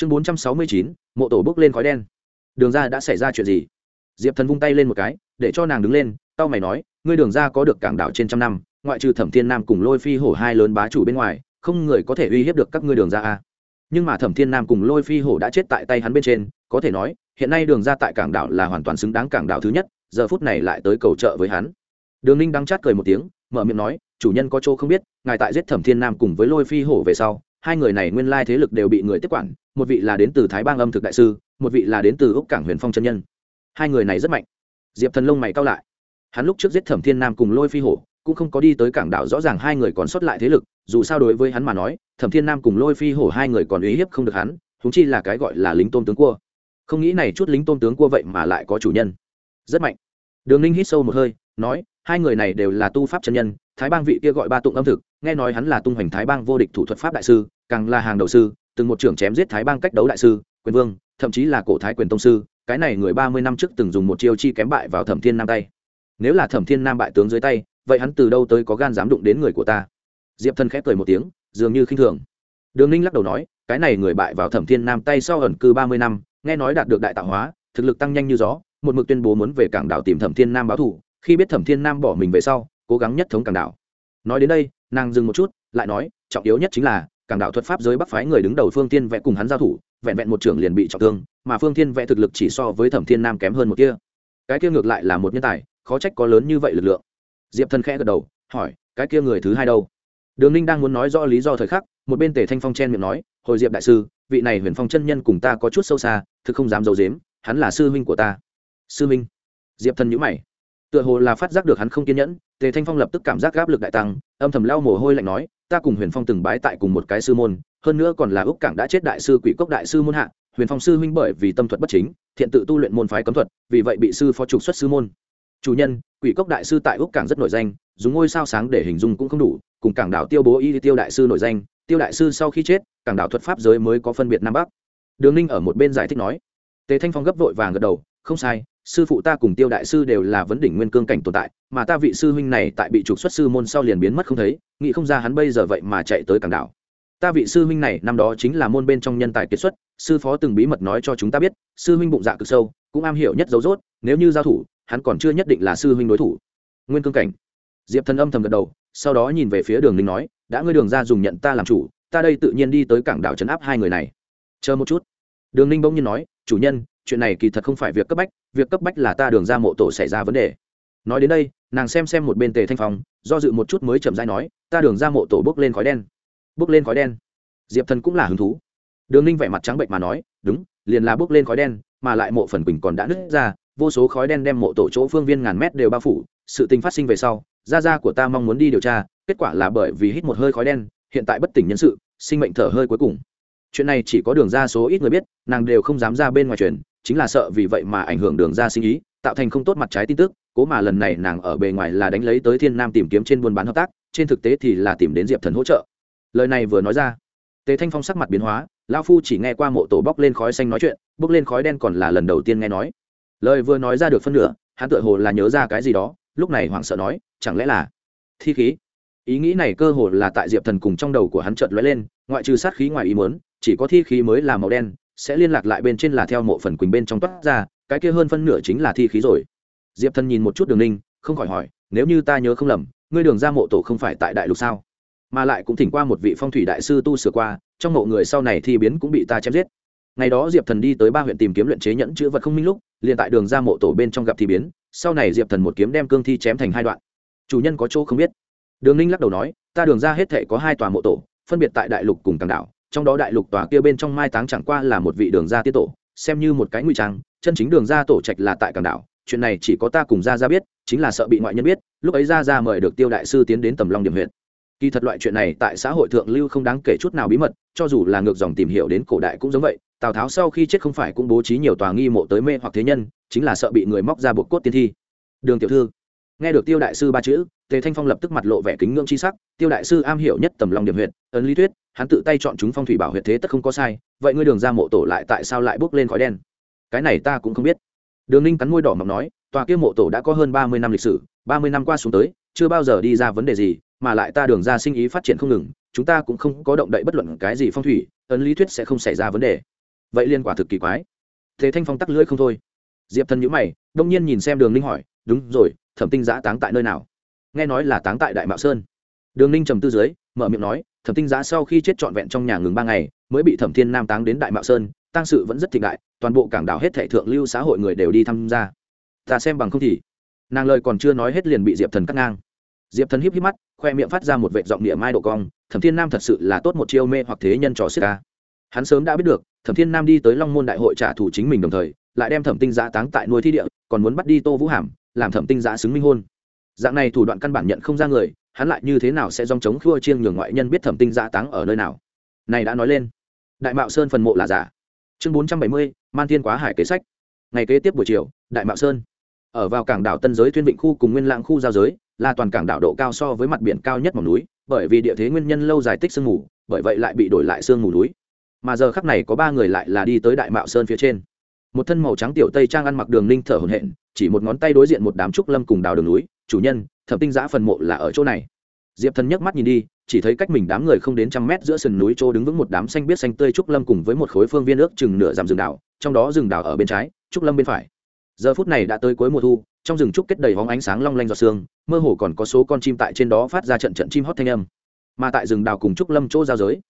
chương bốn trăm sáu mươi chín, mộ tổ bước lên khói đen. Đường ra đã xảy ra chuyện gì? Diệp thần vung tay lên một cái, để cho nàng đứng lên, tao mày nói, ngươi đường ra có được cảng đảo trên trăm năm, ngoại trừ thẩm thiên nam cùng lôi phi hổ hai lớn bá chủ bên ngoài, không người có thể uy hiếp được các ngươi đường ra a nhưng mà thẩm thiên nam cùng lôi phi hổ đã chết tại tay hắn bên trên, có thể nói, hiện nay đường ra tại cảng đảo là hoàn toàn xứng đáng cảng đảo thứ nhất, giờ phút này lại tới cầu trợ với hắn. Đường ninh đang chát cười một tiếng, mở miệng nói, chủ nhân có chỗ không biết, ngài tại giết thẩm thiên nam cùng với lôi phi hổ về sau, hai người này nguyên lai thế lực đều bị người tiếp quản một vị là đến từ thái bang âm thực đại sư, một vị là đến từ úc cảng huyền phong chân nhân. Hai người này rất mạnh. Diệp thần lông mày cao lại. Hắn lúc trước giết thẩm thiên nam cùng lôi phi hổ, cũng không có đi tới cảng đảo rõ ràng hai người còn sót lại thế lực, dù sao đối với hắn mà nói, thẩm thiên nam cùng lôi phi hổ hai người còn uy hiếp không được hắn thúng chi là cái gọi là lính tôn tướng cua. Không nghĩ này chút lính tôn tướng cua vậy mà lại có chủ nhân. Rất mạnh. Đường ninh hít sâu một hơi, nói, hai người này đều là tu pháp chân nhân, thái bang vị kia gọi ba tụng âm thực, nghe nói hắn là tung hoành thái bang vô địch thủ thuật pháp đại sư, càng là hàng đầu sư từng một trưởng chém giết thái bang cách đấu đại sư, quyền vương, thậm chí là cổ thái quyền tông sư, cái này người ba mươi năm trước từng dùng một chiêu chi kém bại vào thẩm thiên nam tay. Nếu là thẩm thiên nam bại tướng dưới tay, vậy hắn từ đâu tới có gan dám đụng đến người của ta? Diệp thần khép cười một tiếng, dường như khinh thường. Đường ninh lắc đầu nói, cái này người bại vào thẩm thiên nam tay sau ẩn cư ba mươi năm, nghe nói đạt được đại tạo hóa, thực lực tăng nhanh như gió, một mực tuyên bố muốn về cảng đảo tìm thẩm thiên nam báo thù, khi biết thẩm thiên nam bỏ mình về sau, cố gắng nhất thống cảng đảo. Nói đến đây, nàng dừng một chút, lại nói, trọng yếu nhất chính là cảng đạo thuật pháp giới bắc phái người đứng đầu phương tiên vẽ cùng hắn giao thủ, vẹn vẹn một trưởng liền bị trọng thương, mà phương tiên vẽ thực lực chỉ so với thẩm thiên nam kém hơn một kia. Cái kia ngược lại là một nhân tài, khó trách có lớn như vậy lực lượng. Diệp thần khẽ gật đầu, hỏi, cái kia người thứ hai đâu? Đường ninh đang muốn nói rõ lý do thời khắc, một bên tề thanh phong chen miệng nói, hồi diệp đại sư, vị này huyền phong chân nhân cùng ta có chút sâu xa, thực không dám d i ấ u dếm hắn là sư huynh của ta. Sư huynh? Diệp thần nhữ mày. Tựa hồ là phát giác được hắn không kiên nhẫn, tề thanh phong lập tức cảm giác gáp lực đại tăng, âm thầm lau mồ hôi lạnh nói ta cùng huyền phong từng bái tại cùng một cái sư môn, hơn nữa còn là úc cảng đã chết đại sư quỷ cốc đại sư môn hạ, huyền phong sư huynh bởi vì tâm thuật bất chính, thiện tự tu luyện môn phái cấm thuật, vì vậy bị sư phó trục xuất sư môn. Chủ nhân, quỷ cốc đại sư tại úc cảng rất nổi danh, dùng ngôi sao sáng để hình dung cũng không đủ, cùng cảng đảo tiêu bố y tiêu đại sư nổi danh, tiêu đại sư sau khi chết, cảng đảo thuật pháp giới mới có phân biệt nam bắc. Đường ninh ở một bên giải thích nói. Tề thanh phong gấp vội vàng gật đầu, không sai sư phụ ta cùng tiêu đại sư đều là vấn đỉnh nguyên cương cảnh tồn tại, mà ta vị sư huynh này tại bị trục xuất sư môn sau liền biến mất không thấy, nghĩ không ra hắn bây giờ vậy mà chạy tới cảng đảo. Ta vị sư huynh này năm đó chính là môn bên trong nhân tài kiệt xuất, sư phó từng bí mật nói cho chúng ta biết, sư huynh bụng dạ cực sâu, cũng am hiểu nhất dấu dốt, nếu như giao thủ, hắn còn chưa nhất định là sư huynh đối thủ. Nguyên cương cảnh. Diệp thần âm thầm gật đầu, sau đó nhìn về phía đường linh nói, đã ngươi đường ra dùng nhận ta làm chủ, ta đây tự nhiên đi tới cảng đảo trấn áp hai người này. Chờ một chút. Đường Linh bỗng nhiên nói, chủ nhân chuyện này kỳ thật không phải việc cấp bách, việc cấp bách là ta đường ra mộ tổ xảy ra vấn đề. Nói đến đây, nàng xem xem một bên tề thanh phong, do dự một chút mới chậm dai nói, ta đường ra mộ tổ bước lên khói đen. Bước lên khói đen. Diệp thần cũng là hứng thú. Đường ninh vẻ mặt trắng bệnh mà nói, đúng, liền là bước lên khói đen, mà lại mộ phần quỳnh còn đã nứt ra, vô số khói đen đem mộ tổ chỗ phương viên ngàn mét đều bao phủ, sự tình phát sinh về sau, gia gia của ta mong muốn đi điều tra, kết quả là bởi vì hít một hơi khói đen, hiện tại bất tỉnh nhân sự, sinh mệnh thở hơi cuối cùng. Chuyện này chỉ có đường ra số ít người biết, nàng đều không dám ra bên ngoài truyền chính là sợ vì vậy mà ảnh hưởng đường ra sinh ý, tạo thành không tốt mặt trái tin tức, cố mà lần này nàng ở bề ngoài là đánh lấy tới thiên nam tìm kiếm trên buôn bán hợp tác, trên thực tế thì là tìm đến diệp thần hỗ trợ. Lời này vừa nói ra, tề thanh phong sắc mặt biến hóa lao phu chỉ nghe qua mộ tổ bốc lên khói xanh nói chuyện, bốc lên khói đen còn là lần đầu tiên nghe nói. Lời vừa nói ra được phân nửa, hắn tựa hồ là nhớ ra cái gì đó, lúc này hoảng sợ nói, chẳng lẽ là thi khí? Ý nghĩ này cơ hồ là tại diệp thần cùng trong đầu của hắn chợt lóe lên, ngoại trừ sát khí ngoài ý muốn, chỉ có thi khí mới là màu đen sẽ liên lạc lại bên trên là theo mộ phần quỳnh bên trong toát ra, cái kia hơn phân nửa chính là thi khí rồi. Diệp thần nhìn một chút đường ninh, không khỏi hỏi, nếu như ta nhớ không lầm, ngươi đường ra mộ tổ không phải tại đại lục sao? Mà lại cũng thỉnh qua một vị phong thủy đại sư tu sửa qua, trong mộ người sau này thi biến cũng bị ta chém giết. Ngày đó diệp thần đi tới ba huyện tìm kiếm luyện chế nhẫn chữ vật không minh lúc, liền tại đường ra mộ tổ bên trong gặp thi biến, sau này diệp thần một kiếm đem cương thi chém thành hai đoạn. Chủ nhân có chỗ không biết. Đường ninh lắc đầu nói, ta đường ra hết thể có hai tòa mộ tổ, phân biệt tại đại lục cùng tàng đảo trong đó đại lục tòa kia bên trong mai táng chẳng qua là một vị đường gia tiết tổ, xem như một cái nguy trang, chân chính đường gia tổ trạch là tại cảng đảo, chuyện này chỉ có ta cùng gia gia biết, chính là sợ bị ngoại nhân biết, lúc ấy gia gia mời được tiêu đại sư tiến đến tầm long điểm huyện kỳ thật loại chuyện này tại xã hội thượng lưu không đáng kể chút nào bí mật, cho dù là ngược dòng tìm hiểu đến cổ đại cũng giống vậy, tào tháo sau khi chết không phải cũng bố trí nhiều tòa nghi mộ tới mê hoặc thế nhân, chính là sợ bị người móc ra buộc cốt tiên thi. Đường tiểu thư, nghe được tiêu đại sư ba chữ tề thanh phong lập tức mặt lộ vẻ kính ngưỡng c h i sắc, tiêu đại sư am hiểu nhất tầm lòng điểm huyện ấn lý thuyết, hắn tự tay chọn chúng phong thủy bảo huyện thế tất không có sai, vậy ngươi đường ra mộ tổ lại tại sao lại bốc lên khói đen? Cái này ta cũng không biết. Đường ninh cắn môi đỏ mọc nói, tòa kia mộ tổ đã có hơn ba mươi năm lịch sử, ba mươi năm qua xuống tới, chưa bao giờ đi ra vấn đề gì, mà lại ta đường ra sinh ý phát triển không ngừng, chúng ta cũng không có động đậy bất luận cái gì phong thủy, ấn lý thuyết sẽ không xảy ra vấn đề. Vậy liên quả thực kỳ quái. Thế thanh phong tắc lưỡi không thôi. Diệp thần nhữ mày, đông nhiên nhìn xem đường ninh hỏi, đúng rồi, thẩm tinh giã táng tại nơi nào? Nghe nói là táng tại đại mạo sơn. Đường ninh trầm tư dưới, mở miệng nói, thẩm tinh giã sau khi chết trọn vẹn trong nhà ngừng ba ngày, mới bị thẩm thiên nam táng đến đại mạo sơn tăng sự vẫn rất thịnh đại, toàn bộ cảng đảo hết thệ thượng lưu xã hội người đều đi tham gia. Ta xem bằng không thì. Nàng lời còn chưa nói hết liền bị diệp thần cắt ngang. Diệp thần híp híp mắt, khoe miệng phát ra một vệ giọng địa mai độ cong, thẩm thiên nam thật sự là tốt một chiêu mê hoặc thế nhân trò xích ca hắn sớm đã biết được, thẩm thiên nam đi tới long môn đại hội trả thù chính mình đồng thời, lại đem thẩm tinh giã táng tại nuôi thi địa, còn muốn bắt đi tô vũ hàm, làm thẩm tinh giã xứng minh hôn dạng này thủ đoạn căn bản nhận không ra người, hắn lại như thế nào sẽ dòng chống khua chiêng nhường ngoại nhân biết thẩm tinh gia táng ở nơi nào? Này đã nói lên. Đại mạo sơn phần mộ là giả. Chương bốn trăm bảy mươi, man thiên quá hải kế sách. Ngày kế tiếp buổi chiều, đại mạo sơn. Ở vào cảng đảo tân giới tuyên vịnh khu cùng nguyên lãng khu giao giới, là toàn cảng đảo độ cao so với mặt biển cao nhất mỏng núi, bởi vì địa thế nguyên nhân lâu dài tích sương mù, bởi vậy lại bị đổi lại sương mù núi. Mà giờ khắc này có ba người lại là đi tới đại mạo sơn phía trên. Một thân màu trắng tiểu tây trang ăn mặc đường ninh thở hồn hện chỉ một ngón tay đối diện một đám trúc lâm cùng đào đường núi chủ nhân, thẩm tinh giã phần mộ là ở chỗ này. Diệp thần nhấc mắt nhìn đi, chỉ thấy cách mình đám người không đến trăm mét giữa sườn núi chỗ đứng vững một đám xanh biết xanh tươi trúc lâm cùng với một khối phương viên ước chừng nửa dặm rừng đảo, trong đó rừng đảo ở bên trái, trúc lâm bên phải. Giờ phút này đã tới cuối mùa thu, trong rừng trúc kết đầy hóng ánh sáng long lanh giọt sương, mơ hồ còn có số con chim tại trên đó phát ra trận trận chim hót thanh âm. Mà tại rừng đào cùng trúc lâm chỗ giao giới,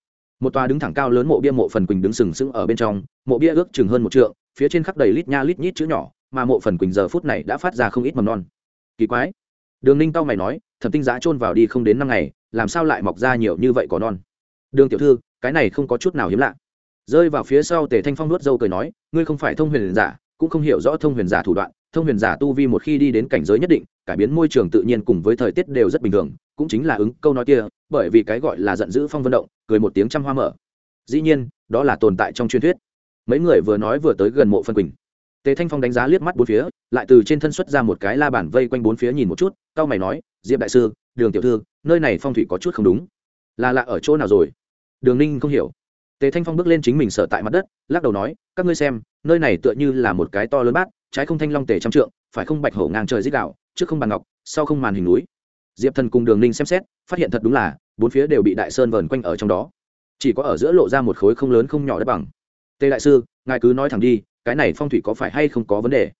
một tòa đứng thẳng cao lớn mộ bia mộ phần quỳnh đứng sừng sững ở bên trong, mộ bia ước chừng hơn một trượng, phía trên khắp đầy lít nha lít nhít chữ nhỏ, mà mộ phần quỳnh giờ phút này đã phát ra không ít mầm non. Kỳ quái đường ninh tao mày nói, thẩm tinh giã trôn vào đi không đến năm ngày, làm sao lại mọc ra nhiều như vậy có non? Đường tiểu thư, cái này không có chút nào hiếm lạ. Rơi vào phía sau tề thanh phong nuốt dâu cười nói, ngươi không phải thông huyền giả, cũng không hiểu rõ thông huyền giả thủ đoạn, thông huyền giả tu vi một khi đi đến cảnh giới nhất định, cải biến môi trường tự nhiên cùng với thời tiết đều rất bình thường, cũng chính là ứng câu nói kia, bởi vì cái gọi là giận dữ phong vận động, cười một tiếng trăm hoa mở. Dĩ nhiên, đó là tồn tại trong truyền thuyết. Mấy người vừa nói vừa tới gần mộ phân quỳnh tề thanh phong đánh giá liếc mắt bốn phía, lại từ trên thân xuất ra một cái la bàn vây quanh bốn phía nhìn một chút cao mày nói, diệp đại sư, đường tiểu thư, nơi này phong thủy có chút không đúng. Là lạ ở chỗ nào rồi? Đường ninh không hiểu. Tề thanh phong bước lên chính mình sở tại mặt đất, lắc đầu nói, các ngươi xem, nơi này tựa như là một cái to lớn bát, trái không thanh long tề trăm trượng, phải không bạch hổ ngang trời dích đạo, trước không bàn ngọc, sau không màn hình núi. Diệp thần cùng đường ninh xem xét, phát hiện thật đúng là, bốn phía đều bị đại sơn vờn quanh ở trong đó. Chỉ có ở giữa lộ ra một khối không lớn không nhỏ đất bằng tề đại sư, ngài cứ nói thẳng đi, cái này phong thủy có phải hay không có vấn đề?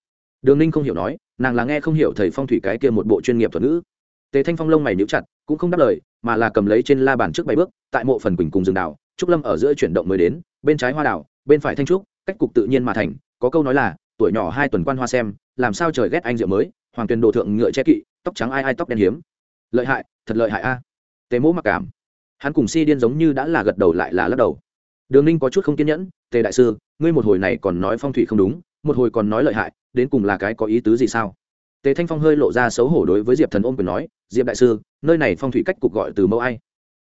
Đường ninh không hiểu nói, nàng là nghe không hiểu thầy phong thủy cái kia một bộ chuyên nghiệp thuật ngữ. Tề thanh phong lông mày níu chặt, cũng không đáp lời, mà là cầm lấy trên la bàn trước bảy bước, tại mộ phần quỳnh cùng rừng đảo, trúc lâm ở giữa chuyển động mới đến, bên trái hoa đảo, bên phải thanh trúc, cách cục tự nhiên mà thành, có câu nói là, tuổi nhỏ hai tuần quan hoa xem, làm sao trời ghét anh rượu mới, hoàng tuyền đồ thượng ngựa che kỵ, tóc trắng ai ai tóc đen hiếm. Lợi hại, thật lợi hại a. Tề mỗ mặc cảm. Hắn cùng si điên giống như đã là gật đầu lại là lắc đầu đường ninh có chút không kiên nhẫn, tề đại sư, ngươi một hồi này còn nói phong thủy không đúng, một hồi còn nói lợi hại, đến cùng là cái có ý tứ gì sao? Tề thanh phong hơi lộ ra xấu hổ đối với diệp thần ôm quyền nói, diệp đại sư, nơi này phong thủy cách cục gọi từ mẫu ai?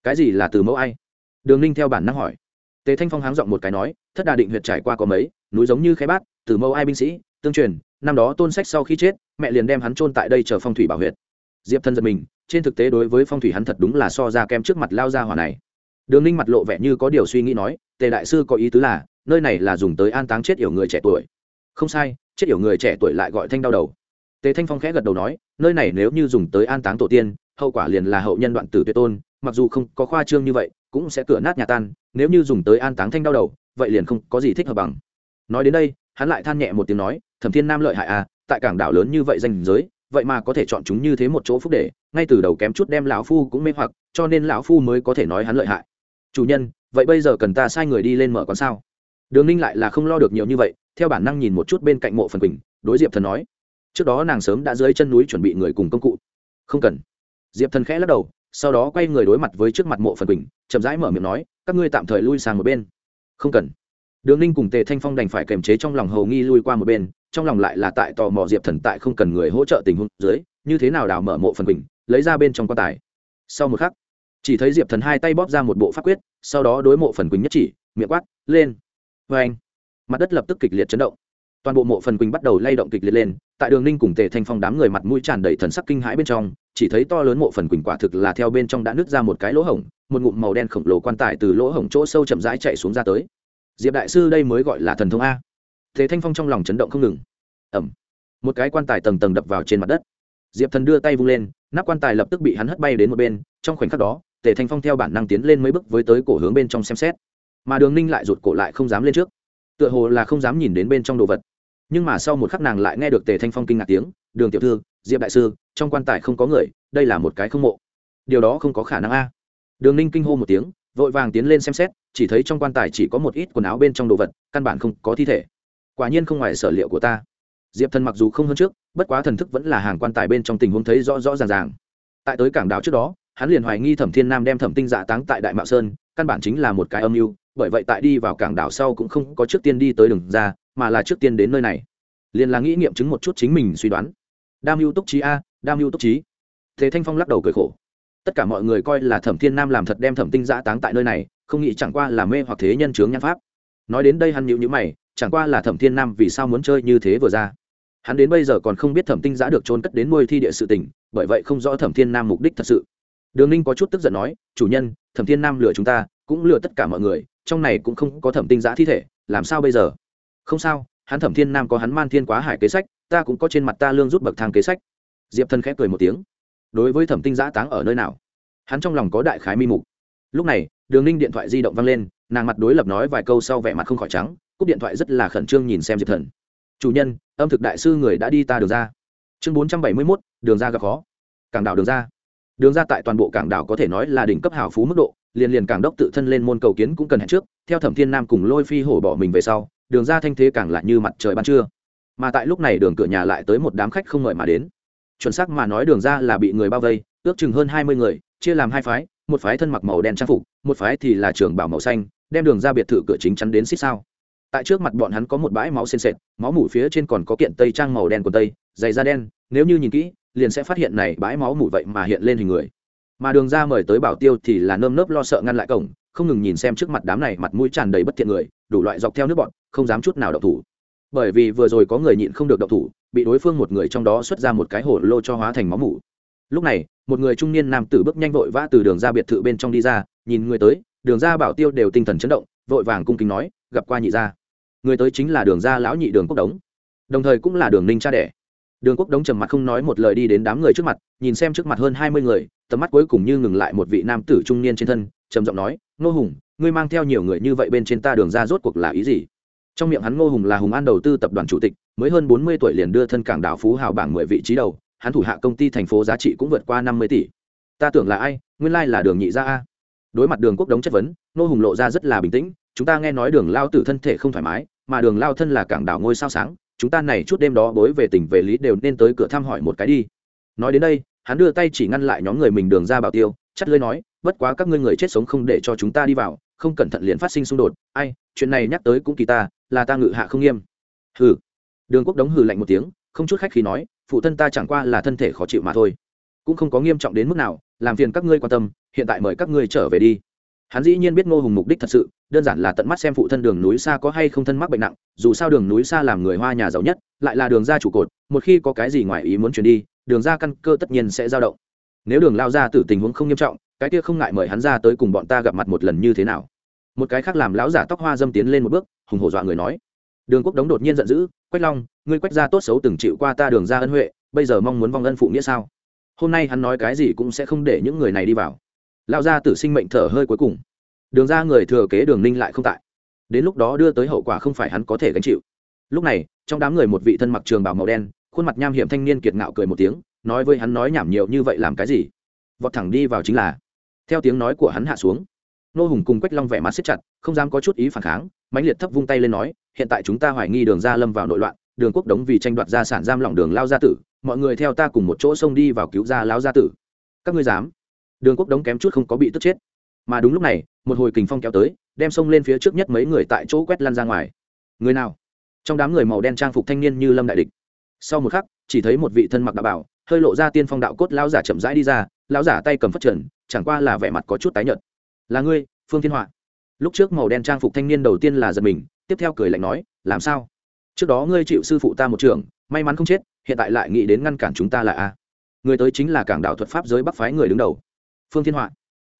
Cái gì là từ mẫu ai? Đường ninh theo bản năng hỏi. Tề thanh phong háng giọng một cái nói, thất đà định huyệt trải qua có mấy, núi giống như khe bát, từ mẫu ai binh sĩ, tương truyền, năm đó tôn sách sau khi chết, mẹ liền đem hắn trôn tại đây chờ phong thủy bảo huyệt. Diệp thân giật mình, trên thực tế đối với phong thủy hắn thật đúng là so ra kem trước mặt lao ra hỏa này đường ninh mặt lộ vẻ như có điều suy nghĩ nói, tề đại sư có ý tứ là, nơi này là dùng tới an táng chết yểu người trẻ tuổi. Không sai, chết yểu người trẻ tuổi lại gọi thanh đau đầu. Tề thanh phong khẽ gật đầu nói, nơi này nếu như dùng tới an táng tổ tiên, hậu quả liền là hậu nhân đoạn tử tuyệt tôn, mặc dù không có khoa trương như vậy, cũng sẽ cửa nát nhà tan, nếu như dùng tới an táng thanh đau đầu, vậy liền không có gì thích hợp bằng. Nói đến đây, hắn lại than nhẹ một tiếng nói, thẩm thiên nam lợi hại à tại cảng đảo lớn như vậy danh giới, vậy mà có thể chọn chúng như thế một chỗ phúc để, ngay từ đầu kém chút đem lão phu cũng mê hoặc, cho nên lão phu mới có thể nói hắn lợi hại chủ nhân, vậy bây giờ cần ta sai người đi lên mở con sao? Đường ninh lại là không lo được nhiều như vậy, theo bản năng nhìn một chút bên cạnh mộ phần quỳnh, đối diệp thần nói. Trước đó nàng sớm đã dưới chân núi chuẩn bị người cùng công cụ. Không cần. Diệp thần khẽ lắc đầu, sau đó quay người đối mặt với trước mặt mộ phần quỳnh, chậm rãi mở miệng nói, các ngươi tạm thời lui sang một bên. Không cần. Đường ninh cùng tề thanh phong đành phải kềm chế trong lòng hầu nghi lui qua một bên, trong lòng lại là tại tò mò diệp thần tại không cần người hỗ trợ tình huống dưới, như thế nào đào mở mộ phần quỳnh, lấy ra bên trong quan tài. Sau một khắc chỉ thấy diệp thần hai tay bóp ra một bộ pháp quyết, sau đó đối mộ phần quỳnh nhất chỉ, miệng quát, lên! Vê anh, mặt đất lập tức kịch liệt chấn động. Toàn bộ mộ phần quỳnh bắt đầu lay động kịch liệt lên, tại đường ninh cùng tề thanh phong đám người mặt mũi tràn đầy thần sắc kinh hãi bên trong, chỉ thấy to lớn mộ phần quỳnh quả thực là theo bên trong đã nứt ra một cái lỗ hổng, một ngụm màu đen khổng lồ quan tài từ lỗ hổng chỗ sâu chậm rãi chạy xuống ra tới. Diệp đại sư đây mới gọi là thần thông a. Tề thanh phong trong lòng chấn động không ngừng. Ẩm. Một cái quan tài tầng tầng đập vào trên mặt đất. Diệp thần đưa tay vung lên, nắp quan tài lập tức bị hắn hất bay đến một bên, trong khoảnh khắc đó tề thanh phong theo bản năng tiến lên mấy bước với tới cổ hướng bên trong xem xét. Mà đường ninh lại rụt cổ lại không dám lên trước. Tựa hồ là không dám nhìn đến bên trong đồ vật. Nhưng mà sau một khắc nàng lại nghe được tề thanh phong kinh ngạc tiếng, đường tiểu thư, diệp đại sư, trong quan tài không có người, đây là một cái không mộ. Điều đó không có khả năng a. Đường ninh kinh hô một tiếng, vội vàng tiến lên xem xét, chỉ thấy trong quan tài chỉ có một ít quần áo bên trong đồ vật, căn bản không có thi thể. Quả nhiên không ngoài sở liệu của ta. Diệp thần mặc dù không hơn trước, bất quá thần thức vẫn là hàng quan tài bên trong tình huống thấy rõ rõ ràng ràng. Tại tới cảng đảo trước đó hắn liền hoài nghi thẩm thiên nam đem thẩm tinh giả táng tại đại mạo sơn, căn bản chính là một cái âm mưu, bởi vậy tại đi vào cảng đảo sau cũng không có trước tiên đi tới đường ra, mà là trước tiên đến nơi này. Liền là nghĩ nghiệm chứng một chút chính mình suy đoán. Đam mưu túc trí a, đam mưu túc trí. Thế thanh phong lắc đầu cười khổ. Tất cả mọi người coi là thẩm thiên nam làm thật đem thẩm tinh giã táng tại nơi này, không nghĩ chẳng qua là mê hoặc thế nhân chướng nhan pháp. Nói đến đây hắn nhịu nhữ mày, chẳng qua là thẩm thiên nam vì sao muốn chơi như thế vừa ra. Hắn đến bây giờ còn không biết thẩm tinh giã được trôn cất đến nuôi thi địa sự tỉnh bởi vậy không rõ thẩm thiên nam mục đích thật sự đường ninh có chút tức giận nói, chủ nhân, thẩm thiên nam lừa chúng ta, cũng lừa tất cả mọi người, trong này cũng không có thẩm tinh giã thi thể, làm sao bây giờ? Không sao, hắn thẩm thiên nam có hắn man thiên quá hải kế sách, ta cũng có trên mặt ta lương rút bậc thang kế sách. Diệp thân khẽ cười một tiếng. Đối với thẩm tinh giã táng ở nơi nào? Hắn trong lòng có đại khái mi mục. Lúc này, đường ninh điện thoại di động văng lên, nàng mặt đối lập nói vài câu sau vẻ mặt không khỏi trắng, cúp điện thoại rất là khẩn trương nhìn xem diệp thần. Chủ nhân, âm thực đại sư người đã đi ta đường ra. Chương bốn trăm bảy mươi mốt, đường ra gặp khó. Cảng đảo đường ra đường ra tại toàn bộ cảng đảo có thể nói là đỉnh cấp hào phú mức độ, liền liền cảng đốc tự thân lên môn cầu kiến cũng cần hẹn trước, theo thẩm thiên nam cùng lôi phi hổ bỏ mình về sau, đường ra thanh thế càng lại như mặt trời ban trưa. Mà tại lúc này đường cửa nhà lại tới một đám khách không ngợi mà đến. Chuẩn xác mà nói đường ra là bị người bao vây, ước chừng hơn hai mươi người, chia làm hai phái, một phái thân mặc màu đen trang phục, một phái thì là trường bảo màu xanh, đem đường ra biệt thự cửa chính chắn đến xích sao. Tại trước mặt bọn hắn có một bãi máu xên xệt máu mủ phía trên còn có kiện tây trang màu đen của tây dày da đen, nếu như nhìn kỹ liền sẽ phát hiện này bãi máu mủ vậy mà hiện lên hình người. Mà đường ra mời tới bảo tiêu thì là nơm nớp lo sợ ngăn lại cổng, không ngừng nhìn xem trước mặt đám này mặt mũi tràn đầy bất thiện người, đủ loại dọc theo nước bọn, không dám chút nào độc thủ. Bởi vì vừa rồi có người nhịn không được độc thủ, bị đối phương một người trong đó xuất ra một cái hổ lô cho hóa thành máu mủ. Lúc này, một người trung niên nam tử bước nhanh vội vã từ đường ra biệt thự bên trong đi ra, nhìn người tới, đường ra bảo tiêu đều tinh thần chấn động, vội vàng cung kính nói, gặp qua nhị gia. Người tới chính là đường ra lão nhị đường quốc đống. Đồng thời cũng là đường ninh cha đẻ đường quốc đống trầm mặt không nói một lời đi đến đám người trước mặt, nhìn xem trước mặt hơn hai mươi người, tầm mắt cuối cùng như ngừng lại một vị nam tử trung niên trên thân, trầm giọng nói, ngô hùng, ngươi mang theo nhiều người như vậy bên trên ta đường ra rốt cuộc là ý gì? Trong miệng hắn ngô hùng là hùng an đầu tư tập đoàn chủ tịch, mới hơn bốn mươi tuổi liền đưa thân cảng đảo phú hào bảng mười vị trí đầu, hắn thủ hạ công ty thành phố giá trị cũng vượt qua năm mươi tỷ. Ta tưởng là ai? Nguyên lai là đường nhị gia a. Đối mặt đường quốc đống chất vấn, ngô hùng lộ ra rất là bình tĩnh, chúng ta nghe nói đường lao tử thân thể không thoải mái, mà đường lao thân là cảng đảo ngôi sao sáng chúng ta này chút đêm đó bối về tỉnh về lý đều nên tới cửa thăm hỏi một cái đi. Nói đến đây, hắn đưa tay chỉ ngăn lại nhóm người mình đường ra bảo tiêu, chắt lưới nói, bất quá các ngươi người chết sống không để cho chúng ta đi vào, không cẩn thận liền phát sinh xung đột. Ai, chuyện này nhắc tới cũng kỳ ta, là ta ngự hạ không nghiêm. Hừ. Đường quốc đống hừ lạnh một tiếng, không chút khách khi nói, phụ thân ta chẳng qua là thân thể khó chịu mà thôi. Cũng không có nghiêm trọng đến mức nào, làm phiền các ngươi quan tâm, hiện tại mời các ngươi trở về đi. Hắn dĩ nhiên biết ngô hùng mục đích thật sự đơn giản là tận mắt xem phụ thân đường núi xa có hay không thân mắc bệnh nặng, dù sao đường núi xa làm người hoa nhà giàu nhất, lại là đường ra trụ cột, một khi có cái gì ngoài ý muốn chuyển đi, đường ra căn cơ tất nhiên sẽ dao động. Nếu đường lao ra từ tình huống không nghiêm trọng, cái kia không ngại mời hắn ra tới cùng bọn ta gặp mặt một lần như thế nào. Một cái khác làm lão giả tóc hoa dâm tiến lên một bước, hùng hổ dọa người nói. Đường quốc đống đột nhiên giận dữ, quách long, ngươi quách ra tốt xấu từng chịu qua ta đường ra ân huệ, bây giờ mong muốn vong ân phụ nghĩa sao? Hôm nay hắn nói cái gì cũng sẽ không để những người này đi vào. Lao gia tử sinh mệnh thở hơi cuối cùng đường ra người thừa kế đường ninh lại không tại. Đến lúc đó đưa tới hậu quả không phải hắn có thể gánh chịu. Lúc này, trong đám người một vị thân mặc trường bảo màu đen, khuôn mặt nham hiểm thanh niên kiệt ngạo cười một tiếng, nói với hắn nói nhảm nhiều như vậy làm cái gì? Vọt thẳng đi vào chính là. Theo tiếng nói của hắn hạ xuống, nô hùng cùng quách long vẻ mặt xếp chặt, không dám có chút ý phản kháng, mãnh liệt thấp vung tay lên nói, hiện tại chúng ta hoài nghi đường ra lâm vào nội loạn, đường quốc đống vì tranh đoạt gia sản giam lỏng đường lao gia tử, mọi người theo ta cùng một chỗ xông đi vào cứu gia lao gia tử. Các ngươi dám? Đường quốc đống kém chút không có bị tức chết mà đúng lúc này, một hồi kình phong kéo tới, đem xông lên phía trước nhất mấy người tại chỗ quét lăn ra ngoài. Người nào? Trong đám người màu đen trang phục thanh niên như lâm đại địch. Sau một khắc, chỉ thấy một vị thân mặc đạo bảo, hơi lộ ra tiên phong đạo cốt lão giả chậm rãi đi ra, lão giả tay cầm phất trần, chẳng qua là vẻ mặt có chút tái nhợt. Là ngươi, phương thiên họa. Lúc trước màu đen trang phục thanh niên đầu tiên là giật mình, tiếp theo cười lạnh nói, làm sao? Trước đó ngươi chịu sư phụ ta một trường may mắn không chết, hiện tại lại nghĩ đến ngăn cản chúng ta là a. Người tới chính là cảng đạo thuật pháp giới bắc phái người đứng đầu. Phương thiên họa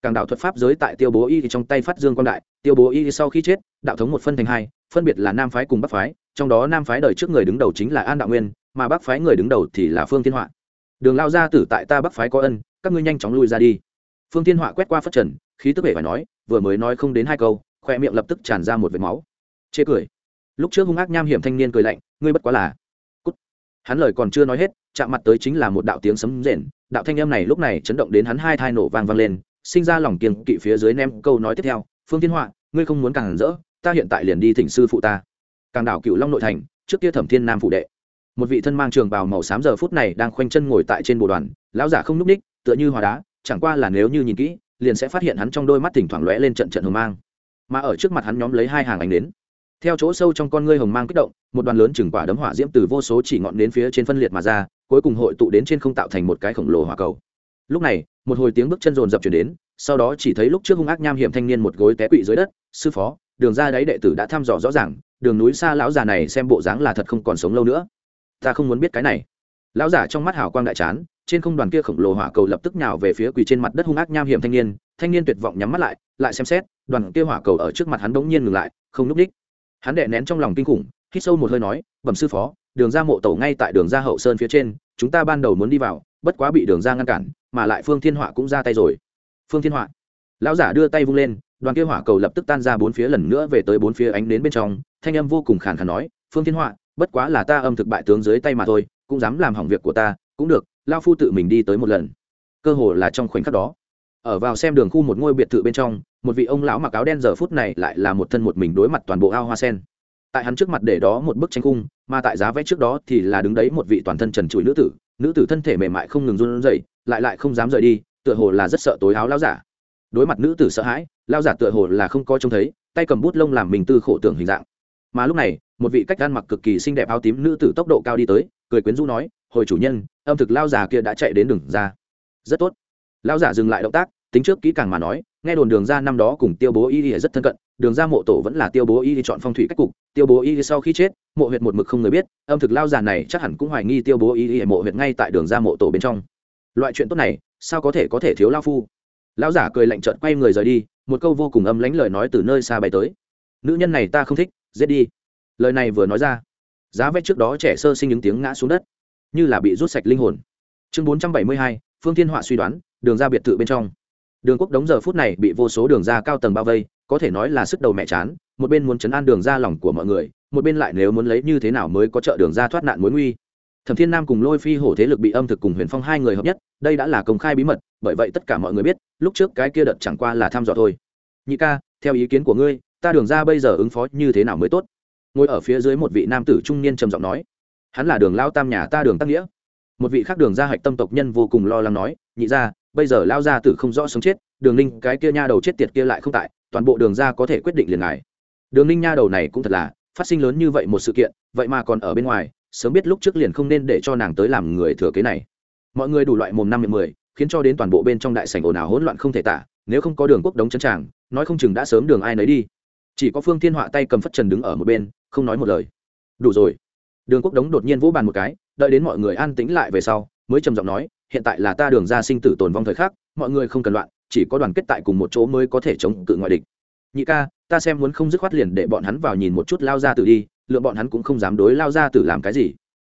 càng đạo thuật pháp giới tại tiêu bố y thì trong tay phát dương quan đại, tiêu bố y sau khi chết, đạo thống một phân thành hai, phân biệt là nam phái cùng bắc phái, trong đó nam phái đời trước người đứng đầu chính là an đạo nguyên, mà bắc phái người đứng đầu thì là phương thiên họa. Đường lao ra tử tại ta bắc phái có ân, các ngươi nhanh chóng lui ra đi. Phương thiên họa quét qua phất trần, khí tức vẻ phải nói, vừa mới nói không đến hai câu, khoe miệng lập tức tràn ra một vệt máu. Chê cười. Lúc trước hung ác nham hiểm thanh niên cười lạnh, ngươi bất quá là. Cút. hắn lời còn chưa nói hết, chạm mặt tới chính là một đạo tiếng sấm rền, đạo thanh âm này lúc này chấn động đến hắn hai thai nổ vang vang lên sinh ra lòng kiêng kỵ phía dưới ném câu nói tiếp theo, phương thiên họa, ngươi không muốn càng rỡ, ta hiện tại liền đi thỉnh sư phụ ta. Càng đảo cựu long nội thành, trước kia thẩm thiên nam phụ đệ. Một vị thân mang trường bào màu xám giờ phút này đang khoanh chân ngồi tại trên bồ đoàn, lão giả không n ú c ních tựa như hòa đá, chẳng qua là nếu như nhìn kỹ, liền sẽ phát hiện hắn trong đôi mắt thỉnh thoảng lóe lên trận trận hồng mang. Mà ở trước mặt hắn nhóm lấy hai hàng ánh đến theo chỗ sâu trong con ngươi hồng mang kích động, một đoàn lớn chừng quả đấm hỏa diễm từ vô số chỉ ngọn đến phía trên phân liệt mà ra, cuối cùng hội tụ đến trên không tạo thành một cái khổng lồ hỏa cầu. Lúc này một hồi tiếng bước chân rồn dập chuyển đến, sau đó chỉ thấy lúc trước hung ác nham hiểm thanh niên một gối té quỵ dưới đất, sư phó, đường ra đáy đệ tử đã thăm dò rõ ràng, đường núi xa lão già này xem bộ dáng là thật không còn sống lâu nữa. Ta không muốn biết cái này. Lão giả trong mắt hào quang đại chán, trên không đoàn kia khổng lồ hỏa cầu lập tức nhào về phía quỳ trên mặt đất hung ác nham hiểm thanh niên thanh niên tuyệt vọng nhắm mắt lại lại xem xét, đoàn kia hỏa cầu ở trước mặt hắn bỗng nhiên ngừng lại, không núp đích hắn đệ nén trong lòng kinh khủng, hít sâu một hơi nói, bẩm sư phó, đường ra mộ tổ ngay tại đường ra hậu sơn phía trên, chúng ta ban đầu muốn đi vào, bất quá bị đường ra ngăn cản mà lại phương thiên họa cũng ra tay rồi. Phương thiên họa. Lão giả đưa tay vung lên, đoàn kia hỏa cầu lập tức tan ra bốn phía lần nữa về tới bốn phía ánh đến bên trong, thanh âm vô cùng khàn khàn nói, phương thiên họa, bất quá là ta âm thực bại tướng dưới tay mà thôi, cũng dám làm hỏng việc của ta, cũng được lao phu tự mình đi tới một lần. Cơ hồ là trong khoảnh khắc đó, ở vào xem đường khu một ngôi biệt thự bên trong, một vị ông lão mặc áo đen giờ phút này lại là một thân một mình đối mặt toàn bộ ao hoa sen. Tại hắn trước mặt để đó một bức tranh cung mà tại giá vẽ trước đó thì là đứng đấy một vị toàn thân trần trụi nữ tử nữ tử thân thể mềm mại không ngừng run rẩy, lại lại không dám rời đi, tựa hồ là rất sợ tối áo lao giả. Đối mặt nữ tử sợ hãi, lao giả tựa hồ là không có trông thấy, tay cầm bút lông làm mình tư khổ tưởng hình dạng. Mà lúc này, một vị cách gan mặc cực kỳ xinh đẹp áo tím nữ tử tốc độ cao đi tới, cười quyến rũ nói, hồi chủ nhân, âm thực lao già kia đã chạy đến đường ra. Rất tốt. Lao giả dừng lại động tác, tính trước kỹ càng mà nói nghe đồn đường ra năm đó cùng tiêu bố y rất thân cận, đường ra mộ tổ vẫn là tiêu bố y chọn phong thủy cách cục. Tiêu bố y sau khi chết, mộ huyệt một mực không người biết, âm thực lao già này chắc hẳn cũng hoài nghi tiêu bố y mộ huyệt ngay tại đường ra mộ tổ bên trong. Loại chuyện tốt này, sao có thể có thể thiếu lao phu? Lão giả cười lạnh trợn quay người rời đi, một câu vô cùng âm lánh lời nói từ nơi xa bay tới. Nữ nhân này ta không thích, giết đi. Lời này vừa nói ra, giá vét trước đó trẻ sơ sinh những tiếng ngã xuống đất, như là bị rút sạch linh hồn. Chương bốn trăm bảy mươi hai, phương thiên họa suy đoán, đường ra biệt thự bên trong đường quốc đống giờ phút này bị vô số đường ra cao tầng bao vây, có thể nói là sức đầu mẹ chán, một bên muốn chấn an đường ra lòng của mọi người, một bên lại nếu muốn lấy như thế nào mới có trợ đường ra thoát nạn mối nguy. Thẩm thiên nam cùng lôi phi hổ thế lực bị âm thực cùng huyền phong hai người hợp nhất, đây đã là công khai bí mật, bởi vậy tất cả mọi người biết, lúc trước cái kia đợt chẳng qua là thăm dò thôi. Nhị ca, theo ý kiến của ngươi, ta đường ra bây giờ ứng phó như thế nào mới tốt? Ngồi ở phía dưới một vị nam tử trung niên trầm giọng nói. Hắn là đường lao tam nhà ta đường Tăng nghĩa. Một vị khác đường gia hạch tâm tộc nhân vô cùng lo lắng nói, nhị ra bây giờ lao ra tử không rõ sống chết, đường ninh cái kia nha đầu chết tiệt kia lại không tại, toàn bộ đường ra có thể quyết định liền ngài. Đường ninh nha đầu này cũng thật là, phát sinh lớn như vậy một sự kiện, vậy mà còn ở bên ngoài, sớm biết lúc trước liền không nên để cho nàng tới làm người thừa kế này. Mọi người đủ loại mồm năm miệng mười, khiến cho đến toàn bộ bên trong đại sảnh ồn ào hỗn loạn không thể tả, nếu không có đường quốc đống chân tràng, nói không chừng đã sớm đường ai nấy đi. Chỉ có phương thiên họa tay cầm phất trần đứng ở một bên, không nói một lời. Đủ rồi. Đường quốc đống đột nhiên vỗ bàn một cái, đợi đến mọi người an tĩnh lại về sau, mới trầm giọng nói hiện tại là ta đường ra sinh tử tồn vong thời khắc, mọi người không cần loạn, chỉ có đoàn kết tại cùng một chỗ mới có thể chống cự ngoại địch. Nhị ca, ta xem muốn không dứt khoát liền để bọn hắn vào nhìn một chút lao ra tử đi lượng bọn hắn cũng không dám đối lao ra tử làm cái gì.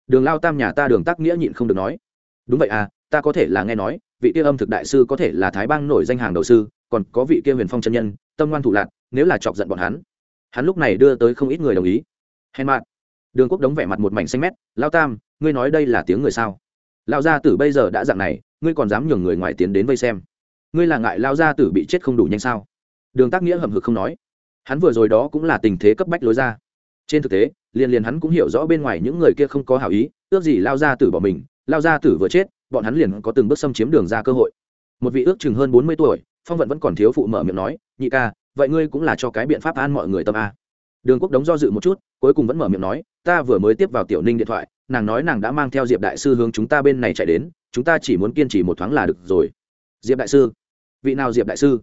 Đường lao tam nhà ta đường tác nghĩa nhịn không được nói. Đúng vậy à ta có thể là nghe nói, vị kia âm thực đại sư có thể là thái bang nổi danh hàng đầu sư, còn có vị kia huyền phong chân nhân, tâm ngoan thủ lạc, nếu là chọc giận bọn hắn. Hắn lúc này đưa tới không ít người đồng ý. Hèn mạn đường quốc đống vẻ mặt một mảnh xanh mét. Lao tam, ngươi nói đây là tiếng người sao? Lao gia tử bây giờ đã dạng này, ngươi còn dám nhường người ngoài tiến đến vây xem. Ngươi là ngại lao gia tử bị chết không đủ nhanh sao? Đường tác nghĩa hầm hực không nói. Hắn vừa rồi đó cũng là tình thế cấp bách lối ra. Trên thực tế, liền liền hắn cũng hiểu rõ bên ngoài những người kia không có hảo ý, ước gì lao gia tử bỏ mình lao gia tử vừa chết, bọn hắn liền có từng bước xâm chiếm đường ra cơ hội. Một vị ước chừng hơn bốn mươi tuổi, phong vận vẫn còn thiếu phụ mở miệng nói, nhị ca, vậy ngươi cũng là cho cái biện pháp an mọi người tâm a. Đường quốc đống do dự một chút, cuối cùng vẫn mở miệng nói, ta vừa mới tiếp vào tiểu ninh điện thoại nàng nói nàng đã mang theo diệp đại sư hướng chúng ta bên này chạy đến, chúng ta chỉ muốn kiên trì một thoáng là được rồi. Diệp đại sư, vị nào diệp đại sư?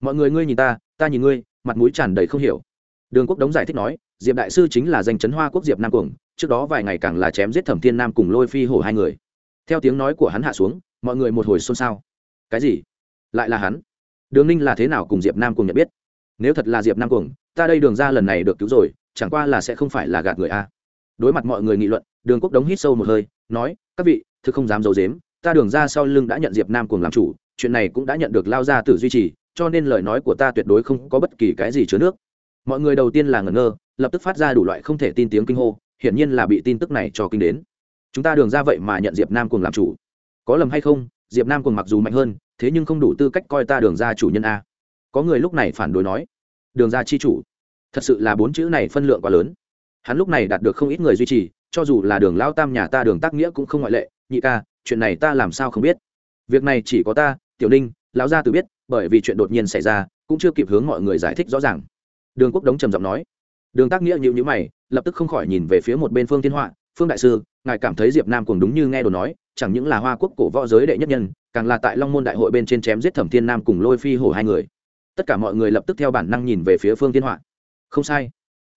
Mọi người ngươi nhìn ta ta nhìn ngươi, mặt mũi tràn đầy không hiểu. Đường quốc đống giải thích nói, diệp đại sư chính là danh chấn hoa quốc diệp nam cuồng, trước đó vài ngày càng là chém giết thẩm thiên nam cùng lôi phi hổ hai người. Theo tiếng nói của hắn hạ xuống, mọi người một hồi xôn xao. Cái gì? Lại là hắn? Đường ninh là thế nào cùng diệp nam cùng nhận biết? Nếu thật là diệp nam cùng ta đây đường ra lần này được cứu rồi, chẳng qua là sẽ không phải là gạt người a đối mặt mọi người nghị luận, đường quốc đống hít sâu một hơi, nói, các vị, thực không dám d i ấ u dếm ta đường ra sau lưng đã nhận diệp nam cùng làm chủ, chuyện này cũng đã nhận được lao ra từ duy trì, cho nên lời nói của ta tuyệt đối không có bất kỳ cái gì chứa nước. Mọi người đầu tiên là ngẩn ngơ, lập tức phát ra đủ loại không thể tin tiếng kinh hô, hiển nhiên là bị tin tức này cho kinh đến. Chúng ta đường ra vậy mà nhận diệp nam cùng làm chủ. Có lầm hay không, diệp nam cùng mặc dù mạnh hơn, thế nhưng không đủ tư cách coi ta đường ra chủ nhân a. Có người lúc này phản đối nói, đường ra chi chủ, thật sự là bốn chữ này phân lượng quá lớn hắn lúc này đạt được không ít người duy trì, cho dù là đường lao tam nhà ta, đường tác nghĩa cũng không ngoại lệ. Nhị ca, chuyện này ta làm sao không biết? Việc này chỉ có ta, tiểu ninh, lão gia tự biết, bởi vì chuyện đột nhiên xảy ra, cũng chưa kịp hướng mọi người giải thích rõ ràng. Đường quốc đống trầm giọng nói. Đường tác nghĩa nhịu nhữ mày, lập tức không khỏi nhìn về phía một bên phương thiên họa, phương đại sư, ngài cảm thấy diệp nam cùng đúng như nghe đồ nói, chẳng những là hoa quốc cổ võ giới đệ nhất nhân, càng là tại long môn đại hội bên trên chém giết thẩm thiên nam cùng lôi phi hổ hai người. Tất cả mọi người lập tức theo bản năng nhìn về phía phương thiên họa. Không sai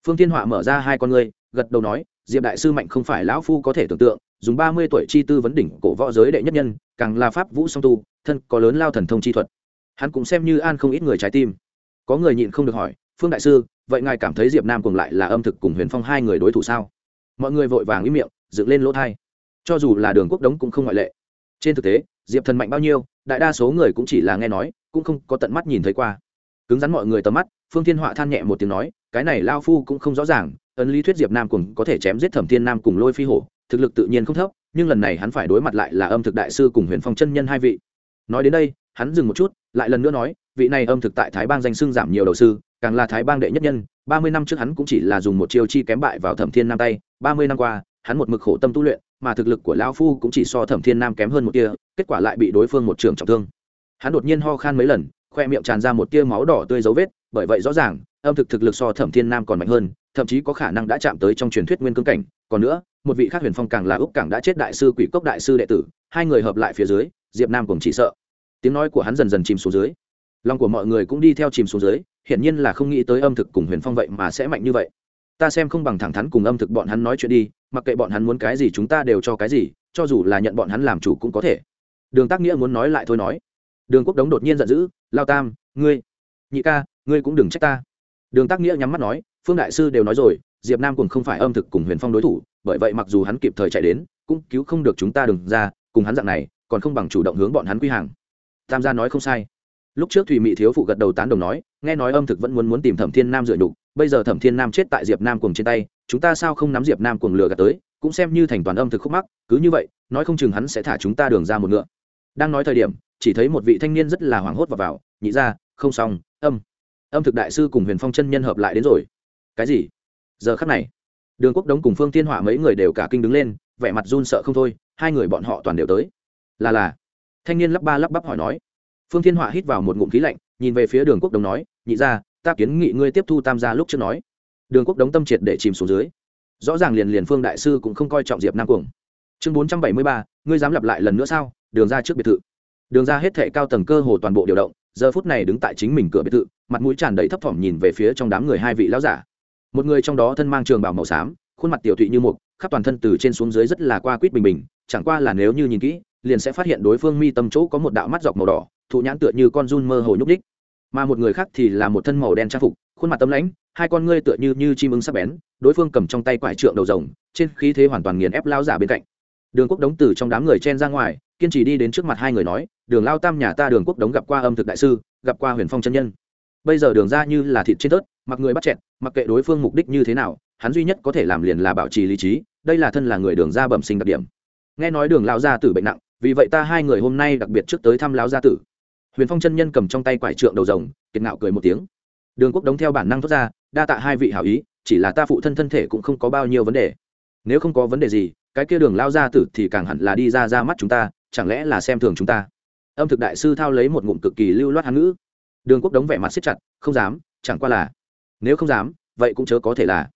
phương Thiên họa mở ra hai con ngươi, gật đầu nói, diệp đại sư mạnh không phải lão phu có thể tưởng tượng, dùng ba mươi tuổi chi tư vấn đỉnh cổ võ giới đệ nhất nhân, càng là pháp vũ song tu, thân có lớn lao thần thông chi thuật. Hắn cũng xem như an không ít người trái tim. Có người nhịn không được hỏi, phương đại sư, vậy ngài cảm thấy diệp nam cùng lại là âm thực cùng huyền phong hai người đối thủ sao? Mọi người vội vàng ý miệng, dựng lên lỗ thai. Cho dù là đường quốc đống cũng không ngoại lệ. Trên thực tế, diệp thần mạnh bao nhiêu, đại đa số người cũng chỉ là nghe nói, cũng không có tận mắt nhìn thấy qua. Cứng rắn mọi người tầm mắt, phương thiên họa than nhẹ một tiếng nói cái này lao phu cũng không rõ ràng, ấn lý thuyết diệp nam cùng có thể chém giết thẩm thiên nam cùng lôi phi hổ, thực lực tự nhiên không thấp, nhưng lần này hắn phải đối mặt lại là âm thực đại sư cùng huyền phong chân nhân hai vị. Nói đến đây, hắn dừng một chút, lại lần nữa nói, vị này âm thực tại thái bang danh xưng giảm nhiều đầu sư, càng là thái bang đệ nhất nhân, ba mươi năm trước hắn cũng chỉ là dùng một chiêu chi kém bại vào thẩm thiên nam tay, ba mươi năm qua, hắn một mực khổ tâm tu luyện, mà thực lực của lão phu cũng chỉ so thẩm thiên nam kém hơn một tia, kết quả lại bị đối phương một trường trọng thương. Hắn đột nhiên ho khan mấy lần, khoe miệng tràn ra một tia máu đỏ tươi dấu vết, bởi vậy rõ ràng âm thực thực lực so thẩm thiên nam còn mạnh hơn, thậm chí có khả năng đã chạm tới trong truyền thuyết nguyên cương cảnh. Còn nữa, một vị khác huyền phong càng là úc càng đã chết đại sư quỷ cốc đại sư đệ tử, hai người hợp lại phía dưới, diệp nam cùng chỉ sợ. Tiếng nói của hắn dần dần chìm xuống dưới. Lòng của mọi người cũng đi theo chìm xuống dưới, hiển nhiên là không nghĩ tới âm thực cùng huyền phong vậy mà sẽ mạnh như vậy. Ta xem không bằng thẳng thắn cùng âm thực bọn hắn nói chuyện đi, mặc kệ bọn hắn muốn cái gì chúng ta đều cho cái gì, cho dù là nhận bọn hắn làm chủ cũng có thể. Đường tác nghĩa muốn nói lại thôi nói. Đường quốc đống đột nhiên giận dữ, lao tam, ngươi, nhị ca, ngươi cũng đừng trách ta đường tác nghĩa nhắm mắt nói, phương đại sư đều nói rồi, diệp nam cùng không phải âm thực cùng huyền phong đối thủ, bởi vậy mặc dù hắn kịp thời chạy đến, cũng cứu không được chúng ta đừng ra cùng hắn dạng này, còn không bằng chủ động hướng bọn hắn quy hàng. Tam gia nói không sai. Lúc trước thùy mỹ thiếu phụ gật đầu tán đồng nói, nghe nói âm thực vẫn muốn muốn tìm thẩm thiên nam dựa nhục, bây giờ thẩm thiên nam chết tại diệp nam cùng trên tay, chúng ta sao không nắm diệp nam cùng lừa gạt tới, cũng xem như thành toàn âm thực khúc mắc, cứ như vậy, nói không chừng hắn sẽ thả chúng ta đường ra một ngựa. Đang nói thời điểm, chỉ thấy một vị thanh niên rất là hoảng hốt và vào, nhị ra, không xong, âm âm thực đại sư cùng huyền phong chân nhân hợp lại đến rồi. Cái gì? Giờ khắc này, đường quốc đống cùng phương tiên họa mấy người đều cả kinh đứng lên, vẻ mặt run sợ không thôi, hai người bọn họ toàn đều tới. Là là, thanh niên lắp ba lắp bắp hỏi nói. Phương thiên họa hít vào một ngụm khí lạnh, nhìn về phía đường quốc đống nói, nhị ra ta kiến nghị ngươi tiếp thu tam gia lúc trước nói. Đường quốc đống tâm triệt để chìm xuống dưới. Rõ ràng liền liền phương đại sư cũng không coi trọng diệp nam cuồng. Chương bốn trăm bảy mươi ba, ngươi dám lặp lại lần nữa sao? Đường ra trước biệt thự. Đường ra hết thệ cao tầng cơ hồ toàn bộ điều động giờ phút này đứng tại chính mình cửa biệt thự, mặt mũi tràn đầy thấp thỏm nhìn về phía trong đám người hai vị lão giả. Một người trong đó thân mang trường bảo màu xám, khuôn mặt tiểu thụy như mục, khắp toàn thân từ trên xuống dưới rất là qua quýt bình bình, chẳng qua là nếu như nhìn kỹ, liền sẽ phát hiện đối phương mi tâm chỗ có một đạo mắt dọc màu đỏ, thụ nhãn tựa như con run mơ hồ nhúc ních mà một người khác thì là một thân màu đen trang phục, khuôn mặt tấm lãnh, hai con ngươi tựa như như chim ưng sắc bén, đối phương cầm trong tay quải trượng đầu rồng, trên khí thế hoàn toàn nghiền ép lao giả bên cạnh. Đường quốc đống từ trong đám người chen ra ngoài kiên trì đi đến trước mặt hai người nói, đường lao tam nhà ta đường quốc đống gặp qua âm thực đại sư, gặp qua huyền phong chân nhân. Bây giờ đường ra như là thịt trên tớt mặc người bắt chẹn mặc kệ đối phương mục đích như thế nào, hắn duy nhất có thể làm liền là bảo trì lý trí, đây là thân là người đường ra bẩm sinh đặc điểm. Nghe nói đường lao gia tử bệnh nặng, vì vậy ta hai người hôm nay đặc biệt trước tới thăm lao gia tử. Huyền phong chân nhân cầm trong tay quải trượng đầu rồng, kiệt ngạo cười một tiếng. Đường quốc đống theo bản năng thoát ra, đa tạ hai vị hảo ý, chỉ là ta phụ thân thân thể cũng không có bao nhiêu vấn đề. Nếu không có vấn đề gì, cái kia đường lao gia tử thì càng hẳn là đi ra ra mắt chúng ta chẳng lẽ là xem thường chúng ta? Âm thực đại sư thao lấy một ngụm cực kỳ lưu loát hán ngữ. Đường quốc đống vẻ mặt siết chặt, không dám, chẳng qua là, nếu không dám, vậy cũng chớ có thể là.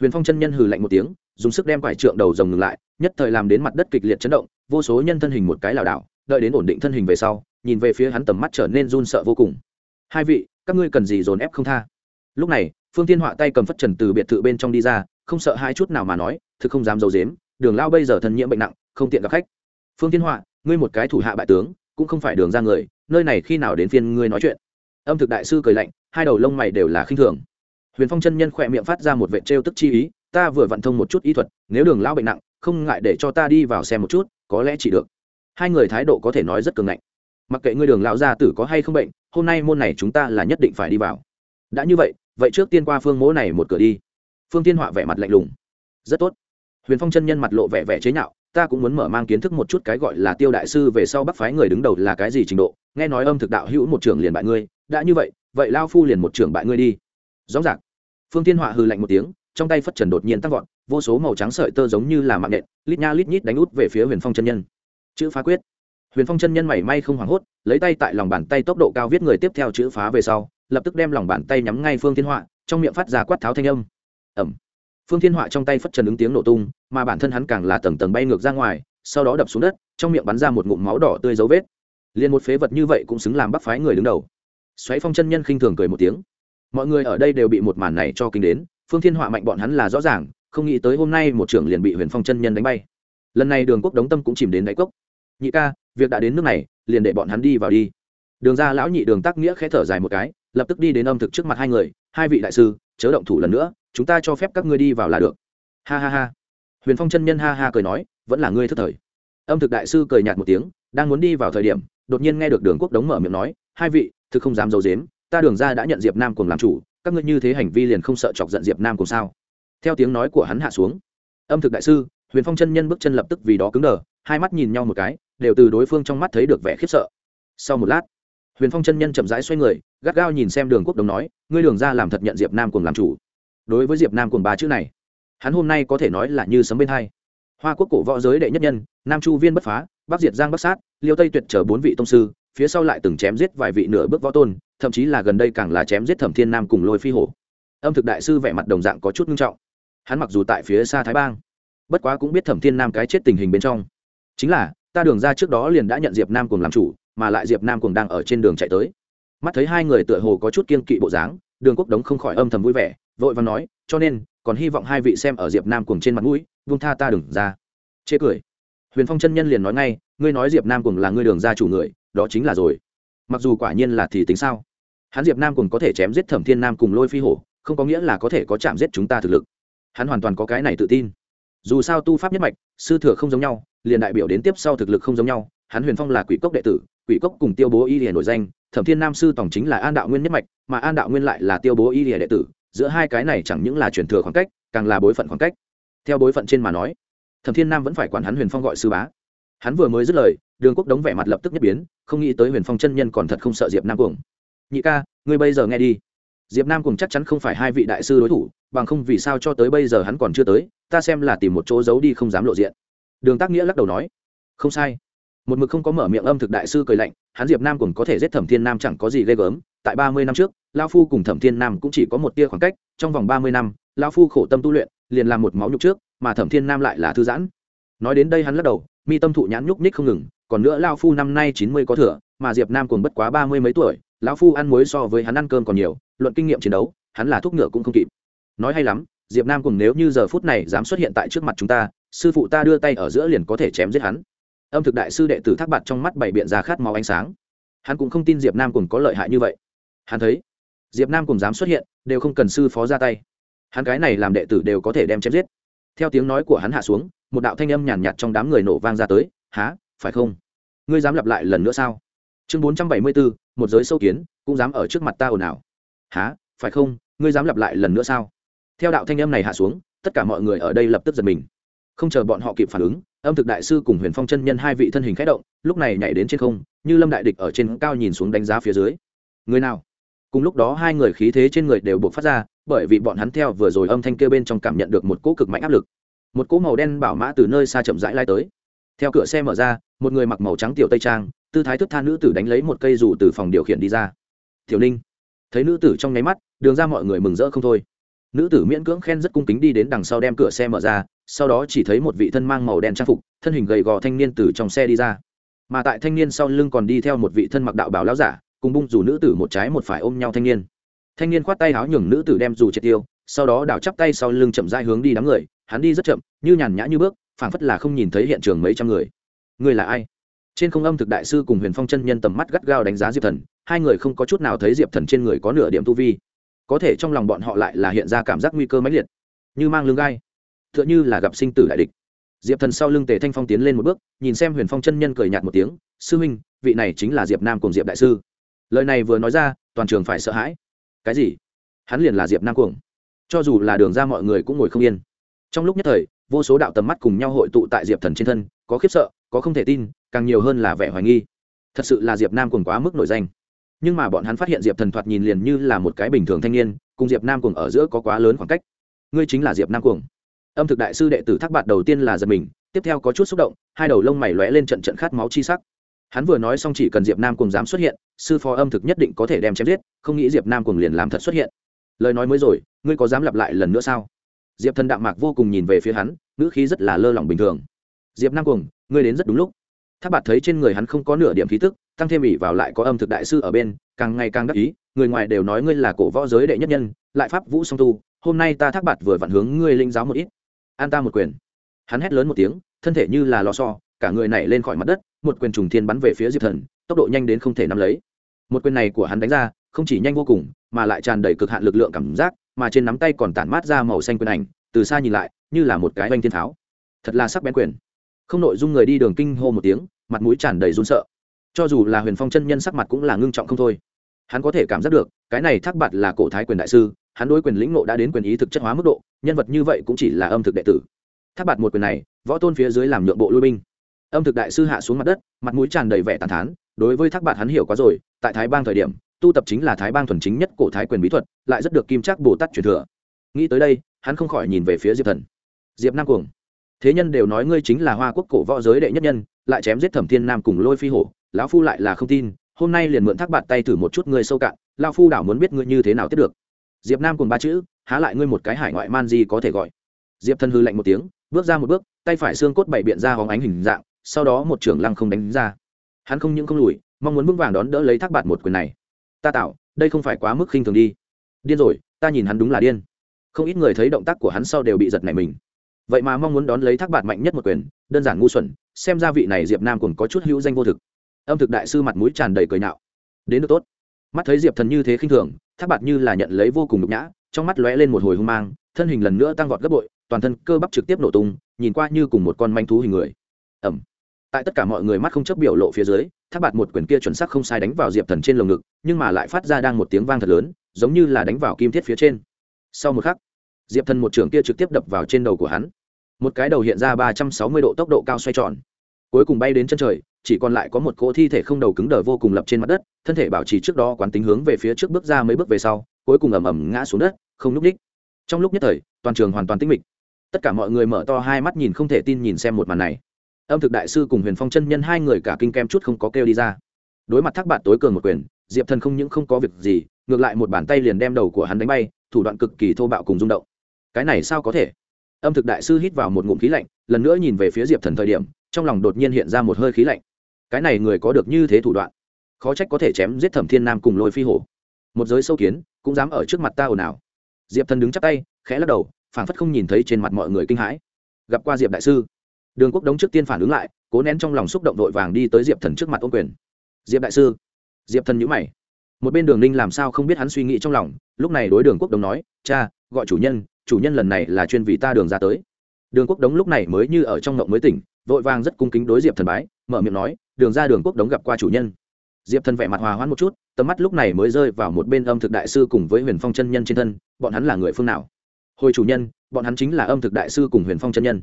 Huyền phong chân nhân hừ lạnh một tiếng, dùng sức đem quải trượng đầu rồng ngừng lại, nhất thời làm đến mặt đất kịch liệt chấn động, vô số nhân thân hình một cái lảo đảo, đợi đến ổn định thân hình về sau, nhìn về phía hắn tầm mắt trở nên run sợ vô cùng. Hai vị, các ngươi cần gì dồn ép không tha? Lúc này, phương tiên họa tay cầm phất trần từ biệt thự bên trong đi ra, không sợ hai chút nào mà nói, thực không dám d i ấ u dếm đường lao bây giờ thân nhiễm bệnh nặng, không tiện gặp khách. Phương tiên họa ngươi một cái thủ hạ bại tướng, cũng không phải đường ra người, nơi này khi nào đến phiên ngươi nói chuyện? Âm thực đại sư cười lạnh, hai đầu lông mày đều là khinh thường. Huyền phong chân nhân khỏe miệng phát ra một vệ trêu tức chi ý, ta vừa vận thông một chút ý thuật, nếu đường lao bệnh nặng, không ngại để cho ta đi vào xem một chút, có lẽ chỉ được. Hai người thái độ có thể nói rất cường ngạnh. Mặc kệ ngươi đường lão gia tử có hay không bệnh, hôm nay môn này chúng ta là nhất định phải đi vào. Đã như vậy vậy trước tiên qua phương mỗ này một cửa đi. Phương tiên họa vẻ mặt lạnh lùng. Rất tốt. Huyền phong chân nhân mặt lộ vẻ vẻ chế nhạo ta cũng muốn mở mang kiến thức một chút cái gọi là tiêu đại sư về sau bắc phái người đứng đầu là cái gì trình độ. Nghe nói âm thực đạo hữu một trưởng liền bại ngươi. Đã như vậy vậy lao phu liền một trưởng bại ngươi đi. Rõ ràng. Phương thiên họa hừ lạnh một tiếng, trong tay phất trần đột nhiên tăng vọt, vô số màu trắng sợi tơ giống như là mạng nện lít nha lít nhít đánh út về phía huyền phong chân nhân. Chữ phá quyết. Huyền phong chân nhân mảy may không hoảng hốt, lấy tay tại lòng bàn tay tốc độ cao viết người tiếp theo chữ phá về sau, lập tức đem lòng bàn tay nhắm ngay phương thiên họa, trong miệng phát ra quát tháo thanh âm. Ẩm phương thiên họa trong tay phất trần ứng tiếng nổ tung, mà bản thân hắn càng là tầng tầng bay ngược ra ngoài, sau đó đập xuống đất, trong miệng bắn ra một ngụm máu đỏ tươi dấu vết. Liền một phế vật như vậy cũng xứng làm bắc phái người đứng đầu. Xoáy phong chân nhân khinh thường cười một tiếng. Mọi người ở đây đều bị một màn này cho kinh đến, phương thiên họa mạnh bọn hắn là rõ ràng, không nghĩ tới hôm nay một trưởng liền bị huyền phong chân nhân đánh bay. Lần này đường quốc đống tâm cũng chìm đến đáy cốc. Nhị ca, việc đã đến nước này, liền để bọn hắn đi vào đi. Đường ra lão nhị đường tác nghĩa khẽ thở dài một cái, lập tức đi đến âm thực trước mặt hai người hai vị đại sư, chớ động thủ lần nữa, chúng ta cho phép các ngươi đi vào là được. Ha ha ha. Huyền phong chân nhân ha ha cười nói, vẫn là ngươi thất thời. Âm thực đại sư cười nhạt một tiếng, đang muốn đi vào thời điểm, đột nhiên nghe được đường quốc đống mở miệng nói, hai vị, thực không dám d i ấ u dếm ta đường ra đã nhận diệp nam cùng làm chủ, các ngươi như thế hành vi liền không sợ chọc giận diệp nam cùng sao? Theo tiếng nói của hắn hạ xuống, âm thực đại sư, huyền phong chân nhân bước chân lập tức vì đó cứng đờ, hai mắt nhìn nhau một cái, đều từ đối phương trong mắt thấy được vẻ khiếp sợ. Sau một lát huyền phong chân nhân chậm rãi xoay người, gắt gao nhìn xem đường quốc đồng nói, ngươi đường ra làm thật nhận diệp nam cùng làm chủ. Đối với diệp nam cùng ba chữ này, hắn hôm nay có thể nói là như sấm bên hai. Hoa quốc cổ võ giới đệ nhất nhân, nam chu viên bất phá, bắc diệt giang bắc sát, liêu tây tuyệt chở bốn vị tông sư, phía sau lại từng chém giết vài vị nửa bước võ tôn, thậm chí là gần đây càng là chém giết thẩm thiên nam cùng lôi phi hổ. Âm thực đại sư vẻ mặt đồng dạng có chút nghiêm trọng. Hắn mặc dù tại phía xa thái bang, bất quá cũng biết thẩm thiên nam cái chết tình hình bên trong. Chính là, ta đường ra trước đó liền đã nhận diệp nam cùng làm chủ mà lại diệp nam cùng đang ở trên đường chạy tới mắt thấy hai người tựa hồ có chút kiên kỵ bộ dáng đường quốc đống không khỏi âm thầm vui vẻ vội và nói cho nên còn hy vọng hai vị xem ở diệp nam cùng trên mặt mũi vung tha ta đừng ra chê cười huyền phong chân nhân liền nói ngay ngươi nói diệp nam cùng là ngươi đường ra chủ người đó chính là rồi mặc dù quả nhiên là thì tính sao hắn diệp nam cùng có thể chém giết thẩm thiên nam cùng lôi phi hổ không có nghĩa là có thể có chạm giết chúng ta thực lực hắn hoàn toàn có cái này tự tin dù sao tu pháp nhất mạch sư thừa không giống nhau liền đại biểu đến tiếp sau thực lực không giống nhau hắn huyền phong là quỷ cốc đệ tử quỷ cốc cùng tiêu bố y lìa nổi danh, thẩm thiên nam sư tổng chính là an đạo nguyên nhất mạch, mà an đạo nguyên lại là tiêu bố y lìa đệ tử, giữa hai cái này chẳng những là truyền thừa khoảng cách, càng là bối phận khoảng cách. Theo bối phận trên mà nói, thẩm thiên nam vẫn phải quản hắn huyền phong gọi sư bá. Hắn vừa mới dứt lời, đường quốc đống vẻ mặt lập tức nhất biến, không nghĩ tới huyền phong chân nhân còn thật không sợ diệp nam cuồng. Nhị ca, ngươi bây giờ nghe đi. Diệp nam cùng chắc chắn không phải hai vị đại sư đối thủ, bằng không vì sao cho tới bây giờ hắn còn chưa tới, ta xem là tìm một chỗ giấu đi không dám lộ diện. Đường tác nghĩa lắc đầu nói, không sai một mực không có mở miệng âm thực đại sư cười lạnh, hắn diệp nam cùng có thể giết thẩm thiên nam chẳng có gì ghê gớm, tại ba mươi năm trước lao phu cùng thẩm thiên nam cũng chỉ có một tia khoảng cách, trong vòng ba mươi năm lao phu khổ tâm tu luyện, liền làm một máu nhục trước, mà thẩm thiên nam lại là thư giãn. Nói đến đây hắn lắc đầu, mi tâm thụ nhãn nhúc nhích không ngừng, còn nữa lao phu năm nay chín mươi có thừa, mà diệp nam cùng bất quá ba mươi mấy tuổi, lão phu ăn muối so với hắn ăn cơm còn nhiều, luận kinh nghiệm chiến đấu, hắn là thuốc ngựa cũng không kịp. Nói hay lắm, diệp nam cùng nếu như giờ phút này dám xuất hiện tại trước mặt chúng ta, sư phụ ta đưa tay ở giữa liền có thể chém giết hắn âm thực đại sư đệ tử thác bạt trong mắt bảy biện ra khát máu ánh sáng. Hắn cũng không tin diệp nam cùng có lợi hại như vậy. Hắn thấy, diệp nam cùng dám xuất hiện, đều không cần sư phó ra tay. Hắn cái này làm đệ tử đều có thể đem chém giết. Theo tiếng nói của hắn hạ xuống, một đạo thanh âm nhàn nhạt trong đám người nổ vang ra tới há phải không? Ngươi dám lặp lại lần nữa sao? Chương bốn trăm bảy mươi bốn một giới sâu kiến, cũng dám ở trước mặt ta ồn ào. Há phải không? Ngươi dám lặp lại lần nữa sao? Theo đạo thanh âm này hạ xuống, tất cả mọi người ở đây lập tức giật mình. Không chờ bọn họ kịp phản ứng âm thực đại sư cùng huyền phong chân nhân hai vị thân hình k h ẽ động, lúc này nhảy đến trên không, như lâm đại địch ở trên cao nhìn xuống đánh giá phía dưới. Người nào? Cùng lúc đó hai người khí thế trên người đều buộc phát ra, bởi vì bọn hắn theo vừa rồi âm thanh kêu bên trong cảm nhận được một cỗ cực mạnh áp lực. Một cỗ màu đen bảo mã từ nơi xa chậm rãi lai tới. Theo cửa xe mở ra, một người mặc màu trắng tiểu tây trang, tư thái thức tha nữ tử đánh lấy một cây dù từ phòng điều khiển đi ra. Tiểu ninh. Thấy nữ tử trong nháy mắt, đường ra mọi người mừng rỡ không thôi. Nữ tử miễn cưỡng khen rất cung kính đi đến đằng sau đem cửa xe mở ra sau đó chỉ thấy một vị thân mang màu đen trang phục, thân hình gầy gò thanh niên từ trong xe đi ra. Mà tại thanh niên sau lưng còn đi theo một vị thân mặc đạo bảo lão giả, cùng bung dù nữ tử một trái một phải ôm nhau thanh niên. Thanh niên khoát tay áo nhường nữ tử đem dù triệt tiêu, sau đó đảo chắp tay sau lưng chậm dai hướng đi đám người, hắn đi rất chậm, như nhàn nhã như bước, phảng phất là không nhìn thấy hiện trường mấy trăm người. Người là ai? Trên không âm thực đại sư cùng huyền phong chân nhân tầm mắt gắt gao đánh giá diệp thần, hai người không có chút nào thấy diệp thần trên người có nửa điểm tu vi. Có thể trong lòng bọn họ lại là hiện ra cảm giác nguy cơ mãnh liệt. Như mang lương gai tựa như là gặp sinh tử đại địch. Diệp thần sau lưng tề thanh phong tiến lên một bước, nhìn xem huyền phong chân nhân cười nhạt một tiếng, sư huynh, vị này chính là diệp nam cùng diệp đại sư. Lời này vừa nói ra, toàn trường phải sợ hãi. Cái gì? Hắn liền là diệp nam cuồng. Cho dù là đường ra mọi người cũng ngồi không yên. Trong lúc nhất thời, vô số đạo tầm mắt cùng nhau hội tụ tại diệp thần trên thân, có khiếp sợ, có không thể tin, càng nhiều hơn là vẻ hoài nghi. Thật sự là diệp nam cùng quá mức nổi danh. Nhưng mà bọn hắn phát hiện diệp thần thoạt nhìn liền như là một cái bình thường thanh niên, cùng diệp nam cùng ở giữa có quá lớn khoảng cách. Ngươi chính là diệp nam cuồng âm thực đại sư đệ tử thác bạt đầu tiên là giật mình, tiếp theo có chút xúc động, hai đầu lông mày lóe lên trận trận khát máu chi sắc. Hắn vừa nói xong chỉ cần diệp nam cùng dám xuất hiện, sư phó âm thực nhất định có thể đem chém giết, không nghĩ diệp nam cùng liền làm thật xuất hiện. Lời nói mới rồi, ngươi có dám lặp lại lần nữa sao? Diệp thần đạm mạc vô cùng nhìn về phía hắn, ngữ khí rất là lơ lỏng bình thường. Diệp nam cùng ngươi đến rất đúng lúc. Thác bạt thấy trên người hắn không có nửa điểm khí tức, tăng thêm ỉ vào lại có âm thực đại sư ở bên, càng ngày càng đắc ý, người ngoài đều nói ngươi là cổ võ giới đệ nhất nhân, lại pháp vũ song tu, hôm nay ta thác bạt vừa vặn hướng ngươi linh giáo một ít an ta một quyền. Hắn hét lớn một tiếng, thân thể như là lò so cả người này lên khỏi mặt đất, một quyền trùng thiên bắn về phía diệp thần, tốc độ nhanh đến không thể nắm lấy. Một quyền này của hắn đánh ra, không chỉ nhanh vô cùng, mà lại tràn đầy cực hạn lực lượng cảm giác, mà trên nắm tay còn tản mát ra màu xanh quyền ảnh, từ xa nhìn lại, như là một cái oanh thiên tháo. Thật là sắc bén quyền. Không nội dung người đi đường kinh hô một tiếng, mặt mũi tràn đầy run sợ. Cho dù là huyền phong chân nhân sắc mặt cũng là ngưng trọng không thôi. Hắn có thể cảm giác được, cái này thác bạt là cổ thái quyền đại sư, hắn đối quyền lĩnh nộ đã đến quyền ý thực chất hóa mức độ nhân vật như vậy cũng chỉ là âm thực đệ tử. Thác bạt một quyền này, võ tôn phía dưới làm nhượng bộ lui binh. Âm thực đại sư hạ xuống mặt đất, mặt mũi tràn đầy vẻ tàn thán, đối với thác bạt hắn hiểu quá rồi, tại thái bang thời điểm, tu tập chính là thái bang thuần chính nhất cổ thái quyền bí thuật, lại rất được kim trác bồ tát truyền thừa. Nghĩ tới đây, hắn không khỏi nhìn về phía diệp thần. Diệp nam cuồng. Thế nhân đều nói ngươi chính là hoa quốc cổ võ giới đệ nhất nhân, lại chém giết thẩm thiên nam cùng lôi phi hổ, lão phu lại là không tin, hôm nay liền mượn thác bạt tay thử một chút ngươi sâu cạn, lão phu đảo muốn biết ngươi như thế nào tiếp được. Diệp nam cùng ba chữ há lại ngươi một cái hải ngoại man di có thể gọi. Diệp thân hư lạnh một tiếng, bước ra một bước, tay phải xương cốt bảy biện ra hóng ánh hình dạng, sau đó một trưởng lăng không đánh ra. Hắn không những không lùi, mong muốn vững vàng đón đỡ lấy thác bạt một quyền này. Ta tạo, đây không phải quá mức khinh thường đi. Điên rồi, ta nhìn hắn đúng là điên. Không ít người thấy động tác của hắn sau đều bị giật nảy mình. Vậy mà mong muốn đón lấy thác bạt mạnh nhất một quyền, đơn giản ngu xuẩn, xem ra vị này diệp nam còn có chút hữu danh vô thực. Âm thực đại sư mặt mũi tràn đầy cười nhạo. Đến được tốt. Mắt thấy diệp thần như thế khinh thường, thác bạt như là nhận lấy vô cùng nhục nhã trong mắt lóe lên một hồi hung mang, thân hình lần nữa tăng vọt gấp bội, toàn thân cơ bắp trực tiếp nổ tung, nhìn qua như cùng một con manh thú hình người. Ẩm tại tất cả mọi người mắt không chấp biểu lộ phía dưới, thác bạt một quyền kia chuẩn xác không sai đánh vào diệp thần trên lồng ngực, nhưng mà lại phát ra đang một tiếng vang thật lớn, giống như là đánh vào kim thiết phía trên. Sau một khắc, diệp thần một trường kia trực tiếp đập vào trên đầu của hắn. Một cái đầu hiện ra ba trăm sáu mươi độ tốc độ cao xoay tròn. Cuối cùng bay đến chân trời, chỉ còn lại có một cỗ thi thể không đầu cứng đờ vô cùng lập trên mặt đất, thân thể bảo trì trước đó quán tính hướng về phía trước bước ra mấy bước về sau, cuối cùng ầm ầm ngã xuống đất không núp đích. Trong lúc nhất thời, toàn trường hoàn toàn tĩnh mịch. Tất cả mọi người mở to hai mắt nhìn không thể tin nhìn xem một màn này. Âm thực đại sư cùng huyền phong chân nhân hai người cả kinh kem chút không có kêu đi ra. Đối mặt thác bạn tối cường một quyền, diệp thần không những không có việc gì, ngược lại một bàn tay liền đem đầu của hắn đánh bay, thủ đoạn cực kỳ thô bạo cùng rung động. Cái này sao có thể? Âm thực đại sư hít vào một ngụm khí lạnh, lần nữa nhìn về phía diệp thần thời điểm, trong lòng đột nhiên hiện ra một hơi khí lạnh. Cái này người có được như thế thủ đoạn, khó trách có thể chém giết thẩm thiên nam cùng lôi phi hổ. Một giới sâu kiến, cũng dám ở trước mặt ta ồn ào diệp thần đứng chắp tay, khẽ lắc đầu, phảng phất không nhìn thấy trên mặt mọi người kinh hãi. Gặp qua diệp đại sư. Đường quốc đống trước tiên phản ứng lại, cố nén trong lòng xúc động vội vàng đi tới diệp thần trước mặt ô quyền. Diệp đại sư. Diệp thần nhữ mày. Một bên đường ninh làm sao không biết hắn suy nghĩ trong lòng, lúc này đối đường quốc đống nói, cha, gọi chủ nhân chủ nhân lần này là chuyên vì ta đường ra tới. Đường quốc đống lúc này mới như ở trong ngộng mới tỉnh, vội vàng rất cung kính đối diệp thần bái, mở miệng nói, đường ra đường quốc đống gặp qua chủ nhân diệp thần vẻ mặt hòa hoãn một chút, tầm mắt lúc này mới rơi vào một bên âm thực đại sư cùng với huyền phong chân nhân trên thân, bọn hắn là người phương nào? Hồi chủ nhân, bọn hắn chính là âm thực đại sư cùng huyền phong chân nhân.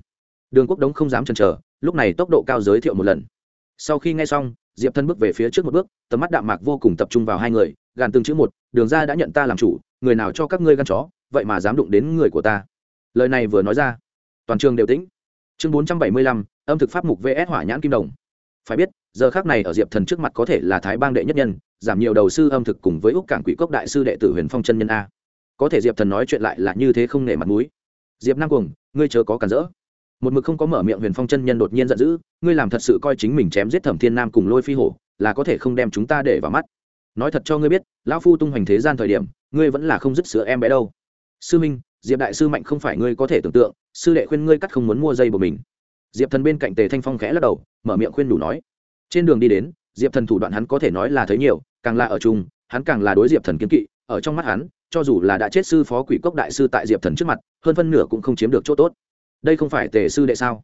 Đường quốc đống không dám chần chờ, lúc này tốc độ cao giới thiệu một lần. Sau khi nghe xong, diệp thân bước về phía trước một bước, tầm mắt đạm mạc vô cùng tập trung vào hai người, gàn từng chữ một, đường ra đã nhận ta làm chủ, người nào cho các ngươi gan chó, vậy mà dám đụng đến người của ta. Lời này vừa nói ra, toàn trường đều tĩnh. Chương bốn trăm bảy mươi lăm, âm thực pháp mục vs hỏa nhãn kim đồng phải biết, giờ khác này ở diệp thần trước mặt có thể là thái bang đệ nhất nhân, giảm nhiều đầu sư âm thực cùng với úc cảng quỷ cốc đại sư đệ tử huyền phong chân nhân a. Có thể diệp thần nói chuyện lại là như thế không nể mặt mũi. Diệp nam cuồng, ngươi chớ có cản rỡ. Một mực không có mở miệng huyền phong chân nhân đột nhiên giận dữ, ngươi làm thật sự coi chính mình chém giết thẩm thiên nam cùng lôi phi hổ, là có thể không đem chúng ta để vào mắt. Nói thật cho ngươi biết, lão phu tung hoành thế gian thời điểm, ngươi vẫn là không dứt sữa em bé đâu. Sư minh, diệp đại sư mạnh không phải ngươi có thể tưởng tượng, sư đệ khuyên ngươi cắt không muốn mua dây của mình diệp thần bên cạnh tề thanh phong khẽ lắc đầu, mở miệng khuyên đủ nói, trên đường đi đến, diệp thần thủ đoạn hắn có thể nói là thấy nhiều, càng là ở chung, hắn càng là đối diệp thần kiếm kỵ, ở trong mắt hắn, cho dù là đã chết sư phó quỷ cốc đại sư tại diệp thần trước mặt, hơn phân nửa cũng không chiếm được chỗ tốt. Đây không phải tề sư đệ sao?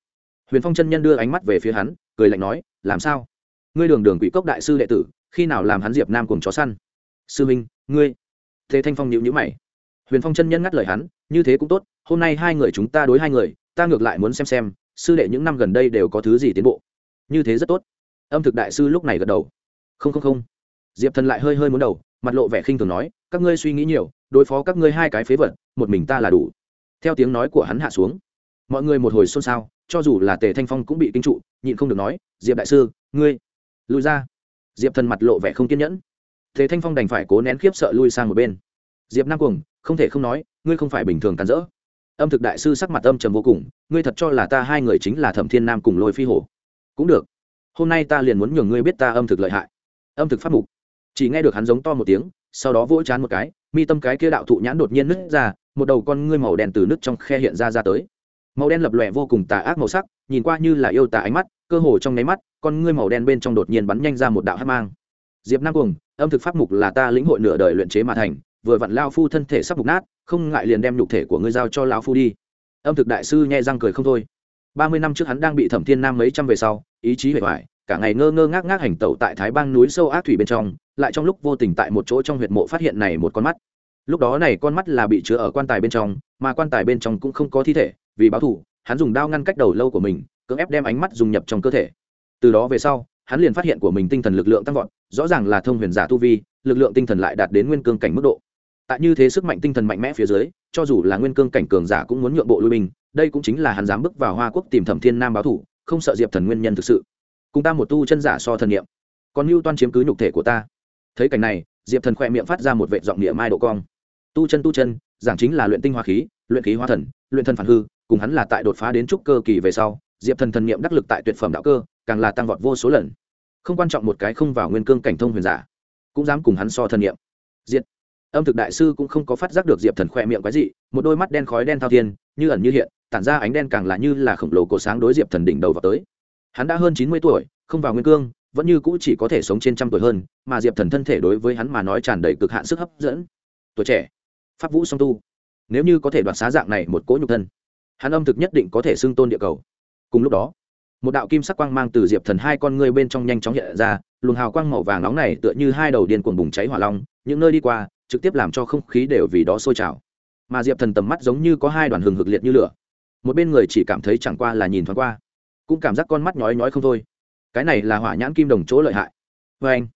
Huyền phong chân nhân đưa ánh mắt về phía hắn, cười lạnh nói, làm sao? Ngươi đường đường quỷ cốc đại sư đệ tử, khi nào làm hắn diệp nam cùng chó săn? Sư minh ngươi. Thế thanh phong nhịu nhữ mày. Huyền phong chân nhân ngắt lời hắn, như thế cũng tốt, hôm nay hai người chúng ta đối hai người, ta ngược lại muốn xem xem sư đệ những năm gần đây đều có thứ gì tiến bộ? Như thế rất tốt. Âm thực đại sư lúc này gật đầu. Không không không. Diệp thần lại hơi hơi muốn đầu, mặt lộ vẻ khinh thường nói, các ngươi suy nghĩ nhiều, đối phó các ngươi hai cái phế vật, một mình ta là đủ. Theo tiếng nói của hắn hạ xuống, mọi người một hồi xôn xao, cho dù là tề thanh phong cũng bị kinh trụ, nhịn không được nói, diệp đại sư, ngươi lùi ra. Diệp thần mặt lộ vẻ không kiên nhẫn. Tề thanh phong đành phải cố nén khiếp sợ lui sang một bên. Diệp nam cuồng, không thể không nói, ngươi không phải bình thường cản rỡ âm thực đại sư sắc mặt âm trầm vô cùng, ngươi thật cho là ta hai người chính là thẩm thiên nam cùng lôi phi hổ? Cũng được. Hôm nay ta liền muốn nhường ngươi biết ta âm thực lợi hại. Âm thực pháp mục. Chỉ nghe được hắn giống to một tiếng, sau đó vỗ chán một cái, mi tâm cái kia đạo thụ nhãn đột nhiên nứt ra, một đầu con ngươi màu đen từ nứt trong khe hiện ra ra tới. Màu đen lập lòe vô cùng tà ác màu sắc, nhìn qua như là yêu tà ánh mắt, cơ hồ trong nháy mắt, con ngươi màu đen bên trong đột nhiên bắn nhanh ra một đạo hát mang. Diệp nam cuồng âm thực pháp mục là ta lĩnh hội nửa đời luyện chế mà thành vừa vặn lao phu thân thể sắp mục nát, không ngại liền đem nhục thể của ngươi giao cho lão phu đi. Âm thực đại sư nhẹ răng cười không thôi. Ba mươi năm trước hắn đang bị thẩm thiên nam mấy trăm về sau, ý chí hề hoài cả ngày ngơ ngơ ngác ngác hành tẩu tại thái bang núi sâu ác thủy bên trong, lại trong lúc vô tình tại một chỗ trong huyệt mộ phát hiện này một con mắt. Lúc đó này con mắt là bị chứa ở quan tài bên trong, mà quan tài bên trong cũng không có thi thể, vì báo thù, hắn dùng đao ngăn cách đầu lâu của mình, cưỡng ép đem ánh mắt dùng nhập trong cơ thể. Từ đó về sau, hắn liền phát hiện của mình tinh thần lực lượng tăng vọt, rõ ràng là thông huyền giả tu vi, lực lượng tinh thần lại đạt đến nguyên cương cảnh mức độ tại như thế sức mạnh tinh thần mạnh mẽ phía dưới, cho dù là nguyên cương cảnh cường giả cũng muốn nhượng bộ lui binh, đây cũng chính là hắn dám bước vào hoa quốc tìm thẩm thiên nam báo thủ, không sợ diệp thần nguyên nhân thực sự. Cùng ta một tu chân giả so thần niệm. Còn mưu toan chiếm cứ nhục thể của ta. Thấy cảnh này, diệp thần khoe miệng phát ra một vệ giọng niệm mai độ cong. Tu chân tu chân, giảng chính là luyện tinh hoa khí, luyện khí hoa thần, luyện thần phản hư, cùng hắn là tại đột phá đến trúc cơ kỳ về sau, diệp thần thần niệm đắc lực tại tuyệt phẩm đạo cơ, càng là tăng vọt vô số lần. Không quan trọng một cái không vào nguyên cương cảnh thông huyền giả, cũng dám cùng hắn so thần niệm. Diệt âm thực đại sư cũng không có phát giác được diệp thần khoe miệng quái dị, một đôi mắt đen khói đen thao thiên, như ẩn như hiện, tản ra ánh đen càng là như là khổng lồ cổ sáng đối diệp thần đỉnh đầu vào tới. Hắn đã hơn chín mươi tuổi, không vào nguyên cương, vẫn như cũ chỉ có thể sống trên trăm tuổi hơn, mà diệp thần thân thể đối với hắn mà nói tràn đầy cực hạn sức hấp dẫn. Tuổi trẻ, pháp vũ song tu, nếu như có thể đoạt xá dạng này một cỗ nhục thân, hắn âm thực nhất định có thể xưng tôn địa cầu. Cùng lúc đó, một đạo kim sắc quang mang từ diệp thần hai con ngươi bên trong nhanh chóng hiện ra, luồng hào quang màu vàng nóng này tựa như hai đầu điên cuồng bùng cháy hỏa long, những nơi đi qua trực tiếp làm cho không khí đều vì đó sôi trào. Mà diệp thần tầm mắt giống như có hai đoàn hừng hực liệt như lửa. Một bên người chỉ cảm thấy chẳng qua là nhìn thoáng qua, cũng cảm giác con mắt nhói nhói không thôi. Cái này là hỏa nhãn kim đồng chỗ lợi hại. Vê anh,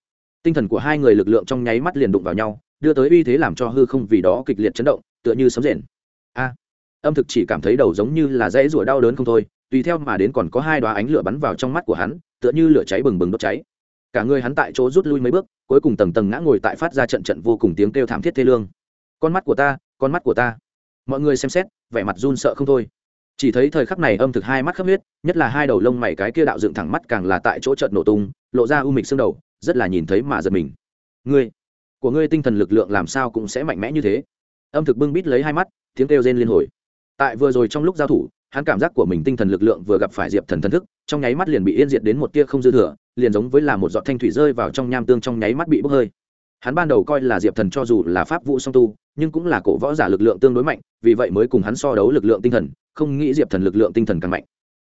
tinh thần của hai người lực lượng trong nháy mắt liền đụng vào nhau, đưa tới uy thế làm cho hư không vì đó kịch liệt chấn động, tựa như sấm rền. A, âm thực chỉ cảm thấy đầu giống như là dãy rủa đau đớn không thôi, tùy theo mà đến còn có hai đoá ánh lửa bắn vào trong mắt của hắn, tựa như lửa cháy bừng bừng đốt cháy cả người hắn tại chỗ rút lui mấy bước, cuối cùng tầng tầng ngã ngồi tại phát ra trận trận vô cùng tiếng kêu thảm thiết thê lương. Con mắt của ta, con mắt của ta. Mọi người xem xét, vẻ mặt run sợ không thôi. Chỉ thấy thời khắc này âm thực hai mắt khắp huyết, nhất là hai đầu lông mày cái kia đạo dựng thẳng mắt càng là tại chỗ trận nổ tung, lộ ra u mịch xương đầu, rất là nhìn thấy mà giật mình. Ngươi, của ngươi tinh thần lực lượng làm sao cũng sẽ mạnh mẽ như thế? Âm thực bưng bít lấy hai mắt, tiếng kêu rên liên hồi. Tại vừa rồi trong lúc giao thủ hắn cảm giác của mình tinh thần lực lượng vừa gặp phải diệp thần thần thức, trong nháy mắt liền bị yên diệt đến một tia không dư thừa, liền giống với là một giọt thanh thủy rơi vào trong nham tương trong nháy mắt bị bốc hơi. Hắn ban đầu coi là diệp thần cho dù là pháp vụ song tu, nhưng cũng là cổ võ giả lực lượng tương đối mạnh, vì vậy mới cùng hắn so đấu lực lượng tinh thần, không nghĩ diệp thần lực lượng tinh thần càng mạnh.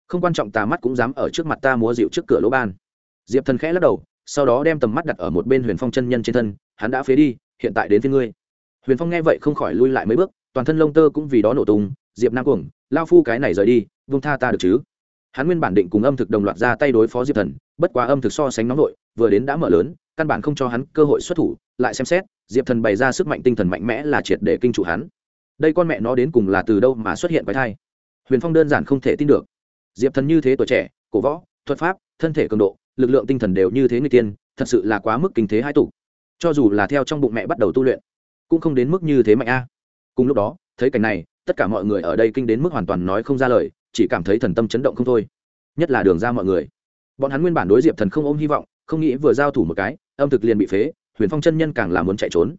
Không quan trọng tà mắt cũng dám ở trước mặt ta múa dịu trước cửa lỗ ban. Diệp thần khẽ lắc đầu, sau đó đem tầm mắt đặt ở một bên huyền phong chân nhân trên thân, hắn đã phế đi, hiện tại đến phía ngươi. Huyền phong nghe vậy không khỏi lui lại mấy bước, toàn thân lông tơ cũng vì đó nổ tung diệp nam cuồng, lao phu cái này rời đi, vung tha ta được chứ? Hắn nguyên bản định cùng âm thực đồng loạt ra tay đối phó diệp thần, bất quá âm thực so sánh nóng nội, vừa đến đã mở lớn, căn bản không cho hắn cơ hội xuất thủ, lại xem xét, diệp thần bày ra sức mạnh tinh thần mạnh mẽ là triệt để kinh chủ hắn. Đây con mẹ nó đến cùng là từ đâu mà xuất hiện quái thai? Huyền phong đơn giản không thể tin được. Diệp thần như thế tuổi trẻ, cổ võ, thuật pháp, thân thể cường độ, lực lượng tinh thần đều như thế người tiên, thật sự là quá mức kinh thế hai tủ cho dù là theo trong bụng mẹ bắt đầu tu luyện, cũng không đến mức như thế mạnh a. Cùng lúc đó, thấy cảnh này tất cả mọi người ở đây kinh đến mức hoàn toàn nói không ra lời, chỉ cảm thấy thần tâm chấn động không thôi. Nhất là đường ra mọi người. Bọn hắn nguyên bản đối diệp thần không ôm hy vọng, không nghĩ vừa giao thủ một cái, âm thực liền bị phế, huyền phong chân nhân càng là muốn chạy trốn.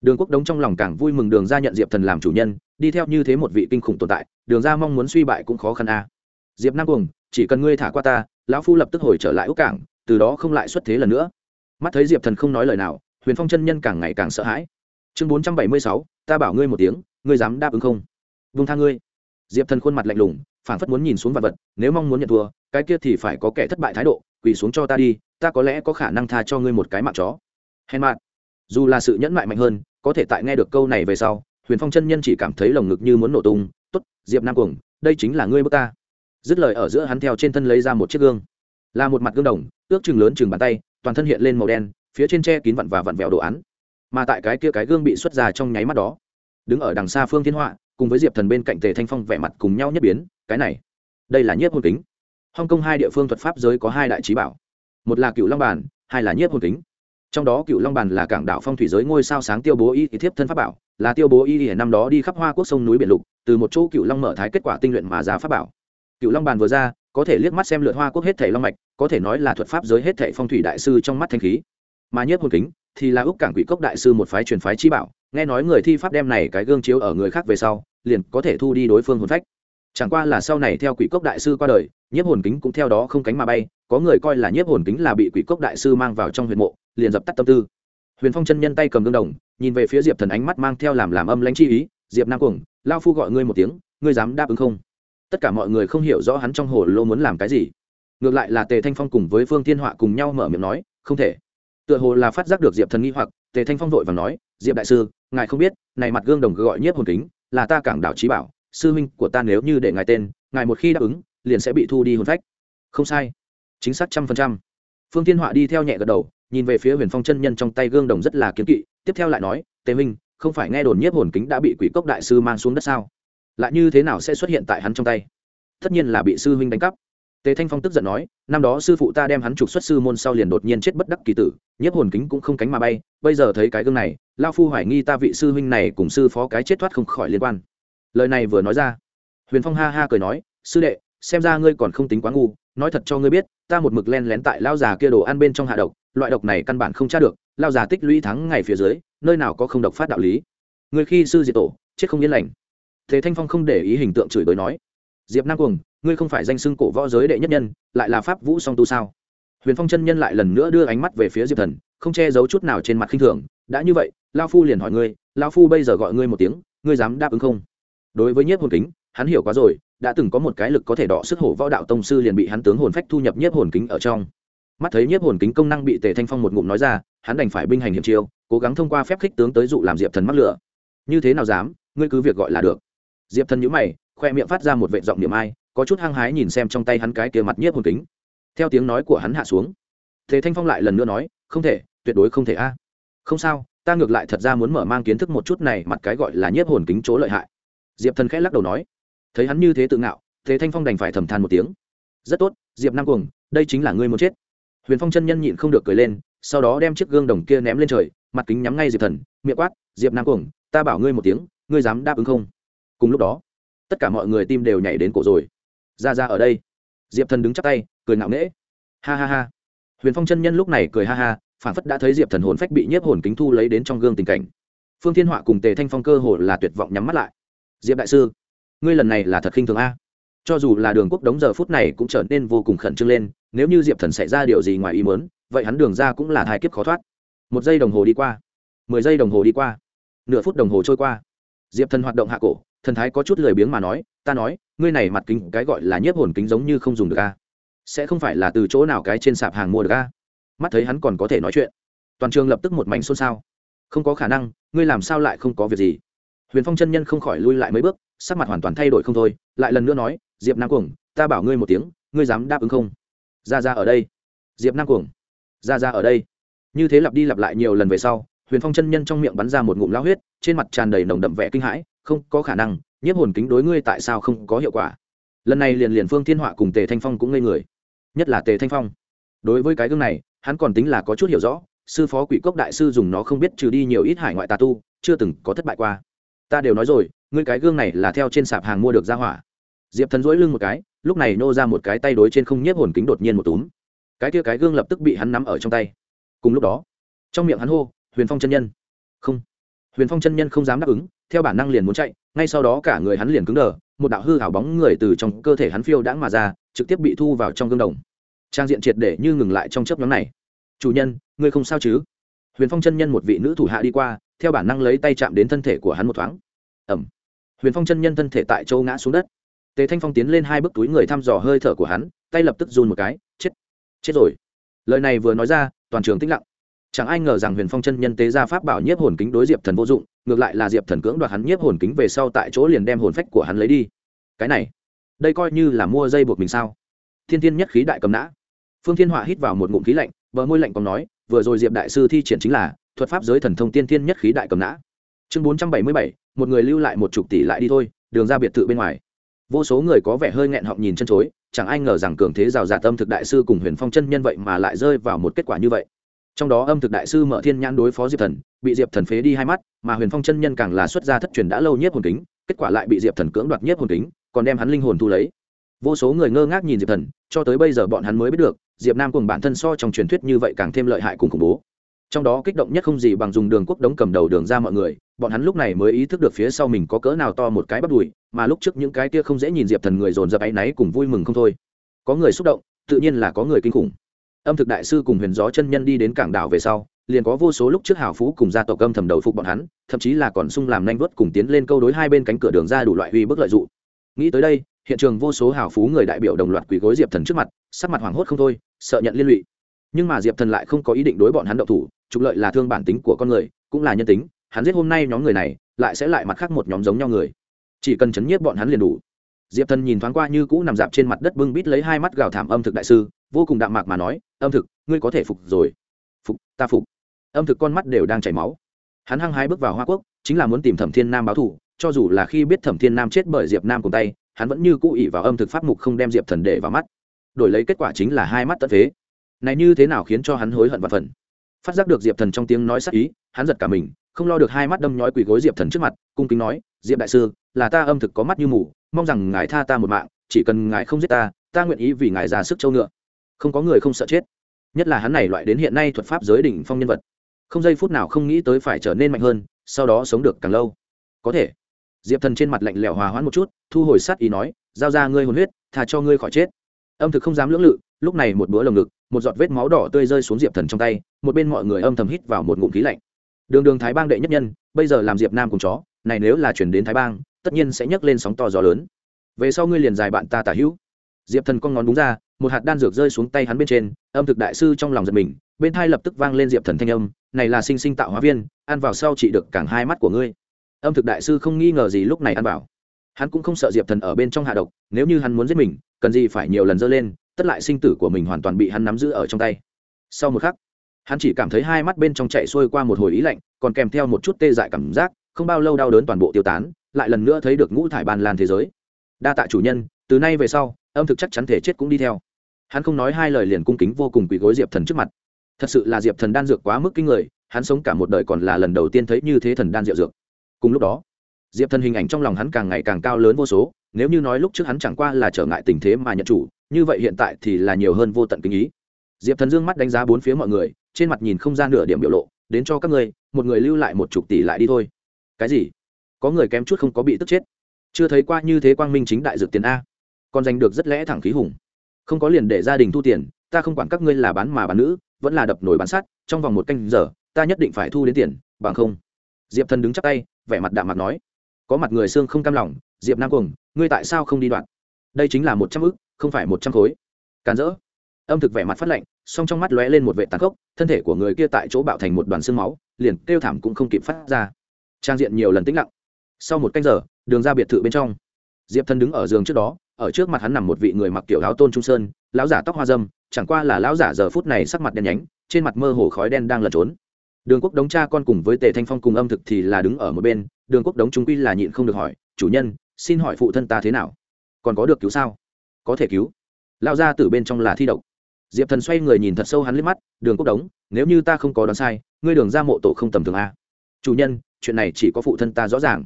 Đường quốc đống trong lòng càng vui mừng đường ra nhận diệp thần làm chủ nhân, đi theo như thế một vị kinh khủng tồn tại, đường ra mong muốn suy bại cũng khó khăn a. Diệp nam cuồng, chỉ cần ngươi thả qua ta, lão phu lập tức hồi trở lại úc cảng, từ đó không lại xuất thế lần nữa. Mắt thấy diệp thần không nói lời nào, huyền phong chân nhân càng ngày càng sợ hãi. Chương bốn trăm bảy mươi sáu, ta bảo ngươi một tiếng, ngươi dám đáp ứng không? Vung tha ngươi. Diệp thần khuôn mặt lạnh lùng phản phất muốn nhìn xuống vật vật, nếu mong muốn nhận thua, cái kia thì phải có kẻ thất bại thái độ, quỳ xuống cho ta đi, ta có lẽ có khả năng tha cho ngươi một cái mạng chó. Hèn mạn dù là sự nhẫn mại mạnh hơn, có thể tại nghe được câu này về sau, huyền phong chân nhân chỉ cảm thấy lồng ngực như muốn nổ tung t ố t diệp nam cuồng, đây chính là ngươi bước ta. Dứt lời ở giữa hắn theo trên thân lấy ra một chiếc gương, là một mặt gương đồng, ước chừng lớn chừng bàn tay, toàn thân hiện lên màu đen, phía trên tre kín vặn và vặn vẹo đồ án. Mà tại cái kia cái gương bị xuất ra trong nháy mắt đó, đứng ở đằng xa phương thiên họa cùng với diệp thần bên cạnh tề thanh phong vẻ mặt cùng nhau nhất biến cái này đây là nhiếp hồn kính hong kong hai địa phương thuật pháp giới có hai đại trí bảo một là cựu long bản hai là nhiếp hồn kính trong đó cựu long bản là cảng đảo phong thủy giới ngôi sao sáng tiêu bố y thì thiếp thân pháp bảo là tiêu bố y ở năm đó đi khắp hoa quốc sông núi biển lục từ một chỗ cựu long mở thái kết quả tinh luyện mà ra pháp bảo cựu long Bàn vừa ra có thể liếc mắt xem lượt hoa quốc hết thể long mạch có thể nói là thuật pháp giới hết thể phong thủy đại sư trong mắt thanh khí mà nhiếp hồn kính thì là úc cảng quỷ cốc đại sư một phái truyền phái chi bảo nghe nói người thi pháp đem này cái gương chiếu ở người khác về sau, liền có thể thu đi đối phương hồn phách. Chẳng qua là sau này theo quỷ cốc đại sư qua đời, nhiếp hồn kính cũng theo đó không cánh mà bay, có người coi là nhiếp hồn kính là bị quỷ cốc đại sư mang vào trong huyền mộ, liền dập tắt tâm tư. Huyền phong chân nhân tay cầm gương đồng, nhìn về phía diệp thần ánh mắt mang theo làm làm âm lãnh chi ý, diệp nam cuồng, lao phu gọi ngươi một tiếng, ngươi dám đáp ứng không? Tất cả mọi người không hiểu rõ hắn trong hồ lô muốn làm cái gì. Ngược lại là tề thanh phong cùng với phương thiên họa cùng nhau mở miệng nói, không thể. Tựa hồ là phát giác được diệp thần nghi hoặc, tề thanh phong vội và nói diệp đại sư, ngài không biết, này mặt gương đồng gọi nhiếp hồn kính, là ta cảng đảo trí bảo, sư huynh của ta nếu như để ngài tên, ngài một khi đáp ứng, liền sẽ bị thu đi hồn phách. Không sai. Chính xác trăm phần trăm. Phương tiên họa đi theo nhẹ gật đầu, nhìn về phía huyền phong chân nhân trong tay gương đồng rất là kiếm kỵ, tiếp theo lại nói, tề minh không phải nghe đồn nhiếp hồn kính đã bị quỷ cốc đại sư mang xuống đất sao? Lại như thế nào sẽ xuất hiện tại hắn trong tay? Tất nhiên là bị sư huynh đánh cắp tề thanh phong tức giận nói, năm đó sư phụ ta đem hắn trục xuất sư môn sau liền đột nhiên chết bất đắc kỳ tử, nhiếp hồn kính cũng không cánh mà bay, bây giờ thấy cái gương này lao phu hoài nghi ta vị sư huynh này cùng sư phó cái chết thoát không khỏi liên quan. Lời này vừa nói ra, huyền phong ha ha cười nói, sư đệ, xem ra ngươi còn không tính quá ngu, nói thật cho ngươi biết, ta một mực len lén tại lao già kia đồ ăn bên trong hạ độc, loại độc này căn bản không tra được lao già tích lũy thắng ngày phía dưới, nơi nào có không độc phát đạo lý. Người khi sư diệt tổ, chết không yên lành. Thế thanh phong không để ý hình tượng chửi bới nói diệp nam cuồng, ngươi không phải danh xưng cổ võ giới đệ nhất nhân, lại là pháp vũ song tu sao? Huyền phong chân nhân lại lần nữa đưa ánh mắt về phía diệp thần, không che giấu chút nào trên mặt khinh thường. Đã như vậy, lao phu liền hỏi ngươi, lao phu bây giờ gọi ngươi một tiếng, ngươi dám đáp ứng không? Đối với nhiếp hồn kính, hắn hiểu quá rồi, đã từng có một cái lực có thể đọ sức hổ võ đạo tông sư liền bị hắn tướng hồn phách thu nhập nhiếp hồn kính ở trong. Mắt thấy nhiếp hồn kính công năng bị tề thanh phong một ngụm nói ra, hắn đành phải binh hành hiểm chiêu, cố gắng thông qua phép khích tướng tới dụ làm diệp thần mắc lửa. Như thế nào dám, ngươi cứ việc gọi là được. Diệp thần nhữ mày khoe miệng phát ra một vệ giọng niệm ai, có chút hăng hái nhìn xem trong tay hắn cái kia mặt nhiếp hồn kính. Theo tiếng nói của hắn hạ xuống thế thanh phong lại lần nữa nói, không thể, tuyệt đối không thể a. Không sao, ta ngược lại thật ra muốn mở mang kiến thức một chút này mặt cái gọi là nhiếp hồn kính chỗ lợi hại. Diệp thần khẽ lắc đầu nói. Thấy hắn như thế tự ngạo thế thanh phong đành phải thầm than một tiếng. Rất tốt, diệp nam cuồng, đây chính là ngươi muốn chết. Huyền phong chân nhân nhịn không được cười lên, sau đó đem chiếc gương đồng kia ném lên trời, mặt kính nhắm ngay diệp thần, miệng quát, diệp nam cuồng, ta bảo ngươi một tiếng, ngươi dám đáp ứng không? Cùng lúc đó tất cả mọi người tim đều nhảy đến cổ rồi. Ra ra ở đây. Diệp thần đứng chắc tay, cười ngạo nghễ. Ha ha ha. Huyền phong chân nhân lúc này cười ha ha phản phất đã thấy diệp thần hồn phách bị nhiếp hồn kính thu lấy đến trong gương tình cảnh. Phương thiên họa cùng tề thanh phong cơ hồ là tuyệt vọng nhắm mắt lại. Diệp đại sư, ngươi lần này là thật khinh thường a. Cho dù là đường quốc đống giờ phút này cũng trở nên vô cùng khẩn trương lên, nếu như diệp thần xảy ra điều gì ngoài ý muốn, vậy hắn đường ra cũng là thai kiếp khó thoát. Một giây đồng hồ đi qua. Mười giây đồng hồ đi qua. Nửa phút đồng hồ trôi qua. Diệp thần hoạt động hạ cổ thần thái có chút lười biếng mà nói, ta nói, ngươi này mặt kính cái gọi là nhiếp hồn kính giống như không dùng được a. Sẽ không phải là từ chỗ nào cái trên sạp hàng mua được a. Mắt thấy hắn còn có thể nói chuyện. Toàn trường lập tức một mảnh xôn xao. Không có khả năng, ngươi làm sao lại không có việc gì? Huyền phong chân nhân không khỏi lui lại mấy bước, sắc mặt hoàn toàn thay đổi không thôi, lại lần nữa nói, diệp nam cuồng, ta bảo ngươi một tiếng, ngươi dám đáp ứng không? Ra ra ở đây. Diệp nam cuồng. Ra ra ở đây. Như thế lặp đi lặp lại nhiều lần về sau, huyền phong chân nhân trong miệng bắn ra một ngụm lao huyết, trên mặt tràn đầy nồng đậm vẻ kinh hãi không có khả năng, nhiếp hồn kính đối ngươi tại sao không có hiệu quả? Lần này liền liền phương thiên họa cùng tề thanh phong cũng ngây người. Nhất là tề thanh phong. Đối với cái gương này, hắn còn tính là có chút hiểu rõ, sư phó quỷ cốc đại sư dùng nó không biết trừ đi nhiều ít hải ngoại tà tu, chưa từng có thất bại qua. Ta đều nói rồi, ngươi cái gương này là theo trên sạp hàng mua được ra hỏa. Diệp thần dỗi lưng một cái, lúc này nô ra một cái tay đối trên không nhiếp hồn kính đột nhiên một túm. Cái kia cái gương lập tức bị hắn nắm ở trong tay. Cùng lúc đó, trong miệng hắn hô, huyền phong chân nhân. Không. Huyền phong chân nhân không dám đáp ứng theo bản năng liền muốn chạy, ngay sau đó cả người hắn liền cứng đờ, một đạo hư hảo bóng người từ trong cơ thể hắn phiêu đãng mà ra, trực tiếp bị thu vào trong gương đồng. Trang diện triệt để như ngừng lại trong chớp nhóm này. Chủ nhân, ngươi không sao chứ? Huyền phong chân nhân một vị nữ thủ hạ đi qua, theo bản năng lấy tay chạm đến thân thể của hắn một thoáng. Ẩm. Huyền phong chân nhân thân thể tại châu ngã xuống đất. Tề thanh phong tiến lên hai bước túi người thăm dò hơi thở của hắn, tay lập tức run một cái, chết chết rồi. Lời này vừa nói ra, toàn trường tĩnh lặng. Chẳng ai ngờ rằng huyền phong chân nhân tế ra pháp bảo nhiếp hồn kính đối diệp thần vô dụng ngược lại là diệp thần cưỡng đoạt hắn nhiếp hồn kính về sau tại chỗ liền đem hồn phách của hắn lấy đi. Cái này, đây coi như là mua dây buộc mình sao? Thiên thiên nhất khí đại cầm nã. Phương thiên họa hít vào một ngụm khí lạnh, bờ môi lạnh còn nói, vừa rồi diệp đại sư thi triển chính là thuật pháp giới thần thông tiên thiên nhất khí đại cầm nã. Chương bốn trăm bảy mươi bảy, một người lưu lại một chục tỷ lại đi thôi, đường ra biệt thự bên ngoài. Vô số người có vẻ hơi nghẹn họng nhìn chân chối, chẳng ai ngờ rằng cường thế rào rạt tâm thực đại sư cùng huyền phong chân nhân vậy mà lại rơi vào một kết quả như vậy trong đó âm thực đại sư mở thiên nhãn đối phó diệp thần, bị diệp thần phế đi hai mắt, mà huyền phong chân nhân càng là xuất gia thất truyền đã lâu nhất hồn kính, kết quả lại bị diệp thần cưỡng đoạt nhất hồn kính, còn đem hắn linh hồn thu lấy. Vô số người ngơ ngác nhìn diệp thần, cho tới bây giờ bọn hắn mới biết được, diệp nam cùng bản thân so trong truyền thuyết như vậy càng thêm lợi hại cùng khủng bố. Trong đó kích động nhất không gì bằng dùng đường quốc đống cầm đầu đường ra mọi người, bọn hắn lúc này mới ý thức được phía sau mình có cỡ nào to một cái bắt đùi, mà lúc trước những cái kia không dễ nhìn diệp thần người dồn dập áy náy cùng vui mừng không thôi. Có người xúc động, tự nhiên là có người kinh khủng âm thực đại sư cùng huyền gió chân nhân đi đến cảng đảo về sau, liền có vô số lúc trước hào phú cùng gia tộc âm thầm đầu phục bọn hắn, thậm chí là còn sung làm nanh vớt cùng tiến lên câu đối hai bên cánh cửa đường ra đủ loại uy bức lợi dụng. Nghĩ tới đây, hiện trường vô số hào phú người đại biểu đồng loạt quỳ gối diệp thần trước mặt, sắc mặt hoảng hốt không thôi, sợ nhận liên lụy. Nhưng mà diệp thần lại không có ý định đối bọn hắn đậu thủ, trục lợi là thương bản tính của con người, cũng là nhân tính, hắn giết hôm nay nhóm người này, lại sẽ lại mặt khác một nhóm giống nhau người. Chỉ cần chấn nhiếp bọn hắn liền đủ diệp thần nhìn thoáng qua như cũ nằm dạp trên mặt đất bưng bít lấy hai mắt gào thảm âm thực đại sư, vô cùng đạm mạc mà nói, âm thực, ngươi có thể phục rồi. Phục, ta phục. Âm thực con mắt đều đang chảy máu. Hắn hăng hái bước vào hoa quốc, chính là muốn tìm thẩm thiên nam báo thù, cho dù là khi biết thẩm thiên nam chết bởi diệp nam cùng tay, hắn vẫn như cũ ỉ vào âm thực pháp mục không đem diệp thần để vào mắt. Đổi lấy kết quả chính là hai mắt tận phế này như thế nào khiến cho hắn hối hận và phần phát giác được diệp thần trong tiếng nói sắc ý, hắn giật cả mình, không lo được hai mắt đâm nhói quỳ gối diệp thần trước mặt, cung kính nói, diệp đại sư, là ta âm thực có mắt như mù mong rằng ngài tha ta một mạng, chỉ cần ngài không giết ta ta nguyện ý vì ngài ra sức châu ngựa. Không có người không sợ chết. Nhất là hắn này loại đến hiện nay thuật pháp giới đỉnh phong nhân vật. Không giây phút nào không nghĩ tới phải trở nên mạnh hơn, sau đó sống được càng lâu. Có thể. Diệp thần trên mặt lạnh lẽo hòa hoãn một chút, thu hồi sát ý nói, giao ra ngươi hồn huyết thà cho ngươi khỏi chết. Âm thực không dám lưỡng lự, lúc này một bữa lồng ngực, một giọt vết máu đỏ tươi rơi xuống diệp thần trong tay, một bên mọi người âm thầm hít vào một ngụm khí lạnh. Đường đường thái bang đệ nhất nhân, bây giờ làm diệp nam cùng chó, này nếu là chuyển đến thái bang tất nhiên sẽ nhấc lên sóng to gió lớn. Về sau ngươi liền dài bạn ta tả hữu. Diệp thần con ngón đúng ra, một hạt đan dược rơi xuống tay hắn bên trên, âm thực đại sư trong lòng giật mình, bên thai lập tức vang lên diệp thần thanh âm, này là sinh sinh tạo hóa viên, ăn vào sau chỉ được cảng hai mắt của ngươi. Âm thực đại sư không nghi ngờ gì lúc này ăn vào. Hắn cũng không sợ diệp thần ở bên trong hạ độc, nếu như hắn muốn giết mình, cần gì phải nhiều lần dơ lên, tất lại sinh tử của mình hoàn toàn bị hắn nắm giữ ở trong tay. Sau một khắc, hắn chỉ cảm thấy hai mắt bên trong chạy xuôi qua một hồi ý lạnh, còn kèm theo một chút tê dại cảm giác, không bao lâu đau đớn toàn bộ tiêu tán lại lần nữa thấy được ngũ thải bàn lan thế giới. Đa tạ chủ nhân, từ nay về sau, âm thực chắc chắn thể chết cũng đi theo. Hắn không nói hai lời liền cung kính vô cùng quỳ gối diệp thần trước mặt. Thật sự là diệp thần đan dược quá mức kinh người, hắn sống cả một đời còn là lần đầu tiên thấy như thế thần đan diệu dược. Cùng lúc đó, diệp thần hình ảnh trong lòng hắn càng ngày càng cao lớn vô số, nếu như nói lúc trước hắn chẳng qua là trở ngại tình thế mà nhận chủ, như vậy hiện tại thì là nhiều hơn vô tận kinh ý. Diệp thần dương mắt đánh giá bốn phía mọi người, trên mặt nhìn không ra nửa điểm biểu lộ, đến cho các ngươi, một người lưu lại một chục tỷ lại đi thôi. Cái gì? Có người kém chút không có bị tức chết. Chưa thấy qua như thế quang minh chính đại dược tiền a. Còn giành được rất lẽ thẳng khí hùng. Không có liền để gia đình thu tiền, ta không quản các ngươi là bán mà bán nữ, vẫn là đập nổi bán sắt, trong vòng một canh giờ, ta nhất định phải thu đến tiền, bằng không. Diệp thần đứng chắc tay, vẻ mặt đạm mặt nói. Có mặt người xương không cam lòng, diệp nam cuồng, ngươi tại sao không đi đoạn? Đây chính là một trăm ức, không phải một trăm khối. Càn rỡ. Âm thực vẻ mặt phát lạnh, song trong mắt lóe lên một vệ tàn khốc, thân thể của người kia tại chỗ bạo thành một đoàn xương máu, liền kêu thảm cũng không kịp phát ra. Trang diện nhiều lần tĩnh lặng sau một canh giờ, đường ra biệt thự bên trong. Diệp thân đứng ở giường trước đó, ở trước mặt hắn nằm một vị người mặc kiểu áo tôn trung sơn, lão giả tóc hoa dâm, chẳng qua là lão giả giờ phút này sắc mặt đen nhánh, trên mặt mơ hồ khói đen đang lẩn trốn. Đường quốc đống cha con cùng với tề thanh phong cùng âm thực thì là đứng ở một bên, đường quốc đống trung quy là nhịn không được hỏi, chủ nhân, xin hỏi phụ thân ta thế nào? Còn có được cứu sao? Có thể cứu. Lão gia từ bên trong là thi độc. Diệp thần xoay người nhìn thật sâu hắn lên mắt, đường quốc đống, nếu như ta không có đoán sai, ngươi đường ra mộ tổ không tầm thường a. Chủ nhân, chuyện này chỉ có phụ thân ta rõ ràng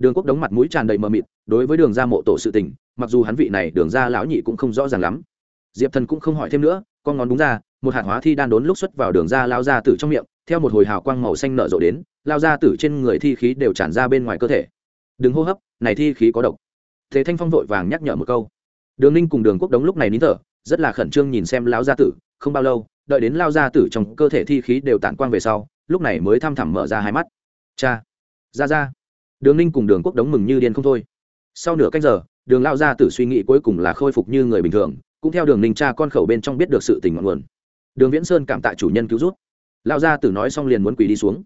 đường quốc đống mặt mũi tràn đầy mờ mịt, đối với đường ra mộ tổ sự tình, mặc dù hắn vị này đường ra lão nhị cũng không rõ ràng lắm. Diệp thần cũng không hỏi thêm nữa, con ngón đúng ra, một hạt hóa thi đan đốn lúc xuất vào đường ra lao ra tử trong miệng, theo một hồi hào quang màu xanh nở rộ đến lao ra tử trên người thi khí đều tràn ra bên ngoài cơ thể. Đừng hô hấp, này thi khí có độc. Thế thanh phong vội vàng nhắc nhở một câu. Đường ninh cùng đường quốc đống lúc này nín thở, rất là khẩn trương nhìn xem lão gia tử, không bao lâu, đợi đến lao gia tử trong cơ thể thi khí đều tản quang về sau, lúc này mới thăm thẳm mở ra hai mắt. Cha, ra ra đường ninh cùng đường quốc đống mừng như điên không thôi. Sau nửa cách giờ, đường lao gia tử suy nghĩ cuối cùng là khôi phục như người bình thường, cũng theo đường ninh cha con khẩu bên trong biết được sự tình ngọn nguồn. Đường viễn sơn cảm tạ chủ nhân cứu rút lao gia tử nói xong liền muốn quỳ đi xuống.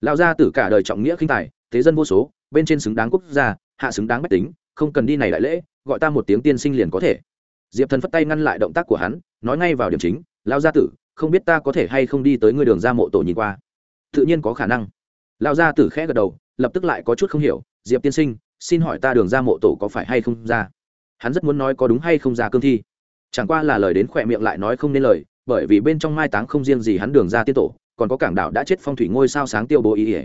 Lao gia tử cả đời trọng nghĩa khinh tài, thế dân vô số, bên trên xứng đáng quốc gia, hạ xứng đáng bách tính, không cần đi này đại lễ, gọi ta một tiếng tiên sinh liền có thể. Diệp thần phất tay ngăn lại động tác của hắn, nói ngay vào điểm chính lao gia tử, không biết ta có thể hay không đi tới ngươi đường ra mộ tổ nhìn qua? Tự nhiên có khả năng. Lao gia tử khẽ gật đầu lập tức lại có chút không hiểu, diệp tiên sinh, xin hỏi ta đường ra mộ tổ có phải hay không ra? Hắn rất muốn nói có đúng hay không ra cương thi. Chẳng qua là lời đến khỏe miệng lại nói không nên lời, bởi vì bên trong mai táng không riêng gì hắn đường ra tiên tổ, còn có cảng đảo đã chết phong thủy ngôi sao sáng tiêu bố y. ỉa.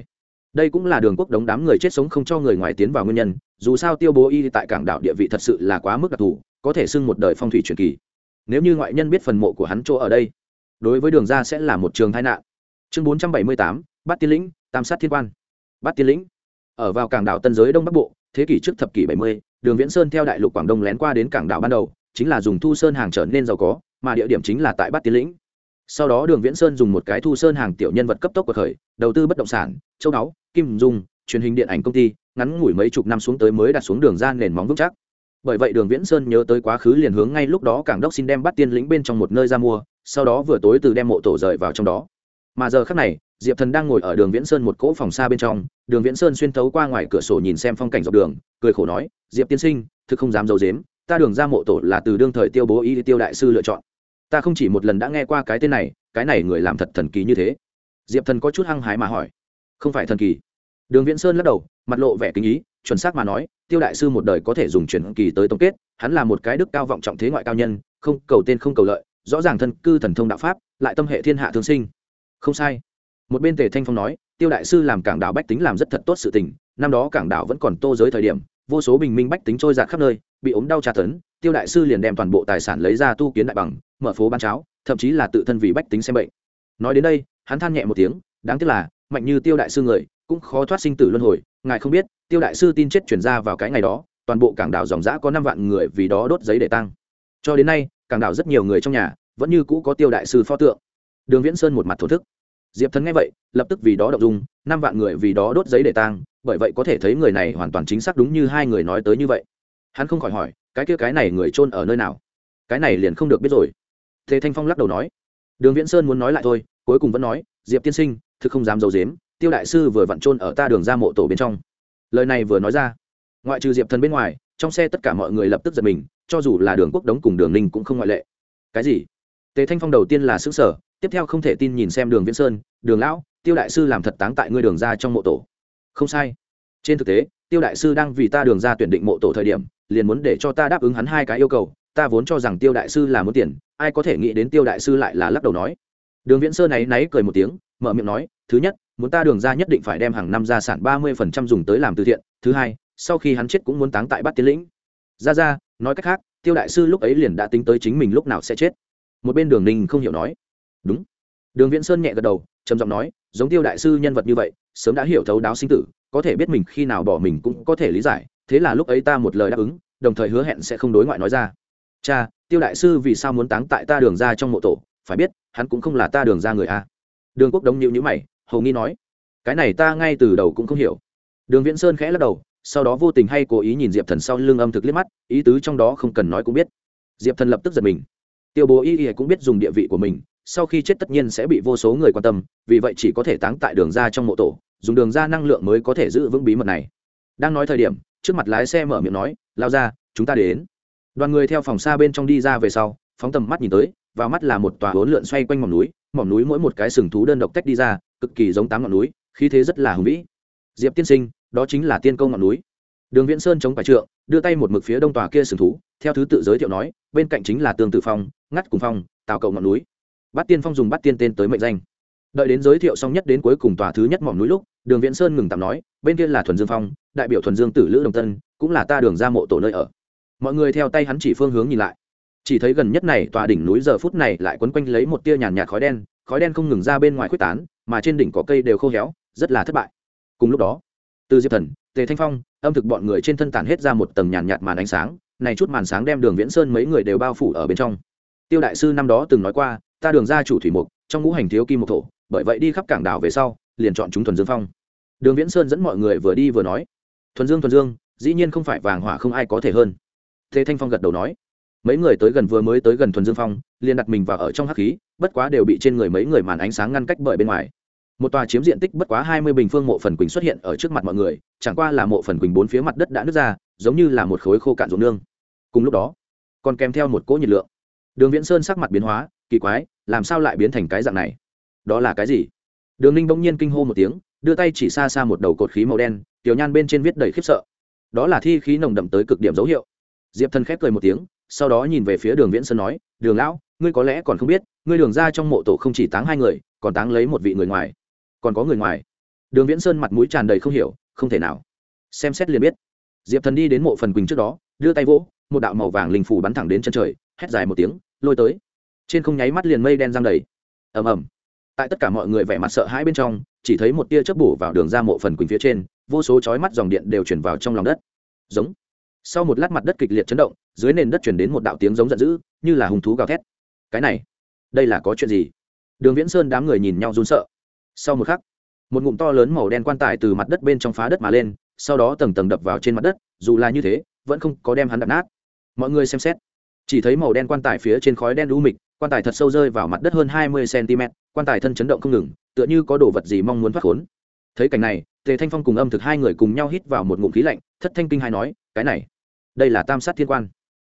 Đây cũng là đường quốc đống đám người chết sống không cho người ngoài tiến vào nguyên nhân, dù sao tiêu bố y tại cảng đảo địa vị thật sự là quá mức đặc thù, có thể xưng một đời phong thủy truyền kỳ. Nếu như ngoại nhân biết phần mộ của hắn chỗ ở đây, đối với đường ra sẽ là một trường tai nạn. Chương bốn trăm bảy mươi tám, bát tiên lĩnh, tam sát thiên quan bát tiên lĩnh. Ở vào cảng đảo tân giới đông bắc bộ, thế kỷ trước thập kỷ bảy mươi, đường viễn sơn theo đại lục quảng đông lén qua đến cảng đảo ban đầu, chính là dùng thu sơn hàng trở nên giàu có, mà địa điểm chính là tại bát tiên lĩnh. Sau đó đường viễn sơn dùng một cái thu sơn hàng tiểu nhân vật cấp tốc của khởi, đầu tư bất động sản, châu đáo kim dung, truyền hình điện ảnh công ty, ngắn ngủi mấy chục năm xuống tới mới đặt xuống đường ra nền móng vững chắc. Bởi vậy đường viễn sơn nhớ tới quá khứ liền hướng ngay lúc đó cảng đốc xin đem bắt tiên lĩnh bên trong một nơi ra mua, sau đó vừa tối từ đem mộ tổ rời vào trong đó mà giờ khác này, diệp thần đang ngồi ở đường viễn sơn một cỗ phòng xa bên trong, đường viễn sơn xuyên thấu qua ngoài cửa sổ nhìn xem phong cảnh dọc đường, cười khổ nói, diệp tiên sinh, thực không dám d i ấ u dếm ta đường ra mộ tổ là từ đương thời tiêu bố y tiêu đại sư lựa chọn. Ta không chỉ một lần đã nghe qua cái tên này, cái này người làm thật thần kỳ như thế. Diệp thần có chút hăng hái mà hỏi, không phải thần kỳ? Đường viễn sơn lắc đầu, mặt lộ vẻ kinh ý, chuẩn xác mà nói, tiêu đại sư một đời có thể dùng chuyển kỳ tới tổng kết, hắn là một cái đức cao vọng trọng thế ngoại cao nhân, không cầu tên không cầu lợi, rõ ràng thân cư thần thông đạo pháp, lại tâm hệ thiên hạ thương sinh không sai. Một bên tề thanh phong nói, tiêu đại sư làm cảng đảo bách tính làm rất thật tốt sự tình, năm đó cảng đảo vẫn còn tô giới thời điểm, vô số bình minh bách tính trôi giạt khắp nơi, bị ốm đau tra tấn, tiêu đại sư liền đem toàn bộ tài sản lấy ra tu kiến đại bằng, mở phố bán cháo, thậm chí là tự thân vì bách tính xem bệnh. Nói đến đây, hắn than nhẹ một tiếng, đáng tiếc là, mạnh như tiêu đại sư người, cũng khó thoát sinh tử luân hồi, ngài không biết, tiêu đại sư tin chết chuyển ra vào cái ngày đó, toàn bộ cảng đảo dòng giã có năm vạn người vì đó đốt giấy để tăng cho đến nay, cảng đảo rất nhiều người trong nhà, vẫn như cũ có tiêu đại sư pho tượng. Đường viễn sơn một mặt thổ thức diệp thần nghe vậy, lập tức vì đó đậu dung, năm vạn người vì đó đốt giấy để tang, bởi vậy có thể thấy người này hoàn toàn chính xác đúng như hai người nói tới như vậy. Hắn không khỏi hỏi, cái kia cái này người trôn ở nơi nào? Cái này liền không được biết rồi. Thế thanh phong lắc đầu nói, đường viễn sơn muốn nói lại thôi, cuối cùng vẫn nói, diệp tiên sinh, thực không dám d i ấ u dếm tiêu đại sư vừa vặn trôn ở ta đường ra mộ tổ bên trong. Lời này vừa nói ra, ngoại trừ diệp thần bên ngoài, trong xe tất cả mọi người lập tức giật mình, cho dù là đường quốc đống cùng đường ninh cũng không ngoại lệ. Cái gì? Tề thanh phong đầu tiên là xứ sở tiếp theo không thể tin nhìn xem đường viễn sơn, đường lão, tiêu đại sư làm thật táng tại ngươi đường ra trong mộ tổ. Không sai. Trên thực tế, tiêu đại sư đang vì ta đường ra tuyển định mộ tổ thời điểm, liền muốn để cho ta đáp ứng hắn hai cái yêu cầu, ta vốn cho rằng tiêu đại sư là muốn tiền, ai có thể nghĩ đến tiêu đại sư lại là lắc đầu nói. Đường viễn sơn náy náy cười một tiếng, mở miệng nói, thứ nhất, muốn ta đường ra nhất định phải đem hàng năm gia sản ba mươi phần trăm dùng tới làm từ thiện. Thứ hai, sau khi hắn chết cũng muốn táng tại bát tiến lĩnh. Ra ra, nói cách khác, tiêu đại sư lúc ấy liền đã tính tới chính mình lúc nào sẽ chết. Một bên đường ninh không hiểu nói đúng. Đường viễn sơn nhẹ gật đầu, trầm giọng nói, giống tiêu đại sư nhân vật như vậy, sớm đã hiểu thấu đáo sinh tử, có thể biết mình khi nào bỏ mình cũng có thể lý giải, thế là lúc ấy ta một lời đáp ứng, đồng thời hứa hẹn sẽ không đối ngoại nói ra. Cha, tiêu đại sư vì sao muốn táng tại ta đường ra trong mộ tổ, phải biết, hắn cũng không là ta đường ra người a. Đường quốc đống nhịu nhữ mày, hầu nghi nói, cái này ta ngay từ đầu cũng không hiểu. Đường viễn sơn khẽ lắc đầu, sau đó vô tình hay cố ý nhìn diệp thần sau lưng âm thực liếc mắt, ý tứ trong đó không cần nói cũng biết. Diệp thần lập tức giật mình. Tiêu bố y y cũng biết dùng địa vị của mình sau khi chết tất nhiên sẽ bị vô số người quan tâm, vì vậy chỉ có thể táng tại đường ra trong mộ tổ, dùng đường ra năng lượng mới có thể giữ vững bí mật này. Đang nói thời điểm, trước mặt lái xe mở miệng nói, lao ra, chúng ta đến. Đoàn người theo phòng xa bên trong đi ra về sau, phóng tầm mắt nhìn tới, vào mắt là một tòa hốn lượn xoay quanh mỏm núi mỏm núi mỗi một cái sừng thú đơn độc tách đi ra, cực kỳ giống tám ngọn núi, khí thế rất là hùng vĩ. Diệp tiên sinh, đó chính là tiên công ngọn núi. Đường viễn sơn chống phải trượng, đưa tay một mực phía đông tòa kia sừng thú, theo thứ tự giới thiệu nói, bên cạnh chính là tương tự phong, ngắt cùng phong, tào cầu ngọn núi bát tiên phong dùng bát tiên tên tới mệnh danh. Đợi đến giới thiệu xong nhất đến cuối cùng tòa thứ nhất mỏm núi lúc, đường viễn sơn ngừng tạm nói, bên kia là thuần dương phong, đại biểu thuần dương tử lữ đồng tân, cũng là ta đường ra mộ tổ nơi ở. Mọi người theo tay hắn chỉ phương hướng nhìn lại. Chỉ thấy gần nhất này tòa đỉnh núi giờ phút này lại quấn quanh lấy một tia nhàn nhạt khói đen khói đen không ngừng ra bên ngoài quyết tán, mà trên đỉnh có cây đều khô héo, rất là thất bại. Cùng lúc đó, từ diệp thần, tề thanh phong, âm thực bọn người trên thân tản hết ra một tầng nhàn nhạt màn ánh sáng, này chút màn sáng đem đường viễn sơn mấy người đều bao phủ ở bên trong. Tiêu đại sư năm đó từng nói qua ta đường ra chủ thủy mục, trong ngũ hành thiếu kim mộc thổ, bởi vậy đi khắp cảng đảo về sau, liền chọn chúng thuần dương phong. Đường viễn sơn dẫn mọi người vừa đi vừa nói, thuần dương thuần dương, dĩ nhiên không phải vàng hỏa không ai có thể hơn. Thế thanh phong gật đầu nói, mấy người tới gần vừa mới tới gần thuần dương phong, liền đặt mình vào ở trong hắc khí, bất quá đều bị trên người mấy người màn ánh sáng ngăn cách bởi bên ngoài. Một tòa chiếm diện tích bất quá hai mươi bình phương mộ phần quỳnh xuất hiện ở trước mặt mọi người, chẳng qua là mộ phần quỳnh bốn phía mặt đất đã nứt ra, giống như là một khối khô cạn ruộng nương. Cùng lúc đó, còn kèm theo một cỗ nhiệt lượng. Đường viễn sơn sắc mặt biến hóa kỳ quái, làm sao lại biến thành cái dạng này? Đó là cái gì? Đường ninh bỗng nhiên kinh hô một tiếng, đưa tay chỉ xa xa một đầu cột khí màu đen, tiểu nhan bên trên viết đầy khiếp sợ. Đó là thi khí nồng đậm tới cực điểm dấu hiệu. Diệp thần khép cười một tiếng, sau đó nhìn về phía đường viễn sơn nói, đường lão, ngươi có lẽ còn không biết, ngươi đường ra trong mộ tổ không chỉ táng hai người, còn táng lấy một vị người ngoài. Còn có người ngoài? Đường viễn sơn mặt mũi tràn đầy không hiểu, không thể nào. Xem xét liền biết. Diệp thần đi đến mộ phần quỳnh trước đó, đưa tay vỗ, một đạo màu vàng linh phủ bắn thẳng đến chân trời, hét dài một tiếng, lôi tới trên không nháy mắt liền mây đen giang đầy. Ầm ầm. Tại tất cả mọi người vẻ mặt sợ hãi bên trong, chỉ thấy một tia chớp bổ vào đường ra mộ phần quỳnh phía trên, vô số chói mắt dòng điện đều chuyển vào trong lòng đất. Giống. Sau một lát mặt đất kịch liệt chấn động, dưới nền đất chuyển đến một đạo tiếng giống giận dữ, như là hung thú gào thét. Cái này, đây là có chuyện gì? Đường viễn sơn đám người nhìn nhau run sợ. Sau một khắc, một ngụm to lớn màu đen quan tài từ mặt đất bên trong phá đất mà lên, sau đó tầng tầng đập vào trên mặt đất, dù là như thế, vẫn không có đem hắn đập nát. Mọi người xem xét, chỉ thấy màu đen quan tài phía trên khói đen đu mịch quan tài thật sâu rơi vào mặt đất hơn hai mươi cm, quan tài thân chấn động không ngừng, tựa như có đồ vật gì mong muốn thoát khốn. Thấy cảnh này, tề thanh phong cùng âm thực hai người cùng nhau hít vào một ngụm khí lạnh, thất thanh kinh hai nói, cái này, đây là tam sát thiên quan.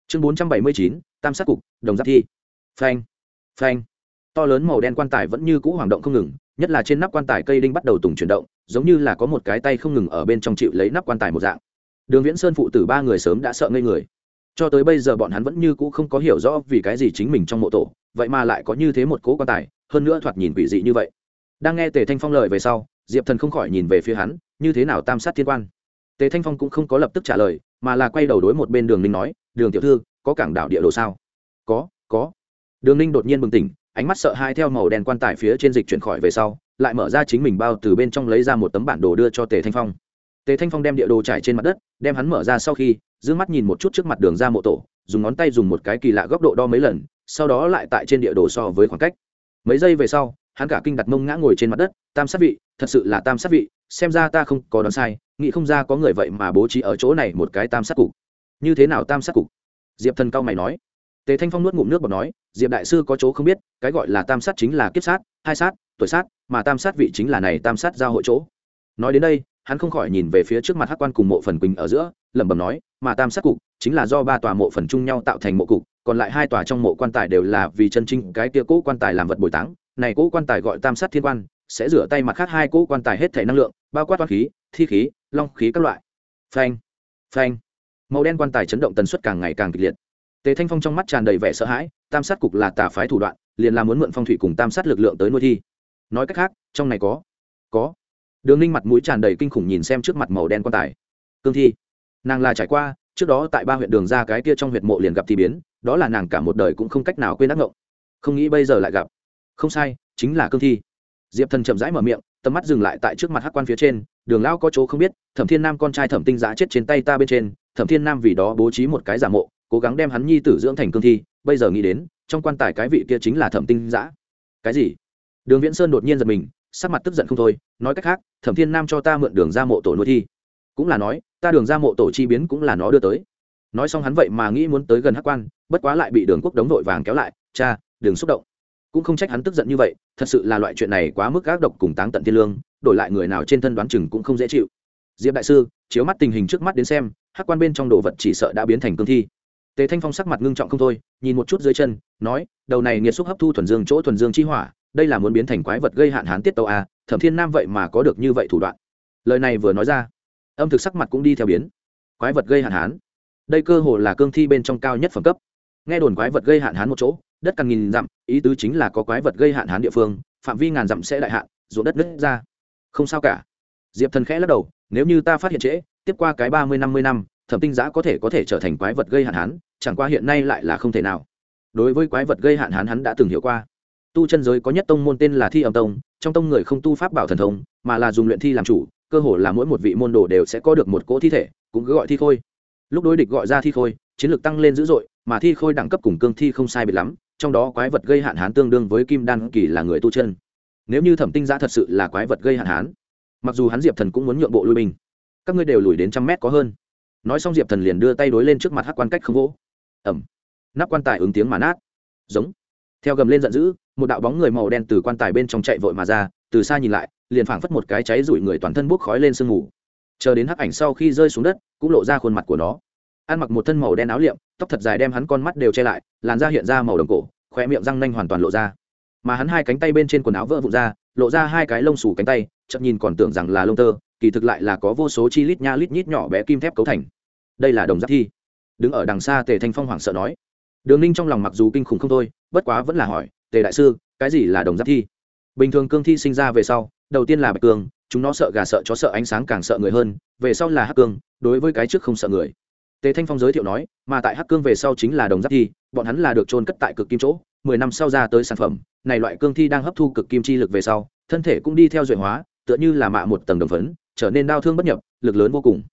Chương bốn trăm bảy mươi chín, tam sát cục, đồng giáp thi. Phanh phanh. To lớn màu đen quan tài vẫn như cũ hoảng động không ngừng, nhất là trên nắp quan tài cây đinh bắt đầu tùng chuyển động, giống như là có một cái tay không ngừng ở bên trong chịu lấy nắp quan tài một dạng. Đường viễn sơn phụ tử ba người sớm đã sợ ngây người cho tới bây giờ bọn hắn vẫn như cũ không có hiểu rõ vì cái gì chính mình trong mộ tổ, vậy mà lại có như thế một cố quan tài, hơn nữa thoạt nhìn quỷ dị như vậy. Đang nghe tề thanh phong lời về sau, diệp thần không khỏi nhìn về phía hắn, như thế nào tam sát thiên quan? Tề thanh phong cũng không có lập tức trả lời, mà là quay đầu đối một bên đường ninh nói, đường tiểu thư, có cảng đảo địa đồ sao? Có có. Đường ninh đột nhiên bừng tỉnh, ánh mắt sợ hai theo màu đen quan tài phía trên dịch chuyển khỏi về sau, lại mở ra chính mình bao từ bên trong lấy ra một tấm bản đồ đưa cho tề thanh phong. Tề thanh phong đem địa đồ trải trên mặt đất, đem hắn mở ra sau khi d mắt nhìn một chút trước mặt đường ra mộ tổ, dùng ngón tay dùng một cái kỳ lạ góc độ đo mấy lần, sau đó lại tại trên địa đồ so với khoảng cách. Mấy giây về sau, hắn cả kinh đặt mông ngã ngồi trên mặt đất, tam sát vị, thật sự là tam sát vị, xem ra ta không có đoán sai, nghĩ không ra có người vậy mà bố trí ở chỗ này một cái tam sát cục. Như thế nào tam sát cục? Diệp thần cao mày nói. Tề thanh phong nuốt ngụm nước bọt nói, diệp đại sư có chỗ không biết, cái gọi là tam sát chính là kiếp sát, hai sát, tuổi sát, mà tam sát vị chính là này tam sát giao hội chỗ. Nói đến đây, hắn không khỏi nhìn về phía trước mặt hắc quan cùng mộ phần quỳnh ở giữa, lẩm bẩm nói mà tam sát cục chính là do ba tòa mộ phần chung nhau tạo thành mộ cục, còn lại hai tòa trong mộ quan tài đều là vì chân trinh cái kia cỗ quan tài làm vật bồi táng. Này cỗ quan tài gọi tam sát thiên quan, sẽ rửa tay mặt khác hai cỗ quan tài hết thể năng lượng, bao quát toán khí, thi khí, long khí các loại. Phanh phanh. Màu đen quan tài chấn động tần suất càng ngày càng kịch liệt. Tề thanh phong trong mắt tràn đầy vẻ sợ hãi, tam sát cục là tà phái thủ đoạn, liền là muốn mượn phong thủy cùng tam sát lực lượng tới nuôi thi. Nói cách khác, trong này có có. Đường ninh mặt mũi tràn đầy kinh khủng nhìn xem trước mặt màu đen quan tài. Cương thi nàng là trải qua, trước đó tại ba huyện đường ra cái kia trong huyện mộ liền gặp thì biến, đó là nàng cả một đời cũng không cách nào quên ác ngộng. Không nghĩ bây giờ lại gặp. Không sai, chính là cương thi. Diệp thần chậm rãi mở miệng, tầm mắt dừng lại tại trước mặt hắc quan phía trên, đường lão có chỗ không biết, thẩm thiên nam con trai thẩm tinh giá chết trên tay ta bên trên, thẩm thiên nam vì đó bố trí một cái giả mộ, cố gắng đem hắn nhi tử dưỡng thành cương thi, bây giờ nghĩ đến, trong quan tài cái vị kia chính là thẩm tinh giã. Cái gì? Đường viễn sơn đột nhiên giật mình, sắc mặt tức giận không thôi, nói cách khác, thẩm thiên nam cho ta mượn đường ra mộ tổ nuôi thi cũng là nói, ta đường ra mộ tổ chi biến cũng là nó đưa tới. Nói xong hắn vậy mà nghĩ muốn tới gần hắc quan, bất quá lại bị đường quốc đống vội vàng kéo lại, cha, đừng xúc động. Cũng không trách hắn tức giận như vậy, thật sự là loại chuyện này quá mức ác độc cùng táng tận thiên lương, đổi lại người nào trên thân đoán chừng cũng không dễ chịu. Diệp đại sư, chiếu mắt tình hình trước mắt đến xem, hắc quan bên trong đồ vật chỉ sợ đã biến thành cương thi. Tề thanh phong sắc mặt ngưng trọng không thôi, nhìn một chút dưới chân, nói, đầu này nghiệt xúc hấp thu thuần dương chỗ thuần dương chi hỏa, đây là muốn biến thành quái vật gây hạn hán tiết tàu a à, thẩm thiên nam vậy mà có được như vậy thủ đoạn. Lời này vừa nói ra âm thực sắc mặt cũng đi theo biến. Quái vật gây hạn hán. Đây cơ hồ là cương thi bên trong cao nhất phẩm cấp. Nghe đồn quái vật gây hạn hán một chỗ, đất càng nghìn dặm, ý tứ chính là có quái vật gây hạn hán địa phương, phạm vi ngàn dặm sẽ đại hạn, ruộng đất nứt ra. Không sao cả. Diệp thần khẽ lắc đầu, nếu như ta phát hiện trễ, tiếp qua cái ba mươi, năm mươi năm, thẩm tinh giã có thể có thể trở thành quái vật gây hạn hán, chẳng qua hiện nay lại là không thể nào. Đối với quái vật gây hạn hán hắn đã từng hiểu qua. Tu chân giới có nhất tông môn tên là thi âm tông, trong tông người không tu pháp bảo thần thông, mà là dùng luyện thi làm chủ cơ hồ là mỗi một vị môn đồ đều sẽ có được một cỗ thi thể cũng cứ gọi thi khôi. Lúc đối địch gọi ra thi khôi chiến lược tăng lên dữ dội mà thi khôi đẳng cấp cùng cương thi không sai biệt lắm trong đó quái vật gây hạn hán tương đương với kim đan kỳ là người tu chân. Nếu như thẩm tinh giã thật sự là quái vật gây hạn hán mặc dù hắn diệp thần cũng muốn nhượng bộ lui mình, các ngươi đều lùi đến trăm mét có hơn. Nói xong diệp thần liền đưa tay đối lên trước mặt hắc quan cách không vỗ. Ẩm nắp quan tài ứng tiếng mà nát. Giống. Theo gầm lên giận dữ một đạo bóng người màu đen từ quan tài bên trong chạy vội mà ra từ xa nhìn lại liền phảng phất một cái cháy rụi người toàn thân bốc khói lên sương mù. Chờ đến hắc ảnh sau khi rơi xuống đất, cũng lộ ra khuôn mặt của nó. Ăn mặc một thân màu đen áo liệm, tóc thật dài đem hắn con mắt đều che lại, làn da hiện ra màu đồng cổ khoe miệng răng nanh hoàn toàn lộ ra. Mà hắn hai cánh tay bên trên quần áo vỡ vụn ra, lộ ra hai cái lông xù cánh tay chậm nhìn còn tưởng rằng là lông tơ, kỳ thực lại là có vô số chi lít nha lít nhít nhỏ bé kim thép cấu thành. Đây là đồng giáp thi. Đứng ở đằng xa tề thanh phong hoảng sợ nói. Đường ninh trong lòng mặc dù kinh khủng không thôi, bất quá vẫn là hỏi, tề đại sư, cái gì là đồng giáp thi? Bình thường cương thi sinh ra về sau đầu tiên là bạch cương, chúng nó sợ gà sợ chó sợ ánh sáng càng sợ người hơn, về sau là hắc cương, đối với cái trước không sợ người. Tề thanh phong giới thiệu nói, mà tại hắc cương về sau chính là đồng giáp thi, bọn hắn là được trôn cất tại cực kim chỗ, mười năm sau ra tới sản phẩm, này loại cương thi đang hấp thu cực kim chi lực về sau, thân thể cũng đi theo duệ hóa, tựa như là mạ một tầng đồng phấn, trở nên đau thương bất nhập, lực lớn vô cùng.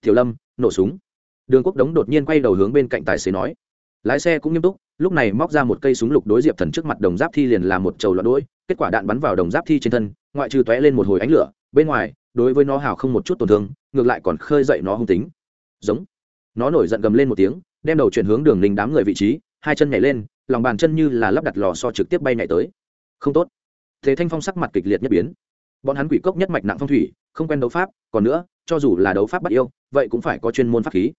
Tiểu lâm, nổ súng. Đường quốc đống đột nhiên quay đầu hướng bên cạnh tài xế nói. Lái xe cũng nghiêm túc, lúc này móc ra một cây súng lục đối diệp thần trước mặt đồng giáp thi liền làm một trầu loạn đỗi kết quả đạn bắn vào đồng giáp thi trên thân ngoại trừ tóe lên một hồi ánh lửa, bên ngoài, đối với nó hào không một chút tổn thương, ngược lại còn khơi dậy nó hung tính. Giống. Nó nổi giận gầm lên một tiếng, đem đầu chuyển hướng đường linh đám người vị trí, hai chân nhảy lên, lòng bàn chân như là lắp đặt lò so trực tiếp bay nhảy tới. Không tốt. Thế thanh phong sắc mặt kịch liệt nhất biến. Bọn hắn quỷ cốc nhất mạch nặng phong thủy, không quen đấu pháp, còn nữa, cho dù là đấu pháp bắt yêu, vậy cũng phải có chuyên môn pháp khí.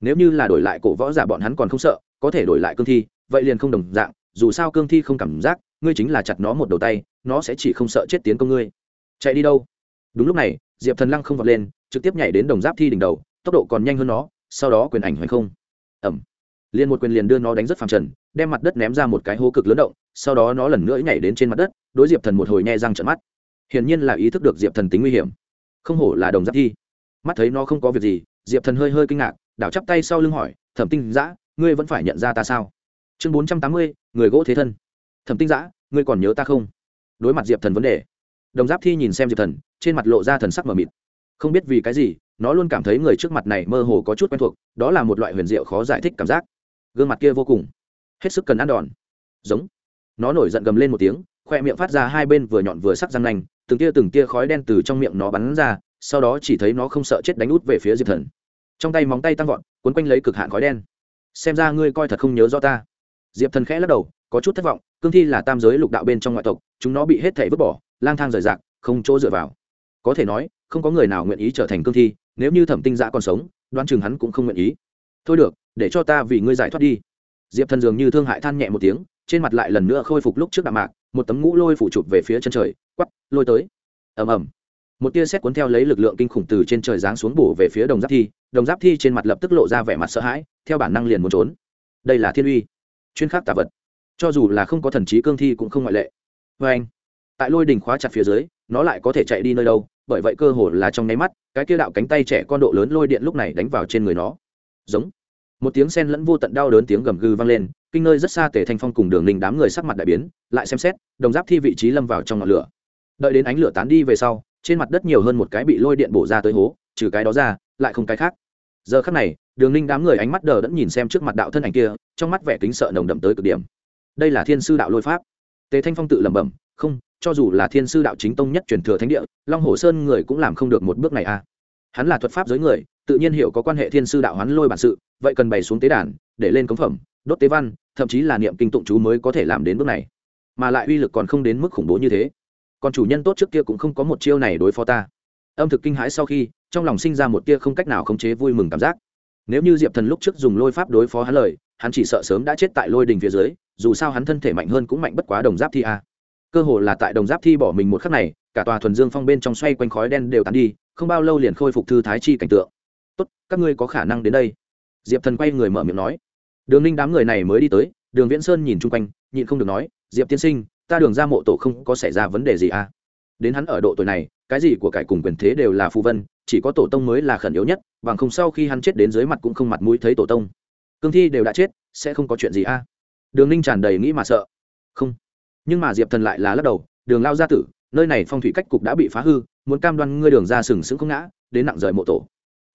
Nếu như là đổi lại cổ võ giả bọn hắn còn không sợ, có thể đổi lại cương thi, vậy liền không đồng dạng, dù sao cương thi không cảm giác ngươi chính là chặt nó một đầu tay, nó sẽ chỉ không sợ chết tiến công ngươi. Chạy đi đâu? Đúng lúc này, diệp thần lăng không vọt lên, trực tiếp nhảy đến đồng giáp thi đỉnh đầu, tốc độ còn nhanh hơn nó, sau đó quyền ảnh hoành không. Ẩm liền một quyền liền đưa nó đánh rất phẳng trần, đem mặt đất ném ra một cái hố cực lớn động, sau đó nó lần nữa nhảy đến trên mặt đất, đối diệp thần một hồi nhẹ răng trận mắt. Hiển nhiên là ý thức được diệp thần tính nguy hiểm. Không hổ là đồng giáp thi. Mắt thấy nó không có việc gì, diệp thần hơi hơi kinh ngạc, đảo chắp tay sau lưng hỏi, thẩm tinh giã ngươi vẫn phải nhận ra ta sao? Chương bốn trăm tám mươi, người gỗ thế thân thẩm tinh giã, ngươi còn nhớ ta không? Đối mặt diệp thần vấn đề, đồng giáp thi nhìn xem diệp thần, trên mặt lộ ra thần sắc mờ mịt. Không biết vì cái gì, nó luôn cảm thấy người trước mặt này mơ hồ có chút quen thuộc, đó là một loại huyền diệu khó giải thích cảm giác. Gương mặt kia vô cùng, hết sức cần ăn đòn. Giống. Nó nổi giận gầm lên một tiếng, khoe miệng phát ra hai bên vừa nhọn vừa sắc răng nanh, từng tia từng tia khói đen từ trong miệng nó bắn ra, sau đó chỉ thấy nó không sợ chết đánh út về phía diệp thần. Trong tay móng tay tăng vọt quấn quanh lấy cực hạn khói đen. Xem ra ngươi coi thật không nhớ rõ ta. Diệp thần khẽ lắc đầu có chút thất vọng, cương thi là tam giới lục đạo bên trong ngoại tộc, chúng nó bị hết thể vứt bỏ, lang thang rời rạc, không chỗ dựa vào. Có thể nói, không có người nào nguyện ý trở thành cương thi, nếu như thẩm tinh giã còn sống, đoán chừng hắn cũng không nguyện ý. Thôi được, để cho ta vì ngươi giải thoát đi. Diệp thần dường như thương hại than nhẹ một tiếng, trên mặt lại lần nữa khôi phục lúc trước đạm mạc, một tấm ngũ lôi phủ chụp về phía chân trời quắp lôi tới. Ầm ầm. Một tia xét cuốn theo lấy lực lượng kinh khủng từ trên trời giáng xuống bổ về phía đồng giáp thi, đồng giáp thi trên mặt lập tức lộ ra vẻ mặt sợ hãi, theo bản năng liền muốn trốn. Đây là thiên uy. Chuyên khắc tà vật cho dù là không có thần trí cương thi cũng không ngoại lệ. Vê anh, tại lôi đình khóa chặt phía dưới, nó lại có thể chạy đi nơi đâu, bởi vậy cơ hồ là trong nháy mắt, cái kia đạo cánh tay trẻ con độ lớn lôi điện lúc này đánh vào trên người nó. Giống. Một tiếng sen lẫn vô tận đau đớn tiếng gầm gừ vang lên, kinh nơi rất xa tề thanh phong cùng đường ninh đám người sắc mặt đại biến, lại xem xét, đồng giáp thi vị trí lâm vào trong ngọn lửa. Đợi đến ánh lửa tán đi về sau, trên mặt đất nhiều hơn một cái bị lôi điện bổ ra tới hố, trừ cái đó ra, lại không cái khác. Giờ khắc này, đường ninh đám người ánh mắt đờ đẫn nhìn xem trước mặt đạo thân ảnh kia, trong mắt vẻ kính sợ nồng đậm tới cực điểm đây là thiên sư đạo lôi pháp. Tề thanh phong tự lẩm bẩm, không, cho dù là thiên sư đạo chính tông nhất truyền thừa thánh địa, long hồ sơn người cũng làm không được một bước này a à. hắn là thuật pháp giới người, tự nhiên hiểu có quan hệ thiên sư đạo hắn lôi bản sự, vậy cần bày xuống tế đàn, để lên cống phẩm, đốt tế văn, thậm chí là niệm kinh tụng chú mới có thể làm đến bước này. Mà lại uy lực còn không đến mức khủng bố như thế. Còn chủ nhân tốt trước kia cũng không có một chiêu này đối phó ta. Âm thực kinh hãi sau khi, trong lòng sinh ra một tia không cách nào khống chế vui mừng cảm giác. Nếu như diệp thần lúc trước dùng lôi pháp đối phó hắn lời, hắn chỉ sợ sớm đã chết tại lôi đình phía dưới dù sao hắn thân thể mạnh hơn cũng mạnh bất quá đồng giáp thi a. Cơ hồ là tại đồng giáp thi bỏ mình một khắc này, cả tòa thuần dương phong bên trong xoay quanh khói đen đều tàn đi, không bao lâu liền khôi phục thư thái chi cảnh tượng. Tốt, các ngươi có khả năng đến đây. Diệp thần quay người mở miệng nói. Đường ninh đám người này mới đi tới, đường viễn sơn nhìn chung quanh, nhịn không được nói, diệp tiên sinh, ta đường ra mộ tổ không có xảy ra vấn đề gì à? Đến hắn ở độ tuổi này, cái gì của cải cùng quyền thế đều là phù vân, chỉ có tổ tông mới là khẩn yếu nhất, bằng không sau khi hắn chết đến dưới mặt cũng không mặt mũi thấy tổ tông. Cương thi đều đã chết, sẽ không có chuyện gì à? Đường ninh tràn đầy nghĩ mà sợ. Không. Nhưng mà diệp thần lại là lắc đầu, đường lao gia tử, nơi này phong thủy cách cục đã bị phá hư, muốn cam đoan ngươi đường ra sừng sững không ngã, đến nặng rời mộ tổ.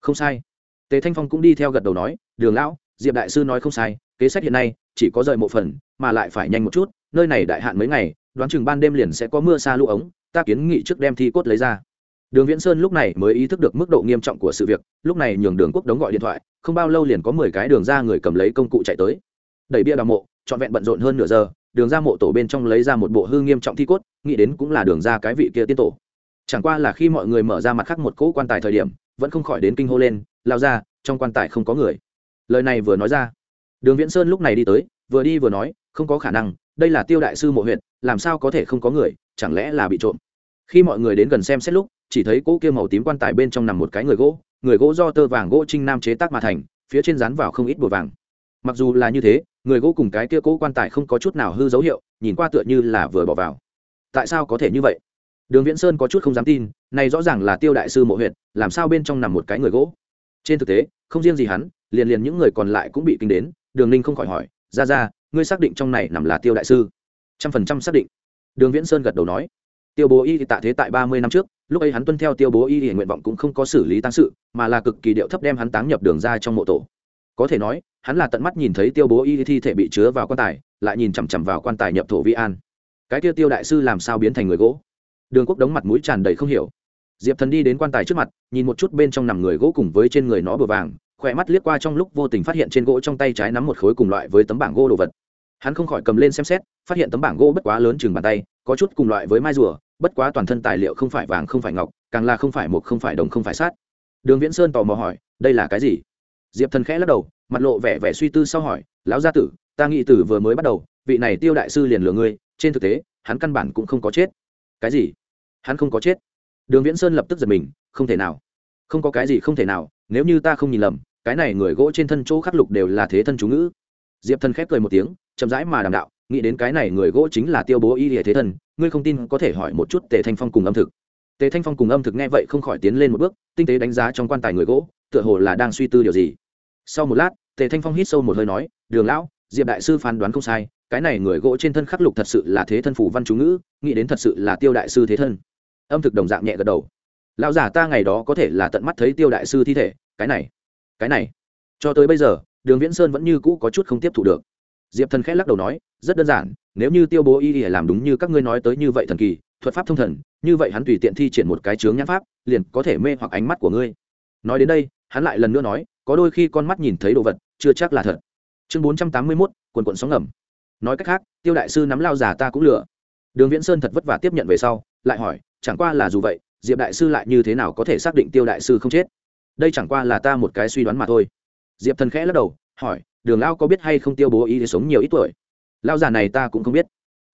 Không sai. Tề thanh phong cũng đi theo gật đầu nói, đường lão, diệp đại sư nói không sai, kế sách hiện nay chỉ có rời mộ phần, mà lại phải nhanh một chút, nơi này đại hạn mấy ngày, đoán chừng ban đêm liền sẽ có mưa xa lũ ống, ta kiến nghị trước đem thi cốt lấy ra. Đường viễn sơn lúc này mới ý thức được mức độ nghiêm trọng của sự việc, lúc này nhường đường quốc đống gọi điện thoại, không bao lâu liền có mười cái đường ra người cầm lấy công cụ chạy tới. Đẩy bia đào mộ trọn vẹn bận rộn hơn nửa giờ, đường ra mộ tổ bên trong lấy ra một bộ hư nghiêm trọng thi cốt, nghĩ đến cũng là đường ra cái vị kia tiên tổ. Chẳng qua là khi mọi người mở ra mặt khác một cỗ quan tài thời điểm, vẫn không khỏi đến kinh hô lên lao ra trong quan tài không có người. Lời này vừa nói ra, đường viễn sơn lúc này đi tới, vừa đi vừa nói, không có khả năng, đây là tiêu đại sư mộ huyện làm sao có thể không có người, chẳng lẽ là bị trộm? Khi mọi người đến gần xem xét lúc, chỉ thấy cỗ kia màu tím quan tài bên trong nằm một cái người gỗ người gỗ do tơ vàng gỗ trinh nam chế tác mà thành, phía trên rán vào không ít bùa vàng mặc dù là như thế, người gỗ cùng cái kia cỗ quan tài không có chút nào hư dấu hiệu, nhìn qua tựa như là vừa bỏ vào. Tại sao có thể như vậy? Đường viễn sơn có chút không dám tin, này rõ ràng là tiêu đại sư mộ huyện làm sao bên trong nằm một cái người gỗ? Trên thực tế, không riêng gì hắn, liền liền những người còn lại cũng bị kinh đến, đường ninh không khỏi hỏi, ra ra, ngươi xác định trong này nằm là tiêu đại sư? Trăm phần trăm xác định. Đường viễn sơn gật đầu nói, tiêu bố y thì tạ thế tại ba mươi năm trước, lúc ấy hắn tuân theo tiêu bố y thì nguyện vọng cũng không có xử lý tăng sự, mà là cực kỳ điệu thấp đem hắn táng nhập đường ra trong mộ tổ có thể nói, hắn là tận mắt nhìn thấy tiêu bố y thi thể bị chứa vào quan tài, lại nhìn chằm chằm vào quan tài nhập thổ vi an. Cái tiêu tiêu đại sư làm sao biến thành người gỗ? Đường quốc đống mặt mũi tràn đầy không hiểu. Diệp thần đi đến quan tài trước mặt, nhìn một chút bên trong nằm người gỗ cùng với trên người nó bờ vàng, khỏe mắt liếc qua trong lúc vô tình phát hiện trên gỗ trong tay trái nắm một khối cùng loại với tấm bảng gỗ đồ vật. Hắn không khỏi cầm lên xem xét, phát hiện tấm bảng gỗ bất quá lớn chừng bàn tay, có chút cùng loại với mai rùa, bất quá toàn thân tài liệu không phải vàng không phải ngọc, càng là không phải một không phải đồng không phải sát đường viễn sơn tò mò hỏi, đây là cái gì? Diệp thần khẽ lắc đầu, mặt lộ vẻ vẻ suy tư sau hỏi, lão gia tử, ta nghĩ tử vừa mới bắt đầu, vị này tiêu đại sư liền lừa ngươi, trên thực tế, hắn căn bản cũng không có chết. Cái gì? Hắn không có chết? Đường viễn sơn lập tức giật mình, không thể nào. Không có cái gì không thể nào, nếu như ta không nhìn lầm, cái này người gỗ trên thân chỗ khắc lục đều là thế thân chú ngữ. Diệp thần khép cười một tiếng, chậm rãi mà đàm đạo, nghĩ đến cái này người gỗ chính là tiêu bố y địa thế thân ngươi không tin có thể hỏi một chút tề thanh phong cùng âm thực. Tề thanh phong cùng âm thực nghe vậy không khỏi tiến lên một bước, tinh tế đánh giá trong quan tài người gỗ, tựa hồ là đang suy tư điều gì sau một lát, tề thanh phong hít sâu một hơi nói, đường lão, diệp đại sư phán đoán không sai, cái này người gỗ trên thân khắc lục thật sự là thế thân phủ văn chú ngữ, nghĩ đến thật sự là tiêu đại sư thế thân. Âm thực đồng dạng nhẹ gật đầu. Lão giả ta ngày đó có thể là tận mắt thấy tiêu đại sư thi thể, cái này cái này. Cho tới bây giờ, đường viễn sơn vẫn như cũ có chút không tiếp thu được. Diệp thần khẽ lắc đầu nói, rất đơn giản, nếu như tiêu bố y y làm đúng như các ngươi nói tới như vậy thần kỳ, thuật pháp thông thần, như vậy hắn tùy tiện thi triển một cái chướng nhãn pháp, liền có thể mê hoặc ánh mắt của ngươi. Nói đến đây, hắn lại lần nữa nói có đôi khi con mắt nhìn thấy đồ vật, chưa chắc là thật. Chương bốn trăm tám mươi mốt, quần quận sóng ngầm. Nói cách khác, tiêu đại sư nắm lao giả ta cũng lừa. Đường viễn sơn thật vất vả tiếp nhận về sau, lại hỏi, chẳng qua là dù vậy, diệp đại sư lại như thế nào có thể xác định tiêu đại sư không chết? Đây chẳng qua là ta một cái suy đoán mà thôi. Diệp thần khẽ lắc đầu, hỏi, đường lao có biết hay không tiêu bố ý để sống nhiều ít tuổi? Lao già này ta cũng không biết.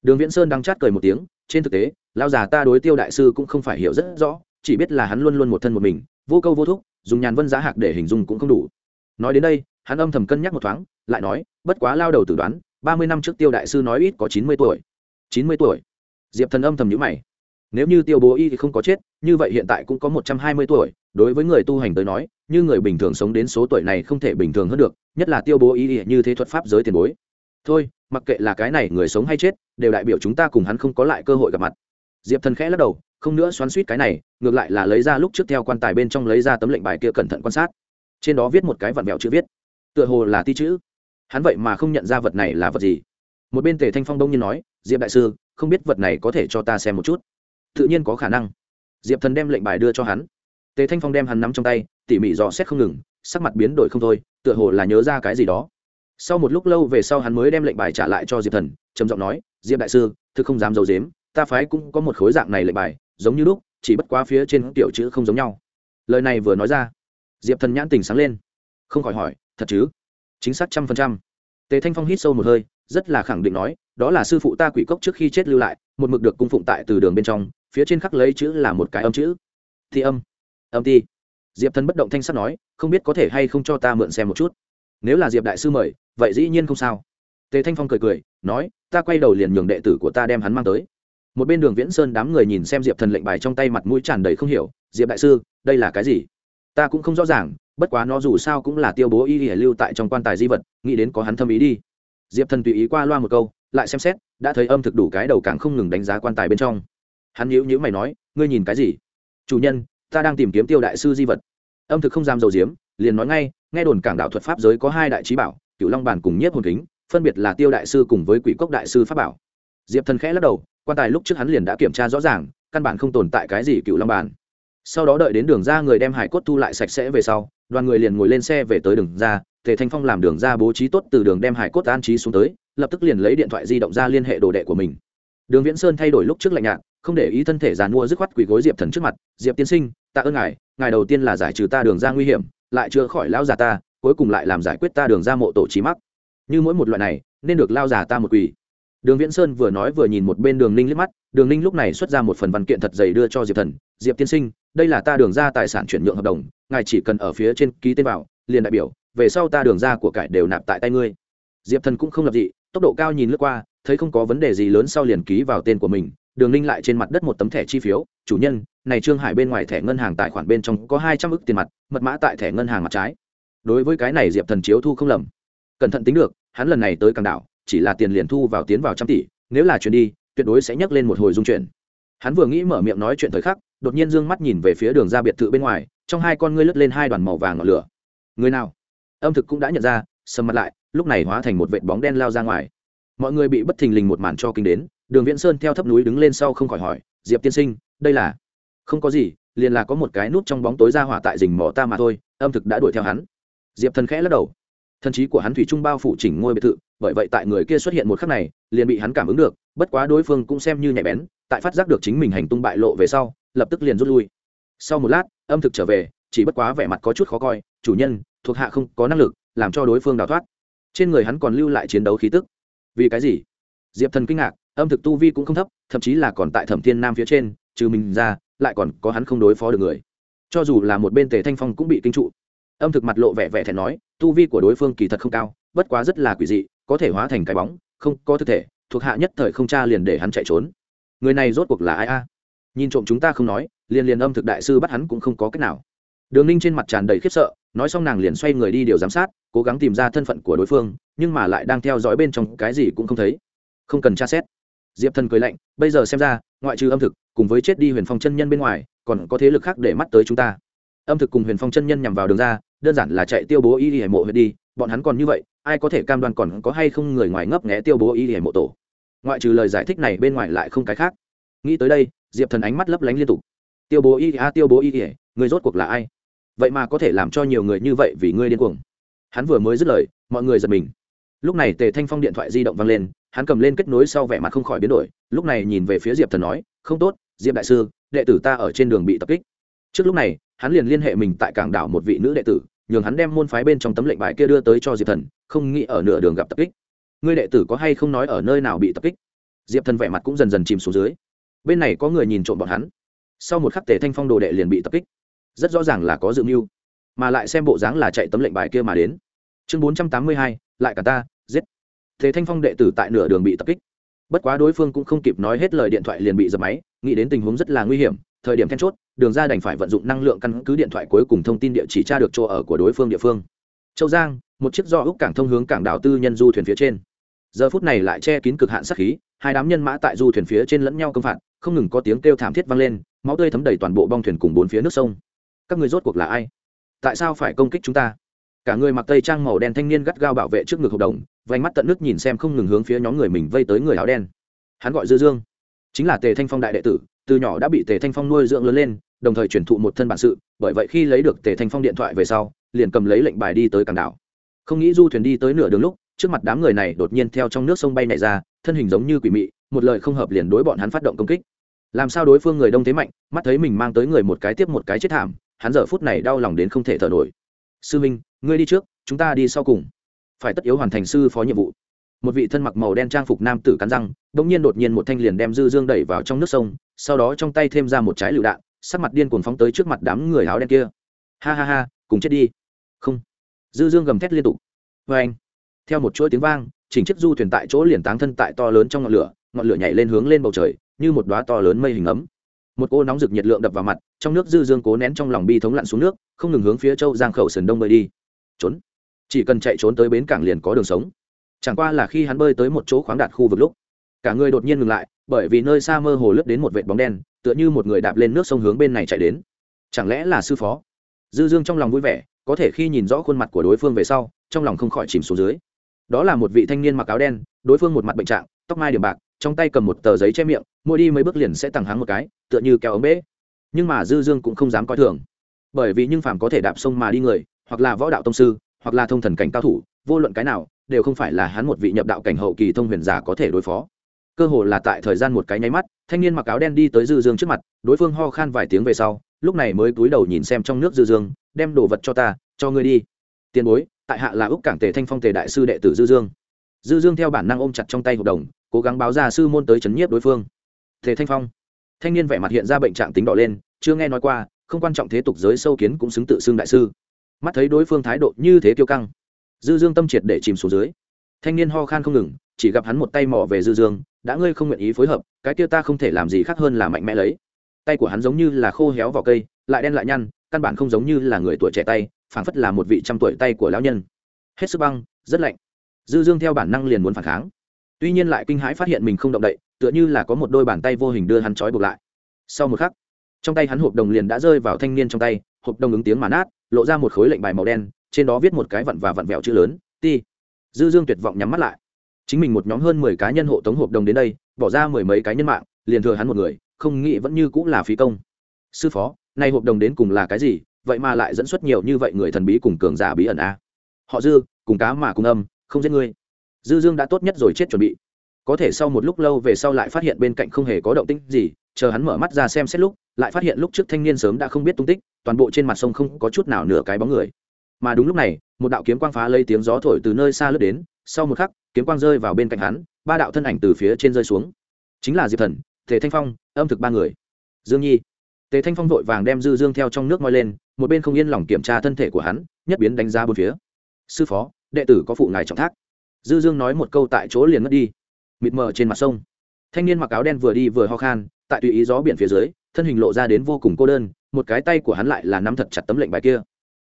Đường viễn sơn đang chát cười một tiếng, trên thực tế, lao già ta đối tiêu đại sư cũng không phải hiểu rất rõ, chỉ biết là hắn luôn luôn một thân một mình vô câu vô thúc, dùng nhàn vân giá hạc để hình dung cũng không đủ. Nói đến đây, hắn âm thầm cân nhắc một thoáng, lại nói, bất quá lao đầu tử đoán, ba mươi năm trước tiêu đại sư nói ít có chín mươi tuổi. Chín mươi tuổi? Diệp thần âm thầm nhữ mày. Nếu như tiêu bố y thì không có chết, như vậy hiện tại cũng có một trăm hai mươi tuổi, đối với người tu hành tới nói, như người bình thường sống đến số tuổi này không thể bình thường hơn được, nhất là tiêu bố y như thế thuật pháp giới tiền bối. Thôi, mặc kệ là cái này người sống hay chết, đều đại biểu chúng ta cùng hắn không có lại cơ hội gặp mặt. Diệp thần khẽ lắc đầu không nữa xoắn suýt cái này, ngược lại là lấy ra lúc trước theo quan tài bên trong lấy ra tấm lệnh bài kia cẩn thận quan sát. Trên đó viết một cái vặn vẹo chữ viết. Tựa hồ là ti chữ. Hắn vậy mà không nhận ra vật này là vật gì. Một bên tề thanh phong đông nhiên nói, diệp đại sư, không biết vật này có thể cho ta xem một chút. Tự nhiên có khả năng. Diệp thần đem lệnh bài đưa cho hắn. Tề thanh phong đem hắn nắm trong tay, tỉ mỉ dò xét không ngừng, sắc mặt biến đổi không thôi, tựa hồ là nhớ ra cái gì đó. Sau một lúc lâu về sau hắn mới đem lệnh bài trả lại cho diệp thần, trầm giọng nói, diệp đại sư thứ không dám d i ấ u dếm ta phái cũng có một khối dạng này lệnh bài giống như lúc, chỉ bất quá phía trên tiểu chữ không giống nhau. Lời này vừa nói ra, diệp thần nhãn tình sáng lên. Không khỏi hỏi, thật chứ? Chính xác trăm phần trăm. Tề thanh phong hít sâu một hơi, rất là khẳng định nói, đó là sư phụ ta quỷ cốc trước khi chết lưu lại, một mực được cung phụng tại từ đường bên trong, phía trên khắc lấy chữ là một cái âm chữ. Thi âm. Âm ti diệp thần bất động thanh sắt nói, không biết có thể hay không cho ta mượn xem một chút. Nếu là diệp đại sư mời, vậy dĩ nhiên không sao. Tề thanh phong cười cười, nói, ta quay đầu liền nhường đệ tử của ta đem hắn mang tới một bên đường viễn sơn đám người nhìn xem diệp thần lệnh bài trong tay mặt mũi tràn đầy không hiểu, diệp đại sư, đây là cái gì? Ta cũng không rõ ràng, bất quá nó dù sao cũng là tiêu bố y ỉa lưu tại trong quan tài di vật, nghĩ đến có hắn thâm ý đi. Diệp thần tùy ý qua loa một câu, lại xem xét, đã thấy âm thực đủ cái đầu càng không ngừng đánh giá quan tài bên trong. Hắn nhíu nhíu mày nói, ngươi nhìn cái gì? Chủ nhân, ta đang tìm kiếm tiêu đại sư di vật. Âm thực không dám dầu diếm, liền nói ngay, nghe đồn cảng đạo thuật pháp giới có hai đại trí bảo cựu long bản cùng nhiếp hồn kính, phân biệt là tiêu đại sư cùng với quỷ cốc đại sư pháp bảo. Diệp thần khẽ lắc đầu quan tài lúc trước hắn liền đã kiểm tra rõ ràng, căn bản không tồn tại cái gì cựu long bản sau đó đợi đến đường ra người đem hải cốt thu lại sạch sẽ về sau, đoàn người liền ngồi lên xe về tới đường ra, tề thanh phong làm đường ra bố trí tốt từ đường đem hải cốt an trí xuống tới, lập tức liền lấy điện thoại di động ra liên hệ đồ đệ của mình. Đường viễn sơn thay đổi lúc trước lạnh nhạt, không để ý thân thể giàn mua dứt khoát quỳ gối diệp thần trước mặt, diệp tiên sinh, tạ ơn ngài ngài đầu tiên là giải trừ ta đường ra nguy hiểm, lại chữa khỏi lão già ta, cuối cùng lại làm giải quyết ta đường ra mộ tổ trí mắc. Như mỗi một loại này, nên được lao già ta một quỳ đường viễn sơn vừa nói vừa nhìn một bên đường ninh liếc mắt, đường ninh lúc này xuất ra một phần văn kiện thật dày đưa cho diệp thần, diệp tiên sinh, đây là ta đường ra tài sản chuyển nhượng hợp đồng, ngài chỉ cần ở phía trên ký tên vào, liền đại biểu, về sau ta đường ra của cải đều nạp tại tay ngươi. Diệp thần cũng không lập dị, tốc độ cao nhìn lướt qua, thấy không có vấn đề gì lớn sau liền ký vào tên của mình, đường ninh lại trên mặt đất một tấm thẻ chi phiếu, chủ nhân, này trương hải bên ngoài thẻ ngân hàng tài khoản bên trong có hai trăm ức tiền mặt, mật mã tại thẻ ngân hàng mặt trái. Đối với cái này diệp thần chiếu thu không lầm. Cẩn thận tính được, hắn lần này tới càng đảo chỉ là tiền liền thu vào tiến vào trăm tỷ, nếu là chuyển đi, tuyệt đối sẽ nhắc lên một hồi dung chuyển. Hắn vừa nghĩ mở miệng nói chuyện thời khắc, đột nhiên d ư ơ n g mắt nhìn về phía đường ra biệt thự bên ngoài, trong hai con ngươi lướt lên hai đoàn màu vàng ngọn lửa. Người nào? Âm thực cũng đã nhận ra, sầm mặt lại, lúc này hóa thành một vệt bóng đen lao ra ngoài. Mọi người bị bất thình lình một màn cho kinh đến, đường viễn sơn theo thấp núi đứng lên sau không khỏi hỏi, diệp tiên sinh, đây là? Không có gì, liền là có một cái nút trong bóng tối ra hỏa tại rình mỏ ta mà thôi, âm thực đã đuổi theo hắn. Diệp thần khẽ lắc đầu. Thần trí của hắn thủy trung bao phủ chỉnh ngôi biệt thự bởi vậy tại người kia xuất hiện một khắc này, liền bị hắn cảm ứng được, bất quá đối phương cũng xem như nhạy bén, tại phát giác được chính mình hành tung bại lộ về sau, lập tức liền rút lui. Sau một lát, âm thực trở về, chỉ bất quá vẻ mặt có chút khó coi, chủ nhân, thuộc hạ không có năng lực, làm cho đối phương đào thoát. Trên người hắn còn lưu lại chiến đấu khí tức. Vì cái gì? Diệp thần kinh ngạc, âm thực tu vi cũng không thấp, thậm chí là còn tại thẩm thiên nam phía trên, trừ mình ra, lại còn có hắn không đối phó được người. Cho dù là một bên tề thanh phong cũng bị kinh trụ. Âm thực mặt lộ vẻ vẻ thẹn nói, tu vi của đối phương kỳ thật không cao bất quá rất là quỷ dị, có thể hóa thành cái bóng, không có thực thể, thuộc hạ nhất thời không cha liền để hắn chạy trốn. Người này rốt cuộc là ai a? Nhìn trộm chúng ta không nói, liền liền âm thực đại sư bắt hắn cũng không có cách nào. Đường ninh trên mặt tràn đầy khiếp sợ, nói xong nàng liền xoay người đi điều giám sát, cố gắng tìm ra thân phận của đối phương, nhưng mà lại đang theo dõi bên trong cái gì cũng không thấy. Không cần tra xét. Diệp thần cười lạnh, bây giờ xem ra, ngoại trừ âm thực, cùng với chết đi huyền phong chân nhân bên ngoài, còn có thế lực khác để mắt tới chúng ta. Âm thực cùng huyền phong chân nhân nhằm vào đường ra, đơn giản là chạy tiêu bố y hải mộ huyệt đi bọn hắn còn như vậy, ai có thể cam đoan còn có hay không người ngoài ngấp nghé tiêu bố y hề mộ tổ? Ngoại trừ lời giải thích này bên ngoài lại không cái khác. Nghĩ tới đây, diệp thần ánh mắt lấp lánh liên tục. Tiêu bố y a tiêu bố y ỉa người rốt cuộc là ai? Vậy mà có thể làm cho nhiều người như vậy vì ngươi điên cuồng. Hắn vừa mới dứt lời, mọi người giật mình. Lúc này tề thanh phong điện thoại di động vang lên, hắn cầm lên kết nối sau vẻ mặt không khỏi biến đổi, lúc này nhìn về phía diệp thần nói, không tốt, diệp đại sư, đệ tử ta ở trên đường bị tập kích. Trước lúc này, hắn liền liên hệ mình tại cảng đảo một vị nữ đệ tử nhường hắn đem môn phái bên trong tấm lệnh bài kia đưa tới cho diệp thần, không nghĩ ở nửa đường gặp tập kích. Ngươi đệ tử có hay không nói ở nơi nào bị tập kích? Diệp thần vẻ mặt cũng dần dần chìm xuống dưới. Bên này có người nhìn trộm bọn hắn. Sau một khắc tề thanh phong đồ đệ liền bị tập kích. Rất rõ ràng là có dự mưu, mà lại xem bộ dáng là chạy tấm lệnh bài kia mà đến. Chương bốn trăm tám mươi hai, lại cả ta, giết. Tề thanh phong đệ tử tại nửa đường bị tập kích. Bất quá đối phương cũng không kịp nói hết lời điện thoại liền bị dập máy, nghĩ đến tình huống rất là nguy hiểm, thời điểm then chốt đường ra đành phải vận dụng năng lượng căn cứ điện thoại cuối cùng thông tin địa chỉ tra được chỗ ở của đối phương địa phương. Châu giang, một chiếc do úc cảng thông hướng cảng đảo tư nhân du thuyền phía trên. Giờ phút này lại che kín cực hạn sát khí, hai đám nhân mã tại du thuyền phía trên lẫn nhau công phạt, không ngừng có tiếng kêu thảm thiết vang lên, máu tươi thấm đầy toàn bộ bong thuyền cùng bốn phía nước sông. Các người rốt cuộc là ai? Tại sao phải công kích chúng ta? Cả người mặc tây trang màu đen thanh niên gắt gao bảo vệ trước ngực hợp đồng vánh mắt tận nước nhìn xem không ngừng hướng phía nhóm người mình vây tới người áo đen. Hắn gọi dư dương, chính là tề thanh phong đại đệ tử từ nhỏ đã bị tề thanh phong nuôi dưỡng lớn lên, đồng thời truyền thụ một thân bản sự, bởi vậy khi lấy được tề thanh phong điện thoại về sau, liền cầm lấy lệnh bài đi tới cảng đảo. Không nghĩ du thuyền đi tới nửa đường lúc, trước mặt đám người này đột nhiên theo trong nước sông bay này ra, thân hình giống như quỷ mị, một lời không hợp liền đối bọn hắn phát động công kích. Làm sao đối phương người đông thế mạnh, mắt thấy mình mang tới người một cái tiếp một cái chết thảm, hắn giờ phút này đau lòng đến không thể thở nổi. Sư minh, ngươi đi trước, chúng ta đi sau cùng. Phải tất yếu hoàn thành sư phó nhiệm vụ. Một vị thân mặc màu đen trang phục nam tử cắn răng đ ỗ n g nhiên đột nhiên một thanh liền đem dư dương đẩy vào trong nước sông sau đó trong tay thêm ra một trái lựu đạn, sắc mặt điên cuồng phóng tới trước mặt đám người áo đen kia. Ha ha ha, cùng chết đi. Không. Dư dương gầm thét liên tục. Vê anh, theo một chuỗi tiếng vang chỉnh chiếc du thuyền tại chỗ liền táng thân tại to lớn trong ngọn lửa ngọn lửa nhảy lên hướng lên bầu trời, như một đoá to lớn mây hình ấm. Một cô nóng rực nhiệt lượng đập vào mặt, trong nước dư dương cố nén trong lòng bi thống lặn xuống nước, không ngừng hướng phía châu giang khẩu sườn đông bơi đi. Trốn. Chỉ cần chạy trốn tới bến cảng liền có đường sống. Chẳng qua là khi hắn bơi tới một chỗ khoáng đạt khu vực lúc, cả người đột nhiên ngừng lại bởi vì nơi xa mơ hồ lướt đến một vệt bóng đen, tựa như một người đạp lên nước sông hướng bên này chạy đến. Chẳng lẽ là sư phó? Dư dương trong lòng vui vẻ, có thể khi nhìn rõ khuôn mặt của đối phương về sau, trong lòng không khỏi chìm xuống dưới. Đó là một vị thanh niên mặc áo đen, đối phương một mặt bệnh trạng, tóc mai điểm bạc, trong tay cầm một tờ giấy che miệng, mỗi đi mấy bước liền sẽ tằng hắng một cái, tựa như kéo ống bể nhưng mà dư dương cũng không dám coi thường. Bởi vì nhưng phàm có thể đạp sông mà đi người, hoặc là võ đạo tông sư, hoặc là thông thần cảnh cao thủ, vô luận cái nào, đều không phải là hắn một vị nhập đạo cảnh hậu kỳ thông huyền giả có thể đối phó cơ hồ là tại thời gian một cái nháy mắt, thanh niên mặc áo đen đi tới dư dương trước mặt, đối phương ho khan vài tiếng về sau, lúc này mới cúi đầu nhìn xem trong nước dư dương, đem đồ vật cho ta, cho ngươi đi. Tiền bối, tại hạ là úc cảng tề thanh phong tề đại sư đệ tử dư dương. Dư dương theo bản năng ôm chặt trong tay hợp đồng, cố gắng báo ra sư môn tới chấn nhiếp đối phương. Tề thanh phong. Thanh niên vẻ mặt hiện ra bệnh trạng tính đỏ lên, chưa nghe nói qua, không quan trọng thế tục giới sâu kiến cũng xứng tự xưng đại sư. Mắt thấy đối phương thái độ như thế kiêu căng, dư dương tâm triệt để chìm xuống dưới. Thanh niên ho khan không ngừng chỉ gặp hắn một tay mò về dư dương, đã ngươi không nguyện ý phối hợp, cái kia ta không thể làm gì khác hơn là mạnh mẽ lấy. Tay của hắn giống như là khô héo vào cây, lại đen lại nhăn, căn bản không giống như là người tuổi trẻ tay, phảng phất là một vị trăm tuổi tay của lão nhân. Hết sức băng, rất lạnh. Dư dương theo bản năng liền muốn phản kháng. Tuy nhiên lại kinh hãi phát hiện mình không động đậy, tựa như là có một đôi bàn tay vô hình đưa hắn trói buộc lại. Sau một khắc, trong tay hắn hộp đồng liền đã rơi vào thanh niên trong tay, hộp đồng ứng tiếng mà nát, lộ ra một khối lệnh bài màu đen, trên đó viết một cái vặn và vặn vẹo chữ lớn, ti. Dư dương tuyệt vọng nhắm mắt lại chính mình một nhóm hơn mười cá nhân hộ tống hộp đồng đến đây, bỏ ra mười mấy cái nhân mạng, liền thừa hắn một người, không nghĩ vẫn như cũng là phí công. Sư phó, nay hộp đồng đến cùng là cái gì? Vậy mà lại dẫn xuất nhiều như vậy người thần bí cùng cường giả bí ẩn a. Họ dư, cùng cá mà cùng âm, không giết ngươi. Dư dương đã tốt nhất rồi chết chuẩn bị. Có thể sau một lúc lâu về sau lại phát hiện bên cạnh không hề có động tĩnh gì, chờ hắn mở mắt ra xem xét lúc, lại phát hiện lúc trước thanh niên sớm đã không biết tung tích, toàn bộ trên mặt sông không có chút nào nửa cái bóng người. Mà đúng lúc này, một đạo kiếm quang phá lấy tiếng gió thổi từ nơi xa lướt đến sau một khắc, kiếm quang rơi vào bên cạnh hắn, ba đạo thân ảnh từ phía trên rơi xuống. Chính là diệp thần, tề thanh phong, âm thực ba người. Dương nhi. Tề thanh phong vội vàng đem dư dương theo trong nước moi lên, một bên không yên lòng kiểm tra thân thể của hắn, nhất biến đánh giá bốn phía. Sư phó, đệ tử có phụ ngài trọng thác. Dư dương nói một câu tại chỗ liền mất đi. Mịt mờ trên mặt sông. Thanh niên mặc áo đen vừa đi vừa ho khan, tại tùy ý gió biển phía dưới, thân hình lộ ra đến vô cùng cô đơn, một cái tay của hắn lại là nắm thật chặt tấm lệnh bài kia.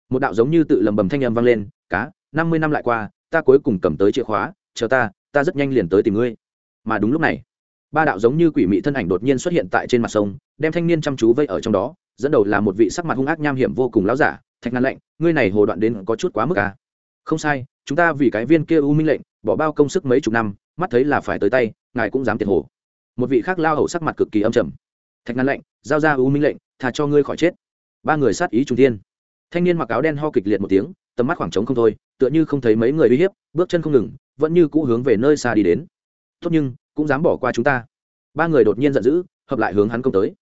Một đạo giống như tự lầm bầm thanh âm vang lên, cá, năm mươi năm lại qua ta cuối cùng cầm tới chìa khóa chờ ta ta rất nhanh liền tới tìm ngươi. Mà đúng lúc này ba đạo giống như quỷ mị thân ảnh đột nhiên xuất hiện tại trên mặt sông đem thanh niên chăm chú vây ở trong đó dẫn đầu là một vị sắc mặt hung ác nham hiểm vô cùng láo giả thạch ngăn lệnh ngươi này hồ đoạn đến có chút quá mức à. không sai chúng ta vì cái viên kia u minh lệnh bỏ bao công sức mấy chục năm mắt thấy là phải tới tay ngài cũng dám tiền hồ. Một vị khác lao hầu sắc mặt cực kỳ âm trầm. Thạch ngăn lệnh giao ra u minh lệnh thà cho ngươi khỏi chết. Ba người sát ý trung tiên, thanh niên mặc áo đen ho kịch liệt một tiếng tầm mắt khoảng trống không thôi, tựa như không thấy mấy người uy hiếp, bước chân không ngừng, vẫn như cũ hướng về nơi xa đi đến. Tốt nhưng, cũng dám bỏ qua chúng ta. Ba người đột nhiên giận dữ, hợp lại hướng hắn công tới.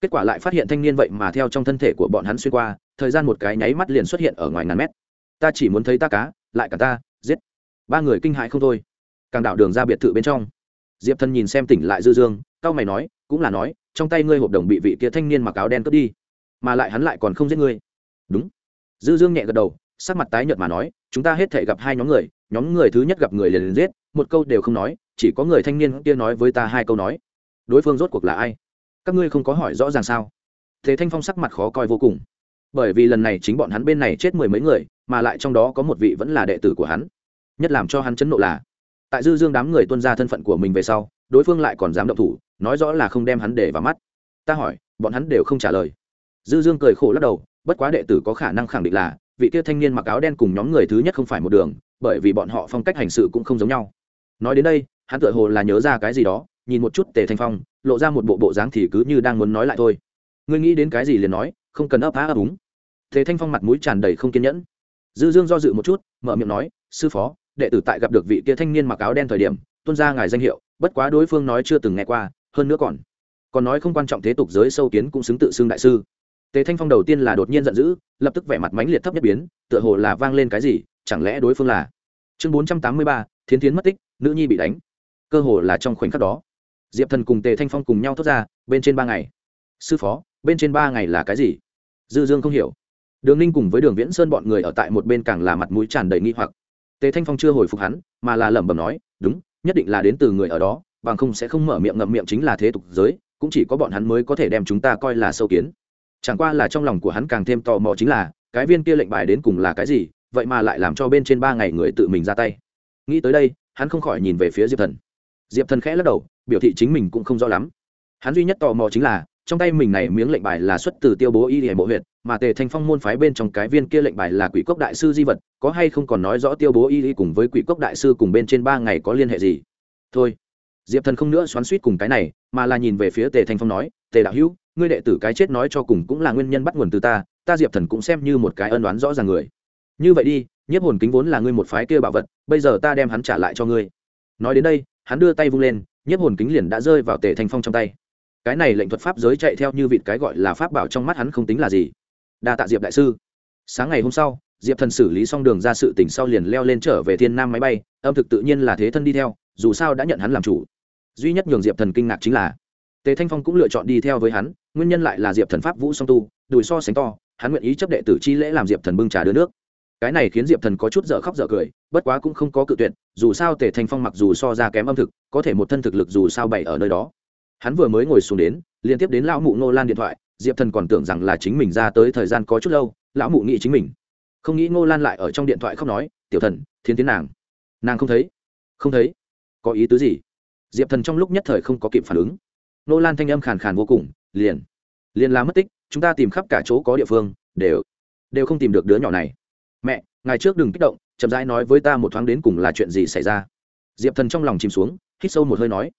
Kết quả lại phát hiện thanh niên vậy mà theo trong thân thể của bọn hắn xuyên qua, thời gian một cái nháy mắt liền xuất hiện ở ngoài ngàn mét. Ta chỉ muốn thấy ta cá, lại cả ta, giết. Ba người kinh hãi không thôi. Càng đảo đường ra biệt thự bên trong. Diệp thân nhìn xem tỉnh lại dư dương cao mày nói, cũng là nói, trong tay ngươi hộp đồng bị vị kia thanh niên mặc áo đen cướp đi, mà lại hắn lại còn không giết ngươi. Đúng. Dư dương nhẹ gật đầu sắc mặt tái nhợt mà nói, chúng ta hết thể gặp hai nhóm người nhóm người thứ nhất gặp người liền liền giết, một câu đều không nói, chỉ có người thanh niên kia nói với ta hai câu nói. Đối phương rốt cuộc là ai? Các ngươi không có hỏi rõ ràng sao? Thế thanh phong sắc mặt khó coi vô cùng. Bởi vì lần này chính bọn hắn bên này chết mười mấy người, mà lại trong đó có một vị vẫn là đệ tử của hắn. Nhất làm cho hắn chấn nộ là, tại dư dương đám người tuân ra thân phận của mình về sau, đối phương lại còn dám động thủ, nói rõ là không đem hắn để vào mắt. Ta hỏi, bọn hắn đều không trả lời. Dư dương cười khổ lắc đầu, bất quá đệ tử có khả năng khẳng định là vị kia thanh niên mặc áo đen cùng nhóm người thứ nhất không phải một đường, bởi vì bọn họ phong cách hành sự cũng không giống nhau. Nói đến đây, hắn tựa hồ là nhớ ra cái gì đó, nhìn một chút tề thanh phong, lộ ra một bộ bộ dáng thì cứ như đang muốn nói lại thôi. Ngươi nghĩ đến cái gì liền nói, không cần ấp á ấp úng. Tề thanh phong mặt mũi tràn đầy không kiên nhẫn. Dư dương do dự một chút, mở miệng nói, sư phó, đệ tử tại gặp được vị kia thanh niên mặc áo đen thời điểm, tuân ra ngài danh hiệu, bất quá đối phương nói chưa từng nghe qua, hơn nữa còn còn nói không quan trọng thế tục giới sâu kiến cũng xứng tự xưng đại sư tề thanh phong đầu tiên là đột nhiên giận dữ, lập tức vẻ mặt mãnh liệt thấp nhất biến, tựa hồ là vang lên cái gì, chẳng lẽ đối phương là? Chương bốn trăm tám mươi ba, thiến thiến mất tích, nữ nhi bị đánh. Cơ hồ là trong khoảnh khắc đó, diệp thần cùng tề thanh phong cùng nhau thốt ra, bên trên ba ngày. Sư phó, bên trên ba ngày là cái gì? Dư dương không hiểu. Đường ninh cùng với đường viễn sơn bọn người ở tại một bên càng là mặt mũi tràn đầy nghi hoặc. Tề thanh phong chưa hồi phục hắn, mà là lẩm bẩm nói, đúng, nhất định là đến từ người ở đó, bằng không sẽ không mở miệng ngậm miệng chính là thế tục giới, cũng chỉ có bọn hắn mới có thể đem chúng ta coi là sâu kiến chẳng qua là trong lòng của hắn càng thêm tò mò chính là, cái viên kia lệnh bài đến cùng là cái gì, vậy mà lại làm cho bên trên ba ngày người tự mình ra tay. Nghĩ tới đây, hắn không khỏi nhìn về phía diệp thần. Diệp thần khẽ lắc đầu, biểu thị chính mình cũng không rõ lắm. Hắn duy nhất tò mò chính là, trong tay mình này miếng lệnh bài là xuất từ tiêu bố y hệ Mộ huyện mà tề thanh phong môn phái bên trong cái viên kia lệnh bài là quỷ cốc đại sư di vật, có hay không còn nói rõ tiêu bố y cùng với quỷ cốc đại sư cùng bên trên ba ngày có liên hệ gì? Thôi. Diệp thần không nữa xoắn suýt cùng cái này, mà là nhìn về phía tề thanh phong nói, tề đạo hữu ngươi đệ tử cái chết nói cho cùng cũng là nguyên nhân bắt nguồn từ ta ta diệp thần cũng xem như một cái ân đoán rõ ràng người. Như vậy đi, nhiếp hồn kính vốn là ngươi một phái kia bảo vật, bây giờ ta đem hắn trả lại cho ngươi. Nói đến đây, hắn đưa tay vung lên, nhiếp hồn kính liền đã rơi vào tề thanh phong trong tay. Cái này lệnh thuật pháp giới chạy theo như vịt cái gọi là pháp bảo trong mắt hắn không tính là gì. Đa tạ diệp đại sư. Sáng ngày hôm sau, diệp thần xử lý xong đường ra sự tỉnh sau liền leo lên trở về thiên nam máy bay, âm thực tự nhiên là thế thân đi theo, dù sao đã nhận hắn làm chủ. Duy nhất nhường diệp thần kinh ngạc chính là tề thanh phong cũng lựa chọn đi theo với hắn, nguyên nhân lại là diệp thần pháp vũ song tu, đùi so sánh to, hắn nguyện ý chấp đệ tử chi lễ làm diệp thần bưng trà đưa nước. Cái này khiến diệp thần có chút dở khóc dở cười, bất quá cũng không có cự tuyệt, dù sao tề thanh phong mặc dù so ra kém âm thực, có thể một thân thực lực dù sao bày ở nơi đó. Hắn vừa mới ngồi xuống đến, liên tiếp đến lão mụ Ngô lan điện thoại, diệp thần còn tưởng rằng là chính mình ra tới thời gian có chút lâu, lão mụ nghĩ chính mình. Không nghĩ ngô lan lại ở trong điện thoại không nói, tiểu thần, thiên tiến nàng nàng không thấy không thấy, có ý tứ gì? Diệp thần trong lúc nhất thời không có kịp phản ứng nô lan thanh âm khàn khàn vô cùng, liền liền là mất tích, chúng ta tìm khắp cả chỗ có địa phương, đều đều không tìm được đứa nhỏ này. Mẹ ngày trước đừng kích động, chậm rãi nói với ta một thoáng đến cùng là chuyện gì xảy ra. Diệp thần trong lòng chìm xuống, hít sâu một hơi nói.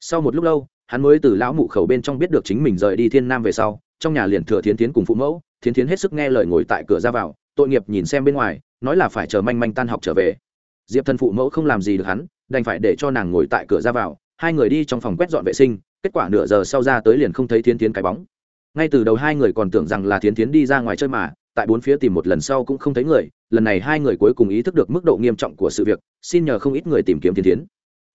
Sau một lúc lâu, hắn mới từ lão mụ khẩu bên trong biết được chính mình rời đi thiên nam về sau, trong nhà liền thừa thiến tiến cùng phụ mẫu, thiến tiến hết sức nghe lời ngồi tại cửa ra vào, tội nghiệp nhìn xem bên ngoài, nói là phải chờ manh manh tan học trở về. Diệp thần phụ mẫu không làm gì được hắn, đành phải để cho nàng ngồi tại cửa ra vào hai người đi trong phòng quét dọn vệ sinh, kết quả nửa giờ sau ra tới liền không thấy thiến tiến cái bóng. Ngay từ đầu hai người còn tưởng rằng là thiến tiến đi ra ngoài chơi mà, tại bốn phía tìm một lần sau cũng không thấy người, lần này hai người cuối cùng ý thức được mức độ nghiêm trọng của sự việc, xin nhờ không ít người tìm kiếm thiến tiến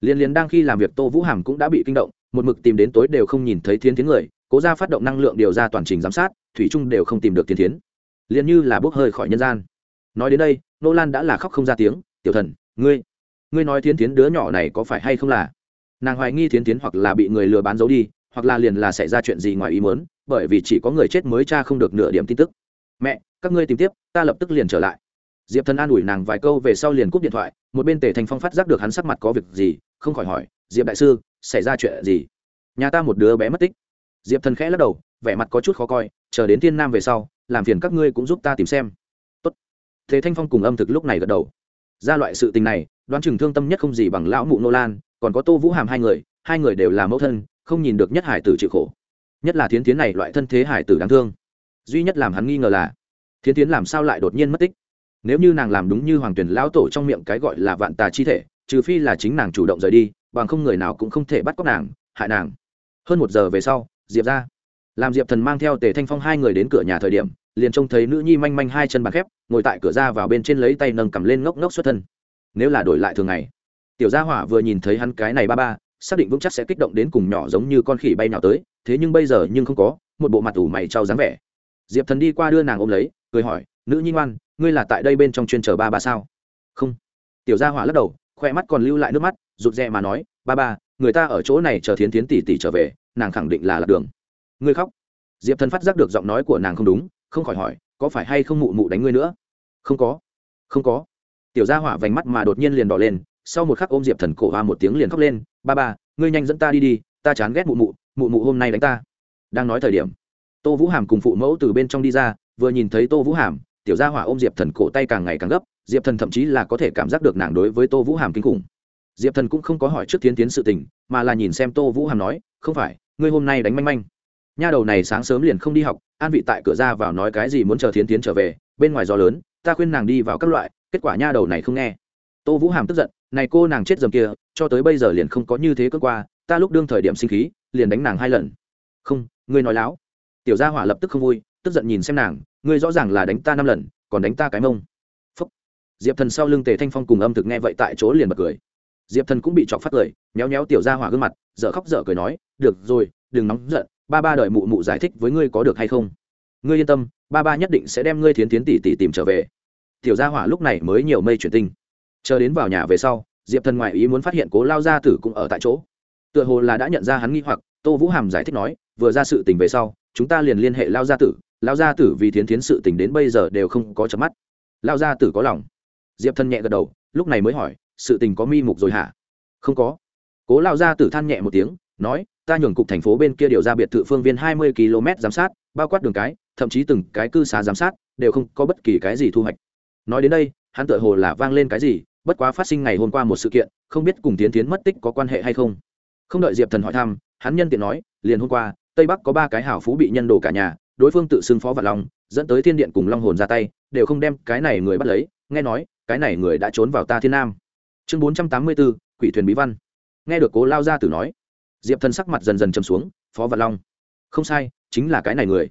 liên liên đang khi làm việc tô vũ hàm cũng đã bị kinh động, một mực tìm đến tối đều không nhìn thấy thiến tiến người, cố ra phát động năng lượng điều ra toàn trình giám sát, thủy trung đều không tìm được thiến tiến liền như là bốc hơi khỏi nhân gian. Nói đến đây nô lan đã là khóc không ra tiếng, tiểu thần, ngươi ngươi nói thiến tiến đứa nhỏ này có phải hay không là? Nàng hoài nghi thiến tiến hoặc là bị người lừa bán giấu đi, hoặc là liền là xảy ra chuyện gì ngoài ý muốn, bởi vì chỉ có người chết mới cha không được nửa điểm tin tức. Mẹ, các ngươi tìm tiếp, ta lập tức liền trở lại. Diệp thần an ủi nàng vài câu về sau liền cúp điện thoại, một bên tề thành phong phát giác được hắn sắc mặt có việc gì, không khỏi hỏi, diệp đại sư, xảy ra chuyện gì? Nhà ta một đứa bé mất tích. Diệp thần khẽ lắc đầu, vẻ mặt có chút khó coi, chờ đến thiên nam về sau, làm phiền các ngươi cũng giúp ta tìm xem. Tốt. thế thanh phong cùng âm thực lúc này gật đầu. Ra loại sự tình này, đoán chừng thương tâm nhất không gì bằng lão mụ nô lan còn có tô vũ hàm hai người hai người đều là mẫu thân, không nhìn được nhất hải tử chịu khổ. Nhất là thiến tiến này loại thân thế hải tử đáng thương. Duy nhất làm hắn nghi ngờ là, thiến tiến làm sao lại đột nhiên mất tích? Nếu như nàng làm đúng như hoàng tuyển lão tổ trong miệng cái gọi là vạn tà chi thể, trừ phi là chính nàng chủ động rời đi, bằng không người nào cũng không thể bắt cóc nàng, hại nàng. Hơn một giờ về sau, diệp ra. Làm diệp thần mang theo tề thanh phong hai người đến cửa nhà thời điểm, liền trông thấy nữ nhi manh manh hai chân bàn khép, ngồi tại cửa ra vào bên trên lấy tay nâng cầm lên ngốc ngốc xuất thân. Nếu là đổi lại thường ngày tiểu gia hỏa vừa nhìn thấy hắn cái này ba ba, xác định vững chắc sẽ kích động đến cùng nhỏ giống như con khỉ bay nào tới, thế nhưng bây giờ nhưng không có, một bộ mặt ủ mày trao dáng vẻ. Diệp thần đi qua đưa nàng ôm lấy, cười hỏi, nữ nhi ngoan, ngươi là tại đây bên trong chuyên chờ ba ba sao? Không. Tiểu gia hỏa lắc đầu, khoe mắt còn lưu lại nước mắt, rụt rè mà nói, ba ba, người ta ở chỗ này chờ thiến tiến tỷ tỷ trở về, nàng khẳng định là lạc đường. Ngươi khóc. Diệp thần phát giác được giọng nói của nàng không đúng, không khỏi hỏi, có phải hay không mụ mụ đánh ngươi nữa? Không có. Không có. Tiểu gia hỏa vành mắt mà đột nhiên liền đỏ lên sau một khắc ôm diệp thần cổ hoa một tiếng liền khóc lên, ba ba, ngươi nhanh dẫn ta đi đi, ta chán ghét mụ mụ mụ mụ hôm nay đánh ta. Đang nói thời điểm, tô vũ hàm cùng phụ mẫu từ bên trong đi ra, vừa nhìn thấy tô vũ hàm, tiểu gia hỏa ôm diệp thần cổ tay càng ngày càng gấp, diệp thần thậm chí là có thể cảm giác được nàng đối với tô vũ hàm kinh khủng. Diệp thần cũng không có hỏi trước tiến tiến sự tình, mà là nhìn xem tô vũ hàm nói, không phải, ngươi hôm nay đánh manh manh. Nha đầu này sáng sớm liền không đi học, an vị tại cửa ra vào nói cái gì muốn chờ thiến tiến trở về, bên ngoài gió lớn, ta khuyên nàng đi vào các loại, kết quả nha đầu này không nghe tô vũ hàm tức giận, này cô nàng chết dầm kia, cho tới bây giờ liền không có như thế cơ qua, ta lúc đương thời điểm sinh khí, liền đánh nàng hai lần. Không, ngươi nói láo. Tiểu gia hỏa lập tức không vui, tức giận nhìn xem nàng, ngươi rõ ràng là đánh ta năm lần, còn đánh ta cái mông. Phúc. Diệp thần sau lưng tề thanh phong cùng âm thực nghe vậy tại chỗ liền bật cười. Diệp thần cũng bị chọc phát cười méo méo tiểu gia hỏa gương mặt, dở khóc dở cười nói, được rồi, đừng nóng giận, ba ba đợi mụ mụ giải thích với ngươi có được hay không? Ngươi yên tâm, ba ba nhất định sẽ đem ngươi thiến tiến tỷ tỷ tìm trở về. Tiểu gia hỏa lúc này mới nhiều mây chuyển tinh chờ đến vào nhà về sau, diệp thần ngoại ý muốn phát hiện cố lao gia tử cũng ở tại chỗ. Tựa hồ là đã nhận ra hắn nghi hoặc, tô vũ hàm giải thích nói, vừa ra sự tình về sau, chúng ta liền liên hệ lao gia tử, lao gia tử vì thiến thiến sự tình đến bây giờ đều không có chấm mắt. Lao gia tử có lòng. Diệp thần nhẹ gật đầu, lúc này mới hỏi, sự tình có mi mục rồi hả? Không có. Cố lao gia tử than nhẹ một tiếng, nói, ta nhường cục thành phố bên kia điều ra biệt thự phương viên hai mươi km giám sát, bao quát đường cái, thậm chí từng cái cư xá giám sát, đều không có bất kỳ cái gì thu hoạch. Nói đến đây, hắn tựa hồ là vang lên cái gì bất quá phát sinh ngày hôm qua một sự kiện, không biết cùng tiến tiến mất tích có quan hệ hay không. Không đợi diệp thần hỏi thăm, hắn nhân tiện nói, liền hôm qua, tây bắc có ba cái hảo phú bị nhân đồ cả nhà, đối phương tự xưng phó vạn long, dẫn tới thiên điện cùng long hồn ra tay, đều không đem cái này người bắt lấy, nghe nói, cái này người đã trốn vào ta thiên nam. Chương bốn trăm tám mươi bốn, quỷ thuyền bí văn. Nghe được cố lao gia tử nói, diệp thần sắc mặt dần dần chầm xuống, phó vạn long. Không sai, chính là cái này người.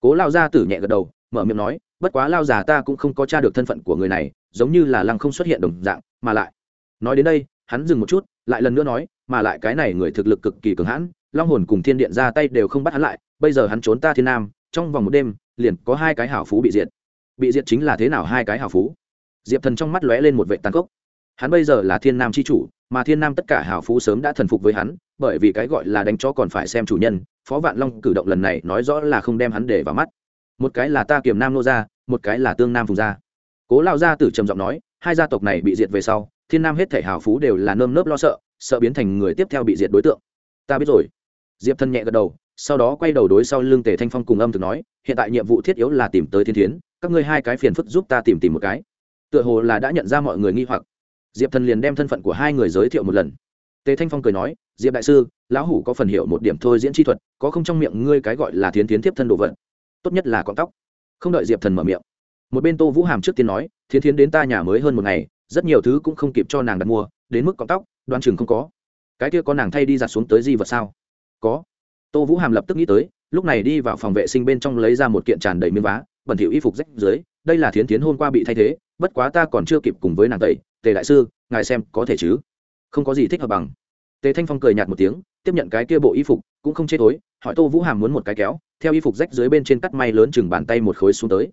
Cố lao gia tử nhẹ gật đầu, mở miệng nói, bất quá lao già ta cũng không có t r a được thân phận của người này giống như là lăng không xuất hiện đồng dạng, mà lại. Nói đến đây, hắn dừng một chút, lại lần nữa nói, mà lại cái này người thực lực cực kỳ cường hãn, long hồn cùng thiên điện ra tay đều không bắt hắn lại, bây giờ hắn trốn ta thiên nam, trong vòng một đêm, liền có hai cái hảo phú bị diệt. Bị diệt chính là thế nào hai cái hảo phú? Diệp thần trong mắt lóe lên một vệ tàn cốc hắn bây giờ là thiên nam c h i chủ, mà thiên nam tất cả hảo phú sớm đã thần phục với hắn, bởi vì cái gọi là đánh chó còn phải xem chủ nhân, phó vạn long cử động lần này nói rõ là không đem hắn để vào mắt. Một cái là ta kiềm nam nô ra một cái là tương nam phùng gia cố lao gia tử trầm giọng nói, hai gia tộc này bị diệt về sau, thiên nam hết thể hào phú đều là nơm nớp lo sợ sợ biến thành người tiếp theo bị diệt đối tượng. Ta biết rồi. Diệp thân nhẹ gật đầu, sau đó quay đầu đối sau lưng tề thanh phong cùng âm thực nói, hiện tại nhiệm vụ thiết yếu là tìm tới thiên thiến, các ngươi hai cái phiền phức giúp ta tìm tìm một cái. Tựa hồ là đã nhận ra mọi người nghi hoặc. Diệp thần liền đem thân phận của hai người giới thiệu một lần. Tề thanh phong cười nói, diệp đại sư, lão hủ có phần hiểu một điểm thôi diễn chi thuật, có không trong miệng ngươi cái gọi là thiến thiến tiếp thân đồ vật. Tốt nhất là cọng tóc. Không đợi diệp thần mở miệng một bên tô vũ hàm trước tiên nói, thiến thiến đến ta nhà mới hơn một ngày, rất nhiều thứ cũng không kịp cho nàng đặt mua, đến mức cọng tóc, đoan chừng không có. Cái kia có nàng thay đi giặt xuống tới di vật sao? Có. Tô vũ hàm lập tức nghĩ tới, lúc này đi vào phòng vệ sinh bên trong lấy ra một kiện tràn đầy miếng vá, bẩn thỉu y phục rách dưới, đây là thiến thiến hôm qua bị thay thế, bất quá ta còn chưa kịp cùng với nàng tẩy, tề đại sư, ngài xem có thể chứ? Không có gì thích hợp bằng. Tề thanh phong cười nhạt một tiếng, tiếp nhận cái kia bộ y phục, cũng không chê tối, hỏi tô vũ hàm muốn một cái kéo, theo y phục rách dưới bên trên cắt may lớn chừng bàn tay một khối xuống tới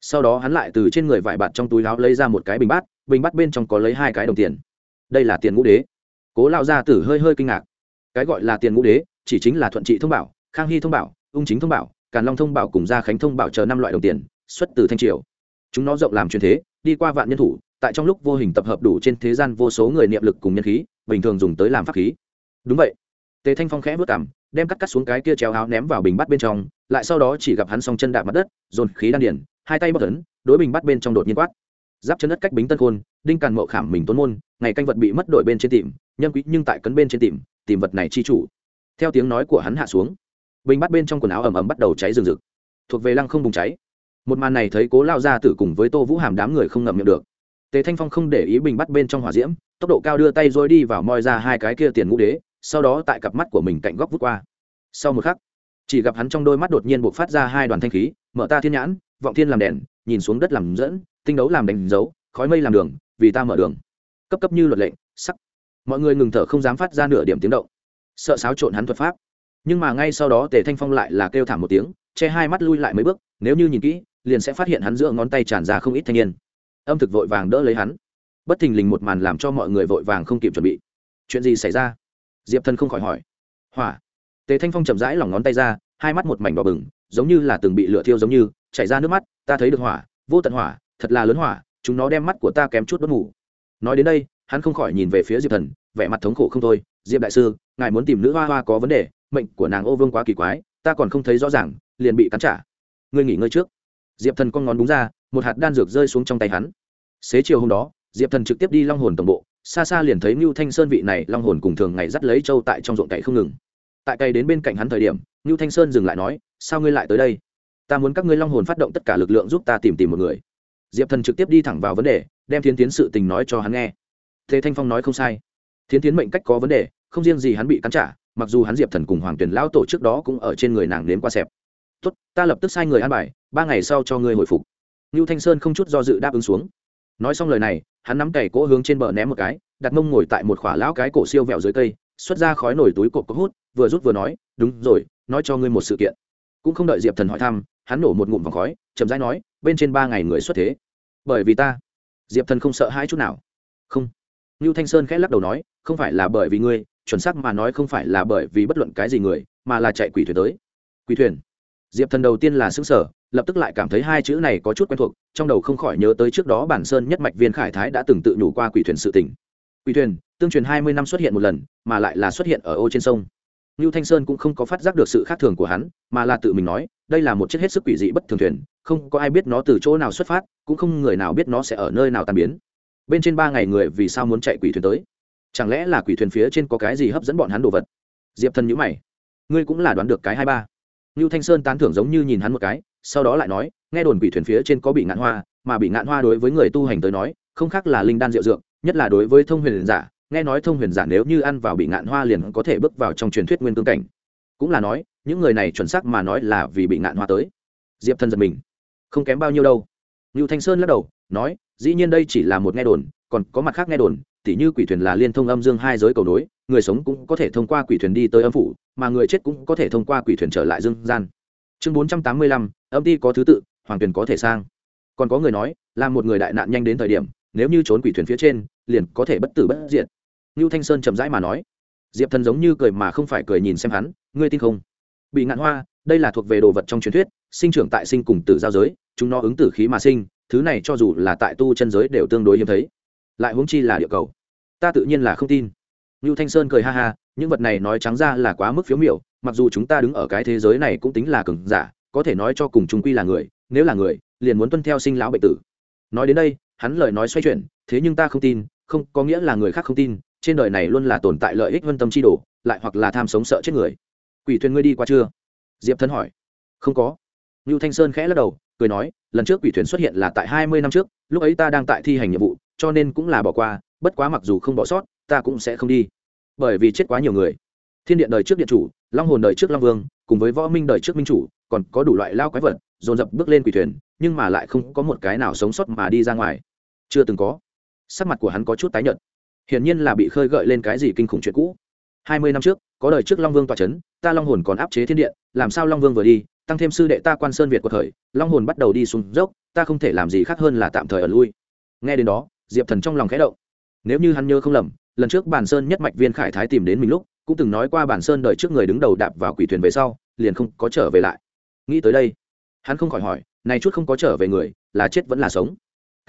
sau đó hắn lại từ trên người vải bạt trong túi láo lấy ra một cái bình bát bình bát bên trong có lấy hai cái đồng tiền. Đây là tiền ngũ đế. Cố lao gia tử hơi hơi kinh ngạc. Cái gọi là tiền ngũ đế, chỉ chính là thuận trị thông bảo, khang hy thông bảo, ung chính thông bảo, càn long thông bảo cùng gia khánh thông bảo chờ năm loại đồng tiền, xuất từ thanh triều. Chúng nó rộng làm truyền thế, đi qua vạn nhân thủ, tại trong lúc vô hình tập hợp đủ trên thế gian vô số người niệm lực cùng nhân khí, bình thường dùng tới làm pháp khí. Đúng vậy. Tề thanh phong khẽ vất cảm, đem cắt cắt xuống cái kia treo áo ném vào bình bát bên trong, lại sau đó chỉ gặp hắn song chân đạp mặt đất, dồn khí đan điển hai tay bất ấn, đối bình bắt bên trong đột nhiên quát. Giáp chân đất cách bính tân khôn, đinh càn mậu khảm mình tốn môn, ngày canh vật bị mất đội bên trên tìm nhân quý nhưng tại cấn bên trên tìm tìm vật này chi chủ. Theo tiếng nói của hắn hạ xuống, bình bắt bên trong quần áo ẩm ẩm bắt đầu cháy rừng rực. Thuộc về lăng không bùng cháy. Một màn này thấy cố lao ra tử cùng với tô vũ hàm đám người không ngậm miệng được. Tề thanh phong không để ý bình bắt bên trong hỏa diễm, tốc độ cao đưa tay rồi đi vào moi ra hai cái kia tiền ngũ đế, sau đó tại cặp mắt của mình cạnh góc vút qua. Sau một khắc chỉ gặp hắn trong đôi mắt đột nhiên buộc phát ra hai đoàn thanh khí, mở ta thiên nhãn, vọng thiên làm đèn, nhìn xuống đất làm dẫn, tinh đấu làm đánh dấu, khói mây làm đường, vì ta mở đường. Cấp cấp như luật lệnh, sắc. Mọi người ngừng thở không dám phát ra nửa điểm tiếng động. Sợ xáo trộn hắn thuật pháp. Nhưng mà ngay sau đó tề thanh phong lại là kêu thảm một tiếng, che hai mắt lui lại mấy bước, nếu như nhìn kỹ, liền sẽ phát hiện hắn giữa ngón tay tràn ra không ít thanh niên. Âm thực vội vàng đỡ lấy hắn. Bất thình lình một màn làm cho mọi người vội vàng không kịp chuẩn bị. Chuyện gì xảy ra? Diệp thần không khỏi hỏi. Hỏa tề thanh phong chậm rãi lỏng ngón tay ra, hai mắt một mảnh đỏ bừng, giống như là từng bị lửa thiêu giống như, chảy ra nước mắt, ta thấy được hỏa, vô tận hỏa, thật là lớn hỏa, chúng nó đem mắt của ta kém chút đốt ngủ nói đến đây, hắn không khỏi nhìn về phía diệp thần, vẻ mặt thống khổ không thôi, diệp đại sư, ngài muốn tìm nữ hoa hoa có vấn đề, mệnh của nàng ô vương quá kỳ quái, ta còn không thấy rõ ràng, liền bị cắn trả. Ngươi nghỉ ngơi trước. Diệp thần con ngón đúng ra, một hạt đan dược rơi xuống trong tay hắn. Xế chiều hôm đó, diệp thần trực tiếp đi long hồn tổng bộ, xa xa liền thấy Nưu Thanh Sơn vị này long hồn cùng thường ngày dắt lấy châu tại trong ruộng cày không ngừng. Tại cây đến bên cạnh hắn thời điểm, ngưu Thanh Sơn dừng lại nói, "Sao ngươi lại tới đây? Ta muốn các ngươi long hồn phát động tất cả lực lượng giúp ta tìm tìm một người." Diệp Thần trực tiếp đi thẳng vào vấn đề, đem Thiến Tiến sự tình nói cho hắn nghe. Thế Thanh Phong nói không sai. Thiến Tiến mệnh cách có vấn đề, không riêng gì hắn bị cắn trả, mặc dù hắn Diệp Thần cùng Hoàng Tuyển lão tổ trước đó cũng ở trên người nàng đến qua xẹp. "Tốt, ta lập tức sai người an bài, ba ngày sau cho ngươi hồi phục." ngưu Thanh Sơn không chút do dự đáp ứng xuống nói xong lời này hắn nắm cày cỗ hướng trên bờ ném một cái đặt mông ngồi tại một khỏa lão cái cổ siêu vẹo dưới cây xuất ra khói nổi túi cột có hút, vừa rút vừa nói, đúng rồi, nói cho ngươi một sự kiện. Cũng không đợi diệp thần hỏi thăm, hắn nổ một ngụm vòng khói, chậm rãi nói, bên trên ba ngày người xuất thế. Bởi vì ta. Diệp thần không sợ hãi chút nào. Không. Ngưu thanh sơn khẽ lắc đầu nói, không phải là bởi vì ngươi, chuẩn xác mà nói không phải là bởi vì bất luận cái gì người, mà là chạy quỷ thuyền tới. Quỷ thuyền? Diệp thần đầu tiên là xứng sở lập tức lại cảm thấy hai chữ này có chút quen thuộc, trong đầu không khỏi nhớ tới trước đó bản sơn nhất mạch viên khải thái đã từng tự nhủ qua quỷ thuyền sự tình quỷ thuyền tương truyền hai mươi năm xuất hiện một lần mà lại là xuất hiện ở ô trên sông Nưu Thanh Sơn cũng không có phát giác được sự khác thường của hắn, mà là tự mình nói, đây là một chiếc hết sức quỷ dị bất thường thuyền, không có ai biết nó từ chỗ nào xuất phát, cũng không người nào biết nó sẽ ở nơi nào tan biến. Bên trên ba ngày người vì sao muốn chạy quỷ thuyền tới? Chẳng lẽ là quỷ thuyền phía trên có cái gì hấp dẫn bọn hắn đồ vật? Diệp Thần nhíu mày, ngươi cũng là đoán được cái hai ba. Nưu Thanh Sơn tán thưởng giống như nhìn hắn một cái, sau đó lại nói, nghe đồn quỷ thuyền phía trên có bị ngạn hoa, mà bị ngạn hoa đối với người tu hành tới nói, không khác là linh đan rượu dược nhất là đối với thông huyền giả, nghe nói thông huyền giả nếu như ăn vào bị ngạn hoa liền có thể bước vào trong truyền thuyết nguyên cương cảnh. Cũng là nói, những người này chuẩn xác mà nói là vì bị ngạn hoa tới. Diệp thần giật mình. Không kém bao nhiêu đâu. Ngưu thanh sơn lắc đầu, nói, dĩ nhiên đây chỉ là một nghe đồn, còn có mặt khác nghe đồn, tỉ như quỷ thuyền là liên thông âm dương hai giới cầu nối, người sống cũng có thể thông qua quỷ thuyền đi tới âm phủ, mà người chết cũng có thể thông qua quỷ thuyền trở lại dương gian. Chương bốn trăm tám mươi lăm, âm ty có thứ tự, hoàng thuyền có thể sang. Còn có người nói, là một người đại nạn nhanh đến thời điểm nếu như trốn quỷ thuyền phía trên, liền có thể bất tử bất diệt. Ngưu thanh sơn chậm rãi mà nói. Diệp thần giống như cười mà không phải cười nhìn xem hắn, ngươi tin không? Bị ngạn hoa, đây là thuộc về đồ vật trong truyền thuyết, sinh trưởng tại sinh cùng tử giao giới, chúng nó ứng tử khí mà sinh, thứ này cho dù là tại tu chân giới đều tương đối hiếm thấy. Lại huống chi là địa cầu. Ta tự nhiên là không tin. Ngưu thanh sơn cười ha ha, những vật này nói trắng ra là quá mức phiếu miểu, mặc dù chúng ta đứng ở cái thế giới này cũng tính là cường giả, có thể nói cho cùng chúng quy là người, nếu là người, liền muốn tuân theo sinh lão bệnh tử. Nói đến đây hắn lời nói xoay chuyển, thế nhưng ta không tin, không, có nghĩa là người khác không tin, trên đời này luôn là tồn tại lợi ích vân tâm chi đồ, lại hoặc là tham sống sợ chết người. Quỷ thuyền ngươi đi qua chưa? Diệp thân hỏi. Không có. Ngưu thanh sơn khẽ lắc đầu, cười nói, lần trước quỷ thuyền xuất hiện là tại hai mươi năm trước, lúc ấy ta đang tại thi hành nhiệm vụ, cho nên cũng là bỏ qua, bất quá mặc dù không bỏ sót, ta cũng sẽ không đi, bởi vì chết quá nhiều người. Thiên điện đời trước điện chủ, long hồn đời trước long vương, cùng với võ minh đời trước minh chủ, còn có đủ loại lao quái vật, dồn dập bước lên quỷ thuyền, nhưng mà lại không có một cái nào sống sót mà đi ra ngoài chưa từng có. Sắc mặt của hắn có chút tái nhợt. Hiển nhiên là bị khơi gợi lên cái gì kinh khủng chuyện cũ. Hai mươi năm trước, có đời trước long vương tòa c h ấ n ta long hồn còn áp chế thiên điện, làm sao long vương vừa đi, tăng thêm sư đệ ta quan sơn việt của thời, long hồn bắt đầu đi xuống dốc, ta không thể làm gì khác hơn là tạm thời ở lui. Nghe đến đó, diệp thần trong lòng khẽ động. Nếu như hắn nhớ không lầm, lần trước bản sơn nhất mạch viên khải thái tìm đến mình lúc, cũng từng nói qua bản sơn đợi trước người đứng đầu đạp vào quỷ thuyền về sau, liền không có trở về lại. Nghĩ tới đây, hắn không khỏi hỏi, này chút không có trở về người, là chết vẫn là sống?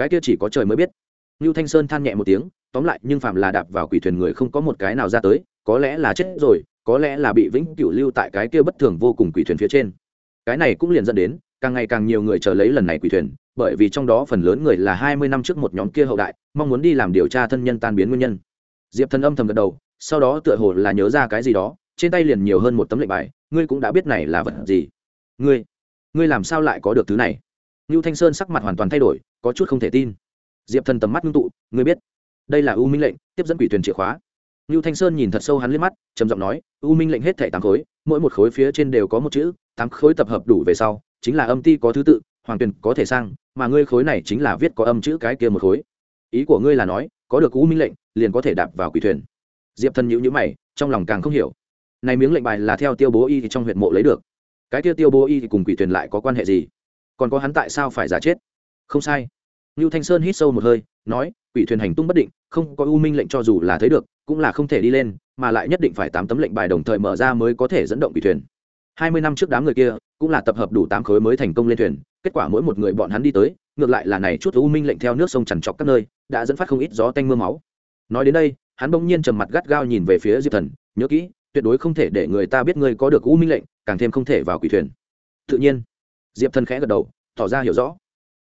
Cái kia chỉ có trời mới biết Nưu Thanh Sơn than nhẹ một tiếng, tóm lại nhưng phạm là đạp vào quỷ thuyền người không có một cái nào ra tới, có lẽ là chết rồi, có lẽ là bị vĩnh cửu lưu tại cái kia bất thường vô cùng quỷ thuyền phía trên. Cái này cũng liền dẫn đến, càng ngày càng nhiều người chờ lấy lần này quỷ thuyền, bởi vì trong đó phần lớn người là hai mươi năm trước một nhóm kia hậu đại, mong muốn đi làm điều tra thân nhân tan biến nguyên nhân. Diệp Thần âm thầm gật đầu, sau đó tựa hồ là nhớ ra cái gì đó, trên tay liền nhiều hơn một tấm lệnh bài, ngươi cũng đã biết này là vật gì. Ngươi, ngươi làm sao lại có được thứ này? Nưu Thanh Sơn sắc mặt hoàn toàn thay đổi, có chút không thể tin. Diệp thần tầm mắt ngưng tụ ngươi biết đây là u minh lệnh tiếp dẫn quỷ thuyền chìa khóa. Ngưu thanh sơn nhìn thật sâu hắn liếc mắt trầm giọng nói u minh lệnh hết thảy tám khối mỗi một khối phía trên đều có một chữ tám khối tập hợp đủ về sau chính là âm ti có thứ tự hoàng tuyền có thể sang mà ngươi khối này chính là viết có âm chữ cái kia một khối. Ý của ngươi là nói có được u minh lệnh liền có thể đạp vào quỷ thuyền. Diệp thần nhữ nhữ mày trong lòng càng không hiểu. Này miếng lệnh bài là theo tiêu bố y thì trong huyện mộ lấy được. Cái kia tiêu bố y thì cùng quỷ thuyền lại có quan hệ gì? Còn có hắn tại sao phải giả chết không sai Nưu Thanh Sơn hít sâu một hơi, nói, quỷ thuyền hành tung bất định, không có u minh lệnh cho dù là thấy được, cũng là không thể đi lên, mà lại nhất định phải tám tấm lệnh bài đồng thời mở ra mới có thể dẫn động quỷ thuyền. Hai mươi năm trước đám người kia, cũng là tập hợp đủ tám khối mới thành công lên thuyền, kết quả mỗi một người bọn hắn đi tới, ngược lại là này chút u minh lệnh theo nước sông chằn trọc các nơi, đã dẫn phát không ít gió tanh mưa máu. Nói đến đây, hắn bỗng nhiên trầm mặt gắt gao nhìn về phía Diệp Thần, nhớ kỹ, tuyệt đối không thể để người ta biết ngươi có được u minh lệnh, càng thêm không thể vào quỷ thuyền. Tự nhiên, Diệp Thần khẽ gật đầu, tỏ ra hiểu rõ.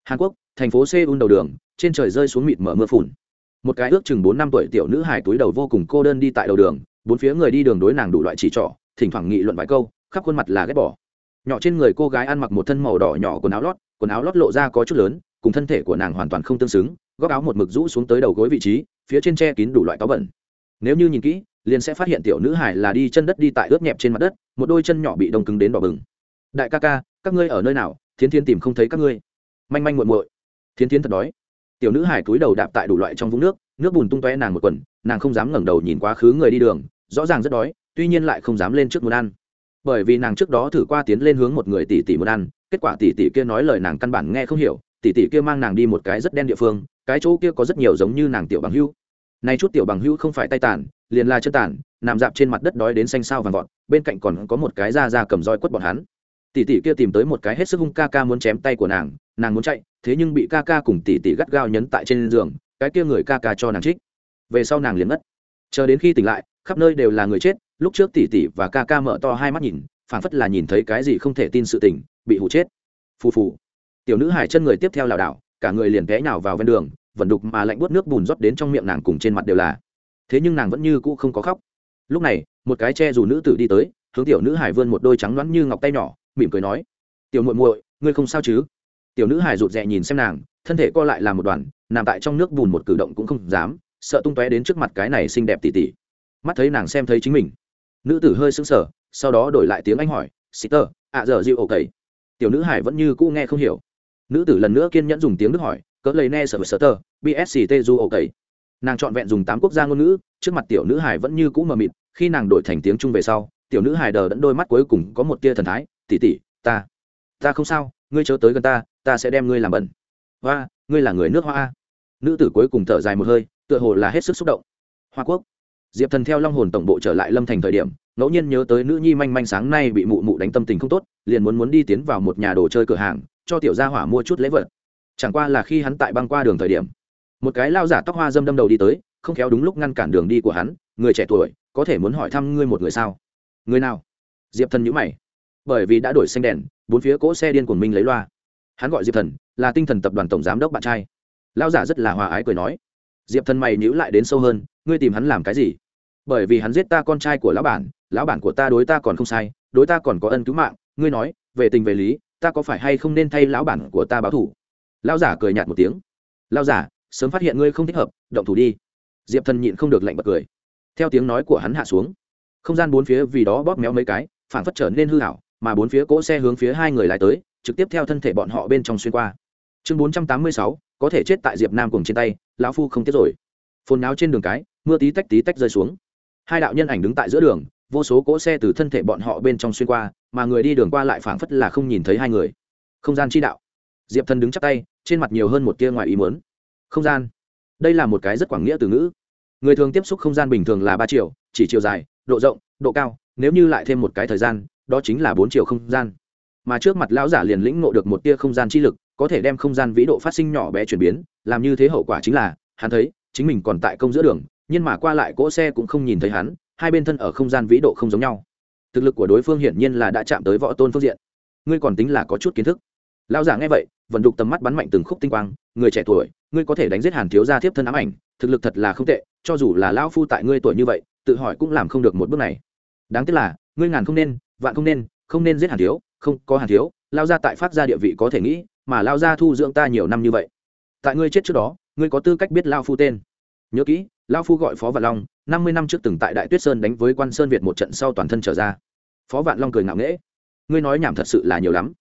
Hàn Quốc, thành phố seoul đầu đường trên trời rơi xuống mịt mở mưa phùn. Một cái ước chừng bốn năm tuổi tiểu nữ hài túi đầu vô cùng cô đơn đi tại đầu đường bốn phía người đi đường đối nàng đủ loại chỉ trỏ thỉnh thoảng nghị luận vài câu khắp khuôn mặt là ghét bỏ. Nhỏ trên người cô gái ăn mặc một thân màu đỏ nhỏ quần áo lót quần áo lót lộ ra có chút lớn cùng thân thể của nàng hoàn toàn không tương xứng góc áo một mực rũ xuống tới đầu gối vị trí phía trên che kín đủ loại táo bẩn. Nếu như nhìn kỹ liền sẽ phát hiện tiểu nữ hải là đi chân đất đi tại ướt nhẹp trên mặt đất một đôi chân nhỏ bị đông cứng đến đỏ bừng. Đại ca ca các ngươi ở nơi nào, thiến thiên tìm không thấy các ngươi. Manh manh muội muội. Thiến thiến thật đói. Tiểu nữ hải cúi đầu đạp tại đủ loại trong vũng nước nước bùn tung tóe nàng một quần, nàng không dám ngẩng đầu nhìn quá khứ người đi đường, rõ ràng rất đói, tuy nhiên lại không dám lên trước muốn ăn. Bởi vì nàng trước đó thử qua tiến lên hướng một người tỷ tỷ muốn ăn, kết quả tỷ tỷ kia nói lời nàng căn bản nghe không hiểu, tỷ tỷ kia mang nàng đi một cái rất đen địa phương, cái chỗ kia có rất nhiều giống như nàng tiểu bằng hưu nay chút tiểu bằng hưu không phải tay tàn, liền là chân tàn, nằm dạp trên mặt đất đói đến xanh sao vàng vọt, bên cạnh còn có một cái da da cầm roi quất bọn hắn tỷ tỷ kia tìm tới một cái hết sức hung ca ca muốn chém tay của nàng nàng muốn chạy, thế nhưng bị ca ca cùng tỷ tỷ gắt gao nhấn tại trên giường, cái kia người ca ca cho nàng trích. Về sau nàng liền mất chờ đến khi tỉnh lại, khắp nơi đều là người chết, lúc trước tỷ tỷ và ca ca mở to hai mắt nhìn, phảng phất là nhìn thấy cái gì không thể tin sự tình, bị hụ chết. Phù phù. Tiểu nữ hải chân người tiếp theo lảo đảo, cả người liền té nhào vào ven đường vẩn đục mà lạnh buốt nước bùn rót đến trong miệng nàng cùng trên mặt đều là. Thế nhưng nàng vẫn như cũ không có khóc. Lúc này, một cái che dù nữ tử đi tới, hướng tiểu nữ hải vươn một đôi trắng loãng như ngọc tay nhỏ mỉm cười nói, tiểu muội muội, ngươi không sao chứ? Tiểu nữ hải rụt rè nhìn xem nàng, thân thể co lại làm một đoàn, nằm tại trong nước bùn một cử động cũng không dám, sợ tung tóe đến trước mặt cái này xinh đẹp tỉ tỉ. Mắt thấy nàng xem thấy chính mình. Nữ tử hơi sững sờ, sau đó đổi lại tiếng anh hỏi, sister, ạ giờ dịu ổ cầy tiểu nữ hải vẫn như cũ nghe không hiểu. Nữ tử lần nữa kiên nhẫn dùng tiếng đức hỏi cỡ lấy ne sở sở tờ bsct du ổ cầy nàng trọn vẹn dùng tám quốc gia ngôn ngữ, trước mặt tiểu nữ hải vẫn như cũ mờ mịt, khi nàng đổi thành tiếng trung về sau, tiểu nữ hải đờ đẫn đôi mắt cuối cùng có một tia thần thái tỷ tỷ, ta ta không sao ngươi chớ tới gần ta ta sẽ đem ngươi làm bẩn. Hoa ngươi là người nước hoa nữ tử cuối cùng thở dài một hơi tựa hồ là hết sức xúc động. Hoa quốc. Diệp thần theo long hồn tổng bộ trở lại lâm thành thời điểm ngẫu nhiên nhớ tới nữ nhi manh manh sáng nay bị mụ mụ đánh tâm tình không tốt liền muốn muốn đi tiến vào một nhà đồ chơi cửa hàng cho tiểu gia hỏa mua chút lễ vật. Chẳng qua là khi hắn tại băng qua đường thời điểm một cái lao giả tóc hoa dâm đâm đầu đi tới không khéo đúng lúc ngăn cản đường đi của hắn người trẻ tuổi có thể muốn hỏi thăm ngươi một người sao? Người nào? Diệp thần nhữ mày bởi vì đã đổi xanh đèn, bốn phía cỗ xe điên của mình lấy loa. Hắn gọi diệp thần, là tinh thần tập đoàn tổng giám đốc bạn trai. Lao giả rất là hòa ái cười nói, diệp thần mày nhữ lại đến sâu hơn, ngươi tìm hắn làm cái gì? Bởi vì hắn giết ta con trai của lão bản lão bản của ta đối ta còn không sai, đối ta còn có ân cứu mạng, ngươi nói, về tình về lý, ta có phải hay không nên thay lão bản của ta báo thủ lao giả cười nhạt một tiếng lao giả, sớm phát hiện ngươi không thích hợp, động thủ đi. Diệp thần nhịn không được lạnh bật cười. Theo tiếng nói của hắn hạ xuống, không gian bốn phía vì đó bóp méo mấy cái phản phất trở nên hư hảo mà bốn phía cỗ xe hướng phía hai người lại tới, trực tiếp theo thân thể bọn họ bên trong xuyên qua. Chương bốn trăm tám mươi sáu, có thể chết tại diệp nam cùng trên tay, lão phu không tiếc rồi. Phồn náo trên đường cái, mưa tí tách tí tách rơi xuống. Hai đạo nhân ảnh đứng tại giữa đường, vô số cỗ xe từ thân thể bọn họ bên trong xuyên qua, mà người đi đường qua lại phảng phất là không nhìn thấy hai người. Không gian chi đạo. Diệp thần đứng chắc tay, trên mặt nhiều hơn một tia ngoài ý muốn. Không gian. Đây là một cái rất quảng nghĩa từ ngữ. Người thường tiếp xúc không gian bình thường là ba triệu chỉ chiều dài, độ rộng, độ cao, nếu như lại thêm một cái thời gian đó chính là bốn chiều không gian. Mà trước mặt lão giả liền lĩnh ngộ được một tia không gian chi lực, có thể đem không gian vĩ độ phát sinh nhỏ bé chuyển biến, làm như thế hậu quả chính là, hắn thấy, chính mình còn tại công giữa đường, nhưng mà qua lại cỗ xe cũng không nhìn thấy hắn, hai bên thân ở không gian vĩ độ không giống nhau. Thực lực của đối phương hiển nhiên là đã chạm tới võ tôn phương diện. Ngươi còn tính là có chút kiến thức. Lão giả nghe vậy vận đục tầm mắt bắn mạnh từng khúc tinh quang, người trẻ tuổi, ngươi có thể đánh giết hàn thiếu gia thiếp thân ám ảnh, thực lực thật là không tệ, cho dù là lão phu tại ngươi tuổi như vậy, tự hỏi cũng làm không được một bước này. Đáng tiếc là, ngươi ngàn không nên vạn không nên không nên giết hàn thiếu, không có hàn thiếu, lao ra tại phát ra địa vị có thể nghĩ, mà lao ra thu dưỡng ta nhiều năm như vậy. Tại ngươi chết trước đó, ngươi có tư cách biết lao phu tên. Nhớ kỹ, lao phu gọi phó vạn long, năm mươi năm trước từng tại đại tuyết sơn đánh với quan sơn việt một trận sau toàn thân trở ra. Phó vạn long cười ngạo nghễ. Ngươi nói nhảm thật sự là nhiều lắm.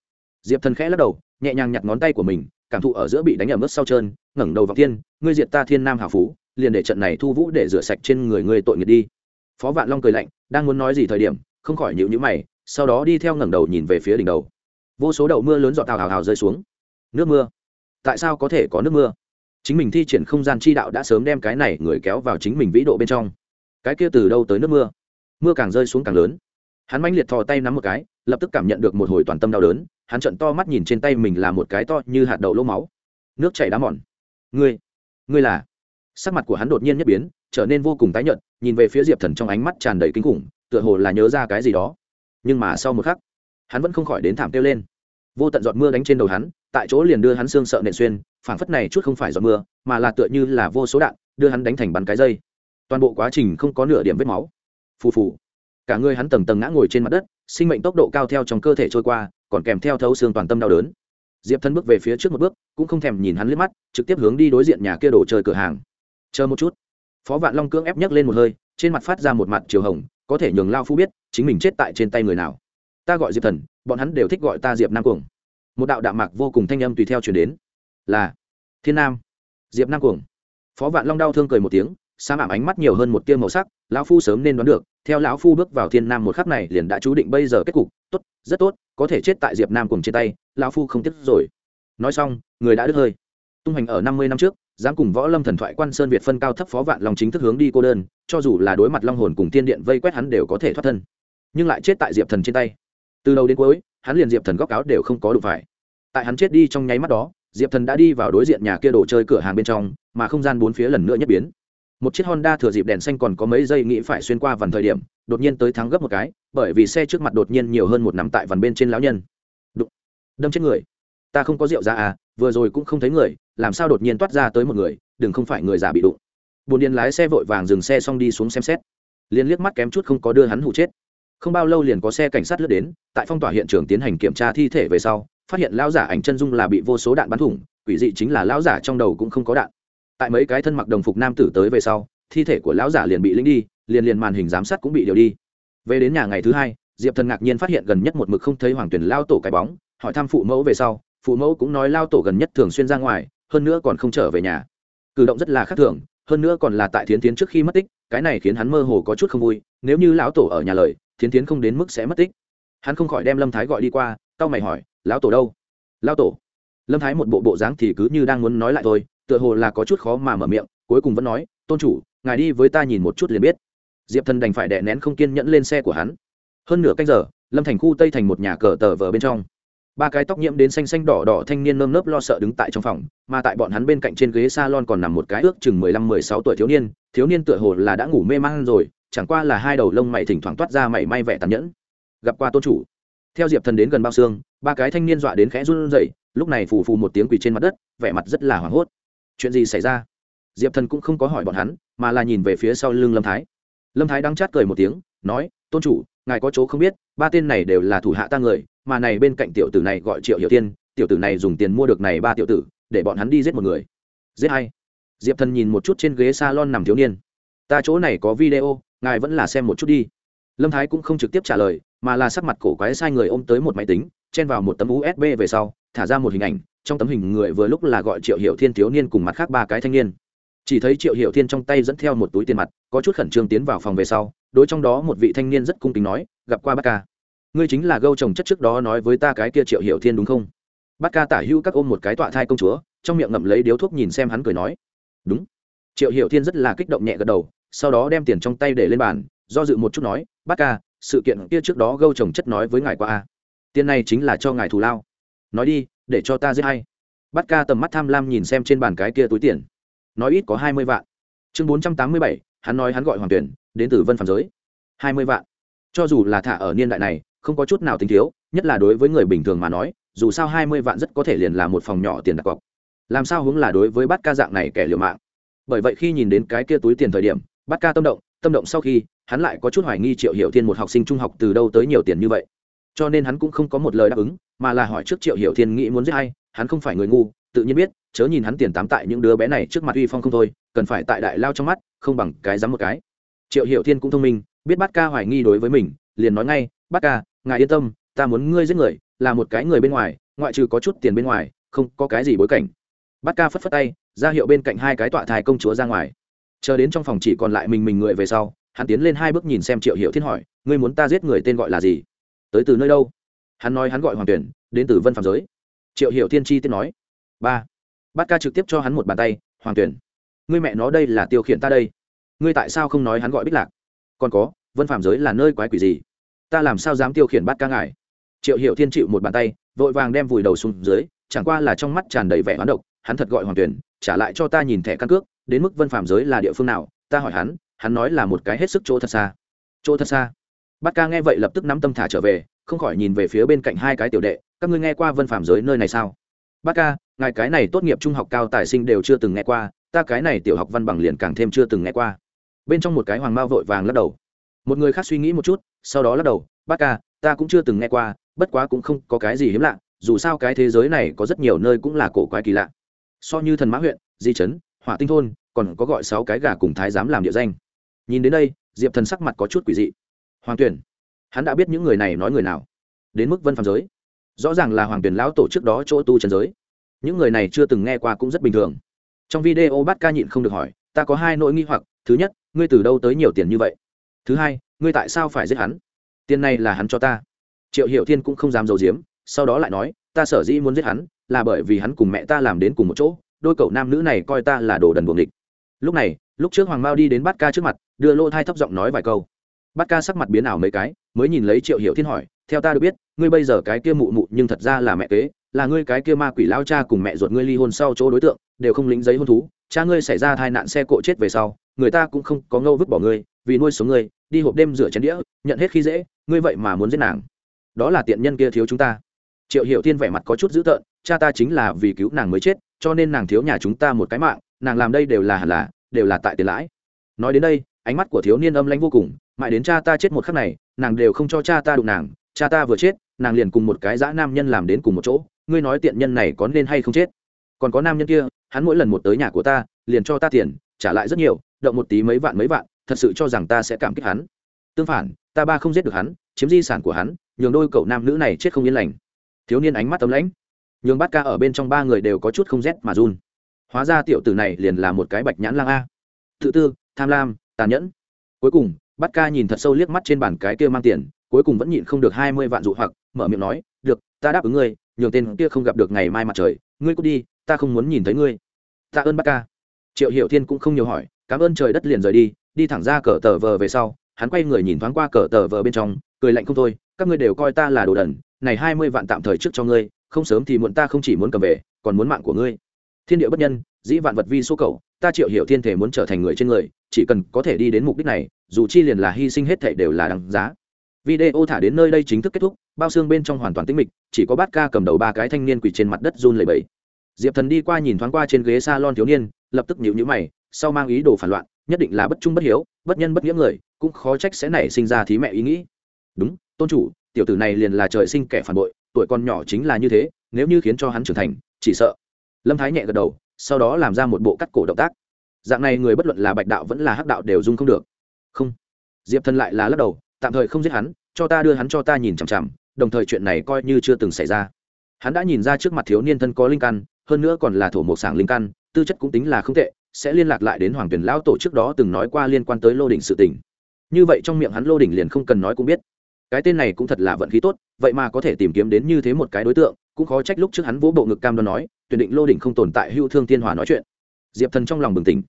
Diệp thần khẽ lắc đầu, nhẹ nhàng nhặt ngón tay của mình, cảm thụ ở giữa bị đánh ở mức sau trơn, ngẩng đầu vào thiên, ngươi diệt ta thiên nam hào phú, liền để trận này thu vũ để rửa sạch trên người ngươi tội nghiệp đi. Phó vạn long cười lạnh, đang muốn nói gì thời điểm không khỏi nhịu nhữ mày, sau đó đi theo ngẩng đầu nhìn về phía đỉnh đầu. Vô số đậu mưa lớn dọn tào hào hào rơi xuống. Nước mưa. Tại sao có thể có nước mưa? Chính mình thi triển không gian chi đạo đã sớm đem cái này người kéo vào chính mình vĩ độ bên trong. Cái kia từ đâu tới nước mưa? Mưa càng rơi xuống càng lớn. Hắn manh liệt thò tay nắm một cái, lập tức cảm nhận được một hồi toàn tâm đau đớn, hắn trận to mắt nhìn trên tay mình là một cái to như hạt đậu lỗ máu. Nước chảy đá mòn. Ngươi ngươi là? Sắc mặt của hắn đột nhiên nhất biến, trở nên vô cùng tái nhợt, nhìn về phía diệp thần trong ánh mắt tràn đầy kinh khủng tựa hồ là nhớ ra cái gì đó. Nhưng mà sau một khắc, hắn vẫn không khỏi đến thảm kêu lên. Vô tận giọt mưa đánh trên đầu hắn, tại chỗ liền đưa hắn xương sợ nện xuyên, phảng phất này chút không phải giọt mưa, mà là tựa như là vô số đạn, đưa hắn đánh thành bắn cái dây. Toàn bộ quá trình không có nửa điểm vết máu. Phù phù. Cả người hắn tầng tầng ngã ngồi trên mặt đất, sinh mệnh tốc độ cao theo trong cơ thể trôi qua, còn kèm theo thấu xương toàn tâm đau đớn. Diệp thân bước về phía trước một bước, cũng không thèm nhìn hắn liếc mắt, trực tiếp hướng đi đối diện nhà kia đổ chơi cửa hàng. Chờ một chút. Phó vạn long cưỡng ép nhấc lên một hơi, trên mặt phát ra một mặt chiều hồng có thể nhường lao phu biết chính mình chết tại trên tay người nào. Ta gọi diệp thần, bọn hắn đều thích gọi ta diệp nam cuồng. Một đạo đạo mạc vô cùng thanh âm tùy theo chuyển đến. Là thiên nam, diệp nam cuồng. Phó vạn long đau thương cười một tiếng, sa mạm ánh mắt nhiều hơn một tia màu sắc, lão phu sớm nên đoán được, theo lão phu bước vào thiên nam một khắc này liền đã chú định bây giờ kết cục, tốt, rất tốt, có thể chết tại diệp nam cùng trên tay, lão phu không tiếc rồi. Nói xong, người đã đứt hơi tung hành ở năm mươi năm trước, dám cùng võ lâm thần thoại quan sơn việt phân cao thấp phó vạn long chính thức hướng đi cô đơn, cho dù là đối mặt long hồn cùng tiên điện vây quét hắn đều có thể thoát thân. Nhưng lại chết tại diệp thần trên tay. Từ đầu đến cuối, hắn liền diệp thần góc áo đều không có đủ phải. Tại hắn chết đi trong nháy mắt đó, diệp thần đã đi vào đối diện nhà kia đồ chơi cửa hàng bên trong, mà không gian bốn phía lần nữa nhất biến. Một chiếc honda thừa dịp đèn xanh còn có mấy giây nghĩ phải xuyên qua vần thời điểm, đột nhiên tới thắng gấp một cái, bởi vì xe trước mặt đột nhiên nhiều hơn một nắm tại vần bên trên lão nhân. Đụng. đâm chết người. Ta không có rượu ra à vừa rồi cũng không thấy người, làm sao đột nhiên toát ra tới một người, đừng không phải người già bị đụng. Bồn điền lái xe vội vàng dừng xe xong đi xuống xem xét. Liền liếc mắt kém chút không có đưa hắn hụ chết. Không bao lâu liền có xe cảnh sát lướt đến, tại phong tỏa hiện trường tiến hành kiểm tra thi thể về sau, phát hiện lão giả ảnh chân dung là bị vô số đạn bắn thủng, quỷ dị chính là lão giả trong đầu cũng không có đạn. Tại mấy cái thân mặc đồng phục nam tử tới về sau, thi thể của lão giả liền bị lính đi, liền liền màn hình giám sát cũng bị điều đi. Về đến nhà ngày thứ hai, diệp thần ngạc nhiên phát hiện gần nhất một mực không thấy hoàng tuyển lao tổ cái bóng, hỏi thăm phụ mẫu về sau phụ mẫu cũng nói lao tổ gần nhất thường xuyên ra ngoài, hơn nữa còn không trở về nhà. Cử động rất là khác thường, hơn nữa còn là tại thiến tiến trước khi mất tích, cái này khiến hắn mơ hồ có chút không vui, nếu như lão tổ ở nhà lời, thiến tiến không đến mức sẽ mất tích. Hắn không khỏi đem lâm thái gọi đi qua tao mày hỏi, lão tổ đâu? Lão tổ. Lâm thái một bộ bộ dáng thì cứ như đang muốn nói lại thôi, tựa hồ là có chút khó mà mở miệng, cuối cùng vẫn nói, tôn chủ, ngài đi với ta nhìn một chút liền biết. Diệp thần đành phải đè nén không kiên nhẫn lên xe của hắn. Hơn nửa canh giờ, lâm thành khu tây thành một nhà cờ tờ vờ bên trong ba cái tóc nhiễm đến xanh xanh đỏ đỏ thanh niên nơm nớp lo sợ đứng tại trong phòng, mà tại bọn hắn bên cạnh trên ghế s a lon còn nằm một cái ước chừng mười lăm, mười sáu tuổi thiếu niên. Thiếu niên tựa hồ là đã ngủ mê man rồi, chẳng qua là hai đầu lông mày thỉnh thoảng toát ra mày may vẻ tàn nhẫn. Gặp qua tôn chủ. Theo diệp thần đến gần bao xương, ba cái thanh niên dọa đến khẽ run rẩy, lúc này phù phù một tiếng quỳ trên mặt đất, vẻ mặt rất là hoảng hốt. Chuyện gì xảy ra? Diệp thần cũng không có hỏi bọn hắn, mà là nhìn về phía sau lưng lâm thái. Lâm thái đang chát cười một tiếng, nói, tôn chủ, ngài có chỗ không biết, ba tên này đều là thủ hạ ta người mà này bên cạnh tiểu tử này gọi triệu hiểu tiên tiểu tử này dùng tiền mua được này ba tiểu tử, để bọn hắn đi giết một người. Giết hay diệp thần nhìn một chút trên ghế s a lon nằm thiếu niên. Ta chỗ này có video, ngài vẫn là xem một chút đi. Lâm thái cũng không trực tiếp trả lời, mà là sắc mặt cổ quái sai người ôm tới một máy tính, chen vào một tấm usb về sau, thả ra một hình ảnh, trong tấm hình người vừa lúc là gọi triệu hiểu thiên thiếu niên cùng mặt khác ba cái thanh niên. Chỉ thấy triệu hiểu thiên trong tay dẫn theo một túi tiền mặt, có chút khẩn trương tiến vào phòng về sau, đối trong đó một vị thanh niên rất cung kính nói, gặp qua bác ca ngươi chính là gâu chồng chất trước đó nói với ta cái kia triệu hiểu thiên đúng không? Bát ca tả hữu các ôm một cái tọa thai công chúa, trong miệng ngậm lấy điếu thuốc nhìn xem hắn cười nói. Đúng. Triệu hiểu thiên rất là kích động nhẹ gật đầu, sau đó đem tiền trong tay để lên bàn, do dự một chút nói, Bát ca, sự kiện kia trước đó gâu chồng chất nói với ngài qua a tiền này chính là cho ngài thù lao. Nói đi, để cho ta giết hay. Bát ca tầm mắt tham lam nhìn xem trên bàn cái kia túi tiền. Nói ít có hai mươi vạn. Chương bốn trăm tám mươi bảy, hắn nói hắn gọi hoàng tuyển, đến từ vân phạm giới. Hai mươi vạn. Cho dù là thả ở niên đại này không có chút nào tính thiếu, nhất là đối với người bình thường mà nói, dù sao hai mươi vạn rất có thể liền là một phòng nhỏ tiền đặt cọc. Làm sao hướng là đối với bát ca dạng này kẻ liều mạng? Bởi vậy khi nhìn đến cái kia túi tiền thời điểm, bát ca tâm động tâm động sau khi, hắn lại có chút hoài nghi triệu hiểu thiên một học sinh trung học từ đâu tới nhiều tiền như vậy. Cho nên hắn cũng không có một lời đáp ứng, mà là hỏi trước triệu hiểu thiên nghĩ muốn giết hay hắn không phải người ngu, tự nhiên biết, chớ nhìn hắn tiền tám tại những đứa bé này trước mặt uy phong không thôi, cần phải tại đại lao trong mắt, không bằng cái dám một cái. Triệu hiểu thiên cũng thông minh, biết bát ca hoài nghi đối với mình, liền nói ngay bát ca, ngài yên tâm, ta muốn ngươi giết người, là một cái người bên ngoài, ngoại trừ có chút tiền bên ngoài, không có cái gì bối cảnh. Bát ca phất phất tay, ra hiệu bên cạnh hai cái tọa thai công chúa ra ngoài. Chờ đến trong phòng chỉ còn lại mình mình người về sau, hắn tiến lên hai bước nhìn xem triệu hiệu thiên hỏi, ngươi muốn ta giết người tên gọi là gì? Tới từ nơi đâu? Hắn nói hắn gọi hoàng tuyển, đến từ vân phạm giới. Triệu hiệu thiên chi tiết nói, ba. Bát ca trực tiếp cho hắn một bàn tay, hoàng tuyển, ngươi mẹ nó đây là tiêu khiển ta đây. Ngươi tại sao không nói hắn gọi bích lạc? Còn có, vân phạm giới là nơi quái quỷ gì? Ta làm sao dám tiêu khiển bát ca ngài? Triệu hiệu thiên chịu một bàn tay, vội vàng đem vùi đầu xuống dưới, chẳng qua là trong mắt tràn đầy vẻ hoán độc, hắn thật gọi hoàng tuyển trả lại cho ta nhìn thẻ căn cước, đến mức vân phạm giới là địa phương nào? Ta hỏi hắn hắn nói là một cái hết sức chỗ thật xa. Chỗ thật xa? Bát ca nghe vậy lập tức nắm tâm thả trở về, không khỏi nhìn về phía bên cạnh hai cái tiểu đệ, các ngươi nghe qua vân phạm giới nơi này sao? Bát ca, ngài cái này tốt nghiệp trung học cao tài sinh đều chưa từng nghe qua, ta cái này tiểu học văn bằng liền càng thêm chưa từng nghe qua. Bên trong một cái hoàng mao vội vàng lắc đầu. Một người khác suy nghĩ một chút sau đó lắc đầu bát ca, ta cũng chưa từng nghe qua, bất quá cũng không có cái gì hiếm lạ, dù sao cái thế giới này có rất nhiều nơi cũng là cổ quái kỳ lạ. So như thần mã huyện, di trấn, hỏa tinh thôn, còn có gọi sáu cái gà cùng thái giám làm địa danh. Nhìn đến đây, diệp thần sắc mặt có chút quỷ dị. Hoàng tuyển hắn đã biết những người này nói người nào? Đến mức vân phạm giới? Rõ ràng là hoàng tuyển lão tổ trước đó chỗ tu trần giới. Những người này chưa từng nghe qua cũng rất bình thường. Trong video bát ca nhịn không được hỏi, ta có hai nỗi nghi hoặc, thứ nhất, ngươi từ đâu tới nhiều tiền như vậy? Thứ hai ngươi tại sao phải giết hắn? Tiền này là hắn cho ta. Triệu hiệu thiên cũng không dám d i ấ u diếm sau đó lại nói, ta sở dĩ muốn giết hắn, là bởi vì hắn cùng mẹ ta làm đến cùng một chỗ, đôi cậu nam nữ này coi ta là đồ đần buồng địch lúc này, lúc trước hoàng mao đi đến bát ca trước mặt, đưa lô thai thấp giọng nói vài câu. Bát ca sắc mặt biến ảo mấy cái, mới nhìn lấy triệu hiệu thiên hỏi, theo ta được biết, ngươi bây giờ cái kia mụ mụ nhưng thật ra là mẹ kế, là ngươi cái kia ma quỷ lao cha cùng mẹ ruột ngươi ly hôn sau chỗ đối tượng, đều không lính giấy hôn thú, cha ngươi xảy ra tai nạn xe cộ chết về sau, người ta cũng không có ngâu vứt bỏ ngươi, vì nuôi sống ngươi đi hộp đêm rửa chén đĩa, nhận hết khi dễ, ngươi vậy mà muốn giết nàng. Đó là tiện nhân kia thiếu chúng ta. Triệu hiểu thiên vẻ mặt có chút dữ tợn, cha ta chính là vì cứu nàng mới chết, cho nên nàng thiếu nhà chúng ta một cái mạng, nàng làm đây đều là hẳn là, đều là tại tiền lãi. Nói đến đây, ánh mắt của thiếu niên âm lãnh vô cùng, mãi đến cha ta chết một khắc này, nàng đều không cho cha ta đụng nàng, cha ta vừa chết, nàng liền cùng một cái dã nam nhân làm đến cùng một chỗ, ngươi nói tiện nhân này có nên hay không chết? Còn có nam nhân kia, hắn mỗi lần một tới nhà của ta, liền cho ta tiền, trả lại rất nhiều, động một tí mấy vạn mấy vạn thật sự cho rằng ta sẽ cảm kích hắn. Tương phản, ta ba không giết được hắn, chiếm di sản của hắn, nhường đôi cậu nam nữ này chết không yên lành. Thiếu niên ánh mắt tấm lãnh. Nhường bát ca ở bên trong ba người đều có chút không rét mà run. Hóa ra tiểu tử này liền là một cái bạch nhãn lang a. Tự tư, tham lam, tàn nhẫn. Cuối cùng, bát ca nhìn thật sâu liếc mắt trên bàn cái kia mang tiền, cuối cùng vẫn nhịn không được hai mươi vạn dụ hoặc, mở miệng nói, được, ta đáp ứng ngươi, nhường tên kia không gặp được ngày mai mặt trời, ngươi cút đi, ta không muốn nhìn thấy ngươi. Tạ ơn bát ca. Triệu hiểu thiên cũng không nhiều hỏi, cảm ơn trời đất liền rời đi đi thẳng ra cờ tờ vờ về sau, hắn quay người nhìn thoáng qua cờ tờ vờ bên trong, cười lạnh không thôi, các ngươi đều coi ta là đồ đần, này hai mươi vạn tạm thời trước cho ngươi, không sớm thì muộn ta không chỉ muốn cầm về, còn muốn mạng của ngươi. Thiên địa bất nhân, dĩ vạn vật vi số cầu, ta triệu hiểu thiên thể muốn trở thành người trên người, chỉ cần có thể đi đến mục đích này, dù chi liền là hy sinh hết thể đều là đáng giá. Video thả đến nơi đây chính thức kết thúc, bao xương bên trong hoàn toàn tĩnh mịch, chỉ có bát ca cầm đầu ba cái thanh niên quỳ trên mặt đất run lẩy bẩy. Diệp thần đi qua nhìn thoáng qua trên ghế salon thiếu niên, lập tức nhíu nhíu mày, sau mang ý đồ phản loạn nhất định là bất trung bất hiếu, bất nhân bất nghĩa người, cũng khó trách sẽ nảy sinh ra thí mẹ ý nghĩ. Đúng, tôn chủ, tiểu tử này liền là trời sinh kẻ phản bội, tuổi con nhỏ chính là như thế, nếu như khiến cho hắn trưởng thành, chỉ sợ. Lâm thái nhẹ gật đầu, sau đó làm ra một bộ cắt cổ động tác. Dạng này người bất luận là bạch đạo vẫn là hắc đạo đều dung không được. Không. Diệp thần lại là lắc đầu, tạm thời không giết hắn, cho ta đưa hắn cho ta nhìn chằm chằm, đồng thời chuyện này coi như chưa từng xảy ra. Hắn đã nhìn ra trước mặt thiếu niên thân có linh căn, hơn nữa còn là thổ mộc sảng linh căn, tư chất cũng tính là không tệ sẽ liên lạc lại đến hoàng tuyển lão tổ trước đó từng nói qua liên quan tới lô đỉnh sự tình. Như vậy trong miệng hắn lô đỉnh liền không cần nói cũng biết. Cái tên này cũng thật là vận khí tốt, vậy mà có thể tìm kiếm đến như thế một cái đối tượng, cũng khó trách lúc trước hắn vỗ bộ ngực cam đoan nói, tuyển định lô đỉnh không tồn tại hưu thương thiên hòa nói chuyện. Diệp thần trong lòng bừng tỉnh.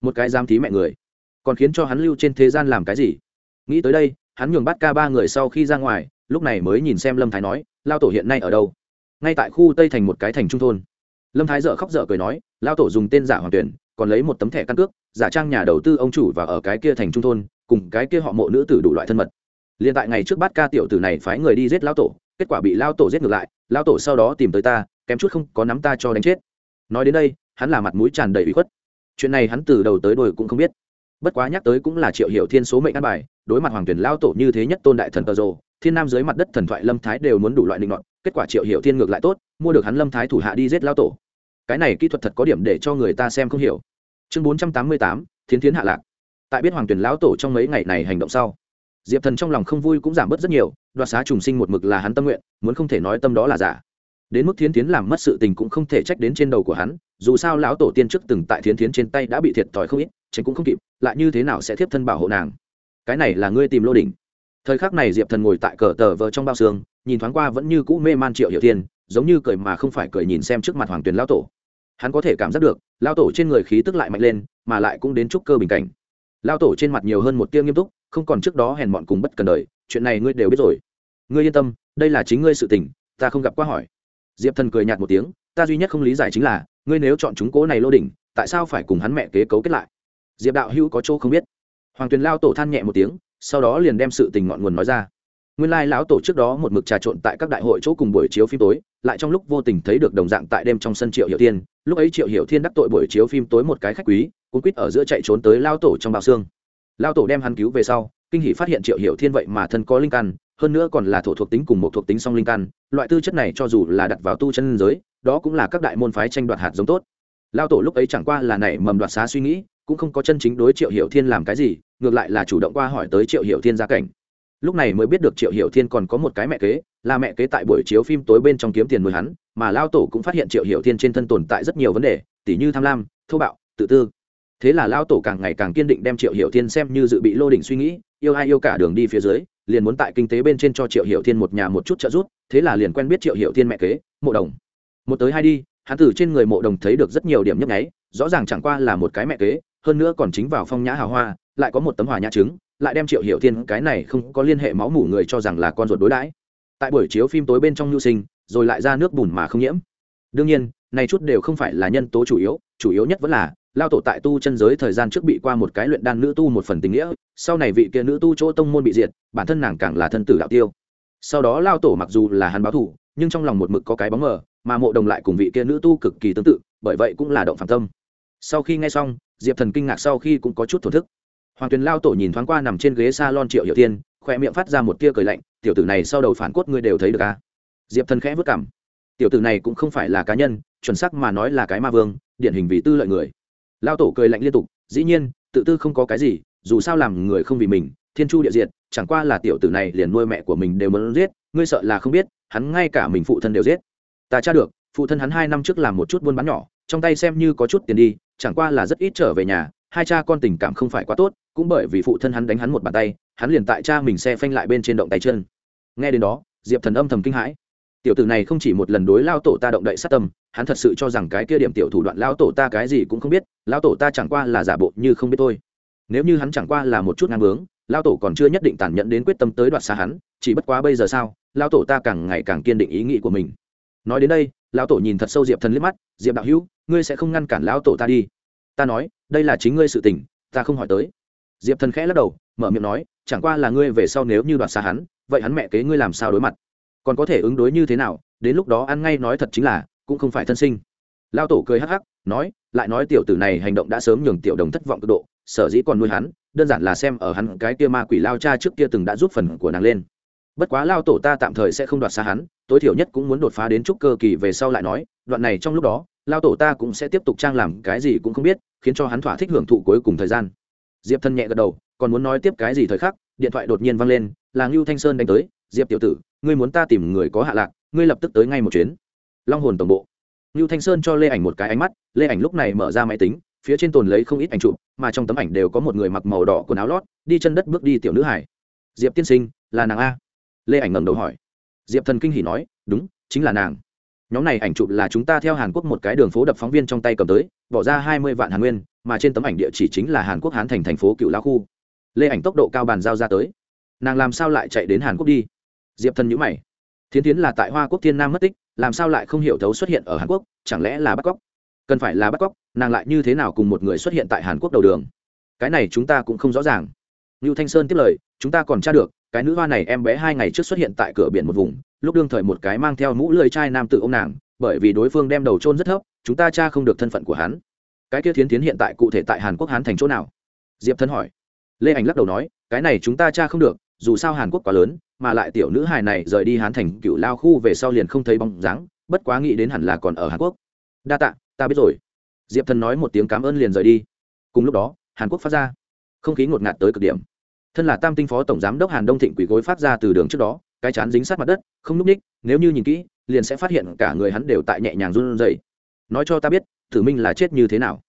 Một cái giam thí mẹ người, còn khiến cho hắn lưu trên thế gian làm cái gì? Nghĩ tới đây, hắn nhường bắt ca ba người sau khi ra ngoài, lúc này mới nhìn xem lâm thái nói lao tổ hiện nay ở đâu? Ngay tại khu tây thành một cái thành trung thôn. Lâm thái dợ khóc dợ cười nói lao tổ dùng tên giả hoàng tuyển còn lấy một tấm thẻ căn cước, giả trang nhà đầu tư ông chủ và ở cái kia thành trung thôn, cùng cái kia họ mộ nữ tử đủ loại thân mật. Liền tại ngày trước bát ca tiểu tử này phái người đi giết lao tổ, kết quả bị lao tổ giết ngược lại lao tổ sau đó tìm tới ta, kém chút không có nắm ta cho đánh chết. Nói đến đây, hắn là mặt mũi tràn đầy ủy khuất. Chuyện này hắn từ đầu tới đôi cũng không biết. Bất quá nhắc tới cũng là triệu hiệu thiên số mệnh ăn bài, đối mặt hoàng tuyển lao tổ như thế nhất tôn đại thần tờ rồ, thiên nam dưới mặt đất thần thoại lâm thái đều muốn đủ loại định đoạn, kết quả triệu hiệu thiên ngược lại tốt, mua được hắn lâm thái thủ hạ đi giết lao tổ cái này kỹ thuật thật có điểm để cho người ta xem không hiểu. Chương bốn trăm tám mươi tám, thiến thiến hạ lạc. Tại biết hoàng tuyển lão tổ trong mấy ngày này hành động sau, diệp thần trong lòng không vui cũng giảm bớt rất nhiều, đoạt xá trùng sinh một mực là hắn tâm nguyện, muốn không thể nói tâm đó là giả. Đến mức thiến thiến làm mất sự tình cũng không thể trách đến trên đầu của hắn, dù sao lão tổ tiên trước từng tại thiến thiến trên tay đã bị thiệt thòi không ít, tránh cũng không kịp, lại như thế nào sẽ tiếp thân bảo hộ nàng? Cái này là ngươi tìm lô đỉnh. Thời khắc này diệp thần ngồi tại cờ tờ vờ trong bao xương, nhìn thoáng qua vẫn như cũ mê man triệu hiệu thiên giống như cười mà không phải cười nhìn xem trước mặt hoàng tuyền lao tổ. Hắn có thể cảm giác được, lao tổ trên người khí tức lại mạnh lên, mà lại cũng đến trúc cơ bình cảnh. Lao tổ trên mặt nhiều hơn một tia nghiêm túc, không còn trước đó hèn mọn cùng bất cần đời, chuyện này ngươi đều biết rồi. Ngươi yên tâm, đây là chính ngươi sự tình, ta không gặp quá hỏi. Diệp thần cười nhạt một tiếng, ta duy nhất không lý giải chính là, ngươi nếu chọn chúng cố này lô đỉnh, tại sao phải cùng hắn mẹ kế cấu kết lại? Diệp đạo hữu có chỗ không biết. Hoàng tuyền lao tổ than nhẹ một tiếng, sau đó liền đem sự tình ngọn nguồn nói ra. Nguyên lai lão tổ trước đó một mực trà trộn tại các đại hội chỗ cùng buổi chiếu phim tối lại trong lúc vô tình thấy được đồng dạng tại đêm trong sân triệu hiệu thiên, lúc ấy triệu hiệu thiên đắc tội buổi chiếu phim tối một cái khách quý, cuốn quýt ở giữa chạy trốn tới lao tổ trong bao xương. Lao tổ đem hắn cứu về sau, kinh hỷ phát hiện triệu hiệu thiên vậy mà thân có linh căn, hơn nữa còn là thổ thuộc tính cùng một thuộc tính song linh căn, loại tư chất này cho dù là đặt vào tu chân giới, đó cũng là các đại môn phái tranh đoạt hạt giống tốt. Lao tổ lúc ấy chẳng qua là nảy mầm đoạt xá suy nghĩ, cũng không có chân chính đối triệu hiệu thiên làm cái gì, ngược lại là chủ động qua hỏi tới triệu hiệu thiên gia cảnh lúc này mới biết được triệu hiệu thiên còn có một cái mẹ kế, là mẹ kế tại buổi chiếu phim tối bên trong kiếm tiền nuôi hắn, mà lao tổ cũng phát hiện triệu hiệu thiên trên thân tồn tại rất nhiều vấn đề, tỉ như tham lam, thô bạo, tự tư. Thế là lao tổ càng ngày càng kiên định đem triệu hiệu thiên xem như dự bị lô đỉnh suy nghĩ, yêu ai yêu cả đường đi phía dưới, liền muốn tại kinh tế bên trên cho triệu hiệu thiên một nhà một chút trợ giúp, thế là liền quen biết triệu hiệu thiên mẹ kế, mộ đồng. Một tới hai đi, hắn từ trên người mộ đồng thấy được rất nhiều điểm nhấp nháy, rõ ràng chẳng qua là một cái mẹ kế, hơn nữa còn chính vào phong nhã hào hoa, lại có một tấm hòa nhã trứng lại đem triệu hiệu thiên cái này không có liên hệ máu mủ người cho rằng là con ruột đối đãi. Tại buổi chiếu phim tối bên trong nhu sinh, rồi lại ra nước bùn mà không nhiễm. Đương nhiên, này chút đều không phải là nhân tố chủ yếu chủ yếu nhất vẫn là, lao tổ tại tu chân giới thời gian trước bị qua một cái luyện đan nữ tu một phần tình nghĩa, sau này vị kia nữ tu chỗ tông môn bị diệt, bản thân nàng càng là thân tử đạo tiêu. Sau đó lao tổ mặc dù là hắn báo thủ nhưng trong lòng một mực có cái bóng mờ, mà mộ đồng lại cùng vị kia nữ tu cực kỳ tương tự, bởi vậy cũng là động phạm tâm. Sau khi nghe xong, diệp thần kinh ngạc sau khi cũng có chút thổn thức hoàng tuyền lao tổ nhìn thoáng qua nằm trên ghế s a lon triệu hiệu tiên khoe miệng phát ra một tia cười lạnh, tiểu tử này sau đầu phản cốt ngươi đều thấy được à? diệp thần khẽ vất cảm tiểu tử này cũng không phải là cá nhân, chuẩn sắc mà nói là cái ma vương, điển hình vì tư lợi người. Lao tổ cười lạnh liên tục, dĩ nhiên, tự tư không có cái gì, dù sao làm người không vì mình, thiên chu địa diện chẳng qua là tiểu tử này liền nuôi mẹ của mình đều muốn giết, ngươi sợ là không biết, hắn ngay cả mình phụ thân đều giết. Ta tra được, phụ thân hắn hai năm trước làm một chút buôn bán nhỏ, trong tay xem như có chút tiền đi, chẳng qua là rất ít trở về nhà hai cha con tình cảm không phải quá tốt, cũng bởi vì phụ thân hắn đánh hắn một bàn tay, hắn liền tại cha mình xe phanh lại bên trên động tay chân. Nghe đến đó, diệp thần âm thầm kinh hãi. Tiểu tử này không chỉ một lần đối lao tổ ta động đậy sát tâm, hắn thật sự cho rằng cái kia điểm tiểu thủ đoạn lao tổ ta cái gì cũng không biết, lao tổ ta chẳng qua là giả bộ như không biết tôi nếu như hắn chẳng qua là một chút ngang bướng, lao tổ còn chưa nhất định tàn nhẫn đến quyết tâm tới đoạt xa hắn, chỉ bất quá bây giờ sao, lao tổ ta càng ngày càng kiên định ý nghĩ của mình. Nói đến đây, lao tổ nhìn thật sâu diệp thần liếc mắt, diệp đạo hữu, ngươi sẽ không ngăn cản lao tổ ta đi ta nói, đây là chính ngươi sự tình, ta không hỏi tới. Diệp thần khẽ lắc đầu, mở miệng nói, chẳng qua là ngươi về sau nếu như đoạt xa hắn, vậy hắn mẹ kế ngươi làm sao đối mặt? Còn có thể ứng đối như thế nào, đến lúc đó ăn ngay nói thật chính là, cũng không phải thân sinh. Lao tổ cười hắc hắc, nói, lại nói tiểu tử này hành động đã sớm nhường tiểu đồng thất vọng cực độ, sở dĩ còn nuôi hắn, đơn giản là xem ở hắn cái kia ma quỷ lao cha trước kia từng đã giúp phần của nàng lên. Bất quá lao tổ ta tạm thời sẽ không đoạt xa hắn, tối thiểu nhất cũng muốn đột phá đến trúc cơ kỳ về sau lại nói, đoạn này trong lúc đó lao tổ ta cũng sẽ tiếp tục trang làm cái gì cũng không biết, khiến cho hắn thỏa thích hưởng thụ cuối cùng thời gian. Diệp thân nhẹ gật đầu, còn muốn nói tiếp cái gì thời khắc, điện thoại đột nhiên văng lên là ngưu thanh sơn đánh tới, diệp tiểu tử, ngươi muốn ta tìm người có hạ lạc, ngươi lập tức tới ngay một chuyến. Long hồn tổng bộ. Ngưu thanh sơn cho lê ảnh một cái ánh mắt, lê ảnh lúc này mở ra máy tính, phía trên tồn lấy không ít ảnh chụp, mà trong tấm ảnh đều có một người mặc màu đỏ quần áo lót, đi chân đất bước đi tiểu nữ hải. Diệp tiên sinh, là nàng a? Lê ảnh ngẩng đầu hỏi. Diệp thần kinh hỉ nói, đúng, chính là nàng nhóm này ảnh chụp là chúng ta theo hàn quốc một cái đường phố đập phóng viên trong tay cầm tới bỏ ra hai mươi vạn hàn nguyên mà trên tấm ảnh địa chỉ chính là hàn quốc hán thành thành phố cựu lão khu. Lê ảnh tốc độ cao bàn giao ra tới. Nàng làm sao lại chạy đến hàn quốc đi? Diệp thần nhữ mày. Thiến tiến là tại hoa quốc thiên nam mất tích làm sao lại không hiểu thấu xuất hiện ở hàn quốc chẳng lẽ là bắt cóc cần phải là bắt cóc nàng lại như thế nào cùng một người xuất hiện tại hàn quốc đầu đường? Cái này chúng ta cũng không rõ ràng. Lưu Thanh Sơn tiếp lời, chúng ta còn tra được, cái nữ hoa này em bé hai ngày trước xuất hiện tại cửa biển một vùng, lúc đương thời một cái mang theo mũ lưỡi trai nam tử ông nàng, bởi vì đối phương đem đầu chôn rất thấp, chúng ta tra không được thân phận của hắn. Cái kia Thiến tiến hiện tại cụ thể tại Hàn Quốc hắn thành chỗ nào? Diệp Thân hỏi. Lê Ảnh lắc đầu nói, cái này chúng ta tra không được, dù sao Hàn Quốc quá lớn, mà lại tiểu nữ hài này rời đi Hán thành cựu lao khu về sau liền không thấy bóng dáng, bất quá nghĩ đến hẳn là còn ở Hàn Quốc. Đa tạ, ta biết rồi. Diệp Thần nói một tiếng cảm ơn liền rời đi. Cùng lúc đó, Hàn Quốc phát ra không khí ngột ngạt tới cực điểm thân là tam tinh phó tổng giám đốc hàn đông thịnh quỷ gối phát ra từ đường trước đó cái chán dính sát mặt đất, không núp ních, nếu như nhìn kỹ, liền sẽ phát hiện cả người hắn đều tại nhẹ nhàng run rẩy. Nói cho ta biết, tử minh là chết như thế nào?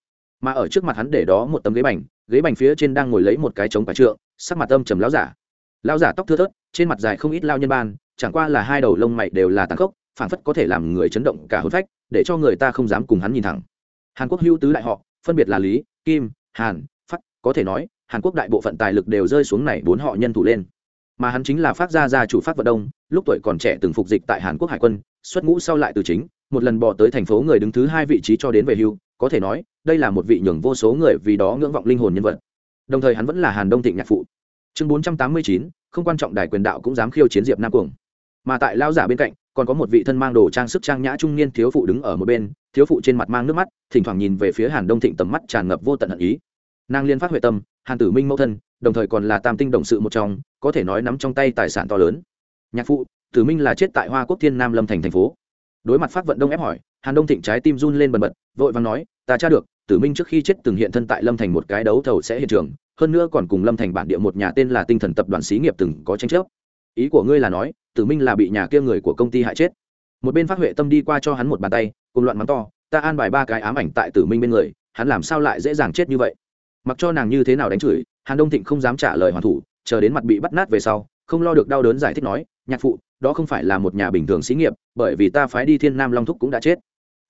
Mà ở trước mặt hắn để đó một tấm ghế bành ghế bành phía trên đang ngồi lấy một cái trống phải trượng, sắc mặt âm trầm lão giả. Lão giả tóc thưa thớt, trên mặt dài không ít lao nhân ban, chẳng qua là hai đầu lông mày đều là tàn khốc, phảng phất có thể làm người chấn động cả hôn phách, để cho người ta không dám cùng hắn nhìn thẳng. Hàn quốc hưu tứ đại họ, phân biệt là lý, kim, hàn, phắc, có thể nói, hàn quốc đại bộ phận tài lực đều rơi xuống này bốn họ nhân thủ lên mà hắn chính là phát gia gia chủ phát vận đông, lúc tuổi còn trẻ từng phục dịch tại hàn quốc hải quân, xuất ngũ sau lại từ chính, một lần bỏ tới thành phố người đứng thứ hai vị trí cho đến về hưu, có thể nói, đây là một vị nhường vô số người vì đó ngưỡng vọng linh hồn nhân vật. Đồng thời hắn vẫn là hàn đông thịnh nhạc phụ. Chương bốn trăm tám mươi chín, không quan trọng đài quyền đạo cũng dám khiêu chiến diệp nam cuồng. Mà tại lao giả bên cạnh, còn có một vị thân mang đồ trang sức trang nhã trung niên thiếu phụ đứng ở một bên, thiếu phụ trên mặt mang nước mắt, thỉnh thoảng nhìn về phía hàn đông thịnh tầm mắt tràn ngập vô tận hận ý. Nàng liên phát huệ tâm, hàn tử minh mẫu thân đồng thời còn là tam tinh đồng sự một trong, có thể nói nắm trong tay tài sản to lớn. Nhạc phụ, tử minh là chết tại hoa quốc thiên nam lâm thành thành phố. Đối mặt phát vận đông ép hỏi, hàn đông thịnh trái tim run lên bần bật, vội vàng nói, ta tra được, tử minh trước khi chết từng hiện thân tại lâm thành một cái đấu thầu sẽ hiện trường, hơn nữa còn cùng lâm thành bản địa một nhà tên là tinh thần tập đoàn xí nghiệp từng có tranh chấp. Ý của ngươi là nói, tử minh là bị nhà kia người của công ty hại chết. Một bên phát huệ tâm đi qua cho hắn một bàn tay, cùng loạn mắng to, ta an bài ba cái ám ảnh tại tử minh bên người, hắn làm sao lại dễ dàng chết như vậy? Mặc cho nàng như thế nào đánh chửi hàn đông thịnh không dám trả lời hoàn thủ, chờ đến mặt bị bắt nát về sau, không lo được đau đớn giải thích nói, nhạc phụ, đó không phải là một nhà bình thường xí nghiệp, bởi vì ta phái đi thiên nam long thúc cũng đã chết.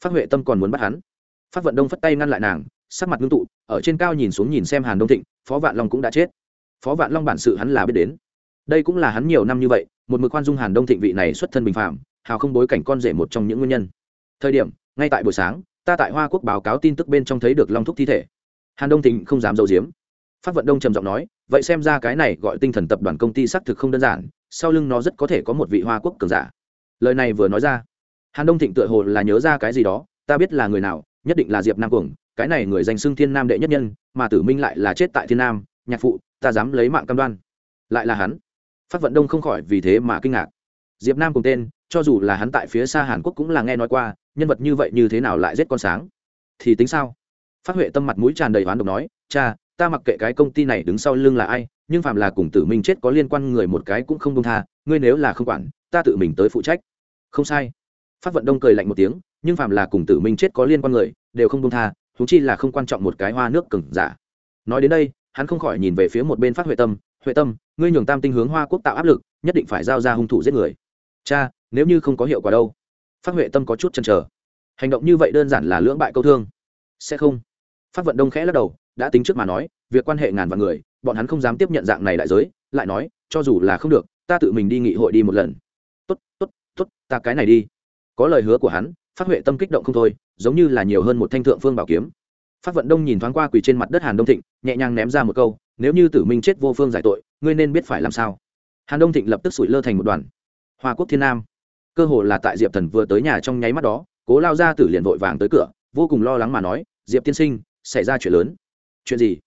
Phát huệ tâm còn muốn bắt hắn. Phát vận đông phất tay ngăn lại nàng, sắc mặt ngưng tụ, ở trên cao nhìn xuống nhìn xem hàn đông thịnh, phó vạn long cũng đã chết. Phó vạn long bản sự hắn là biết đến. Đây cũng là hắn nhiều năm như vậy, một mực khoan dung hàn đông thịnh vị này xuất thân bình phạm hào không bối cảnh con rể một trong những nguyên nhân. Thời điểm, ngay tại buổi sáng, ta tại hoa quốc báo cáo tin tức bên trong thấy được long thúc thi thể. Hàn đông thịnh không dám d i ấ u diếm phát vận đông trầm giọng nói, vậy xem ra cái này gọi tinh thần tập đoàn công ty xác thực không đơn giản, sau lưng nó rất có thể có một vị hoa quốc cường giả. Lời này vừa nói ra, hàn đông thịnh tựa hồ là nhớ ra cái gì đó, ta biết là người nào, nhất định là diệp nam cuồng, cái này người danh xưng thiên nam đệ nhất nhân, mà tử minh lại là chết tại thiên nam, nhạc phụ, ta dám lấy mạng cam đoan. Lại là hắn. Phát vận đông không khỏi vì thế mà kinh ngạc. Diệp nam cùng tên, cho dù là hắn tại phía xa hàn quốc cũng là nghe nói qua, nhân vật như vậy như thế nào lại giết con sáng? Thì tính sao? Phát huệ tâm mặt mũi tràn đầy oán độc nói, cha ta mặc kệ cái công ty này đứng sau lưng là ai, nhưng phạm là cùng tử minh chết có liên quan người một cái cũng không công tha, ngươi nếu là không quản, ta tự mình tới phụ trách. Không sai. Phát vận đông cười lạnh một tiếng, nhưng phạm là cùng tử minh chết có liên quan người, đều không công tha thú chi là không quan trọng một cái hoa nước cừng giả. Nói đến đây, hắn không khỏi nhìn về phía một bên phát huệ tâm huệ tâm, ngươi nhường tam tinh hướng hoa quốc tạo áp lực, nhất định phải giao ra hung thủ giết người. Cha, nếu như không có hiệu quả đâu. Phát huệ tâm có chút chần chờ. Hành động như vậy đơn giản là lưỡng bại câu thương. Sẽ không. Phát vận đông khẽ lắc đầu đã tính trước mà nói, việc quan hệ ngàn vạn người, bọn hắn không dám tiếp nhận dạng này đại giới, lại nói, cho dù là không được, ta tự mình đi nghị hội đi một lần. Tốt tốt tốt, ta cái này đi. Có lời hứa của hắn, phát huệ tâm kích động không thôi, giống như là nhiều hơn một thanh thượng phương bảo kiếm. Phát vận đông nhìn thoáng qua quỳ trên mặt đất hàn đông thịnh, nhẹ nhàng ném ra một câu, nếu như tử minh chết vô phương giải tội, ngươi nên biết phải làm sao. Hàn đông thịnh lập tức sủi lơ thành một đoàn. Hoa quốc thiên nam. Cơ hồ là tại diệp thần vừa tới nhà trong nháy mắt đó, cố lao ra tử liền vội vàng tới cửa, vô cùng lo lắng mà nói, diệp tiên sinh, xảy ra chuyện lớn chuyện gì?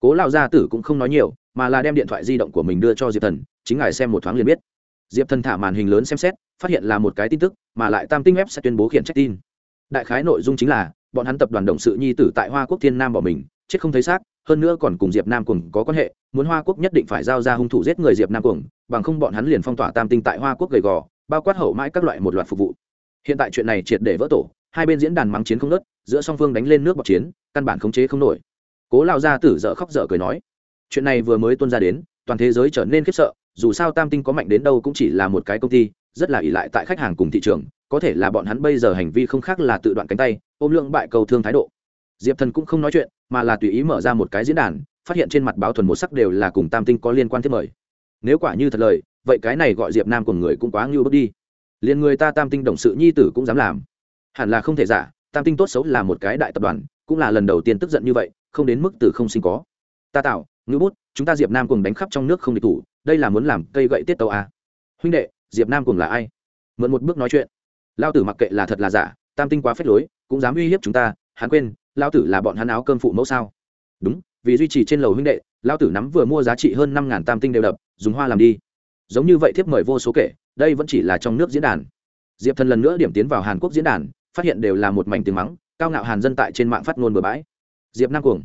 Cố lao gia tử cũng không nói nhiều, mà là đem điện thoại di động của mình đưa cho diệp thần, chính ngài xem một thoáng liền biết. Diệp thần thả màn hình lớn xem xét, phát hiện là một cái tin tức, mà lại tam tinh web sẽ tuyên bố khiển trách tin. Đại khái nội dung chính là, bọn hắn tập đoàn động sự nhi tử tại hoa quốc thiên nam bỏ mình, chết không thấy xác, hơn nữa còn cùng diệp nam cùng có quan hệ, muốn hoa quốc nhất định phải giao ra hung thủ giết người diệp nam cùng bằng không bọn hắn liền phong tỏa tam tinh tại hoa quốc gầy gò, bao quát hậu mãi các loại một loạt phục vụ. Hiện tại chuyện này triệt để vỡ tổ, hai bên diễn đàn mắng chiến không nớt giữa song phương đánh lên nước bọc chiến, căn bản khống chế không nổi cố lao gia tử dở khóc dở cười nói, chuyện này vừa mới tuân ra đến, toàn thế giới trở nên khiếp sợ, dù sao tam tinh có mạnh đến đâu cũng chỉ là một cái công ty, rất là ỷ lại tại khách hàng cùng thị trường, có thể là bọn hắn bây giờ hành vi không khác là tự đoạn cánh tay, ôm lượng bại cầu thương thái độ. Diệp thần cũng không nói chuyện, mà là tùy ý mở ra một cái diễn đàn, phát hiện trên mặt báo thuần một sắc đều là cùng tam tinh có liên quan thiết mời. Nếu quả như thật lời, vậy cái này gọi diệp nam của người cũng quá ngưu bước đi. Liền người ta tam tinh đồng sự nhi tử cũng dám làm. Hẳn là không thể giả, tam tinh tốt xấu là một cái đại tập đoàn, cũng là lần đầu tiên tức giận như vậy không đến mức từ không sinh có. Ta tạo, ngữ bút, chúng ta diệp nam cùng đánh khắp trong nước không địch thủ, đây là muốn làm cây gậy tiết tàu à. huynh đệ, diệp nam cùng là ai? Mượn một bước nói chuyện. Lao tử mặc kệ là thật là giả, tam tinh quá phết lối, cũng dám uy hiếp chúng ta, hắn quên, lao tử là bọn hắn áo cơm phụ mẫu sao? Đúng, vì duy trì trên lầu huynh đệ, lao tử nắm vừa mua giá trị hơn năm ngàn tam tinh đều đập, dùng hoa làm đi. Giống như vậy thiếp mời vô số kể, đây vẫn chỉ là trong nước diễn đàn. Diệp thần lần nữa điểm tiến vào hàn quốc diễn đàn, phát hiện đều là một mảnh tiếng mắng, cao ngạo hàn dân tại trên mạng phát ngôn bừa bãi diệp nam cuồng.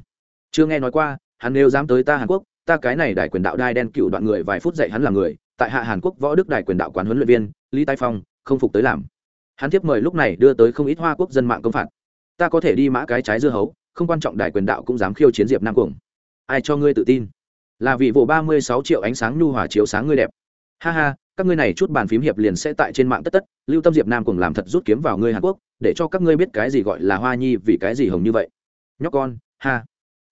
Chưa nghe nói qua, hắn nếu dám tới ta hàn quốc, ta cái này đài quyền đạo đai đen cựu đoạn người vài phút dạy hắn là người, tại hạ hàn quốc võ đức đài quyền đạo quán huấn luyện viên, lý tai phong, không phục tới làm. Hắn tiếp mời lúc này đưa tới không ít hoa quốc dân mạng công phạt. Ta có thể đi mã cái trái dưa hấu, không quan trọng đài quyền đạo cũng dám khiêu chiến diệp nam cuồng. Ai cho ngươi tự tin? Là vị vụ ba mươi sáu triệu ánh sáng nhu hòa chiếu sáng ngươi đẹp. Ha ha, các ngươi này chút bàn phím hiệp liền sẽ tại trên mạng tất tất, lưu tâm diệp nam cùng làm thật rút kiếm vào ngươi hàn quốc, để cho các ngươi biết cái gì gọi là hoa nhi vì cái gì hồng như vậy nhóc con, ha.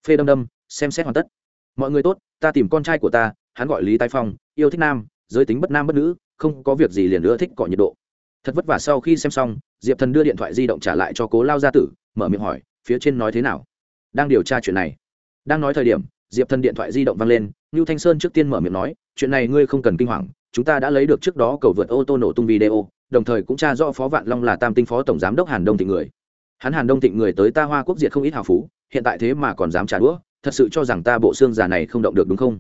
Phê đâm đâm, xem xét hoàn tất. Mọi người tốt, ta tìm con trai của ta, hắn gọi lý tái phong, yêu thích nam, giới tính bất nam bất nữ, không có việc gì liền nữa thích cọ nhiệt độ. Thật vất vả sau khi xem xong, diệp thần đưa điện thoại di động trả lại cho cố lao gia tử, mở miệng hỏi, phía trên nói thế nào? Đang điều tra chuyện này. Đang nói thời điểm, diệp thần điện thoại di động vang lên, ngưu thanh sơn trước tiên mở miệng nói, chuyện này ngươi không cần kinh hoàng, chúng ta đã lấy được trước đó cầu vượt ô tô nổ tung video, đồng thời cũng tra rõ phó vạn long là tam tinh phó tổng giám đốc hàn đông thị người hắn hàn đông thịnh người tới ta hoa quốc diệt không ít hào phú, hiện tại thế mà còn dám trả đũa, thật sự cho rằng ta bộ xương già này không động được đúng không?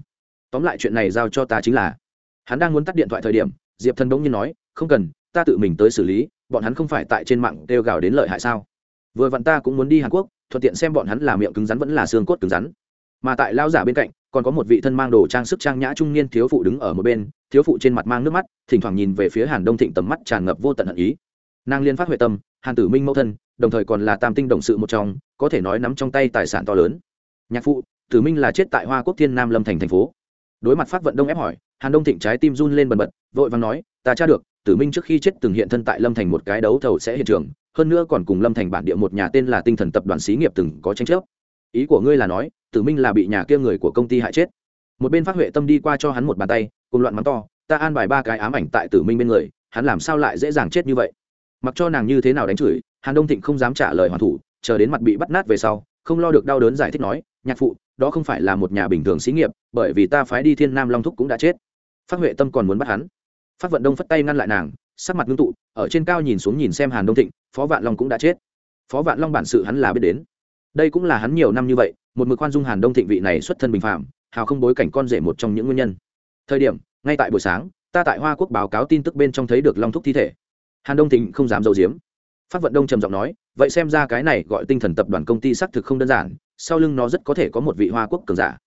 Tóm lại chuyện này giao cho ta chính là, hắn đang muốn tắt điện thoại thời điểm, diệp thần bỗng nhiên nói, không cần, ta tự mình tới xử lý, bọn hắn không phải tại trên mạng kêu gào đến lợi hại sao? Vừa vặn ta cũng muốn đi hàn quốc, thuận tiện xem bọn hắn là miệng cứng rắn vẫn là xương cốt cứng rắn. Mà tại lao giả bên cạnh, còn có một vị thân mang đồ trang sức trang nhã trung niên thiếu phụ đứng ở một bên, thiếu phụ trên mặt mang nước mắt, thỉnh thoảng nhìn về phía hàn đông thịnh tầm mắt tràn ngập vô tận hận ý. Nàng liên phát huệ tâm, hàn tử minh mẫu thân đồng thời còn là tam tinh đồng sự một trong, có thể nói nắm trong tay tài sản to lớn. Nhạc phụ, tử minh là chết tại hoa quốc thiên nam lâm thành thành phố. Đối mặt phát vận đông ép hỏi, hàn đông thịnh trái tim run lên bần bật, vội vàng nói, ta tra được, tử minh trước khi chết từng hiện thân tại lâm thành một cái đấu thầu sẽ hiện trường, hơn nữa còn cùng lâm thành bản địa một nhà tên là tinh thần tập đoàn xí nghiệp từng có tranh chấp. Ý của ngươi là nói, tử minh là bị nhà kia người của công ty hại chết. Một bên phát huệ tâm đi qua cho hắn một bàn tay, cùng loạn mắng to, ta an bài ba cái ám ảnh tại tử minh bên người, hắn làm sao lại dễ dàng chết như vậy? Mặc cho nàng như thế nào đánh chửi hàn đông thịnh không dám trả lời hoàn thủ, chờ đến mặt bị bắt nát về sau, không lo được đau đớn giải thích nói, nhạc phụ, đó không phải là một nhà bình thường xí nghiệp, bởi vì ta phái đi thiên nam long thúc cũng đã chết. Phát huệ tâm còn muốn bắt hắn. Phát vận đông phất tay ngăn lại nàng, sắc mặt ngưng tụ, ở trên cao nhìn xuống nhìn xem hàn đông thịnh, phó vạn long cũng đã chết. Phó vạn long bản sự hắn là biết đến. Đây cũng là hắn nhiều năm như vậy, một mực khoan dung hàn đông thịnh vị này xuất thân bình phạm hào không bối cảnh con rể một trong những nguyên nhân. Thời điểm, ngay tại buổi sáng, ta tại hoa quốc báo cáo tin tức bên trong thấy được long thúc thi thể. Hàn đông thịnh không dám d i u diếm phát vận đông trầm giọng nói, vậy xem ra cái này gọi tinh thần tập đoàn công ty xác thực không đơn giản, sau lưng nó rất có thể có một vị hoa quốc cường giả.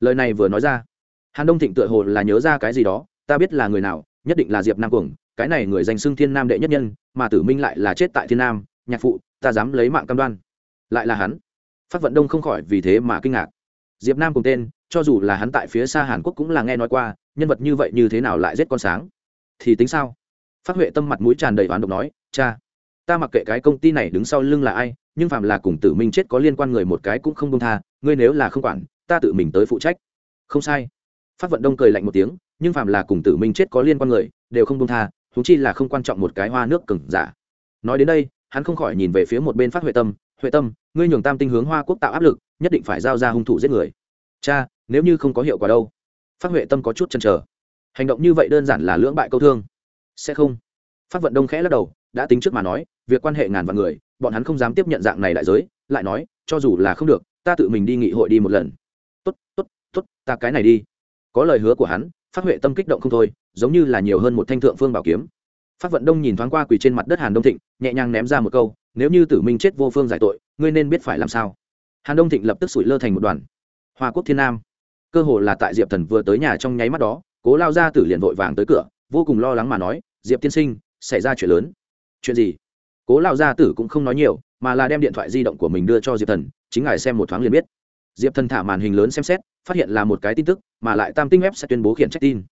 Lời này vừa nói ra, hàn đông thịnh tựa hồ là nhớ ra cái gì đó, ta biết là người nào, nhất định là diệp nam cuồng, cái này người danh xưng thiên nam đệ nhất nhân, mà tử minh lại là chết tại thiên nam, nhạc phụ, ta dám lấy mạng cam đoan. Lại là hắn. Phát vận đông không khỏi vì thế mà kinh ngạc. Diệp nam cùng tên, cho dù là hắn tại phía xa hàn quốc cũng là nghe nói qua, nhân vật như vậy như thế nào lại giết con sáng? Thì tính sao? Phát huệ tâm mặt mũi tràn đầy oán độc nói, cha ta mặc kệ cái công ty này đứng sau lưng là ai, nhưng phạm là cùng tử minh chết có liên quan người một cái cũng không công tha, ngươi nếu là không quản, ta tự mình tới phụ trách. Không sai. Phát vận đông cười lạnh một tiếng, nhưng phạm là cùng tử minh chết có liên quan người, đều không công tha thú chi là không quan trọng một cái hoa nước cừng giả. Nói đến đây, hắn không khỏi nhìn về phía một bên phát huệ tâm huệ tâm, ngươi nhường tam tinh hướng hoa quốc tạo áp lực, nhất định phải giao ra hung thủ giết người. Cha, nếu như không có hiệu quả đâu. Phát huệ tâm có chút chần chờ. Hành động như vậy đơn giản là lưỡng bại câu thương. Sẽ không. Phát vận đông khẽ lắc đầu đã tính trước mà nói, việc quan hệ ngàn vạn người, bọn hắn không dám tiếp nhận dạng này đại giới, lại nói, cho dù là không được, ta tự mình đi nghị hội đi một lần. Tốt tốt tốt, ta cái này đi. Có lời hứa của hắn, phát huệ tâm kích động không thôi, giống như là nhiều hơn một thanh thượng phương bảo kiếm. Phát vận đông nhìn thoáng qua quỳ trên mặt đất hàn đông thịnh, nhẹ nhàng ném ra một câu, nếu như tử minh chết vô phương giải tội, ngươi nên biết phải làm sao. Hàn đông thịnh lập tức sủi lơ thành một đoàn. Hoa quốc thiên nam. Cơ hồ là tại diệp thần vừa tới nhà trong nháy mắt đó, cố lao ra tử liền vội vàng tới cửa, vô cùng lo lắng mà nói, diệp tiên sinh, xảy ra chuyện lớn chuyện gì? Cố lao gia tử cũng không nói nhiều, mà là đem điện thoại di động của mình đưa cho diệp thần, chính ngài xem một thoáng liền biết. Diệp thần thả màn hình lớn xem xét, phát hiện là một cái tin tức, mà lại tam tinh web sẽ tuyên bố khiển trách tin.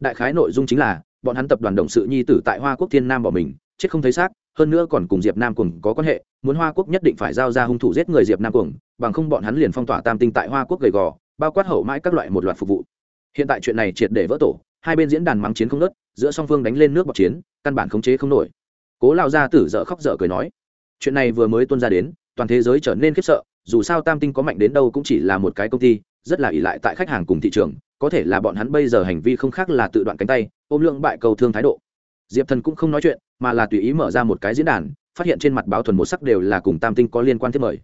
Đại khái nội dung chính là, bọn hắn tập đoàn động sự nhi tử tại hoa quốc thiên nam bỏ mình, chết không thấy xác, hơn nữa còn cùng diệp nam cùng có quan hệ, muốn hoa quốc nhất định phải giao ra hung thủ giết người diệp nam cùng bằng không bọn hắn liền phong tỏa tam tinh tại hoa quốc gầy gò, bao quát hậu mãi các loại một loạt phục vụ. Hiện tại chuyện này triệt để vỡ tổ, hai bên diễn đàn mắng chiến không nớt giữa song phương đánh lên nước bọc chiến, căn bản khống chế không nổi cố lao gia tử dở khóc dở cười nói, chuyện này vừa mới tuân ra đến, toàn thế giới trở nên khiếp sợ, dù sao tam tinh có mạnh đến đâu cũng chỉ là một cái công ty, rất là ỷ lại tại khách hàng cùng thị trường, có thể là bọn hắn bây giờ hành vi không khác là tự đoạn cánh tay, ôm lượng bại cầu thương thái độ. Diệp thần cũng không nói chuyện, mà là tùy ý mở ra một cái diễn đàn, phát hiện trên mặt báo thuần một sắc đều là cùng tam tinh có liên quan thiết mời.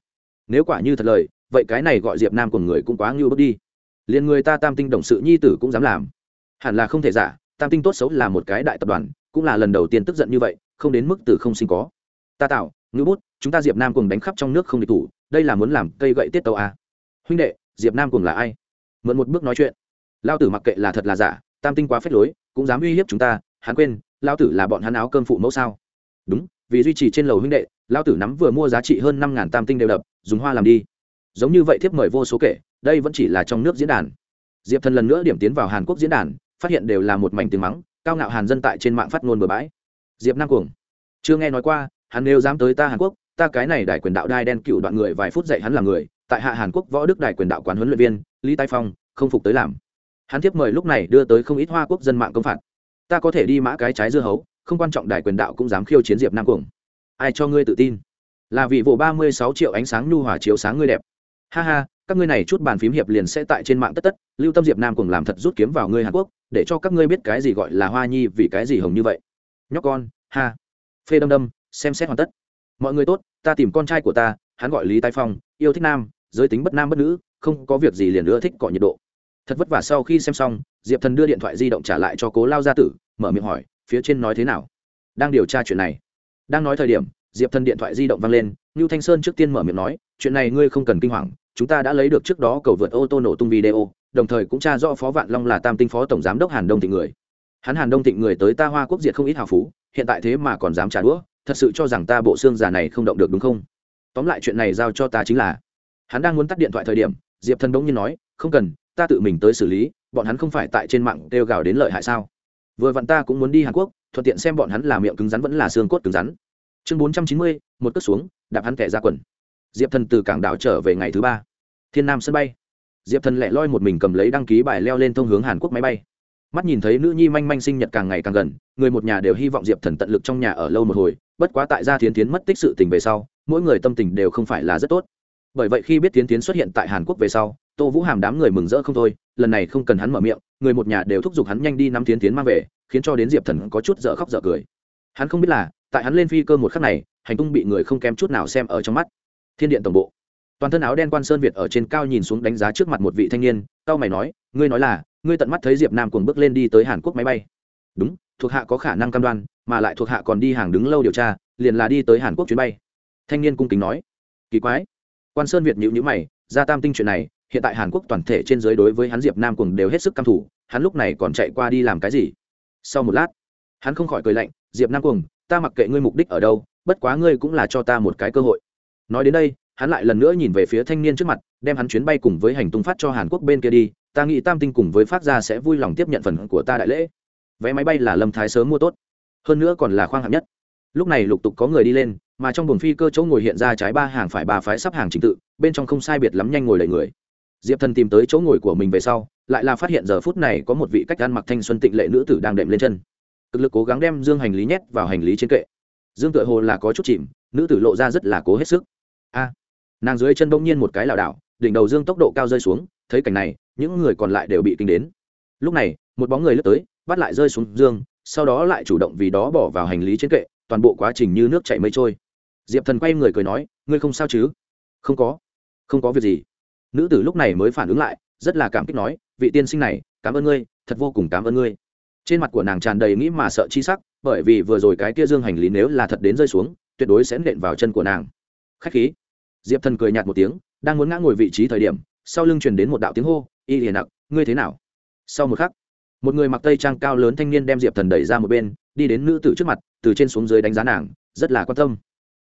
Nếu quả như thật lời, vậy cái này gọi diệp nam của người cũng quá ngưu bước đi. Liền người ta tam tinh đồng sự nhi tử cũng dám làm. Hẳn là không thể giả, tam tinh tốt xấu là một cái đại tập đoàn, cũng là lần đầu tiên tức giận như vậy không đến mức tử không sinh có. Ta tạo ngữ bút, chúng ta diệp nam cùng đánh khắp trong nước không địch thủ, đây là muốn làm cây gậy tiết tàu à. huynh đệ, diệp nam cùng là ai? Mượn một bước nói chuyện. Lao tử mặc kệ là thật là giả, tam tinh quá phết lối, cũng dám uy hiếp chúng ta, hắn quên, lao tử là bọn hắn áo cơm phụ mẫu sao? Đúng, vì duy trì trên lầu huynh đệ, lao tử nắm vừa mua giá trị hơn năm ngàn tam tinh đều đập, dùng hoa làm đi. Giống như vậy thiếp mời vô số kể, đây vẫn chỉ là trong nước diễn đàn. Diệp thần lần nữa điểm tiến vào hàn quốc diễn đàn, phát hiện đều là một mảnh tiếng mắng, cao ngạo hàn dân tại trên mạng phát ngôn bừa bãi diệp nam cuồng. Chưa nghe nói qua, hắn nếu dám tới ta hàn quốc, ta cái này đài quyền đạo đai đen cựu đoạn người vài phút dạy hắn là người, tại hạ hàn quốc võ đức đài quyền đạo quán huấn luyện viên, lý tai phong, không phục tới làm. Hắn tiếp mời lúc này đưa tới không ít hoa quốc dân mạng công phạt. Ta có thể đi mã cái trái dưa hấu, không quan trọng đài quyền đạo cũng dám khiêu chiến diệp nam cuồng. Ai cho ngươi tự tin? Là vì vụ ba mươi sáu triệu ánh sáng nhu hòa chiếu sáng ngươi đẹp. Ha ha, các ngươi này chút bàn phím hiệp liền sẽ tại trên mạng tất tất, lưu tâm diệp nam cùng làm thật rút kiếm vào ngươi hàn quốc, để cho các ngươi biết cái gì gọi là hoa nhi vì cái gì hồng như vậy nhóc con, ha. Phê đâm đâm, xem xét hoàn tất. Mọi người tốt, ta tìm con trai của ta, hắn gọi lý tai phong, yêu thích nam, giới tính bất nam bất nữ, không có việc gì liền nữa thích cọ nhiệt độ. Thật vất vả sau khi xem xong, diệp thần đưa điện thoại di động trả lại cho cố lao gia tử, mở miệng hỏi, phía trên nói thế nào? Đang điều tra chuyện này. Đang nói thời điểm, diệp thần điện thoại di động vang lên, ngưu thanh sơn trước tiên mở miệng nói, chuyện này ngươi không cần kinh hoàng, chúng ta đã lấy được trước đó cầu vượt ô tô nổ tung video, đồng thời cũng tra rõ phó vạn long là tam tinh phó tổng giám đốc hàn đông thị người hắn hàn đông thịnh người tới ta hoa quốc diệt không ít hào phú, hiện tại thế mà còn dám trả đũa, thật sự cho rằng ta bộ xương già này không động được đúng không? Tóm lại chuyện này giao cho ta chính là, hắn đang muốn tắt điện thoại thời điểm, diệp thần Đông nhiên nói, không cần, ta tự mình tới xử lý, bọn hắn không phải tại trên mạng kêu gào đến lợi hại sao? Vừa vặn ta cũng muốn đi hàn quốc, thuận tiện xem bọn hắn là miệng cứng rắn vẫn là xương cốt cứng rắn. Chương bốn trăm chín mươi, một cất xuống, đạp hắn kẻ ra quần. Diệp thần từ cảng đảo trở về ngày thứ ba. Thiên nam sân bay. Diệp thần lẻ loi một mình cầm lấy đăng ký bài leo lên thông hướng hàn quốc máy bay mắt nhìn thấy nữ nhi manh manh sinh nhật càng ngày càng gần, người một nhà đều hy vọng diệp thần tận lực trong nhà ở lâu một hồi, bất quá tại gia thiến tiến mất tích sự tình về sau, mỗi người tâm tình đều không phải là rất tốt. Bởi vậy khi biết tiến tiến xuất hiện tại hàn quốc về sau, tô vũ hàm đám người mừng rỡ không thôi, lần này không cần hắn mở miệng, người một nhà đều thúc giục hắn nhanh đi nắm tiến tiến mang về, khiến cho đến diệp thần có chút dở khóc dở cười. Hắn không biết là, tại hắn lên phi cơ một khắc này, hành tung bị người không kém chút nào xem ở trong mắt. Thiên điện tổng bộ. Toàn thân áo đen quan sơn việt ở trên cao nhìn xuống đánh giá trước mặt một vị thanh niên cao mày nói, ngươi nói là ngươi tận mắt thấy diệp nam cuồng bước lên đi tới hàn quốc máy bay đúng thuộc hạ có khả năng cam đoan mà lại thuộc hạ còn đi hàng đứng lâu điều tra liền là đi tới hàn quốc chuyến bay thanh niên cung kính nói kỳ quái quan sơn việt nhữ nhữ mày ra tam tinh chuyện này hiện tại hàn quốc toàn thể trên giới đối với hắn diệp nam cuồng đều hết sức căm thủ hắn lúc này còn chạy qua đi làm cái gì sau một lát hắn không khỏi cười lạnh diệp nam cuồng ta mặc kệ ngươi mục đích ở đâu bất quá ngươi cũng là cho ta một cái cơ hội nói đến đây hắn lại lần nữa nhìn về phía thanh niên trước mặt đem hắn chuyến bay cùng với hành tung phát cho hàn quốc bên kia đi ta nghĩ tam tinh cùng với phát gia sẽ vui lòng tiếp nhận phần của ta đại lễ. Vé máy bay là lâm thái sớm mua tốt. Hơn nữa còn là khoang hạng nhất. Lúc này lục tục có người đi lên, mà trong buồng phi cơ chỗ ngồi hiện ra trái ba hàng phải ba phái sắp hàng trình tự, bên trong không sai biệt lắm nhanh ngồi đầy người. Diệp thần tìm tới chỗ ngồi của mình về sau, lại là phát hiện giờ phút này có một vị cách ăn mặc thanh xuân tịnh lệ nữ tử đang đệm lên chân. Cực lực cố gắng đem dương hành lý nhét vào hành lý trên kệ. Dương tựa hồ là có chút chìm, nữ tử lộ ra rất là cố hết sức. A, nàng dưới chân bỗng nhiên một cái lảo đảo, đỉnh đầu dương tốc độ cao rơi xuống thấy cảnh này, những người còn lại đều bị kinh đến. Lúc này, một bóng người lướt tới, bắt lại rơi xuống dương, sau đó lại chủ động vì đó bỏ vào hành lý trên kệ, toàn bộ quá trình như nước chảy mây trôi. Diệp thần quay người cười nói, ngươi không sao chứ? Không có. Không có việc gì. Nữ tử lúc này mới phản ứng lại, rất là cảm kích nói, vị tiên sinh này, cảm ơn ngươi, thật vô cùng cảm ơn ngươi. Trên mặt của nàng tràn đầy nghĩ mà sợ chi sắc, bởi vì vừa rồi cái kia dương hành lý nếu là thật đến rơi xuống, tuyệt đối sẽ nện vào chân của nàng. Khách khí. Diệp thần cười nhạt một tiếng, đang muốn ngã ngồi vị trí thời điểm sau lưng truyền đến một đạo tiếng hô, y liền nặc ngươi thế nào? Sau một khắc, một người mặc tây trang cao lớn thanh niên đem diệp thần đẩy ra một bên, đi đến nữ tử trước mặt, từ trên xuống dưới đánh giá nàng, rất là quan tâm.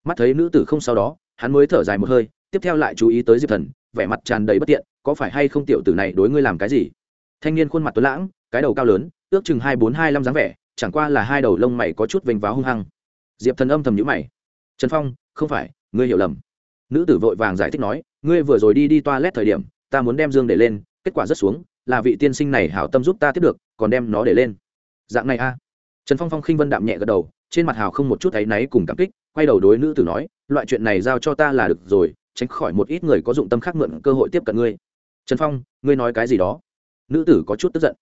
Mắt thấy nữ tử không sau đó, hắn mới thở dài một hơi, tiếp theo lại chú ý tới diệp thần, vẻ mặt tràn đầy bất tiện, có phải hay không tiểu tử này đối ngươi làm cái gì? Thanh niên khuôn mặt tuấn lãng, cái đầu cao lớn, ước chừng hai bốn hai năm dáng vẻ, chẳng qua là hai đầu lông mày có chút vênh váo hung hăng. Diệp thần âm thầm nhữ mày. Trần phong, không phải, ngươi hiểu lầm. Nữ tử vội vàng giải thích nói ngươi vừa rồi đi đi toilet thời điểm, ta muốn đem dương để lên, kết quả rất xuống, là vị tiên sinh này hảo tâm giúp ta tiếp được, còn đem nó để lên. Dạng này a. Trần phong phong khinh vân đạm nhẹ gật đầu, trên mặt hào không một chút áy náy cùng cảm kích, quay đầu đối nữ tử nói, loại chuyện này giao cho ta là được rồi, tránh khỏi một ít người có dụng tâm khác mượn cơ hội tiếp cận ngươi. Trần phong, ngươi nói cái gì đó? Nữ tử có chút tức giận.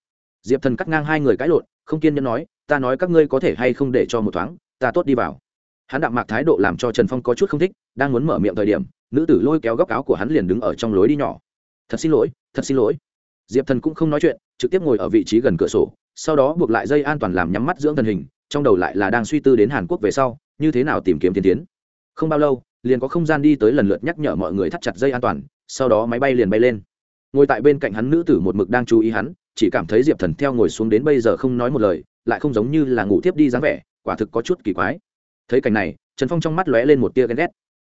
Diệp thần cắt ngang hai người cãi lộn, không kiên nhẫn nói, ta nói các ngươi có thể hay không để cho một thoáng, ta tốt đi vào. Hắn đạm mạc thái độ làm cho trần phong có chút không thích, đang muốn mở miệng thời điểm nữ tử lôi kéo góc áo của hắn liền đứng ở trong lối đi nhỏ. Thật xin lỗi, thật xin lỗi. Diệp thần cũng không nói chuyện, trực tiếp ngồi ở vị trí gần cửa sổ, sau đó buộc lại dây an toàn làm nhắm mắt dưỡng thần hình, trong đầu lại là đang suy tư đến hàn quốc về sau, như thế nào tìm kiếm tiến tiến. Không bao lâu, liền có không gian đi tới lần lượt nhắc nhở mọi người thắt chặt dây an toàn, sau đó máy bay liền bay lên. Ngồi tại bên cạnh hắn nữ tử một mực đang chú ý hắn, chỉ cảm thấy diệp thần theo ngồi xuống đến bây giờ không nói một lời, lại không giống như là ngủ tiếp đi dáng vẻ, quả thực có chút kỳ quái. Thấy cảnh này, trần phong trong mắt lóe lên một tia ghen ghét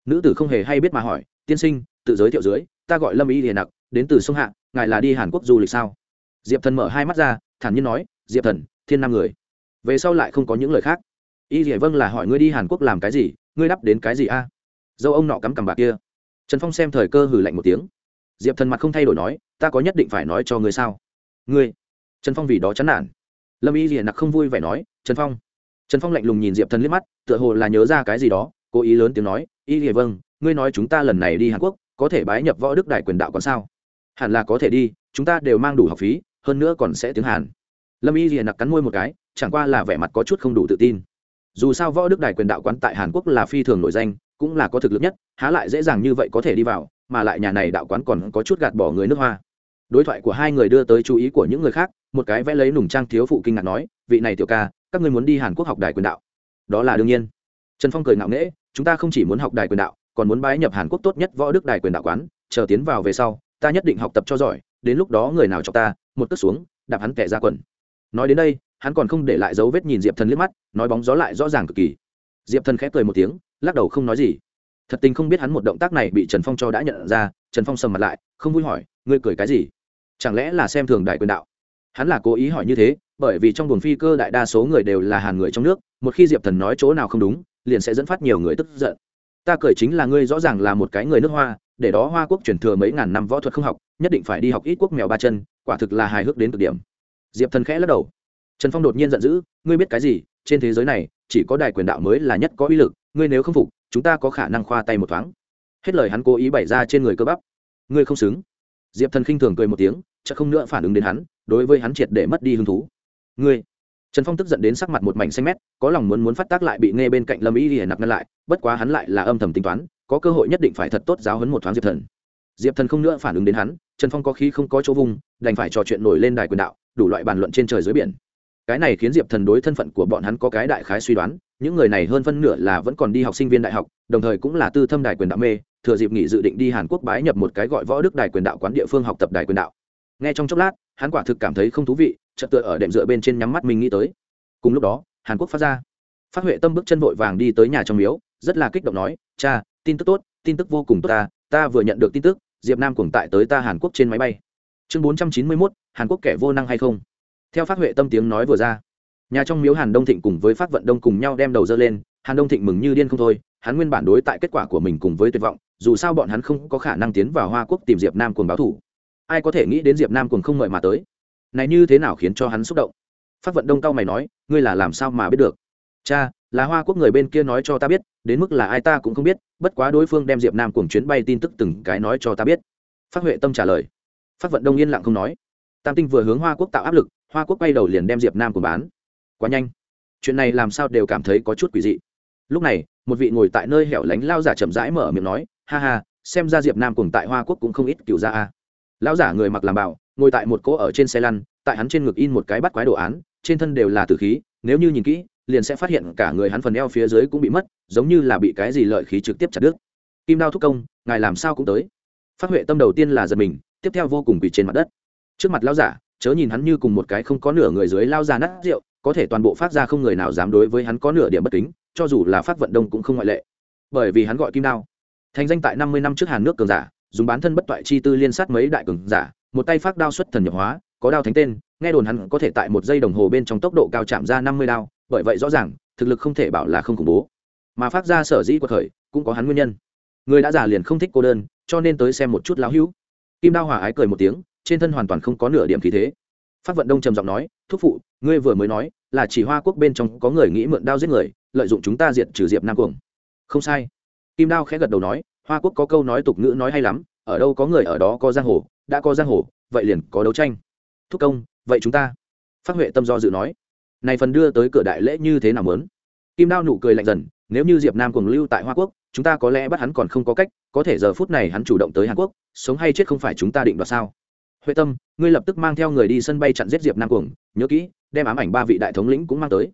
nữ tử không hề hay biết mà hỏi, tiên sinh, tự giới thiệu dưới, ta gọi lâm y hiền nặc, đến từ sông hạ, ngài là đi hàn quốc du lịch sao? Diệp thần mở hai mắt ra, thản nhiên nói, diệp thần, thiên năm người. Về sau lại không có những lời khác. Y hiền vâng là hỏi ngươi đi hàn quốc làm cái gì, ngươi đắp đến cái gì a? Dâu ông nọ cắm cằm bạc kia. Trần phong xem thời cơ hử lạnh một tiếng. Diệp thần mặt không thay đổi nói, ta có nhất định phải nói cho ngươi sao? Ngươi? Trần phong vì đó chán nản. Lâm y hiền nặc không vui vẻ nói, trần phong. Trần phong lạnh lùng nhìn diệp thần liếc mắt, tựa hồ là nhớ ra cái gì đó cố ý lớn tiếng nói, y dỉa vâng ngươi nói chúng ta lần này đi hàn quốc, có thể bái nhập võ đức đại quyền đạo còn sao? Hẳn là có thể đi, chúng ta đều mang đủ học phí, hơn nữa còn sẽ tiếng hàn. Lâm y dỉa nặc cắn môi một cái, chẳng qua là vẻ mặt có chút không đủ tự tin. Dù sao võ đức đài quyền đạo quán tại hàn quốc là phi thường nổi danh, cũng là có thực lực nhất, há lại dễ dàng như vậy có thể đi vào, mà lại nhà này đạo quán còn có chút gạt bỏ người nước hoa. Đối thoại của hai người đưa tới chú ý của những người khác, một cái vẽ lấy nùng trang thiếu phụ kinh ngạc nói, vị này tiểu ca, các ngươi muốn đi hàn quốc học đài quyền đạo? Đó là đương nhiên. Trần phong cười ngạo nghễ chúng ta không chỉ muốn học đài quyền đạo, còn muốn bái nhập hàn quốc tốt nhất võ đức đài quyền đạo quán, chờ tiến vào về sau, ta nhất định học tập cho giỏi, đến lúc đó người nào cho ta, một cước xuống, đạp hắn kẻ ra quần. Nói đến đây, hắn còn không để lại dấu vết nhìn diệp thần liếc mắt, nói bóng gió lại rõ ràng cực kỳ. Diệp thần khép cười một tiếng, lắc đầu không nói gì. Thật tình không biết hắn một động tác này bị trần phong cho đã nhận ra, trần phong sầm mặt lại, không vui hỏi, ngươi cười cái gì? Chẳng lẽ là xem thường đại quyền đạo? Hắn là cố ý hỏi như thế, bởi vì trong buồng phi cơ đại đa số người đều là hàn người trong nước, một khi diệp thần nói chỗ nào không đúng liền sẽ dẫn phát nhiều người tức giận. Ta cười chính là ngươi rõ ràng là một cái người nước hoa, để đó hoa quốc truyền thừa mấy ngàn năm võ thuật không học, nhất định phải đi học ít quốc mèo ba chân, quả thực là hài hước đến cực điểm. Diệp thần khẽ lắc đầu. Trần phong đột nhiên giận dữ, ngươi biết cái gì, trên thế giới này, chỉ có đài quyền đạo mới là nhất có uy lực, ngươi nếu không phục, chúng ta có khả năng khoa tay một thoáng. Hết lời hắn cố ý bày ra trên người cơ bắp. Ngươi không xứng. Diệp thần khinh thường cười một tiếng chắc không nữa phản ứng đến hắn, đối với hắn triệt để mất đi hứng thú. Ngươi trần phong tức giận đến sắc mặt một mảnh xanh mét, có lòng muốn muốn phát tác lại bị nghe bên cạnh lâm y hiển nặc ngăn lại, bất quá hắn lại là âm thầm tính toán, có cơ hội nhất định phải thật tốt giáo hấn một thoáng diệp thần. Diệp thần không nữa phản ứng đến hắn, trần phong có khí không có chỗ vùng, đành phải trò chuyện nổi lên đài quyền đạo, đủ loại bàn luận trên trời dưới biển. Cái này khiến diệp thần đối thân phận của bọn hắn có cái đại khái suy đoán, những người này hơn phân nửa là vẫn còn đi học sinh viên đại học, đồng thời cũng là tư thâm đài quyền đạo mê, thừa dịp nghỉ dự định đi hàn quốc bái nhập một cái gọi võ đức đài quyền đạo quán địa phương học tập đài quyền đạo. Ngay trong chốc lát, hắn quả thực cảm thấy không thú vị chợt tựa ở đệm dựa bên trên nhắm mắt mình nghĩ tới. Cùng lúc đó, hàn quốc phát ra. Phát huệ tâm bước chân vội vàng đi tới nhà trong miếu, rất là kích động nói, cha, tin tức tốt, tin tức vô cùng tốt ta ta vừa nhận được tin tức, diệp nam cùng tại tới ta hàn quốc trên máy bay. Chương bốn trăm chín mươi mốt, hàn quốc kẻ vô năng hay không? Theo phát huệ tâm tiếng nói vừa ra, nhà trong miếu hàn đông thịnh cùng với phát vận đông cùng nhau đem đầu dơ lên, hàn đông thịnh mừng như điên không thôi, hắn nguyên bản đối tại kết quả của mình cùng với tuyệt vọng, dù sao bọn hắn không có khả năng tiến vào hoa quốc tìm diệp nam cùng báo thủ. Ai có thể nghĩ đến diệp nam cùng không mời mà tới? Này như thế nào khiến cho hắn xúc động? Phát vận đông cao mày nói, ngươi là làm sao mà biết được? Cha, là hoa quốc người bên kia nói cho ta biết, đến mức là ai ta cũng không biết, bất quá đối phương đem diệp nam cùng chuyến bay tin tức từng cái nói cho ta biết. Phát huệ tâm trả lời. Phát vận đông yên lặng không nói. Tam tinh vừa hướng hoa quốc tạo áp lực, hoa quốc bay đầu liền đem diệp nam cùng bán. Quá nhanh. Chuyện này làm sao đều cảm thấy có chút quỷ dị. Lúc này, một vị ngồi tại nơi hẻo lánh lao giả chậm rãi mở miệng nói, ha ha, xem ra diệp nam cùng tại hoa quốc cũng không ít cựu ra a lão giả người mặc làm bảo, ngồi tại một cỗ ở trên xe lăn, tại hắn trên ngực in một cái bắt quái đồ án, trên thân đều là tử khí, nếu như nhìn kỹ, liền sẽ phát hiện cả người hắn phần eo phía dưới cũng bị mất, giống như là bị cái gì lợi khí trực tiếp chặt đứt. Kim đao thúc công, ngài làm sao cũng tới. Phát huệ tâm đầu tiên là giật mình, tiếp theo vô cùng quỳ trên mặt đất. Trước mặt lao giả, chớ nhìn hắn như cùng một cái không có nửa người dưới lao ra nát rượu, có thể toàn bộ phát ra không người nào dám đối với hắn có nửa điểm bất kính, cho dù là phát vận đông cũng không ngoại lệ. Bởi vì hắn gọi kim đao. Thành danh tại năm mươi năm trước hàn nước cường giả dùng bán thân bất toại chi tư liên sát mấy đại cường giả, một tay phát đao xuất thần nhập hóa, có đao thánh tên, nghe đồn hắn có thể tại một giây đồng hồ bên trong tốc độ cao chạm ra năm mươi đao, bởi vậy rõ ràng, thực lực không thể bảo là không khủng bố. Mà phát ra sở dĩ của thời, cũng có hắn nguyên nhân. Người đã già liền không thích cô đơn, cho nên tới xem một chút lão hữu. Kim đao hòa ái cười một tiếng, trên thân hoàn toàn không có nửa điểm khí thế. Phát vận đông trầm giọng nói, thúc phụ, ngươi vừa mới nói, là chỉ hoa quốc bên trong có người nghĩ mượn đao giết người, lợi dụng chúng ta diệt trừ diệp nam cuồng. Không sai. Kim đao khẽ gật đầu nói hoa quốc có câu nói tục ngữ nói hay lắm, ở đâu có người ở đó có giang hồ, đã có giang hồ, vậy liền có đấu tranh. Thúc công, vậy chúng ta. Phát huệ tâm do dự nói. Này phần đưa tới cửa đại lễ như thế nào mớn kim đao nụ cười lạnh dần, nếu như diệp nam cùng lưu tại hoa quốc, chúng ta có lẽ bắt hắn còn không có cách, có thể giờ phút này hắn chủ động tới hàn quốc, sống hay chết không phải chúng ta định đoạt sao? Huệ tâm, ngươi lập tức mang theo người đi sân bay chặn giết diệp nam cuồng nhớ kỹ, đem ám ảnh ba vị đại thống lĩnh cũng mang tới.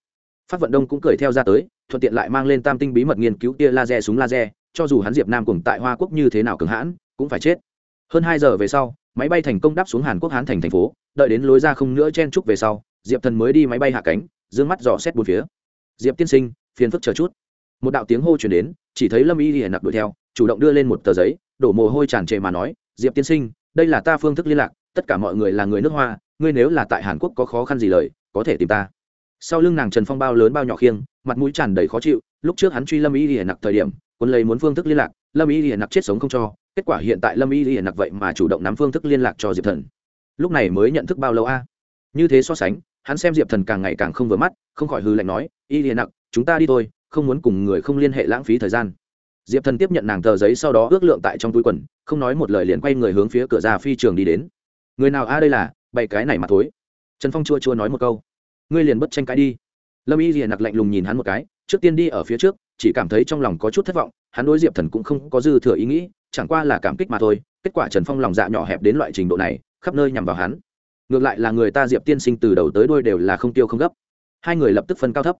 Phát vận đông cũng cười theo ra tới, thuận tiện lại mang lên tam tinh bí mật nghiên cứu tia laser súng laser cho dù hắn diệp nam cùng tại hoa quốc như thế nào cường hãn, cũng phải chết. Hơn hai giờ về sau, máy bay thành công đáp xuống hàn quốc hán thành thành phố, đợi đến lối ra không nữa chen trúc về sau, diệp thần mới đi máy bay hạ cánh d ư ơ n g mắt dò xét bốn phía. Diệp tiên sinh, phiền phức chờ chút. Một đạo tiếng hô chuyển đến, chỉ thấy lâm y hiển nặc đuổi theo, chủ động đưa lên một tờ giấy, đổ mồ hôi tràn trề mà nói, diệp tiên sinh, đây là ta phương thức liên lạc, tất cả mọi người là người nước hoa, ngươi nếu là tại hàn quốc có khó khăn gì lời, có thể tìm ta. Sau lưng nàng trần phong bao lớn bao nhỏ khiêng, mặt mũi tràn đầy khó chịu, lúc trước hắn truy lâm y hiển nặc thời điểm quân lấy muốn phương thức liên lạc, lâm y hiển nặc chết sống không cho, kết quả hiện tại lâm y hiển nặc vậy mà chủ động nắm phương thức liên lạc cho diệp thần. Lúc này mới nhận thức bao lâu a? Như thế so sánh, hắn xem diệp thần càng ngày càng không vừa mắt, không khỏi hư lạnh nói, y hiển nặc, chúng ta đi thôi, không muốn cùng người không liên hệ lãng phí thời gian. Diệp thần tiếp nhận nàng tờ giấy sau đó ước lượng tại trong túi quần, không nói một lời liền quay người hướng phía cửa ra phi trường đi đến. Người nào a, đây là, bày cái này mà thối trần phong chua chua nói một câu. Ngươi liền bất tranh cãi đi. Lâm y hiển nặc lạnh lùng nhìn hắn một cái, trước tiên đi ở phía trước chỉ cảm thấy trong lòng có chút thất vọng, hắn đối diệp thần cũng không có dư thừa ý nghĩ, chẳng qua là cảm kích mà thôi, kết quả trần phong lòng dạ nhỏ hẹp đến loại trình độ này, khắp nơi nhằm vào hắn. Ngược lại là người ta diệp tiên sinh từ đầu tới đôi đều là không tiêu không gấp. Hai người lập tức phân cao thấp.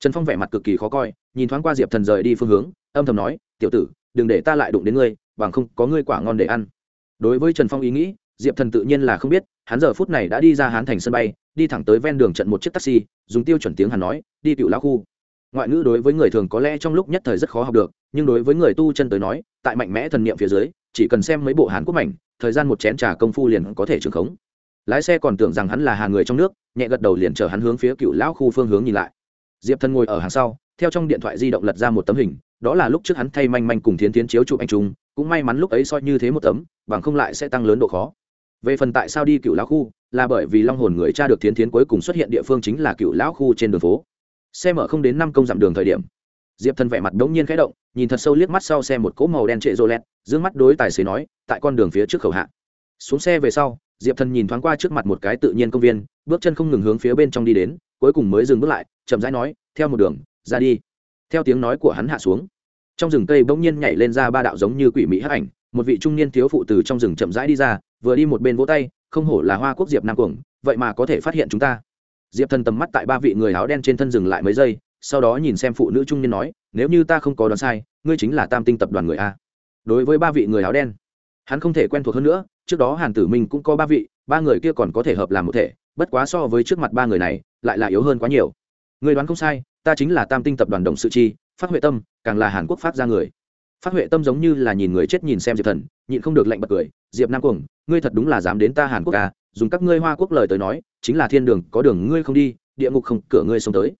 Trần phong vẻ mặt cực kỳ khó coi, nhìn thoáng qua diệp thần rời đi phương hướng, âm thầm nói, tiểu tử, đừng để ta lại đụng đến ngươi, bằng không có ngươi quả ngon để ăn. Đối với trần phong ý nghĩ, diệp thần tự nhiên là không biết, hắn giờ phút này đã đi ra hán thành sân bay, đi thẳng tới ven đường trận một chiếc taxi, dùng tiêu chuẩn tiếng hắn nói, đi cựu lão khu ngoại ngữ đối với người thường có lẽ trong lúc nhất thời rất khó học được, nhưng đối với người tu chân tới nói, tại mạnh mẽ thần niệm phía dưới, chỉ cần xem mấy bộ hàn quốc mảnh, thời gian một chén trà công phu liền có thể trưởng khống. Lái xe còn tưởng rằng hắn là hàng người trong nước, nhẹ gật đầu liền chở hắn hướng phía cựu lão khu phương hướng nhìn lại. Diệp thân ngồi ở hàng sau, theo trong điện thoại di động lật ra một tấm hình, đó là lúc trước hắn thay manh manh cùng thiến tiến chiếu chụp anh trung cũng may mắn lúc ấy soi như thế một tấm, bằng không lại sẽ tăng lớn độ khó. Về phần tại sao đi cựu lão khu, là bởi vì long hồn người cha được thiến tiến cuối cùng xuất hiện địa phương chính là cựu lão khu trên đường phố xe mở không đến năm công dặm đường thời điểm, diệp thần vẻ mặt đống nhiên khẽ động, nhìn thật sâu liếc mắt sau xe một cỗ màu đen trệ rô lẹt d mắt đối tài xế nói, tại con đường phía trước khẩu hạ. Xuống xe về sau, diệp thần nhìn thoáng qua trước mặt một cái tự nhiên công viên, bước chân không ngừng hướng phía bên trong đi đến, cuối cùng mới dừng bước lại, chậm rãi nói, theo một đường, ra đi. Theo tiếng nói của hắn hạ xuống, trong rừng cây bỗng nhiên nhảy lên ra ba đạo giống như quỷ mỹ hắc ảnh, một vị trung niên thiếu phụ từ trong rừng chậm rãi đi ra, vừa đi một bên vỗ tay, không hổ là hoa quốc diệp nam cuồng, vậy mà có thể phát hiện chúng ta diệp thần tầm mắt tại ba vị người áo đen trên thân dừng lại mấy giây, sau đó nhìn xem phụ nữ trung niên nói, nếu như ta không có đoán sai, ngươi chính là tam tinh tập đoàn người a. Đối với ba vị người áo đen, hắn không thể quen thuộc hơn nữa, trước đó hàn tử minh cũng có ba vị, ba người kia còn có thể hợp làm một thể, bất quá so với trước mặt ba người này, lại là yếu hơn quá nhiều. Người đoán không sai, ta chính là tam tinh tập đoàn đồng sự chi, phát huệ tâm, càng là hàn quốc phát ra người. Phát huệ tâm giống như là nhìn người chết nhìn xem diệp thần, nhịn không được lạnh bật cười, diệp nam cuồng, ngươi thật đúng là dám đến ta hàn quốc à dùng các ngươi hoa quốc lời tới nói chính là thiên đường, có đường ngươi không đi, địa ngục không, cửa ngươi xông tới.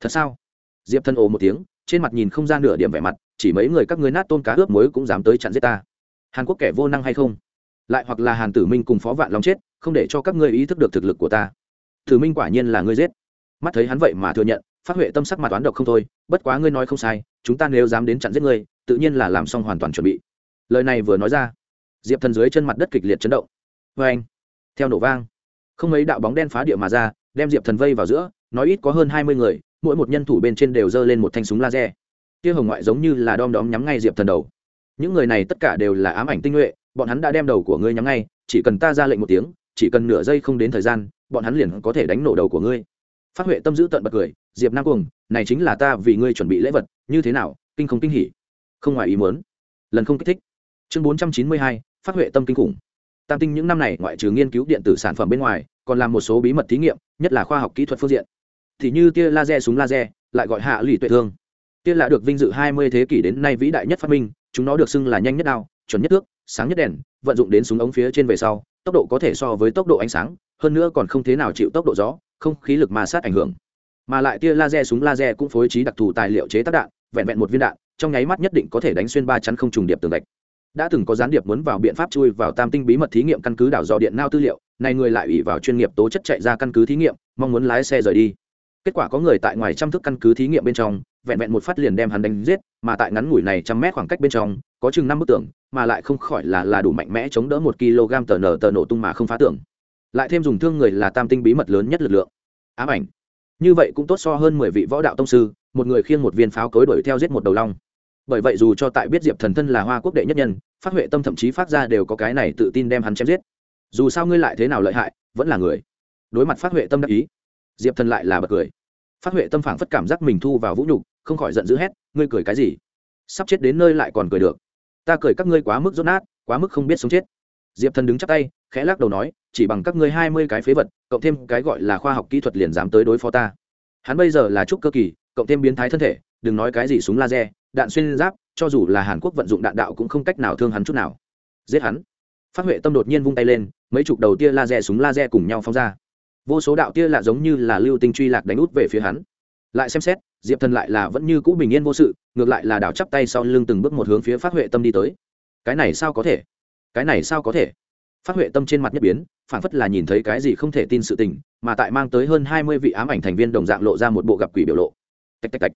Thật sao? Diệp thần ồ một tiếng, trên mặt nhìn không ra nửa điểm vẻ mặt, chỉ mấy người các ngươi nát tôn cá ướp muối cũng dám tới chặn giết ta. Hàn quốc kẻ vô năng hay không? Lại hoặc là hàn tử minh cùng phó vạn long chết, không để cho các ngươi ý thức được thực lực của ta. Tử minh quả nhiên là ngươi giết. Mắt thấy hắn vậy mà thừa nhận, phát huệ tâm sắc mặt toán độc không thôi, bất quá ngươi nói không sai, chúng ta nếu dám đến chặn giết ngươi, tự nhiên là làm xong hoàn toàn chuẩn bị. Lời này vừa nói ra, diệp thần dưới chân mặt đất kịch liệt chấn động. Vê anh theo nổ vang không mấy đạo bóng đen phá địa mà ra, đem diệp thần vây vào giữa, nói ít có hơn hai mươi người, mỗi một nhân thủ bên trên đều giơ lên một thanh súng laser. Tia hồng ngoại giống như là đom đóm nhắm ngay diệp thần đầu. Những người này tất cả đều là ám ảnh tinh nhuệ, bọn hắn đã đem đầu của ngươi nhắm ngay, chỉ cần ta ra lệnh một tiếng, chỉ cần nửa giây không đến thời gian, bọn hắn liền có thể đánh nổ đầu của ngươi. Phát huệ tâm giữ tận bật cười, diệp nam cuồng, này chính là ta vì ngươi chuẩn bị lễ vật, như thế nào, kinh không kinh hỉ. Không ngoài ý muốn. Lần không kích thích. Chương bốn trăm chín mươi hai, phát huệ tâm kinh khủng tam tinh những năm này ngoại trừ nghiên cứu điện tử sản phẩm bên ngoài, còn làm một số bí mật thí nghiệm, nhất là khoa học kỹ thuật phương diện. Thì như tia laser súng laser, lại gọi hạ lụy tuệ thương. Tia là được vinh dự hai mươi thế kỷ đến nay vĩ đại nhất phát minh, chúng nó được xưng là nhanh nhất đao, chuẩn nhất thước, sáng nhất đèn, vận dụng đến súng ống phía trên về sau, tốc độ có thể so với tốc độ ánh sáng, hơn nữa còn không thế nào chịu tốc độ gió, không khí lực ma sát ảnh hưởng. Mà lại tia laser súng laser cũng phối trí đặc thù tài liệu chế tác đạn, vẹn vẹn một viên đạn, trong nháy mắt nhất định có thể đánh xuyên ba chắn không trùng điệp tường gạch đã từng có gián điệp muốn vào biện pháp chui vào tam tinh bí mật thí nghiệm căn cứ đảo dò điện nao tư liệu, này người lại ủy vào chuyên nghiệp tố chất chạy ra căn cứ thí nghiệm, mong muốn lái xe rời đi. Kết quả có người tại ngoài trăm thước căn cứ thí nghiệm bên trong, vẹn vẹn một phát liền đem hắn đánh giết, mà tại ngắn ngủi này trăm mét khoảng cách bên trong, có chừng năm bức tường, mà lại không khỏi là là đủ mạnh mẽ chống đỡ một kg tờ nở tờ nổ tung mà không phá tưởng lại thêm dùng thương người là tam tinh bí mật lớn nhất lực lượng. Ám ảnh. Như vậy cũng tốt so hơn mười vị võ đạo tông sư, một người khiêng một viên pháo cối đuổi theo giết một đầu long bởi vậy dù cho tại biết diệp thần thân là hoa quốc đệ nhất nhân, phát huệ tâm thậm chí phát ra đều có cái này tự tin đem hắn chém giết. Dù sao ngươi lại thế nào lợi hại, vẫn là người. Đối mặt phát huệ tâm đắc ý, diệp thần lại là bật cười. Phát huệ tâm phảng phất cảm giác mình thu vào vũ nhục, không khỏi giận dữ hét, ngươi cười cái gì? Sắp chết đến nơi lại còn cười được. Ta cười các ngươi quá mức rốt nát, quá mức không biết sống chết. Diệp thần đứng chắc tay, khẽ lắc đầu nói, chỉ bằng các ngươi hai mươi cái phế vật, cộng thêm cái gọi là khoa học kỹ thuật liền dám tới đối phó ta. Hắn bây giờ là trúc cơ kỳ, cộng thêm biến thái thân thể, đừng nói cái gì súng laser đạn xuyên giáp, cho dù là hàn quốc vận dụng đạn đạo cũng không cách nào thương hắn chút nào. Giết hắn. Phát huệ tâm đột nhiên vung tay lên, mấy chục đầu tia laser súng laser cùng nhau phóng ra. Vô số đạo tia lạ giống như là lưu tinh truy lạc đánh út về phía hắn. Lại xem xét, diệp thần lại là vẫn như cũ bình yên vô sự, ngược lại là đảo chắp tay sau lưng từng bước một hướng phía phát huệ tâm đi tới. Cái này sao có thể? Cái này sao có thể? Phát huệ tâm trên mặt nhất biến, phản phất là nhìn thấy cái gì không thể tin sự tình, mà tại mang tới hơn hai mươi vị ám ảnh thành viên đồng dạng lộ ra một bộ gặp quỷ biểu lộ. Tạch tạch tạch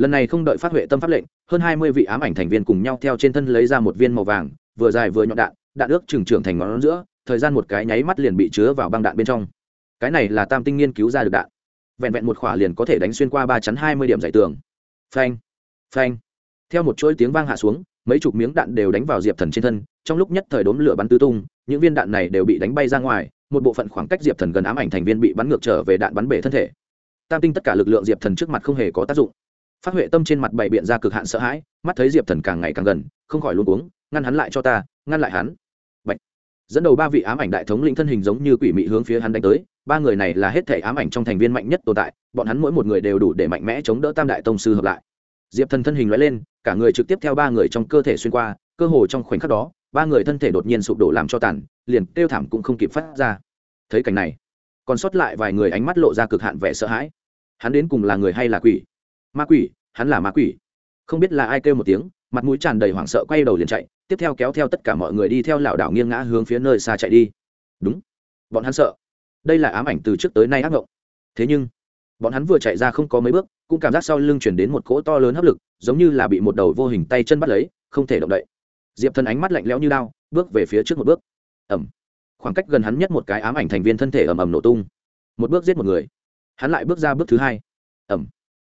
lần này không đợi phát huệ tâm pháp lệnh, hơn hai mươi vị ám ảnh thành viên cùng nhau theo trên thân lấy ra một viên màu vàng, vừa dài vừa nhọn đạn đạn ước trừng trưởng thành ngón giữa, thời gian một cái nháy mắt liền bị chứa vào băng đạn bên trong. Cái này là tam tinh nghiên cứu ra được đạn. Vẹn vẹn một khỏa liền có thể đánh xuyên qua ba chắn hai mươi điểm giải tường. Phanh phanh. Theo một chuỗi tiếng vang hạ xuống, mấy chục miếng đạn đều đánh vào diệp thần trên thân, trong lúc nhất thời đốn lửa bắn tứ tung, những viên đạn này đều bị đánh bay ra ngoài, một bộ phận khoảng cách diệp thần gần ám ảnh thành viên bị bắn ngược trở về đạn bắn bể thân thể. Tam tinh tất cả lực lượng diệp thần trước mặt không hề có tác dụng phát huệ tâm trên mặt bày biện ra cực hạn sợ hãi, mắt thấy diệp thần càng ngày càng gần, không khỏi luôn uống ngăn hắn lại cho ta, ngăn lại hắn. Bạch. dẫn đầu ba vị ám ảnh đại thống lĩnh thân hình giống như quỷ mị hướng phía hắn đánh tới, ba người này là hết thể ám ảnh trong thành viên mạnh nhất tồn tại, bọn hắn mỗi một người đều đủ để mạnh mẽ chống đỡ tam đại tông sư hợp lại. Diệp thần thân hình loại lên, cả người trực tiếp theo ba người trong cơ thể xuyên qua, cơ hồ trong khoảnh khắc đó, ba người thân thể đột nhiên sụp đổ làm cho tàn, liền kêu thảm cũng không kịp phát ra. Thấy cảnh này, còn sót lại vài người ánh mắt lộ ra cực hạn vẻ sợ hãi. Hắn đến cùng là người hay là quỷ? Ma quỷ, hắn là ma quỷ. Không biết là ai kêu một tiếng, mặt mũi tràn đầy hoảng sợ quay đầu liền chạy, tiếp theo kéo theo tất cả mọi người đi theo lảo đảo nghiêng ngã hướng phía nơi xa chạy đi. Đúng, bọn hắn sợ. Đây là ám ảnh từ trước tới nay ác mộng. Thế nhưng, bọn hắn vừa chạy ra không có mấy bước, cũng cảm giác sau lưng chuyển đến một cỗ to lớn hấp lực, giống như là bị một đầu vô hình tay chân bắt lấy, không thể động đậy. Diệp thần ánh mắt lạnh lẽo như lao bước về phía trước một bước. Ẩm khoảng cách gần hắn nhất một cái ám ảnh thành viên thân thể ầm ầm nổ tung. Một bước giết một người, hắn lại bước ra bước thứ hai. Ẩm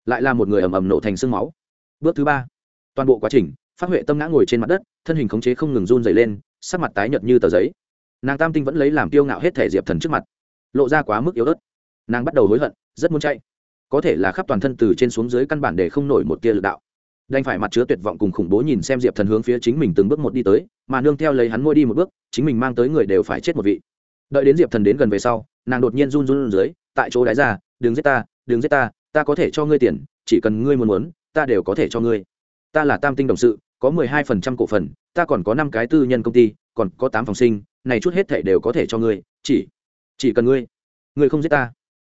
lại là một người ầm ầm nổ thành sương máu. Bước thứ ba, toàn bộ quá trình, phát huệ tâm ngã ngồi trên mặt đất, thân hình khống chế không ngừng run dày lên, sắc mặt tái nhợt như tờ giấy. Nàng tam tinh vẫn lấy làm tiêu ngạo hết thể diệp thần trước mặt, lộ ra quá mức yếu ớt. Nàng bắt đầu hối hận, rất muốn chạy. Có thể là khắp toàn thân từ trên xuống dưới căn bản để không nổi một tia lực đạo. Đành phải mặt chứa tuyệt vọng cùng khủng bố nhìn xem diệp thần hướng phía chính mình từng bước một đi tới, mà nương theo lấy hắn môi đi một bước, chính mình mang tới người đều phải chết một vị. Đợi đến diệp thần đến gần về sau, nàng đột nhiên run run dưới, tại chỗ đáy ra, đừng giết ta, đừng giết ta ta có thể cho ngươi tiền, chỉ cần ngươi muốn muốn, ta đều có thể cho ngươi. Ta là tam tinh đồng sự, có mười hai phần trăm cổ phần, ta còn có năm cái tư nhân công ty, còn có tám phòng sinh, này chút hết thể đều có thể cho ngươi, chỉ chỉ cần ngươi ngươi không giết ta.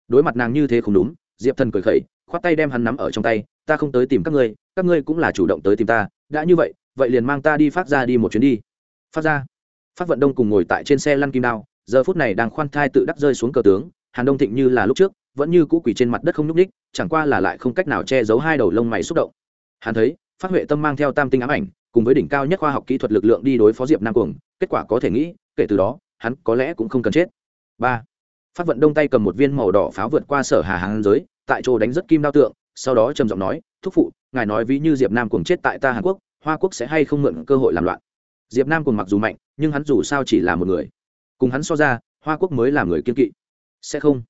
Đối mặt nàng như thế không đúng, diệp thần cười khẩy, khoát tay đem hắn nắm ở trong tay, ta không tới tìm các ngươi các ngươi cũng là chủ động tới tìm ta, đã như vậy vậy liền mang ta đi phát ra đi một chuyến đi. Phát ra. Phát vận đông cùng ngồi tại trên xe lăn kim đao, giờ phút này đang khoan thai tự đắc rơi xuống cờ tướng, hàn đông thịnh như là lúc trước vẫn như cũ quỷ trên mặt đất không nhúc ních chẳng qua là lại không cách nào che giấu hai đầu lông mày xúc động. Hắn thấy, phát huệ tâm mang theo tam tinh ám ảnh, cùng với đỉnh cao nhất khoa học kỹ thuật lực lượng đi đối phó diệp nam cuồng, kết quả có thể nghĩ, kể từ đó, hắn có lẽ cũng không cần chết. Ba. Phát vận đông tay cầm một viên màu đỏ pháo vượt qua sở hà hàng giới, tại chỗ đánh rất kim đao tượng, sau đó trầm giọng nói, thúc phụ, ngài nói ví như diệp nam cuồng chết tại ta hàn quốc, hoa quốc sẽ hay không mượn cơ hội làm loạn? Diệp nam cuồng mặc dù mạnh, nhưng hắn dù sao chỉ là một người. Cùng hắn so ra, hoa quốc mới là người kiên kỵ. Sẽ không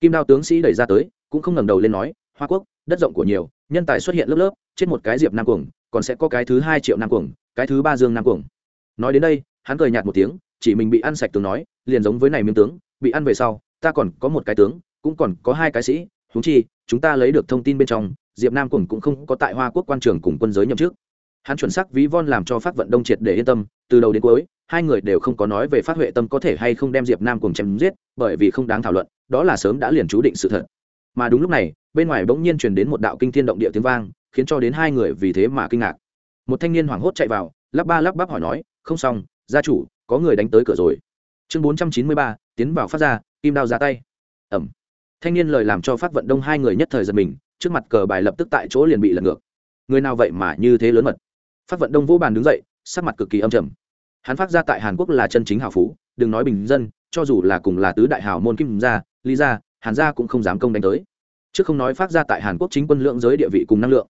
kim đao tướng sĩ đẩy ra tới, cũng không ngẩng đầu lên nói, hoa quốc, đất rộng của nhiều, nhân tài xuất hiện lớp lớp trên một cái diệp nam cuồng, còn sẽ có cái thứ hai triệu nam cuồng, cái thứ ba dương nam cuồng. Nói đến đây, hắn cười nhạt một tiếng, chỉ mình bị ăn sạch tướng nói, liền giống với này miếng tướng, bị ăn về sau, ta còn có một cái tướng, cũng còn có hai cái sĩ húng chi, chúng ta lấy được thông tin bên trong, diệp nam cuồng cũng không có tại hoa quốc quan trường cùng quân giới nhậm chức. Hắn chuẩn xác ví von làm cho phát vận đông triệt để yên tâm, từ đầu đến cuối, hai người đều không có nói về phát huệ tâm có thể hay không đem diệp nam cùng chém giết, bởi vì không đáng thảo luận đó là sớm đã liền chú định sự thật. Mà đúng lúc này, bên ngoài bỗng nhiên truyền đến một đạo kinh thiên động địa tiếng vang, khiến cho đến hai người vì thế mà kinh ngạc. Một thanh niên hoảng hốt chạy vào, lắp ba lắp bắp hỏi nói, không xong, gia chủ, có người đánh tới cửa rồi. Chương bốn trăm chín mươi ba, tiến vào phát ra, kim đao ra tay. Ẩm. Thanh niên lời làm cho phát vận đông hai người nhất thời giật mình, trước mặt cờ bài lập tức tại chỗ liền bị lật ngược. Người nào vậy mà như thế lớn mật? Phát vận đông vô bàn đứng dậy, sắc mặt cực kỳ âm trầm. Hắn phát ra tại hàn quốc là chân chính hào phú, đừng nói bình dân, cho dù là cùng là tứ đại hào môn kim gia lý ra, hàn gia cũng không dám công đánh tới. Chứ không nói phát ra tại hàn quốc chính quân lượng giới địa vị cùng năng lượng.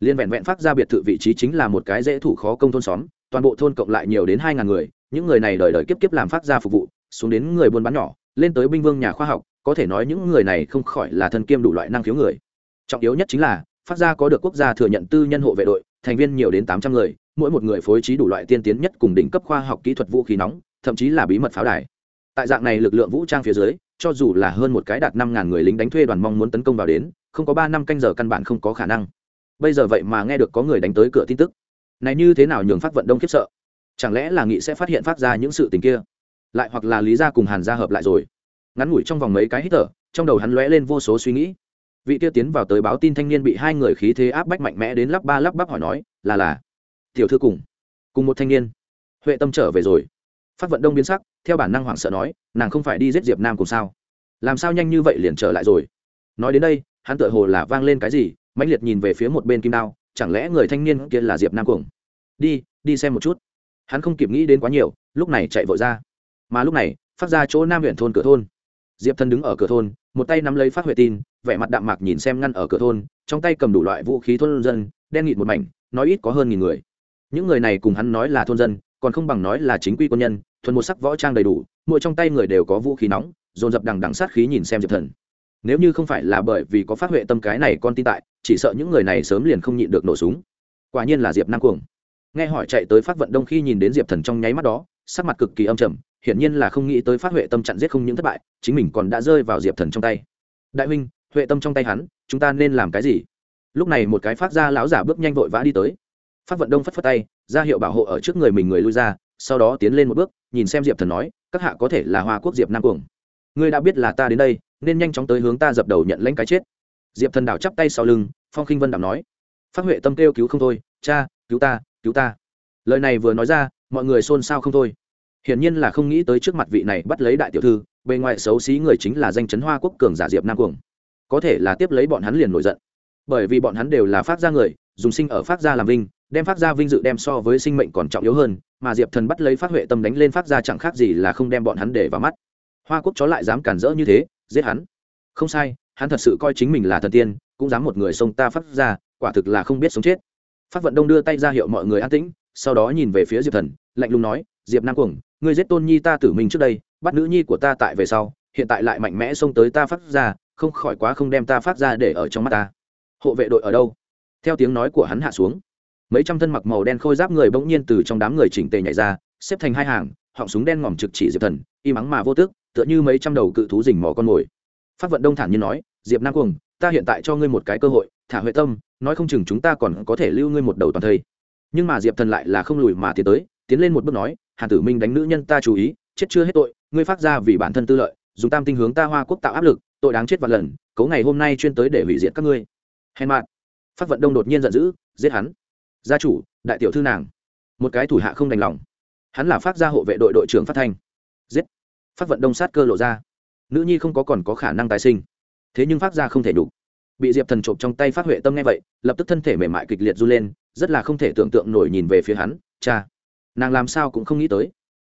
Liên vẹn vẹn phát ra biệt thự vị trí chính là một cái dễ thủ khó công thôn xóm toàn bộ thôn cộng lại nhiều đến hai ngàn người những người này đời đời kiếp kiếp làm phát ra phục vụ xuống đến người buôn bán nhỏ lên tới binh vương nhà khoa học có thể nói những người này không khỏi là thân kiêm đủ loại năng khiếu người. Trọng yếu nhất chính là phát ra có được quốc gia thừa nhận tư nhân hộ vệ đội thành viên nhiều đến tám trăm người mỗi một người phối trí đủ loại tiên tiến nhất cùng đỉnh cấp khoa học kỹ thuật vũ khí nóng thậm chí là bí mật pháo đài. Tại dạng này lực lượng vũ trang phía dưới cho dù là hơn một cái đạt năm ngàn người lính đánh thuê đoàn mong muốn tấn công vào đến, không có ba năm canh giờ căn bản không có khả năng. Bây giờ vậy mà nghe được có người đánh tới cửa tin tức. Này như thế nào nhường phát vận đông khiếp sợ? Chẳng lẽ là nghị sẽ phát hiện phát ra những sự tình kia? Lại hoặc là lý ra cùng hàn gia hợp lại rồi? Ngắn ngủi trong vòng mấy cái hít thở, trong đầu hắn lóe lên vô số suy nghĩ. Vị kia tiến vào tới báo tin thanh niên bị hai người khí thế áp bách mạnh mẽ đến lắp ba lắp bắp hỏi nói, là là, tiểu thư cùng cùng một thanh niên. Huệ tâm trở về rồi phát vận đông biến sắc, theo bản năng hoảng sợ nói, nàng không phải đi giết diệp nam cùng sao? Làm sao nhanh như vậy liền trở lại rồi? Nói đến đây, hắn tựa hồ là vang lên cái gì, mãnh liệt nhìn về phía một bên kim đao, chẳng lẽ người thanh niên kia là diệp nam cuồng đi đi xem một chút. Hắn không kịp nghĩ đến quá nhiều, lúc này chạy vội ra. Mà lúc này, phát ra chỗ nam huyện thôn cửa thôn. Diệp thân đứng ở cửa thôn, một tay nắm lấy phát huệ tin, vẻ mặt đạm mạc nhìn xem ngăn ở cửa thôn, trong tay cầm đủ loại vũ khí thôn dân, đen nghịt một mảnh, nói ít có hơn nghìn người. Những người này cùng hắn nói là thôn dân còn không bằng nói là chính quy quân nhân, thuần một sắc võ trang đầy đủ, mỗi trong tay người đều có vũ khí nóng, dồn dập đằng đằng sát khí nhìn xem diệp thần. Nếu như không phải là bởi vì có phát huệ tâm cái này con tin tại, chỉ sợ những người này sớm liền không nhịn được nổ súng. Quả nhiên là diệp nam cuồng. Nghe hỏi chạy tới phát vận đông khi nhìn đến diệp thần trong nháy mắt đó, sắc mặt cực kỳ âm trầm, hiển nhiên là không nghĩ tới phát huệ tâm chặn giết không những thất bại, chính mình còn đã rơi vào diệp thần trong tay. Đại huynh, huệ tâm trong tay hắn, chúng ta nên làm cái gì? Lúc này một cái phát ra lão giả bước nhanh vội vã đi tới phát vận đông phất phất tay, ra hiệu bảo hộ ở trước người mình người lui ra, sau đó tiến lên một bước, nhìn xem diệp thần nói, các hạ có thể là hoa quốc diệp nam cuồng. Ngươi đã biết là ta đến đây, nên nhanh chóng tới hướng ta dập đầu nhận lãnh cái chết. Diệp thần đảo chắp tay sau lưng, phong khinh vân đảm nói, phát huệ tâm kêu cứu không thôi, cha, cứu ta cứu ta. Lời này vừa nói ra, mọi người xôn xao không thôi. Hiển nhiên là không nghĩ tới trước mặt vị này bắt lấy đại tiểu thư, bề ngoài xấu xí người chính là danh chấn hoa quốc cường giả diệp nam cuồng. Có thể là tiếp lấy bọn hắn liền nổi giận. Bởi vì bọn hắn đều là phát gia người dùng sinh ở phát gia làm vinh, đem phát gia vinh dự đem so với sinh mệnh còn trọng yếu hơn, mà diệp thần bắt lấy phát huệ tâm đánh lên phát gia chẳng khác gì là không đem bọn hắn để vào mắt. Hoa quốc chó lại dám cản rỡ như thế, giết hắn. Không sai, hắn thật sự coi chính mình là thần tiên, cũng dám một người xông ta phát ra, quả thực là không biết sống chết. Phát vận đông đưa tay ra hiệu mọi người an tĩnh, sau đó nhìn về phía diệp thần, lạnh lùng nói, diệp nam cuồng, ngươi giết tôn nhi ta tử mình trước đây, bắt nữ nhi của ta tại về sau, hiện tại lại mạnh mẽ xông tới ta phát ra, không khỏi quá không đem ta phát ra để ở trong mắt ta. Hộ vệ đội ở đâu? Theo tiếng nói của hắn hạ xuống. Mấy trăm thân mặc màu đen khôi giáp người bỗng nhiên từ trong đám người chỉnh tề nhảy ra, xếp thành hai hàng, họng súng đen ngòm trực chỉ diệp thần im ắng mà vô tức, tựa như mấy trăm đầu cự thú rình mò con mồi. Phát vận đông thản nhiên nói, diệp nam cuồng, ta hiện tại cho ngươi một cái cơ hội, thả huệ tâm, nói không chừng chúng ta còn có thể lưu ngươi một đầu toàn thây. Nhưng mà diệp thần lại là không lùi mà tiến tới, tiến lên một bước nói, hàn tử minh đánh nữ nhân ta chú ý, chết chưa hết tội, ngươi phát ra vì bản thân tư lợi, dùng tam tinh hướng ta hoa quốc tạo áp lực, tội đáng chết vạn lần, cấu ngày hôm nay chuyên tới để hủy diệt các ngươi. Hèn mạn phát vận đông đột nhiên giận dữ, giết hắn. Gia chủ, đại tiểu thư nàng. Một cái thủ hạ không đành lòng. Hắn là phát gia hộ vệ đội đội trưởng phát thanh. Giết. Phát vận đông sát cơ lộ ra. Nữ nhi không có còn có khả năng tái sinh. Thế nhưng phát gia không thể đủ. Bị diệp thần trộm trong tay phát huệ tâm nghe vậy, lập tức thân thể mềm mại kịch liệt r u lên, rất là không thể tưởng tượng nổi nhìn về phía hắn, cha, nàng làm sao cũng không nghĩ tới.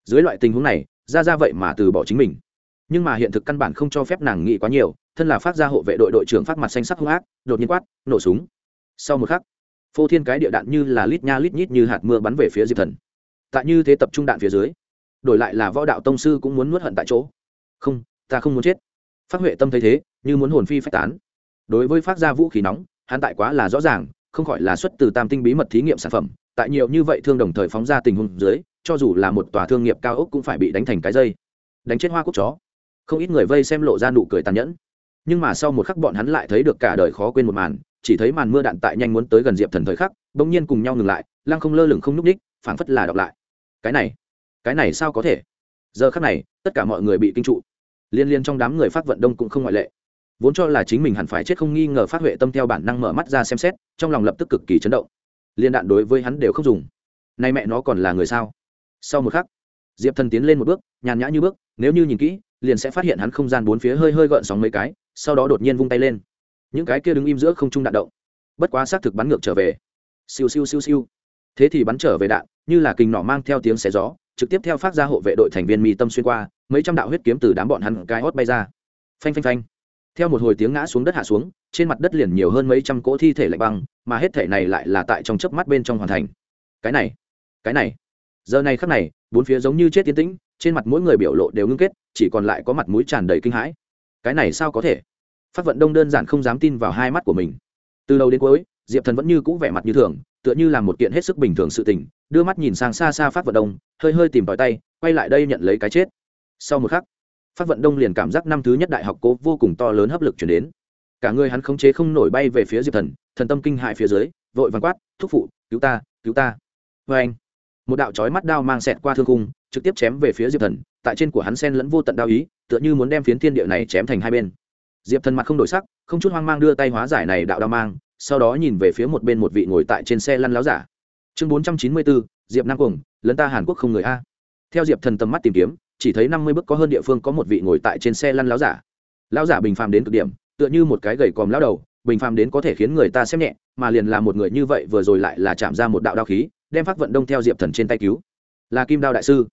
Dưới loại tình huống này ra ra vậy mà từ bỏ chính mình. Nhưng mà hiện thực căn bản không cho phép nàng nghĩ quá nhiều, thân là phát gia hộ vệ đội đội trưởng phát mặt xanh sắc hung ác, đột nhiên quát, nổ súng sau một khắc, phô thiên cái địa đạn như là lít nha lít nhít như hạt mưa bắn về phía diệp thần. Tại như thế tập trung đạn phía dưới, đổi lại là võ đạo tông sư cũng muốn nuốt hận tại chỗ. Không, ta không muốn chết. Phát huệ tâm thấy thế, như muốn hồn phi phách tán. Đối với phát ra vũ khí nóng, hắn tại quá là rõ ràng, không khỏi là xuất từ tam tinh bí mật thí nghiệm sản phẩm. Tại nhiều như vậy thương đồng thời phóng ra tình huống dưới, cho dù là một tòa thương nghiệp cao ốc cũng phải bị đánh thành cái dây. Đánh chết hoa cúc chó. Không ít người vây xem lộ ra nụ cười tàn nhẫn. Nhưng mà sau một khắc bọn hắn lại thấy được cả đời khó quên một màn chỉ thấy màn mưa đạn tại nhanh muốn tới gần diệp thần thời khắc, bỗng nhiên cùng nhau ngừng lại, lăng không lơ lửng không n ú c ních phảng phất là đọc lại. Cái này cái này sao có thể? Giờ khắc này, tất cả mọi người bị kinh trụ. Liên liên trong đám người phát vận đông cũng không ngoại lệ. Vốn cho là chính mình hẳn phải chết không nghi ngờ phát huệ tâm theo bản năng mở mắt ra xem xét, trong lòng lập tức cực kỳ chấn động. Liên đạn đối với hắn đều không dùng. Nay mẹ nó còn là người sao? Sau một khắc, diệp thần tiến lên một bước, nhàn nhã như bước, nếu như nhìn kỹ, liền sẽ phát hiện hắn không gian bốn phía hơi hơi gợn sóng mấy cái, sau đó đột nhiên vung tay lên những cái kia đứng im giữa không trung đạn động. Bất quá xác thực bắn ngược trở về. Siêu siêu siêu siêu. Thế thì bắn trở về đạn, như là kình nỏ mang theo tiếng xé gió, trực tiếp theo phát ra hộ vệ đội thành viên mi tâm xuyên qua, mấy trăm đạo huyết kiếm từ đám bọn hắn cái hót bay ra. Phanh phanh phanh. Theo một hồi tiếng ngã xuống đất hạ xuống, trên mặt đất liền nhiều hơn mấy trăm cỗ thi thể lạnh băng, mà hết thể này lại là tại trong chớp mắt bên trong hoàn thành. Cái này cái này. Giờ này khắc này, bốn phía giống như chết tiến tĩnh, trên mặt mỗi người biểu lộ đều ngưng kết, chỉ còn lại có mặt mũi tràn đầy kinh hãi. Cái này sao có thể? Phát vận đông đơn giản không dám tin vào hai mắt của mình. Từ đầu đến cuối, diệp thần vẫn như cũ vẻ mặt như thường, tựa như là một kiện hết sức bình thường sự tình, đưa mắt nhìn sang xa xa phát vận đông, hơi hơi tìm tòi tay, quay lại đây nhận lấy cái chết. Sau một khắc, phát vận đông liền cảm giác năm thứ nhất đại học cố vô cùng to lớn hấp lực chuyển đến. Cả người hắn khống chế không nổi bay về phía diệp thần thần tâm kinh hại phía dưới, vội vàng quát, thúc phụ, cứu ta cứu ta. Vê anh, một đạo trói mắt đao mang xẹt qua thương cung trực tiếp chém về phía diệp thần, tại trên của hắn sen lẫn vô tận đao ý, tựa như muốn đem phiến thiên địa này chém thành hai bên diệp thần mặt không đổi sắc, không chút hoang mang đưa tay hóa giải này đạo đao mang, sau đó nhìn về phía một bên một vị ngồi tại trên xe lăn láo giả. Chương bốn trăm chín mươi bốn, diệp nam cuồng, lấn ta hàn quốc không người a. Theo diệp thần tầm mắt tìm kiếm, chỉ thấy năm mươi bước có hơn địa phương có một vị ngồi tại trên xe lăn láo giả. Lão giả bình phàm đến cực điểm, tựa như một cái gầy còm lão đầu, bình phàm đến có thể khiến người ta xem nhẹ, mà liền là một người như vậy vừa rồi lại là chạm ra một đạo đao khí, đem phát vận đông theo diệp thần trên tay cứu. Là kim đao đại sư.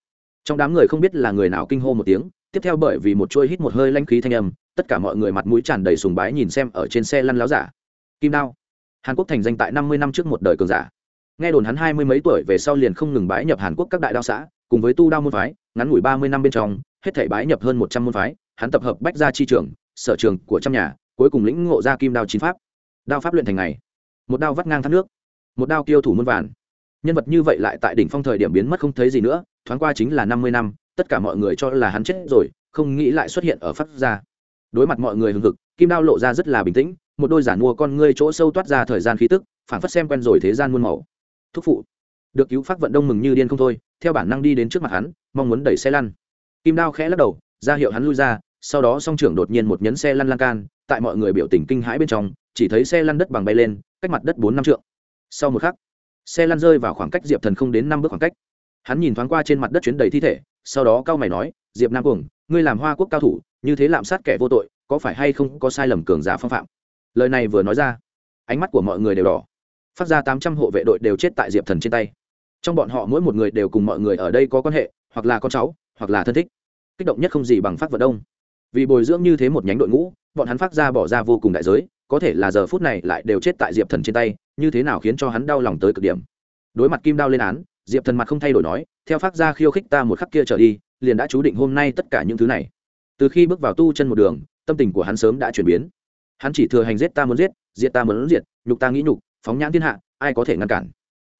Trong đám người không biết là người nào kinh hô một tiếng tiếp theo bởi vì một chuôi hít một hơi lanh khí thanh âm, tất cả mọi người mặt mũi tràn đầy sùng bái nhìn xem ở trên xe lăn láo giả. Kim đao, hàn quốc thành danh tại năm mươi năm trước một đời cường giả. Nghe đồn hắn hai mươi mấy tuổi về sau liền không ngừng bái nhập hàn quốc các đại đao xã, cùng với tu đao môn phái, ngắn ngủi ba mươi năm bên trong, hết thảy bái nhập hơn một trăm môn phái, hắn tập hợp bách gia chi trường, sở trường của trăm nhà, cuối cùng lĩnh ngộ ra kim đao chín pháp. Đao pháp luyện thành ngày. Một đao vắt ngang thác nước. Một đao kiêu thủ muôn vàn. Nhân vật như vậy lại tại đỉnh phong thời điểm biến mất không thấy gì nữa, thoáng qua chính là năm mươi năm tất cả mọi người cho là hắn chết rồi, không nghĩ lại xuất hiện ở phát gia. Đối mặt mọi người hừng hực, kim đao lộ ra rất là bình tĩnh, một đôi giản mua con ngươi chỗ sâu toát ra thời gian khí tức, phản phất xem quen rồi thế gian muôn màu. Thúc phụ, được cứu phát vận đông mừng như điên không thôi, theo bản năng đi đến trước mặt hắn, mong muốn đẩy xe lăn. Kim đao khẽ lắc đầu, ra hiệu hắn lui ra, sau đó song trưởng đột nhiên một nhấn xe lăn lan can, tại mọi người biểu tình kinh hãi bên trong, chỉ thấy xe lăn đất bằng bay lên, cách mặt đất bốn năm trượng. Sau một khắc, xe lăn rơi vào khoảng cách diệp thần không đến năm bước khoảng cách. Hắn nhìn thoáng qua trên mặt đất chuyến đầy thi thể sau đó cao mày nói, diệp nam cuồng, ngươi làm hoa quốc cao thủ, như thế lạm sát kẻ vô tội, có phải hay không có sai lầm cường giả phong phạm? Lời này vừa nói ra, ánh mắt của mọi người đều đỏ. Phát ra tám trăm hộ vệ đội đều chết tại diệp thần trên tay. Trong bọn họ mỗi một người đều cùng mọi người ở đây có quan hệ, hoặc là con cháu, hoặc là thân thích. Kích động nhất không gì bằng phát vận đông. Vì bồi dưỡng như thế một nhánh đội ngũ, bọn hắn phát ra bỏ ra vô cùng đại giới, có thể là giờ phút này lại đều chết tại diệp thần trên tay, như thế nào khiến cho hắn đau lòng tới cực điểm? Đối mặt kim đao lên án, diệp thần mặt không thay đổi nói theo phát ra khiêu khích ta một khắc kia trở đi, liền đã chú định hôm nay tất cả những thứ này. Từ khi bước vào tu chân một đường, tâm tình của hắn sớm đã chuyển biến. Hắn chỉ thừa hành giết ta muốn giết, diệt ta muốn diệt, nhục ta nghĩ nhục, phóng nhãn thiên hạ, ai có thể ngăn cản?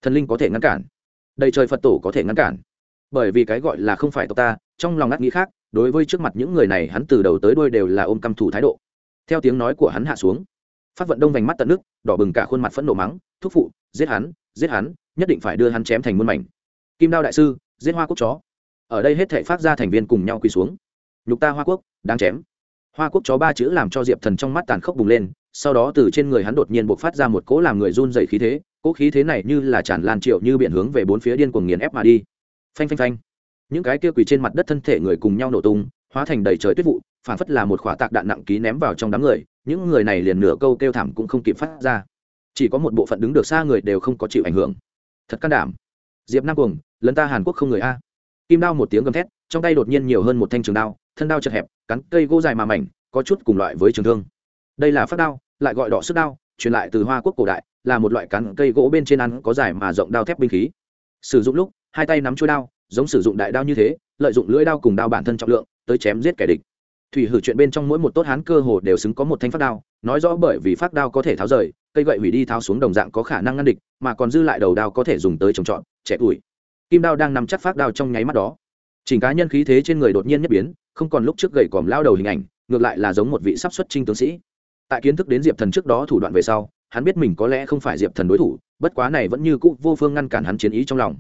Thần linh có thể ngăn cản. Đầy trời phật tổ có thể ngăn cản. Bởi vì cái gọi là không phải tộc ta, trong lòng ngắt nghĩ khác, đối với trước mặt những người này hắn từ đầu tới đuôi đều là ôm căm thủ thái độ. Theo tiếng nói của hắn hạ xuống phát vận đông vành mắt tận nước, đỏ bừng cả khuôn mặt phẫn nộ mắng, thúc phụ, giết hắn giết hắn, nhất định phải đưa hắn chém thành muôn mảnh kim đao đại sư, giết hoa quốc chó. Ở đây hết thể phát ra thành viên cùng nhau quỳ xuống. Nhục ta hoa quốc, đáng chém. Hoa quốc chó ba chữ làm cho diệp thần trong mắt tàn khốc bùng lên, sau đó từ trên người hắn đột nhiên buộc phát ra một cỗ làm người run dày khí thế, cỗ khí thế này như là tràn lan triệu như biển hướng về bốn phía điên cuồng nghiền ép mà đi. Phanh phanh phanh. Những cái kia quỳ trên mặt đất thân thể người cùng nhau nổ tung, hóa thành đầy trời tuyết vụ, phản phất là một khỏa tạc đạn nặng ký ném vào trong đám người, những người này liền nửa câu kêu thảm cũng không kịp phát ra. Chỉ có một bộ phận đứng được xa người đều không có chịu ảnh hưởng. Thật can đảm diệp nam cuồng, lấn ta hàn quốc không người a. Kim đao một tiếng gầm thét, trong tay đột nhiên nhiều hơn một thanh trường đao, thân đao chật hẹp, cắn cây gỗ dài mà mảnh, có chút cùng loại với trường thương. Đây là phát đao, lại gọi đỏ sức đao, truyền lại từ hoa quốc cổ đại, là một loại cắn cây gỗ bên trên ăn có dài mà rộng đao thép binh khí. Sử dụng lúc, hai tay nắm chuôi đao, giống sử dụng đại đao như thế, lợi dụng lưỡi đao cùng đao bản thân trọng lượng, tới chém giết kẻ địch thủy hử chuyện bên trong mỗi một tốt hán cơ hồ đều xứng có một thanh phát đao, nói rõ bởi vì phát đao có thể tháo rời, cây gậy hủy đi tháo xuống đồng dạng có khả năng ngăn địch, mà còn dư lại đầu đao có thể dùng tới trồng trọt trẻ tuổi kim đao đang nằm chắc phát đao trong nháy mắt đó. Chỉnh cá nhân khí thế trên người đột nhiên nhất biến, không còn lúc trước gậy còm lao đầu hình ảnh, ngược lại là giống một vị sắp xuất trinh tướng sĩ. Tại kiến thức đến diệp thần trước đó thủ đoạn về sau, hắn biết mình có lẽ không phải diệp thần đối thủ, bất quá này vẫn như cũ vô phương ngăn cản hắn chiến ý trong lòng.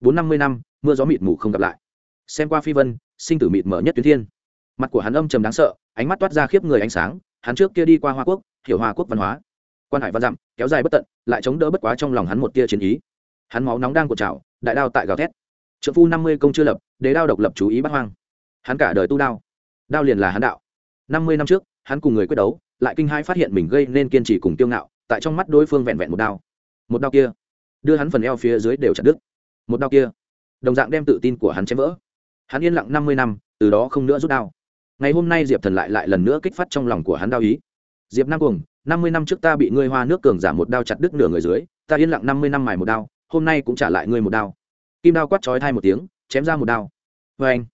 Bốn năm mươi năm, mưa gió mịt mù không gặp lại. Xem qua phi vân, sinh tử mịt mở nhất tuyến thiên mặt của hắn âm trầm đáng sợ, ánh mắt toát ra khiếp người ánh sáng, hắn trước kia đi qua hoa quốc, hiểu hoa quốc văn hóa. Quan hải văn dặm, kéo dài bất tận, lại chống đỡ bất quá trong lòng hắn một tia chiến ý. Hắn máu nóng đang cột trào, đại đao tại gào thét. Trợ phu năm mươi công chưa lập, đế đao độc lập chú ý bắt hoang. Hắn cả đời tu đao đao liền là hắn đạo. Năm mươi năm trước, hắn cùng người quyết đấu, lại kinh hai phát hiện mình gây nên kiên trì cùng tiêu ngạo, tại trong mắt đối phương vẹn vẹn một đao. Một đao kia, đưa hắn phần eo phía dưới đều chặt đứt. Một đao kia, đồng dạng đem tự tin của hắn chém vỡ. Hắn yên lặng năm mươi năm, từ đó không nữa rút đao ngày hôm nay diệp thần lại lại lần nữa kích phát trong lòng của hắn đao ý. Diệp nam cuồng, năm mươi năm trước ta bị ngươi hoa nước cường giả một đao chặt đứt nửa người dưới, ta yên lặng năm mươi năm mài một đao, hôm nay cũng trả lại ngươi một đao. Kim đao quát chói thai một tiếng, chém ra một đao. Vê anh,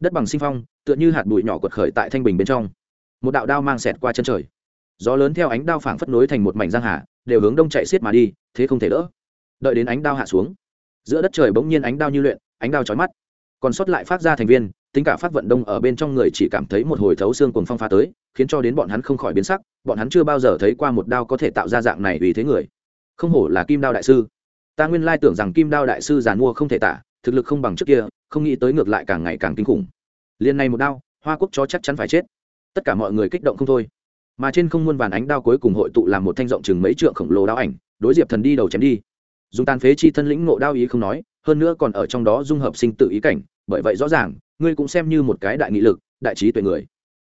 đất bằng sinh phong, tựa như hạt bụi nhỏ quật khởi tại thanh bình bên trong. Một đạo đao mang xẹt qua chân trời. Gió lớn theo ánh đao phảng phất nối thành một mảnh giang hà, đều hướng đông chạy xiết mà đi, thế không thể đỡ. Đợi đến ánh đao hạ xuống, giữa đất trời bỗng nhiên ánh đao như luyện, ánh đao chói mắt. Còn sót lại phát ra thành viên tính cả phát vận đông ở bên trong người chỉ cảm thấy một hồi thấu xương cùng phong pha tới, khiến cho đến bọn hắn không khỏi biến sắc, bọn hắn chưa bao giờ thấy qua một đao có thể tạo ra dạng này vì thế người. Không hổ là kim đao đại sư. Ta nguyên lai tưởng rằng kim đao đại sư giàn mua không thể tả, thực lực không bằng trước kia, không nghĩ tới ngược lại càng ngày càng kinh khủng. Liền này một đao, hoa quốc chó chắc chắn phải chết. Tất cả mọi người kích động không thôi. Mà trên không muôn vàn ánh đao cuối cùng hội tụ làm một thanh rộng chừng mấy trượng khổng lồ đao ảnh, đối diệp thần đi đầu chém đi. Dùng tàn phế chi thân lĩnh ngộ đao ý không nói, hơn nữa còn ở trong đó dung hợp sinh tự ý cảnh, bởi vậy rõ ràng ngươi cũng xem như một cái đại nghị lực, đại trí tuệ người.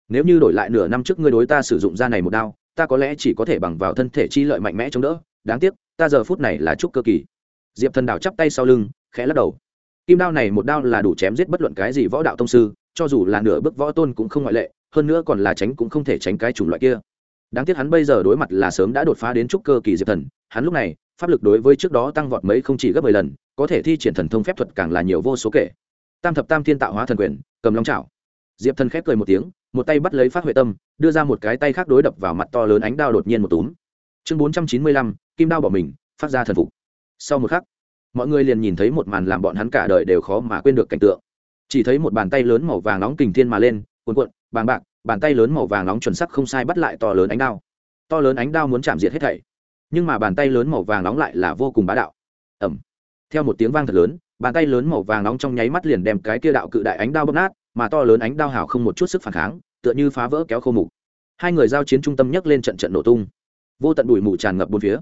Nếu như đổi lại nửa năm trước ngươi đối ta sử dụng ra này một đao, ta có lẽ chỉ có thể bằng vào thân thể chi lợi mạnh mẽ chống đỡ. Đáng tiếc, ta giờ phút này là chúc cơ kỳ. Diệp thần đào chắp tay sau lưng, khẽ lắc đầu. Kim đao này một đao là đủ chém giết bất luận cái gì võ đạo tông sư, cho dù là nửa bước võ tôn cũng không ngoại lệ, hơn nữa còn là tránh cũng không thể tránh cái chủng loại kia. Đáng tiếc hắn bây giờ đối mặt là sớm đã đột phá đến trúc cơ kỳ diệp thần, hắn lúc này, pháp lực đối với trước đó tăng vọt mấy không chỉ gấp mười lần, có thể thi triển thần thông phép thuật càng là nhiều vô số kể tam thập tam thiên tạo hóa thần quyền, cầm long chảo. Diệp thần khép cười một tiếng, một tay bắt lấy phát huệ tâm, đưa ra một cái tay khác đối đập vào mặt to lớn ánh đao đột nhiên một túm. Chương bốn trăm chín mươi lăm, kim đao bỏ mình, phát ra thần phục. Sau một khắc, mọi người liền nhìn thấy một màn làm bọn hắn cả đời đều khó mà quên được cảnh tượng. Chỉ thấy một bàn tay lớn màu vàng nóng kình thiên mà lên, cuộn cuộn, bàng bạc, bàn tay lớn màu vàng nóng chuẩn sắc không sai bắt lại to lớn ánh đao. To lớn ánh đao muốn chạm diệt hết thảy, nhưng mà bàn tay lớn màu vàng nóng lại là vô cùng bá đạo. Ẩm theo một tiếng vang thật lớn bàn tay lớn màu vàng nóng trong nháy mắt liền đem cái kia đạo cự đại ánh đao bóp nát, mà to lớn ánh đao hào không một chút sức phản kháng, tựa như phá vỡ kéo khô mục. Hai người giao chiến trung tâm nhấc lên trận trận nổ tung. Vô tận bụi mù tràn ngập bốn phía.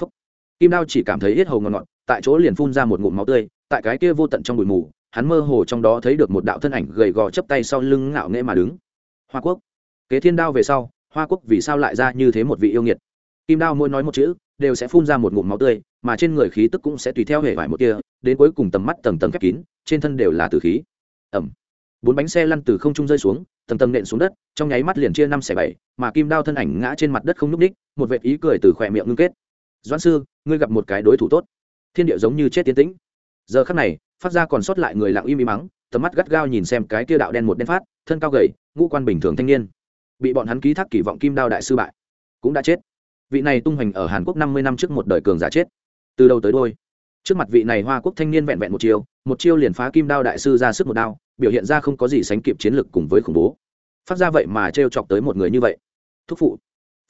Phúc. kim đao chỉ cảm thấy hết hầu ngọt ngọt tại chỗ liền phun ra một ngụm máu tươi, tại cái kia vô tận trong bụi mù, hắn mơ hồ trong đó thấy được một đạo thân ảnh gầy gò chấp tay sau lưng ngạo nghễ mà đứng. Hoa quốc. Kế thiên đao về sau, hoa quốc vì sao lại ra như thế một vị yêu nghiệt? Kim đao mỗi nói một chữ, đều sẽ phun ra một ngụm máu tươi, mà trên người khí tức cũng sẽ tùy theo hệ vải một kia đến cuối cùng tầm mắt tầng tầng khép kín, trên thân đều là từ khí. Ẩm. Bốn bánh xe lăn từ không trung rơi xuống, tầng tầng nện xuống đất, trong nháy mắt liền chia năm xẻ bảy, mà kim đao thân ảnh ngã trên mặt đất không nhúc ních một vệ ý cười từ khỏe miệng ngưng kết. Doãn sư, ngươi gặp một cái đối thủ tốt. Thiên địa giống như chết tiến tĩnh. Giờ khắc này, phát ra còn sót lại người lặng im im mắng, tầm mắt gắt gao nhìn xem cái kia đạo đen một đen phát, thân cao gầy, ngũ quan bình thường thanh niên. Bị bọn hắn ký thác kỳ vọng kim đao đại sư bại, cũng đã chết. Vị này tung hoành ở hàn quốc năm mươi năm trước một đời cường giả chết. Từ đầu tới đôi trước mặt vị này hoa quốc thanh niên vẹn vẹn một chiêu một chiêu liền phá kim đao đại sư ra sức một đao, biểu hiện ra không có gì sánh kịp chiến lực cùng với khủng bố. Phát ra vậy mà t chọc tới một người như vậy. Thúc phụ.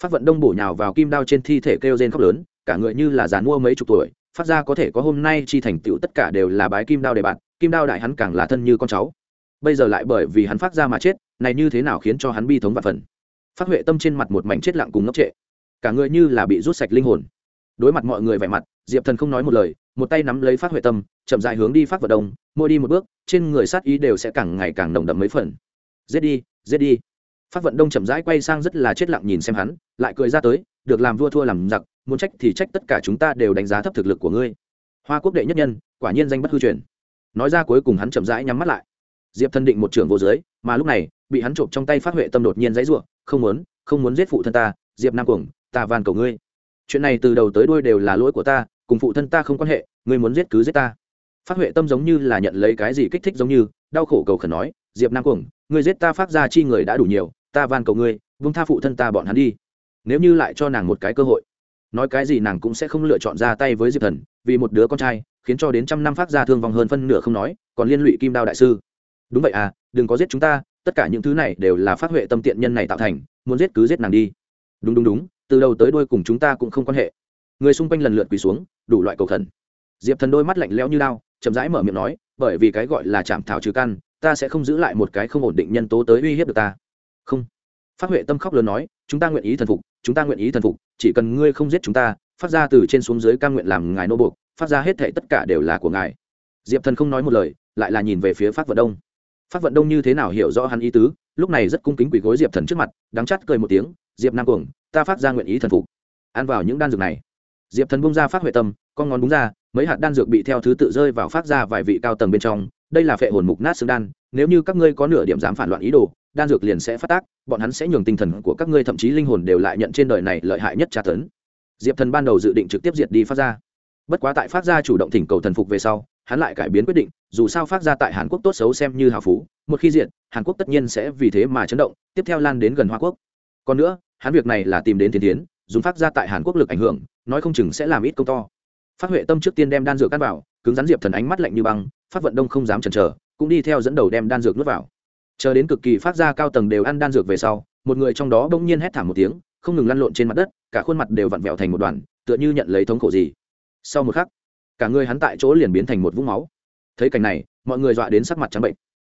Phát vận đông bổ nhào vào kim đao trên thi thể kêu rên khóc lớn, cả người như là dàn mua mấy chục tuổi, phát ra có thể có hôm nay chi thành tựu tất cả đều là bái kim đao để bạn, kim đao đại hắn càng là thân như con cháu. Bây giờ lại bởi vì hắn phát ra mà chết, này như thế nào khiến cho hắn bi thống và phần. Phát huệ tâm trên mặt một mảnh chết lặng cùng ngốc trệ. Cả người như là bị rút sạch linh hồn đối mặt mọi người vẻ mặt, diệp thần không nói một lời, một tay nắm lấy phát huệ tâm, chậm dại hướng đi phát vận đông, mỗi đi một bước, trên người sát ý đều sẽ càng ngày càng nồng đậm mấy phần. Giết đi giết đi. Phát vận đông chậm rãi quay sang rất là chết lặng nhìn xem hắn, lại cười ra tới, được làm vua thua làm giặc, muốn trách thì trách tất cả chúng ta đều đánh giá thấp thực lực của ngươi. Hoa quốc đệ nhất nhân, quả nhiên danh bất hư truyền. Nói ra cuối cùng hắn chậm rãi nhắm mắt lại. Diệp thân định một trưởng vô dưới, mà lúc này, bị hắn trộm trong tay phát huệ tâm đột nhiên dãy ruộng không muốn không muốn giết phụ thân ta, diệp nam cuồng, ta van cầu ngươi chuyện này từ đầu tới đuôi đều là lỗi của ta, cùng phụ thân ta không quan hệ, ngươi muốn giết cứ giết ta. Phát huệ tâm giống như là nhận lấy cái gì kích thích giống như, đau khổ cầu khẩn nói, diệp nam cuồng, ngươi giết ta phát ra chi người đã đủ nhiều, ta van cầu ngươi, vung tha phụ thân ta bọn hắn đi. Nếu như lại cho nàng một cái cơ hội, nói cái gì nàng cũng sẽ không lựa chọn ra tay với diệp thần, vì một đứa con trai, khiến cho đến trăm năm phát ra thương vong hơn phân nửa không nói, còn liên lụy kim đao đại sư. Đúng vậy à đừng có giết chúng ta, tất cả những thứ này đều là phát huệ tâm tiện nhân này tạo thành, muốn giết cứ giết nàng đi. Đúng đúng đúng từ đầu tới đuôi cùng chúng ta cũng không quan hệ. Người xung quanh lần lượt quỳ xuống, đủ loại cầu thần diệp thần đôi mắt lạnh lẽo như lao, chậm rãi mở miệng nói, bởi vì cái gọi là chạm thảo trừ căn, ta sẽ không giữ lại một cái không ổn định nhân tố tới uy hiếp được ta. Không. Phát huệ tâm khóc lớn nói, chúng ta nguyện ý thần phục, chúng ta nguyện ý thần phục, chỉ cần ngươi không giết chúng ta, phát ra từ trên xuống dưới ca nguyện làm ngài nô buộc, phát ra hết thệ tất cả đều là của ngài. Diệp thần không nói một lời, lại là nhìn về phía phát vận đông. Phát vận đông như thế nào hiểu rõ hắn ý tứ, lúc này rất cung kính quỳ gối diệp thần trước mặt, đắng chắt cười một tiếng, diệp nam cuồng ta phát ra nguyện ý thần phục. Ăn vào những đan dược này. Diệp thần bung ra phát huệ tâm, con ngón búng ra, mấy hạt đan dược bị theo thứ tự rơi vào phát ra vài vị cao tầng bên trong. Đây là phệ hồn mục nát xương đan, nếu như các ngươi có nửa điểm dám phản loạn ý đồ, đan dược liền sẽ phát tác, bọn hắn sẽ nhường tinh thần của các ngươi thậm chí linh hồn đều lại nhận trên đời này lợi hại nhất tra tấn. Diệp thần ban đầu dự định trực tiếp diệt đi phát ra. Bất quá tại phát ra chủ động thỉnh cầu thần phục về sau, hắn lại cải biến quyết định, dù sao phát ra tại hàn quốc tốt xấu xem như hào phú, một khi diện hàn quốc tất nhiên sẽ vì thế mà chấn động, tiếp theo lan đến gần hoa quốc. Còn nữa hắn việc này là tìm đến thiên tiến, dùng phát ra tại hàn quốc lực ảnh hưởng, nói không chừng sẽ làm ít công to. Phát huệ tâm trước tiên đem đan dược cắt vào, cứng rắn diệp thần ánh mắt lạnh như băng, phát vận đông không dám chần chờ, cũng đi theo dẫn đầu đem đan dược nuốt vào. Chờ đến cực kỳ phát ra cao tầng đều ăn đan dược về sau, một người trong đó bỗng nhiên hét thảm một tiếng, không ngừng lăn lộn trên mặt đất, cả khuôn mặt đều vặn vẹo thành một đoàn, tựa như nhận lấy thống khổ gì. Sau một khắc, cả người hắn tại chỗ liền biến thành một vũng máu. Thấy cảnh này, mọi người dọa đến sắc mặt trắng bệnh.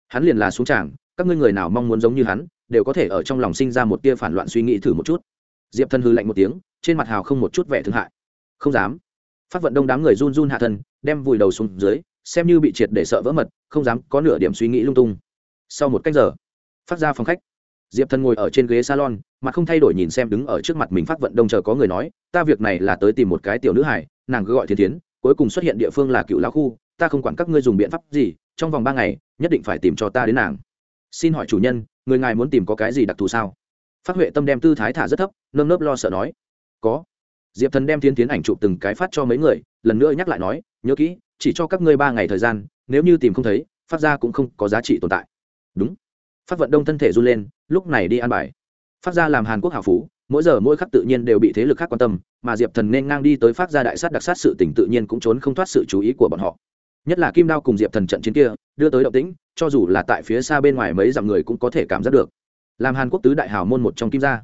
Hắn liền là xuống tràng, các ngươi người nào mong muốn giống như hắn đều có thể ở trong lòng sinh ra một tia phản loạn suy nghĩ thử một chút. Diệp thân hư lạnh một tiếng, trên mặt hào không một chút vẻ thương hại. Không dám. Phát vận đông đám người run run hạ thân, đem vùi đầu xuống dưới, xem như bị triệt để sợ vỡ mật, không dám có nửa điểm suy nghĩ lung tung. Sau một cách giờ, phát ra phòng khách. Diệp thần ngồi ở trên ghế salon mà không thay đổi nhìn xem đứng ở trước mặt mình phát vận đông chờ có người nói, ta việc này là tới tìm một cái tiểu nữ hải nàng cứ gọi thiên tiến cuối cùng xuất hiện địa phương là cựu lão khu, ta không quản các ngươi dùng biện pháp gì, trong vòng ba ngày, nhất định phải tìm cho ta đến nàng xin hỏi chủ nhân, người ngài muốn tìm có cái gì đặc thù sao? Phát huệ tâm đem tư thái thả rất thấp, nơm nớp lo sợ nói. Có. Diệp thần đem tiến tiến ảnh chụp từng cái phát cho mấy người, lần nữa nhắc lại nói, nhớ kỹ, chỉ cho các ngươi ba ngày thời gian, nếu như tìm không thấy, phát ra cũng không có giá trị tồn tại. Đúng. Phát vận đông thân thể run lên, lúc này đi ăn bài. Phát ra làm hàn quốc hào phú, mỗi giờ mỗi khắc tự nhiên đều bị thế lực khác quan tâm, mà diệp thần nên ngang đi tới phát ra đại sát đặc sát sự tỉnh tự nhiên cũng trốn không thoát sự chú ý của bọn họ nhất là kim đao cùng diệp thần trận chiến kia, đưa tới động tĩnh, cho dù là tại phía xa bên ngoài mấy dặm người cũng có thể cảm giác được. Làm hàn quốc tứ đại hào môn một trong kim gia.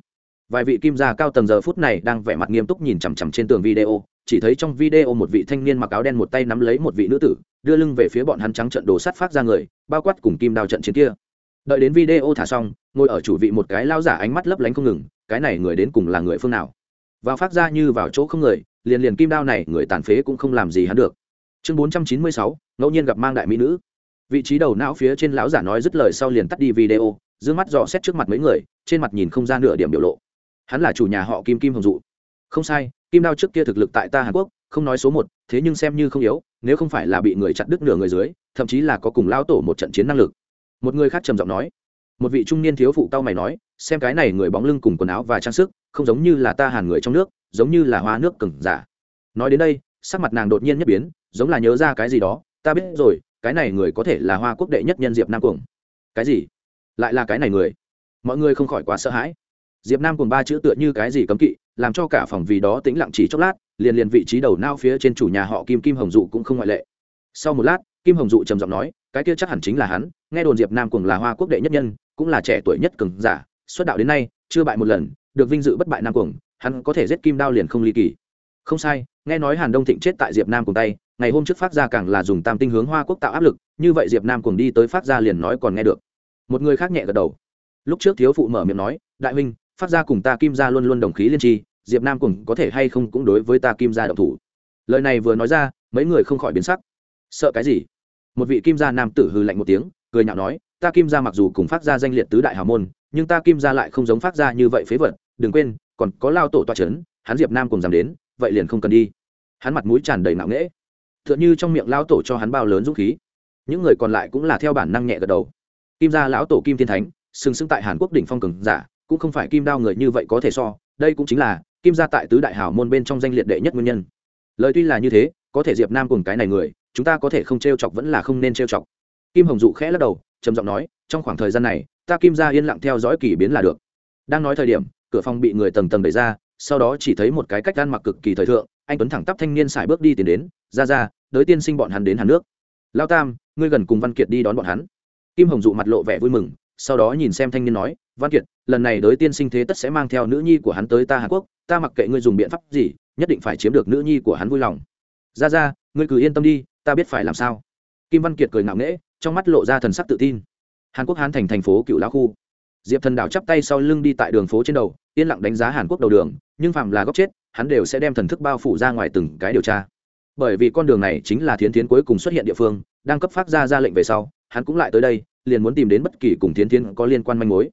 Vài vị kim gia cao tầng giờ phút này đang vẻ mặt nghiêm túc nhìn chằm chằm trên tường video, chỉ thấy trong video một vị thanh niên mặc áo đen một tay nắm lấy một vị nữ tử, đưa lưng về phía bọn hắn trắng trận đồ sắt phát ra người, bao quát cùng kim đao trận chiến kia. Đợi đến video thả xong, ngồi ở chủ vị một cái lao giả ánh mắt lấp lánh không ngừng, cái này người đến cùng là người phương nào? Vào phát ra như vào chỗ không người, liền liền kim đao này người tàn phế cũng không làm gì hắn được chương bốn trăm chín mươi sáu, ngẫu nhiên gặp mang đại mỹ nữ. Vị trí đầu não phía trên lão giả nói dứt lời sau liền tắt đi video d mắt dò xét trước mặt mấy người, trên mặt nhìn không ra nửa điểm biểu lộ. Hắn là chủ nhà họ kim kim hồng dụ. Không sai, kim đao trước kia thực lực tại ta hàn quốc, không nói số một, thế nhưng xem như không yếu, nếu không phải là bị người chặt đứt nửa người dưới, thậm chí là có cùng lão tổ một trận chiến năng lực. Một người khác trầm giọng nói. Một vị trung niên thiếu phụ tao mày nói, xem cái này người bóng lưng cùng quần áo và trang sức, không giống như là ta hàn người trong nước, giống như là hoa nước cừng giả. Nói đến đây sắc mặt nàng đột nhiên nhất biến, giống là nhớ ra cái gì đó, ta biết rồi, cái này người có thể là hoa quốc đệ nhất nhân diệp nam cuồng. Cái gì? Lại là cái này người? Mọi người không khỏi quá sợ hãi. Diệp nam cùng ba chữ tựa như cái gì cấm kỵ, làm cho cả phòng vì đó tĩnh lặng chỉ chốc lát, liền liền vị trí đầu nao phía trên chủ nhà họ kim kim hồng dụ cũng không ngoại lệ. Sau một lát, kim hồng dụ trầm giọng nói, cái kia chắc hẳn chính là hắn, nghe đồn diệp nam cùng là hoa quốc đệ nhất nhân, cũng là trẻ tuổi nhất cường giả, xuất đạo đến nay, chưa bại một lần, được vinh dự bất bại nam cuồng, hắn có thể giết kim đao liền không ly kỳ không sai, nghe nói hàn đông thịnh chết tại diệp nam cùng tay, ngày hôm trước phát ra càng là dùng tam tinh hướng hoa quốc tạo áp lực, như vậy diệp nam cùng đi tới phát ra liền nói còn nghe được. Một người khác nhẹ gật đầu. Lúc trước thiếu phụ mở miệng nói, đại huynh, phát ra cùng ta kim ra luôn luôn đồng khí liên tri, diệp nam cùng có thể hay không cũng đối với ta kim ra động thủ. Lời này vừa nói ra, mấy người không khỏi biến sắc. Sợ cái gì? Một vị kim gia nam tử hư lạnh một tiếng, cười nhạo nói, ta kim gia mặc dù cùng phát ra danh liệt tứ đại hào môn, nhưng ta kim gia lại không giống phát ra như vậy phế vật, đừng quên, còn có lao tổ toa c h ấ n hắn diệp nam cùng dám đến vậy liền không cần đi. Hắn mặt mũi tràn đầy nặng nễ t h ư ợ n h trong miệng lão tổ cho hắn bao lớn dũng khí. Những người còn lại cũng là theo bản năng nhẹ gật đầu. Kim gia lão tổ kim thiên thánh, sừng sững tại hàn quốc đỉnh phong cường giả, cũng không phải kim đao người như vậy có thể so, đây cũng chính là kim gia tại tứ đại hào môn bên trong danh liệt đệ nhất nguyên nhân. Lời tuy là như thế, có thể diệp nam cùng cái này người, chúng ta có thể không t chọc vẫn là không nên t chọc. Kim hồng dụ khẽ lắc đầu, trầm giọng nói, trong khoảng thời gian này, ta kim gia yên lặng theo dõi k ỳ biến là được. Đang nói thời điểm, cửa phòng bị người tầng tầng đẩy ra sau đó chỉ thấy một cái cách ăn mặc cực kỳ thời thượng, anh tuấn thẳng tắp thanh niên xài bước đi tiến đến, ra ra, đới tiên sinh bọn hắn đến hàn nước. Lao tam, ngươi gần cùng văn kiệt đi đón bọn hắn. Kim hồng dụ mặt lộ vẻ vui mừng, sau đó nhìn xem thanh niên nói, văn kiệt, lần này đới tiên sinh thế tất sẽ mang theo nữ nhi của hắn tới ta hàn quốc, ta mặc kệ ngươi dùng biện pháp gì, nhất định phải chiếm được nữ nhi của hắn vui lòng. Ra ra, ngươi cứ yên tâm đi, ta biết phải làm sao. Kim văn kiệt cười ngạo nghễ, trong mắt lộ ra thần sắc tự tin. Hàn quốc hán thành thành phố cựu lão khu diệp thần đảo chắp tay sau lưng đi tại đường phố trên đầu, yên lặng đánh giá hàn quốc đầu đường, nhưng phạm là góc chết, hắn đều sẽ đem thần thức bao phủ ra ngoài từng cái điều tra. Bởi vì con đường này chính là thiến thiến cuối cùng xuất hiện địa phương, đang cấp phát ra ra lệnh về sau, hắn cũng lại tới đây, liền muốn tìm đến bất kỳ cùng thiến thiến có liên quan manh mối.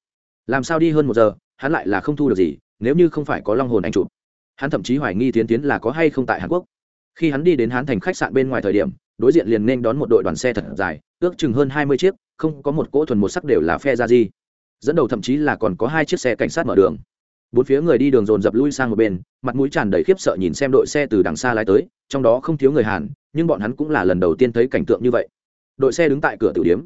Làm sao đi hơn một giờ, hắn lại là không thu được gì, nếu như không phải có long hồn anh chụp. Hắn thậm chí hoài nghi thiến thiến là có hay không tại hàn quốc. Khi hắn đi đến hán thành khách sạn bên ngoài thời điểm, đối diện liền nên đón một đội đoàn xe thật dài, ước chừng hơn hai mươi chiếc, không có một cỗ thuần một sắc đều là phe ra di dẫn đầu thậm chí là còn có hai chiếc xe cảnh sát mở đường. Bốn phía người đi đường dồn dập lui sang một bên, mặt mũi tràn đầy khiếp sợ nhìn xem đội xe từ đằng xa lái tới, trong đó không thiếu người hàn, nhưng bọn hắn cũng là lần đầu tiên thấy cảnh tượng như vậy. Đội xe đứng tại cửa tử điếm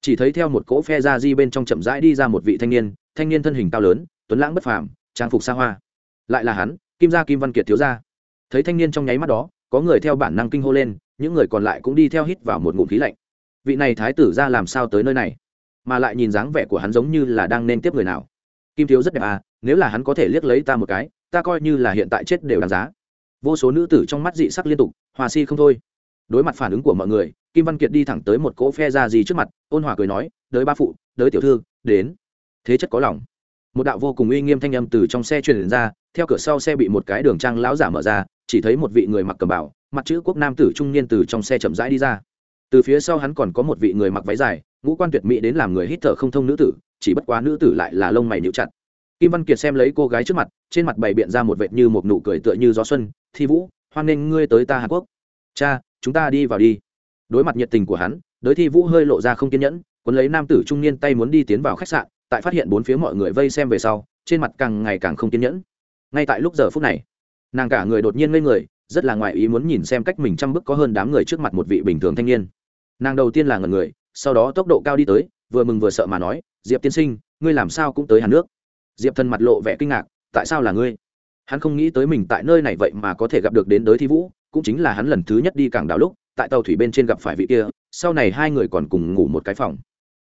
chỉ thấy theo một cỗ phe ra di bên trong chậm rãi đi ra một vị thanh niên thanh niên thân hình cao lớn, tuấn lãng bất phàm, trang phục xa hoa. Lại là hắn, kim gia kim văn kiệt thiếu gia. Thấy thanh niên trong nháy mắt đó, có người theo bản năng kinh hô lên, những người còn lại cũng đi theo hít vào một ngụm khí lạnh. Vị này thái tử ra làm sao tới nơi này? Mà lại nhìn dáng vẻ của hắn giống như là đang nên tiếp người nào. Kim thiếu rất đẹp à nếu là hắn có thể liếc lấy ta một cái, ta coi như là hiện tại chết đều đáng giá. Vô số nữ tử trong mắt dị sắc liên tục, hòa si không thôi. Đối mặt phản ứng của mọi người, kim văn kiệt đi thẳng tới một cỗ phe ra gì trước mặt, ôn hòa cười nói, đới ba phụ, đới tiểu thư, đến. Thế chất có lòng. Một đạo vô cùng uy nghiêm thanh âm từ trong xe truyền ra, theo cửa sau xe bị một cái đường trang lão giả mở ra, chỉ thấy một vị người mặc cầm bảo mặt chữ quốc nam tử trung niên từ trong xe chậm rãi đi ra. Từ phía sau hắn còn có một vị người mặc váy dài ngũ quan tuyệt mỹ đến làm người hít thở không thông nữ tử, chỉ bất quá nữ tử lại là lông mày níu chặt. Kim văn kiệt xem lấy cô gái trước mặt, trên mặt bày biện ra một vệt như một nụ cười tựa như gió xuân, thi vũ, hoan nghênh ngươi tới ta hàn quốc. Cha, chúng ta đi vào đi. Đối mặt nhiệt tình của hắn đới thi vũ hơi lộ ra không kiên nhẫn quấn lấy nam tử trung niên tay muốn đi tiến vào khách sạn, tại phát hiện bốn phía mọi người vây xem về sau, trên mặt càng ngày càng không kiên nhẫn. Ngay tại lúc giờ phút này, nàng cả người đột nhiên ngây người, rất là ngoại ý muốn nhìn xem cách mình trăm bước có hơn đám người trước mặt một vị bình thường thanh niên. Nàng đầu tiên là ngần người sau đó tốc độ cao đi tới, vừa mừng vừa sợ mà nói, diệp tiên sinh, ngươi làm sao cũng tới hàn nước? Diệp thần mặt lộ vẻ kinh ngạc, tại sao là ngươi? Hắn không nghĩ tới mình tại nơi này vậy mà có thể gặp được đến đới thi vũ, cũng chính là hắn lần thứ nhất đi cảng đảo lúc, tại tàu thủy bên trên gặp phải vị kia, sau này hai người còn cùng ngủ một cái phòng.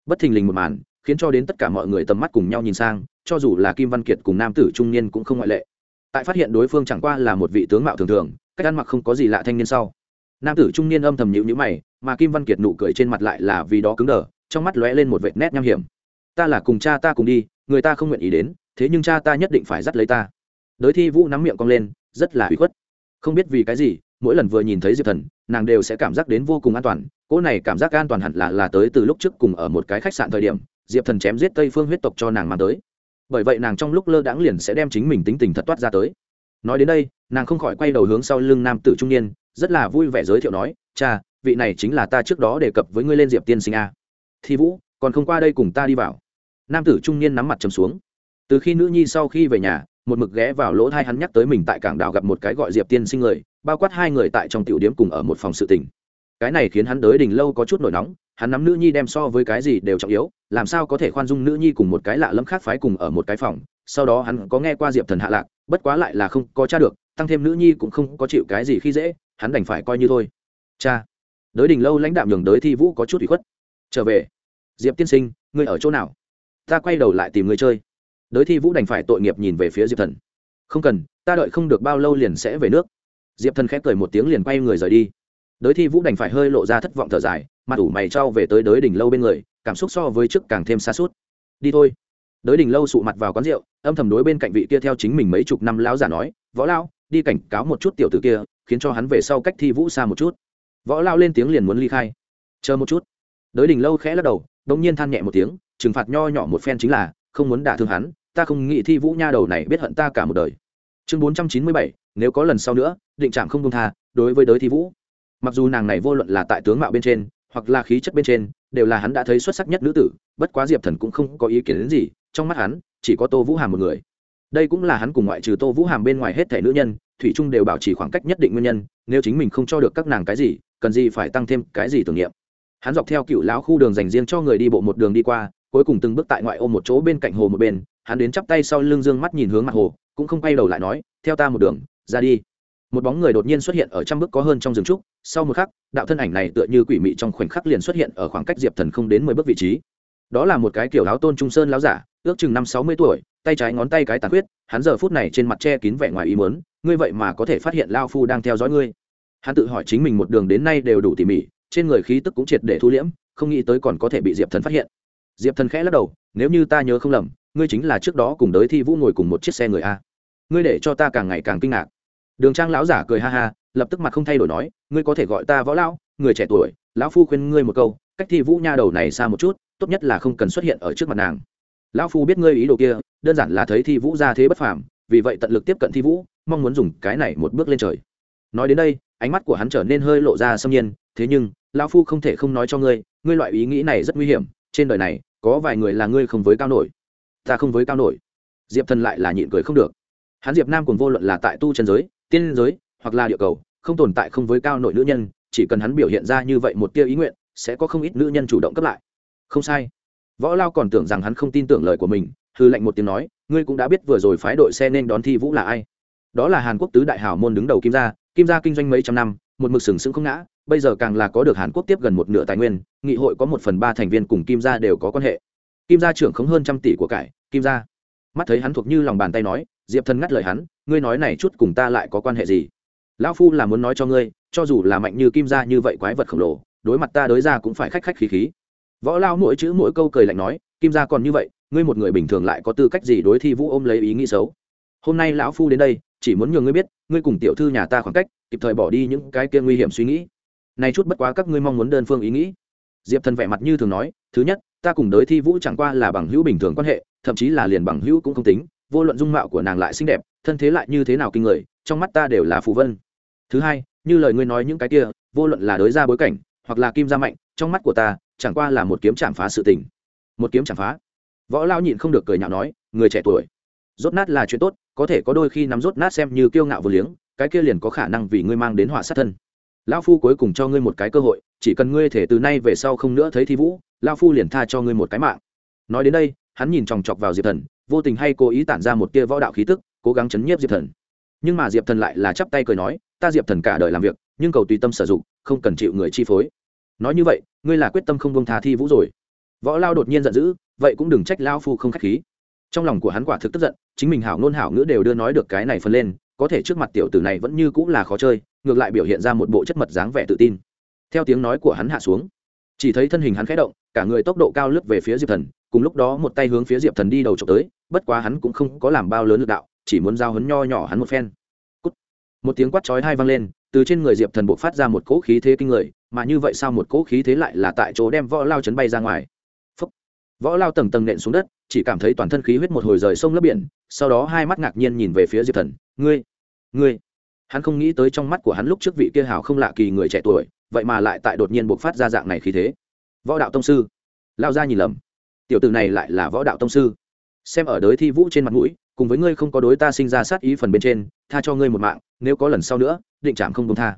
Bất thình lình một màn, khiến cho đến tất cả mọi người tầm mắt cùng nhau nhìn sang, cho dù là kim văn kiệt cùng nam tử trung niên cũng không ngoại lệ. Tại phát hiện đối phương chẳng qua là một vị tướng mạo thường thường, cách ăn mặc không có gì lạ thanh niên sau nam tử trung niên âm thầm nhịu nhữ mày, mà kim văn kiệt nụ cười trên mặt lại là vì đó cứng đờ, trong mắt lóe lên một vệt nét nham hiểm. Ta là cùng cha ta cùng đi, người ta không nguyện ý đến, thế nhưng cha ta nhất định phải dắt lấy ta. Đới thi vũ nắm miệng cong lên, rất là hủy khuất. Không biết vì cái gì, mỗi lần vừa nhìn thấy diệp thần, nàng đều sẽ cảm giác đến vô cùng an toàn. Cỗ này cảm giác an toàn hẳn là là tới từ lúc trước cùng ở một cái khách sạn thời điểm, diệp thần chém giết tây phương huyết tộc cho nàng mang tới. Bởi vậy nàng trong lúc lơ đãng liền sẽ đem chính mình tính tình thật toát ra tới. Nói đến đây nàng không khỏi quay đầu hướng sau lưng nam tử trung niên, rất là vui vẻ giới thiệu nói, cha, vị này chính là ta trước đó đề cập với ngươi lên diệp tiên sinh a. Thi vũ, còn không qua đây cùng ta đi vào. Nam tử trung niên nắm mặt trầm xuống. Từ khi nữ nhi sau khi về nhà, một mực ghé vào lỗ thai hắn nhắc tới mình tại cảng đảo gặp một cái gọi diệp tiên sinh người, bao quát hai người tại trong tiểu điếm cùng ở một phòng sự tình. Cái này khiến hắn đới đình lâu có chút nổi nóng, hắn nắm nữ nhi đem so với cái gì đều trọng yếu, làm sao có thể khoan dung nữ nhi cùng một cái lạ lẫm khác phái cùng ở một cái phòng, sau đó hắn có nghe qua diệp thần hạ lạc, bất quá lại là không có cha được tăng thêm nữ nhi cũng không có chịu cái gì khi dễ, hắn đành phải coi như thôi. Cha, đới đình lâu lãnh đạo nhường đới thi vũ có chút bị khuất. Trở về. Diệp tiên sinh, ngươi ở chỗ nào? Ta quay đầu lại tìm người chơi. Đới thi vũ đành phải tội nghiệp nhìn về phía diệp thần. Không cần, ta đợi không được bao lâu liền sẽ về nước. Diệp thần khép cười một tiếng liền quay người rời đi. Đới thi vũ đành phải hơi lộ ra thất vọng thở dài, mặt ủ mày trao về tới đới đỉnh lâu bên người, cảm xúc so với trước càng thêm xa suốt. Đi thôi. Đới đỉnh lâu sụ mặt vào quán rượu, âm thầm đối bên cạnh vị kia theo chính mình mấy chục năm lão giả nói, võ lao đi cảnh cáo một chút tiểu tử kia, khiến cho hắn về sau cách thi vũ xa một chút. Võ lao lên tiếng liền muốn ly khai. Chờ một chút. Đới đỉnh lâu khẽ lắc đầu, đống nhiên than nhẹ một tiếng, trừng phạt nho nhỏ một phen chính là, không muốn đả thương hắn, ta không nghĩ thi vũ nha đầu này biết hận ta cả một đời. Chương bốn trăm chín mươi bảy, nếu có lần sau nữa, định trạm không công tha, đối với đới thi vũ. Mặc dù nàng này vô luận là tại tướng mạo bên trên, hoặc là khí chất bên trên, đều là hắn đã thấy xuất sắc nhất nữ tử, bất quá diệp thần cũng không có ý kiến đến gì, trong mắt hắn, chỉ có tô vũ hàm một người đây cũng là hắn cùng ngoại trừ tô vũ hàm bên ngoài hết thể nữ nhân, thủy trung đều bảo trì khoảng cách nhất định nguyên nhân, nếu chính mình không cho được các nàng cái gì, cần gì phải tăng thêm cái gì tưởng niệm. Hắn dọc theo cựu lão khu đường dành riêng cho người đi bộ một đường đi qua, cuối cùng từng bước tại ngoại ô một chỗ bên cạnh hồ một bên, hắn đến chắp tay sau lưng dương mắt nhìn hướng mặt hồ, cũng không quay đầu lại nói, theo ta một đường, ra đi. Một bóng người đột nhiên xuất hiện ở trăm bước có hơn trong rừng trúc, sau một khắc, đạo thân ảnh này tựa như quỷ mị trong khoảnh khắc liền xuất hiện ở khoảng cách diệp thần không đến mười bước vị trí. Đó là một cái kiểu áo tôn trung sơn láo giả ước chừng năm sáu mươi tuổi, tay trái ngón tay cái tàn huyết hắn giờ phút này trên mặt che kín vẻ ngoài ý mớn ngươi vậy mà có thể phát hiện lao phu đang theo dõi ngươi. Hắn tự hỏi chính mình một đường đến nay đều đủ tỉ mỉ, trên người khí tức cũng triệt để thu liễm, không nghĩ tới còn có thể bị diệp thần phát hiện. Diệp thần khẽ lắc đầu, nếu như ta nhớ không lầm, ngươi chính là trước đó cùng đới thi vũ ngồi cùng một chiếc xe người a. Ngươi để cho ta càng ngày càng kinh ngạc. Đường trang lão giả cười ha ha, lập tức mặt không thay đổi nói, ngươi có thể gọi ta võ lão, người trẻ tuổi, lão phu khuyên ngươi một câu, cách thi vũ nha đầu này xa một chút, tốt nhất là không cần xuất hiện ở trước mặt nàng lão phu biết ngươi ý đồ kia, đơn giản là thấy thi vũ ra thế bất phàm, vì vậy tận lực tiếp cận thi vũ, mong muốn dùng cái này một bước lên trời. Nói đến đây, ánh mắt của hắn trở nên hơi lộ ra xâm nhiên, thế nhưng, lão phu không thể không nói cho ngươi ngươi loại ý nghĩ này rất nguy hiểm, trên đời này, có vài người là ngươi không với cao nổi. Ta không với cao nổi. Diệp thần lại là nhịn cười không được. Hắn diệp nam cùng vô luận là tại tu chân giới, tiên giới, hoặc là địa cầu, không tồn tại không với cao nội nữ nhân, chỉ cần hắn biểu hiện ra như vậy một tia ý nguyện, sẽ có không ít nữ nhân chủ động cấp lại. Không sai võ lao còn tưởng rằng hắn không tin tưởng lời của mình hư lệnh một tiếng nói, ngươi cũng đã biết vừa rồi phái đội xe nên đón thi vũ là ai. Đó là hàn quốc tứ đại hào môn đứng đầu kim gia kim gia kinh doanh mấy trăm năm, một mực sừng sững không ngã, bây giờ càng là có được hàn quốc tiếp gần một nửa tài nguyên, nghị hội có một phần ba thành viên cùng kim gia đều có quan hệ. Kim gia trưởng không hơn trăm tỷ của cải, kim gia. Mắt thấy hắn thuộc như lòng bàn tay nói, diệp thần ngắt lời hắn, ngươi nói này chút cùng ta lại có quan hệ gì? Lão phu là muốn nói cho ngươi, cho dù là mạnh như kim gia như vậy quái vật khổng lồ, đối mặt ta đối ra cũng phải khách khách khí khí võ lao mỗi chữ mỗi câu cười lạnh nói, kim gia còn như vậy, ngươi một người bình thường lại có tư cách gì đối thi vũ ôm lấy ý nghĩ xấu? Hôm nay lão phu đến đây, chỉ muốn nhường ngươi biết, ngươi cùng tiểu thư nhà ta khoảng cách, kịp thời bỏ đi những cái kia nguy hiểm suy nghĩ. Nay chút bất quá các ngươi mong muốn đơn phương ý nghĩ. Diệp thần vẻ mặt như thường nói, thứ nhất, ta cùng đới thi vũ chẳng qua là bằng hữu bình thường quan hệ, thậm chí là liền bằng hữu cũng không tính, vô luận dung mạo của nàng lại xinh đẹp, thân thế lại như thế nào kinh người, trong mắt ta đều là phù vân. Thứ hai, như lời ngươi nói những cái kia, vô luận là đới ra bối cảnh, hoặc là kim gia mạnh trong mắt của ta, chẳng qua là một kiếm chạm phá sự tình. Một kiếm chạm phá. Võ lao nhịn không được cười nhạo nói, người trẻ tuổi, rốt nát là chuyện tốt, có thể có đôi khi nắm rốt nát xem như kiêu ngạo vô liếng, cái kia liền có khả năng vì ngươi mang đến họa sát thân. Lão phu cuối cùng cho ngươi một cái cơ hội, chỉ cần ngươi thể từ nay về sau không nữa thấy thi vũ, lão phu liền tha cho ngươi một cái mạng. Nói đến đây, hắn nhìn chòng chọc vào diệp thần, vô tình hay cố ý tản ra một tia võ đạo khí tức, cố gắng chấn nhiếp diệp thần. Nhưng mà diệp thần lại là chắp tay cười nói, ta diệp thần cả đời làm việc, nhưng cầu tùy tâm sử dụng, không cần chịu người chi phối nói như vậy, ngươi là quyết tâm không bông thà thi vũ rồi. Võ lao đột nhiên giận dữ, vậy cũng đừng trách lao phu không k h á c h khí. Trong lòng của hắn quả thực tức giận, chính mình hảo ngôn hảo ngữ đều đưa nói được cái này phân lên, có thể trước mặt tiểu tử này vẫn như cũng là khó chơi, ngược lại biểu hiện ra một bộ chất mật dáng vẻ tự tin. Theo tiếng nói của hắn hạ xuống, chỉ thấy thân hình hắn khẽ động, cả người tốc độ cao lướt về phía diệp thần, cùng lúc đó một tay hướng phía diệp thần đi đầu trộm tới, bất quá hắn cũng không có làm bao lớn l ự c đạo, chỉ muốn giao hấn nho nhỏ hắn một phen. Cút. một tiếng quát chói hai vang lên từ trên người diệp thần buộc phát ra một cỗ khí thế kinh người, mà như vậy sao một cỗ khí thế lại là tại chỗ đem võ lao chấn bay ra ngoài? Phúc. võ lao tầng tầng nện xuống đất, chỉ cảm thấy toàn thân khí huyết một hồi rời sông lấp biển, sau đó hai mắt ngạc nhiên nhìn về phía diệp thần. Ngươi ngươi. Hắn không nghĩ tới trong mắt của hắn lúc trước vị kia hảo không lạ kỳ người trẻ tuổi, vậy mà lại tại đột nhiên buộc phát ra dạng này khí thế. Võ đạo tông sư. Lao ra nhìn lầm. Tiểu tử này lại là võ đạo tông sư. Xem ở đới thi vũ trên mặt mũi cùng với ngươi không có đối ta sinh ra sát ý phần bên trên, tha cho ngươi một mạng, nếu có lần sau nữa, định trảm không công tha.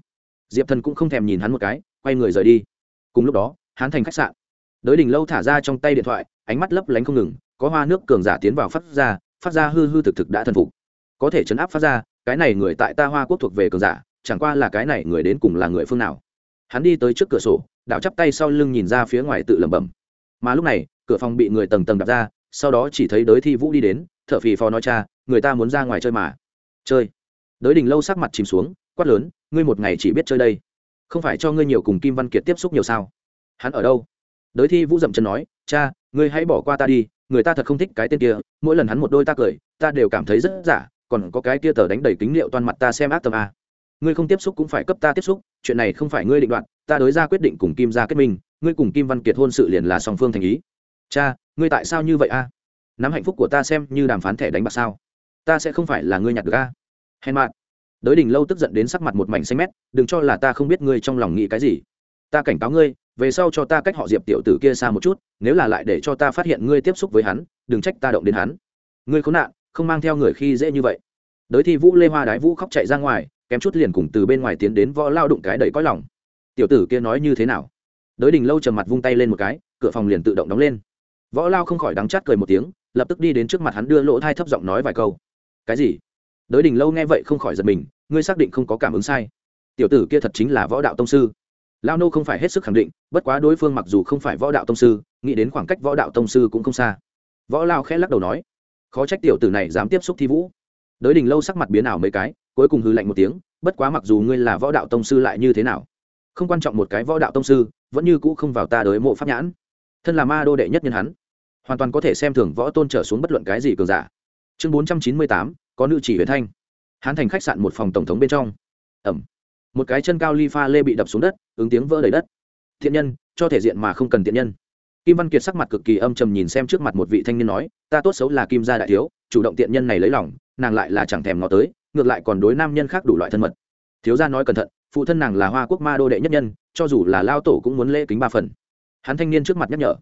Diệp thần cũng không thèm nhìn hắn một cái, quay người rời đi. Cùng lúc đó, hắn thành khách sạn. Đới đình lâu thả ra trong tay điện thoại, ánh mắt lấp lánh không ngừng, có hoa nước cường giả tiến vào phát ra phát ra hư hư thực thực đã thần phục. Có thể chấn áp phát ra, cái này người tại ta hoa quốc thuộc về cường giả, chẳng qua là cái này người đến cùng là người phương nào. Hắn đi tới trước cửa sổ đảo chắp tay sau lưng nhìn ra phía ngoài tự lẩm bẩm. Mà lúc này, cửa phòng bị người tầng tầng đập ra, sau đó chỉ thấy đới thi vũ đi đến Thở phì phò nói cha, người ta muốn ra ngoài chơi mà. Chơi. Đới đình lâu sắc mặt chìm xuống, quát lớn, ngươi một ngày chỉ biết chơi đây. Không phải cho ngươi nhiều cùng kim văn kiệt tiếp xúc nhiều sao? Hắn ở đâu? Đới thi vũ dậm chân nói, cha, ngươi hãy bỏ qua ta đi, người ta thật không thích cái tên kia, mỗi lần hắn một đôi ta cười, ta đều cảm thấy rất giả, còn có cái kia tờ đánh đầy kính liệu toàn mặt ta xem ác tâm a. Ngươi không tiếp xúc cũng phải cấp ta tiếp xúc, chuyện này không phải ngươi định đoạt, ta đối ra quyết định cùng kim ra kết minh, ngươi cùng kim văn kiệt hôn sự liền là song phương thành ý. Cha, ngươi tại sao như vậy a? Nắm hạnh phúc của ta xem như đàm phán thẻ đánh bạc sao? Ta sẽ không phải là ngươi nhặt được a. Hèn mạn đới đình lâu tức giận đến sắc mặt một mảnh xanh mét, đừng cho là ta không biết ngươi trong lòng nghĩ cái gì. Ta cảnh cáo ngươi, về sau cho ta cách họ diệp tiểu tử kia xa một chút, nếu là lại để cho ta phát hiện ngươi tiếp xúc với hắn, đừng trách ta động đến hắn. Ngươi khốn nạn, không mang theo người khi dễ như vậy. Đới thi vũ lê hoa đái vũ khóc chạy ra ngoài, kém chút liền cùng từ bên ngoài tiến đến võ lao đụng cái đầy cõi lòng. Tiểu tử kia nói như thế nào? Đới đình lâu trầm mặt vung tay lên một cái, cửa phòng liền tự động đóng lên. Võ lao không khỏi đắng chát cười một tiếng lập tức đi đến trước mặt hắn đưa lỗ thai thấp giọng nói vài câu. Cái gì? Đới đình lâu nghe vậy không khỏi giật mình, ngươi xác định không có cảm ứng sai. Tiểu tử kia thật chính là võ đạo tông sư. Lao nô không phải hết sức khẳng định, bất quá đối phương mặc dù không phải võ đạo tông sư, nghĩ đến khoảng cách võ đạo tông sư cũng không xa. Võ lao khẽ lắc đầu nói, khó trách tiểu tử này dám tiếp xúc thi vũ. Đới đình lâu sắc mặt biến ảo mấy cái, cuối cùng hư lạnh một tiếng, bất quá mặc dù ngươi là võ đạo tông sư lại như thế nào? Không quan trọng một cái võ đạo tông sư, vẫn như cũ không vào ta đới mộ pháp nhãn. Thân là ma đô đệ nhất nhân hắn hoàn toàn có thể xem thường võ tôn trở xuống bất luận cái gì cường giả. Chương bốn trăm chín mươi tám, có nữ chỉ huyền thanh. Hán thành khách sạn một phòng tổng thống bên trong. Ẩm. Một cái chân cao ly pha lê bị đập xuống đất, ứng tiếng vỡ đầy đất. Thiện nhân, cho thể diện mà không cần thiện nhân. Kim văn kiệt sắc mặt cực kỳ âm trầm nhìn xem trước mặt một vị thanh niên nói, ta tốt xấu là kim gia đại thiếu, chủ động tiện nhân này lấy lòng, nàng lại là chẳng thèm ngó tới, ngược lại còn đối nam nhân khác đủ loại thân mật. Thiếu gia nói cẩn thận, phụ thân nàng là hoa quốc ma đô đệ nhất nhân, cho dù là lao tổ cũng muốn lễ kính ba phần. Hắn thanh niên trước mặt nhắc nhở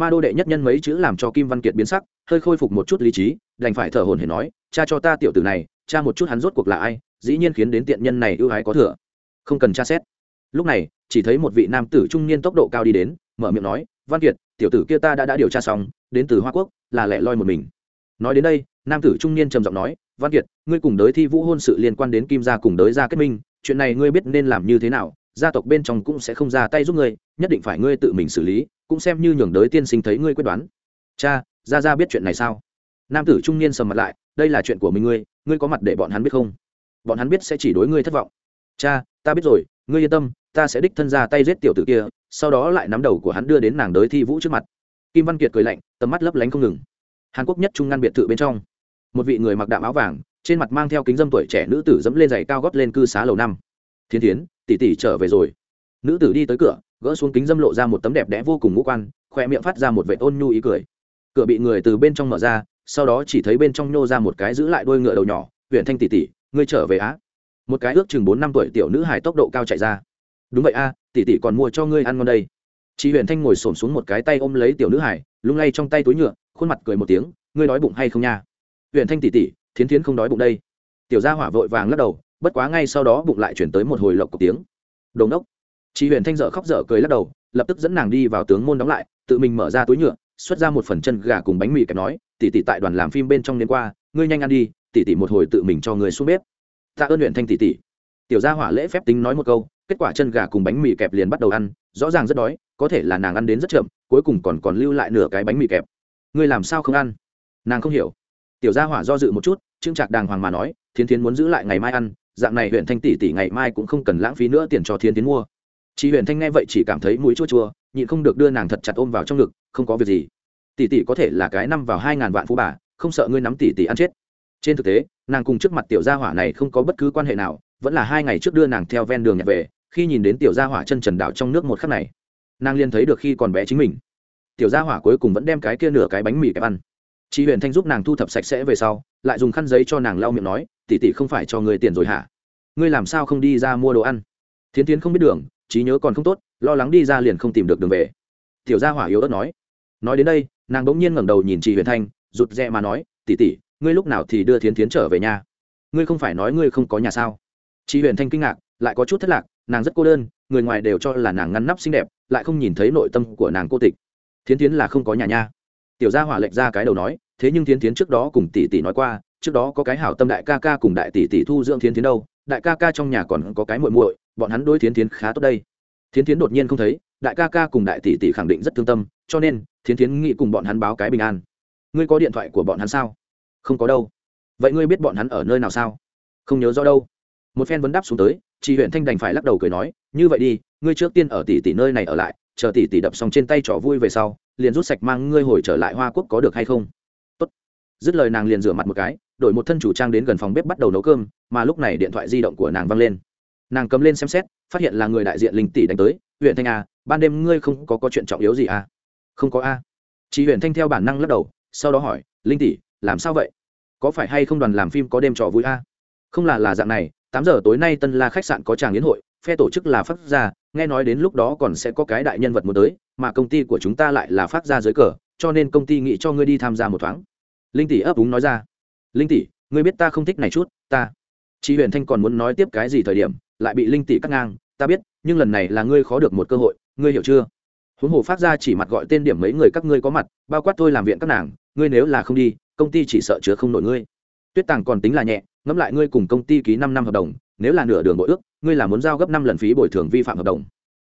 ma đô đệ nhất nhân mấy chữ làm cho kim văn kiệt biến sắc hơi khôi phục một chút lý trí đành phải thở hồn hển nói cha cho ta tiểu tử này cha một chút hắn rốt cuộc là ai dĩ nhiên khiến đến tiện nhân này ưu ái có thừa. Không cần tra xét. Lúc này chỉ thấy một vị nam tử trung niên tốc độ cao đi đến mở miệng nói văn kiệt tiểu tử kia ta đã, đã điều tra xong đến từ hoa quốc là lẻ loi một mình. Nói đến đây nam tử trung niên trầm giọng nói văn kiệt ngươi cùng đới thi vũ hôn sự liên quan đến kim gia cùng đới gia kết minh chuyện này ngươi biết nên làm như thế nào gia tộc bên trong cũng sẽ không ra tay giúp ngươi nhất định phải ngươi tự mình xử lý cũng xem như nhường đới tiên sinh thấy ngươi quyết đoán. Cha, gia gia biết chuyện này sao? Nam tử trung niên sầm mặt lại, đây là chuyện của mình ngươi ngươi có mặt để bọn hắn biết không? Bọn hắn biết sẽ chỉ đối ngươi thất vọng. Cha, ta biết rồi, ngươi yên tâm, ta sẽ đích thân ra tay giết tiểu tử kia, sau đó lại nắm đầu của hắn đưa đến nàng đới thi vũ trước mặt. Kim văn kiệt cười lạnh, tầm mắt lấp lánh không ngừng. Hàn quốc nhất trung ngăn biệt thự bên trong. Một vị người mặc đạm áo vàng, trên mặt mang theo kính dâm tuổi trẻ nữ tử dẫm lên giày cao gót lên cư xá lầu năm. Thiên thiến, tỷ tỷ trở về rồi. Nữ tử đi tới cửa gỡ xuống kính dâm lộ ra một tấm đẹp đẽ vô cùng ngũ quan, khoe miệng phát ra một vệ ôn nhu ý cười. Cửa bị người từ bên trong mở ra, sau đó chỉ thấy bên trong nhô ra một cái giữ lại đôi ngựa đầu nhỏ huyện thanh tỷ tỷ, ngươi trở về á. Một cái ước chừng bốn năm tuổi tiểu nữ Hải tốc độ cao chạy ra. Đúng vậy a, tỷ tỷ còn mua cho ngươi ăn ngon đây. Chị huyện thanh ngồi xổm xuống một cái tay ôm lấy tiểu nữ hải lung lay trong tay túi nhựa, khuôn mặt cười một tiếng, ngươi đói bụng hay không nha? Huyện thanh tỷ tỷ, thiến thiến không đói bụng đây. Tiểu gia hỏa vội vàng lắc đầu, bất quá ngay sau đó bụng lại chuyển tới một hồi lộc cục tiếng. Đồ đốc chị Huyền thanh dở khóc dở cười lắc đầu, lập tức dẫn nàng đi vào tướng môn đóng lại, tự mình mở ra túi nhựa, xuất ra một phần chân gà cùng bánh mì kẹp nói, tỷ tỷ tại đoàn làm phim bên trong đêm qua, ngươi nhanh ăn đi, tỷ tỷ một hồi tự mình cho người xuống bếp. Ta ơn luyện thanh tỷ tỷ. Tiểu gia hỏa lễ phép tính nói một câu, kết quả chân gà cùng bánh mì kẹp liền bắt đầu ăn, rõ ràng rất đói, có thể là nàng ăn đến rất chậm, cuối cùng còn còn lưu lại nửa cái bánh mì kẹp. Ngươi làm sao không ăn? Nàng không hiểu. Tiểu gia hỏa do dự một chút trưng trạc đàng hoàng mà nói thiên thiến muốn giữ lại ngày mai ăn, dạng này huyện thanh tỷ tỷ ngày mai cũng không cần lãng phí nữa tiền cho thiên tiến mua chị Huyền thanh nghe vậy chỉ cảm thấy mũi chua chua, nhịn không được đưa nàng thật chặt ôm vào trong ngực, không có việc gì. Tỷ tỷ có thể là cái năm vào hai ngàn vạn phú bà, không sợ ngươi nắm tỷ tỷ ăn chết. Trên thực tế, nàng cùng trước mặt tiểu gia hỏa này không có bất cứ quan hệ nào, vẫn là hai ngày trước đưa nàng theo ven đường nhặt về, khi nhìn đến tiểu gia hỏa chân trần đảo trong nước một khắc này, nàng liền thấy được khi còn bé chính mình. Tiểu gia hỏa cuối cùng vẫn đem cái kia nửa cái bánh mì kẹp ăn. Chị huyền thanh giúp nàng thu thập sạch sẽ về sau, lại dùng khăn giấy cho nàng lau miệng nói, tỷ tỷ không phải cho người tiền rồi hả? Ngươi làm sao không đi ra mua đồ ăn? Thiến tiến không biết đường trí nhớ còn không tốt, lo lắng đi ra liền không tìm được đường về. Tiểu gia hỏa yếu ớt nói. Nói đến đây, nàng bỗng nhiên ngẩng đầu nhìn chị huyền thanh, rụt rè mà nói tỉ tỉ ngươi lúc nào thì đưa thiến tiến trở về nhà ngươi không phải nói ngươi không có nhà sao? Chị huyền thanh kinh ngạc, lại có chút thất lạc, nàng rất cô đơn, người ngoài đều cho là nàng ngăn nắp xinh đẹp, lại không nhìn thấy nội tâm của nàng cô tịch. Thiến tiến là không có nhà nha. Tiểu gia hỏa lệnh ra cái đầu nói, thế nhưng thiến tiến trước đó cùng tỷ tỷ nói qua, trước đó có cái hảo tâm đại ca ca cùng đại tỷ tỷ thu dưỡng thiến tiến đâu, đại ca ca trong nhà còn có cái muội muội bọn hắn đối thiến Thiến khá tốt đây. Thiến Thiến đột nhiên không thấy, đại ca ca cùng đại tỷ tỷ khẳng định rất thương tâm, cho nên, thiến Thiến nghĩ cùng bọn hắn báo cái bình an. Ngươi có điện thoại của bọn hắn sao? Không có đâu. Vậy ngươi biết bọn hắn ở nơi nào sao? Không nhớ rõ đâu. Một phen vấn đáp xuống tới chị huyện thanh đành phải lắc đầu cười nói, như vậy đi, ngươi trước tiên ở tỷ tỷ nơi này ở lại, chờ tỷ tỷ đập xong trên tay trỏ vui về sau, liền rút sạch mang ngươi hồi trở lại hoa quốc có được hay không? Tốt. dứt lời nàng liền rửa mặt một cái, đổi một thân chủ trang đến gần phòng bếp bắt đầu nấu cơm, mà lúc này điện thoại di động của nàng văng lên nàng cầm lên xem xét phát hiện là người đại diện linh tỷ đánh tới huyện thanh à ban đêm ngươi không có, có chuyện trọng yếu gì à? Không có a. Chị huyện thanh theo bản năng lắc đầu sau đó hỏi linh tỷ làm sao vậy? Có phải hay không đoàn làm phim có đêm trò vui a? Không là là dạng này tám giờ tối nay tân la khách sạn có tràng yến hội phe tổ chức là phát ra nghe nói đến lúc đó còn sẽ có cái đại nhân vật muốn tới mà công ty của chúng ta lại là phát ra dưới cờ cho nên công ty nghĩ cho ngươi đi tham gia một thoáng. Linh tỷ ấp úng nói ra. Linh tỷ ngươi biết ta không thích này chút ta. Chị huyền thanh còn muốn nói tiếp cái gì thời điểm lại bị linh tỷ cắt ngang, ta biết, nhưng lần này là ngươi khó được một cơ hội, ngươi hiểu chưa? Huống hồ phát ra chỉ mặt gọi tên điểm mấy người các ngươi có mặt, bao quát tôi làm viện các nàng, ngươi nếu là không đi, công ty chỉ sợ chứa không nổi ngươi. Tuyết tàng còn tính là nhẹ, ngẫm lại ngươi cùng công ty ký năm năm hợp đồng, nếu là nửa đường bội ước, ngươi là muốn giao gấp năm lần phí bồi thường vi phạm hợp đồng.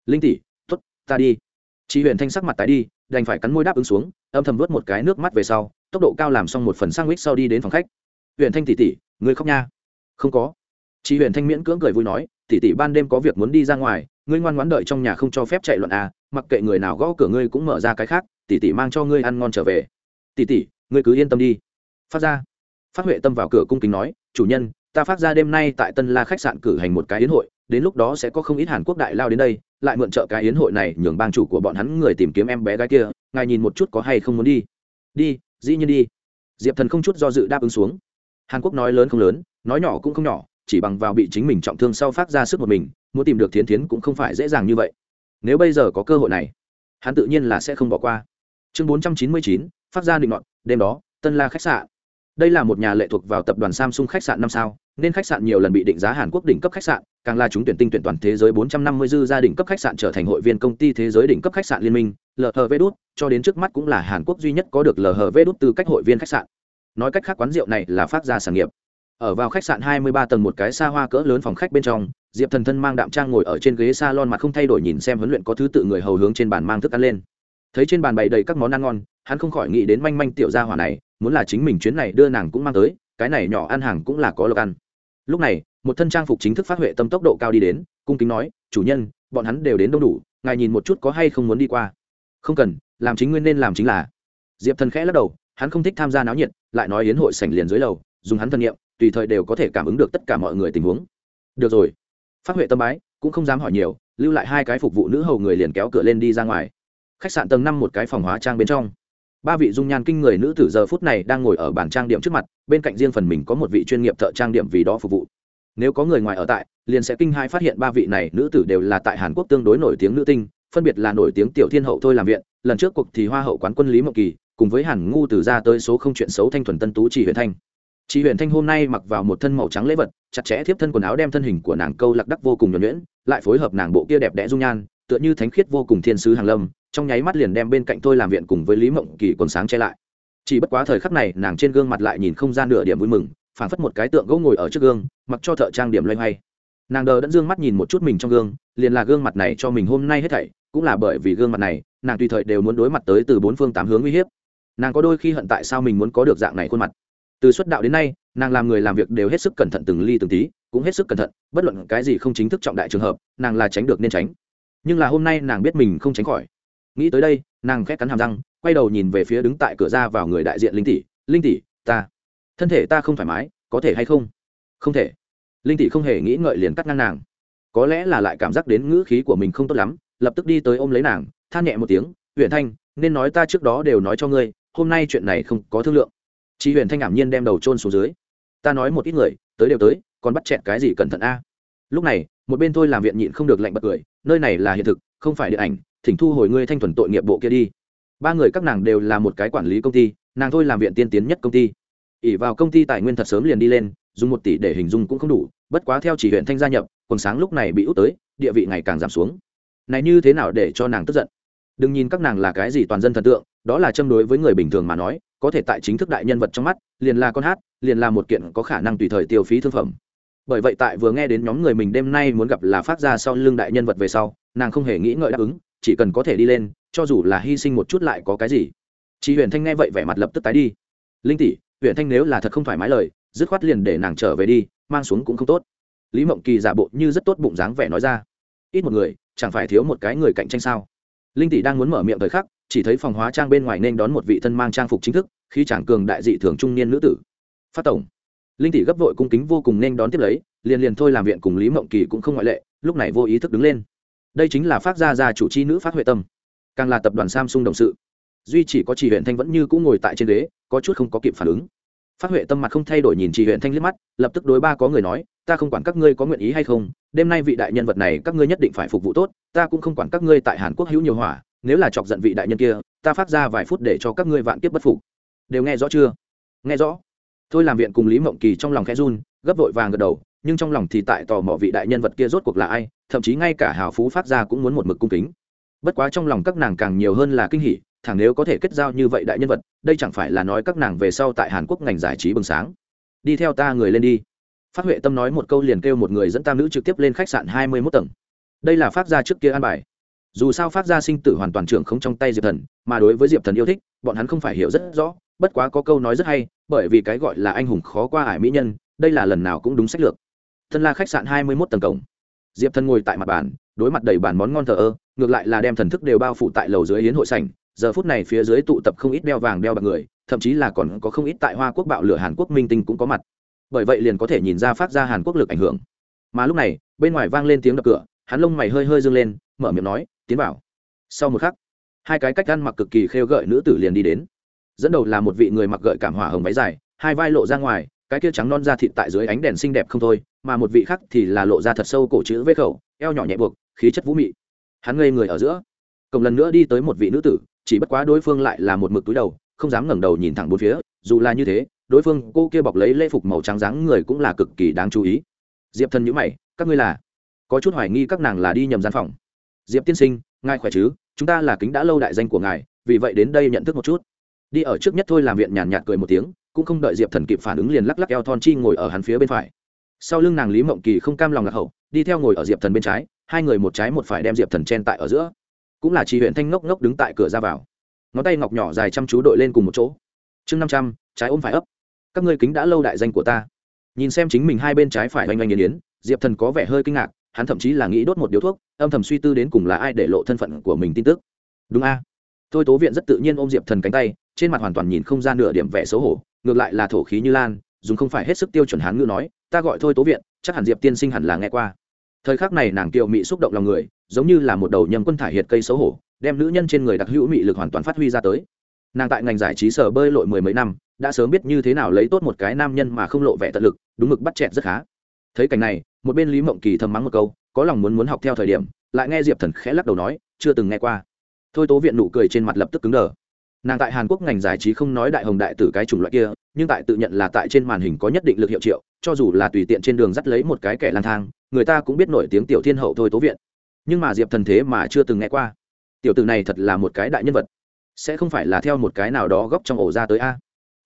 Linh tỷ t ố t ta đi. Chị huyền thanh sắc mặt tái đi, đành phải cắn môi đáp ứng xuống, âm thầm vớt một cái nước mắt về sau, tốc độ cao làm xong một phần sang mít sau đi đến phòng khách. Huyền thanh tỷ tỷ, ngươi khóc nha. Không có chị huyền thanh miễn cưỡng cười vui nói, tỷ tỷ ban đêm có việc muốn đi ra ngoài, ngươi ngoan ngoãn đợi trong nhà không cho phép chạy loạn à mặc kệ người nào gõ cửa ngươi cũng mở ra cái khác, tỷ tỷ mang cho ngươi ăn ngon trở về. Tỷ tỷ, ngươi cứ yên tâm đi. Phát ra, phát huệ tâm vào cửa cung kính nói, chủ nhân, ta phát ra đêm nay tại tân la khách sạn cử hành một cái yến hội, đến lúc đó sẽ có không ít hàn quốc đại lao đến đây, lại mượn trợ cái yến hội này nhường bang chủ của bọn hắn người tìm kiếm em bé gái kia, ngài nhìn một chút có hay không muốn đi. Đi, dĩ nhiên đi. Diệp thần không chút do dự đáp ứng xuống. Hàn quốc nói lớn không lớn, nói nhỏ cũng không nhỏ chỉ bằng vào bị chính mình trọng thương sau phát ra sức một mình, muốn tìm được thiến thiến cũng không phải dễ dàng như vậy. Nếu bây giờ có cơ hội này, hắn tự nhiên là sẽ không bỏ qua. Chương bốn trăm chín mươi chín, phát ra định ngọn đêm đó, tân la khách sạn. Đây là một nhà lệ thuộc vào tập đoàn samsung khách sạn năm sao, nên khách sạn nhiều lần bị định giá hàn quốc đỉnh cấp khách sạn, càng là chúng tuyển tinh tuyển toàn thế giới 450 dư gia đình cấp khách sạn trở thành hội viên công ty thế giới đỉnh cấp khách sạn liên minh lhv đút, cho đến trước mắt cũng là hàn quốc duy nhất có được lhv đút từ cách hội viên khách sạn. Nói cách khác quán rượu này là phát ra sản nghiệp ở vào khách sạn 23 tầng một cái xa hoa cỡ lớn phòng khách bên trong, diệp thần thân mang đạm trang ngồi ở trên ghế salon mặt không thay đổi nhìn xem huấn luyện có thứ tự người hầu hướng trên bàn mang thức ăn lên. Thấy trên bàn bày đầy các món ăn ngon, hắn không khỏi nghĩ đến manh manh tiểu gia hỏa này, muốn là chính mình chuyến này đưa nàng cũng mang tới, cái này nhỏ ăn hàng cũng là có lộc ăn. Lúc này, một thân trang phục chính thức phát huệ tâm tốc độ cao đi đến, cung kính nói, chủ nhân, bọn hắn đều đến đông đủ, ngài nhìn một chút có hay không muốn đi qua. Không cần, làm chính nguyên nên làm chính là. Diệp thần khẽ lắc đầu, hắn không thích tham gia náo nhiệt, lại nói yến hội sảnh liền dưới lầu, dùng hắn thân nhiệm tùy thời đều có thể cảm ứng được tất cả mọi người tình huống. Được rồi. Phát huệ tâm bái cũng không dám hỏi nhiều, lưu lại hai cái phục vụ nữ hầu người liền kéo cửa lên đi ra ngoài. Khách sạn tầng năm một cái phòng hóa trang bên trong. Ba vị dung nhan kinh người nữ tử giờ phút này đang ngồi ở bàn trang điểm trước mặt, bên cạnh riêng phần mình có một vị chuyên nghiệp thợ trang điểm vì đó phục vụ. Nếu có người ngoài ở tại, liền sẽ kinh hai phát hiện ba vị này nữ tử đều là tại hàn quốc tương đối nổi tiếng nữ tinh, phân biệt là nổi tiếng tiểu thiên hậu thôi làm viện, lần trước cuộc thì hoa hậu quán quân lý mộng kỳ, cùng với hàn ngu từ ra tới số không chuyện xấu thanh thuần tân tú chỉ huyện thanh chị huyền thanh hôm nay mặc vào một thân màu trắng lễ vật, chặt chẽ thiếp thân quần áo đem thân hình của nàng câu lạc đắc vô cùng nhuẩn nhuyễn, lại phối hợp nàng bộ kia đẹp đẽ dung nhan, tựa như thánh khiết vô cùng thiên sứ hàng lâm, trong nháy mắt liền đem bên cạnh tôi làm viện cùng với lý mộng kỳ quần sáng che lại. Chỉ bất quá thời khắc này, nàng trên gương mặt lại nhìn không gian nửa điểm vui mừng, phảng phất một cái tượng gỗ ngồi ở trước gương, mặc cho thợ trang điểm loay hoay. Nàng đờ đẫn dương mắt nhìn một chút mình trong gương, liền là gương mặt này cho mình hôm nay hết thảy, cũng là bởi vì gương mặt này, nàng tùy thời đều muốn đối mặt tới từ bốn phương tám hướng uy hiếp. Nàng có đôi khi hận tại sao mình muốn có được dạng này khuôn mặt từ xuất đạo đến nay, nàng làm người làm việc đều hết sức cẩn thận từng ly từng tí, cũng hết sức cẩn thận, bất luận cái gì không chính thức trọng đại trường hợp, nàng là tránh được nên tránh. Nhưng là hôm nay nàng biết mình không tránh khỏi. Nghĩ tới đây, nàng khét cắn hàm răng, quay đầu nhìn về phía đứng tại cửa ra vào người đại diện linh tỷ. Linh tỷ, ta, thân thể ta không thoải mái, có thể hay không? Không thể. Linh tỷ không hề nghĩ ngợi liền cắt ngang nàng. Có lẽ là lại cảm giác đến ngữ khí của mình không tốt lắm, lập tức đi tới ôm lấy nàng, than nhẹ một tiếng huyện thanh, nên nói ta trước đó đều nói cho ngươi, hôm nay chuyện này không có thương lượng chị huyền thanh ngạc nhiên đem đầu trôn xuống dưới. Ta nói một ít người, tới đều tới, còn bắt chẹn cái gì cẩn thận a? Lúc này, một bên tôi làm viện nhịn không được lạnh bật cười, nơi này là hiện thực, không phải điện ảnh, thỉnh thu hồi ngươi thanh thuần tội nghiệp bộ kia đi. Ba người các nàng đều là một cái quản lý công ty, nàng thôi làm viện tiên tiến nhất công ty. Ỉ vào công ty tài nguyên thật sớm liền đi lên, dùng một tỷ để hình dung cũng không đủ, bất quá theo chỉ huyện thanh gia nhập, quần sáng lúc này bị út tới, địa vị ngày càng giảm xuống. Này như thế nào để cho nàng tức giận? Đừng nhìn các nàng là cái gì toàn dân thần tượng, đó là châm đối với người bình thường mà nói có thể tại chính thức đại nhân vật trong mắt, liền là con hát, liền là một kiện có khả năng tùy thời tiêu phí thương phẩm. Bởi vậy tại vừa nghe đến nhóm người mình đêm nay muốn gặp là phát ra sau lưng đại nhân vật về sau, nàng không hề nghĩ ngợi đáp ứng, chỉ cần có thể đi lên, cho dù là hy sinh một chút lại có cái gì. Chị huyền thanh nghe vậy vẻ mặt lập tức tái đi. Linh tỷ, huyền thanh nếu là thật không thoải mái lời, dứt khoát liền để nàng trở về đi, mang xuống cũng không tốt. Lý mộng kỳ giả bộ như rất tốt bụng dáng vẻ nói ra. Ít một người, chẳng phải thiếu một cái người cạnh tranh sao? Linh tỷ đang muốn mở miệng thời khắc chỉ thấy phòng hóa trang bên ngoài nên đón một vị thân mang trang phục chính thức khi chàng cường đại dị thường trung niên nữ tử. Phát tổng, linh tỷ gấp vội cung kính vô cùng nên đón tiếp lấy, liền liền thôi làm viện cùng lý mộng kỳ cũng không ngoại lệ, lúc này vô ý thức đứng lên. Đây chính là phát gia gia chủ chi nữ phát huệ tâm, càng là tập đoàn samsung đồng sự. Duy chỉ có chị huyện thanh vẫn như cũng ngồi tại trên ghế, có chút không có kịp phản ứng. Phát huệ tâm mặt không thay đổi nhìn chị huyện thanh liếc mắt, lập tức đối ba có người nói, ta không quản các ngươi có nguyện ý hay không, đêm nay vị đại nhân vật này các ngươi nhất định phải phục vụ tốt, ta cũng không quản các ngươi tại hàn quốc hữu nhiều hỏa nếu là chọc giận vị đại nhân kia, ta phát ra vài phút để cho các ngươi vạn kiếp bất phục. Đều nghe rõ chưa? Nghe rõ. Thôi làm viện cùng lý mộng kỳ trong lòng khẽ run, gấp vội vàng gật đầu, nhưng trong lòng thì tại tò mò vị đại nhân vật kia rốt cuộc là ai, thậm chí ngay cả hào phú phát ra cũng muốn một mực cung kính. Bất quá trong lòng các nàng càng nhiều hơn là kinh hỉ, thẳng nếu có thể kết giao như vậy đại nhân vật, đây chẳng phải là nói các nàng về sau tại hàn quốc ngành giải trí bừng sáng. Đi theo ta người lên đi. Phát huệ tâm nói một câu liền kêu một người dẫn tam nữ trực tiếp lên khách sạn hai mươi mốt tầng. Đây là phát ra trước kia an bài dù sao phát ra sinh tử hoàn toàn trưởng không trong tay diệp thần, mà đối với diệp thần yêu thích, bọn hắn không phải hiểu rất rõ, bất quá có câu nói rất hay, bởi vì cái gọi là anh hùng khó qua ải mỹ nhân, đây là lần nào cũng đúng sách lược. Thân la khách sạn hai mươi mốt tầng cổng. Diệp thần ngồi tại mặt bàn, đối mặt đầy bàn món ngon thờ ơ, ngược lại là đem thần thức đều bao phủ tại lầu dưới hiến hội sảnh, giờ phút này phía dưới tụ tập không ít đeo vàng đeo bạc người, thậm chí là còn có không ít tại hoa quốc bạo lửa hàn quốc minh tinh cũng có mặt. Bởi vậy liền có thể nhìn ra phát ra hàn quốc lực ảnh hưởng. Mà lúc này, bên ngoài vang lên tiếng đập cửa, hắn lông mày hơi hơi dâng lên mở miệng nói, tiến vào. Sau một khắc, hai cái cách ăn mặc cực kỳ khêu gợi nữ tử liền đi đến. Dẫn đầu là một vị người mặc gợi cảm hỏa hồng váy dài, hai vai lộ ra ngoài, cái kia trắng non da thịt tại dưới ánh đèn xinh đẹp không thôi, mà một vị khác thì là lộ ra thật sâu cổ chữ vết khẩu, eo nhỏ nhẹ buộc, khí chất vũ mị. Hắn ngây người ở giữa. Cộng lần nữa đi tới một vị nữ tử, chỉ bất quá đối phương lại là một mực túi đầu, không dám ngẩng đầu nhìn thẳng bốn phía, dù là như thế, đối phương cô kia bọc lấy lễ phục màu trắng dáng người cũng là cực kỳ đáng chú ý. Diệp thân nhữ mày, các ngươi là? Có chút hoài nghi các nàng là đi nhầm gian phòng diệp tiên sinh, ngài khỏe chứ? Chúng ta là kính đã lâu đại danh của ngài, vì vậy đến đây nhận thức một chút. Đi ở trước nhất thôi làm viện nhàn nhạt cười một tiếng, cũng không đợi diệp thần kịp phản ứng liền lắc lắc eo thon chi ngồi ở hắn phía bên phải. Sau lưng nàng lý mộng kỳ không cam lòng lạc hậu, đi theo ngồi ở diệp thần bên trái, hai người một trái một phải đem diệp thần chen tại ở giữa. Cũng là chị huyện thanh ngốc ngốc đứng tại cửa ra vào. Ngón tay ngọc nhỏ dài chăm chú đội lên cùng một chỗ. Chương năm trăm, trái ôm phải ấp. Các ngươi kính đã lâu đại danh của ta. Nhìn xem chính mình hai bên trái phải oanh oanh nghiền yến, diệp thần có vẻ hơi kinh ngạc hắn thậm chí là nghĩ đốt một điếu thuốc, âm thầm suy tư đến cùng là ai để lộ thân phận của mình tin tức. Đúng a. Thôi tố viện rất tự nhiên ôm diệp thần cánh tay, trên mặt hoàn toàn nhìn không ra nửa điểm vẻ xấu hổ, ngược lại là thổ khí như lan, dùng không phải hết sức tiêu chuẩn hán ngữ nói, ta gọi thôi tố viện, chắc hẳn diệp tiên sinh hẳn là nghe qua. Thời khắc này nàng kiều mị xúc động lòng người, giống như là một đầu nhầm quân thải hiệt cây xấu hổ, đem nữ nhân trên người đặc hữu mị lực hoàn toàn phát huy ra tới. Nàng tại ngành giải trí sở bơi lội mười mấy năm, đã sớm biết như thế nào lấy tốt một cái nam nhân mà không lộ vẻ tận lực, đúng mực bắt chẹt rất khá thấy cảnh này, một bên lý mộng kỳ thầm mắng một câu, có lòng muốn muốn học theo thời điểm, lại nghe diệp thần khẽ lắc đầu nói, chưa từng nghe qua. Thôi tố viện nụ cười trên mặt lập tức cứng đờ. Nàng tại hàn quốc ngành giải trí không nói đại hồng đại tử cái chủng loại kia, nhưng tại tự nhận là tại trên màn hình có nhất định lực hiệu triệu, cho dù là tùy tiện trên đường dắt lấy một cái kẻ lang thang, người ta cũng biết nổi tiếng tiểu thiên hậu thôi tố viện. Nhưng mà diệp thần thế mà chưa từng nghe qua. Tiểu tử này thật là một cái đại nhân vật. Sẽ không phải là theo một cái nào đó góc trong ổ ra tới a.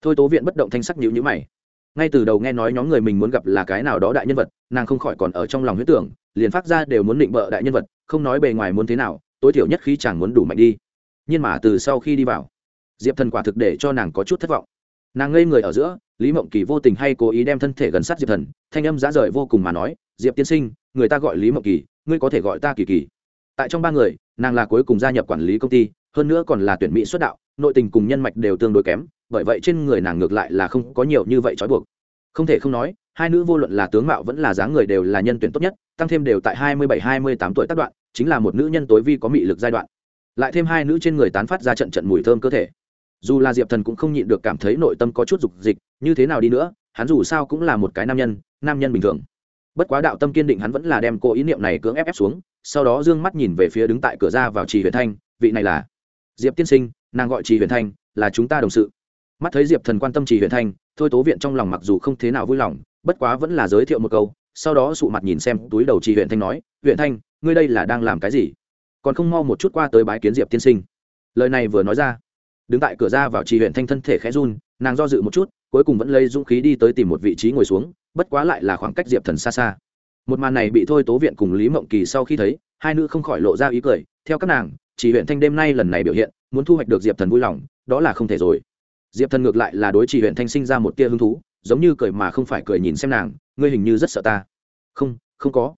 Thôi tố viện bất động thanh sắc nhữ nhữ mày ngay từ đầu nghe nói nhóm người mình muốn gặp là cái nào đó đại nhân vật, nàng không khỏi còn ở trong lòng huyết tưởng, liền phát ra đều muốn định bợ đại nhân vật, không nói bề ngoài muốn thế nào, tối thiểu nhất khi chàng muốn đủ mạnh đi. Nhưng mà từ sau khi đi vào, diệp thần quả thực để cho nàng có chút thất vọng. Nàng ngây người ở giữa, lý mộng kỳ vô tình hay cố ý đem thân thể gần sát diệp thần, thanh âm giá rời vô cùng mà nói, diệp tiên sinh, người ta gọi lý mộng kỳ, ngươi có thể gọi ta kỳ kỳ. Tại trong ba người, nàng là cuối cùng gia nhập quản lý công ty, hơn nữa còn là tuyển mỹ xuất đạo, nội tình cùng nhân mạch đều tương đối kém bởi vậy trên người nàng ngược lại là không có nhiều như vậy trói buộc. Không thể không nói, hai nữ vô luận là tướng mạo vẫn là dáng người đều là nhân tuyển tốt nhất, tăng thêm đều tại hai mươi bảy, hai mươi tám tuổi tác đoạn, chính là một nữ nhân tối vi có mị lực giai đoạn. Lại thêm hai nữ trên người tán phát ra trận trận mùi thơm cơ thể. Dù là diệp thần cũng không nhịn được cảm thấy nội tâm có chút dục dịch, như thế nào đi nữa, hắn dù sao cũng là một cái nam nhân nam nhân bình thường. Bất quá đạo tâm kiên định hắn vẫn là đem cô ý niệm này cưỡng ép ép xuống, sau đó d ư ơ n g mắt nhìn về phía đứng tại cửa ra vào trì huyền thanh, vị này là diệp tiên sinh, nàng gọi trì huyền thanh, là chúng ta đồng sự mắt thấy diệp thần quan tâm chỉ huyện thanh, thôi tố viện trong lòng mặc dù không thế nào vui lòng, bất quá vẫn là giới thiệu một câu, sau đó sụ mặt nhìn xem túi đầu chị huyện thanh nói huyện thanh, ngươi đây là đang làm cái gì? Còn không mau một chút qua tới bái kiến diệp tiên sinh. Lời này vừa nói ra, đứng tại cửa ra vào chị huyện thanh thân thể khẽ run, nàng do dự một chút, cuối cùng vẫn lấy dũng khí đi tới tìm một vị trí ngồi xuống, bất quá lại là khoảng cách diệp thần xa xa. Một màn này bị thôi tố viện cùng lý mộng kỳ sau khi thấy, hai nữ không khỏi lộ ra ý cười, theo các nàng, chỉ huyện thanh đêm nay lần này biểu hiện, muốn thu hoạch được diệp thần vui lòng, đó là không thể rồi diệp thần ngược lại là đối chỉ huyện thanh sinh ra một tia hứng thú, giống như cười mà không phải cười nhìn xem nàng, ngươi hình như rất sợ ta. Không không có.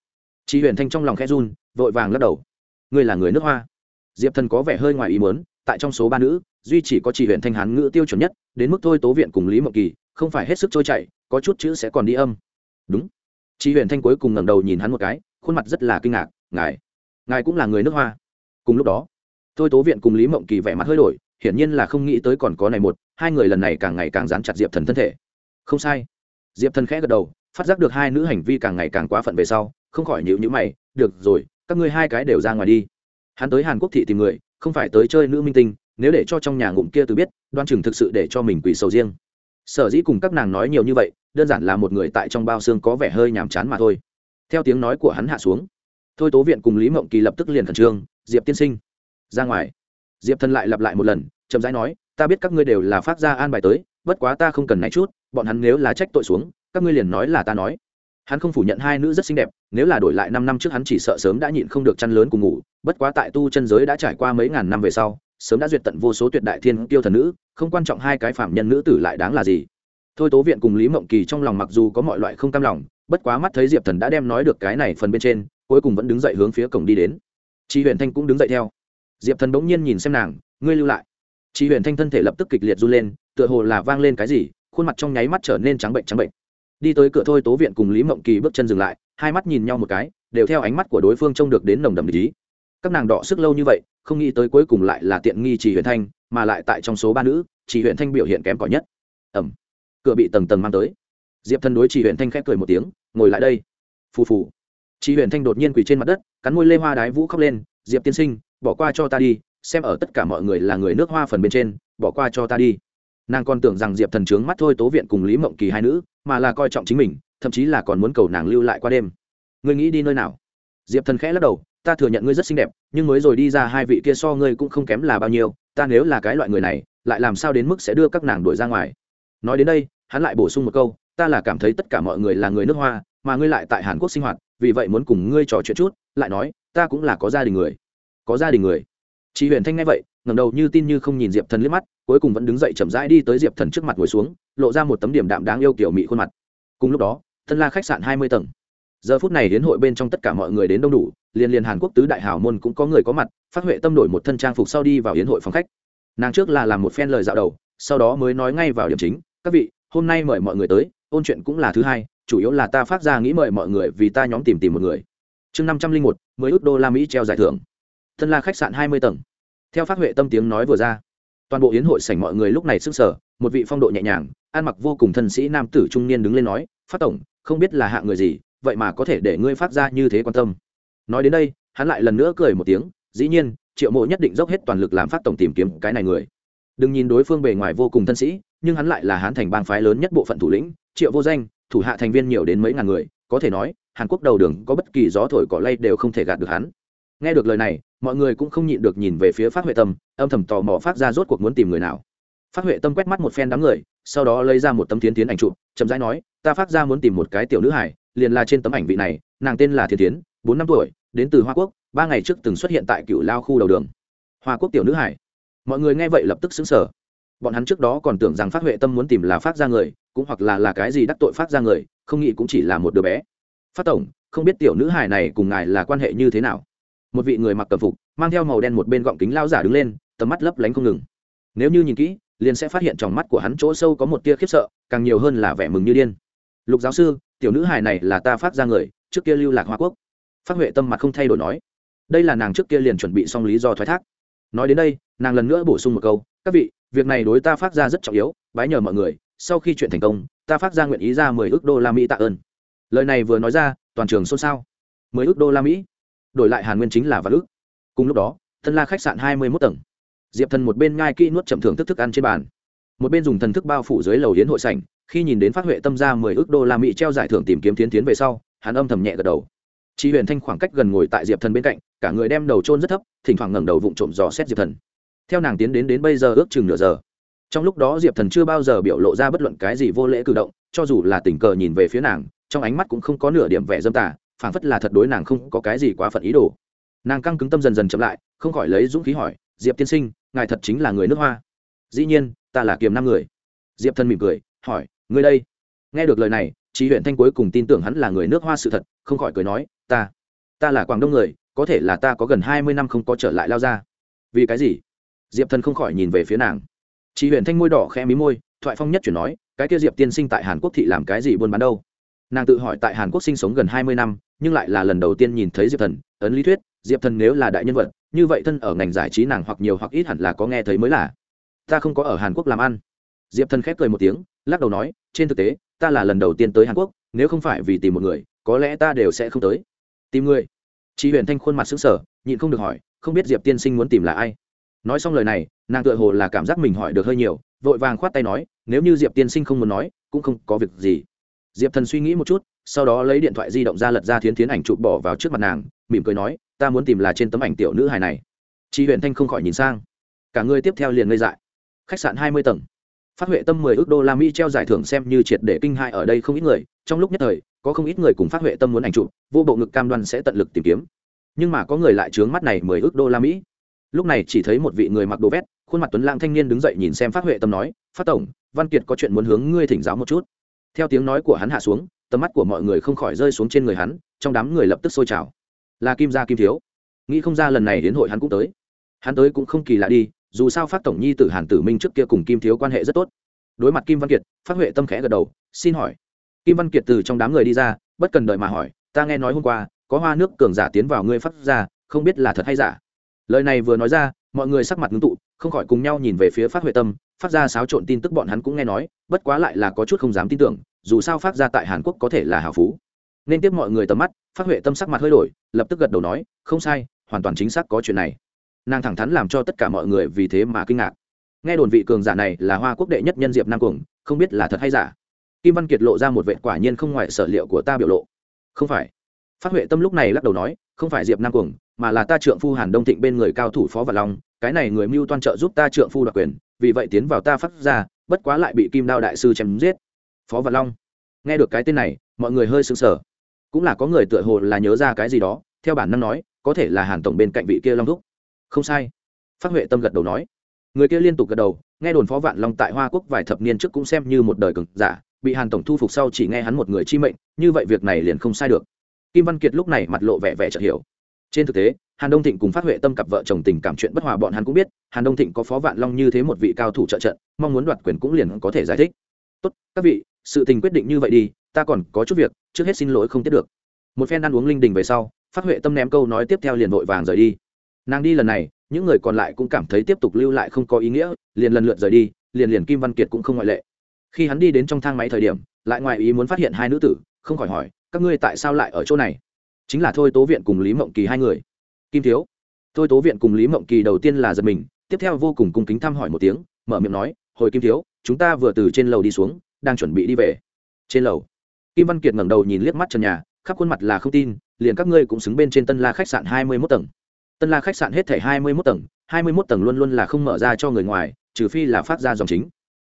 Chị huyền thanh trong lòng khẽ run, vội vàng lắc đầu. Ngươi là người nước hoa. Diệp thần có vẻ hơi ngoài ý mớn tại trong số ba nữ, duy chỉ có chị huyền thanh hán ngữ tiêu chuẩn nhất, đến mức thôi tố viện cùng lý mộng kỳ, không phải hết sức trôi chảy, có chút chữ sẽ còn đi âm. Đúng. Chị huyền thanh cuối cùng ngẩng đầu nhìn hắn một cái, khuôn mặt rất là kinh ngạc, ngài ngài cũng là người nước hoa. Cùng lúc đó, thôi tố viện cùng lý mộng kỳ vẻ mặt hơi đổi, hiển nhiên là không nghĩ tới còn có này một hai người lần này càng ngày càng dán chặt diệp thần thân thể. Không sai. Diệp thần khẽ gật đầu, phát giác được hai nữ hành vi càng ngày càng quá phận về sau, không khỏi nhịu nhữ mày, được rồi, các ngươi hai cái đều ra ngoài đi. Hắn tới hàn quốc thị tìm người, không phải tới chơi nữ minh tinh, nếu để cho trong nhà ngụm kia từ biết, đoan chừng thực sự để cho mình quỷ sầu riêng. Sở dĩ cùng các nàng nói nhiều như vậy, đơn giản là một người tại trong bao xương có vẻ hơi nhàm chán mà thôi. Theo tiếng nói của hắn hạ xuống, thôi tố viện cùng lý mộng kỳ lập tức liền khẩn trương, diệp tiên sinh, ra ngoài. Diệp thân lại lặp lại một lần, chậm rãi nói ta biết các ngươi đều là phát ra an bài tới, bất quá ta không cần này chút, bọn hắn nếu là trách tội xuống, các ngươi liền nói là ta nói. Hắn không phủ nhận hai nữ rất xinh đẹp, nếu là đổi lại năm năm trước hắn chỉ sợ sớm đã nhịn không được chăn lớn cùng ngủ, bất quá tại tu chân giới đã trải qua mấy ngàn năm về sau, sớm đã duyệt tận vô số tuyệt đại thiên tiêu thần nữ, không quan trọng hai cái phạm nhân nữ tử lại đáng là gì. Thôi tố viện cùng lý mộng kỳ trong lòng mặc dù có mọi loại không cam lòng, bất quá mắt thấy diệp thần đã đem nói được cái này phần bên trên, cuối cùng vẫn đứng dậy hướng phía cổng đi đến. Chị huyền thanh cũng đứng dậy theo. Diệp thần bỗng nhiên nhìn xem nàng, ngươi lưu lại chị huyền thanh thân thể lập tức kịch liệt run lên, tựa hồ là vang lên cái gì, khuôn mặt trong nháy mắt trở nên trắng bệnh trắng bệnh. Đi tới cửa thôi, tố viện cùng lý mộng kỳ bước chân dừng lại, hai mắt nhìn nhau một cái, đều theo ánh mắt của đối phương trông được đến nồng đậm lý các nàng đọ sức lâu như vậy, không nghĩ tới cuối cùng lại là tiện nghi chị huyền thanh, mà lại tại trong số ba nữ chị huyền thanh biểu hiện kém cỏi nhất. Ẩm cửa bị tầng tầng mang tới. Diệp thân đối chị huyền thanh khép cười một tiếng, ngồi lại đây. Phù phù. Chị huyền thanh đột nhiên quỳ trên mặt đất, cắn môi lê hoa đái vũ khóc lên, diệp tiên sinh, bỏ qua cho ta đi xem ở tất cả mọi người là người nước hoa phần bên trên, bỏ qua cho ta đi. Nàng còn tưởng rằng diệp thần trướng mắt thôi tố viện cùng lý mộng kỳ hai nữ, mà là coi trọng chính mình, thậm chí là còn muốn cầu nàng lưu lại qua đêm. Ngươi nghĩ đi nơi nào? Diệp thần khẽ lắc đầu, ta thừa nhận ngươi rất xinh đẹp, nhưng mới rồi đi ra hai vị kia so ngươi cũng không kém là bao nhiêu, ta nếu là cái loại người này, lại làm sao đến mức sẽ đưa các nàng đuổi ra ngoài? Nói đến đây, hắn lại bổ sung một câu, ta là cảm thấy tất cả mọi người là người nước hoa, mà ngươi lại tại hàn quốc sinh hoạt, vì vậy muốn cùng ngươi trò chuyện chút, lại nói, ta cũng là có gia đình người. Có gia đình người chị huyền thanh nghe vậy ngầm đầu như tin như không nhìn diệp thần liếc mắt, cuối cùng vẫn đứng dậy chậm rãi đi tới diệp thần trước mặt ngồi xuống, lộ ra một tấm điểm đạm đáng yêu kiểu mị khuôn mặt. Cùng lúc đó, thân la khách sạn hai mươi tầng. Giờ phút này đến hội bên trong tất cả mọi người đến đông đủ liên liên hàn quốc tứ đại hào môn cũng có người có mặt, phát huệ tâm đổi một thân trang phục sau đi vào hiến hội phòng khách. Nàng trước là làm một phen lời dạo đầu, sau đó mới nói ngay vào điểm chính, các vị, hôm nay mời mọi người tới, ôn chuyện cũng là thứ hai, chủ yếu là ta phát ra nghĩ mời mọi người vì ta nhóm tìm tìm một người. Chương năm trăm linh một, mười ước đô la mỹ treo giải thưởng thân la khách sạn hai mươi tầng. Theo phát huệ tâm tiếng nói vừa ra, toàn bộ yến hội sảnh mọi người lúc này sức sở một vị phong độ nhẹ nhàng, ăn mặc vô cùng thân sĩ nam tử trung niên đứng lên nói, phát tổng, không biết là hạ người gì, vậy mà có thể để ngươi phát ra như thế quan tâm. Nói đến đây, hắn lại lần nữa cười một tiếng, dĩ nhiên, triệu mộ nhất định dốc hết toàn lực làm phát tổng tìm kiếm cái này người. Đừng nhìn đối phương bề ngoài vô cùng thân sĩ, nhưng hắn lại là hán thành bang phái lớn nhất bộ phận thủ lĩnh, triệu vô danh, thủ hạ thành viên nhiều đến mấy ngàn người, có thể nói, hàn quốc đầu đường có bất kỳ gió thổi cỏ lay đều không thể gạt được hắn nghe được lời này, mọi người cũng không nhịn được nhìn về phía phát huệ tâm, âm thầm tò mò phát ra rốt cuộc muốn tìm người nào. Phát huệ tâm quét mắt một phen đám người, sau đó lấy ra một tấm tiến tiến ảnh chụp, chậm rãi nói, ta phát ra muốn tìm một cái tiểu nữ hải liền là trên tấm ảnh vị này, nàng tên là thiên tiến bốn năm tuổi, đến từ hoa quốc, ba ngày trước từng xuất hiện tại cựu lao khu đầu đường. Hoa quốc tiểu nữ hải mọi người nghe vậy lập tức xứng sở bọn hắn trước đó còn tưởng rằng phát huệ tâm muốn tìm là phát ra người, cũng hoặc là là cái gì đắc tội phát ra người, không nghĩ cũng chỉ là một đứa bé. Phát tổng, không biết tiểu nữ hải này cùng ngài là quan hệ như thế nào? Một vị người mặc cầm phục, mang theo màu đen một bên gọng kính lao giả đứng lên, tầm mắt lấp lánh không ngừng. Nếu như nhìn kỹ, liền sẽ phát hiện trong mắt của hắn chỗ sâu có một tia khiếp sợ, càng nhiều hơn là vẻ mừng như điên. Lục giáo sư, tiểu nữ hài này là ta phát ra người, trước kia lưu lạc hoa quốc. Phát huệ tâm mặt không thay đổi nói. Đây là nàng trước kia liền chuẩn bị xong lý do thoái thác. Nói đến đây, nàng lần nữa bổ sung một câu, các vị, việc này đối ta phát ra rất trọng yếu, bái nhờ mọi người, sau khi chuyện thành công, ta phát ra nguyện ý ra mười ước đô la mỹ tạ ơn. Lời này vừa nói ra, toàn trường xôn xao. mười ước đô la mỹ? Đổi lại hàn nguyên chính là vạn ước. Cùng lúc đó, thân la khách sạn hai mươi mốt tầng. Diệp thần một bên ngai kỹ nuốt chậm thưởng thức thức ăn trên bàn. Một bên dùng thần thức bao phủ dưới lầu hiến hội sảnh, khi nhìn đến phát huệ tâm ra mười ước đô la mỹ treo giải thưởng tìm kiếm tiến tiến về sau, hắn âm thầm nhẹ gật đầu. Chị huyền thanh khoảng cách gần ngồi tại diệp thần bên cạnh, cả người đem đầu trôn rất thấp, thỉnh thoảng ngẩng đầu vụng trộm dò xét diệp thần. Theo nàng tiến đến đến bây giờ ước chừng nửa giờ. Trong lúc đó diệp thần chưa bao giờ biểu lộ ra bất luận cái gì vô lễ cử động, cho dù là tình cờ nhìn về phía nàng, trong ánh mắt cũng không có nửa điểm vẻ dâm tả Phản phất là thật đối nàng không có cái gì quá phận ý đồ. Nàng căng cứng tâm dần dần chậm lại, không khỏi lấy dũng khí hỏi, diệp tiên sinh, ngài thật chính là người nước hoa? Dĩ nhiên, ta là kiềm năm người. Diệp Thân mỉm cười, hỏi, ngươi đây? Nghe được lời này chị huyện thanh cuối cùng tin tưởng hắn là người nước hoa sự thật, không khỏi cười nói, ta ta là quảng đông người, có thể là ta có gần hai mươi năm không có trở lại lao ra vì cái gì? Diệp thần không khỏi nhìn về phía nàng. Chị huyện thanh môi đỏ khẽ mí môi, thoại phong nhất chuyển nói, cái kia diệp tiên sinh tại hàn quốc thị làm cái gì buôn bán đâu? Nàng tự hỏi tại hàn quốc sinh sống gần hai mươi năm, nhưng lại là lần đầu tiên nhìn thấy diệp thần. Ấn lý thuyết, diệp thần nếu là đại nhân vật, như vậy thân ở ngành giải trí nàng hoặc nhiều hoặc ít hẳn là có nghe thấy mới là. Ta không có ở hàn quốc làm ăn. Diệp thần khép cười một tiếng, lắc đầu nói, trên thực tế, ta là lần đầu tiên tới hàn quốc, nếu không phải vì tìm một người, có lẽ ta đều sẽ không tới. Tìm người? Chị huyền thanh khuôn mặt xứng sở nhịn không được hỏi, không biết diệp tiên sinh muốn tìm là ai? Nói xong lời này, nàng tựa hồ là cảm giác mình hỏi được hơi nhiều, vội vàng khoát tay nói, nếu như diệp tiên sinh không muốn nói, cũng không có việc gì diệp thần suy nghĩ một chút, sau đó lấy điện thoại di động ra lật ra thiến thiến ảnh chụp bỏ vào trước mặt nàng, mỉm cười nói, ta muốn tìm là trên tấm ảnh tiểu nữ hài này. Chị huyện thanh không khỏi nhìn sang. Cả người tiếp theo liền ngây dại. Khách sạn hai mươi tầng. Phát huệ tâm mười ước đô la mỹ treo giải thưởng xem như triệt để kinh hại ở đây không ít người, trong lúc nhất thời, có không ít người cùng phát huệ tâm muốn ảnh chụp, vô bộ ngực cam đoan sẽ tận lực tìm kiếm. Nhưng mà có người lại trướng mắt này mười ước đô la mỹ. Lúc này chỉ thấy một vị người mặc đồ vét, khuôn mặt tuấn lãng thanh niên đứng dậy nhìn xem phát huệ tâm nói, phát tổng, văn kiệt có chuyện muốn hướng ngươi thỉnh giáo một chút theo tiếng nói của hắn hạ xuống, tầm mắt của mọi người không khỏi rơi xuống trên người hắn, trong đám người lập tức sôi trào. Là kim gia kim thiếu. Nghĩ không ra lần này đến hội hắn cũng tới. Hắn tới cũng không kỳ lạ đi, dù sao phát tổng nhi tử hàn tử minh trước kia cùng kim thiếu quan hệ rất tốt. Đối mặt kim văn kiệt, phát huệ tâm khẽ gật đầu, xin hỏi. Kim văn kiệt từ trong đám người đi ra, bất cần đợi mà hỏi, ta nghe nói hôm qua, có hoa nước cường giả tiến vào ngươi phát ra không biết là thật hay giả? Lời này vừa nói ra, mọi người sắc mặt ngưng tụ, không khỏi cùng nhau nhìn về phía phát huệ tâm phát ra xáo trộn tin tức bọn hắn cũng nghe nói, bất quá lại là có chút không dám tin tưởng, dù sao phát ra tại hàn quốc có thể là hào phú. Nên tiếp mọi người tầm mắt, phát huệ tâm sắc mặt hơi đổi, lập tức gật đầu nói, không sai, hoàn toàn chính xác có chuyện này. Nàng thẳng thắn làm cho tất cả mọi người vì thế mà kinh ngạc. Nghe đồn vị cường giả này là hoa quốc đệ nhất nhân diệp nam cuồng, không biết là thật hay giả. Kim văn kiệt lộ ra một vệ quả nhiên không ngoài sở liệu của ta biểu lộ. Không phải. Phát huệ tâm lúc này lắc đầu nói, không phải diệp nam cuồng, mà là ta trượng phu hàn đông thịnh bên người cao thủ phó và long cái này người mưu toan trợ giúp ta trượng phu đoạt quyền, vì vậy tiến vào ta phát ra bất quá lại bị kim đao đại sư chém giết. Phó Vạn long, nghe được cái tên này, mọi người hơi sững sờ. Cũng là có người tựa hồ là nhớ ra cái gì đó, theo bản năng nói, có thể là hàn tổng bên cạnh vị kia long thúc. Không sai. Phát huệ tâm gật đầu nói. Người kia liên tục gật đầu, nghe đồn phó vạn long tại hoa quốc vài thập niên trước cũng xem như một đời cực giả, bị hàn tổng thu phục sau chỉ nghe hắn một người chi mệnh, như vậy việc này liền không sai được. Kim văn kiệt lúc này mặt lộ vẻ vẻ chợt hiểu. Trên thực tế hàn đông thịnh cùng phát huệ tâm cặp vợ chồng tình cảm chuyện bất hòa bọn hắn cũng biết, hàn đông thịnh có phó vạn long như thế một vị cao thủ trợ trận, mong muốn đoạt quyền cũng liền có thể giải thích. Tốt, các vị, sự tình quyết định như vậy đi, ta còn có chút việc, trước hết xin lỗi không tiếp được. Một phen ăn uống linh đình về sau, phát huệ tâm ném câu nói tiếp theo liền vội vàng rời đi. Nàng đi lần này, những người còn lại cũng cảm thấy tiếp tục lưu lại không có ý nghĩa, liền lần lượt rời đi, liền liền kim văn kiệt cũng không ngoại lệ. Khi hắn đi đến trong thang máy thời điểm, lại ngoài ý muốn phát hiện hai nữ tử, không khỏi hỏi, các ngươi tại sao lại ở chỗ này? Chính là thôi tố viện cùng lý mộng kỳ hai người kim thiếu. Thôi tố viện cùng lý mộng kỳ đầu tiên là giật mình, tiếp theo vô cùng cung kính thăm hỏi một tiếng, mở miệng nói, hồi kim thiếu, chúng ta vừa từ trên lầu đi xuống, đang chuẩn bị đi về. Trên lầu, kim văn kiệt ngẩng đầu nhìn liếc mắt trần nhà, khắp khuôn mặt là không tin, liền các ngươi cũng xứng bên trên tân la khách sạn hai mươi mốt tầng. Tân la khách sạn hết thảy hai mươi mốt tầng, hai mươi mốt tầng luôn luôn là không mở ra cho người ngoài, trừ phi là phát ra dòng chính.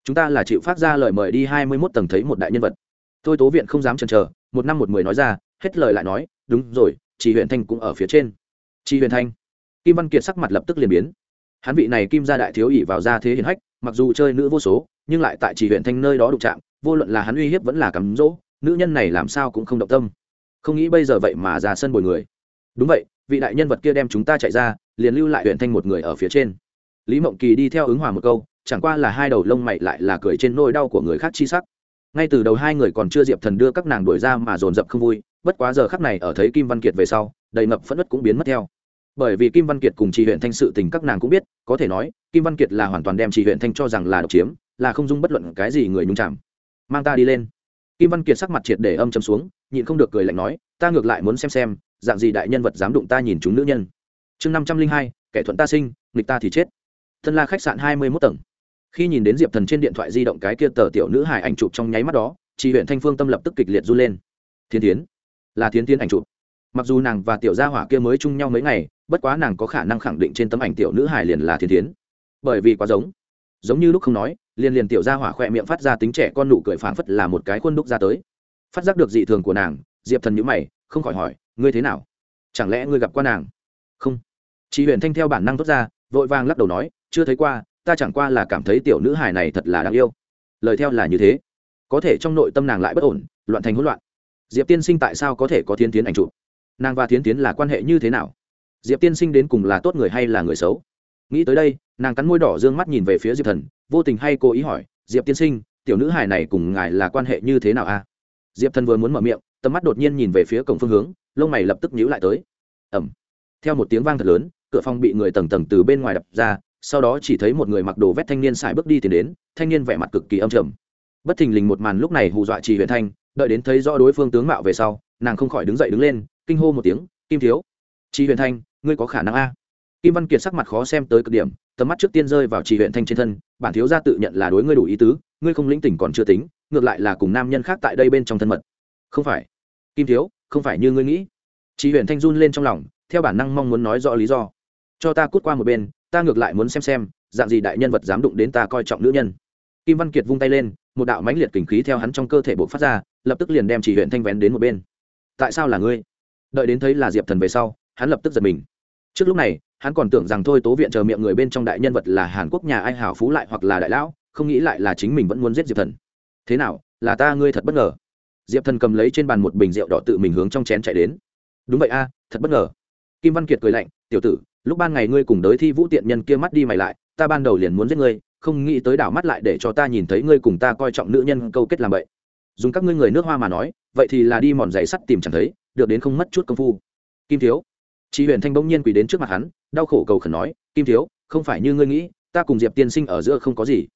Chúng ta là chịu phát ra lời mời đi hai mươi mốt tầng thấy một đại nhân vật. Thôi tố viện không dám chần chờ, một năm một mười nói ra, hết lời lại nói, đúng rồi, chỉ huyện thanh cũng ở phía trên. Chi huyền thanh. Kim văn kiệt sắc mặt lập tức liền biến. Hắn vị này kim gia đại thiếu ỷ vào gia thế hiền hách, mặc dù chơi nữ vô số, nhưng lại tại chỉ huyện thanh nơi đó đụng chạm, vô luận là hắn uy hiếp vẫn là cắm rỗ nữ nhân này làm sao cũng không động tâm. Không nghĩ bây giờ vậy mà ra sân bồi người. Đúng vậy, vị đại nhân vật kia đem chúng ta chạy ra, liền lưu lại huyện thanh một người ở phía trên. Lý mộng kỳ đi theo ứng hòa một câu, chẳng qua là hai đầu lông mày lại là cười trên nôi đau của người khác chi sắc. Ngay từ đầu hai người còn chưa diệp thần đưa các nàng đuổi ra mà dồn dập không vui bất quá giờ khắc này ở thấy kim văn kiệt về sau, đầy ngập phẫn nứt cũng biến mất theo. Bởi vì kim văn kiệt cùng chị huyện thanh sự tình các nàng cũng biết, có thể nói, kim văn kiệt là hoàn toàn đem chị huyện thanh cho rằng là độc chiếm, là không dung bất luận cái gì người nhung chạm mang ta đi lên. Kim văn kiệt sắc mặt triệt để âm chấm xuống, nhịn không được cười lạnh nói, ta ngược lại muốn xem xem, dạng gì đại nhân vật dám đụng ta nhìn chúng nữ nhân. Chương năm trăm linh hai, kẻ thuận ta sinh, nghịch ta thì chết. Thân la khách sạn hai mươi mốt tầng. Khi nhìn đến diệp thần trên điện thoại di động cái kia tờ tiểu nữ hài ảnh chụp trong nháy mắt đó chị huyện thanh phương tâm lập tức kịch liệt run lên. Thiên tiến là thiến tiến ảnh chụp. Mặc dù nàng và tiểu gia hỏa kia mới chung nhau mấy ngày, bất quá nàng có khả năng khẳng định trên tấm ảnh tiểu nữ hài liền là thiên tiến bởi vì quá giống. Giống như lúc không nói, liền liền tiểu gia hỏa khỏe miệng phát ra tính trẻ con nụ cười phảng phất là một cái khuôn đúc ra tới. Phát giác được dị thường của nàng, diệp thần nhữ mày, không khỏi hỏi, ngươi thế nào? Chẳng lẽ ngươi gặp qua nàng? Không. Chị huyền thanh theo bản năng thốt ra, vội vàng lắc đầu nói, chưa thấy qua, ta chẳng qua là cảm thấy tiểu nữ hài này thật là đáng yêu. Lời theo là như thế. Có thể trong nội tâm nàng lại bất ổn, loạn thành hỗn loạn diệp tiên sinh tại sao có thể có thiên tiến ảnh chụp? Nàng và thiên tiến là quan hệ như thế nào? Diệp tiên sinh đến cùng là tốt người hay là người xấu? Nghĩ tới đây, nàng cắn môi đỏ d ư ơ n g mắt nhìn về phía diệp thần, vô tình hay cố ý hỏi, diệp tiên sinh, tiểu nữ hài này cùng ngài là quan hệ như thế nào a? Diệp thần vừa muốn mở miệng, tầm mắt đột nhiên nhìn về phía cổng phương hướng, lông mày lập tức nhíu lại tới. Ẩm theo một tiếng vang thật lớn, cửa phòng bị người tầng tầng từ bên ngoài đập ra, sau đó chỉ thấy một người mặc đồ vét thanh niên xài bước đi tiến đến, thanh niên vẻ mặt cực kỳ âm trầm. Bất thình lình một màn lúc này hù dọa trì huyện thanh đợi đến thấy rõ đối phương tướng mạo về sau, nàng không khỏi đứng dậy đứng lên, kinh hô một tiếng, kim thiếu chị huyền thanh, ngươi có khả năng a? Kim văn kiệt sắc mặt khó xem tới cực điểm, tầm mắt trước tiên rơi vào chị huyện thanh trên thân, bản thiếu gia tự nhận là đối ngươi đủ ý tứ, ngươi không lĩnh tỉnh còn chưa tính, ngược lại là cùng nam nhân khác tại đây bên trong thân mật. Không phải. Kim thiếu, không phải như ngươi nghĩ. Chị huyện thanh run lên trong lòng, theo bản năng mong muốn nói rõ lý do. Cho ta cút qua một bên, ta ngược lại muốn xem xem, dạng gì đại nhân vật dám đụng đến ta coi trọng nữ nhân. Kim văn kiệt vung tay lên một đạo mãnh liệt kình khí theo hắn trong cơ thể bộc phát ra, lập tức liền đem chỉ huyện thanh vén đến một bên. Tại sao là ngươi? Đợi đến thấy là diệp thần về sau, hắn lập tức giật mình. Trước lúc này, hắn còn tưởng rằng thôi tố viện chờ miệng người bên trong đại nhân vật là hàn quốc nhà ai hảo phú lại hoặc là đại lão, không nghĩ lại là chính mình vẫn muốn giết diệp thần. Thế nào, là ta ngươi thật bất ngờ? Diệp thần cầm lấy trên bàn một bình rượu đỏ tự mình hướng trong chén chạy đến. Đúng vậy a, thật bất ngờ. Kim văn kiệt cười lạnh, tiểu tử, lúc ban ngày ngươi cùng đới thi vũ tiện nhân kia mắt đi mày lại, ta ban đầu liền muốn giết ngươi không nghĩ tới đảo mắt lại để cho ta nhìn thấy ngươi cùng ta coi trọng nữ nhân câu kết làm vậy. Dùng các ngươi người nước hoa mà nói, vậy thì là đi mòn giày sắt tìm chẳng thấy, được đến không mất chút công phu. Kim thiếu. Chị huyền thanh bỗng nhiên quỳ đến trước mặt hắn, đau khổ cầu khẩn nói, kim thiếu, không phải như ngươi nghĩ, ta cùng diệp tiên sinh ở giữa không có gì.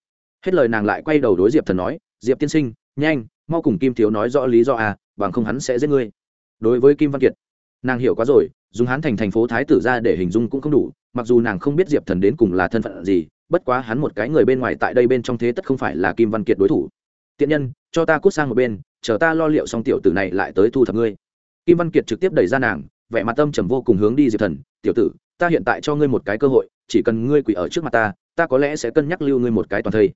Hết lời nàng lại quay đầu đối diệp thần nói, diệp tiên sinh, nhanh, mau cùng kim thiếu nói rõ lý do à bằng không hắn sẽ giết ngươi. Đối với kim văn kiệt, nàng hiểu quá rồi, dùng hắn thành thành phố thái tử ra để hình dung cũng không đủ, mặc dù nàng không biết diệp thần đến cùng là thân phận gì bất quá hắn một cái người bên ngoài tại đây bên trong thế tất không phải là kim văn kiệt đối thủ. Tiện nhân, cho ta cút sang một bên, chờ ta lo liệu xong tiểu tử này lại tới thu thập ngươi. Kim văn kiệt trực tiếp đẩy ra nàng, vẻ mặt tâm trầm vô cùng hướng đi diệp thần, tiểu tử, ta hiện tại cho ngươi một cái cơ hội, chỉ cần ngươi quỳ ở trước mặt ta ta có lẽ sẽ cân nhắc lưu ngươi một cái toàn thây.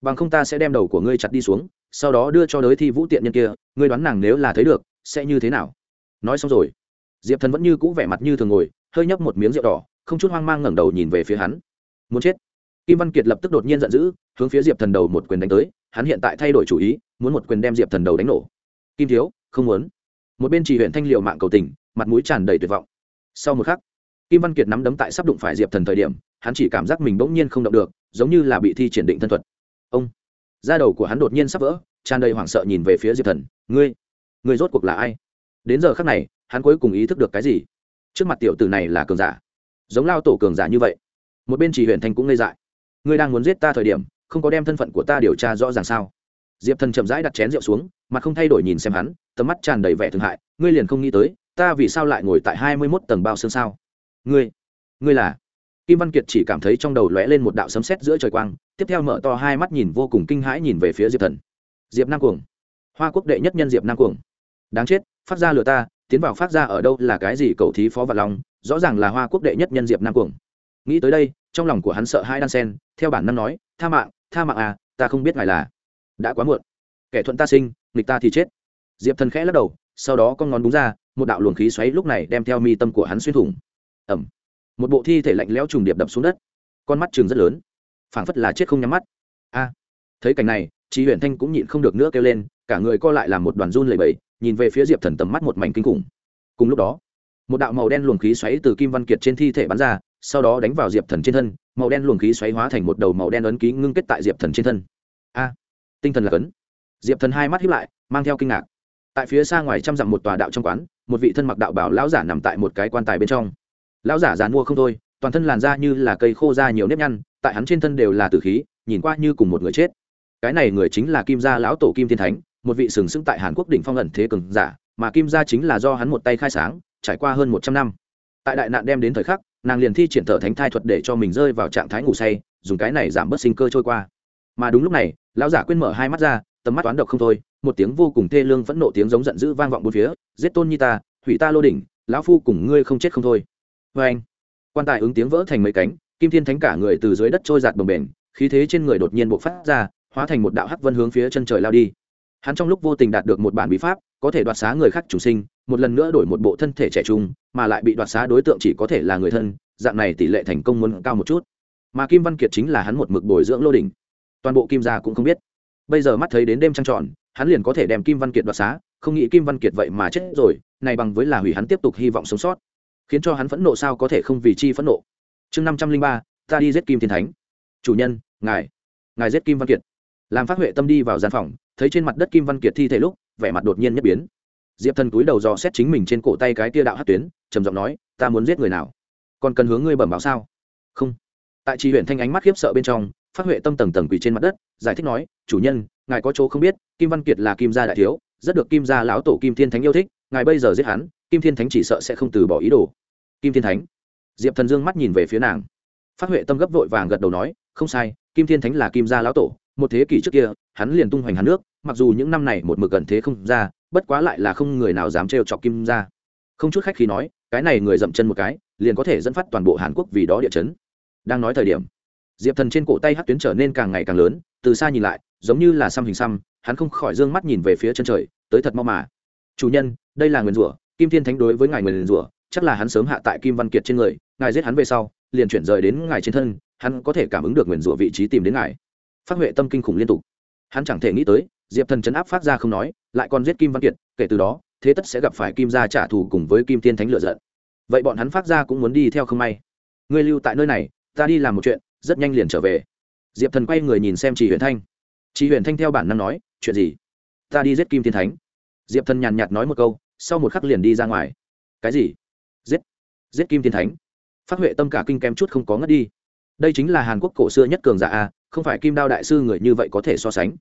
Bằng không ta sẽ đem đầu của ngươi chặt đi xuống, sau đó đưa cho đới thi vũ tiện nhân kia, ngươi đoán nàng nếu là thấy được, sẽ như thế nào? Nói xong rồi, diệp thần vẫn như cũ vẻ mặt như thường ngồi, hơi nhấp một miếng rượu đỏ, không chút hoang mang ngẩng đầu nhìn về phía hắn. Muốn chết? Kim văn kiệt lập tức đột nhiên giận dữ, hướng phía diệp thần đầu một quyền đánh tới, hắn hiện tại thay đổi chủ ý, muốn một quyền đem diệp thần đầu đánh nổ. Kim thiếu, không muốn. Một bên chỉ huyện thanh liệu mạng cầu tình, mặt mũi tràn đầy tuyệt vọng. Sau một khắc, kim văn kiệt nắm đấm tại sắp đụng phải diệp thần thời điểm, hắn chỉ cảm giác mình bỗng nhiên không động được, giống như là bị thi triển định thân thuật. Ông, da đầu của hắn đột nhiên sắp vỡ, tràn đầy hoảng sợ nhìn về phía diệp thần, ngươi ngươi rốt cuộc là ai? Đến giờ khắc này, hắn cuối cùng ý thức được cái gì? Trước mặt tiểu tử này là cường giả, giống lao tổ cường giả như vậy. Một bên chỉ huyện thanh cũng ngây dại ngươi đang muốn giết ta thời điểm, không có đem thân phận của ta điều tra rõ ràng sao? Diệp thần chậm rãi đặt chén rượu xuống mà không thay đổi nhìn xem hắn, tầm mắt tràn đầy vẻ thương hại. Ngươi liền không nghĩ tới, ta vì sao lại ngồi tại hai mươi mốt tầng bao xương sao? Ngươi ngươi là? Kim văn kiệt chỉ cảm thấy trong đầu lóe lên một đạo sấm sét giữa trời quang, tiếp theo mở to hai mắt nhìn vô cùng kinh hãi nhìn về phía diệp thần. Diệp nam cuồng. Hoa quốc đệ nhất nhân diệp nam cuồng. Đáng chết, phát ra lừa ta, tiến vào phát ra ở đâu là cái gì, cầu thí phó vạn long? rõ ràng là hoa quốc đệ nhất nhân diệp nam cuồng. Nghĩ tới đây trong lòng của hắn sợ hai đan sen, theo bản năng nói, tha mạng tha mạng à ta không biết ngài là đã quá muộn. Kẻ thuận ta sinh, nghịch ta thì chết. Diệp thần khẽ lắc đầu, sau đó con ngón búng ra, một đạo luồng khí xoáy lúc này đem theo mi tâm của hắn xuyên thủng. Ẩm một bộ thi thể lạnh lẽo trùng điệp đập xuống đất. Con mắt trường rất lớn. Phảng phất là chết không nhắm mắt. A. Thấy cảnh này chị Huyền thanh cũng nhịn không được nữa kêu lên, cả người co lại làm một đoàn run lầy bẫy nhìn về phía diệp thần tầm mắt một mảnh kinh khủng. Cùng lúc đó, một đạo màu đen luồng khí xoáy từ kim văn kiệt trên thi thể bắn ra sau đó đánh vào diệp thần trên thân, màu đen luồng khí xoáy hóa thành một đầu màu đen ấn ký ngưng kết tại diệp thần trên thân. A, tinh thần là cấn. Diệp thần hai mắt hiếp lại, mang theo kinh ngạc. Tại phía xa ngoài trăm dặm một tòa đạo trong quán, một vị thân mặc đạo bảo lão giả nằm tại một cái quan tài bên trong. Lão giả dàn mua không thôi, toàn thân làn da như là cây khô da nhiều nếp nhăn, tại hắn trên thân đều là tử khí, nhìn qua như cùng một người chết. Cái này người chính là kim gia lão tổ kim thiên thánh, một vị sừng sững tại hàn quốc đỉnh phong ẩn thế cường giả, mà kim gia chính là do hắn một tay khai sáng, trải qua hơn một trăm năm. Tại đại nạn đem đến thời khắc nàng liền thi triển thở thánh thai thuật để cho mình rơi vào trạng thái ngủ say, dùng cái này giảm bớt sinh cơ trôi qua. Mà đúng lúc này, lão giả quên mở hai mắt ra, tầm mắt toán độc không thôi, một tiếng vô cùng thê lương phẫn nộ tiếng giống giận dữ vang vọng bốn phía, giết tôn nhi ta, hủy ta lô đỉnh, lão phu cùng ngươi không chết không thôi. Vê anh, quan tài ứng tiếng vỡ thành mấy cánh, kim thiên thánh cả người từ dưới đất trôi giạt bồng bềnh, khí thế trên người đột nhiên bộc phát ra, hóa thành một đạo hắc vân hướng phía chân trời lao đi. Hắn trong lúc vô tình đạt được một bản bí pháp, có thể đoạt xá người khác chủ sinh một lần nữa đổi một bộ thân thể trẻ trung, mà lại bị đoạt xá đối tượng chỉ có thể là người thân, dạng này tỷ lệ thành công muốn cao một chút. Mà kim văn kiệt chính là hắn một mực bồi dưỡng lô đình. Toàn bộ kim gia cũng không biết. Bây giờ mắt thấy đến đêm trăng tròn, hắn liền có thể đem kim văn kiệt đoạt xá, không nghĩ kim văn kiệt vậy mà chết rồi, này bằng với là hủy hắn tiếp tục hy vọng sống sót, khiến cho hắn phẫn nộ sao có thể không vì chi phẫn nộ. Chương năm trăm linh ba, ta đi giết kim thiên thánh. Chủ nhân, ngài ngài giết kim văn kiệt. Làm phát huệ tâm đi vào gian phòng, thấy trên mặt đất kim văn kiệt thi thể lúc, vẻ mặt đột nhiên nhất biến diệp thần túi đầu dò xét chính mình trên cổ tay cái tia đạo hát tuyến, trầm giọng nói, ta muốn giết người nào? Còn cần hướng ngươi bẩm báo sao? Không. Tại tri huyện thanh ánh mắt khiếp sợ bên trong, phát huệ tâm tầng tầng quỳ trên mặt đất, giải thích nói, chủ nhân, ngài có chỗ không biết, kim văn kiệt là kim gia đại thiếu, rất được kim gia lão tổ kim thiên thánh yêu thích, ngài bây giờ giết hắn, kim thiên thánh chỉ sợ sẽ không từ bỏ ý đồ. Kim thiên thánh? Diệp thần dương mắt nhìn về phía nàng. Phát huệ tâm gấp vội vàng gật đầu nói, không sai, kim thiên thánh là kim gia lão tổ, một thế kỷ trước kia, hắn liền tung hoành hắn nước, mặc dù những năm này một mực gần thế không ra bất quá lại là không người nào dám trêu chọc kim ra, không chút khách khi nói cái này người dậm chân một cái liền có thể dẫn phát toàn bộ hàn quốc vì đó địa chấn. Đang nói thời điểm diệp thần trên cổ tay hát tuyến trở nên càng ngày càng lớn từ xa nhìn lại giống như là xăm hình xăm hắn không khỏi d ư ơ n g mắt nhìn về phía chân trời tới thật mau mà. Chủ nhân đây là nguyền rủa kim thiên thánh đối với ngài nguyền rủa chắc là hắn sớm hạ tại kim văn kiệt trên người ngài giết hắn về sau liền chuyển rời đến ngài trên thân hắn có thể cảm ứng được nguyền rủa vị trí tìm đến ngài. Phát huệ tâm kinh khủng liên tục. Hắn chẳng thể nghĩ tới diệp thần chấn áp phát ra không nói, lại còn giết kim văn kiệt, kể từ đó, thế tất sẽ gặp phải kim gia trả thù cùng với kim thiên thánh lựa giận. Vậy bọn hắn phát ra cũng muốn đi theo không may. Ngươi lưu tại nơi này, ta đi làm một chuyện, rất nhanh liền trở về. Diệp thần quay người nhìn xem chị huyền thanh. Chị huyền thanh theo bản năng nói, chuyện gì? Ta đi giết kim thiên thánh. Diệp thần nhàn nhạt nói một câu, sau một khắc liền đi ra ngoài. Cái gì? Giết? Giết kim thiên thánh? Phát huệ tâm cả kinh kém chút không có ngất đi. Đây chính là hàn quốc cổ xưa nhất cường giả a, không phải kim đao đại sư người như vậy có thể so sánh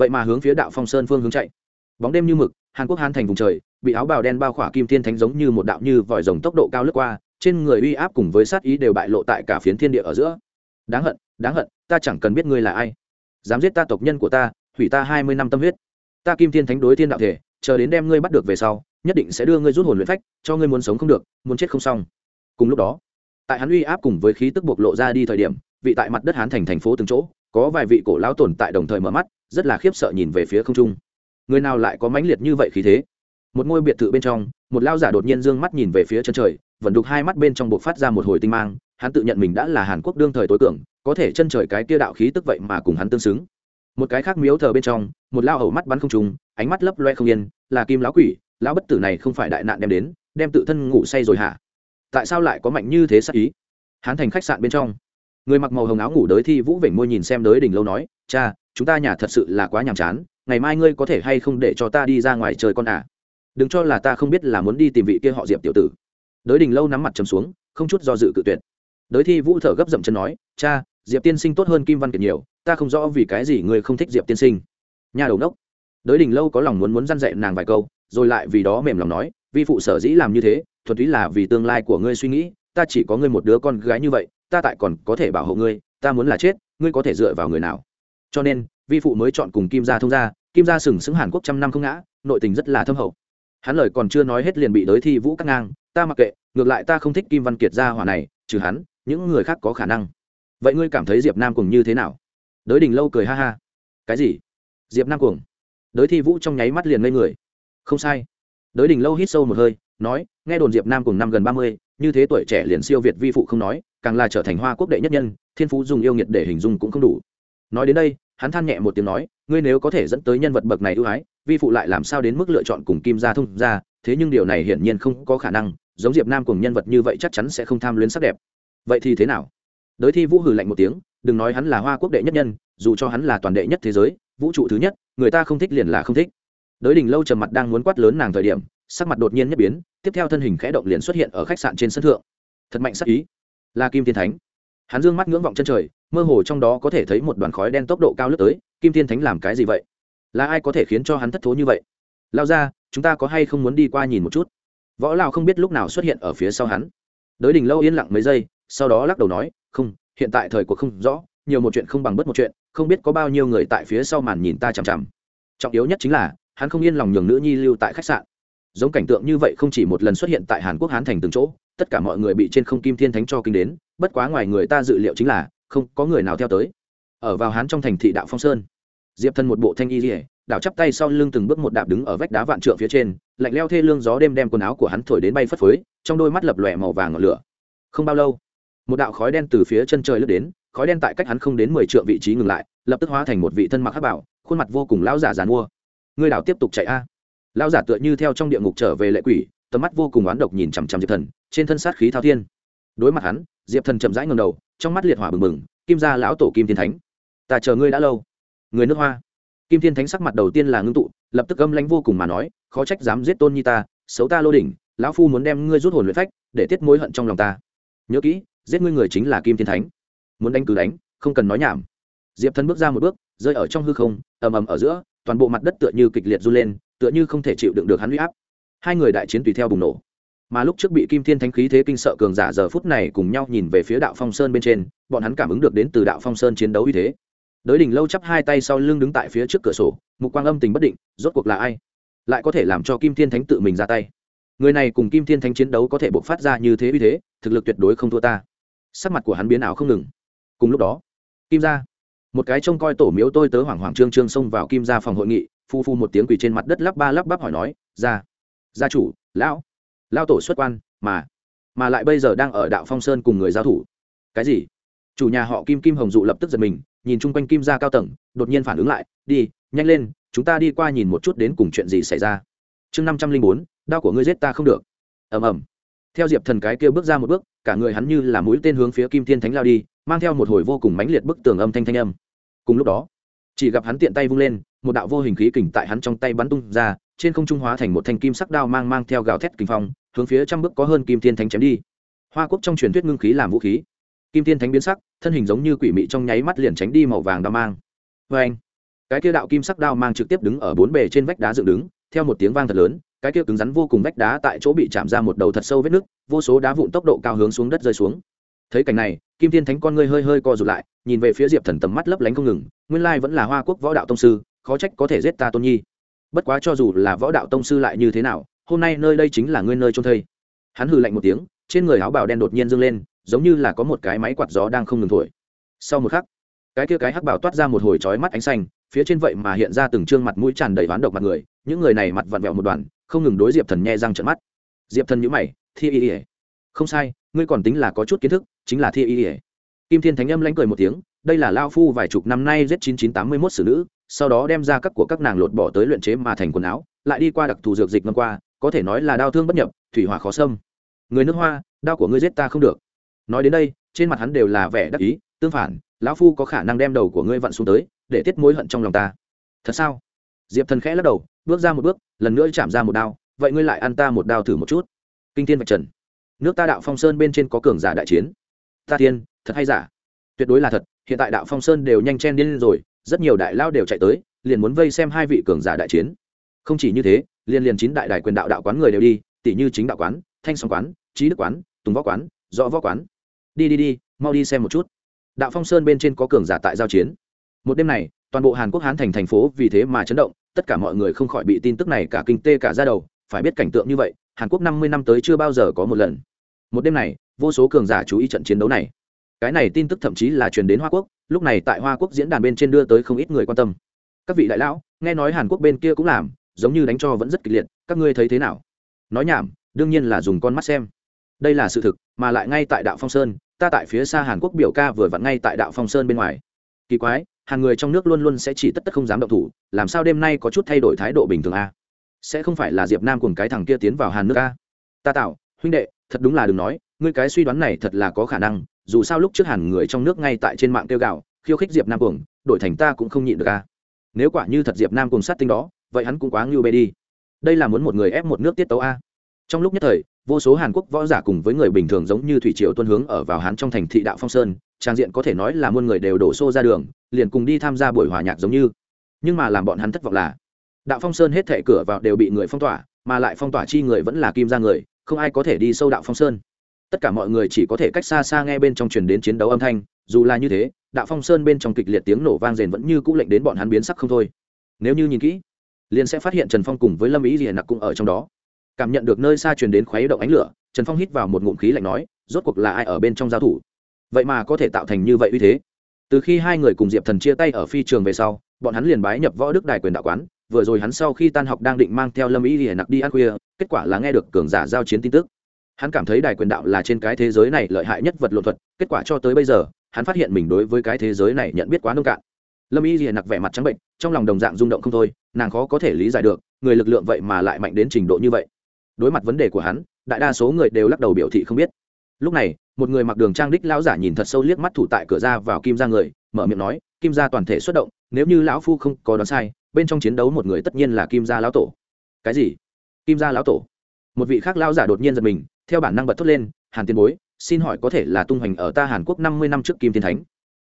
vậy mà hướng phía đạo phong sơn phương hướng chạy. Bóng đêm như mực, hàn quốc hàn thành vùng trời, bị áo bào đen bao khỏa kim thiên thánh giống như một đạo như vòi rồng tốc độ cao lướt qua, trên người uy áp cùng với sát ý đều bại lộ tại cả phiến thiên địa ở giữa. Đáng hận đáng hận, ta chẳng cần biết ngươi là ai. Dám giết ta tộc nhân của ta, hủy ta hai mươi năm tâm huyết. Ta kim thiên thánh đối thiên đạo thể, chờ đến đem ngươi bắt được về sau, nhất định sẽ đưa ngươi rút hồn luyện phách, cho ngươi muốn sống không được, muốn chết không xong. Cùng lúc đó, tại hắn uy áp cùng với khí tức bộc lộ ra đi thời điểm, vị tại mặt đất hán thành thành phố từng chỗ, có vài vị cổ lão tồn tại đồng thời mở mắt rất là khiếp sợ nhìn về phía không trung. Người nào lại có mãnh liệt như vậy khí thế? Một ngôi biệt thự bên trong, một lao giả đột nhiên d ư ơ n g mắt nhìn về phía chân trời, vẫn đục hai mắt bên trong buộc phát ra một hồi tinh mang, hắn tự nhận mình đã là hàn quốc đương thời tối cường, có thể chân trời cái kia đạo khí tức vậy mà cùng hắn tương xứng. Một cái khác miếu thờ bên trong, một lao hầu mắt bắn không trùng ánh mắt lấp loe không yên, là kim lão quỷ, lão bất tử này không phải đại nạn đem đến, đem tự thân ngủ say rồi hả? Tại sao lại có mạnh như thế sắc ý? Hắn thành khách sạn bên trong. Người mặc màu hồng áo ngủ đới thi vũ vểnh môi nhìn xem đới đỉnh lâu nói, cha chúng ta nhà thật sự là quá nhàm chán, ngày mai ngươi có thể hay không để cho ta đi ra ngoài chơi con à? Đừng cho là ta không biết là muốn đi tìm vị kia họ diệp tiểu tử. Đới đình lâu nắm mặt trầm xuống, không chút do dự cự tuyệt. Đới thi vũ thở gấp dậm chân nói, cha, diệp tiên sinh tốt hơn kim văn kiệt nhiều, ta không rõ vì cái gì ngươi không thích diệp tiên sinh. Nhà đầu nốc đới đình lâu có lòng muốn muốn dăn dạy nàng vài câu, rồi lại vì đó mềm lòng nói, vi phụ sở dĩ làm như thế, thuần túy là vì tương lai của ngươi suy nghĩ, ta chỉ có ngươi một đứa con gái như vậy, ta tại còn có thể bảo hộ ngươi, ta muốn là chết, ngươi có thể dựa vào người nào? Cho nên, vi phụ mới chọn cùng kim gia thông gia, kim gia sừng sững hàn quốc trăm năm không ngã, nội tình rất là thâm hậu. Hắn lời còn chưa nói hết liền bị đới thi vũ cắt ngang, ta mặc kệ, ngược lại ta không thích kim văn kiệt gia hỏa này, trừ hắn, những người khác có khả năng. Vậy ngươi cảm thấy diệp nam cùng như thế nào? Đới đình lâu cười ha ha. Cái gì? Diệp nam cùng đới thi vũ trong nháy mắt liền ngây người. Không sai. Đới đình lâu hít sâu một hơi, nói, nghe đồn diệp nam cùng năm gần ba mươi, như thế tuổi trẻ liền siêu việt vi phụ không nói, càng là trở thành hoa quốc đệ nhất nhân, thiên phú dùng yêu nghiệt để hình dung cũng không đủ nói đến đây, hắn than nhẹ một tiếng nói, ngươi nếu có thể dẫn tới nhân vật bậc này ưu ái, vi phụ lại làm sao đến mức lựa chọn cùng kim gia thông ra, thế nhưng điều này hiển nhiên không có khả năng, giống diệp nam cùng nhân vật như vậy chắc chắn sẽ không tham luyến sắc đẹp. Vậy thì thế nào? Đới thi vũ hừ lạnh một tiếng, đừng nói hắn là hoa quốc đệ nhất nhân, dù cho hắn là toàn đệ nhất thế giới, vũ trụ thứ nhất, người ta không thích liền là không thích. Đới đình lâu trầm mặt đang muốn quát lớn nàng thời điểm, sắc mặt đột nhiên nhất biến, tiếp theo thân hình khẽ động liền xuất hiện ở khách sạn trên sân thượng. Thật mạnh sắc ý. Là kim thiên thánh. Hắn dương mắt ngưỡng vọng chân trời mơ hồ trong đó có thể thấy một đoàn khói đen tốc độ cao lướt tới, kim thiên thánh làm cái gì vậy? Là ai có thể khiến cho hắn thất thố như vậy? Lao ra, chúng ta có hay không muốn đi qua nhìn một chút? Võ lao không biết lúc nào xuất hiện ở phía sau hắn. Đới đình lâu yên lặng mấy giây, sau đó lắc đầu nói, không, hiện tại thời cuộc không rõ, nhiều một chuyện không bằng bất một chuyện, không biết có bao nhiêu người tại phía sau màn nhìn ta chằm chằm. Trọng yếu nhất chính là, hắn không yên lòng nhường nữ nhi lưu tại khách sạn. Giống cảnh tượng như vậy không chỉ một lần xuất hiện tại hàn quốc hán thành từng chỗ, tất cả mọi người bị trên không kim thiên thánh cho kinh đến, bất quá ngoài người ta dự liệu chính là không có người nào theo tới. Ở vào hán trong thành thị đạo phong sơn, diệp thân một bộ thanh y rỉa đảo chắp tay sau lưng từng bước một đạp đứng ở vách đá vạn trượng phía trên, lạnh leo thê lương gió đêm đem quần áo của hắn thổi đến bay phất phới, trong đôi mắt lập lòe màu vàng ngọn lửa. Không bao lâu, một đạo khói đen từ phía chân trời lướt đến, khói đen tại cách hắn không đến mười trượng vị trí ngừng lại, lập tức hóa thành một vị thân mặc hắc bảo, khuôn mặt vô cùng lão giả giàn mua ngươi đảo tiếp tục chạy a. Lão giả tựa như theo trong địa ngục trở về lệ quỷ, tầm mắt vô cùng oán độc nhìn chằm chằm diệp thần, trên thân sát khí thao thiên. Đối mặt hắn, diệp thần chậm rãi ngầm đầu trong mắt liệt hỏa bừng bừng, kim gia lão tổ kim thiên thánh. Ta chờ ngươi đã lâu. Người nước hoa. Kim thiên thánh sắc mặt đầu tiên là ngưng tụ, lập tức âm lãnh vô cùng mà nói, khó trách dám giết tôn nhi ta, xấu ta lô đỉnh, lão phu muốn đem ngươi rút hồn luyện phách, để tiết mối hận trong lòng ta. Nhớ kỹ, giết ngươi người chính là kim thiên thánh. Muốn đánh cứ đánh, không cần nói nhảm. Diệp thần bước ra một bước, rơi ở trong hư không, ầm ầm ở giữa, toàn bộ mặt đất tựa như kịch liệt run lên, tựa như không thể chịu đựng được hắn huy áp. Hai người đại chiến tùy theo bùng nổ mà lúc trước bị kim thiên thánh khí thế kinh sợ cường giả giờ phút này cùng nhau nhìn về phía đạo phong sơn bên trên, bọn hắn cảm ứng được đến từ đạo phong sơn chiến đấu uy thế. Đới đỉnh lâu chắp hai tay sau lưng đứng tại phía trước cửa sổ, mục quang âm tình bất định, rốt cuộc là ai? Lại có thể làm cho kim thiên thánh tự mình ra tay. Người này cùng kim thiên thánh chiến đấu có thể bộc phát ra như thế uy thế, thực lực tuyệt đối không thua ta. Sắc mặt của hắn biến ảo không ngừng. Cùng lúc đó, kim ra một cái trông coi tổ miếu tôi tớ hoảng hoảng trương trương xông vào kim ra phòng hội nghị, phu phu một tiếng quỳ trên mặt đất lắp ba lắp bắp hỏi nói ra gia chủ, lão lao tổ xuất quan, mà mà lại bây giờ đang ở đạo phong sơn cùng người giao thủ. Cái gì? Chủ nhà họ kim kim hồng dụ lập tức giật mình, nhìn chung quanh kim ra cao tầng, đột nhiên phản ứng lại, đi, nhanh lên, chúng ta đi qua nhìn một chút đến cùng chuyện gì xảy ra. Chương năm trăm linh bốn, đao của ngươi giết ta không được. Ầm ầm. Theo diệp thần cái kia bước ra một bước, cả người hắn như là mũi tên hướng phía kim thiên thánh lao đi, mang theo một hồi vô cùng mãnh liệt bức tường âm thanh thanh âm. Cùng lúc đó, chỉ gặp hắn tiện tay vung lên, một đạo vô hình khí kình tại hắn trong tay bắn tung ra, trên không trung hóa thành một thanh kim sắc đao mang mang theo gào thét kinh phong hướng phía trăm bước có hơn kim thiên thánh chém đi. Hoa quốc trong truyền thuyết ngưng khí làm vũ khí. Kim thiên thánh biến sắc, thân hình giống như quỷ mị trong nháy mắt liền tránh đi màu vàng đao mang. Vê anh, cái kia đạo kim sắc đao mang trực tiếp đứng ở bốn bề trên vách đá dựng đứng, theo một tiếng vang thật lớn, cái kia cứng rắn vô cùng vách đá tại chỗ bị chạm ra một đầu thật sâu vết nứt, vô số đá vụn tốc độ cao hướng xuống đất rơi xuống. Thấy cảnh này, kim thiên thánh con ngươi hơi hơi co rụt lại, nhìn về phía diệp thần tầm mắt lấp lánh không ngừng, nguyên lai vẫn là hoa quốc võ đạo tông sư, khó trách có thể giết ta tôn nhi. Bất quá cho dù là võ đạo tông sư lại như thế nào hôm nay nơi đây chính là ngươi nơi trông thây. Hắn hừ lạnh một tiếng, trên người áo bào đen đột nhiên dâng lên, giống như là có một cái máy quạt gió đang không ngừng thổi. Sau một khắc, cái kia cái hắc bảo toát ra một hồi chói mắt ánh xanh, phía trên vậy mà hiện ra từng trương mặt mũi tràn đầy oán độc mặt người, những người này mặt vặn vẹo một đoàn, không ngừng đối diệp thần nhe răng trận mắt. Diệp thần nhữ mày, thi y ỉa không sai, ngươi còn tính là có chút kiến thức, chính là thi y ỉa kim thiên thánh âm lánh cười một tiếng, đây là lao phu vài chục năm nay giết chín chín tám mươi mốt xử nữ, sau đó đem ra các của các nàng lột bỏ tới luyện chế mà thành quần áo, lại đi qua đặc thù dược dịch ngâm qua có thể nói là đau thương bất nhập, thủy hỏa khó xâm. Người nước hoa, đau của ngươi giết ta không được. Nói đến đây, trên mặt hắn đều là vẻ đắc ý, tương phản, lão phu có khả năng đem đầu của ngươi vặn xuống tới, để tiết mối hận trong lòng ta. Thật sao? Diệp thần khẽ lắc đầu, bước ra một bước, lần nữa chạm ra một đao, vậy ngươi lại ăn ta một đao thử một chút. Kinh thiên vạch trần. Nước ta đạo phong sơn bên trên có cường giả đại chiến. Ta tiên, thật hay giả? Tuyệt đối là thật, hiện tại đạo phong sơn đều nhanh chen điên rồi, rất nhiều đại lao đều chạy tới, liền muốn vây xem hai vị cường giả đại chiến. Không chỉ như thế liên liên chín đại đài quyền đạo đạo quán người đều đi tỷ như chính đạo quán, thanh song quán, trí đức quán, tùng võ quán, rõ võ quán. Đi đi đi, mau đi xem một chút. Đạo phong sơn bên trên có cường giả tại giao chiến. Một đêm này, toàn bộ hàn quốc hán thành thành phố vì thế mà chấn động, tất cả mọi người không khỏi bị tin tức này cả kinh tê cả ra đầu, phải biết cảnh tượng như vậy, hàn quốc năm mươi năm tới chưa bao giờ có một lần. Một đêm này, vô số cường giả chú ý trận chiến đấu này. Cái này tin tức thậm chí là truyền đến hoa quốc, lúc này tại hoa quốc diễn đàn bên trên đưa tới không ít người quan tâm. Các vị đại lão, nghe nói hàn quốc bên kia cũng làm giống như đánh cho vẫn rất kịch liệt, các ngươi thấy thế nào? Nói nhảm, đương nhiên là dùng con mắt xem. Đây là sự thực, mà lại ngay tại đạo phong sơn, ta tại phía xa hàn quốc biểu ca vừa vặn ngay tại đạo phong sơn bên ngoài. Kỳ quái, hàng người trong nước luôn luôn sẽ chỉ tất tất không dám động thủ, làm sao đêm nay có chút thay đổi thái độ bình thường a? Sẽ không phải là diệp nam cùng cái thằng kia tiến vào hàn nước a? Ta tạo, huynh đệ, thật đúng là đừng nói, ngươi cái suy đoán này thật là có khả năng, dù sao lúc trước hàn người trong nước ngay tại trên mạng kêu gạo khiêu khích diệp nam cuồng, đổi thành ta cũng không nhịn được a. Nếu quả như thật diệp nam cùng sát tinh đó vậy hắn cũng quá ngưu bê đi. Đây là muốn một người ép một nước tiết tấu a. Trong lúc nhất thời, vô số hàn quốc võ giả cùng với người bình thường giống như thủy triều tuân hướng ở vào hán trong thành thị đạo phong sơn, trang diện có thể nói là muôn người đều đổ xô ra đường, liền cùng đi tham gia buổi hòa nhạc giống như. Nhưng mà làm bọn hắn thất vọng là, đạo phong sơn hết thệ cửa vào đều bị người phong tỏa, mà lại phong tỏa chi người vẫn là kim ra người, không ai có thể đi sâu đạo phong sơn. Tất cả mọi người chỉ có thể cách xa xa nghe bên trong truyền đến chiến đấu âm thanh, dù là như thế, đạo phong sơn bên trong kịch liệt tiếng nổ vang rền vẫn như cũ lệnh đến bọn hắn biến sắc không thôi. Nếu như nhìn kỹ liền sẽ phát hiện trần phong cùng với lâm ý liền nặc cũng ở trong đó. Cảm nhận được nơi xa truyền đến khuấy động ánh lửa, trần phong hít vào một ngụm khí lạnh nói, rốt cuộc là ai ở bên trong giao thủ? Vậy mà có thể tạo thành như vậy uy thế. Từ khi hai người cùng diệp thần chia tay ở phi trường về sau, bọn hắn liền bái nhập võ đức đài quyền đạo quán, vừa rồi hắn sau khi tan học đang định mang theo lâm ý liền nặc đi ăn khuya, kết quả là nghe được cường giả giao chiến tin tức. Hắn cảm thấy đài quyền đạo là trên cái thế giới này lợi hại nhất vật lộn thuật, kết quả cho tới bây giờ, hắn phát hiện mình đối với cái thế giới này nhận biết quá nông cạn lâm y hiền nặc vẻ mặt trắng bệnh trong lòng đồng dạng rung động không thôi, nàng khó có thể lý giải được, người lực lượng vậy mà lại mạnh đến trình độ như vậy. Đối mặt vấn đề của hắn, đại đa số người đều lắc đầu biểu thị không biết. Lúc này, một người mặc đường trang đích lão giả nhìn thật sâu liếc mắt thủ tại cửa ra vào kim ra người, mở miệng nói, kim gia toàn thể xuất động, nếu như lão phu không có đoán sai, bên trong chiến đấu một người tất nhiên là kim gia lão tổ. Cái gì? Kim gia lão tổ. Một vị khác lão giả đột nhiên giật mình, theo bản năng bật thốt lên, hàn tiên bối, xin hỏi có thể là tung hoành ở ta hàn quốc năm mươi năm trước kim thiên thánh?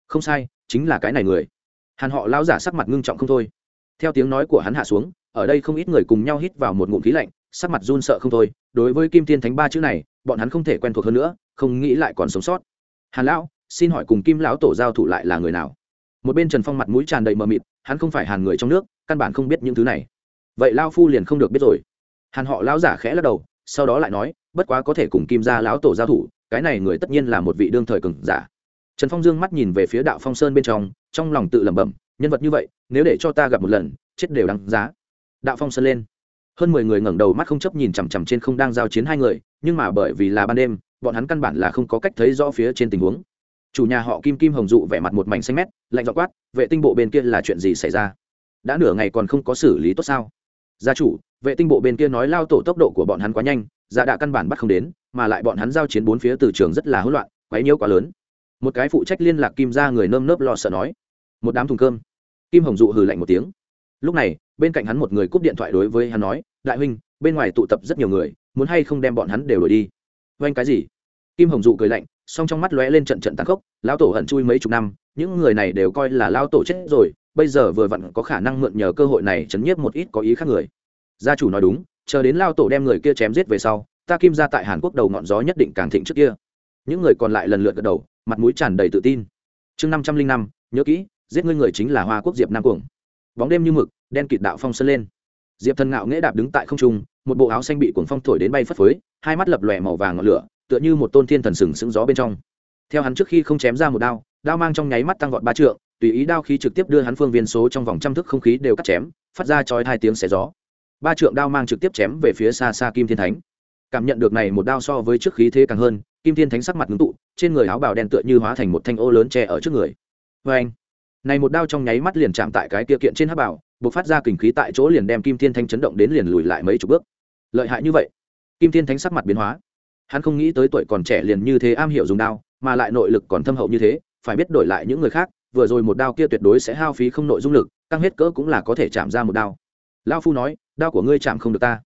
Không sai, chính là cái này người hàn họ lão giả sắc mặt ngưng trọng không thôi. Theo tiếng nói của hắn hạ xuống, ở đây không ít người cùng nhau hít vào một ngụm khí lạnh, sắc mặt run sợ không thôi. Đối với kim thiên thánh ba chữ này, bọn hắn không thể quen thuộc hơn nữa, không nghĩ lại còn sống sót. Hàn lão, xin hỏi cùng kim lão tổ giao thủ lại là người nào? Một bên trần phong mặt mũi tràn đầy mờ mịt, hắn không phải hàn người trong nước, căn bản không biết những thứ này. Vậy lao phu liền không được biết rồi. Hàn họ lão giả khẽ lắc đầu, sau đó lại nói, bất quá có thể cùng kim gia lão tổ giao thủ, cái này người tất nhiên là một vị đương thời cường giả. Trần phong dương mắt nhìn về phía đạo phong sơn bên trong trong lòng tự lẩm bẩm, nhân vật như vậy, nếu để cho ta gặp một lần, chết đều đáng giá. Đạo phong sơn lên. Hơn mười người ngẩng đầu mắt không chấp nhìn chằm chằm trên không đang giao chiến hai người, nhưng mà bởi vì là ban đêm, bọn hắn căn bản là không có cách thấy rõ phía trên tình huống. Chủ nhà họ kim kim hồng dụ vẻ mặt một mảnh xanh mét, lạnh dọ quát, vệ tinh bộ bên kia là chuyện gì xảy ra? Đã nửa ngày còn không có xử lý tốt sao? Gia chủ, vệ tinh bộ bên kia nói lao tổ tốc độ của bọn hắn quá nhanh giả đạ căn bản bắt không đến, mà lại bọn hắn giao chiến bốn phía từ trường rất là hỗn loạn, quấy nhiễu quá lớn. Một cái phụ trách liên lạc kim ra người nơm nớp lo sợ nói một đám thùng cơm. Kim hồng dụ hừ lạnh một tiếng. Lúc này, bên cạnh hắn một người cúp điện thoại đối với hắn nói, đại huynh, bên ngoài tụ tập rất nhiều người, muốn hay không đem bọn hắn đều đổi đi? Oanh cái gì? Kim hồng dụ cười lạnh, song trong mắt lóe lên trận trận tàn khốc, lão tổ hận chui mấy chục năm, những người này đều coi là lão tổ chết rồi, bây giờ vừa vặn có khả năng mượn nhờ cơ hội này chấn nhiếp một ít có ý khác người. Gia chủ nói đúng, chờ đến lao tổ đem người kia chém giết về sau, ta kim ra tại hàn quốc đầu ngọn gió nhất định càng thịnh trước kia. Những người còn lại lần lượt gật đầu, mặt mũi tràn đầy tự tin. Chương năm trăm linh năm, nhớ kỹ giết ngươi người chính là hoa quốc diệp nam cuồng. Bóng đêm như mực, đen kịt đạo phong sơn lên. Diệp thần ngạo nghễ đạp đứng tại không trung, một bộ áo xanh bị cuồng phong thổi đến bay phất phới, hai mắt lập lòe màu vàng ngọn lửa, tựa như một tôn thiên thần sừng sững gió bên trong. Theo hắn trước khi không chém ra một đao đao mang trong nháy mắt tăng vọt ba trượng, tùy ý đao khí trực tiếp đưa hắn phương viên số trong vòng trăm thước không khí đều cắt chém, phát ra chói hai tiếng xé gió. Ba trượng đao mang trực tiếp chém về phía xa xa kim thiên thánh. Cảm nhận được này một đao so với trước khí thế càng hơn, kim thiên thánh sắc mặt ngưng tụ, trên người áo bào đen tựa như hóa thành một thanh ô lớn che ở trước người. Vê anh này một đao trong nháy mắt liền chạm tại cái kia kiện trên hắc bảo buộc phát ra kình khí tại chỗ liền đem kim thiên thanh chấn động đến liền lùi lại mấy chục bước. Lợi hại như vậy? Kim thiên thánh sắc mặt biến hóa. Hắn không nghĩ tới tuổi còn trẻ liền như thế am hiểu dùng đao, mà lại nội lực còn thâm hậu như thế, phải biết đổi lại những người khác, vừa rồi một đao kia tuyệt đối sẽ hao phí không nội dung lực tăng hết cỡ cũng là có thể chạm ra một đao. Lao phu nói, đao của ngươi chạm không được ta.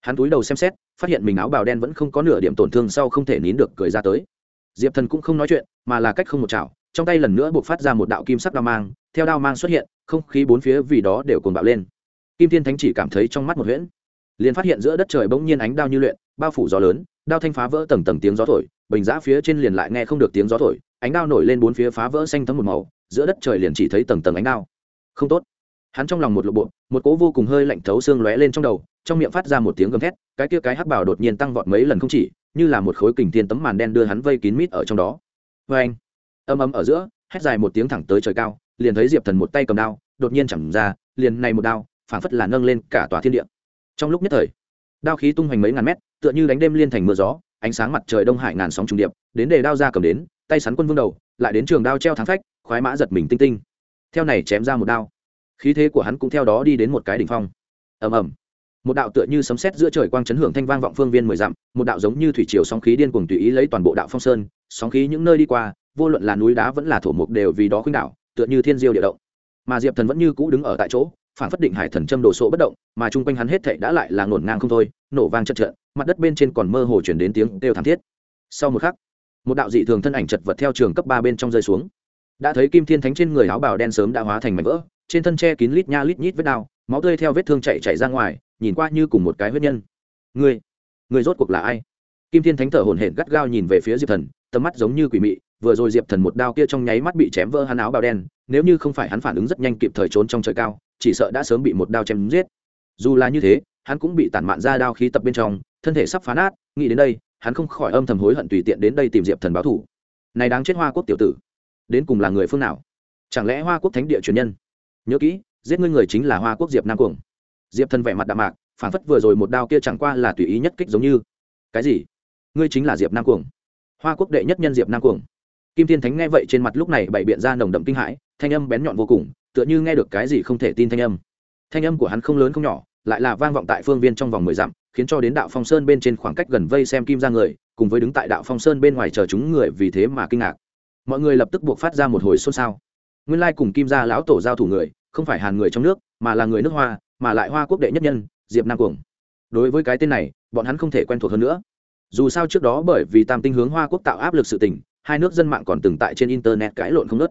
Hắn túi đầu xem xét, phát hiện mình áo bào đen vẫn không có nửa điểm tổn thương sau không thể nín được cười ra tới. Diệp thần cũng không nói chuyện, mà là cách không một chảo trong tay lần nữa buộc phát ra một đạo kim sắc đao mang, theo đao mang xuất hiện, không khí bốn phía vì đó đều cồn bạo lên. Kim thiên thánh chỉ cảm thấy trong mắt một huyễn. Liền phát hiện giữa đất trời bỗng nhiên ánh đao như luyện, bao phủ gió lớn, đao thanh phá vỡ tầng tầng tiếng gió thổi, bình giã phía trên liền lại nghe không được tiếng gió thổi, ánh đao nổi lên bốn phía phá vỡ xanh thấm một màu, giữa đất trời liền chỉ thấy tầng tầng ánh đao. Không tốt. Hắn trong lòng một lộ bộ một cố vô cùng hơi lạnh thấu xương lóe lên trong đầu, trong miệng phát ra một tiếng gầm thét, cái kia cái hắc bảo đột nhiên tăng vọt mấy lần không chỉ, như là một khối kình thiên tấm màn đen đưa hắn vây kín mít ở trong đó. Vê anh âm âm ở giữa, hét dài một tiếng thẳng tới trời cao, liền thấy diệp thần một tay cầm đao, đột nhiên chẳng ra, liền này một đao, phảng phất là nâng lên cả tòa thiên địa. Trong lúc nhất thời, đao khí tung hoành mấy ngàn mét, tựa như đánh đêm liên thành mưa gió, ánh sáng mặt trời đông hải ngàn sóng trùng điệp, đến để đao ra cầm đến, tay sắn quân vương đầu, lại đến trường đao treo thắng phách, khoái mã giật mình tinh tinh. Theo này chém ra một đao, khí thế của hắn cũng theo đó đi đến một cái đỉnh phong. Ầm ầm. Một đạo tựa như sấm sét giữa trời quang chấn hưởng thanh vang vọng phương viên mười dặm, một đạo giống như thủy triều sóng khí điên cuồng tùy ý lấy toàn bộ đạo phong sơn, sóng khí những nơi đi qua vô luận là núi đá vẫn là thổ mục đều vì đó khuynh đảo, tựa như thiên diêu địa động. Mà diệp thần vẫn như cũ đứng ở tại chỗ, phản phất định hải thần châm đồ sộ bất động, mà chung quanh hắn hết thảy đã lại là ngổn ngang không thôi, nổ vang chật trận mặt đất bên trên còn mơ hồ chuyển đến tiếng kêu thảm thiết. Sau một khắc, một đạo dị thường thân ảnh chật vật theo trường cấp ba bên trong rơi xuống. Đã thấy kim thiên thánh trên người áo bào đen sớm đã hóa thành mảnh vỡ, trên thân che kín lít nha lít nhít vết đao, máu tươi theo vết thương chạy chạy ra ngoài, nhìn qua như cùng một cái huyết nhân. Người người rốt cuộc là ai? Kim thiên thánh thở hổn hển gắt gao nhìn về phía diệp thần, tầm mắt giống như quỷ mị vừa rồi diệp thần một đao kia trong nháy mắt bị chém vỡ hắn áo bào đen, nếu như không phải hắn phản ứng rất nhanh kịp thời trốn trong trời cao, chỉ sợ đã sớm bị một đao chém giết. Dù là như thế, hắn cũng bị tản mạn ra đao khí tập bên trong, thân thể sắp phá nát, nghĩ đến đây, hắn không khỏi âm thầm hối hận tùy tiện đến đây tìm diệp thần báo thủ này đáng chết hoa quốc tiểu tử, đến cùng là người phương nào? Chẳng lẽ hoa quốc thánh địa truyền nhân? Nhớ kỹ, giết ngươi người chính là hoa quốc diệp nam cuồng. Diệp thần vẻ mặt đạm mạc, phản phất vừa rồi một đao kia chẳng qua là tùy ý nhất kích giống như. Cái gì? Ngươi chính là diệp nam cuồng. Hoa quốc đệ nhất nhân diệp nam cuồng kim thiên thánh nghe vậy trên mặt lúc này bày biện ra nồng đậm kinh hãi, thanh âm bén nhọn vô cùng, tựa như nghe được cái gì không thể tin thanh âm. Thanh âm của hắn không lớn không nhỏ, lại là vang vọng tại phương viên trong vòng mười dặm, khiến cho đến đạo phong sơn bên trên khoảng cách gần vây xem kim ra người, cùng với đứng tại đạo phong sơn bên ngoài chờ chúng người vì thế mà kinh ngạc. Mọi người lập tức buộc phát ra một hồi xôn xao. Nguyên lai cùng kim gia lão tổ giao thủ người, không phải hàn người trong nước, mà là người nước hoa, mà lại hoa quốc đệ nhất nhân, diệp nam cuồng. Đối với cái tên này, bọn hắn không thể quen thuộc hơn nữa. Dù sao trước đó bởi vì tam tinh hướng hoa quốc tạo áp lực sự tình hai nước dân mạng còn từng tại trên internet cãi lộn không nớt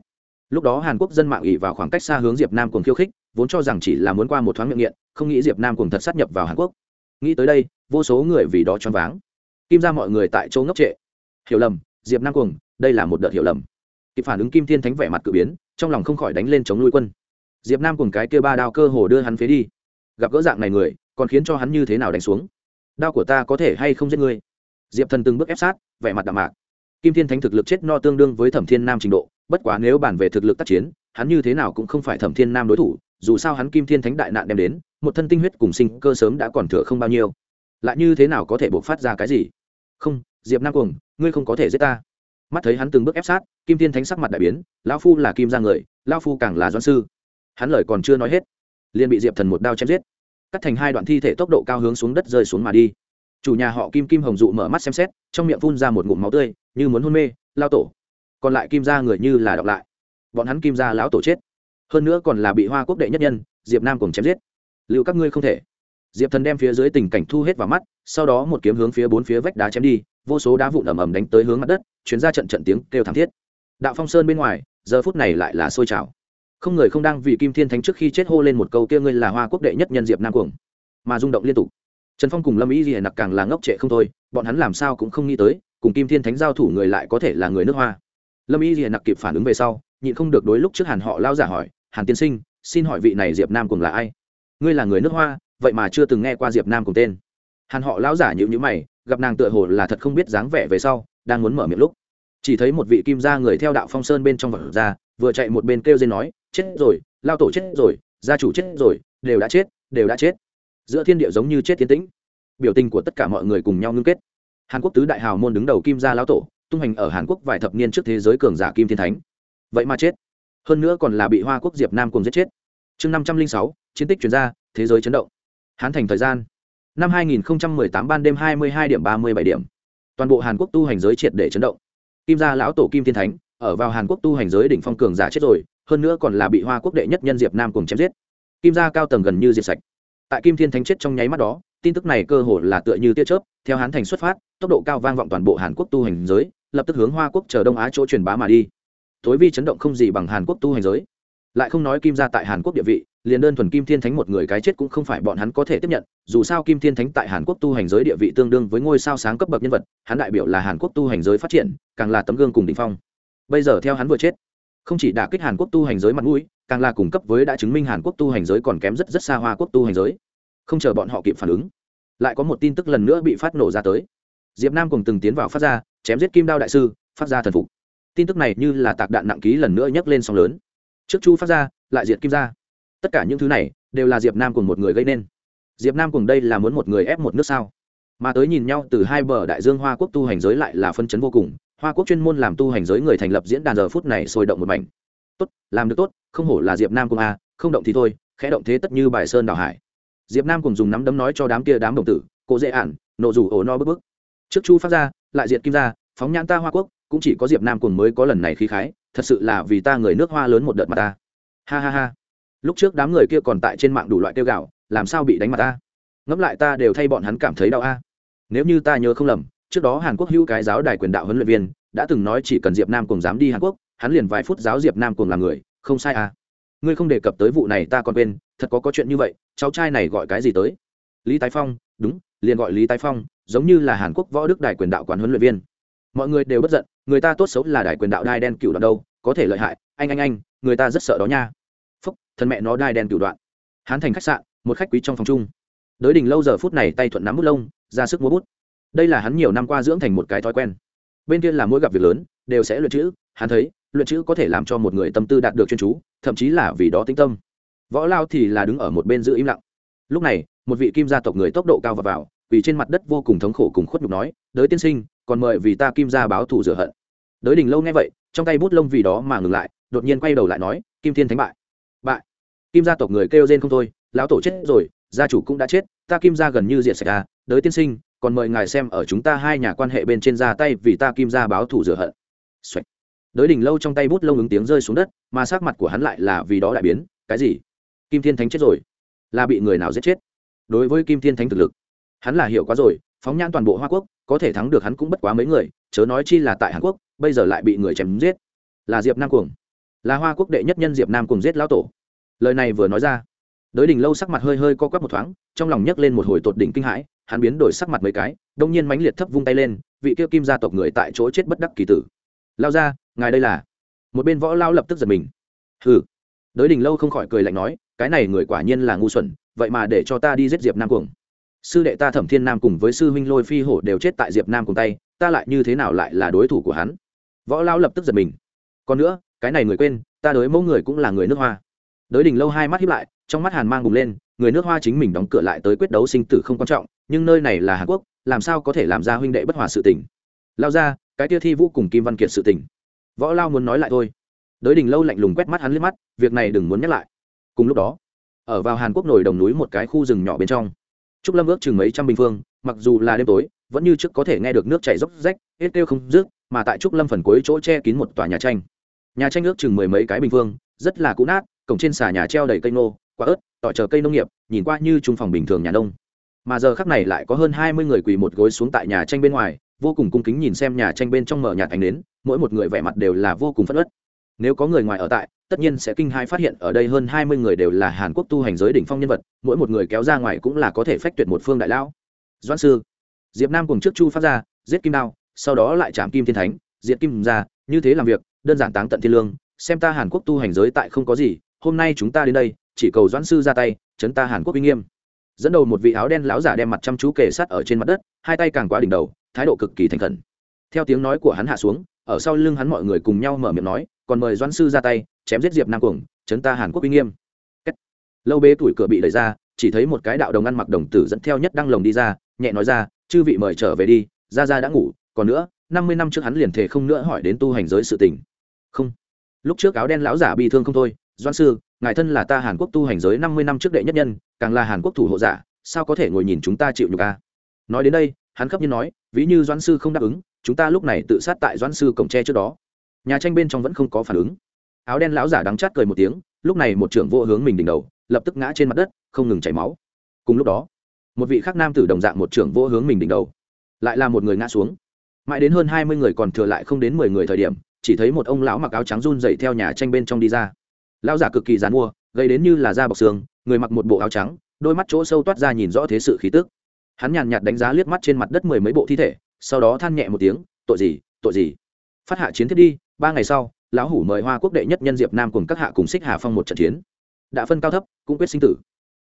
lúc đó hàn quốc dân mạng ỉ vào khoảng cách xa hướng diệp nam cuồng khiêu khích, vốn cho rằng chỉ là muốn qua một thoáng miệng nghiện, không nghĩ diệp nam cuồng thật sát nhập vào hàn quốc. Nghĩ tới đây, vô số người vì đó choáng váng. Kim ra mọi người tại chỗ ngốc trệ. Hiểu lầm, diệp nam cuồng, đây là một đợt hiểu lầm. Kịp phản ứng kim thiên thánh vẻ mặt cự biến, trong lòng không khỏi đánh lên chống nuôi quân. Diệp nam cùng cái kia ba đao cơ hồ đưa hắn phế đi. Gặp gỡ dạng này người, còn khiến cho hắn như thế nào đánh xuống? Đao của ta có thể hay không giết ngươi? Diệp thần từng bước ép sát, vẻ mặt đạm mạc kim thiên thánh thực lực chết no tương đương với thẩm thiên nam trình độ, bất quá nếu bàn về thực lực tác chiến, hắn như thế nào cũng không phải thẩm thiên nam đối thủ, dù sao hắn kim thiên thánh đại nạn đem đến, một thân tinh huyết cùng sinh cơ sớm đã còn thừa không bao nhiêu. Lại như thế nào có thể buộc phát ra cái gì? Không, diệp nam cuồng, ngươi không có thể giết ta. Mắt thấy hắn từng bước ép sát, kim thiên thánh sắc mặt đại biến, lão phu là kim ra người, lão phu càng là doan sư. Hắn lời còn chưa nói hết, liền bị diệp thần một đao chém giết. Cắt thành hai đoạn thi thể tốc độ cao hướng xuống đất rơi xuống mà đi. Chủ nhà họ kim kim hồng dụ mở mắt xem xét, trong miệng phun ra một ngụm máu tươi như muốn hôn mê, lao tổ. Còn lại kim gia người như là đọc lại. Bọn hắn kim gia lão tổ chết. Hơn nữa còn là bị hoa quốc đệ nhất nhân, diệp nam cùng chém giết. Liệu các ngươi không thể? Diệp thần đem phía dưới tình cảnh thu hết vào mắt, sau đó một kiếm hướng phía bốn phía vách đá chém đi, vô số đá vụn ầm ầm đánh tới hướng mặt đất chuyển ra trận trận tiếng kêu thảm thiết. Đạo phong sơn bên ngoài, giờ phút này lại là sôi trào. Không người không đang vì kim thiên thánh trước khi chết hô lên một câu kia ngươi là hoa quốc đệ nhất nhân diệp nam cuồng. Mà rung động liên tục. Trần phong cùng lâm ý gì nặc càng là ngốc trệ không thôi, bọn hắn làm sao cũng không nghĩ tới cùng kim thiên thánh giao thủ người lại có thể là người nước hoa. Lâm y gì nặc kịp phản ứng về sau, nhịn không được đối lúc trước hàn họ lao giả hỏi, hàn tiên sinh, xin hỏi vị này diệp nam cùng là ai? Ngươi là người nước hoa, vậy mà chưa từng nghe qua diệp nam cùng tên. Hàn họ lão giả nhịu nhữ mày, gặp nàng tựa hồ là thật không biết dáng vẻ về sau, đang muốn mở miệng lúc, chỉ thấy một vị kim gia người theo đạo phong sơn bên trong vật ra, vừa chạy một bên kêu dên nói, chết rồi, lao tổ chết rồi, gia chủ chết rồi, đều đã chết, đều đã chết. Giữa thiên địa giống như chết tiến tĩnh. Biểu tình của tất cả mọi người cùng nhau ngưng kết hàn quốc tứ đại hào môn đứng đầu kim gia lão tổ, tung hành ở hàn quốc vài thập niên trước thế giới cường giả kim thiên thánh. Vậy mà chết. Hơn nữa còn là bị hoa quốc diệp nam cùng giết chết. Chương năm trăm linh sáu, chiến tích chuyển ra, thế giới chấn động. Hán thành thời gian. Năm 2018 ban đêm 22 điểm 37 điểm. Toàn bộ hàn quốc tu hành giới triệt để chấn động. Kim gia lão tổ kim thiên thánh, ở vào hàn quốc tu hành giới đỉnh phong cường giả chết rồi, hơn nữa còn là bị hoa quốc đệ nhất nhân diệp nam cùng chém giết. Kim gia cao tầng gần như diệt sạch. Tại kim thiên thánh chết trong nháy mắt đó, tin tức này cơ hồ là tựa như tia chớp, theo hán thành xuất phát tốc độ cao vang vọng toàn bộ hàn quốc tu hành giới, lập tức hướng hoa quốc chờ đông á chỗ truyền bá mà đi. Tối vi chấn động không gì bằng hàn quốc tu hành giới. Lại không nói kim gia tại hàn quốc địa vị, liền đơn thuần kim thiên thánh một người cái chết cũng không phải bọn hắn có thể tiếp nhận, dù sao kim thiên thánh tại hàn quốc tu hành giới địa vị tương đương với ngôi sao sáng cấp bậc nhân vật, hắn đại biểu là hàn quốc tu hành giới phát triển, càng là tấm gương cùng đỉnh phong. Bây giờ theo hắn vừa chết, không chỉ đả kích hàn quốc tu hành giới mặt mũi, càng là cung cấp với đã chứng minh hàn quốc tu hành giới còn kém rất rất xa hoa quốc tu hành giới. Không chờ bọn họ kịp phản ứng, lại có một tin tức lần nữa bị phát nổ ra tới diệp nam cùng từng tiến vào phát ra, chém giết kim đao đại sư, phát ra thần phục. Tin tức này như là tạc đạn nặng ký lần nữa nhấc lên sóng lớn. Trước chu phát ra, lại diệt kim ra tất cả những thứ này đều là diệp nam cùng một người gây nên. Diệp nam cùng đây là muốn một người ép một nước sao? Mà tới nhìn nhau từ hai bờ đại dương hoa quốc tu hành giới lại là phân chấn vô cùng. Hoa quốc chuyên môn làm tu hành giới người thành lập diễn đàn giờ phút này sôi động một mảnh. Tốt, làm được tốt, không hổ là diệp nam cùng a, không động thì thôi, khẽ động thế tất như bài sơn đào hải. Diệp nam cùng dùng nắm đấm nói cho đám kia đám đồng tử, cô dễ ản, nộ rủ ổ no bức bức trước chu phát ra, lại diệt kim ra, phóng nhãn ta hoa quốc, cũng chỉ có diệp nam cùng mới có lần này khí khái, thật sự là vì ta người nước hoa lớn một đợt mà ta. Ha ha ha. Lúc trước đám người kia còn tại trên mạng đủ loại tiêu gạo làm sao bị đánh mặt ta? Ngẫm lại ta đều thay bọn hắn cảm thấy đau a. Nếu như ta nhớ không lầm, trước đó hàn quốc hữu cái giáo đài quyền đạo huấn luyện viên, đã từng nói chỉ cần diệp nam cùng dám đi hàn quốc, hắn liền vài phút giáo diệp nam cùng làm người, không sai à. Ngươi không đề cập tới vụ này ta còn quên, thật có có chuyện như vậy, cháu trai này gọi cái gì tới? Lý tái phong, đúng liền gọi lý tái phong, giống như là hàn quốc võ đức đài quyền đạo quán huấn luyện viên. Mọi người đều bất giận, người ta tốt xấu là đài quyền đạo đai đen cựu đoạn đâu, có thể lợi hại. Anh anh anh, người ta rất sợ đó nha. Phúc, thân mẹ nó đai đen cửu đoạn. Hán thành khách sạn, một khách quý trong phòng chung. Đới đình lâu giờ phút này tay thuận nắm bút lông, ra sức múa bút. Đây là hắn nhiều năm qua dưỡng thành một cái thói quen. Bên kia là mỗi gặp việc lớn, đều sẽ luyện chữ. Hắn thấy, luyện chữ có thể làm cho một người tâm tư đạt được chuyên chú, thậm chí là vì đó tĩnh tâm. Võ lao thì là đứng ở một bên giữ im lặng. Lúc này, một vị kim gia tộc người tốc độ cao và vào vì trên mặt đất vô cùng thống khổ cùng khuất nhục nói, đới tiên sinh, còn mời vì ta kim gia báo thù rửa hận. Đới đình lâu nghe vậy, trong tay bút lông vì đó mà ngừng lại, đột nhiên quay đầu lại nói, kim thiên thánh bại. Bại? Kim gia tộc người kêu rên không thôi, lão tổ chết rồi, gia chủ cũng đã chết, ta kim gia gần như diệt sạch à đới tiên sinh, còn mời ngài xem ở chúng ta hai nhà quan hệ bên trên ra tay vì ta kim gia báo thù rửa hận. Xoạch. đới đình lâu trong tay bút lông ứng tiếng rơi xuống đất, mà sắc mặt của hắn lại là vì đó đại biến, cái gì? Kim thiên thánh chết rồi? Là bị người nào giết chết? Đối với kim thiên thánh thực lực hắn là hiểu quá rồi, phóng nhãn toàn bộ hoa quốc, có thể thắng được hắn cũng bất quá mấy người, chớ nói chi là tại hàn quốc, bây giờ lại bị người chém giết. Là diệp nam cuồng. Là hoa quốc đệ nhất nhân diệp nam cùng giết lão tổ. Lời này vừa nói ra, đới đình lâu sắc mặt hơi hơi co quắp một thoáng, trong lòng nhấc lên một hồi tột đỉnh kinh hãi, hắn biến đổi sắc mặt mấy cái, đông nhiên mãnh liệt thấp vung tay lên, vị kia kim gia tộc người tại chỗ chết bất đắc kỳ tử. Lao ra ngài đây là? Một bên võ lao lập tức giật mình. Hừ. Đới đình lâu không khỏi cười lạnh nói, cái này người quả nhiên là ngu xuẩn, vậy mà để cho ta đi giết diệp nam cuồng sư đệ ta thẩm thiên nam cùng với sư huynh lôi phi hổ đều chết tại diệp nam cùng tay, ta lại như thế nào lại là đối thủ của hắn? Võ lao lập tức giật mình. Còn nữa, cái này người quên, ta đối mẫu người cũng là người nước hoa. Đới đình lâu hai mắt hiếp lại, trong mắt hàn mang bùng lên, người nước hoa chính mình đóng cửa lại tới quyết đấu sinh tử không quan trọng, nhưng nơi này là hàn quốc, làm sao có thể làm ra huynh đệ bất hòa sự tình? Lao ra cái tia thi vũ cùng kim văn kiệt sự tình. Võ lao muốn nói lại thôi. Đới đình lâu lạnh lùng quét mắt hắn liếc mắt, việc này đừng muốn nhắc lại. Cùng lúc đó, ở vào hàn quốc nổi đồng núi một cái khu rừng nhỏ bên trong trúc lâm ước chừng mấy trăm bình phương, mặc dù là đêm tối, vẫn như trước có thể nghe được nước chảy dốc rách, hết kêu không rước mà tại trúc lâm phần cuối chỗ che kín một tòa nhà tranh. Nhà tranh ước chừng mười mấy cái bình phương, rất là cũ nát, cổng trên xà nhà treo đầy cây nô quả ớt tỏi chờ cây nông nghiệp, nhìn qua như trung phòng bình thường nhà nông. Mà giờ khắc này lại có hơn hai mươi người quỳ một gối xuống tại nhà tranh bên ngoài, vô cùng cung kính nhìn xem nhà tranh bên trong mở nhà ánh đến mỗi một người vẻ mặt đều là vô cùng phất ớt nếu có người ngoài ở tại, tất nhiên sẽ kinh hai phát hiện ở đây hơn hai mươi người đều là hàn quốc tu hành giới đỉnh phong nhân vật, mỗi một người kéo ra ngoài cũng là có thể phách tuyệt một phương đại lão. Doãn sư, diệp nam cùng trước chu phát ra giết kim đao, sau đó lại chạm kim thiên thánh, diệt kim ra như thế làm việc, đơn giản táng tận thiên lương, xem ta hàn quốc tu hành giới tại không có gì, hôm nay chúng ta đến đây, chỉ cầu doãn sư ra tay, chấn ta hàn quốc uy nghiêm. Dẫn đầu một vị áo đen lão giả đem mặt chăm chú kề sát ở trên mặt đất, hai tay càng quá đỉnh đầu, thái độ cực kỳ thành khẩn. Theo tiếng nói của hắn hạ xuống, ở sau lưng hắn mọi người cùng nhau mở miệng nói còn mời doãn sư ra tay, chém giết diệp nam cuồng, chấn ta hàn quốc uy nghiêm. Lâu bế tuổi cửa bị đẩy ra, chỉ thấy một cái đạo đồng ăn mặc đồng tử dẫn theo nhất đăng lồng đi ra, nhẹ nói ra, chư vị mời trở về đi ra ra đã ngủ, còn nữa, năm mươi năm trước hắn liền thể không nữa hỏi đến tu hành giới sự tình. Không. Lúc trước áo đen lão giả bị thương không thôi doan sư, ngài thân là ta hàn quốc tu hành giới năm mươi năm trước đệ nhất nhân, càng là hàn quốc thủ hộ giả, sao có thể ngồi nhìn chúng ta chịu nhục a nói đến đây, hắn khắp như nói, ví như doan sư không đáp ứng, chúng ta lúc này tự sát tại doan sư cổng tre trước đó nhà tranh bên trong vẫn không có phản ứng. Áo đen lão giả đắng chát cười một tiếng, lúc này một trưởng vô hướng mình đỉnh đầu, lập tức ngã trên mặt đất, không ngừng chảy máu. Cùng lúc đó, một vị khác nam tử đồng dạng một trưởng vô hướng mình đỉnh đầu, lại là một người ngã xuống. Mãi đến hơn hai mươi người còn thừa lại không đến mười người thời điểm, chỉ thấy một ông lão mặc áo trắng run dậy theo nhà tranh bên trong đi ra. Lão giả cực kỳ dán mua gây đến như là da bọc xương, người mặc một bộ áo trắng, đôi mắt chỗ sâu toát ra nhìn rõ thế sự khí tức. Hắn nhàn nhạt đánh giá liếc mắt trên mặt đất mười mấy bộ thi thể, sau đó than nhẹ một tiếng, tội gì tội gì? Phát hạ chiến thiết đi ba ngày sau, lão hủ mời hoa quốc đệ nhất nhân diệp nam cùng các hạ cùng xích hà phong một trận chiến. Đã phân cao thấp, cũng quyết sinh tử.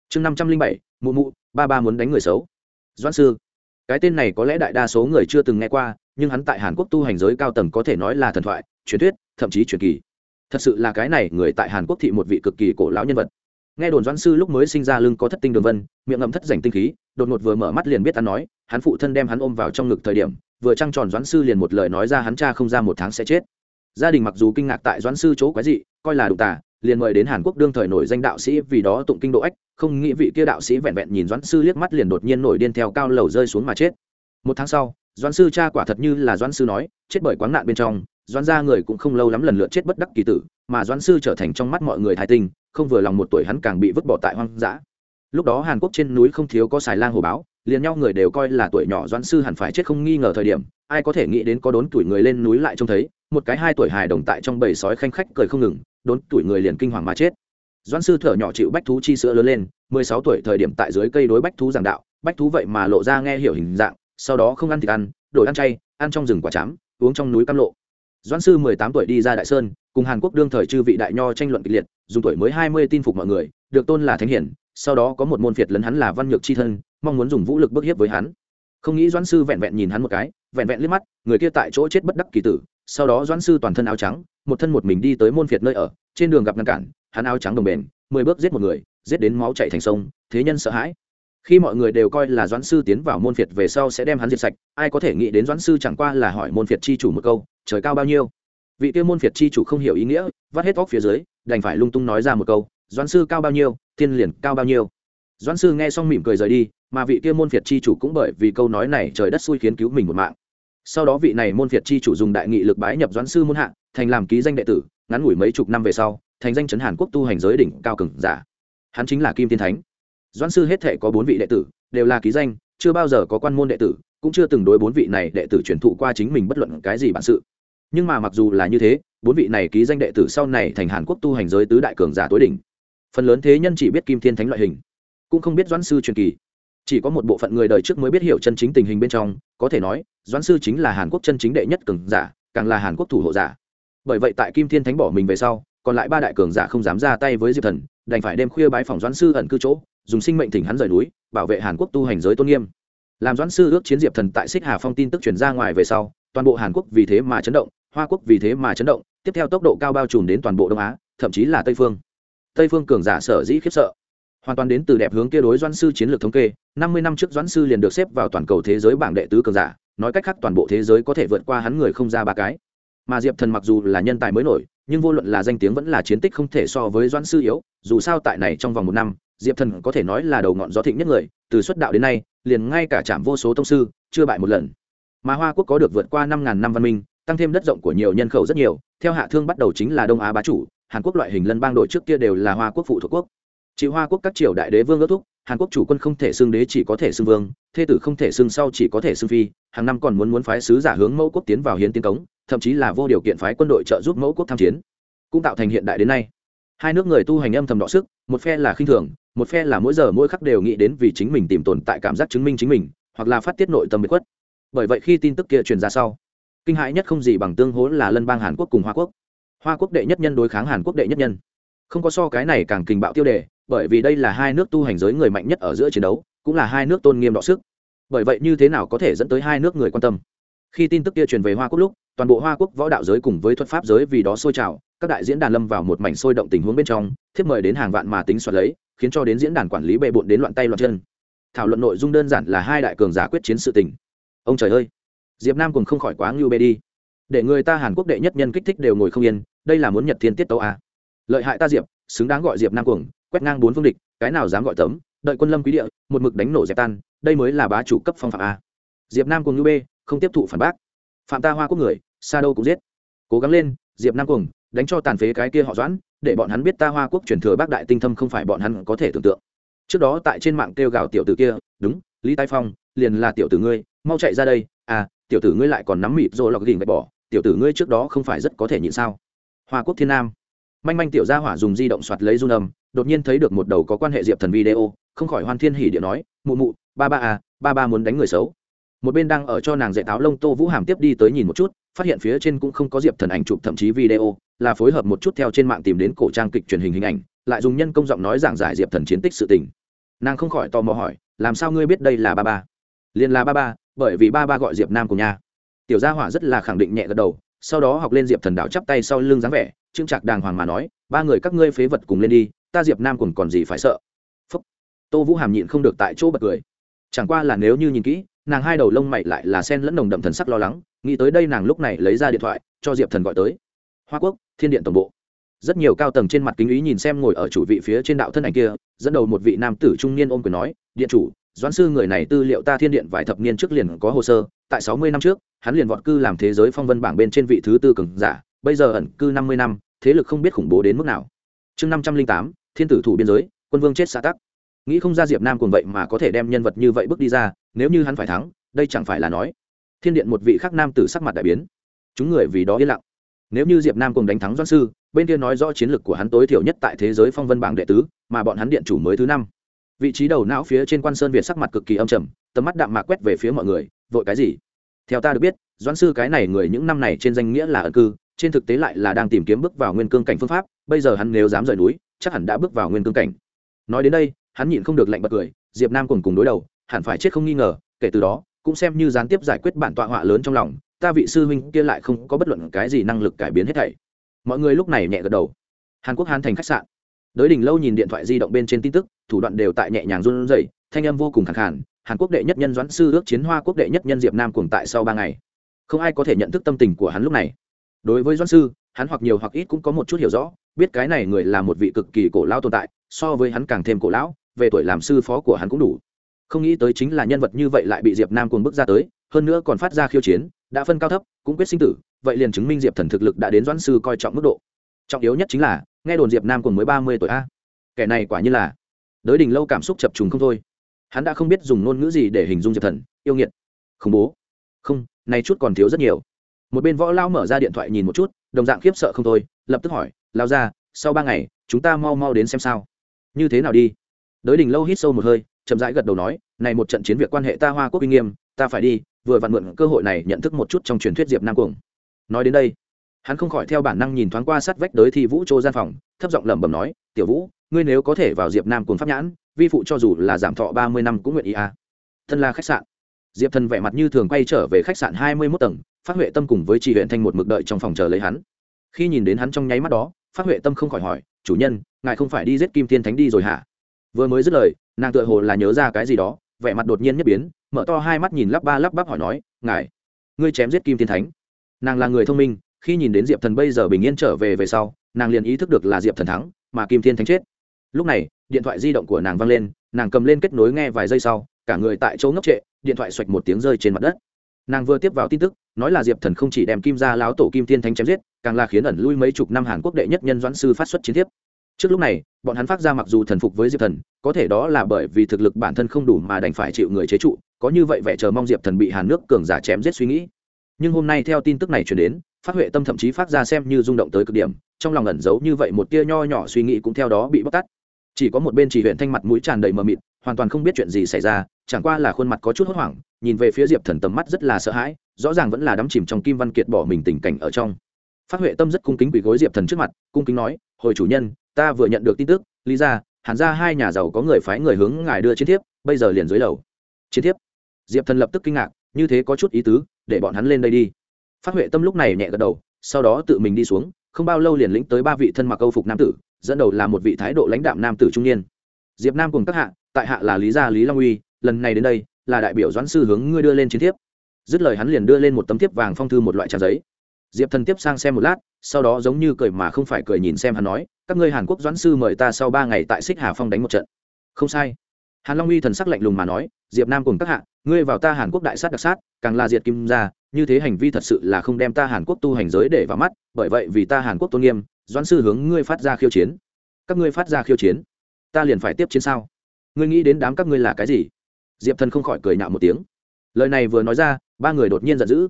Chương năm trăm linh bảy, mụ mụ, ba ba muốn đánh người xấu. Doãn sư, cái tên này có lẽ đại đa số người chưa từng nghe qua, nhưng hắn tại hàn quốc tu hành giới cao tầng có thể nói là thần thoại, truyền thuyết, thậm chí truyền kỳ. Thật sự là cái này, người tại hàn quốc thị một vị cực kỳ cổ lão nhân vật. Nghe đồn doãn sư lúc mới sinh ra lưng có thất tinh đường vân, miệng ngậm thất giành tinh khí, đột ngột vừa mở mắt liền biết hắn nói, hắn phụ thân đem hắn ôm vào trong ngực thời điểm, vừa trăng tròn doãn sư liền một lời nói ra hắn cha không ra một tháng sẽ chết gia đình mặc dù kinh ngạc tại doãn sư chỗ quái dị, coi là đụng tà, liền mời đến hàn quốc đương thời nổi danh đạo sĩ vì đó tụng kinh độ ếch không nghĩ vị kia đạo sĩ vẹn vẹn nhìn doãn sư liếc mắt liền đột nhiên nổi điên theo cao lầu rơi xuống mà chết. Một tháng sau, doãn sư cha quả thật như là doãn sư nói, chết bởi quán nạn bên trong, doãn gia người cũng không lâu lắm lần lượt chết bất đắc kỳ tử, mà doãn sư trở thành trong mắt mọi người thái tinh không vừa lòng một tuổi hắn càng bị vứt bỏ tại hoang dã. Lúc đó hàn quốc trên núi không thiếu có xài lang hồ báo, liền nhau người đều coi là tuổi nhỏ doãn sư hẳn phải chết không nghi ngờ thời điểm, ai có thể nghĩ đến có đốn tuổi người lên núi lại trông thấy một cái hai tuổi hài đồng tại trong bầy sói khanh khách cười không ngừng, đốn tuổi người liền kinh hoàng mà chết. Doãn sư thở nhỏ chịu bách thú chi sữa lớn lên, mười sáu tuổi thời điểm tại dưới cây đối bách thú giảng đạo, bách thú vậy mà lộ ra nghe hiểu hình dạng, sau đó không ăn thịt ăn, đổi ăn chay, ăn trong rừng quả chám, uống trong núi cam lộ. Doãn sư mười tám tuổi đi ra đại sơn, cùng hàn quốc đương thời chư vị đại nho tranh luận kịch liệt, dùng tuổi mới hai mươi tin phục mọi người, được tôn là thánh hiển, sau đó có một môn phiệt lấn hắn là văn nhược chi thân, mong muốn dùng vũ lực bức hiếp với hắn không nghĩ doãn sư vẹn vẹn nhìn hắn một cái, vẹn vẹn liếc mắt, người kia tại chỗ chết bất đắc kỳ tử. Sau đó doãn sư toàn thân áo trắng, một thân một mình đi tới môn phiệt nơi ở, trên đường gặp ngăn cản, hắn áo trắng đồng bền, mười bước giết một người, giết đến máu chạy thành sông, thế nhân sợ hãi. Khi mọi người đều coi là doãn sư tiến vào môn phiệt về sau sẽ đem hắn diệt sạch, ai có thể nghĩ đến doãn sư chẳng qua là hỏi môn phiệt chi chủ một câu, trời cao bao nhiêu? Vị kia môn phiệt chi chủ không hiểu ý nghĩa, vắt hết óc phía dưới, đành phải lung tung nói ra một câu, doãn sư cao bao nhiêu, thiên liền cao bao nhiêu. Doãn sư nghe xong mỉm cười rời đi mà vị kia môn phiệt chi chủ cũng bởi vì câu nói này trời đất xui khiến cứu mình một mạng. Sau đó vị này môn phiệt chi chủ dùng đại nghị lực bái nhập doãn sư môn hạ, thành làm ký danh đệ tử, ngắn ngủi mấy chục năm về sau, thành danh chấn hàn quốc tu hành giới đỉnh cao cường giả. Hắn chính là kim tiên thánh. Doãn sư hết thể có bốn vị đệ tử, đều là ký danh, chưa bao giờ có quan môn đệ tử, cũng chưa từng đối bốn vị này đệ tử truyền thụ qua chính mình bất luận cái gì bản sự. Nhưng mà mặc dù là như thế, bốn vị này ký danh đệ tử sau này thành hàn quốc tu hành giới tứ đại cường giả tối đỉnh. Phần lớn thế nhân chỉ biết kim thiên thánh loại hình, cũng không biết doãn sư truyền kỳ chỉ có một bộ phận người đời trước mới biết hiểu chân chính tình hình bên trong, có thể nói, doãn sư chính là hàn quốc chân chính đệ nhất cường giả, càng là hàn quốc thủ hộ giả. Bởi vậy tại kim thiên thánh bỏ mình về sau, còn lại ba đại cường giả không dám ra tay với diệp thần, đành phải đêm khuya bái phòng doãn sư ẩn cư chỗ, dùng sinh mệnh thỉnh hắn rời núi, bảo vệ hàn quốc tu hành giới tôn nghiêm. Làm doãn sư ước chiến diệp thần tại xích hà phong tin tức truyền ra ngoài về sau, toàn bộ hàn quốc vì thế mà chấn động, hoa quốc vì thế mà chấn động, tiếp theo tốc độ cao bao trùm đến toàn bộ đông á, thậm chí là tây phương. Tây phương cường giả sở dĩ khiếp sợ hoàn toàn đến từ đẹp hướng kia đối doãn sư chiến lược thống kê, năm mươi năm trước doãn sư liền được xếp vào toàn cầu thế giới bảng đệ tứ cường giả, nói cách khác toàn bộ thế giới có thể vượt qua hắn người không ra ba cái. Mà diệp thần mặc dù là nhân tài mới nổi, nhưng vô luận là danh tiếng vẫn là chiến tích không thể so với doãn sư yếu, dù sao tại này trong vòng một năm, diệp thần có thể nói là đầu ngọn gió thịnh nhất người, từ xuất đạo đến nay, liền ngay cả trạm vô số tông sư, chưa bại một lần. Mà hoa quốc có được vượt qua năm ngàn năm văn minh, tăng thêm đất rộng của nhiều nhân khẩu rất nhiều, theo hạ thương bắt đầu chính là đông á bá chủ, hàn quốc loại hình lân bang đội trước kia đều là hoa quốc phụ thuộc quốc chịu hoa quốc các triều đại đế vương ước thúc, hàn quốc chủ quân không thể xưng đế chỉ có thể xưng vương, thê tử không thể xưng sau chỉ có thể xưng phi, hàng năm còn muốn muốn phái sứ giả hướng mẫu quốc tiến vào hiến tiến cống, thậm chí là vô điều kiện phái quân đội trợ giúp mẫu quốc tham chiến. Cũng tạo thành hiện đại đến nay. Hai nước người tu hành âm thầm đọ sức, một phe là khinh thường, một phe là mỗi giờ mỗi khắc đều nghĩ đến vì chính mình tìm tồn tại cảm giác chứng minh chính mình, hoặc là phát tiết nội tâm bị khuất. Bởi vậy khi tin tức kia truyền ra sau, kinh hãi nhất không gì bằng tương hỗ là lân bang hàn quốc cùng hoa quốc. Hoa quốc đệ nhất nhân đối kháng hàn quốc đệ nhất nhân. Không có so cái này càng kình bạo tiêu đề bởi vì đây là hai nước tu hành giới người mạnh nhất ở giữa chiến đấu, cũng là hai nước tôn nghiêm đọ sức. Bởi vậy như thế nào có thể dẫn tới hai nước người quan tâm? Khi tin tức kia truyền về hoa quốc lúc, toàn bộ hoa quốc võ đạo giới cùng với thuật pháp giới vì đó sôi trào, các đại diễn đàn lâm vào một mảnh sôi động tình huống bên trong, thiếp mời đến hàng vạn mà tính soạt lấy, khiến cho đến diễn đàn quản lý bệ bộn đến loạn tay loạn chân. Thảo luận nội dung đơn giản là hai đại cường giả quyết chiến sự tình. Ông trời ơi! Diệp nam cùng không khỏi quá ngưu bê đi. Để người ta hàn quốc đệ nhất nhân kích thích đều ngồi không yên, đây là muốn nhật thiên tiết tấu à. lợi hại ta diệp, xứng đáng gọi diệp nam cuồng quét ngang bốn phương địch, cái nào dám gọi tấm, đợi quân lâm quý địa, một mực đánh nổ dẹp tan, đây mới là bá chủ cấp phong phạm a. Diệp nam cùng như bê không tiếp thụ phản bác. Phạm ta hoa quốc người xa đâu cũng giết. Cố gắng lên, diệp nam cùng, đánh cho tàn phế cái kia họ doãn, để bọn hắn biết ta hoa quốc truyền thừa bác đại tinh thâm không phải bọn hắn có thể tưởng tượng. Trước đó tại trên mạng kêu gào tiểu tử kia, đúng, lý tai phong, liền là tiểu tử ngươi, mau chạy ra đây à tiểu tử ngươi lại còn nắm mịp rồi lọc gỉnh vạch bỏ, tiểu tử ngươi trước đó không phải rất có thể nhịn sao? Hoa quốc thiên nam manh manh tiểu gia hỏa dùng di động soạt lấy run âm, đột nhiên thấy được một đầu có quan hệ diệp thần video, không khỏi hoan thiên hỉ điện nói, mụ mụ, ba ba à ba ba muốn đánh người xấu. Một bên đang ở cho nàng dạy táo lông tô vũ hàm tiếp đi tới nhìn một chút, phát hiện phía trên cũng không có diệp thần ảnh chụp thậm chí video, là phối hợp một chút theo trên mạng tìm đến cổ trang kịch truyền hình hình ảnh, lại dùng nhân công giọng nói giảng giải diệp thần chiến tích sự tình. Nàng không khỏi tò mò hỏi, làm sao ngươi biết đây là ba ba? Liền là ba ba, bởi vì ba ba gọi diệp nam của nhà. tiểu gia hỏa rất là khẳng định nhẹ gật đầu sau đó học lên diệp thần đạo chắp tay sau lưng dáng vẻ trưng trạc đàng hoàng mà nói, ba người các ngươi phế vật cùng lên đi, ta diệp nam còn còn gì phải sợ? Phúc. Tô vũ hàm nhịn không được tại chỗ bật cười. Chẳng qua là nếu như nhìn kỹ, nàng hai đầu lông mày lại là sen lẫn nồng đậm thần sắc lo lắng, nghĩ tới đây nàng lúc này lấy ra điện thoại, cho diệp thần gọi tới. Hoa quốc, thiên điện tổng bộ. Rất nhiều cao tầng trên mặt kính ý nhìn xem ngồi ở chủ vị phía trên đạo thân ảnh kia, dẫn đầu một vị nam tử trung niên ôm quyền nói, điện chủ doãn sư người này tư liệu ta thiên điện vài thập niên trước liền có hồ sơ, tại sáu mươi năm trước, hắn liền vọt cư làm thế giới phong vân bảng bên trên vị thứ tư cường giả, bây giờ ẩn cư năm mươi năm, thế lực không biết khủng bố đến mức nào. Chương năm trăm linh tám, thiên tử thủ biên giới, quân vương chết xã tắc. Nghĩ không ra diệp nam cùng vậy mà có thể đem nhân vật như vậy bước đi ra, nếu như hắn phải thắng, đây chẳng phải là nói. Thiên điện một vị khác nam tử sắc mặt đại biến. Chúng người vì đó yên lặng. Nếu như diệp nam cùng đánh thắng Doãn sư, bên kia nói rõ chiến lược của hắn tối thiểu nhất tại thế giới phong vân bảng đệ tứ, mà bọn hắn điện chủ mới thứ năm vị trí đầu não phía trên quan sơn việt sắc mặt cực kỳ âm trầm, tầm mắt đạm mạc quét về phía mọi người, vội cái gì? Theo ta được biết, doãn sư cái này người những năm này trên danh nghĩa là ẩn cư, trên thực tế lại là đang tìm kiếm bước vào nguyên cương cảnh phương pháp, bây giờ hắn nếu dám rời núi, chắc hẳn đã bước vào nguyên cương cảnh. Nói đến đây, hắn nhịn không được lạnh bật cười, diệp nam cùng cùng đối đầu, hẳn phải chết không nghi ngờ, kể từ đó, cũng xem như gián tiếp giải quyết bản tọa họa lớn trong lòng, ta vị sư huynh kia lại không có bất luận cái gì năng lực cải biến hết thảy. Mọi người lúc này nhẹ gật đầu. Hàn quốc hàn thành khách sạn đới đình lâu nhìn điện thoại di động bên trên tin tức, thủ đoạn đều tại nhẹ nhàng run rẩy, thanh âm vô cùng khẳng khản hàn quốc đệ nhất nhân doãn sư ước chiến hoa quốc đệ nhất nhân diệp nam cuồng tại sau ba ngày. Không ai có thể nhận thức tâm tình của hắn lúc này. Đối với doãn sư, hắn hoặc nhiều hoặc ít cũng có một chút hiểu rõ, biết cái này người là một vị cực kỳ cổ lão tồn tại, so với hắn càng thêm cổ lão, về tuổi làm sư phó của hắn cũng đủ. Không nghĩ tới chính là nhân vật như vậy lại bị diệp nam cuồng bức ra tới, hơn nữa còn phát ra khiêu chiến, đã phân cao thấp, cũng quyết sinh tử, vậy liền chứng minh diệp thần thực lực đã đến doãn sư coi trọng mức độ. Trọng yếu nhất chính là nghe đồn diệp nam cuồng mới ba mươi tuổi a. Kẻ này quả như là đới đình lâu cảm xúc chập trùng không thôi. Hắn đã không biết dùng ngôn ngữ gì để hình dung diệp thần, yêu nghiệt, khủng bố. Không, nay chút còn thiếu rất nhiều. Một bên võ lao mở ra điện thoại nhìn một chút, đồng dạng khiếp sợ không thôi, lập tức hỏi lao ra sau ba ngày, chúng ta mau mau đến xem sao. Như thế nào đi? Đới đình lâu hít sâu một hơi, chậm rãi gật đầu nói, này một trận chiến việc quan hệ ta hoa quốc uy nghiêm, ta phải đi, vừa vặn mượn cơ hội này nhận thức một chút trong truyền thuyết diệp nam cuồng. Nói đến đây hắn không khỏi theo bản năng nhìn thoáng qua sát vách đới thi vũ chỗ gian phòng, thấp giọng lẩm bẩm nói, tiểu vũ, ngươi nếu có thể vào diệp nam cùng pháp nhãn, vi phụ cho dù là giảm thọ ba mươi năm cũng nguyện ý à. thân là khách sạn. Diệp thần vẻ mặt như thường quay trở về khách sạn hai mươi mốt tầng, phát huệ tâm cùng với chị huyện thanh một mực đợi trong phòng chờ lấy hắn. Khi nhìn đến hắn trong nháy mắt đó, phát huệ tâm không khỏi hỏi, chủ nhân, ngài không phải đi giết kim tiên thánh đi rồi hả? Vừa mới dứt lời, nàng tựa hồ là nhớ ra cái gì đó, vẻ mặt đột nhiên nhất biến, mở to hai mắt nhìn lắp ba lắp bắp hỏi nói, ngài, ngươi chém giết kim tiên thánh? Nàng là người thông minh khi nhìn đến diệp thần bây giờ bình yên trở về về sau, nàng liền ý thức được là diệp thần thắng, mà kim thiên thánh chết. Lúc này, điện thoại di động của nàng văng lên, nàng cầm lên kết nối nghe vài giây sau, cả người tại chỗ ngốc trệ, điện thoại xoạch một tiếng rơi trên mặt đất. Nàng vừa tiếp vào tin tức, nói là diệp thần không chỉ đem kim ra láo tổ kim thiên thánh chém giết, càng là khiến ẩn lui mấy chục năm hàn quốc đệ nhất nhân doãn sư phát xuất chiến thiếp. Trước lúc này, bọn hắn phát ra mặc dù thần phục với diệp thần, có thể đó là bởi vì thực lực bản thân không đủ mà đành phải chịu người chế trụ, có như vậy vẻ chờ mong diệp thần bị hàn nước cường giả chém giết suy nghĩ. Nhưng hôm nay theo tin tức này chuyển đến phát huệ tâm thậm chí phát ra xem như rung động tới cực điểm, trong lòng ẩn giấu như vậy một tia nho nhỏ suy nghĩ cũng theo đó bị bóc tắt chỉ có một bên chỉ huyện thanh mặt mũi tràn đầy mờ mịt, hoàn toàn không biết chuyện gì xảy ra, chẳng qua là khuôn mặt có chút hốt hoảng, nhìn về phía diệp thần tầm mắt rất là sợ hãi, rõ ràng vẫn là đắm chìm trong kim văn kiệt bỏ mình tình cảnh ở trong. Phát huệ tâm rất cung kính quỳ gối diệp thần trước mặt, cung kính nói, hồi chủ nhân, ta vừa nhận được tin tức, lý ra, hẳn ra hai nhà giàu có người phái người hướng ngài đưa chiến thiếp, bây giờ liền dưới lầu. Chiến thiếp? Diệp thần lập tức kinh ngạc, như thế có chút ý tứ, để bọn hắn lên đây đi phát huệ tâm lúc này nhẹ gật đầu, sau đó tự mình đi xuống, không bao lâu liền lĩnh tới ba vị thân mặc câu phục nam tử, dẫn đầu là một vị thái độ lãnh đạm nam tử trung niên. Diệp nam cùng các hạ, tại hạ là lý gia lý long uy, lần này đến đây, là đại biểu doãn sư hướng ngươi đưa lên chiến thiếp. Dứt lời hắn liền đưa lên một tấm thiếp vàng phong thư một loại trà giấy. Diệp thần tiếp sang xem một lát, sau đó giống như cười mà không phải cười nhìn xem hắn nói, các ngươi hàn quốc doãn sư mời ta sau ba ngày tại xích hà phong đánh một trận. Không sai. Hàn long uy thần sắc lạnh lùng mà nói, diệp nam cùng các hạ, ngươi vào ta hàn quốc đại sát đặc sát, càng là diệt kim gia như thế hành vi thật sự là không đem ta hàn quốc tu hành giới để vào mắt, bởi vậy vì ta hàn quốc tôn nghiêm, doãn sư hướng ngươi phát ra khiêu chiến. Các ngươi phát ra khiêu chiến, ta liền phải tiếp chiến sao? Ngươi nghĩ đến đám các ngươi là cái gì? Diệp thần không khỏi cười nhạo một tiếng. Lời này vừa nói ra, ba người đột nhiên giận dữ.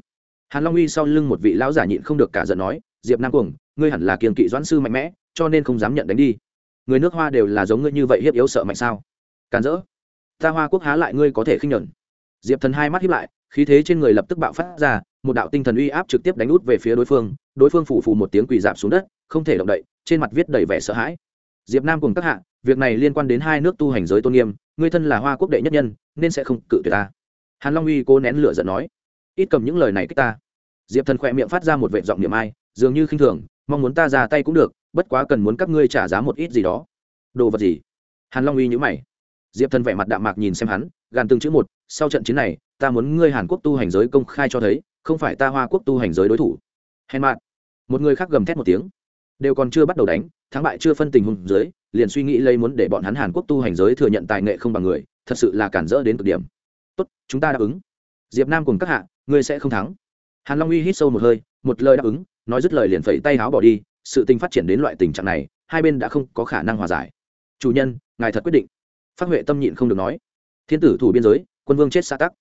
Hàn long uy sau lưng một vị lão giả nhịn không được cả giận nói, diệp nam cuồng, ngươi hẳn là kiêng kỵ doãn sư mạnh mẽ, cho nên không dám nhận đánh đi. Người nước hoa đều là giống ngươi như vậy hiếp yếu sợ mạnh sao? Càn rỡ. Ta hoa quốc há lại ngươi có thể khinh nhẫn diệp thần hai mắt hiếp lại khí thế trên người lập tức bạo phát ra, một đạo tinh thần uy áp trực tiếp đánh út về phía đối phương đối phương phủ phù một tiếng quỳ dạp xuống đất, không thể động đậy, trên mặt viết đầy vẻ sợ hãi. Diệp nam cùng các hạ, việc này liên quan đến hai nước tu hành giới tôn nghiêm, ngươi thân là hoa quốc đệ nhất nhân, nên sẽ không cự tuyệt ta. Hàn long uy cố nén lửa giận nói, ít cầm những lời này cách ta. Diệp thần khỏe miệng phát ra một vệ giọng niệm ai, dường như khinh thường, mong muốn ta ra tay cũng được, bất quá cần muốn các ngươi trả giá một ít gì đó. Đồ vật gì? Hàn long uy nhữ mày. Diệp thần vẻ mặt đạm mạc nhìn xem hắn gàn từng chữ một sau trận chiến này ta muốn ngươi hàn quốc tu hành giới công khai cho thấy không phải ta hoa quốc tu hành giới đối thủ. Hèn mạn. Một người khác gầm thét một tiếng. Đều còn chưa bắt đầu đánh thắng bại chưa phân tình huống giới, liền suy nghĩ lấy muốn để bọn hắn hàn quốc tu hành giới thừa nhận tài nghệ không bằng người thật sự là cản rỡ đến cực điểm. Tốt chúng ta đáp ứng. Diệp nam cùng các hạ ngươi sẽ không thắng. Hàn long uy hít sâu một hơi một lời đáp ứng nói dứt lời liền phẩy tay áo bỏ đi sự tình phát triển đến loại tình trạng này hai bên đã không có khả năng hòa giải. Chủ nhân ngài thật quyết định. Phát huệ tâm nhịn không được nói thiên tử thủ biên giới, quân vương chết xa tắc.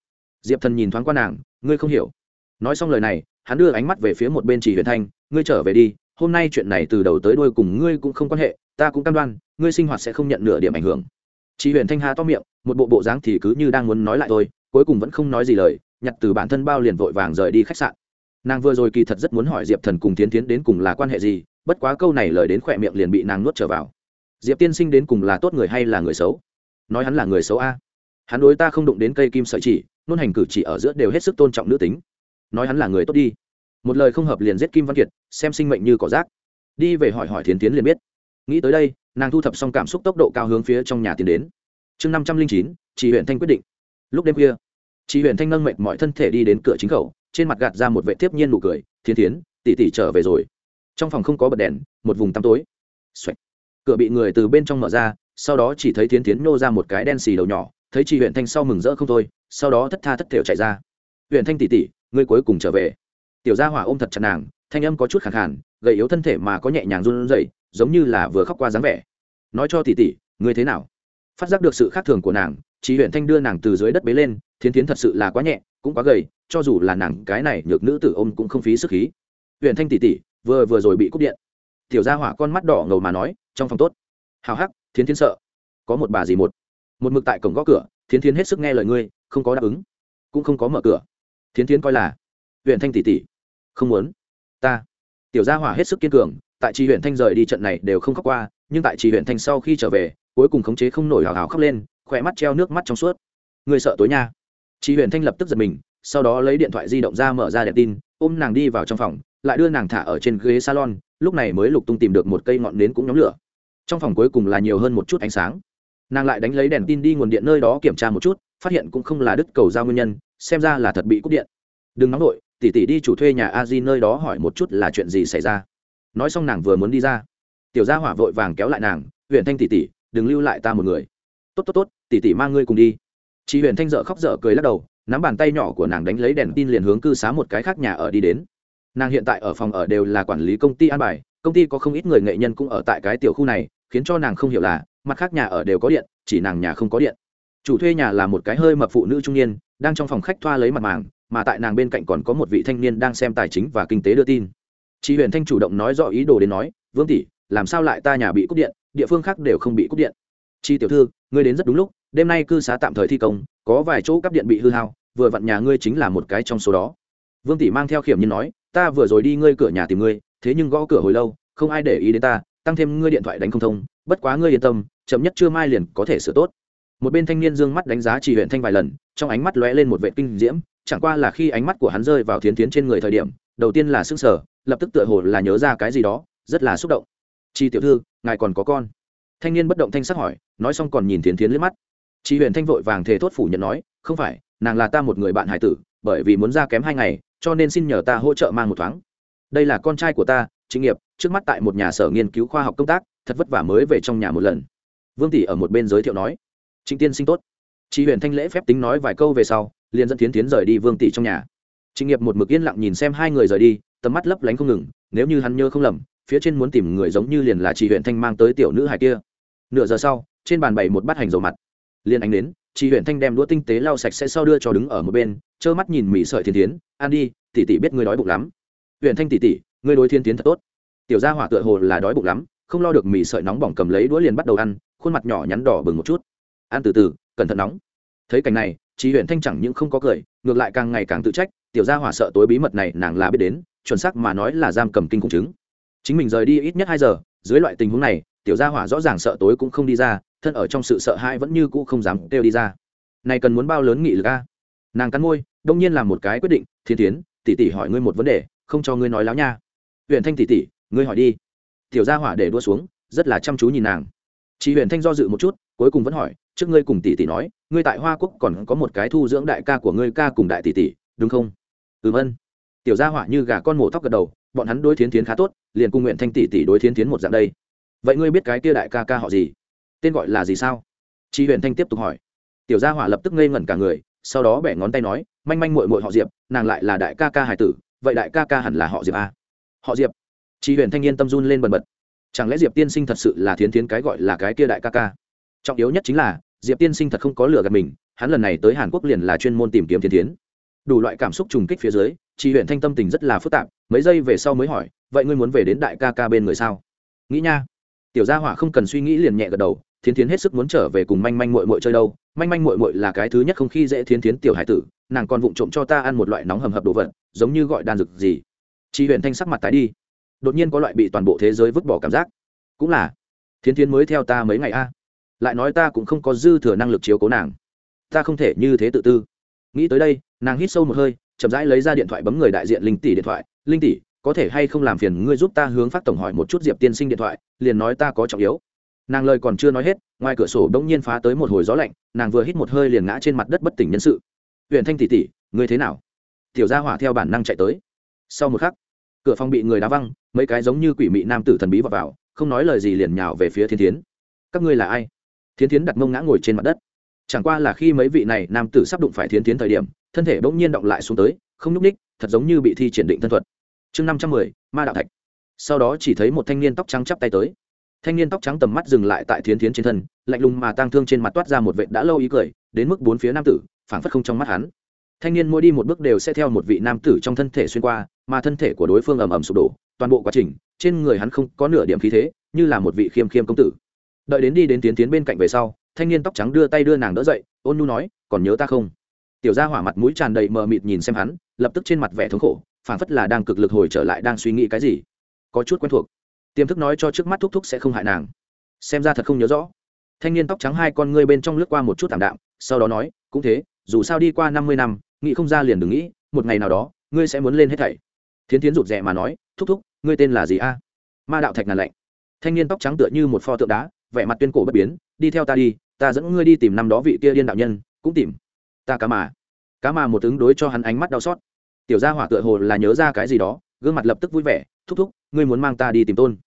Diệp thần nhìn thoáng qua nàng, ngươi không hiểu. Nói xong lời này, hắn đưa ánh mắt về phía một bên chỉ huyền thanh, ngươi trở về đi, hôm nay chuyện này từ đầu tới đuôi cùng ngươi cũng không quan hệ, ta cũng cam đoan, ngươi sinh hoạt sẽ không nhận nửa điểm ảnh hưởng. Chị huyền thanh hà to miệng, một bộ bộ dáng thì cứ như đang muốn nói lại thôi, cuối cùng vẫn không nói gì lời, nhặt từ bản thân bao liền vội vàng rời đi khách sạn. Nàng vừa rồi kỳ thật rất muốn hỏi diệp thần cùng tiến tiến đến cùng là quan hệ gì, bất quá câu này lời đến khỏe miệng liền bị nàng nuốt trở vào. Diệp tiên sinh đến cùng là tốt người hay là người xấu? Nói hắn là người xấu a? Hắn đối ta không đụng đến cây kim sợi chỉ, nôn hành cử chỉ ở giữa đều hết sức tôn trọng nữ tính. Nói hắn là người tốt đi. Một lời không hợp liền giết kim văn kiệt, xem sinh mệnh như cỏ rác. Đi về hỏi hỏi thiến tiến liền biết. Nghĩ tới đây, nàng thu thập xong cảm xúc tốc độ cao hướng phía trong nhà tiến đến. Chương năm trăm linh chín chị huyện thanh quyết định. Lúc đêm khuya chị huyện thanh nâng mệt mọi thân thể đi đến cửa chính khẩu, trên mặt gạt ra một vệ tiếp nhiên nụ cười thiên tiến tỉ tỉ trở về rồi. Trong phòng không có bật đèn, một vùng tăm tối. Xoạch. cửa bị người từ bên trong mở ra, sau đó chỉ thấy thiến tiến nô ra một cái đen xì đầu nhỏ thấy chị huyện thanh sau mừng rỡ không thôi sau đó thất tha thất thểu chạy ra. Huyện thanh tỉ tỉ ngươi cuối cùng trở về. Tiểu gia hỏa ôm thật chặt nàng thanh âm có chút khẳng hẳn, gầy yếu thân thể mà có nhẹ nhàng run rẩy giống như là vừa khóc qua dáng vẻ. Nói cho tỉ tỉ ngươi thế nào? Phát giác được sự khác thường của nàng chị huyện thanh đưa nàng từ dưới đất bế lên thiến tiến thật sự là quá nhẹ cũng quá gầy cho dù là nàng cái này nhược nữ tử ôm cũng không phí sức khí. Huyện thanh tỉ tỉ vừa vừa rồi bị cúp điện. Tiểu gia hỏa con mắt đỏ ngầu mà nói trong phòng tốt. Hào hắc thiến thiến sợ. Có một bà gì một một mực tại cổng gõ cửa, thiến thiến hết sức nghe lời ngươi, không có đáp ứng, cũng không có mở cửa. Thiến thiến coi là huyện thanh tỷ tỷ, không muốn. Ta, tiểu gia hỏa hết sức kiên cường, tại tri huyện thanh rời đi trận này đều không khóc qua, nhưng tại tri huyện thanh sau khi trở về, cuối cùng khống chế không nổi hào hào khóc lên, khỏe mắt treo nước mắt trong suốt. Người sợ tối nha. Tri huyện thanh lập tức giật mình, sau đó lấy điện thoại di động ra mở ra đèn tin, ôm nàng đi vào trong phòng, lại đưa nàng thả ở trên ghế salon, lúc này mới lục tung tìm được một cây ngọn nến cũng nhóm lửa. Trong phòng cuối cùng là nhiều hơn một chút ánh sáng nàng lại đánh lấy đèn tin đi nguồn điện nơi đó kiểm tra một chút, phát hiện cũng không là đứt cầu giao nguyên nhân, xem ra là thật bị cúp điện. Đừng nóng nổi tỉ tỉ đi chủ thuê nhà a di nơi đó hỏi một chút là chuyện gì xảy ra. Nói xong nàng vừa muốn đi ra. Tiểu gia hỏa vội vàng kéo lại nàng huyện thanh tỉ tỉ đừng lưu lại ta một người. Tốt tốt tốt tỉ tỉ mang ngươi cùng đi. Chị huyện thanh dợ khóc dở cười lắc đầu, nắm bàn tay nhỏ của nàng đánh lấy đèn tin liền hướng cư xá một cái khác nhà ở đi đến. Nàng hiện tại ở phòng ở đều là quản lý công ty an bài, công ty có không ít người nghệ nhân cũng ở tại cái tiểu khu này khiến cho nàng không hiểu là, mặt khác nhà ở đều có điện, chỉ nàng nhà không có điện. Chủ thuê nhà là một cái hơi mập phụ nữ trung niên, đang trong phòng khách thoa lấy mặt màng, mà tại nàng bên cạnh còn có một vị thanh niên đang xem tài chính và kinh tế đưa tin. Chị huyền thanh chủ động nói rõ ý đồ đến nói, vương tỷ, làm sao lại ta nhà bị cúp điện, địa phương khác đều không bị cúp điện? Chi tiểu thư, ngươi đến rất đúng lúc, đêm nay cư xá tạm thời thi công, có vài chỗ cắp điện bị hư hao, vừa vặn nhà ngươi chính là một cái trong số đó. Vương tỷ mang theo khiểm như nói, ta vừa rồi đi ngươi cửa nhà tìm ngươi, thế nhưng gõ cửa hồi lâu, không ai để ý đến ta tăng thêm ngươi điện thoại đánh không thông, bất quá ngươi yên tâm, chậm nhất chưa mai liền có thể sửa tốt. Một bên thanh niên dương mắt đánh giá chỉ huyện thanh vài lần, trong ánh mắt lóe lên một vệ kinh diễm, chẳng qua là khi ánh mắt của hắn rơi vào thiến tiến trên người thời điểm, đầu tiên là sức sở lập tức tựa hồ là nhớ ra cái gì đó, rất là xúc động. Chi tiểu thư, ngài còn có con? Thanh niên bất động thanh sắc hỏi, nói xong còn nhìn thiến tiến liếc mắt. Chị huyền thanh vội vàng thề thốt phủ nhận nói, không phải, nàng là ta một người bạn hải tử, bởi vì muốn ra kém hai ngày, cho nên xin nhờ ta hỗ trợ mang một thoáng. Đây là con trai của ta chính nghiệp trước mắt tại một nhà sở nghiên cứu khoa học công tác, thật vất vả mới về trong nhà một lần. Vương tỷ ở một bên giới thiệu nói, trịnh tiên sinh tốt. Chị huyền thanh lễ phép tính nói vài câu về sau, liền dẫn tiến tiến rời đi vương tỷ trong nhà. Trịnh nghiệp một mực yên lặng nhìn xem hai người rời đi, tầm mắt lấp lánh không ngừng, nếu như hắn nhớ không lầm, phía trên muốn tìm người giống như liền là chị huyện thanh mang tới tiểu nữ hải kia. Nửa giờ sau, trên bàn bày một bát hành dầu mặt. Liền ánh đến chị huyện thanh đem đũa tinh tế lau sạch sẽ sau đưa cho đứng ở một bên, trơ mắt nhìn mỹ sợi thiên tiến ăn đi, tỷ tỷ biết ngươi đói bụng lắm. Huyện thanh tỷ tỷ, ngươi đối thiên tiến thật tốt tiểu gia hỏa tựa hồ là đói bụng lắm, không lo được mì sợi nóng bỏng cầm lấy đũa liền bắt đầu ăn, khuôn mặt nhỏ nhắn đỏ bừng một chút. Ăn từ từ, cẩn thận nóng. Thấy cảnh này chị huyện thanh chẳng những không có cười, ngược lại càng ngày càng tự trách, tiểu gia hỏa sợ tối bí mật này nàng là biết đến, chuẩn xác mà nói là giam cầm kinh khủng chứng. Chính mình rời đi ít nhất hai giờ, dưới loại tình huống này, tiểu gia hỏa rõ ràng sợ tối cũng không đi ra, thân ở trong sự sợ hãi vẫn như cũ không dám kêu đi ra. Này cần muốn bao lớn nghị lực a? Nàng cắn môi, đông nhiên làm một cái quyết định, thiên tiến, tỷ tỷ hỏi ngươi một vấn đề, không cho ngươi nói láo nha. Huyện thanh tỷ tỷ ngươi hỏi đi. Tiểu gia hỏa để đua xuống, rất là chăm chú nhìn nàng. Chị Huyền thanh do dự một chút, cuối cùng vẫn hỏi, trước ngươi cùng tỷ tỷ nói, ngươi tại hoa quốc còn có một cái thu dưỡng đại ca của ngươi ca cùng đại tỷ tỷ, đúng không? Ừm ân tiểu gia hỏa như gà con mổ tóc gật đầu, bọn hắn đối thiến thiến khá tốt, liền cùng nguyện thanh tỷ tỷ đối thiến thiến một dạng đây. Vậy ngươi biết cái kia đại ca ca họ gì? Tên gọi là gì sao? Chị huyền thanh tiếp tục hỏi. Tiểu gia hỏa lập tức ngây ngẩn cả người, sau đó bẻ ngón tay nói, manh manh mội mội họ diệp, nàng lại là đại ca ca hải tử, vậy đại ca ca hẳn là họ diệp a họ diệp chị huyền thanh niên tâm run lên bần bật. Chẳng lẽ diệp tiên sinh thật sự là thiến thiến cái gọi là cái kia đại ca ca? Trọng yếu nhất chính là, diệp tiên sinh thật không có lừa gạt mình, hắn lần này tới hàn quốc liền là chuyên môn tìm kiếm thiên thiến. Đủ loại cảm xúc trùng kích phía dưới chị huyện thanh tâm tình rất là phức tạp, mấy giây về sau mới hỏi, vậy ngươi muốn về đến đại ca ca bên người sao? Nghĩ nha. Tiểu gia hỏa không cần suy nghĩ liền nhẹ gật đầu, thiến thiến hết sức muốn trở về cùng manh manh mội mội chơi đâu. Manh manh mội mội là cái thứ nhất không khi dễ thiến thiến tiểu hải tử, nàng còn vụng trộm cho ta ăn một loại nóng hầm hập đồ vật, giống như gọi đan dược gì. Chị huyện thanh sắc mặt tái đi đột nhiên có loại bị toàn bộ thế giới vứt bỏ cảm giác. Cũng là, thiến thiến mới theo ta mấy ngày a. Lại nói ta cũng không có dư thừa năng lực chiếu cố nàng. Ta không thể như thế tự tư. Nghĩ tới đây, nàng hít sâu một hơi, chậm rãi lấy ra điện thoại bấm người đại diện linh tỷ điện thoại. Linh tỷ, có thể hay không làm phiền ngươi giúp ta hướng phát tổng hỏi một chút diệp tiên sinh điện thoại, liền nói ta có trọng yếu. Nàng lời còn chưa nói hết, ngoài cửa sổ bỗng nhiên phá tới một hồi gió lạnh, nàng vừa hít một hơi liền ngã trên mặt đất bất tỉnh nhân sự. Huyện thanh tỷ tỷ, ngươi thế nào? Tiểu gia hỏa theo bản năng chạy tới. Sau một khắc, cửa phòng bị người đá văng mấy cái giống như quỷ mị nam tử thần bí vào, vào không nói lời gì liền nhào về phía thiên thiến. Các ngươi là ai? Thiên thiến đặt mông ngã ngồi trên mặt đất. Chẳng qua là khi mấy vị này nam tử sắp đụng phải thiên thiến thời điểm thân thể bỗng nhiên động lại xuống tới không nhúc ních thật giống như bị thi triển định thân thuật. Chương năm trăm mười ma đạo thạch. Sau đó chỉ thấy một thanh niên tóc trắng chắp tay tới. Thanh niên tóc trắng tầm mắt dừng lại tại thiến thiến trên thân lạnh lùng mà tang thương trên mặt toát ra một vệ đã lâu ý cười đến mức bốn phía nam tử phảng phất không trong mắt hắn. Thanh niên mỗi đi một bước đều sẽ theo một vị nam tử trong thân thể xuyên qua mà thân thể của đối phương ầm ầm sụp đổ, toàn bộ quá trình, trên người hắn không có nửa điểm khí thế, như là một vị khiêm khiêm công tử. Đợi đến đi đến tiến tiến bên cạnh về sau, thanh niên tóc trắng đưa tay đưa nàng đỡ dậy, ôn nhu nói, còn nhớ ta không? Tiểu gia hỏa mặt mũi tràn đầy mờ mịt nhìn xem hắn, lập tức trên mặt vẻ thống khổ, phảng phất là đang cực lực hồi trở lại đang suy nghĩ cái gì. Có chút quen thuộc. Tiềm thức nói cho trước mắt thúc thúc sẽ không hại nàng. Xem ra thật không nhớ rõ. Thanh niên tóc trắng hai con ngươi bên trong lướt qua một chút thảm đạm, sau đó nói, cũng thế, dù sao đi qua năm mươi năm, nghĩ không ra liền đừng nghĩ, một ngày nào đó, ngươi sẽ muốn lên hết thảy thiến tiến rụt rè mà nói, thúc thúc, ngươi tên là gì a? Ma đạo thạch ngàn lạnh. Thanh niên tóc trắng tựa như một pho tượng đá, vẻ mặt tuyên cổ bất biến, đi theo ta đi, ta dẫn ngươi đi tìm năm đó vị kia điên đạo nhân, cũng tìm ta cá mà. Cá mà một ứng đối cho hắn ánh mắt đau xót. Tiểu gia hỏa tựa hồ là nhớ ra cái gì đó, gương mặt lập tức vui vẻ, thúc thúc, ngươi muốn mang ta đi tìm tôn.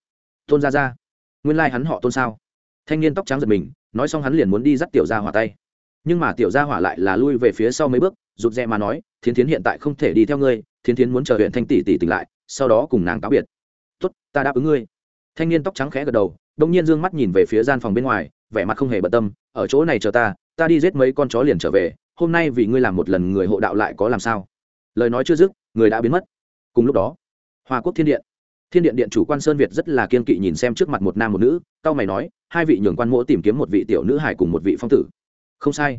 Tôn ra ra nguyên lai、like、hắn họ tôn sao? Thanh niên tóc trắng giật mình, nói xong hắn liền muốn đi dắt tiểu gia hỏa tay. Nhưng mà tiểu gia hỏa lại là lui về phía sau mấy bước, rụt rè mà nói, thiến thiến hiện tại không thể đi theo ngươi thiến thiến muốn chờ huyện thanh tỷ tỷ tỉnh lại, sau đó cùng nàng cáo biệt. Tốt, ta đáp ứng ngươi. Thanh niên tóc trắng khẽ gật đầu, đông nhiên d ư ơ n g mắt nhìn về phía gian phòng bên ngoài, vẻ mặt không hề bận tâm, ở chỗ này chờ ta ta đi giết mấy con chó liền trở về, hôm nay vì ngươi làm một lần người hộ đạo lại có làm sao? Lời nói chưa dứt, người đã biến mất. Cùng lúc đó, hoa quốc thiên điện. Thiên điện điện chủ quan sơn việt rất là kiên kỵ nhìn xem trước mặt một nam một nữ cao mày nói, hai vị nhường quan mỗ tìm kiếm một vị tiểu nữ hải cùng một vị phong tử. Không sai.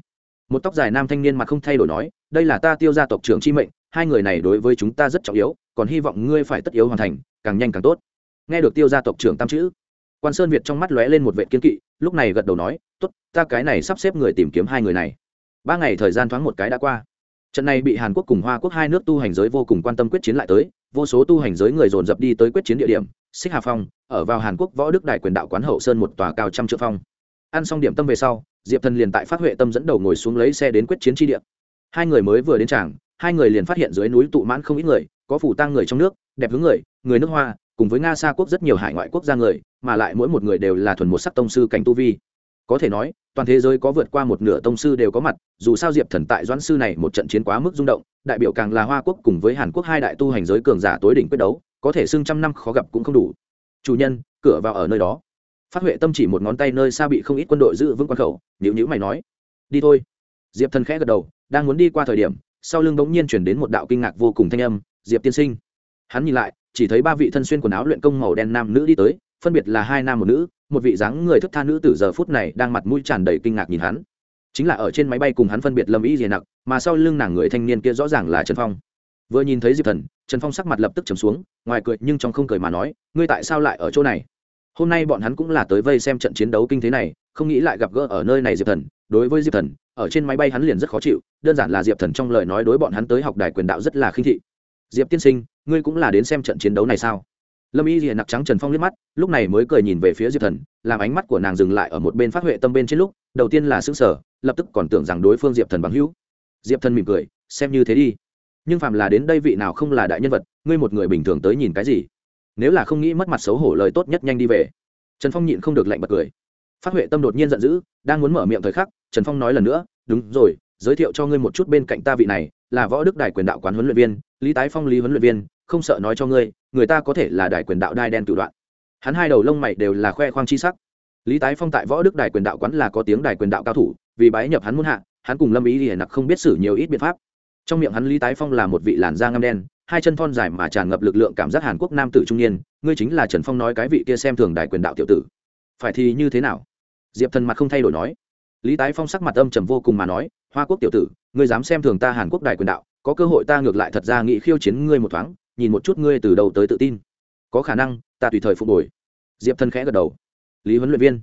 Một tóc dài nam thanh niên mặt không thay đổi nói, đây là ta tiêu gia tộc trưởng chi mệnh hai người này đối với chúng ta rất trọng yếu, còn hy vọng ngươi phải tất yếu hoàn thành, càng nhanh càng tốt. Nghe được tiêu gia tộc trưởng tam chữ, quan sơn việt trong mắt lóe lên một vệ kiên kỵ, lúc này gật đầu nói, tốt, ta cái này sắp xếp người tìm kiếm hai người này. Ba ngày thời gian thoáng một cái đã qua. Trận này bị hàn quốc cùng hoa quốc hai nước tu hành giới vô cùng quan tâm quyết chiến lại tới, vô số tu hành giới người dồn dập đi tới quyết chiến địa điểm, xích hà phong, ở vào hàn quốc võ đức đại quyền đạo quán hậu sơn một tòa cao trăm triệu phong. Ăn xong điểm tâm về sau, diệp thần liền tại phát huệ tâm dẫn đầu ngồi xuống lấy xe đến quyết chiến tri địa. Hai người mới vừa đến tràng hai người liền phát hiện dưới núi tụ mãn không ít người, có phủ tăng người trong nước, đẹp hướng người người nước hoa, cùng với nga xa quốc rất nhiều hải ngoại quốc gia người, mà lại mỗi một người đều là thuần một sắc tông sư cảnh tu vi. Có thể nói, toàn thế giới có vượt qua một nửa tông sư đều có mặt, dù sao diệp thần tại doãn sư này một trận chiến quá mức rung động, đại biểu càng là hoa quốc cùng với hàn quốc hai đại tu hành giới cường giả tối đỉnh quyết đấu, có thể xưng trăm năm khó gặp cũng không đủ. Chủ nhân, cửa vào ở nơi đó. Phát huệ tâm chỉ một ngón tay nơi xa bị không ít quân đội giữ vững quan khẩu nhữ nhữ mày nói, đi thôi. Diệp thần khẽ gật đầu, đang muốn đi qua thời điểm sau lưng bỗng nhiên chuyển đến một đạo kinh ngạc vô cùng thanh âm, diệp tiên sinh. Hắn nhìn lại, chỉ thấy ba vị thân xuyên quần áo luyện công màu đen nam nữ đi tới, phân biệt là hai nam một nữ, một vị dáng người thức tha nữ từ giờ phút này đang mặt mũi tràn đầy kinh ngạc nhìn hắn. Chính là ở trên máy bay cùng hắn phân biệt lâm ý gì nặng mà sau lưng nàng người thanh niên kia rõ ràng là trần phong. Vừa nhìn thấy diệp thần, trần phong sắc mặt lập tức trầm xuống, ngoài cười nhưng trong không cười mà nói, ngươi tại sao lại ở chỗ này? Hôm nay bọn hắn cũng là tới vây xem trận chiến đấu kinh thế này, không nghĩ lại gặp gỡ ở nơi này diệp thần đối với diệp thần, ở trên máy bay hắn liền rất khó chịu, đơn giản là diệp thần trong lời nói đối bọn hắn tới học đài quyền đạo rất là khinh thị. Diệp tiên sinh, ngươi cũng là đến xem trận chiến đấu này sao? Lâm y rìa nặc trắng trần phong liếc mắt, lúc này mới cười nhìn về phía diệp thần, làm ánh mắt của nàng dừng lại ở một bên phát huệ tâm bên trên lúc, đầu tiên là xứng sở lập tức còn tưởng rằng đối phương diệp thần bằng hữu. Diệp thần mỉm cười, xem như thế đi. Nhưng phạm là đến đây vị nào không là đại nhân vật, ngươi một người bình thường tới nhìn cái gì? Nếu là không nghĩ mất mặt xấu hổ lời tốt nhất nhanh đi về. Trần phong nhịn không được lạnh bật cười phát huệ tâm đột nhiên giận dữ, đang muốn mở miệng thời khắc, trần phong nói lần nữa, đúng rồi, giới thiệu cho ngươi một chút bên cạnh ta vị này, là võ đức đại quyền đạo quán huấn luyện viên, lý tái phong lý huấn luyện viên, không sợ nói cho ngươi, người ta có thể là đại quyền đạo đai đen cửu đoạn. Hắn hai đầu lông mày đều là khoe khoang chi sắc. Lý tái phong tại võ đức đại quyền đạo quán là có tiếng đại quyền đạo cao thủ, vì bái nhập hắn muốn hạ, hắn cùng lâm ý thì nặc không biết xử nhiều ít biện pháp. Trong miệng hắn lý tái phong là một vị làn da ngâm đen, hai chân thon dài mà tràn ngập lực lượng cảm giác hàn quốc nam tử trung niên, ngươi chính là trần phong nói cái vị kia xem thường đại quyền đạo tiểu tử phải thì như thế nào? Diệp thần mặt không thay đổi nói. Lý tái phong sắc mặt âm trầm vô cùng mà nói, hoa quốc tiểu tử, ngươi dám xem thường ta hàn quốc đại quyền đạo, có cơ hội ta ngược lại thật ra nghị khiêu chiến ngươi một thoáng, nhìn một chút ngươi từ đầu tới tự tin. Có khả năng, ta tùy thời phục hồi. Diệp thần khẽ gật đầu. Lý huấn luyện viên.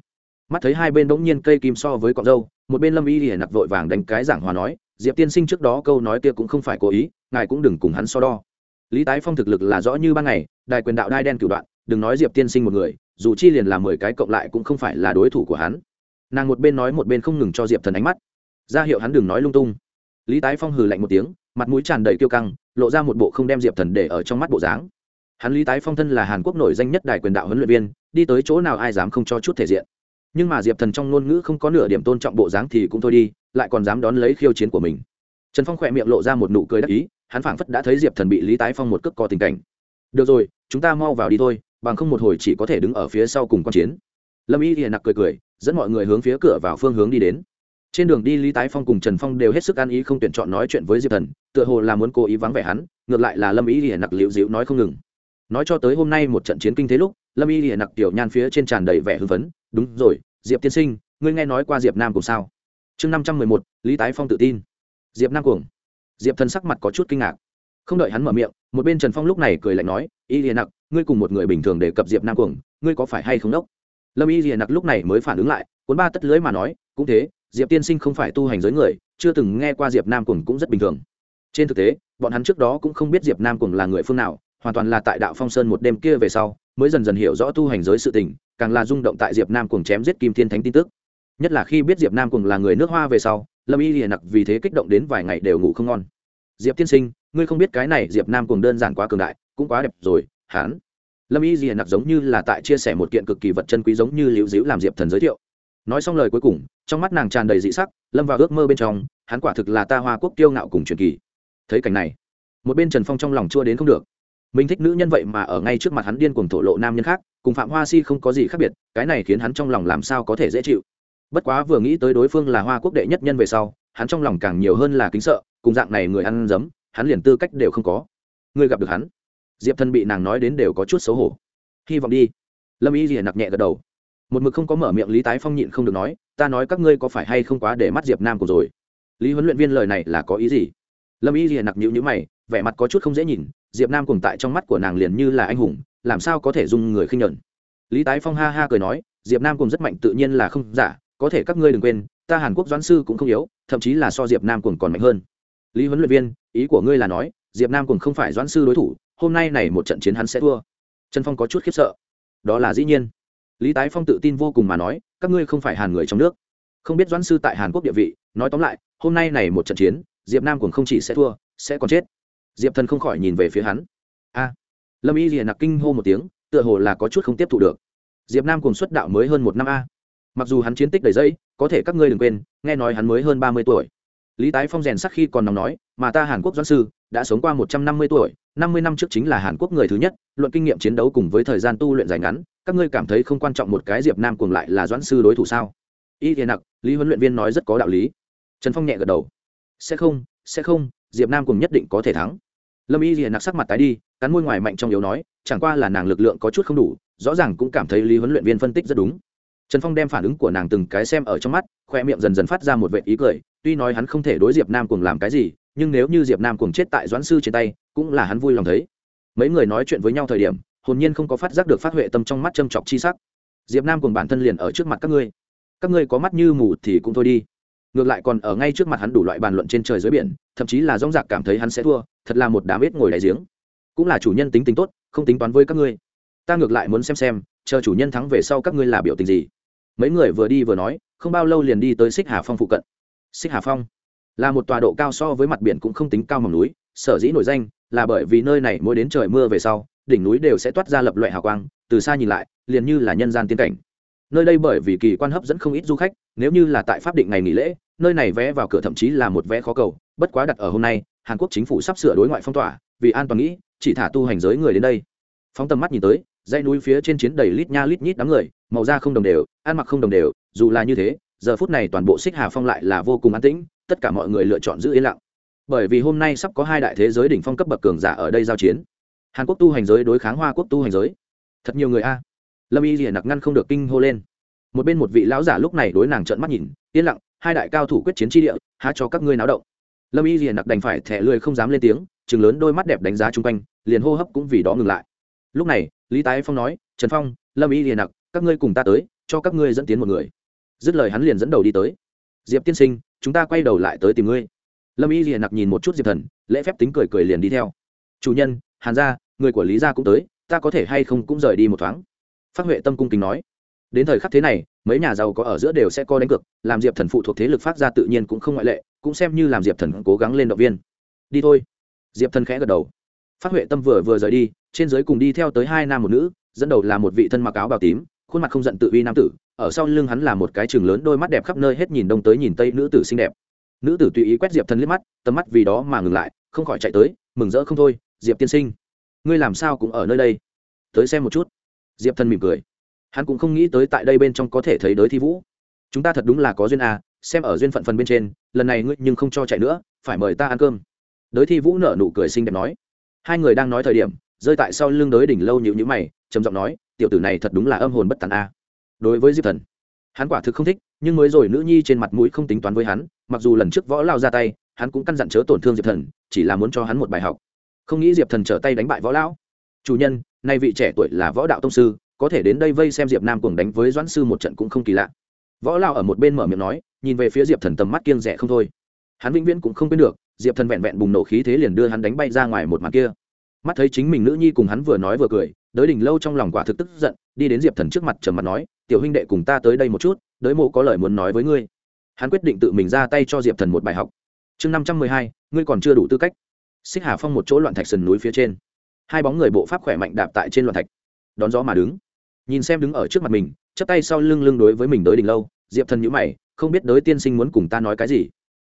Mắt thấy hai bên bỗng nhiên cây kim so với cọng dâu một bên lâm y hiển nặc vội vàng đánh cái giảng hòa nói, diệp tiên sinh trước đó câu nói kia cũng không phải cố ý, ngài cũng đừng cùng hắn so đo. Lý tái phong thực lực là rõ như ban ngày, đài quyền đạo đai đen cửu đoạn, đừng nói diệp tiên sinh một người dù chi liền là mười cái cộng lại cũng không phải là đối thủ của hắn. Nàng một bên nói một bên không ngừng cho diệp thần ánh mắt. Ra hiệu hắn đừng nói lung tung. Lý tái phong hừ lạnh một tiếng, mặt mũi tràn đầy kiêu căng, lộ ra một bộ không đem diệp thần để ở trong mắt bộ dáng. Hắn lý tái phong thân là hàn quốc nổi danh nhất đài quyền đạo huấn luyện viên, đi tới chỗ nào ai dám không cho chút thể diện. Nhưng mà diệp thần trong ngôn ngữ không có nửa điểm tôn trọng bộ dáng thì cũng thôi đi, lại còn dám đón lấy khiêu chiến của mình. Trần phong khỏe miệng lộ ra một nụ cười đắc ý, hắn phảng phất đã thấy diệp thần bị lý tái phong một cước co tình cảnh. Được rồi, chúng ta mau vào đi thôi bằng không một hồi chỉ có thể đứng ở phía sau cùng quan chiến. Lâm y hiền nặc cười cười, dẫn mọi người hướng phía cửa vào phương hướng đi đến. Trên đường đi lý tái phong cùng trần phong đều hết sức ăn ý không tuyển chọn nói chuyện với diệp thần, tựa hồ là muốn cố ý vắng vẻ hắn, ngược lại là lâm y hiền nặc liễu dịu nói không ngừng. Nói cho tới hôm nay một trận chiến kinh thế lúc, lâm y hiền nặc tiểu nhan phía trên tràn đầy vẻ hưng phấn, đúng rồi, diệp tiên sinh, ngươi nghe nói qua diệp nam cùng sao? Chương năm trăm mười một, lý tái phong tự tin. Diệp nam cuồng. Diệp thần sắc mặt có chút kinh ngạc. Không đợi hắn mở miệng, một bên trần phong lúc này cười lạnh nói, y hiền nặc ngươi cùng một người bình thường đề cập diệp nam cuồng, ngươi có phải hay không đốc? Lâm y rìa nặc lúc này mới phản ứng lại, cuốn ba tất lưới mà nói, cũng thế, diệp tiên sinh không phải tu hành giới người, chưa từng nghe qua diệp nam cuồng cũng rất bình thường. Trên thực tế, bọn hắn trước đó cũng không biết diệp nam cuồng là người phương nào, hoàn toàn là tại đạo phong sơn một đêm kia về sau, mới dần dần hiểu rõ tu hành giới sự tình, càng là rung động tại diệp nam cuồng chém giết kim thiên thánh tin tức. Nhất là khi biết diệp nam cuồng là người nước hoa về sau, lâm y rìa nặc vì thế kích động đến vài ngày đều ngủ không ngon. Diệp tiên sinh, ngươi không biết cái này diệp nam cuồng đơn giản quá cường đại, cũng quá đẹp rồi hán. Lâm y hiền nặc giống như là tại chia sẻ một kiện cực kỳ vật chân quý giống như liễu dĩu làm diệp thần giới thiệu. Nói xong lời cuối cùng, trong mắt nàng tràn đầy dị sắc, lâm vào ước mơ bên trong, hắn quả thực là ta hoa quốc tiêu ngạo cùng truyền kỳ. Thấy cảnh này, một bên trần phong trong lòng chua đến không được. Mình thích nữ nhân vậy mà ở ngay trước mặt hắn điên cuồng thổ lộ nam nhân khác, cùng phạm hoa si không có gì khác biệt, cái này khiến hắn trong lòng làm sao có thể dễ chịu. Bất quá vừa nghĩ tới đối phương là hoa quốc đệ nhất nhân về sau, hắn trong lòng càng nhiều hơn là kính sợ, cùng dạng này người ăn dấm, hắn liền tư cách đều không có. Người gặp được hắn diệp thân bị nàng nói đến đều có chút xấu hổ. Hy vọng đi. Lâm y rìa nặc nhẹ gật đầu. Một mực không có mở miệng lý tái phong nhịn không được nói, ta nói các ngươi có phải hay không quá để mắt diệp nam của rồi? Lý huấn luyện viên lời này là có ý gì? Lâm y rìa nặc nhịu nhữ mày, vẻ mặt có chút không dễ nhìn, diệp nam cùng tại trong mắt của nàng liền như là anh hùng, làm sao có thể dùng người khinh nhợn lý tái phong ha ha cười nói, diệp nam cùng rất mạnh tự nhiên là không giả, có thể các ngươi đừng quên, ta hàn quốc doãn sư cũng không yếu, thậm chí là so diệp nam cùng còn mạnh hơn. Lý huấn luyện viên, ý của ngươi là nói, diệp nam cùng không phải doãn sư đối thủ hôm nay này một trận chiến hắn sẽ thua. Trần phong có chút khiếp sợ. Đó là dĩ nhiên. Lý tái phong tự tin vô cùng mà nói, các ngươi không phải hàn người trong nước. Không biết doãn sư tại hàn quốc địa vị, nói tóm lại, hôm nay này một trận chiến, diệp nam cũng không chỉ sẽ thua, sẽ còn chết. Diệp thần không khỏi nhìn về phía hắn. A. Lâm y liền nặc kinh hô một tiếng, tựa hồ là có chút không tiếp thụ được. Diệp nam cùng xuất đạo mới hơn một năm a. Mặc dù hắn chiến tích đầy dây có thể các ngươi đừng quên, nghe nói hắn mới hơn ba mươi tuổi lý tái phong rèn sắc khi còn nóng nói, mà ta hàn quốc doãn sư, đã sống qua một trăm năm mươi tuổi, năm mươi năm trước chính là hàn quốc người thứ nhất, luận kinh nghiệm chiến đấu cùng với thời gian tu luyện dài ngắn, các ngươi cảm thấy không quan trọng một cái diệp nam cùng lại là doãn sư đối thủ sao? Y thiền nặc, lý huấn luyện viên nói rất có đạo lý. Trần phong nhẹ gật đầu. Sẽ không sẽ không, diệp nam cùng nhất định có thể thắng. Lâm y thiền nặc sắc mặt tái đi, cắn môi ngoài mạnh trong yếu nói, chẳng qua là nàng lực lượng có chút không đủ, rõ ràng cũng cảm thấy lý huấn luyện viên phân tích rất đúng. Trần phong đem phản ứng của nàng từng cái xem ở trong mắt, khoe miệng dần dần phát ra một vệ ý cười tuy nói hắn không thể đối diệp nam cùng làm cái gì, nhưng nếu như diệp nam cùng chết tại doãn sư trên tay, cũng là hắn vui lòng thấy. Mấy người nói chuyện với nhau thời điểm, hồn nhiên không có phát giác được phát huệ tâm trong mắt châm chọc chi sắc. Diệp nam cùng bản thân liền ở trước mặt các ngươi. Các ngươi có mắt như mù thì cũng thôi đi. Ngược lại còn ở ngay trước mặt hắn đủ loại bàn luận trên trời dưới biển, thậm chí là dóng dạc cảm thấy hắn sẽ thua, thật là một đám ít ngồi đại giếng. Cũng là chủ nhân tính tính tốt, không tính toán với các ngươi. Ta ngược lại muốn xem xem, chờ chủ nhân thắng về sau các ngươi là biểu tình gì. Mấy người vừa đi vừa nói, không bao lâu liền đi tới xích hà phong phụ cận xích hà phong. Là một tòa độ cao so với mặt biển cũng không tính cao mỏng núi, sở dĩ nổi danh là bởi vì nơi này mỗi đến trời mưa về sau, đỉnh núi đều sẽ toát ra lập loại hào quang, từ xa nhìn lại, liền như là nhân gian tiên cảnh. Nơi đây bởi vì kỳ quan hấp dẫn không ít du khách, nếu như là tại pháp định ngày nghỉ lễ, nơi này vé vào cửa thậm chí là một vé khó cầu, bất quá đặt ở hôm nay, hàn quốc chính phủ sắp sửa đối ngoại phong tỏa, vì an toàn nghĩ, chỉ thả tu hành giới người đến đây. Phóng tầm mắt nhìn tới, dãy núi phía trên chiến đầy lít nha lít nhít đám người, màu da không đồng đều, ăn mặc không đồng đều, dù là như thế giờ phút này toàn bộ xích hà phong lại là vô cùng an tĩnh, tất cả mọi người lựa chọn giữ yên lặng. Bởi vì hôm nay sắp có hai đại thế giới đỉnh phong cấp bậc cường giả ở đây giao chiến. Hàn quốc tu hành giới đối kháng hoa quốc tu hành giới. Thật nhiều người a. Lâm y rìa nặc ngăn không được kinh hô lên. Một bên một vị lão giả lúc này đối nàng trợn mắt nhìn, yên lặng, hai đại cao thủ quyết chiến tri địa, há cho các ngươi náo động. Lâm y rìa nặc đành phải thẻ lười không dám lên tiếng chừng lớn đôi mắt đẹp đánh giá chung quanh, liền hô hấp cũng vì đó ngừng lại. Lúc này, lý tái phong nói, trần phong, lâm y rìa nặc, các ngươi cùng ta tới, cho các ngươi dẫn tiến một người dứt lời hắn liền dẫn đầu đi tới. Diệp tiên sinh, chúng ta quay đầu lại tới tìm ngươi. Lâm y liền nặc nhìn một chút diệp thần, lễ phép tính cười cười liền đi theo. Chủ nhân, hàn gia, người của lý gia cũng tới, ta có thể hay không cũng rời đi một thoáng? Phát huệ tâm cung kính nói. Đến thời khắc thế này, mấy nhà giàu có ở giữa đều sẽ co đánh cược, làm diệp thần phụ thuộc thế lực phát ra tự nhiên cũng không ngoại lệ, cũng xem như làm diệp thần cố gắng lên động viên. Đi thôi. Diệp thần khẽ gật đầu. Phát huệ tâm vừa vừa rời đi, trên giới cùng đi theo tới hai nam một nữ, dẫn đầu là một vị thân mặc áo bào tím khuôn mặt không giận tự uy nam tử, ở sau lưng hắn là một cái trường lớn, đôi mắt đẹp khắp nơi hết nhìn đông tới nhìn tây nữ tử xinh đẹp. Nữ tử tùy ý quét diệp thần liếc mắt, tầm mắt vì đó mà ngừng lại, không khỏi chạy tới, mừng rỡ không thôi, diệp tiên sinh. Ngươi làm sao cũng ở nơi đây? Tới xem một chút. Diệp thần mỉm cười. Hắn cũng không nghĩ tới tại đây bên trong có thể thấy đới thi vũ. Chúng ta thật đúng là có duyên à xem ở duyên phận phần bên trên, lần này ngươi nhưng không cho chạy nữa, phải mời ta ăn cơm. Đới thi vũ nở nụ cười xinh đẹp nói. Hai người đang nói thời điểm, rơi tại sau lưng đới đỉnh lâu nhịu nhữ mày, trầm giọng nói tiểu tử này thật đúng là âm hồn bất tàn a. Đối với diệp thần, hắn quả thực không thích, nhưng mới rồi nữ nhi trên mặt mũi không tính toán với hắn, mặc dù lần trước võ lao ra tay, hắn cũng căn dặn chớ tổn thương diệp thần, chỉ là muốn cho hắn một bài học. Không nghĩ diệp thần trở tay đánh bại võ lão. Chủ nhân, nay vị trẻ tuổi là võ đạo tông sư, có thể đến đây vây xem diệp nam cùng đánh với doãn sư một trận cũng không kỳ lạ. Võ lao ở một bên mở miệng nói, nhìn về phía diệp thần tầm mắt kiêng rẻ không thôi. Hắn vĩnh viễn cũng không quên được, diệp thần vẹn vẹn bùng nổ khí thế liền đưa hắn đánh bay ra ngoài một mặt kia mắt thấy chính mình nữ nhi cùng hắn vừa nói vừa cười, đới đình lâu trong lòng quả thực tức giận, đi đến diệp thần trước mặt trầm mặt nói, tiểu huynh đệ cùng ta tới đây một chút, đới mộ có lời muốn nói với ngươi. Hắn quyết định tự mình ra tay cho diệp thần một bài học. Chương năm trăm mười hai, ngươi còn chưa đủ tư cách. Xích hà phong một chỗ loạn thạch sườn núi phía trên. Hai bóng người bộ pháp khỏe mạnh đạp tại trên loạn thạch. Đón gió mà đứng. Nhìn xem đứng ở trước mặt mình, chắp tay sau lưng lưng đối với mình đới đình lâu, diệp thần nhữ mày, không biết đới tiên sinh muốn cùng ta nói cái gì.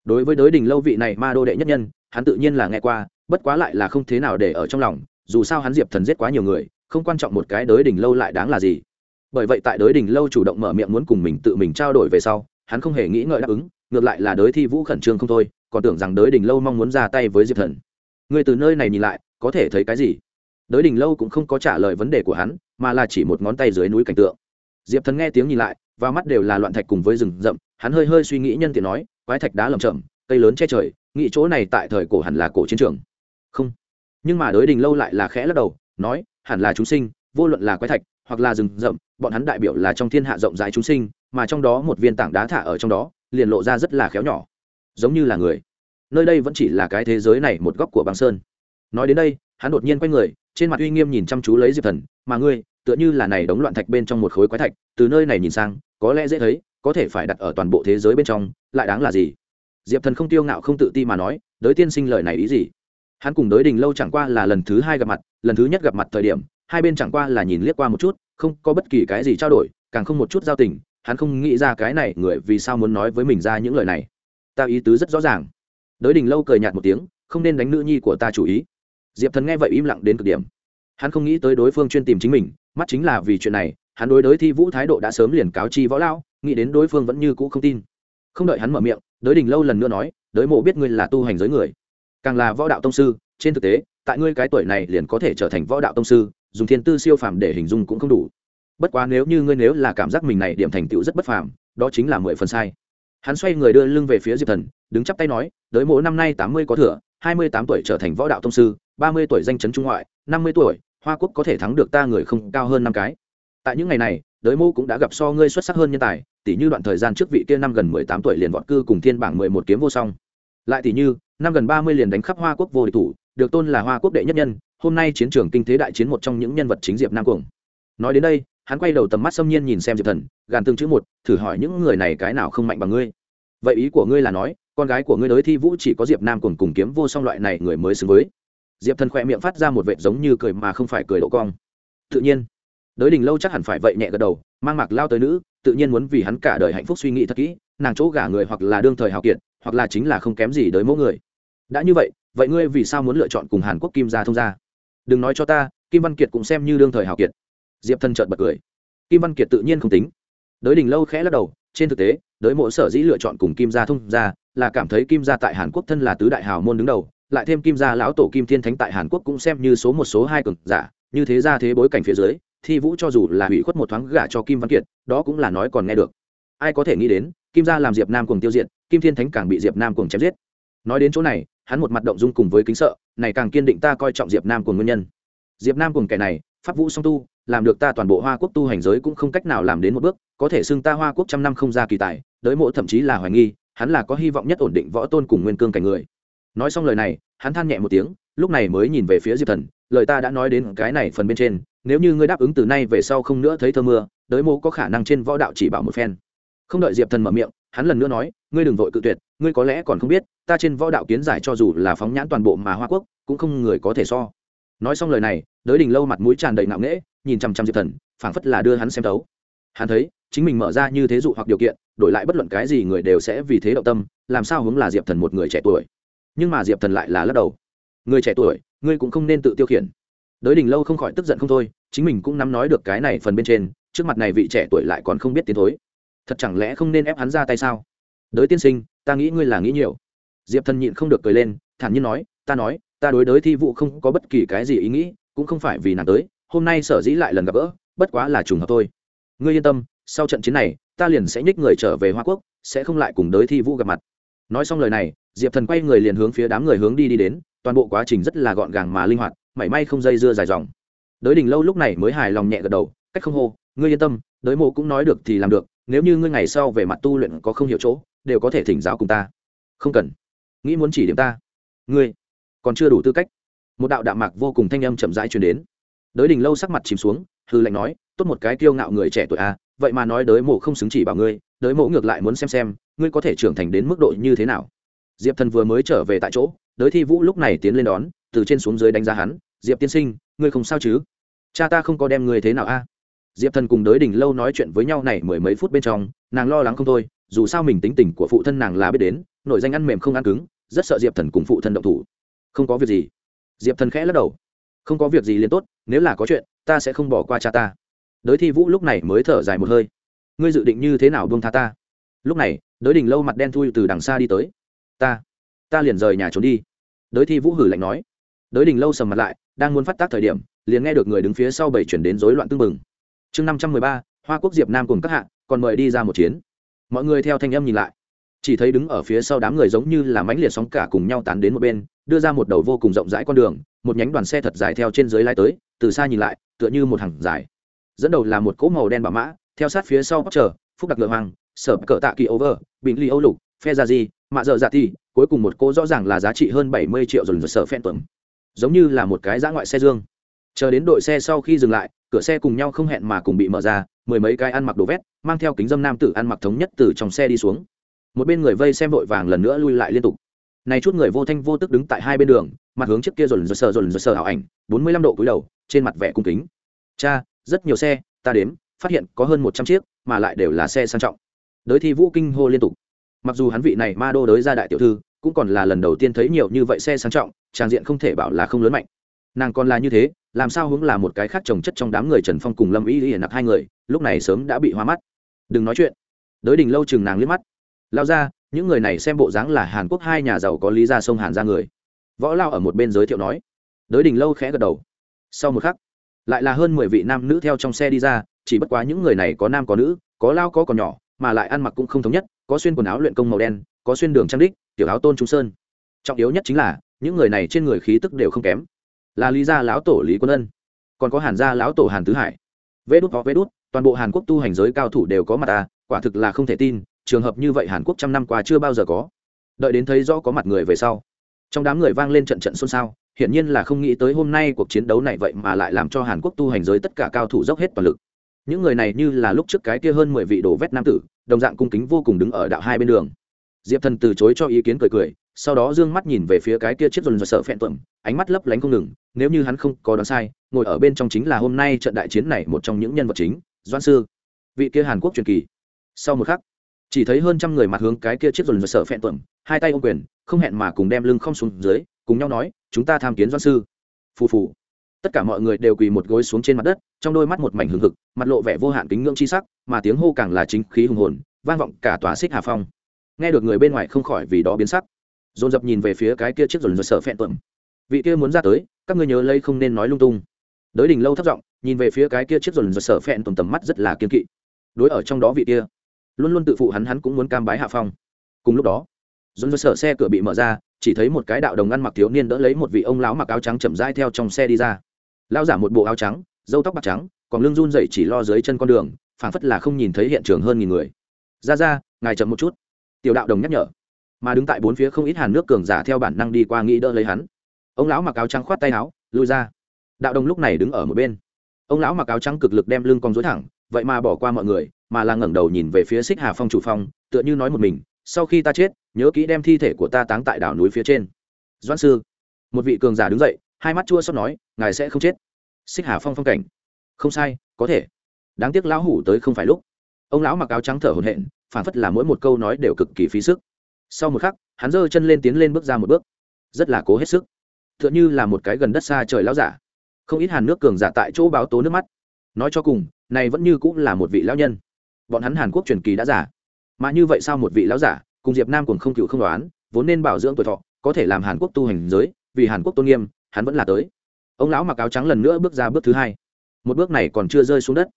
Đối với đới đình lâu vị này ma đô đệ nhất nhân, hắn tự nhiên là nghe qua bất quá lại là không thế nào để ở trong lòng, dù sao hắn diệp thần giết quá nhiều người, không quan trọng một cái đới đình lâu lại đáng là gì. Bởi vậy tại đới đình lâu chủ động mở miệng muốn cùng mình tự mình trao đổi về sau, hắn không hề nghĩ ngợi đáp ứng, ngược lại là đới thi vũ khẩn trương không thôi, còn tưởng rằng đới đình lâu mong muốn ra tay với diệp thần. Người từ nơi này nhìn lại, có thể thấy cái gì? Đới đình lâu cũng không có trả lời vấn đề của hắn, mà là chỉ một ngón tay dưới núi cảnh tượng. Diệp thần nghe tiếng nhìn lại, và mắt đều là loạn thạch cùng với rừng rậm, hắn hơi hơi suy nghĩ nhân tiện nói, quái thạch đá lầm chậm cây lớn che trời, nghĩ chỗ này tại thời cổ hẳn là cổ chiến trường nhưng mà đới đình lâu lại là khẽ lắc đầu, nói, hẳn là chúng sinh, vô luận là quái thạch, hoặc là rừng rậm, bọn hắn đại biểu là trong thiên hạ rộng rãi chúng sinh, mà trong đó một viên tảng đá thả ở trong đó, liền lộ ra rất là khéo nhỏ, giống như là người. Nơi đây vẫn chỉ là cái thế giới này một góc của băng sơn. Nói đến đây, hắn đột nhiên quay người, trên mặt uy nghiêm nhìn chăm chú lấy diệp thần, mà ngươi, tựa như là này đống loạn thạch bên trong một khối quái thạch, từ nơi này nhìn sang, có lẽ dễ thấy, có thể phải đặt ở toàn bộ thế giới bên trong, lại đáng là gì? Diệp thần không tiêu ngạo không tự ti mà nói, đới tiên sinh lời này ý gì? Hắn cùng đới đình lâu chẳng qua là lần thứ hai gặp mặt, lần thứ nhất gặp mặt thời điểm, hai bên chẳng qua là nhìn liếc qua một chút, không có bất kỳ cái gì trao đổi, càng không một chút giao tình, hắn không nghĩ ra cái này người vì sao muốn nói với mình ra những lời này. Ta ý tứ rất rõ ràng. Đới đình lâu cười nhạt một tiếng, không nên đánh nữ nhi của ta chủ ý. Diệp thần nghe vậy im lặng đến cực điểm. Hắn không nghĩ tới đối phương chuyên tìm chính mình, mắt chính là vì chuyện này, hắn đối đới thi vũ thái độ đã sớm liền cáo chi võ lao nghĩ đến đối phương vẫn như cũ không tin. Không đợi hắn mở miệng, đới đình lâu lần nữa nói, đới mộ biết ngươi là tu hành giới người càng là võ đạo tông sư, trên thực tế, tại ngươi cái tuổi này liền có thể trở thành võ đạo tông sư, dùng thiên tư siêu phàm để hình dung cũng không đủ. Bất quá nếu như ngươi nếu là cảm giác mình này điểm thành tựu rất bất phàm, đó chính là mười phần sai. Hắn xoay người đưa lưng về phía diệp thần, đứng chắp tay nói đới mộ năm nay tám mươi có thừa, hai mươi tám tuổi trở thành võ đạo tông sư, ba mươi tuổi danh chấn trung ngoại, năm mươi tuổi, hoa quốc có thể thắng được ta người không cao hơn năm cái. Tại những ngày này, đới mô cũng đã gặp so ngươi xuất sắc hơn nhân tài tỷ như đoạn thời gian trước vị kia năm gần mười tám tuổi liền vọt cư cùng thiên bảng mười một kiếm vô song. Lại tỷ như năm gần ba mươi liền đánh khắp hoa quốc vô địch thủ, được tôn là hoa quốc đệ nhất nhân, hôm nay chiến trường kinh thế đại chiến một trong những nhân vật chính diệp nam cuồng. Nói đến đây, hắn quay đầu tầm mắt xâm nhiên nhìn xem diệp thần, gàn tương chữ một, thử hỏi những người này cái nào không mạnh bằng ngươi. Vậy ý của ngươi là nói, con gái của ngươi đới thi vũ chỉ có diệp nam cuồng cùng kiếm vô song loại này người mới xứng với. Diệp thần khỏe miệng phát ra một vệt giống như cười mà không phải cười độ cong. Tự nhiên đới đình lâu chắc hẳn phải vậy nhẹ gật đầu, mang mặc lao tới nữ, tự nhiên muốn vì hắn cả đời hạnh phúc suy nghĩ thật kỹ, nàng chỗ gả người hoặc là đương thời hào kiệt, hoặc là chính là không kém gì đới mẫu người đã như vậy vậy ngươi vì sao muốn lựa chọn cùng hàn quốc kim gia thông gia? Đừng nói cho ta, kim văn kiệt cũng xem như đương thời hào kiệt. Diệp thần trợt bật cười. Kim văn kiệt tự nhiên không tính. Đới đình lâu khẽ lắc đầu, trên thực tế, đới mộ sở dĩ lựa chọn cùng kim gia thông gia là cảm thấy kim gia tại hàn quốc thân là tứ đại hào môn đứng đầu, lại thêm kim gia lão tổ kim thiên thánh tại hàn quốc cũng xem như số một số hai cường giả, như thế ra thế bối cảnh phía dưới, thi vũ cho dù là hủy khuất một thoáng gả cho kim văn kiệt, đó cũng là nói còn nghe được. Ai có thể nghĩ đến, kim gia làm diệp nam cùng tiêu diệt, kim thiên thánh càng bị diệp nam cùng chém giết. Nói đến chỗ này hắn một mặt động dung cùng với kính sợ, này càng kiên định ta coi trọng diệp nam cùng nguyên nhân. Diệp nam cùng kẻ này, pháp vũ song tu, làm được ta toàn bộ hoa quốc tu hành giới cũng không cách nào làm đến một bước, có thể xưng ta hoa quốc trăm năm không ra kỳ tài, đới mộ thậm chí là hoài nghi, hắn là có hy vọng nhất ổn định võ tôn cùng nguyên cương cảnh người. Nói xong lời này, hắn than nhẹ một tiếng, lúc này mới nhìn về phía diệp thần, lời ta đã nói đến cái này phần bên trên, nếu như ngươi đáp ứng từ nay về sau không nữa thấy thơ mưa, đới mộ có khả năng trên võ đạo chỉ bảo một phen. Không đợi diệp thần mở miệng, hắn lần nữa nói, ngươi đừng vội cự tuyệt, ngươi có lẽ còn không biết ta trên võ đạo kiến giải cho dù là phóng nhãn toàn bộ mà hoa quốc, cũng không người có thể so. Nói xong lời này, đới đình lâu mặt mũi tràn đầy ngạo nễ nhìn chằm chằm diệp thần, phảng phất là đưa hắn xem tấu hắn thấy, chính mình mở ra như thế dụ hoặc điều kiện, đổi lại bất luận cái gì người đều sẽ vì thế động tâm, làm sao hướng là diệp thần một người trẻ tuổi. Nhưng mà diệp thần lại là lắc đầu. Người trẻ tuổi, ngươi cũng không nên tự tiêu khiển. Đới đình lâu không khỏi tức giận không thôi, chính mình cũng nắm nói được cái này phần bên trên, trước mặt này vị trẻ tuổi lại còn không biết tiến thối. Thật chẳng lẽ không nên ép hắn ra tay sao? Đới tiên sinh, ta nghĩ ngươi là nghĩ nhiều diệp thần nhịn không được cười lên, thản nhiên nói, ta nói, ta đối đới thi vụ không có bất kỳ cái gì ý nghĩ, cũng không phải vì nàng tới, hôm nay sở dĩ lại lần gặp gỡ, bất quá là trùng hợp thôi. Ngươi yên tâm, sau trận chiến này, ta liền sẽ nhích người trở về hoa quốc, sẽ không lại cùng đới thi vũ gặp mặt. Nói xong lời này, diệp thần quay người liền hướng phía đám người hướng đi đi đến, toàn bộ quá trình rất là gọn gàng mà linh hoạt, mảy may không dây dưa dài dòng. Đới đình lâu lúc này mới hài lòng nhẹ gật đầu, cách không hô, ngươi yên tâm, đới mộ cũng nói được thì làm được, nếu như ngươi ngày sau về mặt tu luyện có không hiểu chỗ, đều có thể thỉnh giáo cùng ta. Không cần nghĩ muốn chỉ điểm ta. Ngươi còn chưa đủ tư cách. Một đạo đạm mạc vô cùng thanh âm chậm rãi truyền đến. Đới đình lâu sắc mặt chìm xuống hư lạnh nói tốt một cái kiêu ngạo người trẻ tuổi a à, vậy mà nói đới mộ không xứng chỉ bảo ngươi đới mộ ngược lại muốn xem xem ngươi có thể trưởng thành đến mức độ như thế nào. Diệp thần vừa mới trở về tại chỗ đới thi vũ lúc này tiến lên đón từ trên xuống dưới đánh giá hắn diệp tiên sinh ngươi không sao chứ? Cha ta không có đem ngươi thế nào a diệp thần cùng đới đình lâu nói chuyện với nhau này mười mấy phút bên trong nàng lo lắng không thôi dù sao mình tính tình của phụ thân nàng là biết đến nội danh ăn mềm không ăn cứng rất sợ diệp thần cùng phụ thân động thủ. Không có việc gì. Diệp thần khẽ lắc đầu. Không có việc gì liền tốt, nếu là có chuyện, ta sẽ không bỏ qua cha ta. Đới thi vũ lúc này mới thở dài một hơi. Ngươi dự định như thế nào buông tha ta? Lúc này, đới đình lâu mặt đen thui từ đằng xa đi tới. Ta ta liền rời nhà trốn đi. Đới thi vũ hử lạnh nói. Đới đình lâu sầm mặt lại, đang muốn phát tác thời điểm, liền nghe được người đứng phía sau bảy chuyển đến rối loạn tưng bừng. Chương năm trăm mười ba, hoa quốc diệp nam cùng các hạ, còn mời đi ra một chiến mọi người theo thanh âm nhìn lại chỉ thấy đứng ở phía sau đám người giống như là mãnh liệt sóng cả cùng nhau tán đến một bên, đưa ra một đầu vô cùng rộng rãi con đường, một nhánh đoàn xe thật dài theo trên dưới lai tới, từ xa nhìn lại, tựa như một hàng dài. Dẫn đầu là một cỗ màu đen bà mã, theo sát phía sau bắc chờ phúc đặc lượng hoàng, sở cỡ tạ kỳ over, bình ly âu lục phe gia di mạ dợ dạ ti cuối cùng một cỗ rõ ràng là giá trị hơn bảy mươi triệu rồi sở phen tuẩm. Giống như là một cái giã ngoại xe dương. Chờ đến đội xe sau khi dừng lại, cửa xe cùng nhau không hẹn mà cùng bị mở ra, mười mấy cái ăn mặc đồ vét, mang theo kính dâm nam tử ăn mặc thống nhất từ trong xe đi xuống một bên người vây xem vội vàng lần nữa lui lại liên tục. Này chút người vô thanh vô tức đứng tại hai bên đường, mặt hướng trước kia dồn rồi sờ dồn rồi sờ ảo ảnh, bốn mươi lăm độ cúi đầu, trên mặt vẻ cung kính. Cha, rất nhiều xe, ta đếm, phát hiện có hơn một trăm chiếc, mà lại đều là xe sang trọng. Đới thi vũ kinh hô liên tục. Mặc dù hắn vị này ma đô đới ra đại tiểu thư, cũng còn là lần đầu tiên thấy nhiều như vậy xe sang trọng, trang diện không thể bảo là không lớn mạnh. Nàng còn là như thế, làm sao hướng là một cái khác trồng chất trong đám người trần phong cùng lâm y hiển nặc hai người, lúc này sớm đã bị hoa mắt. Đừng nói chuyện. Đới đình lâu chừng nàng liếc mắt lao ra, những người này xem bộ dáng là hàn quốc hai nhà giàu có lý ra sông hàn ra người. Võ lao ở một bên giới thiệu nói. Đới đình lâu khẽ gật đầu. Sau một khắc, lại là hơn mười vị nam nữ theo trong xe đi ra, chỉ bất quá những người này có nam có nữ, có lao có còn nhỏ, mà lại ăn mặc cũng không thống nhất, có xuyên quần áo luyện công màu đen, có xuyên đường trang đích, tiểu áo tôn trung sơn. Trọng yếu nhất chính là, những người này trên người khí tức đều không kém. Là lý gia lão tổ lý quân ân, còn có hàn gia lão tổ hàn tứ hải. Vê đút có vê đút, toàn bộ hàn quốc tu hành giới cao thủ đều có mặt à quả thực là không thể tin trường hợp như vậy hàn quốc trăm năm qua chưa bao giờ có. Đợi đến thấy rõ có mặt người về sau, trong đám người vang lên trận trận xôn xao, hiển nhiên là không nghĩ tới hôm nay cuộc chiến đấu này vậy mà lại làm cho hàn quốc tu hành giới tất cả cao thủ dốc hết toàn lực. Những người này như là lúc trước cái kia hơn mười vị đồ vét nam tử, đồng dạng cung kính vô cùng đứng ở đạo hai bên đường. Diệp thần từ chối cho ý kiến cười cười, sau đó d ư ơ n g mắt nhìn về phía cái kia chiếc dồn dồn sợ phẹn tuẩm ánh mắt lấp lánh không ngừng, nếu như hắn không có đoán sai, ngồi ở bên trong chính là hôm nay trận đại chiến này một trong những nhân vật chính doan sư, vị kia hàn quốc truyền kỳ. Sau một khắc chỉ thấy hơn trăm người mặt hướng cái kia chiếc dồn sở sợ phẹn tuẩm, hai tay ô quyền, không hẹn mà cùng đem lưng không xuống dưới, cùng nhau nói, chúng ta tham kiến doan sư. Phù phù. Tất cả mọi người đều quỳ một gối xuống trên mặt đất, trong đôi mắt một mảnh hừng hực, mặt lộ vẻ vô hạn kính ngưỡng chi sắc, mà tiếng hô càng là chính khí hùng hồn, vang vọng cả tòa xích hà phong. Nghe được người bên ngoài không khỏi vì đó biến sắc. Dồn dập nhìn về phía cái kia chiếc dồn sở sợ phẹn tuẩm. Vị kia muốn ra tới, các ngươi nhớ lấy không nên nói lung tung. Đới đỉnh lâu thấp giọng, nhìn về phía cái kia chiếc dồn sở sợ phẹn tuẩm tầm mắt rất là kiên kỵ. Đối ở trong đó vị kia luôn luôn tự phụ hắn hắn cũng muốn cam bái hạ phong. Cùng lúc đó dồn dơ sở xe cửa bị mở ra, chỉ thấy một cái đạo đồng ăn mặc thiếu niên đỡ lấy một vị ông lão mặc áo trắng chậm rãi theo trong xe đi ra. Lao giả một bộ áo trắng dâu tóc bạc trắng, còn lưng run dậy chỉ lo dưới chân con đường, phảng phất là không nhìn thấy hiện trường hơn nghìn người. Ra ra, ngài chậm một chút. Tiểu đạo đồng nhắc nhở. Mà đứng tại bốn phía không ít hàn nước cường giả theo bản năng đi qua nghĩ đỡ lấy hắn. Ông lão mặc áo trắng khoát tay áo, lui ra. Đạo đồng lúc này đứng ở một bên. Ông lão mặc áo trắng cực lực đem lưng con dối thẳng, vậy mà bỏ qua mọi người mà là ngẩng đầu nhìn về phía xích hà phong chủ phong, tựa như nói một mình, sau khi ta chết, nhớ kỹ đem thi thể của ta táng tại đảo núi phía trên. Doãn sư, một vị cường giả đứng dậy, hai mắt chua xót nói, ngài sẽ không chết. Xích hà phong phong cảnh, không sai, có thể. Đáng tiếc lão hủ tới không phải lúc. Ông lão mặc áo trắng thở hổn hển phản phất là mỗi một câu nói đều cực kỳ phí sức. Sau một khắc, hắn giơ chân lên tiến lên bước ra một bước. Rất là cố hết sức. T h ư ợ n như là một cái gần đất xa trời lão giả. Không ít hàn nước cường giả tại chỗ báo tố nước mắt. Nói cho cùng, này vẫn như cũng là một vị lão nhân bọn hắn hàn quốc truyền kỳ đã giả mà như vậy sao một vị lão giả, cùng diệp nam cùng không cựu không đoán, vốn nên bảo dưỡng tuổi thọ, có thể làm hàn quốc tu hành giới, vì hàn quốc tôn nghiêm, hắn vẫn là tới. Ông lão mặc áo trắng lần nữa bước ra bước thứ hai. Một bước này còn chưa rơi xuống đất.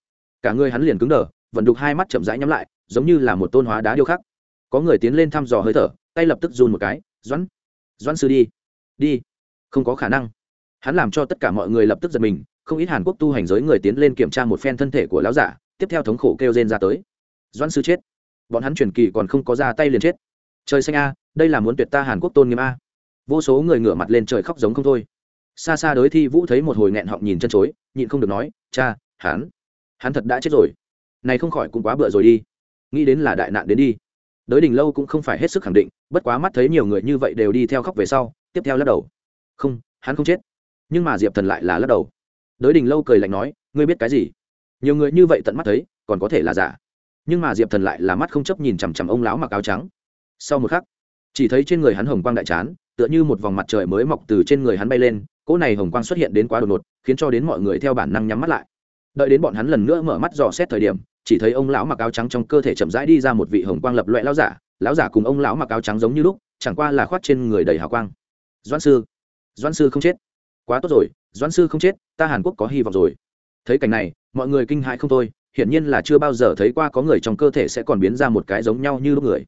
Cả người hắn liền cứng đờ, vận đục hai mắt chậm rãi nhắm lại, giống như là một tôn hóa đá điêu khắc. Có người tiến lên thăm dò hơi thở, tay lập tức run một cái, doãn doãn sư đi. Đi. Không có khả năng. Hắn làm cho tất cả mọi người lập tức giật mình, không ít hàn quốc tu hành giới người tiến lên kiểm tra một phen thân thể của lão giả tiếp theo thống khổ kêu rên ra tới. Doãn sư chết. Bọn hắn truyền kỳ còn không có ra tay liền chết. Trời xanh a, đây là muốn tuyệt ta hàn quốc tôn nghiêm a. Vô số người ngửa mặt lên trời khóc giống không thôi. Xa xa đới thi vũ thấy một hồi nghẹn họng nhìn chân chối, nhịn không được nói, cha, hắn hắn thật đã chết rồi. Này không khỏi cũng quá bựa rồi đi. Nghĩ đến là đại nạn đến đi. Đới đình lâu cũng không phải hết sức khẳng định, bất quá mắt thấy nhiều người như vậy đều đi theo khóc về sau, tiếp theo lắc đầu. Không, hắn không chết. Nhưng mà diệp thần lại là lắc đầu. Đới đình lâu cười lạnh nói, ngươi biết cái gì? Nhiều người như vậy tận mắt thấy, còn có thể là giả. Nhưng mà diệp thần lại là mắt không chấp nhìn chằm chằm ông lão mặc áo trắng. Sau một khắc, chỉ thấy trên người hắn hồng quang đại chán, tựa như một vòng mặt trời mới mọc từ trên người hắn bay lên, cỗ này hồng quang xuất hiện đến quá đột ngột, khiến cho đến mọi người theo bản năng nhắm mắt lại. Đợi đến bọn hắn lần nữa mở mắt dò xét thời điểm, chỉ thấy ông lão mặc áo trắng trong cơ thể chậm rãi đi ra một vị hồng quang lập loại lão giả lão giả cùng ông lão mặc áo trắng giống như lúc, chẳng qua là khoát trên người đầy hào quang. Doãn sư doãn sư không chết. Quá tốt rồi, doãn sư không chết, ta hàn quốc có hy vọng rồi thấy cảnh này, mọi người kinh hãi không thôi, hiển nhiên là chưa bao giờ thấy qua có người trong cơ thể sẽ còn biến ra một cái giống nhau như lúc người.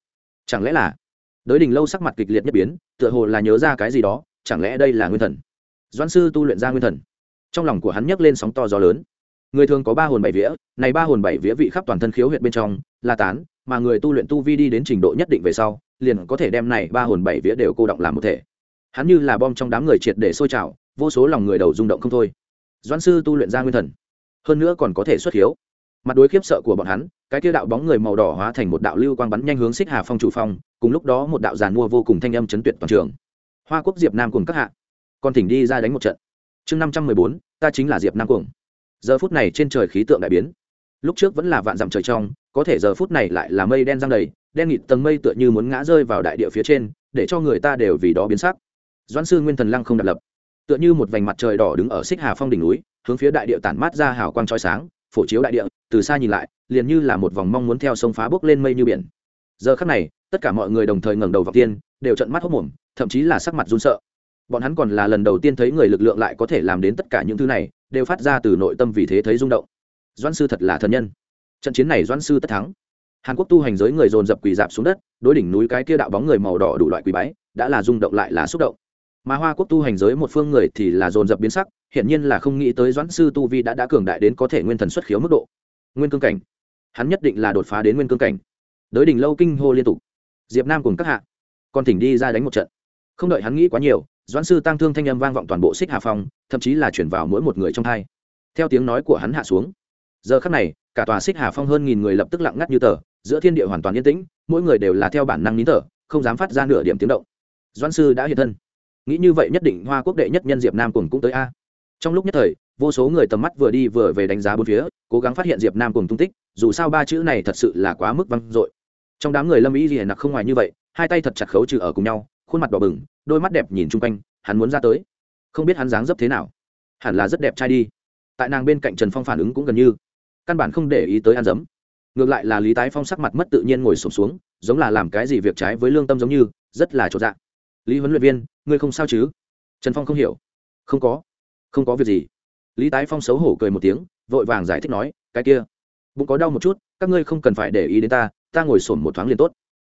Chẳng lẽ là đới đình lâu sắc mặt kịch liệt nhất biến, tựa hồ là nhớ ra cái gì đó, chẳng lẽ đây là nguyên thần? Doãn sư tu luyện ra nguyên thần. Trong lòng của hắn nhấc lên sóng to gió lớn. Người thường có ba hồn bảy vía, này ba hồn bảy vía vị khắp toàn thân khiếu huyệt bên trong, là tán, mà người tu luyện tu vi đi đến trình độ nhất định về sau, liền có thể đem này ba hồn bảy vía đều cô động làm một thể. Hắn như là bom trong đám người triệt để sôi trào, vô số lòng người đầu rung động không thôi. Doãn sư tu luyện ra nguyên thần hơn nữa còn có thể xuất hiếu. Mặt đối khiếp sợ của bọn hắn, cái kia đạo bóng người màu đỏ hóa thành một đạo lưu quang bắn nhanh hướng xích hà phong chủ phong, cùng lúc đó một đạo giàn mua vô cùng thanh âm chấn tuyệt toàn trường. Hoa quốc diệp nam cùng các hạ. Còn thỉnh đi ra đánh một trận. Chương năm trăm mười bốn, ta chính là diệp nam cùng giờ phút này trên trời khí tượng đại biến. Lúc trước vẫn là vạn dặm trời trong, có thể giờ phút này lại là mây đen răng đầy, đen nghịt tầng mây tựa như muốn ngã rơi vào đại địa phía trên, để cho người ta đều vì đó biến sắc. Doãn sư nguyên thần lăng không đặt lập. Tựa như một vành mặt trời đỏ đứng ở xích hà phong đỉnh núi hướng phía đại địa tản mát ra hào quang chói sáng, phổ chiếu đại địa, từ xa nhìn lại, liền như là một vòng mong muốn theo sông phá bốc lên mây như biển. Giờ khắc này, tất cả mọi người đồng thời ngẩng đầu vào tiên, đều trận mắt hốc mồm, thậm chí là sắc mặt run sợ. Bọn hắn còn là lần đầu tiên thấy người lực lượng lại có thể làm đến tất cả những thứ này, đều phát ra từ nội tâm vì thế thấy rung động. Doãn sư thật là thần nhân. Trận chiến này doãn sư tất thắng. Hàn quốc tu hành giới người dồn dập quỳ dạp xuống đất, đối đỉnh núi cái kia đạo bóng người màu đỏ đủ loại quỳ bái, đã là rung động lại là xúc động mà hoa quốc tu hành giới một phương người thì là dồn dập biến sắc, hiển nhiên là không nghĩ tới doãn sư tu vi đã đã cường đại đến có thể nguyên thần xuất khiếu mức độ. Nguyên cương cảnh. Hắn nhất định là đột phá đến nguyên cương cảnh. Đới đỉnh lâu kinh hô liên tục. Diệp nam cùng các hạ. Còn thỉnh đi ra đánh một trận. Không đợi hắn nghĩ quá nhiều, doãn sư tăng thương thanh âm vang vọng toàn bộ xích hà phong, thậm chí là chuyển vào mỗi một người trong hai. Theo tiếng nói của hắn hạ xuống. Giờ khắc này, cả tòa xích hà phong hơn nghìn người lập tức lặng ngắt như tờ, giữa thiên địa hoàn toàn yên tĩnh, mỗi người đều là theo bản năng nín thở, không dám phát ra nửa điểm tiếng động. Doãn sư đã hiện thân nghĩ như vậy nhất định hoa quốc đệ nhất nhân diệp nam cùng cũng tới a. Trong lúc nhất thời vô số người tầm mắt vừa đi vừa về đánh giá bốn phía cố gắng phát hiện diệp nam cùng tung tích dù sao ba chữ này thật sự là quá mức văng dội. Trong đám người lâm ý gì nặc không ngoài như vậy hai tay thật chặt khấu trừ ở cùng nhau khuôn mặt đỏ bừng đôi mắt đẹp nhìn chung quanh hắn muốn ra tới. Không biết hắn dáng dấp thế nào. Hẳn là rất đẹp trai đi. Tại nàng bên cạnh trần phong phản ứng cũng gần như căn bản không để ý tới ăn dấm. Ngược lại là lý tái phong sắc mặt mất tự nhiên ngồi sụp xuống, xuống giống là làm cái gì việc trái với lương tâm giống như rất là trộn dạng lý huấn luyện viên, ngươi không sao chứ? Trần phong không hiểu. Không có. Không có việc gì. Lý tái phong xấu hổ cười một tiếng, vội vàng giải thích nói, cái kia, bụng có đau một chút, các ngươi không cần phải để ý đến ta ta ngồi sổm một thoáng liền tốt.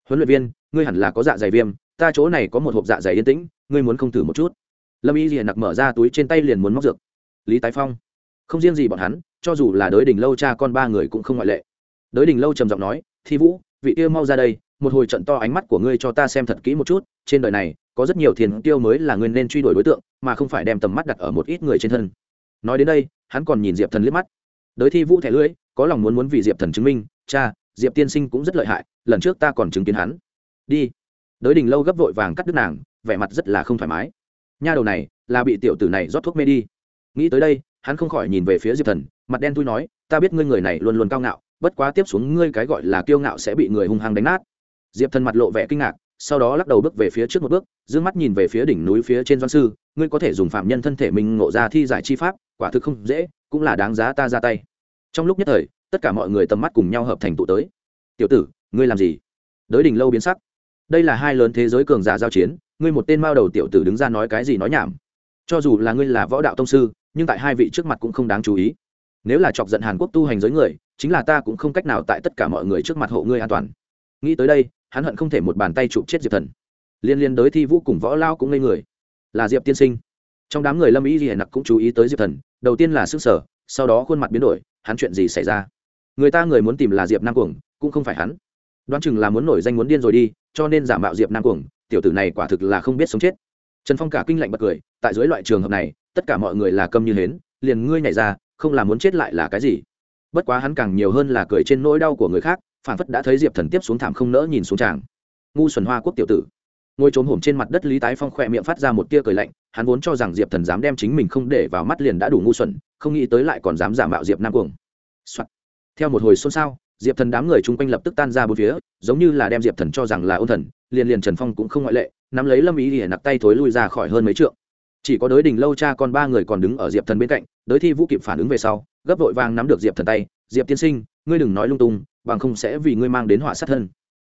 Huấn luyện viên, ngươi hẳn là có dạ dày viêm, ta chỗ này có một hộp dạ dày yên tĩnh, ngươi muốn không thử một chút? Lâm y rìa nặc mở ra túi trên tay liền muốn móc dược. Lý tái phong, không riêng gì bọn hắn, cho dù là đới đình lâu cha con ba người cũng không ngoại lệ. Đới đình lâu trầm giọng nói, thi vũ vị kia mau ra đây, một hồi trận to ánh mắt của ngươi cho ta xem thật kỹ một chút, trên đời này, có rất nhiều thiền tiêu mới là ngươi nên truy đuổi đối tượng, mà không phải đem tầm mắt đặt ở một ít người trên thân. Nói đến đây, hắn còn nhìn diệp thần liếc mắt. Đới thi vũ thẻ lưỡi, có lòng muốn muốn vì diệp thần chứng minh, cha, diệp tiên sinh cũng rất lợi hại, lần trước ta còn chứng kiến hắn. Đi. Đới đình lâu gấp vội vàng cắt đứt nàng, vẻ mặt rất là không thoải mái. Nha đầu này, là bị tiểu tử này rót thuốc mê đi. Nghĩ tới đây, hắn không khỏi nhìn về phía diệp thần, mặt đen thui nói, ta biết ngươi người này luôn luôn cao ngạo bất quá tiếp xuống ngươi cái gọi là kiêu ngạo sẽ bị người hung hăng đánh nát. Diệp thần mặt lộ vẻ kinh ngạc, sau đó lắc đầu bước về phía trước một bước d ư ơ n g mắt nhìn về phía đỉnh núi phía trên doan sư, ngươi có thể dùng phạm nhân thân thể mình ngộ ra thi giải chi pháp, quả thực không dễ, cũng là đáng giá ta ra tay. Trong lúc nhất thời, tất cả mọi người tầm mắt cùng nhau hợp thành tụ tới. Tiểu tử, ngươi làm gì? Đới đỉnh lâu biến sắc. Đây là hai lớn thế giới cường giả giao chiến, ngươi một tên mao đầu tiểu tử đứng ra nói cái gì nói nhảm. Cho dù là ngươi là võ đạo tông sư, nhưng tại hai vị trước mặt cũng không đáng chú ý nếu là chọc giận hàn quốc tu hành giới người, chính là ta cũng không cách nào tại tất cả mọi người trước mặt hộ ngươi an toàn. Nghĩ tới đây, hắn hận không thể một bàn tay chụp chết diệp thần. Liên liên đới thi vũ cùng võ lao cũng ngây người. Là diệp tiên sinh. Trong đám người lâm ý gì nặc cũng chú ý tới diệp thần, đầu tiên là sức sở, sau đó khuôn mặt biến đổi, hắn chuyện gì xảy ra? Người ta người muốn tìm là diệp nam cuồng, cũng không phải hắn. Đoán chừng là muốn nổi danh muốn điên rồi đi, cho nên giả mạo diệp nam cuồng, tiểu tử này quả thực là không biết sống chết. Trần phong cả kinh lạnh bật cười, tại dưới loại trường hợp này, tất cả mọi người là câm như hến, liền ngươi nhảy ra không là muốn chết lại là cái gì. Bất quá hắn càng nhiều hơn là cười trên nỗi đau của người khác, phản phất đã thấy diệp thần tiếp xuống thảm không nỡ nhìn xuống tràng ngu xuẩn hoa quốc tiểu tử. Ngồi trốn hổm trên mặt đất lý tái phong khỏe miệng phát ra một tia cười lạnh, hắn vốn cho rằng diệp thần dám đem chính mình không để vào mắt liền đã đủ ngu xuẩn, không nghĩ tới lại còn dám giả mạo diệp nam cuồng、Soạn. theo một hồi xôn xao, diệp thần đám người chung quanh lập tức tan ra bốn phía, giống như là đem diệp thần cho rằng là ôn thần, liền liền trần phong cũng không ngoại lệ, nắm lấy lâm ý thì nặc tay thối lui ra khỏi hơn mấy trượng chỉ có đới đình lâu cha con ba người còn đứng ở diệp thần bên cạnh, đới thi vũ kịp phản ứng về sau, gấp vội vàng nắm được diệp thần tay, diệp tiên sinh, ngươi đừng nói lung tung, bằng không sẽ vì ngươi mang đến họa sát thân.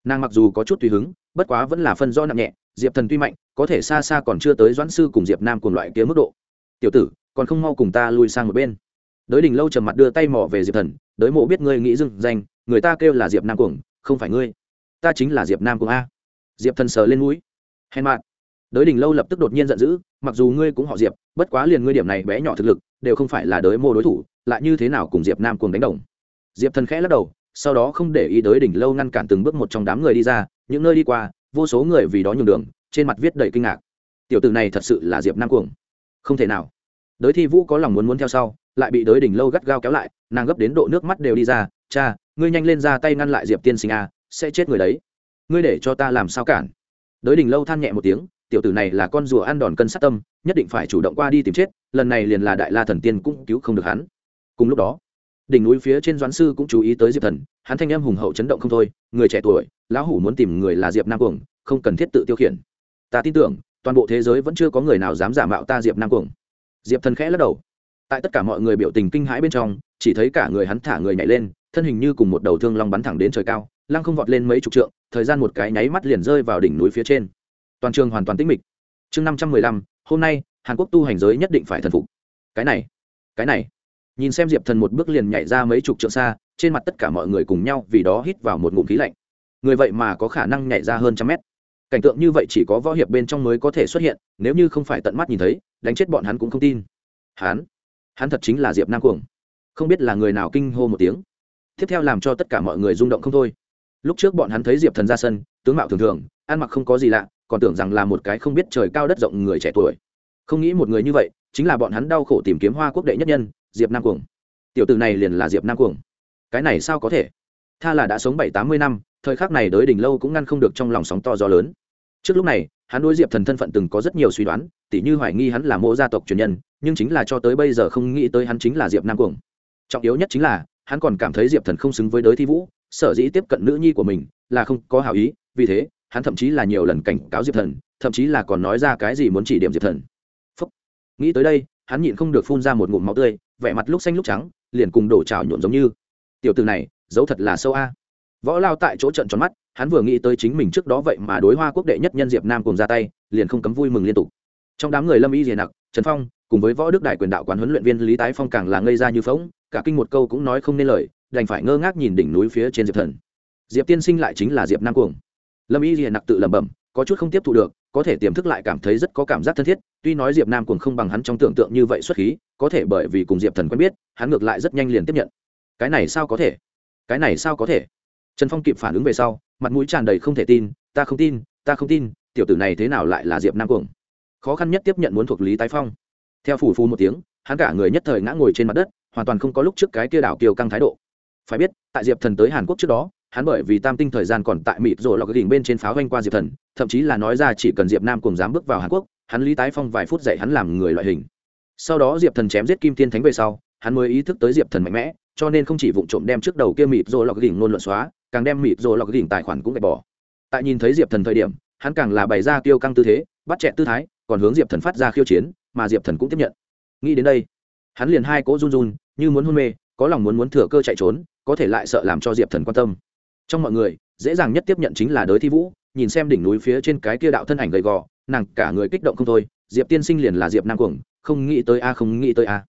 Nàng mặc dù có chút tùy hứng, bất quá vẫn là phân do nặng nhẹ, diệp thần tuy mạnh, có thể xa xa còn chưa tới doãn sư cùng diệp nam cùng loại kia mức độ. Tiểu tử, còn không mau cùng ta lui sang một bên. Đới đình lâu trầm mặt đưa tay mỏ về diệp thần, đới mộ biết ngươi nghĩ dưng danh, người ta kêu là diệp nam cuồng, không phải ngươi. Ta chính là diệp nam cuồng a. Diệp thần sờ lên mũi. Hèn mạn đới đình lâu lập tức đột nhiên giận dữ mặc dù ngươi cũng họ diệp, bất quá liền ngươi điểm này bé nhỏ thực lực, đều không phải là đới mô đối thủ, lại như thế nào cùng diệp nam cuồng đánh đồng? Diệp thần khẽ lắc đầu, sau đó không để ý tới đỉnh lâu ngăn cản từng bước một trong đám người đi ra, những nơi đi qua, vô số người vì đó nhường đường, trên mặt viết đầy kinh ngạc. Tiểu tử này thật sự là diệp nam cuồng. Không thể nào. Đới thi vũ có lòng muốn muốn theo sau, lại bị đới đỉnh lâu gắt gao kéo lại, nàng gấp đến độ nước mắt đều đi ra, cha, ngươi nhanh lên ra tay ngăn lại diệp tiên sinh a, sẽ chết người đấy. Ngươi để cho ta làm sao cản? Đới đỉnh lâu than nhẹ một tiếng tiểu tử này là con rùa ăn đòn cân sát tâm, nhất định phải chủ động qua đi tìm chết, lần này liền là đại la thần tiên cũng cứu không được hắn. Cùng lúc đó, đỉnh núi phía trên doãn sư cũng chú ý tới diệp thần, hắn thanh em hùng hậu chấn động không thôi, người trẻ tuổi, lão hủ muốn tìm người là diệp nam cuồng, không cần thiết tự tiêu khiển. Ta tin tưởng, toàn bộ thế giới vẫn chưa có người nào dám giả mạo ta diệp nam cuồng. Diệp thần khẽ lắc đầu. Tại tất cả mọi người biểu tình kinh hãi bên trong, chỉ thấy cả người hắn thả người nhảy lên, thân hình như cùng một đầu thương long bắn thẳng đến trời cao, lăng không vọt lên mấy chục trượng, thời gian một cái nháy mắt liền rơi vào đỉnh núi phía trên toàn trường hoàn toàn tĩnh mịch. Chương năm trăm mười lăm, hôm nay, hàn quốc tu hành giới nhất định phải thần phục. Cái này cái này. Nhìn xem diệp thần một bước liền nhảy ra mấy chục trượng xa, trên mặt tất cả mọi người cùng nhau vì đó hít vào một ngụm khí lạnh. Người vậy mà có khả năng nhảy ra hơn trăm mét. Cảnh tượng như vậy chỉ có võ hiệp bên trong mới có thể xuất hiện, nếu như không phải tận mắt nhìn thấy, đánh chết bọn hắn cũng không tin. Hắn hắn thật chính là diệp nam cuồng. Không biết là người nào kinh hô một tiếng. Tiếp theo làm cho tất cả mọi người rung động không thôi. Lúc trước bọn hắn thấy diệp thần ra sân, tướng mạo thường thường, ăn mặc không có gì lạ còn tưởng rằng là một cái không biết trời cao đất rộng người trẻ tuổi. Không nghĩ một người như vậy, chính là bọn hắn đau khổ tìm kiếm hoa quốc đệ nhất nhân, diệp nam cuồng. Tiểu t này liền là diệp nam cuồng. Cái này sao có thể? Tha là đã sống bảy tám mươi năm, thời khắc này đới đỉnh lâu cũng ngăn không được trong lòng sóng to gió lớn. Trước lúc này, hắn đối diệp thần thân phận từng có rất nhiều suy đoán, tỉ như hoài nghi hắn là mộ gia tộc truyền nhân, nhưng chính là cho tới bây giờ không nghĩ tới hắn chính là diệp nam cuồng. Trọng yếu nhất chính là, hắn còn cảm thấy diệp thần không xứng với đới thi vũ, sở dĩ tiếp cận nữ nhi của mình là không có hảo ý, vì thế hắn thậm chí là nhiều lần cảnh cáo diệp thần, thậm chí là còn nói ra cái gì muốn chỉ điểm diệp thần. Phúc. nghĩ tới đây, hắn nhịn không được phun ra một ngụm máu tươi, vẻ mặt lúc xanh lúc trắng, liền cùng đổ trào nhuộm giống như. Tiểu từ này, giấu thật là sâu a. Võ lao tại chỗ trận tròn mắt, hắn vừa nghĩ tới chính mình trước đó vậy mà đối hoa quốc đệ nhất nhân diệp nam cùng ra tay, liền không cấm vui mừng liên tục. Trong đám người lâm y dìa nặc, trần phong, cùng với võ đức đại quyền đạo quán huấn luyện viên lý tái phong càng là ngây ra như phóng cả kinh một câu cũng nói không nên lời, đành phải ngơ ngác nhìn đỉnh núi phía trên diệp thần. Diệp tiên sinh lại chính là diệp nam cuồng lâm y hiền nặc tự lẩm bẩm, có chút không tiếp thu được, có thể tiềm thức lại cảm thấy rất có cảm giác thân thiết, tuy nói diệp nam cũng không bằng hắn trong tưởng tượng như vậy xuất khí, có thể bởi vì cùng diệp thần quen biết, hắn ngược lại rất nhanh liền tiếp nhận. Cái này sao có thể? Cái này sao có thể? Trần phong kịp phản ứng về sau, mặt mũi tràn đầy không thể tin, ta không tin, ta không tin, tiểu tử này thế nào lại là diệp nam cuồng? Khó khăn nhất tiếp nhận muốn thuộc lý tái phong. Theo phủ phu một tiếng, hắn cả người nhất thời ngã ngồi trên mặt đất, hoàn toàn không có lúc trước cái kia đảo kiều căng thái độ. Phải biết, tại diệp thần tới hàn quốc trước đó hắn bởi vì tam tinh thời gian còn tại mịt rồi lọc đỉnh bên trên pháo doanh qua diệp thần, thậm chí là nói ra chỉ cần diệp nam cùng dám bước vào hàn quốc, hắn lý tái phong vài phút dạy hắn làm người loại hình. Sau đó diệp thần chém giết kim tiên thánh về sau, hắn mới ý thức tới diệp thần mạnh mẽ, cho nên không chỉ vụ trộm đem trước đầu kia mịt rồi lọc đỉnh luôn luận xóa, càng đem mịt rồi lọc đỉnh tài khoản cũng gạch bỏ. Tại nhìn thấy diệp thần thời điểm, hắn càng là bày ra kiêu căng tư thế, bắt chẹn tư thái, còn hướng diệp thần phát ra khiêu chiến, mà diệp thần cũng tiếp nhận. Nghĩ đến đây, hắn liền hai cỗ run run, như muốn hôn mê, có lòng muốn muốn thừa cơ chạy trốn, có thể lại sợ làm cho diệp thần quan tâm trong mọi người, dễ dàng nhất tiếp nhận chính là đới thi vũ, nhìn xem đỉnh núi phía trên cái kia đạo thân ảnh gầy gò, nàng cả người kích động không thôi, diệp tiên sinh liền là diệp nam cuồng, không nghĩ tới a, không nghĩ tới a.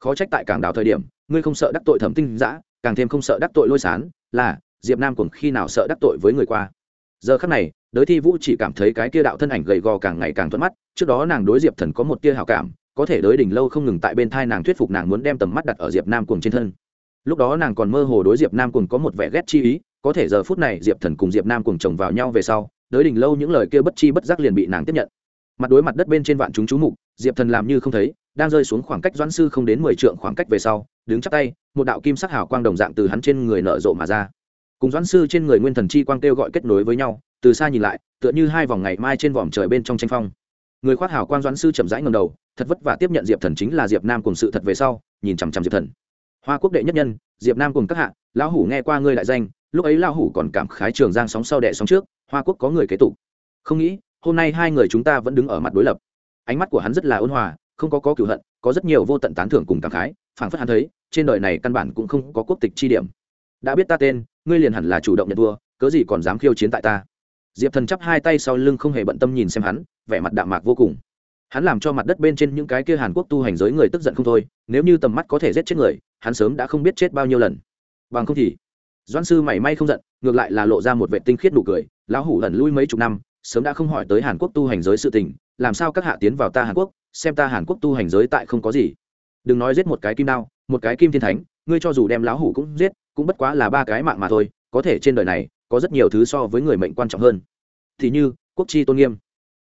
Khó trách tại cảng đảo thời điểm, ngươi không sợ đắc tội thẩm tinh giã càng thêm không sợ đắc tội lôi sán, là, diệp nam cuồng khi nào sợ đắc tội với người qua? Giờ khắc này, đới thi vũ chỉ cảm thấy cái kia đạo thân ảnh gầy gò càng ngày càng thuận mắt, trước đó nàng đối diệp thần có một tia hào cảm, có thể đới đỉnh lâu không ngừng tại bên thai nàng thuyết phục nàng muốn đem tầm mắt đặt ở diệp nam cuồng trên thân lúc đó nàng còn mơ hồ đối diệp nam cùng có một vẻ ghét chi ý, có thể giờ phút này diệp thần cùng diệp nam cùng chồng vào nhau về sau đới đỉnh lâu những lời kia bất chi bất giác liền bị nàng tiếp nhận. Mặt đối mặt đất bên trên vạn chúng chú mục, diệp thần làm như không thấy, đang rơi xuống khoảng cách doãn sư không đến mười trượng khoảng cách về sau, đứng chắp tay, một đạo kim sắc hào quang đồng dạng từ hắn trên người nở rộ mà ra. Cùng doãn sư trên người nguyên thần chi quang kêu gọi kết nối với nhau, từ xa nhìn lại, tựa như hai vòng ngày mai trên vòm trời bên trong tranh phong. Người khoác hào quang doãn sư chậm rãi ngầm đầu, thật vất vả tiếp nhận diệp thần chính là diệp nam cùng sự thật về sau, nhìn chằm chằm diệp thần hoa quốc đệ nhất nhân, diệp nam cùng các hạ, lão hủ nghe qua ngươi đại danh, lúc ấy lão hủ còn cảm khái trường giang sóng sau đệ sóng trước, hoa quốc có người kế tục. Không nghĩ, hôm nay hai người chúng ta vẫn đứng ở mặt đối lập. Ánh mắt của hắn rất là ôn hòa, không có có cửu hận, có rất nhiều vô tận tán thưởng cùng cảm khái, phảng phất hắn thấy, trên đời này căn bản cũng không có quốc tịch chi điểm. Đã biết ta tên, ngươi liền hẳn là chủ động nhận thua, cớ gì còn dám khiêu chiến tại ta? Diệp thần chắp hai tay sau lưng không hề bận tâm nhìn xem hắn, vẻ mặt đạm mạc vô cùng hắn làm cho mặt đất bên trên những cái kia hàn quốc tu hành giới người tức giận không thôi, nếu như tầm mắt có thể giết chết người, hắn sớm đã không biết chết bao nhiêu lần. Bằng không thì doan sư mảy may không giận, ngược lại là lộ ra một vệ tinh khiết nụ cười, lão hủ lần lui mấy chục năm, sớm đã không hỏi tới hàn quốc tu hành giới sự tình, làm sao các hạ tiến vào ta hàn quốc, xem ta hàn quốc tu hành giới tại không có gì. Đừng nói giết một cái kim đao, một cái kim thiên thánh, ngươi cho dù đem lão hủ cũng giết, cũng bất quá là ba cái mạng mà thôi, có thể trên đời này, có rất nhiều thứ so với người mệnh quan trọng hơn. Thì như, quốc chi tôn nghiêm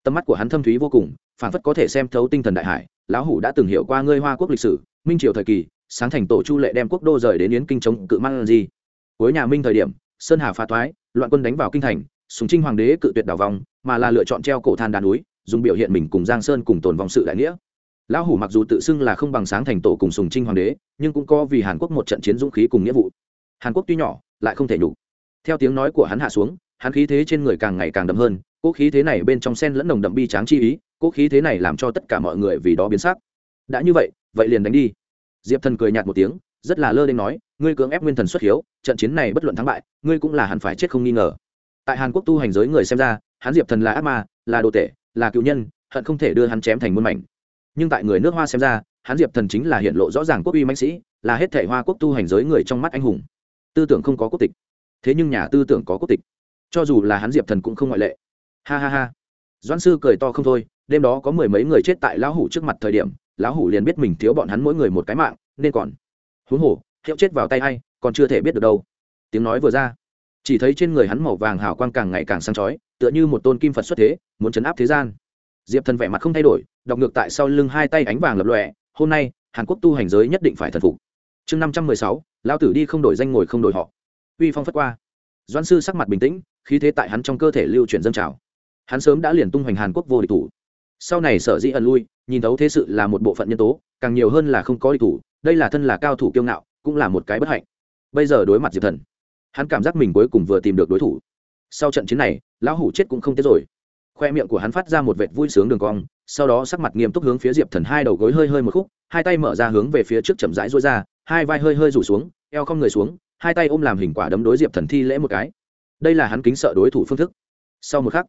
tầm mắt của hắn thâm thúy vô cùng phản phất có thể xem thấu tinh thần đại hải. Lão hủ đã từng hiểu qua ngươi hoa quốc lịch sử, minh triều thời kỳ, sáng thành tổ chu lệ đem quốc đô rời đến yến kinh chống cự mang gì cuối nhà minh thời điểm, sơn hà phá thoái, loạn quân đánh vào kinh thành, sùng trinh hoàng đế cự tuyệt đảo vòng, mà là lựa chọn treo cổ than đá núi, dùng biểu hiện mình cùng giang sơn cùng tồn vòng sự đại nghĩa. Lão hủ mặc dù tự xưng là không bằng sáng thành tổ cùng sùng trinh hoàng đế, nhưng cũng có vì hàn quốc một trận chiến dũng khí cùng nghĩa vụ. Hàn quốc tuy nhỏ, lại không thể nhục. Theo tiếng nói của hắn hạ xuống, hắn khí thế trên người càng ngày càng đậm hơn cỗ khí thế này bên trong sen lẫn nồng đậm bi tráng chi ý cỗ khí thế này làm cho tất cả mọi người vì đó biến sắc. Đã như vậy vậy liền đánh đi. Diệp thần cười nhạt một tiếng, rất là lơ lên nói, ngươi cưỡng ép nguyên thần xuất hiếu, trận chiến này bất luận thắng bại, ngươi cũng là hẳn phải chết không nghi ngờ. Tại hàn quốc tu hành giới người xem ra, hắn diệp thần là ác ma, là đồ tể, là cựu nhân, hận không thể đưa hắn chém thành muôn mảnh. Nhưng tại người nước hoa xem ra, hắn diệp thần chính là hiện lộ rõ ràng quốc uy mạnh sĩ, là hết thể hoa quốc tu hành giới người trong mắt anh hùng. Tư tưởng không có quốc tịch. Thế nhưng nhà tư tưởng có quốc tịch. Cho dù là hắn diệp thần cũng không ngoại lệ ha ha ha. Doãn sư cười to không thôi, đêm đó có mười mấy người chết tại lão hủ trước mặt thời điểm, lão hủ liền biết mình thiếu bọn hắn mỗi người một cái mạng, nên còn huống hồ, hiệu chết vào tay hay còn chưa thể biết được đâu. Tiếng nói vừa ra, chỉ thấy trên người hắn màu vàng hào quang càng ngày càng sáng chói, tựa như một tôn kim phật xuất thế, muốn chấn áp thế gian. Diệp thần vẻ mặt không thay đổi, đọc ngược tại sau lưng hai tay ánh vàng lập lọe hôm nay, hàn quốc tu hành giới nhất định phải thần phục. Chương năm trăm mười sáu lao tử đi không đổi danh ngồi không đổi họ. Uy phong phất qua. Doan sư sắc mặt bình tĩnh, khí thế tại hắn trong cơ thể lưu chuyển dân trào hắn sớm đã liền tung hoành hàn quốc vô địch thủ. Sau này sở dĩ ẩn lui, nhìn thấu thế sự là một bộ phận nhân tố, càng nhiều hơn là không có địch thủ, đây là thân là cao thủ kiêu ngạo, cũng là một cái bất hạnh. Bây giờ đối mặt diệp thần, hắn cảm giác mình cuối cùng vừa tìm được đối thủ. Sau trận chiến này, lão hủ chết cũng không tiếc rồi. Khoe miệng của hắn phát ra một vệt vui sướng đường cong, sau đó sắc mặt nghiêm túc hướng phía diệp thần hai đầu gối hơi hơi một khúc, hai tay mở ra hướng về phía trước chậm rãi rối ra, hai vai hơi hơi rủ xuống, eo không người xuống, hai tay ôm làm hình quả đấm đối diệp thần thi lễ một cái. Đây là hắn kính sợ đối thủ phương thức. Sau một khắc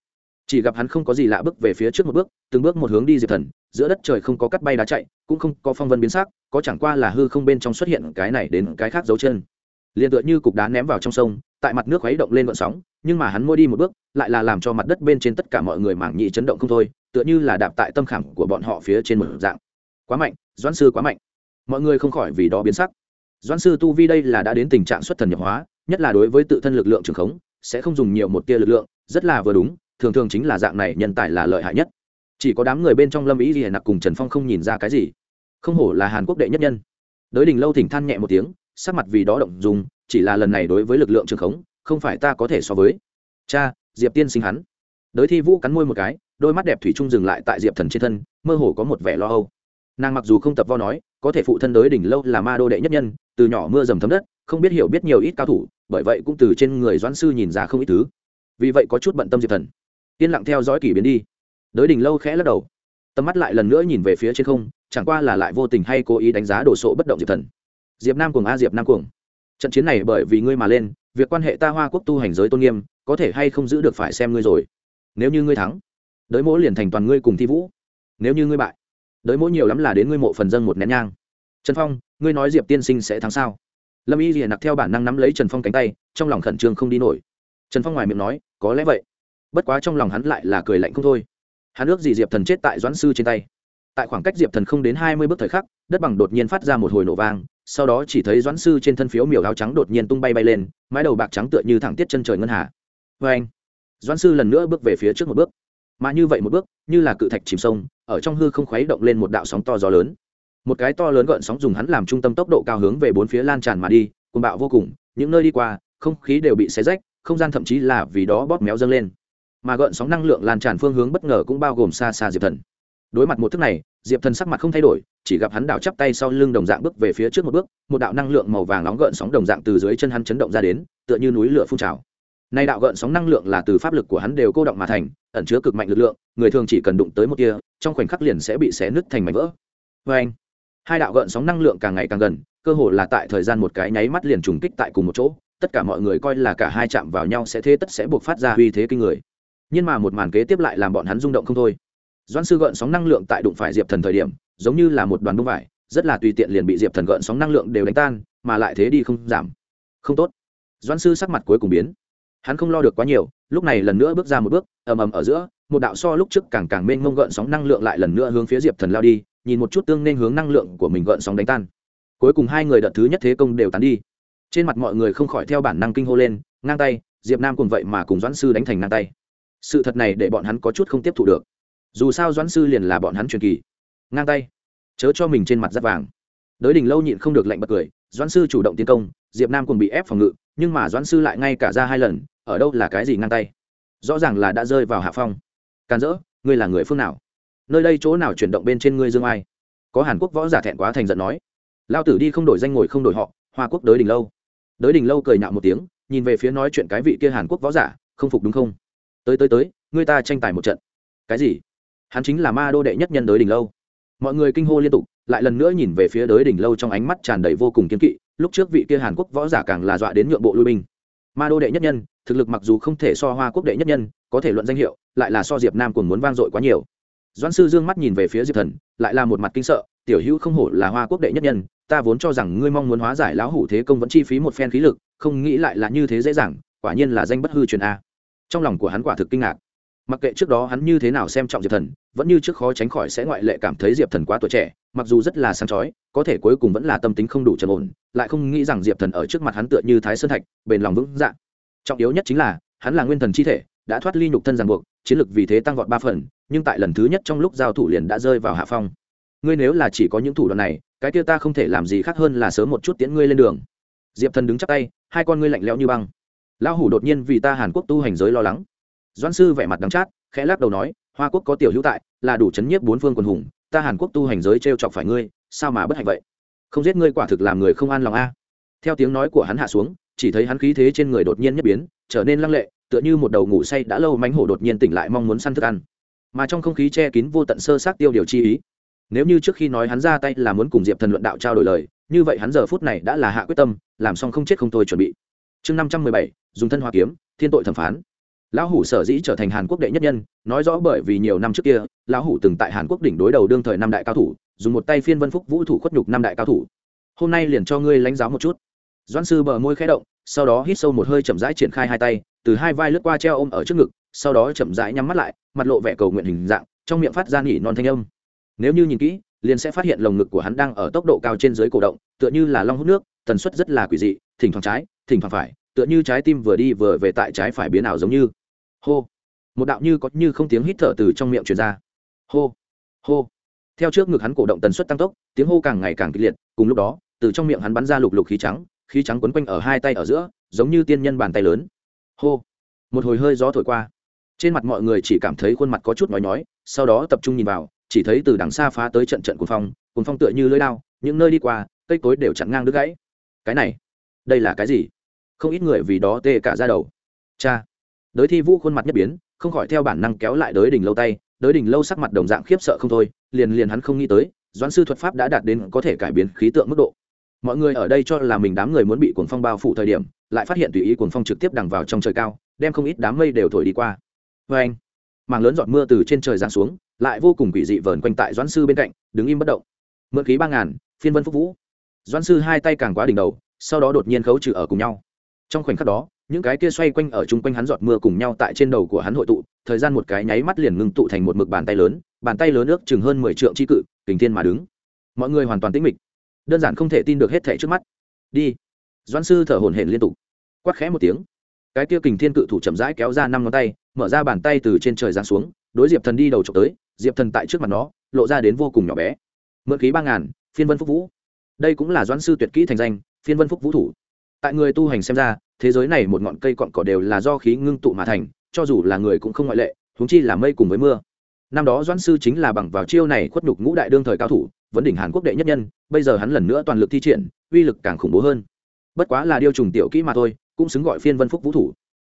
chỉ gặp hắn không có gì lạ bước về phía trước một bước, từng bước một hướng đi diệp thần, giữa đất trời không có cắt bay đá chạy, cũng không có phong vân biến sắc, có chẳng qua là hư không bên trong xuất hiện cái này đến cái khác dấu chân. Liền tựa như cục đá ném vào trong sông, tại mặt nước khuấy động lên vận sóng, nhưng mà hắn môi đi một bước, lại là làm cho mặt đất bên trên tất cả mọi người mảng nhị chấn động không thôi, tựa như là đạp tại tâm khảm của bọn họ phía trên một dạng. Quá mạnh, doãn sư quá mạnh. Mọi người không khỏi vì đó biến sắc. Doãn sư tu vi đây là đã đến tình trạng xuất thần nhập hóa, nhất là đối với tự thân lực lượng trường khống, sẽ không dùng nhiều một tia lực lượng, rất là vừa đúng thường thường chính là dạng này nhân tài là lợi hại nhất. Chỉ có đám người bên trong lâm ý gì nặc cùng trần phong không nhìn ra cái gì. Không hổ là hàn quốc đệ nhất nhân. Đới đình lâu thỉnh than nhẹ một tiếng, sắc mặt vì đó động dùng chỉ là lần này đối với lực lượng trường khống, không phải ta có thể so với. Cha, diệp tiên sinh hắn. Đới thi vũ cắn môi một cái, đôi mắt đẹp thủy chung dừng lại tại diệp thần trên thân, mơ hồ có một vẻ lo âu. Nàng mặc dù không tập vo nói, có thể phụ thân đới đỉnh lâu là ma đô đệ nhất nhân, từ nhỏ mưa dầm thấm đất, không biết hiểu biết nhiều ít cao thủ, bởi vậy cũng từ trên người doãn sư nhìn ra không ít thứ. Vì vậy có chút bận tâm diệp thần yên lặng theo dõi kỷ biến đi. Đới đỉnh lâu khẽ lắc đầu. Tầm mắt lại lần nữa nhìn về phía trên không, chẳng qua là lại vô tình hay cố ý đánh giá đồ sộ bất động diệp thần. Diệp nam cuồng a, diệp nam cuồng. Trận chiến này bởi vì ngươi mà lên, việc quan hệ ta hoa quốc tu hành giới tôn nghiêm, có thể hay không giữ được phải xem ngươi rồi. Nếu như ngươi thắng, đới mỗi liền thành toàn ngươi cùng thi vũ. Nếu như ngươi bại, đới mỗi nhiều lắm là đến ngươi mộ phần dân một nén nhang. Trần phong, ngươi nói diệp tiên sinh sẽ thắng sao? Lâm y rìa nặc theo bản năng nắm lấy trần phong cánh tay, trong lòng khẩn trương không đi nổi. Trần phong ngoài miệng nói, có lẽ vậy bất quá trong lòng hắn lại là cười lạnh không thôi. Hắn ước gì diệp thần chết tại doãn sư trên tay. Tại khoảng cách diệp thần không đến hai mươi bước thời khắc, đất bằng đột nhiên phát ra một hồi nổ vang, sau đó chỉ thấy doãn sư trên thân phiếu miểu áo trắng đột nhiên tung bay bay lên, mái đầu bạc trắng tựa như thẳng tiết chân trời ngân hà. Vê anh, doãn sư lần nữa bước về phía trước một bước. Mà như vậy một bước, như là cự thạch chìm sông, ở trong hư không khuấy động lên một đạo sóng to gió lớn. Một cái to lớn gợn sóng dùng hắn làm trung tâm tốc độ cao hướng về bốn phía lan tràn mà đi, cuồng bạo vô cùng, những nơi đi qua, không khí đều bị xé rách, không gian thậm chí là vì đó bóp méo dâng lên mà gợn sóng năng lượng lan tràn phương hướng bất ngờ cũng bao gồm xa xa diệp thần. Đối mặt một thức này, diệp thần sắc mặt không thay đổi, chỉ gặp hắn đảo chắp tay sau lưng đồng dạng bước về phía trước một bước, một đạo năng lượng màu vàng nóng gợn sóng đồng dạng từ dưới chân hắn chấn động ra đến, tựa như núi lửa phun trào. Nay đạo gợn sóng năng lượng là từ pháp lực của hắn đều cô động mà thành, ẩn chứa cực mạnh lực lượng, người thường chỉ cần đụng tới một kia trong khoảnh khắc liền sẽ bị xé nứt thành mảnh vỡ. Vê anh, hai đạo gợn sóng năng lượng càng ngày càng gần, cơ hồ là tại thời gian một cái nháy mắt liền trùng kích tại cùng một chỗ, tất cả mọi người coi là cả hai chạm vào nhau sẽ thế tất sẽ buộc phát ra uy thế kinh người nhưng mà một màn kế tiếp lại làm bọn hắn rung động không thôi. Doan sư gợn sóng năng lượng tại đụng phải diệp thần thời điểm, giống như là một đoàn bông vải, rất là tùy tiện liền bị diệp thần gợn sóng năng lượng đều đánh tan, mà lại thế đi không giảm. Không tốt. Doan sư sắc mặt cuối cùng biến. Hắn không lo được quá nhiều, lúc này lần nữa bước ra một bước, ầm ầm ở giữa, một đạo so lúc trước càng càng mênh mông gợn sóng năng lượng lại lần nữa hướng phía diệp thần lao đi, nhìn một chút tương nên hướng năng lượng của mình gợn sóng đánh tan. Cuối cùng hai người đợt thứ nhất thế công đều tán đi. Trên mặt mọi người không khỏi theo bản năng kinh hô lên, ngang tay, diệp nam cùng vậy mà cùng doãn sư đánh thành ngang tay sự thật này để bọn hắn có chút không tiếp thu được. Dù sao doãn sư liền là bọn hắn truyền kỳ. Ngang tay, chớ cho mình trên mặt giáp vàng. Đới đình lâu nhịn không được lạnh bật cười, doãn sư chủ động tiến công, diệp nam cùng bị ép phòng ngự, nhưng mà doãn sư lại ngay cả ra hai lần, ở đâu là cái gì ngang tay? Rõ ràng là đã rơi vào hạ phong. Càn rỡ, ngươi là người phương nào? Nơi đây chỗ nào chuyển động bên trên ngươi dương ai? Có hàn quốc võ giả thẹn quá thành giận nói. Lao tử đi không đổi danh ngồi không đổi họ, hoa quốc đới đình lâu. Đới đình lâu cười nhạo một tiếng, nhìn về phía nói chuyện cái vị kia hàn quốc võ giả, không phục đúng không? Tới tới tới người ta tranh tài một trận. Cái gì? Hắn chính là ma đô đệ nhất nhân đới đỉnh lâu. Mọi người kinh hô liên tục, lại lần nữa nhìn về phía đới đỉnh lâu trong ánh mắt tràn đầy vô cùng kiên kỵ, lúc trước vị kia hàn quốc võ giả càng là dọa đến nhượng bộ lui binh. Ma đô đệ nhất nhân, thực lực mặc dù không thể so hoa quốc đệ nhất nhân, có thể luận danh hiệu, lại là so diệp nam còn muốn vang dội quá nhiều. Doãn sư dương mắt nhìn về phía diệp thần, lại là một mặt kinh sợ, tiểu hữu không hổ là hoa quốc đệ nhất nhân, ta vốn cho rằng ngươi mong muốn hóa giải lão hủ thế công vẫn chi phí một phen khí lực, không nghĩ lại là như thế dễ dàng, quả nhiên là danh bất hư truyền a trong lòng của hắn quả thực kinh ngạc. Mặc kệ trước đó hắn như thế nào xem trọng diệp thần, vẫn như trước khó tránh khỏi sẽ ngoại lệ cảm thấy diệp thần quá tuổi trẻ, mặc dù rất là sáng chói, có thể cuối cùng vẫn là tâm tính không đủ trầm ổn, lại không nghĩ rằng diệp thần ở trước mặt hắn tựa như thái sơn thạch, bền lòng vững dạng trọng yếu nhất chính là, hắn là nguyên thần chi thể, đã thoát ly nhục thân ràng buộc, chiến lực vì thế tăng vọt ba phần, nhưng tại lần thứ nhất trong lúc giao thủ liền đã rơi vào hạ phong. Ngươi nếu là chỉ có những thủ đoạn này, cái kia ta không thể làm gì khác hơn là sớm một chút tiễn ngươi lên đường. Diệp thần đứng chắc tay, hai con ngươi lạnh lẽo như băng lão hủ đột nhiên vì ta hàn quốc tu hành giới lo lắng. Doan sư vẻ mặt đắng chát, khẽ lắc đầu nói, hoa quốc có tiểu hữu tại, là đủ chấn nhiếp bốn phương quần hùng, ta hàn quốc tu hành giới t r e o chọc phải ngươi, sao mà bất hạnh vậy? Không giết ngươi quả thực làm người không an lòng a. Theo tiếng nói của hắn hạ xuống, chỉ thấy hắn khí thế trên người đột nhiên nhất biến, trở nên lăng lệ, tựa như một đầu ngủ say đã lâu mánh hổ đột nhiên tỉnh lại mong muốn săn thức ăn. Mà trong không khí che kín vô tận sơ sát tiêu điều chi ý, nếu như trước khi nói hắn ra tay là muốn cùng diệp thần luận đạo trao đổi lời, như vậy hắn giờ phút này đã là hạ quyết tâm, làm xong không chết không thôi chuẩn bị chương năm trăm mười bảy, dùng thân hoa kiếm, thiên tội thẩm phán. Lão hủ sở dĩ trở thành hàn quốc đệ nhất nhân, nói rõ bởi vì nhiều năm trước kia, lão hủ từng tại hàn quốc đỉnh đối đầu đương thời năm đại cao thủ, dùng một tay phiên vân phúc vũ thủ khuất nhục năm đại cao thủ. Hôm nay liền cho ngươi lãnh giáo một chút. Doan sư bờ môi khẽ động, sau đó hít sâu một hơi chậm rãi triển khai hai tay, từ hai vai lướt qua treo ôm ở trước ngực, sau đó chậm rãi nhắm mắt lại, mặt lộ vẻ cầu nguyện hình dạng, trong miệng phát ra nỉ non thanh âm. Nếu như nhìn kỹ, liền sẽ phát hiện lồng ngực của hắn đang ở tốc độ cao trên dưới cổ động, tựa như là long hút nước, tần suất rất là quỷ dị thỉnh thoảng trái, thỉnh thoảng phải, tựa như trái tim vừa đi vừa về tại trái phải biến ảo giống như. Hô. Một đạo như có như không tiếng hít thở từ trong miệng truyền ra. Hô. Hô. Theo trước ngực hắn cổ động tần suất tăng tốc, tiếng hô càng ngày càng kịch liệt, cùng lúc đó, từ trong miệng hắn bắn ra lục lục khí trắng khí trắng quấn quanh ở hai tay ở giữa, giống như tiên nhân bàn tay lớn. Hô. Một hồi hơi gió thổi qua. Trên mặt mọi người chỉ cảm thấy khuôn mặt có chút nói nhói, sau đó tập trung nhìn vào, chỉ thấy từ đằng xa phá tới trận trận cuồng phong cuồng phong tựa như lưỡi lao những nơi đi qua, cây cối đều chặn ngang đứt gãy. Cái này đây là cái gì? Không ít người vì đó tê cả ra đầu. Cha. Đới thi vũ khuôn mặt nhất biến, không khỏi theo bản năng kéo lại đới đỉnh lâu tay, đới đỉnh lâu sắc mặt đồng dạng khiếp sợ không thôi, liền liền hắn không nghĩ tới, doãn sư thuật pháp đã đạt đến có thể cải biến khí tượng mức độ. Mọi người ở đây cho là mình đám người muốn bị cuồng phong bao phủ thời điểm, lại phát hiện tùy ý cuồng phong trực tiếp đằng vào trong trời cao, đem không ít đám mây đều thổi đi qua. Vê anh màng lớn giọt mưa từ trên trời giáng xuống, lại vô cùng quỷ dị vờn quanh tại doãn sư bên cạnh, đứng im bất động. Mượn khí ba ngàn, phiên vân phúc vũ. Doãn sư hai tay càng quá đỉnh đầu sau đó đột nhiên khấu trừ ở cùng nhau. Trong khoảnh khắc đó, những cái kia xoay quanh ở chung quanh hắn giọt mưa cùng nhau tại trên đầu của hắn hội tụ, thời gian một cái nháy mắt liền ngưng tụ thành một mực bàn tay lớn, bàn tay lớn ước chừng hơn mười trượng tri cự, kình thiên mà đứng. Mọi người hoàn toàn tĩnh mịch. Đơn giản không thể tin được hết thẻ trước mắt. Đi. Doan sư thở hổn hển liên tục. Quát khẽ một tiếng. Cái kia kình thiên cự thủ chậm rãi kéo ra năm ngón tay, mở ra bàn tay từ trên trời giáng xuống, đối diệp thần đi đầu trộm tới, diệp thần tại trước mặt nó, lộ ra đến vô cùng nhỏ bé. Mượn khí ba ngàn, phiên vân phúc vũ. Đây cũng là doãn sư tuyệt kỹ thành danh phiên vân phúc vũ thủ. Tại người tu hành xem ra, thế giới này một ngọn cây cọn cỏ đều là do khí ngưng tụ mà thành, cho dù là người cũng không ngoại lệ húng chi là mây cùng với mưa. Năm đó doãn sư chính là bằng vào chiêu này khuất nhục ngũ đại đương thời cao thủ, vấn đỉnh hàn quốc đệ nhất nhân, bây giờ hắn lần nữa toàn lực thi triển, uy lực càng khủng bố hơn. Bất quá là điêu trùng tiểu kỹ mà thôi, cũng xứng gọi phiên vân phúc vũ thủ.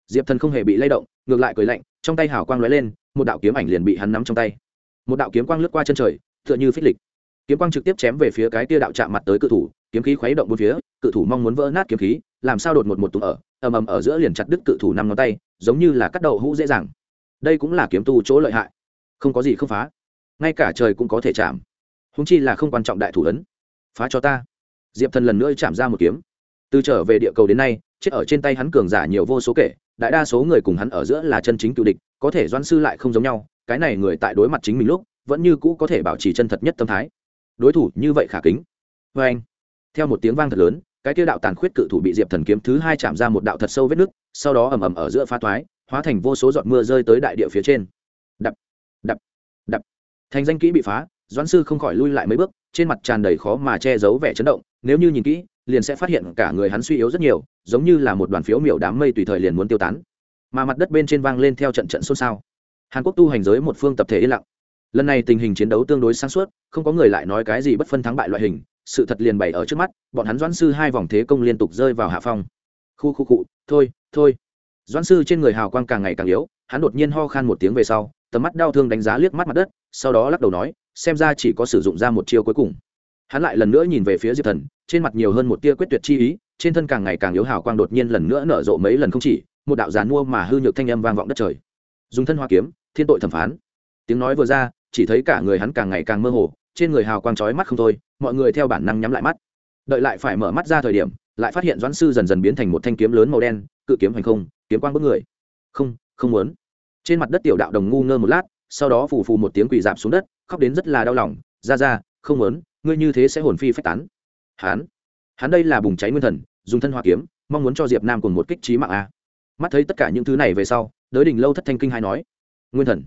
Diệp thần không hề bị lay động, ngược lại cười lạnh, trong tay hào quang lóe lên, một đạo kiếm ảnh liền bị hắn nắm trong tay. Một đạo kiếm quang lướt qua chân trời, tựa như phích lịch. Kiếm quang trực tiếp chém về phía cái tia đạo chạm mặt tới cự thủ kiếm khí khuấy động bốn phía, cự thủ mong muốn vỡ nát kiếm khí, làm sao đột một một tụng ở, ầm ầm ở giữa liền chặt đứt cự thủ năm ngón tay, giống như là cắt đầu hũ dễ dàng. Đây cũng là kiếm tu chỗ lợi hại. Không có gì không phá. Ngay cả trời cũng có thể chạm. Húng chi là không quan trọng đại thủ ấn. Phá cho ta. Diệp thần lần nữa chạm ra một kiếm. Từ trở về địa cầu đến nay, chết ở trên tay hắn cường giả nhiều vô số kể, đại đa số người cùng hắn ở giữa là chân chính cựu địch, có thể doan sư lại không giống nhau, cái này người tại đối mặt chính mình lúc, vẫn như cũ có thể bảo trì chân thật nhất tâm thái. Đối thủ như vậy khả kính. Vê anh theo một tiếng vang thật lớn, cái kia đạo tàn khuyết cự thủ bị diệp thần kiếm thứ hai chạm ra một đạo thật sâu vết nứt, sau đó ầm ầm ở giữa pha toái, hóa thành vô số giọt mưa rơi tới đại địa phía trên. Đập đập đập. Thành danh kỹ bị phá, doãn sư không khỏi lui lại mấy bước, trên mặt tràn đầy khó mà che giấu vẻ chấn động, nếu như nhìn kỹ, liền sẽ phát hiện cả người hắn suy yếu rất nhiều, giống như là một đoàn phiếu miểu đám mây tùy thời liền muốn tiêu tán. Mà mặt đất bên trên vang lên theo trận trận xôn xao. Hàn quốc tu hành giới một phương tập thể yên lặng. Lần này tình hình chiến đấu tương đối sáng suốt, không có người lại nói cái gì bất phân thắng bại loại hình sự thật liền bày ở trước mắt, bọn hắn doãn sư hai vòng thế công liên tục rơi vào hạ phong. Khu khu cụ thôi thôi. Doãn sư trên người hào quang càng ngày càng yếu, hắn đột nhiên ho khan một tiếng về sau, tầm mắt đau thương đánh giá liếc mắt mặt đất, sau đó lắc đầu nói, xem ra chỉ có sử dụng ra một chiêu cuối cùng. Hắn lại lần nữa nhìn về phía diệp thần, trên mặt nhiều hơn một tia quyết tuyệt chi ý, trên thân càng ngày càng yếu hào quang đột nhiên lần nữa nở rộ mấy lần không chỉ, một đạo giàn mua mà hư nhược thanh âm vang vọng đất trời. Dùng thân hoa kiếm, thiên tội thẩm phán. Tiếng nói vừa ra, chỉ thấy cả người hắn càng ngày càng mơ hồ trên người hào quang chói mắt không thôi, mọi người theo bản năng nhắm lại mắt. Đợi lại phải mở mắt ra thời điểm, lại phát hiện doãn sư dần dần biến thành một thanh kiếm lớn màu đen, cự kiếm hành không, kiếm quang bước người. Không không muốn. Trên mặt đất tiểu đạo đồng ngu ngơ một lát, sau đó phù phù một tiếng quỳ dạp xuống đất, khóc đến rất là đau lòng. Ra ra, không muốn, ngươi như thế sẽ hồn phi phách tán. Hắn hắn đây là bùng cháy nguyên thần, dùng thân hoa kiếm, mong muốn cho diệp nam cùng một kích trí mạng a. Mắt thấy tất cả những thứ này về sau, đới đình lâu thất thanh kinh hai nói. Nguyên thần,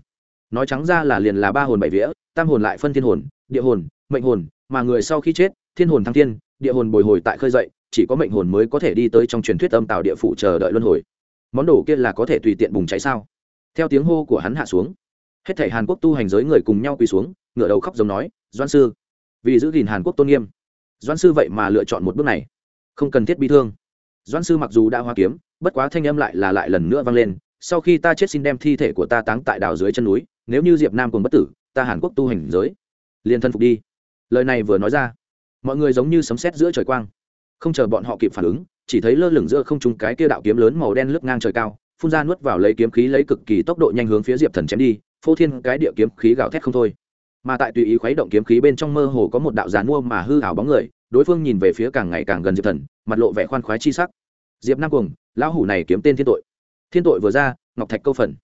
nói trắng ra là liền là ba hồn bảy vía, tam hồn lại phân thiên hồn địa hồn, mệnh hồn, mà người sau khi chết, thiên hồn thăng thiên, địa hồn bồi hồi tại khơi dậy, chỉ có mệnh hồn mới có thể đi tới trong truyền thuyết âm tạo địa phủ chờ đợi luân hồi. Món đồ kia là có thể tùy tiện bùng cháy sao? Theo tiếng hô của hắn hạ xuống, hết thảy hàn quốc tu hành giới người cùng nhau quỳ xuống, ngửa đầu khóc giống nói, doan sư, vì giữ gìn hàn quốc tôn nghiêm, doan sư vậy mà lựa chọn một bước này, không cần thiết bi thương. Doan sư mặc dù đã hoa kiếm, bất quá thanh âm lại là lại lần nữa vang lên, sau khi ta chết xin đem thi thể của ta táng tại đảo dưới chân núi, nếu như diệp nam cùng bất tử, ta hàn quốc tu hành giới liền thân phục đi. Lời này vừa nói ra, mọi người giống như sấm sét giữa trời quang. Không chờ bọn họ kịp phản ứng, chỉ thấy lơ lửng giữa không trung cái kia đạo kiếm lớn màu đen lướt ngang trời cao, phun ra nuốt vào lấy kiếm khí lấy cực kỳ tốc độ nhanh hướng phía diệp thần chém đi, phô thiên cái địa kiếm khí gào thét không thôi. Mà tại tùy ý khuấy động kiếm khí bên trong mơ hồ có một đạo giàn mua mà hư hảo bóng người, đối phương nhìn về phía càng ngày càng gần diệp thần, mặt lộ vẻ khoan khoái chi sắc. Diệp nam cuồng, lão hủ này kiếm tên thiên tội. Thiên tội vừa ra, ngọc thạch câu phần.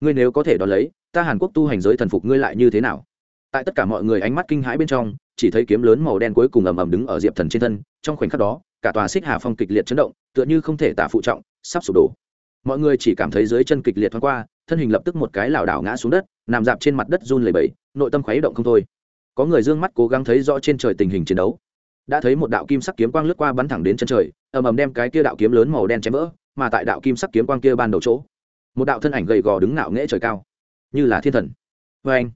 Ngươi nếu có thể đón lấy, ta hàn quốc tu hành giới thần phục ngươi lại như thế nào? Tại tất cả mọi người ánh mắt kinh hãi bên trong, chỉ thấy kiếm lớn màu đen cuối cùng ầm ầm đứng ở diệp thần trên thân, trong khoảnh khắc đó, cả tòa xích hà phong kịch liệt chấn động, tựa như không thể tả phụ trọng, sắp sụp đổ. Mọi người chỉ cảm thấy dưới chân kịch liệt thoáng qua, thân hình lập tức một cái lảo đảo ngã xuống đất, nằm dạp trên mặt đất run lẩy bẩy, nội tâm khuấy động không thôi. Có người d ư ơ n g mắt cố gắng thấy rõ trên trời tình hình chiến đấu. Đã thấy một đạo kim sắc kiếm quang lướt qua bắn thẳng đến chân trời, ầm ầm đem cái kia đạo kiếm lớn màu đen chém vỡ, mà tại đạo kim sắc kiếm quang kia ban đầu chỗ, một đạo thân ảnh gầy gò đứng ngạo nghễ trời cao, như là thiên thần. Vê anh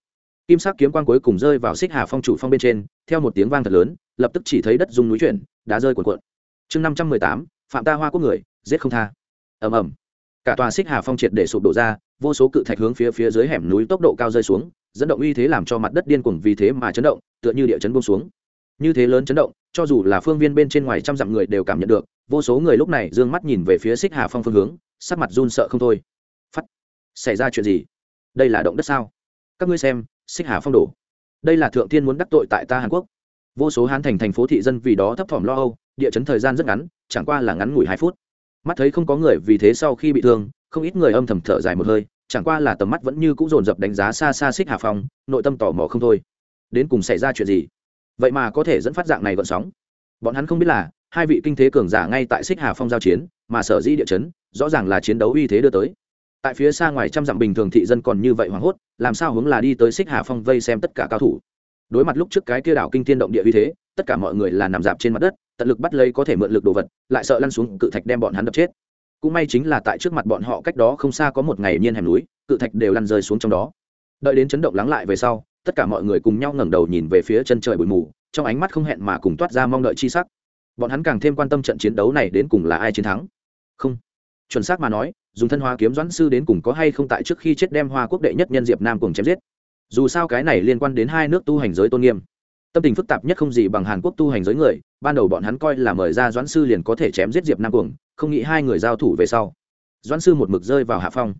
kim sắc kiếm quang cuối cùng rơi vào xích hà phong chủ phong bên trên, theo một tiếng vang thật lớn, lập tức chỉ thấy đất dung núi chuyển, đá rơi cuộn cuộn. Chương năm trăm mười tám, phạm ta hoa quốc người, giết không tha. Ầm ầm. Cả tòa xích hà phong triệt để sụp đổ ra, vô số cự thạch hướng phía phía dưới hẻm núi tốc độ cao rơi xuống, dẫn động uy thế làm cho mặt đất điên cuồng vì thế mà chấn động, tựa như địa chấn bông xuống. Như thế lớn chấn động, cho dù là phương viên bên trên ngoài trăm dặm người đều cảm nhận được, vô số người lúc này d ư ơ n g mắt nhìn về phía xích hà phong phương hướng, sắc mặt run sợ không thôi. Phắt. Xảy ra chuyện gì? Đây là động đất sao? Các ngươi xem xích hà phong đổ. Đây là thượng thiên muốn đắc tội tại ta hàn quốc. Vô số hán thành thành phố thị dân vì đó thấp thỏm lo âu, địa chấn thời gian rất ngắn, chẳng qua là ngắn ngủi hai phút. Mắt thấy không có người vì thế sau khi bị thương, không ít người âm thầm thở dài một hơi, chẳng qua là tầm mắt vẫn như cũng dồn dập đánh giá xa xa xích hà phong, nội tâm tò mò không thôi. Đến cùng xảy ra chuyện gì? Vậy mà có thể dẫn phát dạng này gọn sóng. Bọn hắn không biết là, hai vị kinh thế cường giả ngay tại xích hà phong giao chiến, mà sở dĩ địa chấn, rõ ràng là chiến đấu uy thế đưa tới tại phía xa ngoài trăm dặm bình thường thị dân còn như vậy hoảng hốt, làm sao hướng là đi tới xích hà phong vây xem tất cả cao thủ. Đối mặt lúc trước cái kia đảo kinh thiên động địa uy thế, tất cả mọi người là nằm dạp trên mặt đất, tận lực bắt lấy có thể mượn lực đồ vật, lại sợ lăn xuống cự thạch đem bọn hắn đập chết. Cũng may chính là tại trước mặt bọn họ cách đó không xa có một ngày nhiên hẻm núi, cự thạch đều lăn rơi xuống trong đó. Đợi đến chấn động lắng lại về sau, tất cả mọi người cùng nhau ngẩng đầu nhìn về phía chân trời bụi mù, trong ánh mắt không hẹn mà cùng toát ra mong đợi chi sắc. Bọn hắn càng thêm quan tâm trận chiến đấu này đến cùng là ai chiến thắng. Không chuẩn xác mà nói, dùng thân hoa kiếm doãn sư đến cùng có hay không tại trước khi chết đem hoa quốc đệ nhất nhân diệp nam cùng chém giết. Dù sao cái này liên quan đến hai nước tu hành giới tôn nghiêm. Tâm tình phức tạp nhất không gì bằng hàn quốc tu hành giới người, ban đầu bọn hắn coi là mời ra doãn sư liền có thể chém giết diệp nam cuồng không nghĩ hai người giao thủ về sau. Doãn sư một mực rơi vào hạ phong.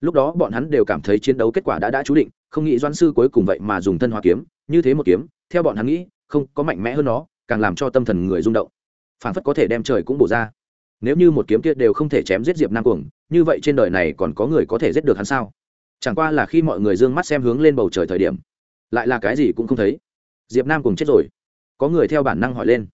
Lúc đó bọn hắn đều cảm thấy chiến đấu kết quả đã đã chú định, không nghĩ doãn sư cuối cùng vậy mà dùng thân hoa kiếm, như thế một kiếm, theo bọn hắn nghĩ, không có mạnh mẽ hơn nó, càng làm cho tâm thần người rung động. Phản phất có thể đem trời cũng bổ ra nếu như một kiếm kia đều không thể chém giết diệp nam cuồng, như vậy trên đời này còn có người có thể giết được hắn sao? Chẳng qua là khi mọi người d ư ơ n g mắt xem hướng lên bầu trời thời điểm, lại là cái gì cũng không thấy. Diệp nam cuồng chết rồi. Có người theo bản năng hỏi lên.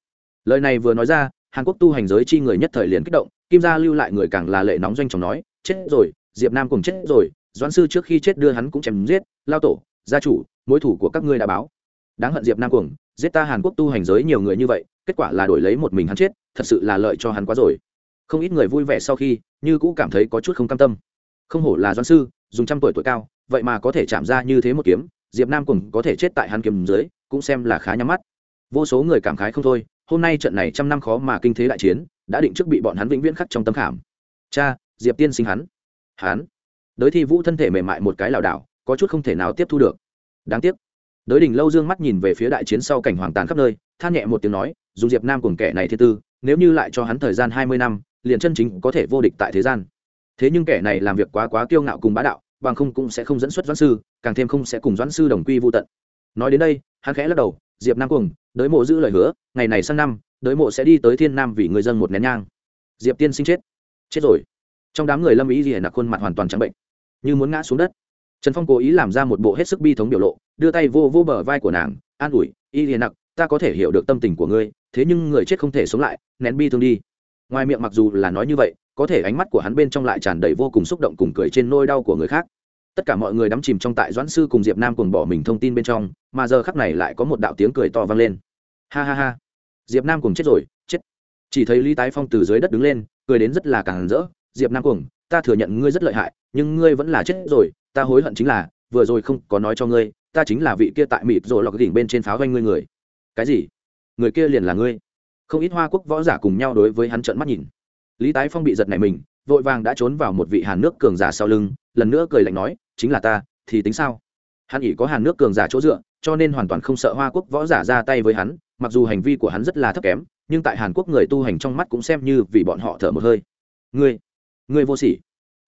Lời này vừa nói ra, hàn quốc tu hành giới chi người nhất thời liền kích động, kim gia lưu lại người càng là lệ nóng doanh chồng nói, chết rồi, diệp nam cùng chết rồi, doãn sư trước khi chết đưa hắn cũng chém giết, lao tổ, gia chủ, mối thủ của các ngươi đã báo. Đáng hận diệp nam cuồng, giết ta hàn quốc tu hành giới nhiều người như vậy, kết quả là đổi lấy một mình hắn chết, thật sự là lợi cho hắn quá rồi không ít người vui vẻ sau khi, như cũ cảm thấy có chút không cam tâm. Không hổ là doan sư, dùng trăm tuổi tuổi cao, vậy mà có thể chạm ra như thế một kiếm, diệp nam cùng có thể chết tại hắn kiếm dưới, cũng xem là khá nhắm mắt. Vô số người cảm khái không thôi, hôm nay trận này trăm năm khó mà kinh thế đại chiến, đã định trước bị bọn hắn vĩnh viễn khắc trong tấm khảm. Cha, diệp tiên sinh hắn. Hắn. Đới thi vũ thân thể mềm mại một cái lảo đảo, có chút không thể nào tiếp thu được. Đáng tiếc. Đới đình lâu dương mắt nhìn về phía đại chiến sau cảnh hoàng tàn khắp nơi, than nhẹ một tiếng nói, dùng diệp nam cùng kẻ này thứ tư, nếu như lại cho hắn thời gian hai mươi năm liền chân chính có thể vô địch tại thế gian. Thế nhưng kẻ này làm việc quá quá kiêu ngạo cùng bá đạo, bằng không cũng sẽ không dẫn xuất doãn sư, càng thêm không sẽ cùng doãn sư đồng quy vô tận. Nói đến đây, hắn khẽ lắc đầu, diệp nam cuồng, đới mộ giữ lời hứa, ngày này sang năm, đới mộ sẽ đi tới thiên nam vì người dân một nén nhang. Diệp tiên sinh chết. Chết rồi. Trong đám người lâm ý gì nặc khuôn mặt hoàn toàn trắng bệnh, như muốn ngã xuống đất. Trần phong cố ý làm ra một bộ hết sức bi thống biểu lộ, đưa tay vô vô bờ vai của nàng, an ủi y hề nặc, ta có thể hiểu được tâm tình của ngươi, thế nhưng người chết không thể sống lại, nén bi thương đi ngoài miệng mặc dù là nói như vậy, có thể ánh mắt của hắn bên trong lại tràn đầy vô cùng xúc động cùng cười trên nôi đau của người khác. Tất cả mọi người đắm chìm trong tại doãn sư cùng diệp nam cùng bỏ mình thông tin bên trong, mà giờ khắc này lại có một đạo tiếng cười to vang lên. Ha ha ha. Diệp nam cùng chết rồi, chết. Chỉ thấy lý tái phong từ dưới đất đứng lên, cười đến rất là càng rỡ. Diệp nam cùng ta thừa nhận ngươi rất lợi hại, nhưng ngươi vẫn là chết rồi, ta hối hận chính là, vừa rồi không có nói cho ngươi, ta chính là vị kia tại mịt rồi lọc đỉnh bên trên pháo doanh ngươi người. Cái gì? Người kia liền là ngươi không ít hoa quốc võ giả cùng nhau đối với hắn trợn mắt nhìn. Lý tái phong bị giật này mình, vội vàng đã trốn vào một vị hàn nước cường giả sau lưng, lần nữa cười lạnh nói, chính là ta, thì tính sao? Hắn ỉ có hàn nước cường giả chỗ dựa, cho nên hoàn toàn không sợ hoa quốc võ giả ra tay với hắn, mặc dù hành vi của hắn rất là thấp kém, nhưng tại hàn quốc người tu hành trong mắt cũng xem như vì bọn họ thở một hơi. Ngươi ngươi vô sỉ.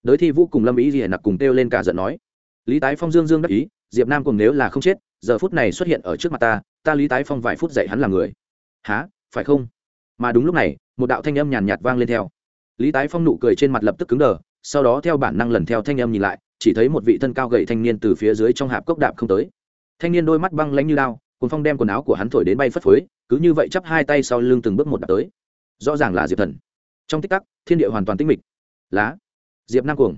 Đới thi vũ cùng lâm ý gì nặc cùng kêu lên cả giận nói. Lý tái phong dương dương đắc ý, diệp nam cùng nếu là không chết, giờ phút này xuất hiện ở trước mặt ta ta lý tái phong vài phút dạy hắn là người. Há phải không? Mà đúng lúc này, một đạo thanh âm nhàn nhạt vang lên theo. Lý tái phong nụ cười trên mặt lập tức cứng đờ, sau đó theo bản năng lần theo thanh âm nhìn lại, chỉ thấy một vị thân cao gầy thanh niên từ phía dưới trong hạp cốc đạp không tới. Thanh niên đôi mắt băng lanh như lao cuốn phong đem quần áo của hắn thổi đến bay phất phới, cứ như vậy chắp hai tay sau lưng từng bước một đạp tới. Rõ ràng là diệp thần. Trong tích tắc, thiên địa hoàn toàn tinh mịch. Lá, diệp nam cuồng.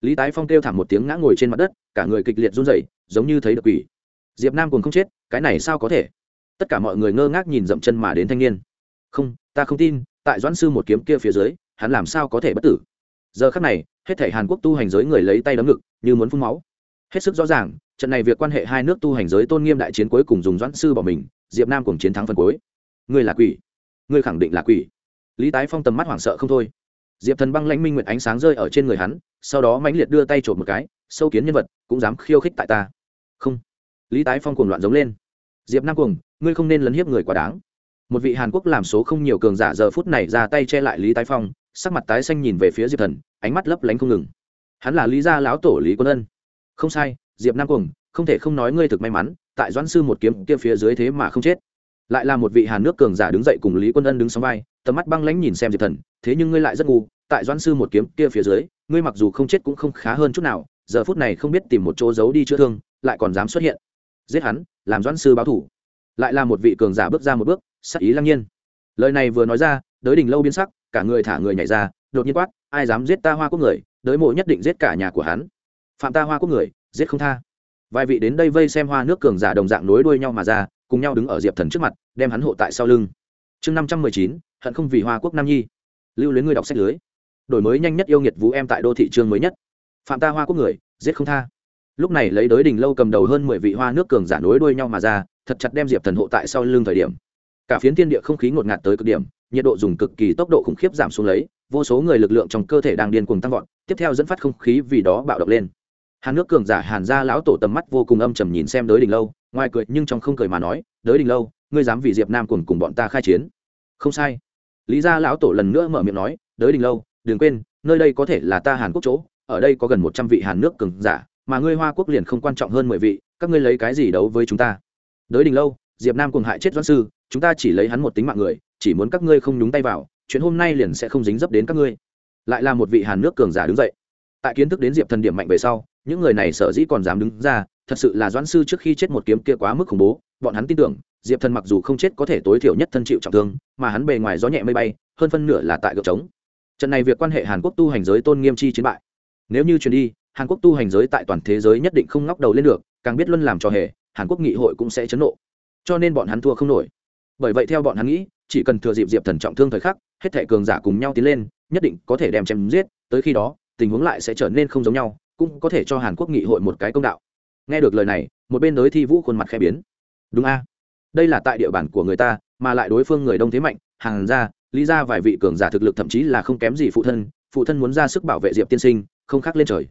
Lý tái phong kêu thảm một tiếng ngã ngồi trên mặt đất, cả người kịch liệt run rẩy, giống như thấy được quỷ. Diệp nam cuồng không chết, cái này sao có thể? Tất cả mọi người ngơ ngác nhìn dậm chân mà đến thanh niên. Không, ta không tin, tại doãn sư một kiếm kia phía dưới, hắn làm sao có thể bất tử? Giờ khắc này, hết thể hàn quốc tu hành giới người lấy tay đấm ngực, như muốn phun máu. Hết sức rõ ràng, trận này việc quan hệ hai nước tu hành giới tôn nghiêm đại chiến cuối cùng dùng doãn sư bỏ mình, diệp nam cùng chiến thắng phần cuối. Ngươi là quỷ. Ngươi khẳng định là quỷ. Lý tái phong tầm mắt hoảng sợ không thôi. Diệp thần băng lãnh minh nguyện ánh sáng rơi ở trên người hắn, sau đó mãnh liệt đưa tay trộm một cái, sâu kiến nhân vật, cũng dám khiêu khích tại ta. Không. Lý tái phong cuồng loạn giống lên diệp nam cuồng, ngươi không nên lấn hiếp người quá đáng. Một vị hàn quốc làm số không nhiều cường giả giờ phút này ra tay che lại lý tái phong, sắc mặt tái xanh nhìn về phía diệp thần, ánh mắt lấp lánh không ngừng. Hắn là lý gia lão tổ lý quân ân. Không sai, diệp nam cuồng, không thể không nói ngươi thực may mắn, tại doãn sư một kiếm kia phía dưới thế mà không chết. Lại là một vị hàn nước cường giả đứng dậy cùng lý quân ân đứng sóng vai, tầm mắt băng lãnh nhìn xem diệp thần, thế nhưng ngươi lại rất ngu, tại doãn sư một kiếm kia phía dưới, ngươi mặc dù không chết cũng không khá hơn chút nào, giờ phút này không biết tìm một chỗ giấu đi chữa thương, lại còn dám xuất hiện giết hắn, làm doãn sư báo thủ. Lại là một vị cường giả bước ra một bước, sắc ý lăng nhiên. Lời này vừa nói ra, đới đình lâu biến sắc, cả người thả người nhảy ra, đột nhiên quát, ai dám giết ta hoa quốc người, đới mộ nhất định giết cả nhà của hắn. Phạm ta hoa quốc người, giết không tha. Vài vị đến đây vây xem hoa nước cường giả đồng dạng nối đuôi nhau mà ra, cùng nhau đứng ở diệp thần trước mặt, đem hắn hộ tại sau lưng. Chương năm trăm mười chín, hận không vì hoa quốc nam nhi. Lưu luyến người đọc sách lưới. Đổi mới nhanh nhất yêu nghiệt vũ em tại đô thị trường mới nhất. Phạm ta hoa quốc người, giết không tha lúc này lấy đới đình lâu cầm đầu hơn mười vị hoa nước cường giả nối đuôi nhau mà ra, thật chặt đem diệp thần hộ tại sau lưng thời điểm. Cả phiến thiên địa không khí ngột ngạt tới cực điểm, nhiệt độ dùng cực kỳ tốc độ khủng khiếp giảm xuống lấy, vô số người lực lượng trong cơ thể đang điên cuồng tăng vọt, tiếp theo dẫn phát không khí vì đó bạo động lên. Hàn nước cường giả hàn gia lão tổ tầm mắt vô cùng âm trầm nhìn xem đới đình lâu, ngoài cười nhưng trong không cười mà nói, đới đình lâu, ngươi dám vì diệp nam cùng cùng bọn ta khai chiến? Không sai. Lý gia lão tổ lần nữa mở miệng nói, đới đình lâu, đừng quên, nơi đây có thể là ta hàn quốc chỗ, ở đây có gần một trăm vị hàn nước cường giả mà ngươi hoa quốc liền không quan trọng hơn mười vị, các ngươi lấy cái gì đấu với chúng ta? Đới đình lâu, diệp nam cùng hại chết doãn sư, chúng ta chỉ lấy hắn một tính mạng người, chỉ muốn các ngươi không nhúng tay vào, chuyện hôm nay liền sẽ không dính dấp đến các ngươi. Lại là một vị hàn nước cường giả đứng dậy. Tại kiến thức đến diệp thần điểm mạnh về sau, những người này sở dĩ còn dám đứng ra, thật sự là doãn sư trước khi chết một kiếm kia quá mức khủng bố, bọn hắn tin tưởng, diệp thần mặc dù không chết có thể tối thiểu nhất thân chịu trọng thương, mà hắn bề ngoài gió nhẹ mây bay, hơn phân nửa là tại gợp trống. Trận này việc quan hệ hàn quốc tu hành giới tôn nghiêm chi chiến bại. Nếu như truyền đi hàn quốc tu hành giới tại toàn thế giới nhất định không ngóc đầu lên được, càng biết luân làm trò hề, hàn quốc nghị hội cũng sẽ chấn nộ. Cho nên bọn hắn thua không nổi. Bởi vậy theo bọn hắn nghĩ, chỉ cần thừa dịp diệp thần trọng thương thời khắc, hết thể cường giả cùng nhau tiến lên, nhất định có thể đem chém giết, tới khi đó, tình huống lại sẽ trở nên không giống nhau, cũng có thể cho hàn quốc nghị hội một cái công đạo. Nghe được lời này, một bên đối thi vũ khuôn mặt khẽ biến. Đúng a. Đây là tại địa bàn của người ta, mà lại đối phương người đông thế mạnh hàng ra lý ra vài vị cường giả thực lực thậm chí là không kém gì phụ thân phụ thân muốn ra sức bảo vệ diệp tiên sinh, không khác lên trời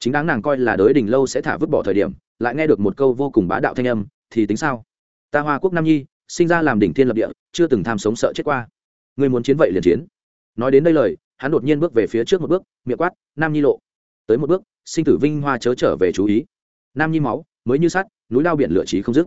chính đáng nàng coi là đới đình lâu sẽ thả vứt bỏ thời điểm, lại nghe được một câu vô cùng bá đạo thanh âm, thì tính sao? Ta hoa quốc nam nhi, sinh ra làm đỉnh thiên lập địa, chưa từng tham sống sợ chết qua. Người muốn chiến vậy liền chiến. Nói đến đây lời, hắn đột nhiên bước về phía trước một bước, miệng quát, nam nhi lộ. Tới một bước, sinh tử vinh hoa chớ trở về chú ý. Nam nhi máu, mới như sắt, núi lao biển lửa trí không dứt.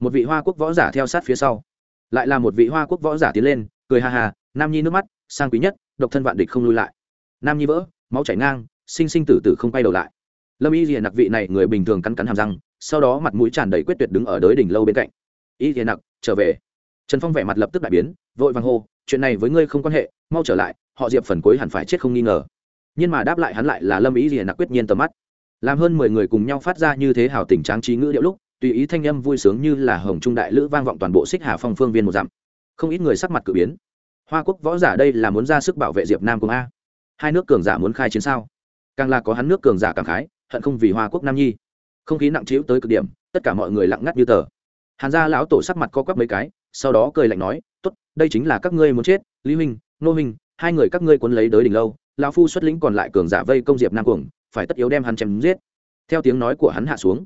Một vị hoa quốc võ giả theo sát phía sau. Lại là một vị hoa quốc võ giả tiến lên, cười ha ha, nam nhi nước mắt, sang quý nhất, độc thân vạn địch không lui lại. Nam nhi vỡ, máu chảy ngang sinh sinh tử tử không quay đầu lại. Lâm y rìa nặc vị này người bình thường cắn cắn hàm răng, sau đó mặt mũi tràn đầy quyết tuyệt đứng ở đới đỉnh lâu bên cạnh. Y rìa nặc, trở về. Trần phong vẻ mặt lập tức đại biến, vội vàng hô, chuyện này với ngươi không quan hệ, mau trở lại, họ diệp phần cuối hẳn phải chết không nghi ngờ. Nhưng mà đáp lại hắn lại là lâm ý rìa nặc quyết nhiên tầm mắt. Làm hơn mười người cùng nhau phát ra như thế hào tình tráng trí ngữ điệu lúc, tùy ý thanh âm vui sướng như là hồng trung đại lữ vang vọng toàn bộ xích hà phong phương viên một dặm. Không ít người sắc mặt cử biến. Hoa quốc võ giả đây là muốn ra sức bảo vệ diệp nam cùng a. Hai nước cường giả muốn khai chiến sao? Càng là có hắn nước cường giả càng khái, hận không vì hoa quốc nam nhi. Không khí nặng trĩu tới cực điểm, tất cả mọi người lặng ngắt như tờ. Hàn gia lão tổ sắc mặt co quắp mấy cái, sau đó cười lạnh nói, tốt, đây chính là các ngươi muốn chết, lý huynh, nô huynh, hai người các ngươi cuốn lấy đới đỉnh lâu, lão phu xuất lĩnh còn lại cường giả vây công diệp nam cuồng, phải tất yếu đem hắn chém giết. Theo tiếng nói của hắn hạ xuống,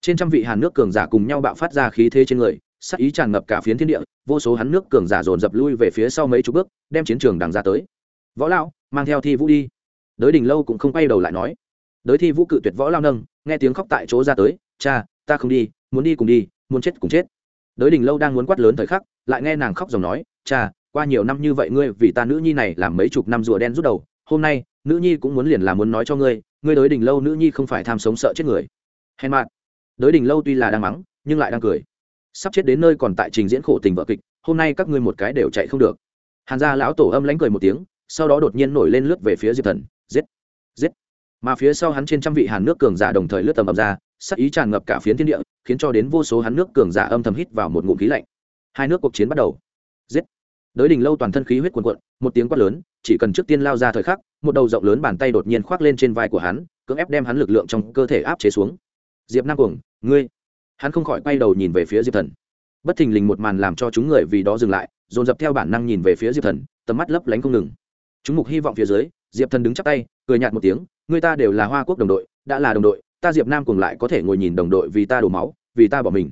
trên trăm vị hàn nước cường giả cùng nhau bạo phát ra khí thế trên người sắc ý tràn ngập cả phiến thiên địa, vô số hắn nước cường giả dồn dập lui về phía sau mấy chục bước, đem chiến trường đằng ra tới. Võ lão, mang theo thi vũ đi đới đình lâu cũng không quay đầu lại nói. Đới thi vũ cự tuyệt võ lao nâng, nghe tiếng khóc tại chỗ ra tới, cha, ta không đi, muốn đi cùng đi, muốn chết cùng chết. Đới đình lâu đang muốn quát lớn thời khắc, lại nghe nàng khóc dòng nói, cha, qua nhiều năm như vậy ngươi vì ta nữ nhi này làm mấy chục năm rùa đen rút đầu, hôm nay, nữ nhi cũng muốn liền là muốn nói cho ngươi ngươi đới đình lâu nữ nhi không phải tham sống sợ chết người. Hèn mạn đới đình lâu tuy là đang mắng, nhưng lại đang cười. Sắp chết đến nơi còn tại trình diễn khổ tình vợ kịch, hôm nay các ngươi một cái đều chạy không được. Hàn gia lão tổ âm lánh cười một tiếng, sau đó đột nhiên nổi lên lướt về phía diệp thần mà phía sau hắn trên trăm vị hàn nước cường giả đồng thời lướt tầm ập ra, sắc ý tràn ngập cả phiến thiên địa, khiến cho đến vô số hắn nước cường giả âm thầm hít vào một ngụm khí lạnh. Hai nước cuộc chiến bắt đầu. Giết. Đới đỉnh lâu toàn thân khí huyết cuồn cuộn, một tiếng quát lớn, chỉ cần trước tiên lao ra thời khắc, một đầu rộng lớn bàn tay đột nhiên khoác lên trên vai của hắn, cưỡng ép đem hắn lực lượng trong cơ thể áp chế xuống. Diệp nam cuồng, ngươi. Hắn không khỏi quay đầu nhìn về phía diệp thần. Bất thình lình một màn làm cho chúng người vì đó dừng lại, dồn dập theo bản năng nhìn về phía diệp thần, tầm mắt lấp lánh không ngừng. Chúng mục hy vọng phía dưới, diệp thần đứng chắc tay, cười nhạt một tiếng người ta đều là hoa quốc đồng đội, đã là đồng đội, ta diệp nam cùng lại có thể ngồi nhìn đồng đội vì ta đổ máu, vì ta bỏ mình.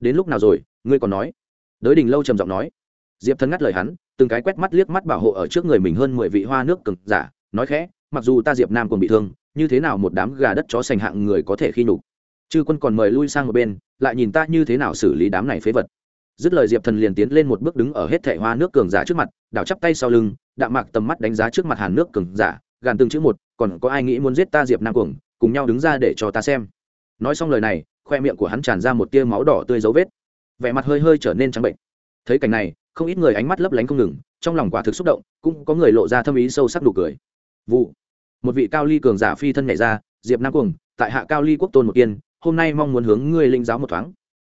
Đến lúc nào rồi, ngươi còn nói? Đới đình lâu trầm giọng nói. Diệp thần ngắt lời hắn, từng cái quét mắt liếc mắt bảo hộ ở trước người mình hơn mười vị hoa nước cực giả, nói khẽ, mặc dù ta diệp nam còn bị thương, như thế nào một đám gà đất chó sành hạng người có thể khi nhục? Chư quân còn mời lui sang một bên, lại nhìn ta như thế nào xử lý đám này phế vật. Dứt lời diệp thần liền tiến lên một bước đứng ở hết thẻ hoa nước cường giả trước mặt, đảo chắp tay sau lưng, đạm mạc tầm mắt đánh giá trước mặt hàn nước cường giả gàn từng chữ một, còn có ai nghĩ muốn giết ta diệp nam cuồng, cùng nhau đứng ra để cho ta xem. Nói xong lời này, khoe miệng của hắn tràn ra một tia máu đỏ tươi dấu vết. Vẻ mặt hơi hơi trở nên trắng bệnh. Thấy cảnh này, không ít người ánh mắt lấp lánh không ngừng, trong lòng quả thực xúc động, cũng có người lộ ra thâm ý sâu sắc nụ cười. Vụ. Một vị cao ly cường giả phi thân nhảy ra, diệp nam cuồng, tại hạ cao ly quốc tôn một kiên, hôm nay mong muốn hướng ngươi linh giáo một thoáng.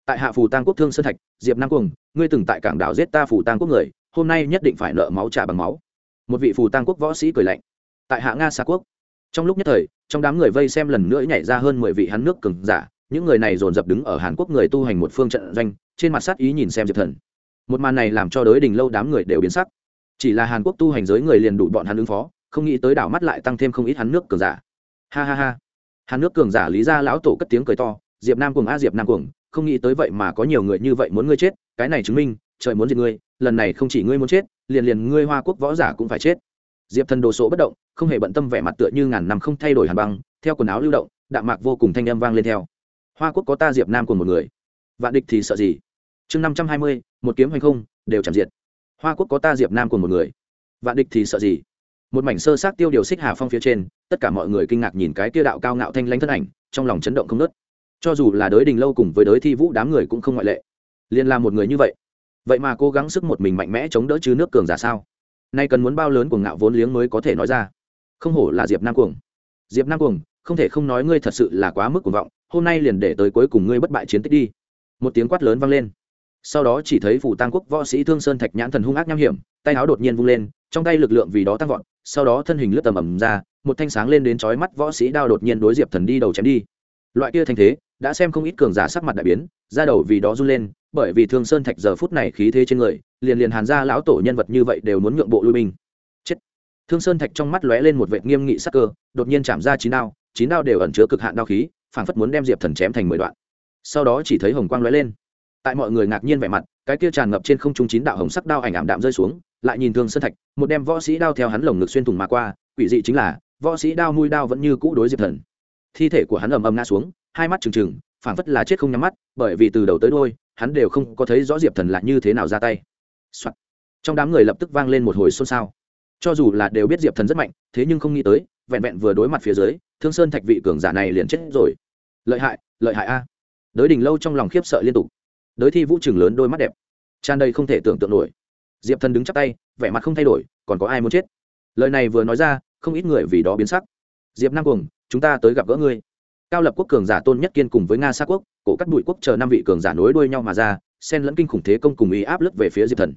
Tại hạ phù tăng quốc thương sơn thạch, diệp nam cuồng, ngươi từng tại cảng đảo giết ta phù tăng quốc người, hôm nay nhất định phải nợ máu trả bằng máu. Một vị phù tăng quốc võ sĩ cười lạnh tại hạ nga xa quốc. Trong lúc nhất thời, trong đám người vây xem lần nữa nhảy ra hơn mười vị hắn nước cường giả, những người này dồn dập đứng ở hàn quốc người tu hành một phương trận doanh, trên mặt sát ý nhìn xem diệp thần. Một màn này làm cho đới đình lâu đám người đều biến sắc. Chỉ là hàn quốc tu hành giới người liền đủ bọn hắn ứng phó, không nghĩ tới đảo mắt lại tăng thêm không ít hắn nước cường giả. Ha ha ha. Hàn nước cường giả lý ra lão tổ cất tiếng cười to, diệp nam cùng a, diệp nam cùng không nghĩ tới vậy mà có nhiều người như vậy muốn ngươi chết, cái này chứng minh, trời muốn diệt ngươi, lần này không chỉ ngươi muốn chết, liền liền ngươi hoa quốc võ giả cũng phải chết diệp thần đồ sộ bất động, không hề bận tâm vẻ mặt tựa như ngàn năm không thay đổi hàn băng, theo quần áo lưu động, đạm mạc vô cùng thanh âm vang lên theo. Hoa quốc có ta diệp nam cùng một người. Vạn địch thì sợ gì? Chương năm trăm hai mươi, một kiếm hành không, đều chạm diệt. Hoa quốc có ta diệp nam cùng một người. Vạn địch thì sợ gì? Một mảnh sơ sát tiêu điều xích hà phong phía trên, tất cả mọi người kinh ngạc nhìn cái tiêu đạo cao ngạo thanh lãnh thân ảnh, trong lòng chấn động không nớt cho dù là đới đình lâu cùng với đới thi vũ đám người cũng không ngoại lệ. Liền là một người như vậy. Vậy mà cố gắng sức một mình mạnh mẽ chống đỡ chứ nước cường giả sao? Nay cần muốn bao lớn của ngạo vốn liếng mới có thể nói ra. Không hổ là diệp nam cuồng. Diệp nam cuồng, không thể không nói ngươi thật sự là quá mức cuồng vọng, hôm nay liền để tới cuối cùng ngươi bất bại chiến tích đi. Một tiếng quát lớn vang lên. Sau đó chỉ thấy phủ tăng quốc võ sĩ thương sơn thạch nhãn thần hung ác nham hiểm, tay áo đột nhiên vung lên, trong tay lực lượng vì đó tăng vọt, sau đó thân hình lướt tầm ầm ra, một thanh sáng lên đến chói mắt võ sĩ đao đột nhiên đối diệp thần đi đầu chém đi. Loại kia thanh thế, đã xem không ít cường giả sắc mặt đại biến ra đầu vì đó run lên bởi vì thương sơn thạch giờ phút này khí thế trên người, liền liền hàn ra lão tổ nhân vật như vậy đều muốn nhượng bộ lui binh. Chết. Thương sơn thạch trong mắt lóe lên một vệ nghiêm nghị sắc cơ, đột nhiên chạm ra chín đao chín đao đều ẩn chứa cực hạn đao khí, phảng phất muốn đem diệp thần chém thành mười đoạn. Sau đó chỉ thấy hồng quang lóe lên. Tại mọi người ngạc nhiên vẻ mặt, cái kia tràn ngập trên không trung chín đạo hồng sắc đao ảnh ảm đạm rơi xuống, lại nhìn thương sơn thạch, một đem võ sĩ đao theo hắn lồng ngực xuyên thủng mà qua, quỷ dị chính là, võ sĩ đao nuôi đao vẫn như cũ đối diệp thần. Thi thể của hắn ầm ầm ngã xuống, hai mắt trừng trừng, phảng phất là chết không nhắm mắt, bởi vì từ đầu tới đôi hắn đều không có thấy rõ diệp thần là như thế nào ra tay、Soạn. trong đám người lập tức vang lên một hồi xôn xao. Cho dù là đều biết diệp thần rất mạnh, thế nhưng không nghĩ tới, vẹn vẹn vừa đối mặt phía dưới, thương sơn thạch vị cường giả này liền chết rồi. Lợi hại lợi hại a. Đới đình lâu trong lòng khiếp sợ liên tục. Đới thi vũ trường lớn đôi mắt đẹp. Tràn đầy không thể tưởng tượng nổi. Diệp thần đứng chắc tay, vẻ mặt không thay đổi, còn có ai muốn chết? Lời này vừa nói ra, không ít người vì đó biến sắc. Diệp năng cuồng, chúng ta tới gặp gỡ ngươi cao lập quốc cường giả tôn nhất kiên cùng với nga sa quốc, cổ cắt bụi quốc chờ năm vị cường giả nối đuôi nhau mà ra, xen lẫn kinh khủng thế công cùng ý áp lướt về phía diệp thần.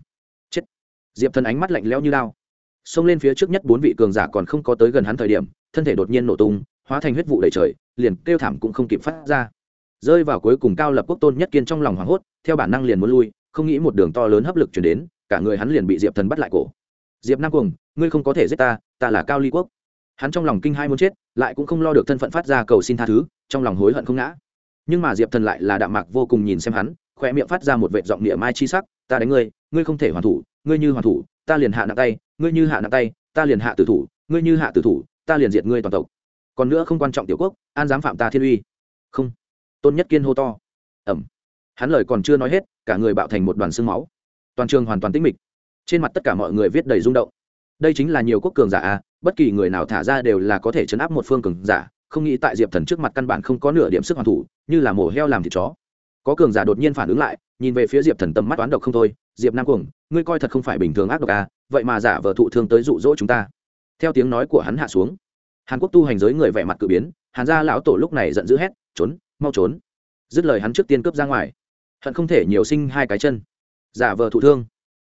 Chết! Diệp thần ánh mắt lạnh lẽo như lao xông lên phía trước nhất bốn vị cường giả còn không có tới gần hắn thời điểm, thân thể đột nhiên nổ tung, hóa thành huyết vụ đầy trời, liền kêu thảm cũng không kịp phát ra. Rơi vào cuối cùng cao lập quốc tôn nhất kiên trong lòng hoảng hốt, theo bản năng liền muốn lui, không nghĩ một đường to lớn hấp lực chuyển đến, cả người hắn liền bị diệp thần bắt lại cổ. Diệp nam cuồng, ngươi không có thể giết ta ta là cao ly quốc hắn trong lòng kinh hai muốn chết, lại cũng không lo được thân phận phát ra cầu xin tha thứ, trong lòng hối hận không ngã. Nhưng mà diệp thần lại là đạm mạc vô cùng nhìn xem hắn khoe miệng phát ra một vệ giọng địa mai chi sắc, ta đánh ngươi ngươi không thể hoàn thủ, ngươi như hoàn thủ, ta liền hạ nặng tay, ngươi như hạ nặng tay, ta liền hạ tử thủ, ngươi như hạ tử thủ, ta liền diệt ngươi toàn tộc. Còn nữa không quan trọng tiểu quốc, an dám phạm ta thiên uy. Không. Tôn nhất kiên hô to. Ẩm hắn lời còn chưa nói hết, cả người bạo thành một đoàn xương máu. Toàn trường hoàn toàn tĩnh mịch. Trên mặt tất cả mọi người viết đầy rung động. Đây chính là nhiều quốc cường giả à bất kỳ người nào thả ra đều là có thể chấn áp một phương cường giả, không nghĩ tại diệp thần trước mặt căn bản không có nửa điểm sức hoàn thủ, như là mổ heo làm thịt chó. Có cường giả đột nhiên phản ứng lại, nhìn về phía diệp thần tầm mắt toán độc không thôi, diệp nam cuồng, ngươi coi thật không phải bình thường ác độc à vậy mà giả vờ thụ thương tới dụ dỗ chúng ta. Theo tiếng nói của hắn hạ xuống, hàn quốc tu hành giới người vẻ mặt cự biến, hàn gia lão tổ lúc này giận dữ hét, trốn, mau trốn. Dứt lời hắn trước tiên cướp ra ngoài. Hận không thể nhiều sinh hai cái chân. Giả vờ thụ thương.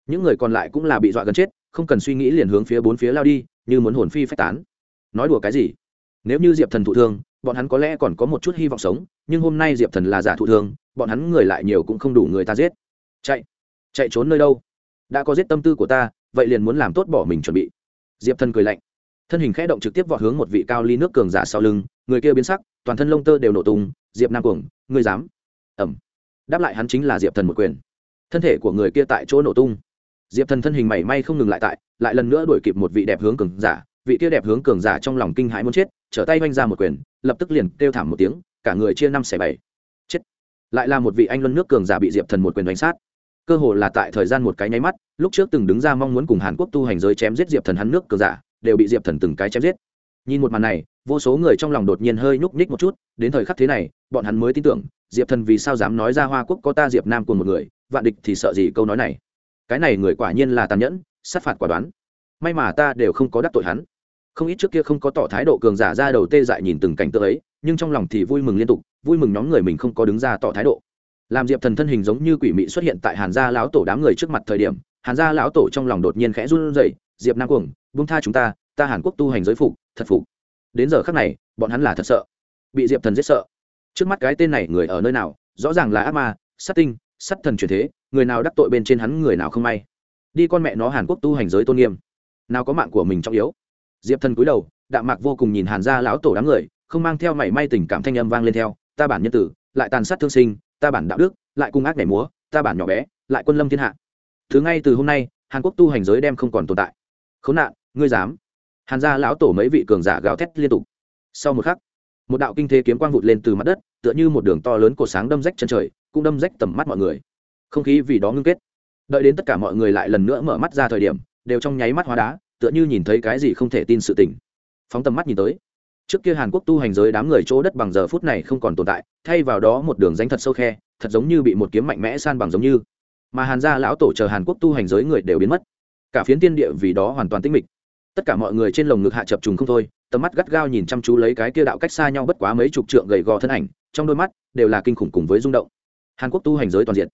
Những người còn lại cũng là bị dọa gần chết, không cần suy nghĩ liền hướng phía bốn phía lao đi như muốn hồn phi phách tán. Nói đùa cái gì? Nếu như diệp thần thụ thương, bọn hắn có lẽ còn có một chút hy vọng sống, nhưng hôm nay diệp thần là giả thụ thương, bọn hắn người lại nhiều cũng không đủ người ta giết. Chạy chạy trốn nơi đâu? Đã có giết tâm tư của ta, vậy liền muốn làm tốt bỏ mình chuẩn bị. Diệp thần cười lạnh. Thân hình khẽ động trực tiếp vọt hướng một vị cao ly nước cường giả sau lưng, người kia biến sắc, toàn thân lông tơ đều nổ tung, diệp nam cuồng, ngươi dám? Ẩm. Đáp lại hắn chính là diệp thần một quyền. Thân thể của người kia tại chỗ nổ tung. Diệp thần thân hình mảy may không ngừng lại tại lại lần nữa đuổi kịp một vị đẹp hướng cường giả, vị kia đẹp hướng cường giả trong lòng kinh hãi muốn chết, trở tay oanh ra một quyền, lập tức liền kêu thảm một tiếng, cả người chia năm xẻ bảy. Chết. Lại là một vị anh luân nước cường giả bị diệp thần một quyền đánh sát. Cơ hồ là tại thời gian một cái nháy mắt, lúc trước từng đứng ra mong muốn cùng hàn quốc tu hành giới chém giết diệp thần hắn nước cường giả, đều bị diệp thần từng cái chém giết. Nhìn một màn này, vô số người trong lòng đột nhiên hơi nhúc nhích một chút, đến thời khắc thế này, bọn hắn mới tin tưởng, diệp thần vì sao dám nói ra hoa quốc có ta diệp nam cùng một người, vạn địch thì sợ gì câu nói này. Cái này người quả nhiên là tàn nhẫn sát phạt quả đoán. May mà ta đều không có đắc tội hắn. Không ít trước kia không có tỏ thái độ cường giả ra đầu tê dại nhìn từng cảnh tượng ấy, nhưng trong lòng thì vui mừng liên tục, vui mừng nhóm người mình không có đứng ra tỏ thái độ. Làm diệp thần thân hình giống như quỷ mị xuất hiện tại hàn gia lão tổ đám người trước mặt thời điểm, hàn gia lão tổ trong lòng đột nhiên khẽ run rẩy, diệp nam cuồng, buông tha chúng ta ta hàn quốc tu hành giới phục, thật phục. Đến giờ khắc này, bọn hắn là thật sợ. Bị diệp thần giết sợ. Trước mắt cái tên này người ở nơi nào? Rõ ràng là ác ma, sát tinh, sát thần truyền thế, người nào đắc tội bên trên hắn, người nào không may đi con mẹ nó hàn quốc tu hành giới tôn nghiêm. Nào có mạng của mình trọng yếu. Diệp thần cúi đầu, đạm mạc vô cùng nhìn hàn gia lão tổ đám người, không mang theo mảy may tình cảm thanh âm vang lên theo, ta bản nhân tử, lại tàn sát thương sinh, ta bản đạo đức, lại cung ác nhảy múa, ta bản nhỏ bé, lại quân lâm thiên hạ. Thứ ngay từ hôm nay, hàn quốc tu hành giới đem không còn tồn tại. Khốn nạn, ngươi dám? Hàn gia lão tổ mấy vị cường giả gào thét liên tục. Sau một khắc, một đạo kinh thế kiếm quang vụt lên từ mặt đất, tựa như một đường to lớn của sáng đâm rách chân trời, cũng đâm rách tầm mắt mọi người. Không khí vì đó ngưng kết đợi đến tất cả mọi người lại lần nữa mở mắt ra thời điểm, đều trong nháy mắt hóa đá, tựa như nhìn thấy cái gì không thể tin sự tình. Phóng tầm mắt nhìn tới, trước kia hàn quốc tu hành giới đám người chỗ đất bằng giờ phút này không còn tồn tại, thay vào đó một đường danh thật sâu khe, thật giống như bị một kiếm mạnh mẽ san bằng giống như. Mà hàn gia lão tổ chờ hàn quốc tu hành giới người đều biến mất. Cả phiến tiên địa vì đó hoàn toàn tĩnh mịch. Tất cả mọi người trên lồng ngực hạ chập trùng không thôi, tầm mắt gắt gao nhìn chăm chú lấy cái kia đạo cách xa nhau bất quá mấy chục trượng gầy gò thân ảnh, trong đôi mắt đều là kinh khủng cùng với rung động. Hàn quốc tu hành giới toàn diện.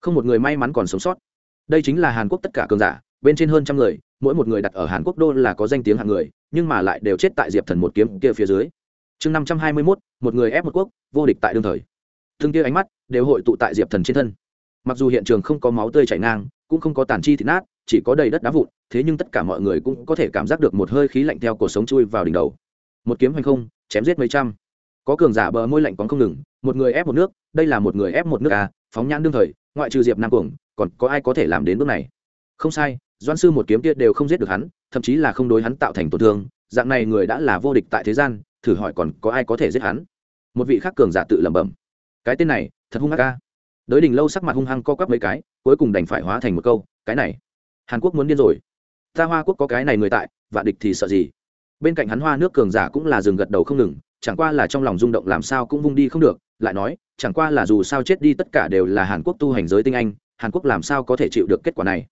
Không một người may mắn còn sống sót đây chính là hàn quốc tất cả cường giả, bên trên hơn trăm người, mỗi một người đặt ở hàn quốc đô là có danh tiếng hạng người, nhưng mà lại đều chết tại diệp thần một kiếm kia phía dưới. Chương năm trăm hai mươi mốt, một người ép một quốc, vô địch tại đương thời. Thương kia ánh mắt đều hội tụ tại diệp thần trên thân. Mặc dù hiện trường không có máu tươi chảy ngang, cũng không có tàn chi thịt nát, chỉ có đầy đất đá vụn, thế nhưng tất cả mọi người cũng có thể cảm giác được một hơi khí lạnh theo cuộc sống chui vào đỉnh đầu. Một kiếm hành không, chém giết mấy trăm. Có cường giả bờ môi lạnh còn không ngừng, một người ép một nước, đây là một người ép một nước à phóng nhãn đương thời, ngoại trừ diệp nam cuồng còn có ai có thể làm đến bước này? Không sai doan sư một kiếm kia đều không giết được hắn, thậm chí là không đối hắn tạo thành tổn thương, dạng này người đã là vô địch tại thế gian, thử hỏi còn có ai có thể giết hắn? Một vị khác cường giả tự lẩm bẩm. Cái tên này, thật hung hăng ca đới đình lâu sắc mặt hung hăng co quắp mấy cái, cuối cùng đành phải hóa thành một câu, cái này, hàn quốc muốn điên rồi. Ta hoa quốc có cái này người tại và địch thì sợ gì? Bên cạnh hắn hoa nước cường giả cũng là dừng gật đầu không ngừng, chẳng qua là trong lòng rung động làm sao cũng vung đi không được, lại nói, chẳng qua là dù sao chết đi tất cả đều là hàn quốc tu hành giới tinh anh hàn quốc làm sao có thể chịu được kết quả này?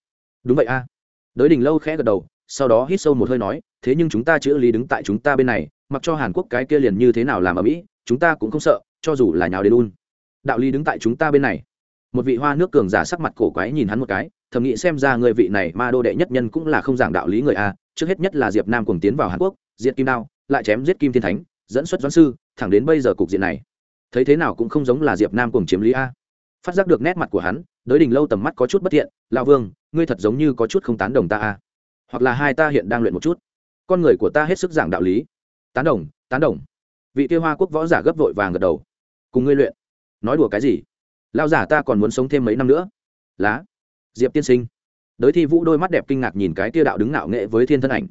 Đúng vậy a. Đới đình lâu khẽ gật đầu, sau đó hít sâu một hơi nói, thế nhưng chúng ta chữ lý đứng tại chúng ta bên này, mặc cho hàn quốc cái kia liền như thế nào làm ở mỹ, chúng ta cũng không sợ, cho dù là nhào đến un. Đạo lý đứng tại chúng ta bên này. Một vị hoa nước cường giả sắc mặt cổ quái nhìn hắn một cái, thầm nghĩ xem ra người vị này ma đô đệ nhất nhân cũng là không giảng đạo lý người a, trước hết nhất là diệp nam cùng tiến vào hàn quốc, diệt kim đao, lại chém giết kim thiên thánh, dẫn xuất doãn sư, thẳng đến bây giờ cục diện này. Thấy thế nào cũng không giống là diệp nam cùng chiếm lý a. Phát giác được nét mặt của hắn đới đình lâu tầm mắt có chút bất thiện lao vương, ngươi thật giống như có chút không tán đồng ta a hoặc là hai ta hiện đang luyện một chút. Con người của ta hết sức giảng đạo lý. Tán đồng tán đồng. Vị kia hoa quốc võ giả gấp vội vàng gật đầu. Cùng ngươi luyện. Nói đùa cái gì? Lao giả ta còn muốn sống thêm mấy năm nữa. Lá. Diệp tiên sinh. Đới thi vũ đôi mắt đẹp kinh ngạc nhìn cái tia đạo đứng ngạo nghệ với thiên thân ảnh.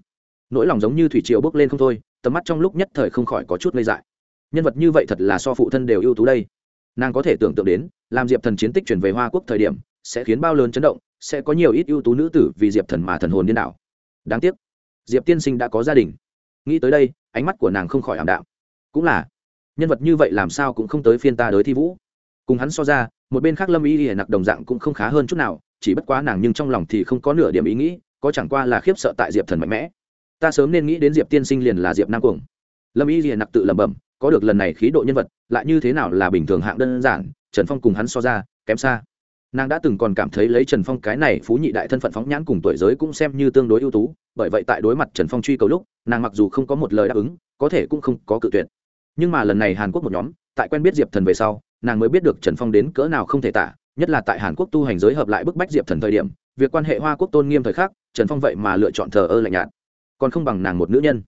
Nỗi lòng giống như thủy triều bước lên không thôi, tầm mắt trong lúc nhất thời không khỏi có chút lây dại. Nhân vật như vậy thật là so phụ thân đều ưu tú đây nàng có thể tưởng tượng đến, làm diệp thần chiến tích chuyển về hoa quốc thời điểm, sẽ khiến bao lớn chấn động, sẽ có nhiều ít ưu tú nữ tử vì diệp thần mà thần hồn điên đảo. Đáng tiếc, diệp tiên sinh đã có gia đình. Nghĩ tới đây, ánh mắt của nàng không khỏi ảm đạm. Cũng là, nhân vật như vậy làm sao cũng không tới phiên ta đới thi vũ. Cùng hắn so ra, một bên khác lâm y hiển nặc đồng dạng cũng không khá hơn chút nào, chỉ bất quá nàng nhưng trong lòng thì không có nửa điểm ý nghĩ, có chẳng qua là khiếp sợ tại diệp thần mạnh mẽ. Ta sớm nên nghĩ đến diệp tiên sinh liền là diệp nam cuồng. Lâm y hiển nặc tự lẩm bẩm có được lần này khí độ nhân vật, lại như thế nào là bình thường hạng đơn giản, trần phong cùng hắn so ra, kém xa. Nàng đã từng còn cảm thấy lấy trần phong cái này phú nhị đại thân phận phóng nhãn cùng tuổi giới cũng xem như tương đối ưu tú, bởi vậy tại đối mặt trần phong truy cầu lúc, nàng mặc dù không có một lời đáp ứng, có thể cũng không có cự tuyệt. Nhưng mà lần này hàn quốc một nhóm, tại quen biết diệp thần về sau, nàng mới biết được trần phong đến cỡ nào không thể tả, nhất là tại hàn quốc tu hành giới hợp lại bức bách diệp thần thời điểm, việc quan hệ hoa quốc tôn nghiêm thời khắc, trần phong vậy mà lựa chọn thờ ơ lạnh nhạt. Còn không bằng nàng một nữ nhân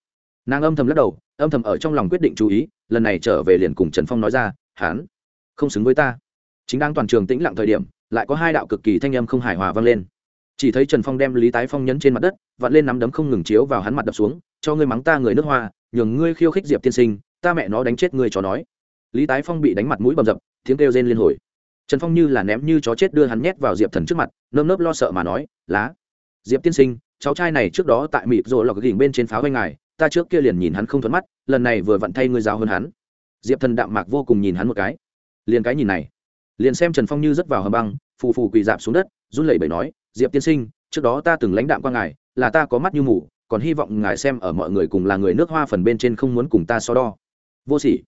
nàng âm thầm lắc đầu, âm thầm ở trong lòng quyết định chú ý, lần này trở về liền cùng trần phong nói ra, hán, không xứng với ta. Chính đang toàn trường tĩnh lặng thời điểm, lại có hai đạo cực kỳ thanh âm không hài hòa vang lên. Chỉ thấy trần phong đem lý tái phong nhấn trên mặt đất, vặn lên nắm đấm không ngừng chiếu vào hắn mặt đập xuống, cho ngươi mắng ta người nước hoa, nhường ngươi khiêu khích diệp tiên sinh, ta mẹ nó đánh chết ngươi chó nói. Lý tái phong bị đánh mặt mũi bầm dập, tiếng kêu rên liên hồi. Trần phong như là ném như chó chết đưa hắn nhét vào diệp thần trước mặt, nơm nớp lo sợ mà nói, lá, diệp tiên sinh, cháu trai này trước đó tại mịp rồi lọc gỉnh bên trên pháo vanh ngài ta trước kia liền nhìn hắn không thuận mắt, lần này vừa vặn thay ngươi giáo hơn hắn. Diệp thần đạm mạc vô cùng nhìn hắn một cái. Liền cái nhìn này. Liền xem trần phong như rất vào hầm băng, phù phù quỳ dạp xuống đất, run lẩy bẩy nói, diệp tiên sinh, trước đó ta từng lãnh đạm qua ngài, là ta có mắt như mù, còn hy vọng ngài xem ở mọi người cùng là người nước hoa phần bên trên không muốn cùng ta so đo. Vô sỉ.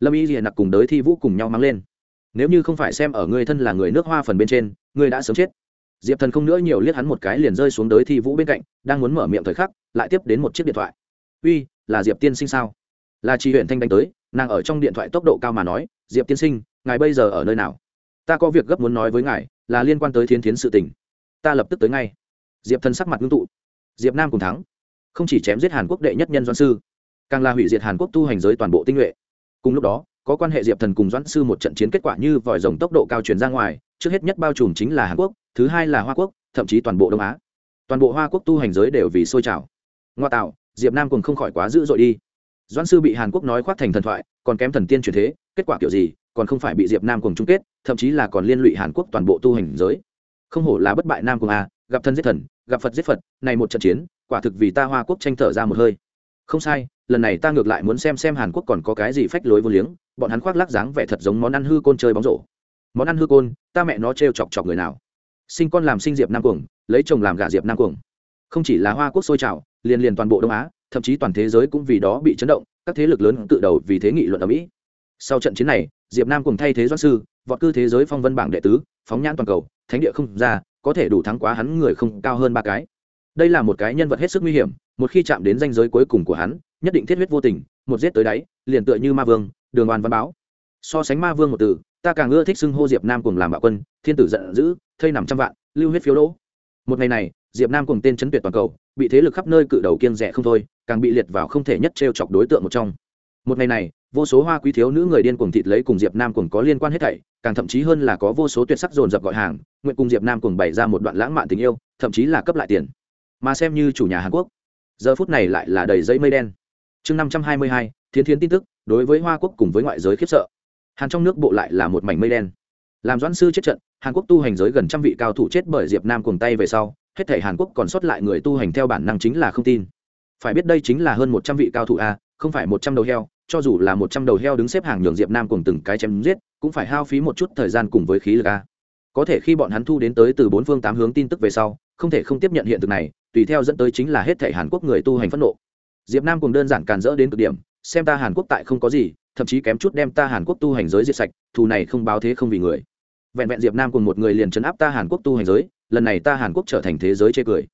Lâm y liền nặc cùng đới thi vũ cùng nhau mang lên. Nếu như không phải xem ở ngươi thân là người nước hoa phần bên trên, ngươi đã sớm chết. Diệp thần không nữa nhiều liếc hắn một cái liền rơi xuống đới thi vũ bên cạnh, đang muốn mở miệng thời khắc, lại tiếp đến một chiếc điện thoại uy, là diệp tiên sinh sao? Là chị huyện thanh đánh tới, nàng ở trong điện thoại tốc độ cao mà nói, diệp tiên sinh, ngài bây giờ ở nơi nào? Ta có việc gấp muốn nói với ngài, là liên quan tới thiến thiến sự tình. Ta lập tức tới ngay. Diệp thần sắc mặt ngưng tụ. Diệp nam cùng thắng. Không chỉ chém giết hàn quốc đệ nhất nhân doan sư, càng là hủy diệt hàn quốc tu hành giới toàn bộ tinh nhuệ. Cùng lúc đó, có quan hệ diệp thần cùng doãn sư một trận chiến kết quả như vòi rồng tốc độ cao truyền ra ngoài, trước hết nhất bao trùm chính là hàn quốc, thứ hai là hoa quốc, thậm chí toàn bộ đông á. Toàn bộ hoa quốc tu hành giới đều vì sôi trào. Ngoa tạo diệp nam cùng không khỏi quá dữ dội đi. Doãn sư bị hàn quốc nói khoác thành thần thoại, còn kém thần tiên truyền thế, kết quả kiểu gì, còn không phải bị diệp nam cùng chung kết, thậm chí là còn liên lụy hàn quốc toàn bộ tu hành giới. Không hổ là bất bại nam cùng a à, gặp thần giết thần, gặp phật giết phật, này một trận chiến, quả thực vì ta hoa quốc tranh thở ra một hơi. Không sai, lần này ta ngược lại muốn xem xem hàn quốc còn có cái gì phách lối vô liếng, bọn hắn khoác lác dáng vẻ thật giống món ăn hư côn chơi bóng rổ. Món ăn hư côn, ta mẹ nó trêu chọc chọc người nào. Sinh con làm sinh diệp nam cuồng, lấy chồng làm gà diệp nam cuồng. Không chỉ là hoa quốc sôi trào liền liền toàn bộ đông á, thậm chí toàn thế giới cũng vì đó bị chấn động, các thế lực lớn tự đầu vì thế nghị luận ở mỹ. Sau trận chiến này, diệp nam cùng thay thế doãn sư, vọt cư thế giới phong vân bảng đệ tứ, phóng nhãn toàn cầu, thánh địa không ra, có thể đủ thắng quá hắn người không cao hơn ba cái. Đây là một cái nhân vật hết sức nguy hiểm, một khi chạm đến danh giới cuối cùng của hắn, nhất định thiết huyết vô tình, một giết tới đáy, liền tựa như ma vương, đường đoàn văn báo. So sánh ma vương một từ, ta càng ưa thích xưng hô diệp nam cùng làm bạo quân, thiên tử giận dữ, thây nằm trăm vạn, lưu huyết phiếu lỗ. Một ngày này diệp nam cùng tên chấn tuyệt toàn cầu, bị thế lực khắp nơi cự đầu kiên rẻ không thôi, càng bị liệt vào không thể nhất t chọc đối tượng một trong. Một ngày này, vô số hoa quý thiếu nữ người điên cuồng thịt lấy cùng diệp nam cùng có liên quan hết thảy, càng thậm chí hơn là có vô số tuyệt sắc dồn dập gọi hàng, nguyện cùng diệp nam cùng bày ra một đoạn lãng mạn tình yêu, thậm chí là cấp lại tiền. Mà xem như chủ nhà hàn quốc, giờ phút này lại là đầy giấy mây đen. Chương năm trăm hai mươi hai, thiến thiến tin tức, đối với hoa quốc cùng với ngoại giới khiếp sợ. Hàn trong nước bộ lại là một mảnh mây đen. Làm doãn sư chết trận, hàn quốc tu hành giới gần trăm vị cao thủ chết bởi diệp nam cùng tay về sau hết thể hàn quốc còn sót lại người tu hành theo bản năng chính là không tin. Phải biết đây chính là hơn một trăm vị cao thủ a, không phải một trăm đầu heo, cho dù là một trăm đầu heo đứng xếp hàng nhường diệp nam cùng từng cái chém giết, cũng phải hao phí một chút thời gian cùng với khí lực a. Có thể khi bọn hắn thu đến tới từ bốn phương tám hướng tin tức về sau, không thể không tiếp nhận hiện thực này, tùy theo dẫn tới chính là hết thể hàn quốc người tu hành phẫn nộ. Diệp nam cùng đơn giản càn rỡ đến cực điểm, xem ta hàn quốc tại không có gì, thậm chí kém chút đem ta hàn quốc tu hành giới diệt sạch, thù này không báo thế không vì người vẹn vẹn diệp nam cùng một người liền chấn áp ta hàn quốc tu hành giới, lần này ta hàn quốc trở thành thế giới chê cười.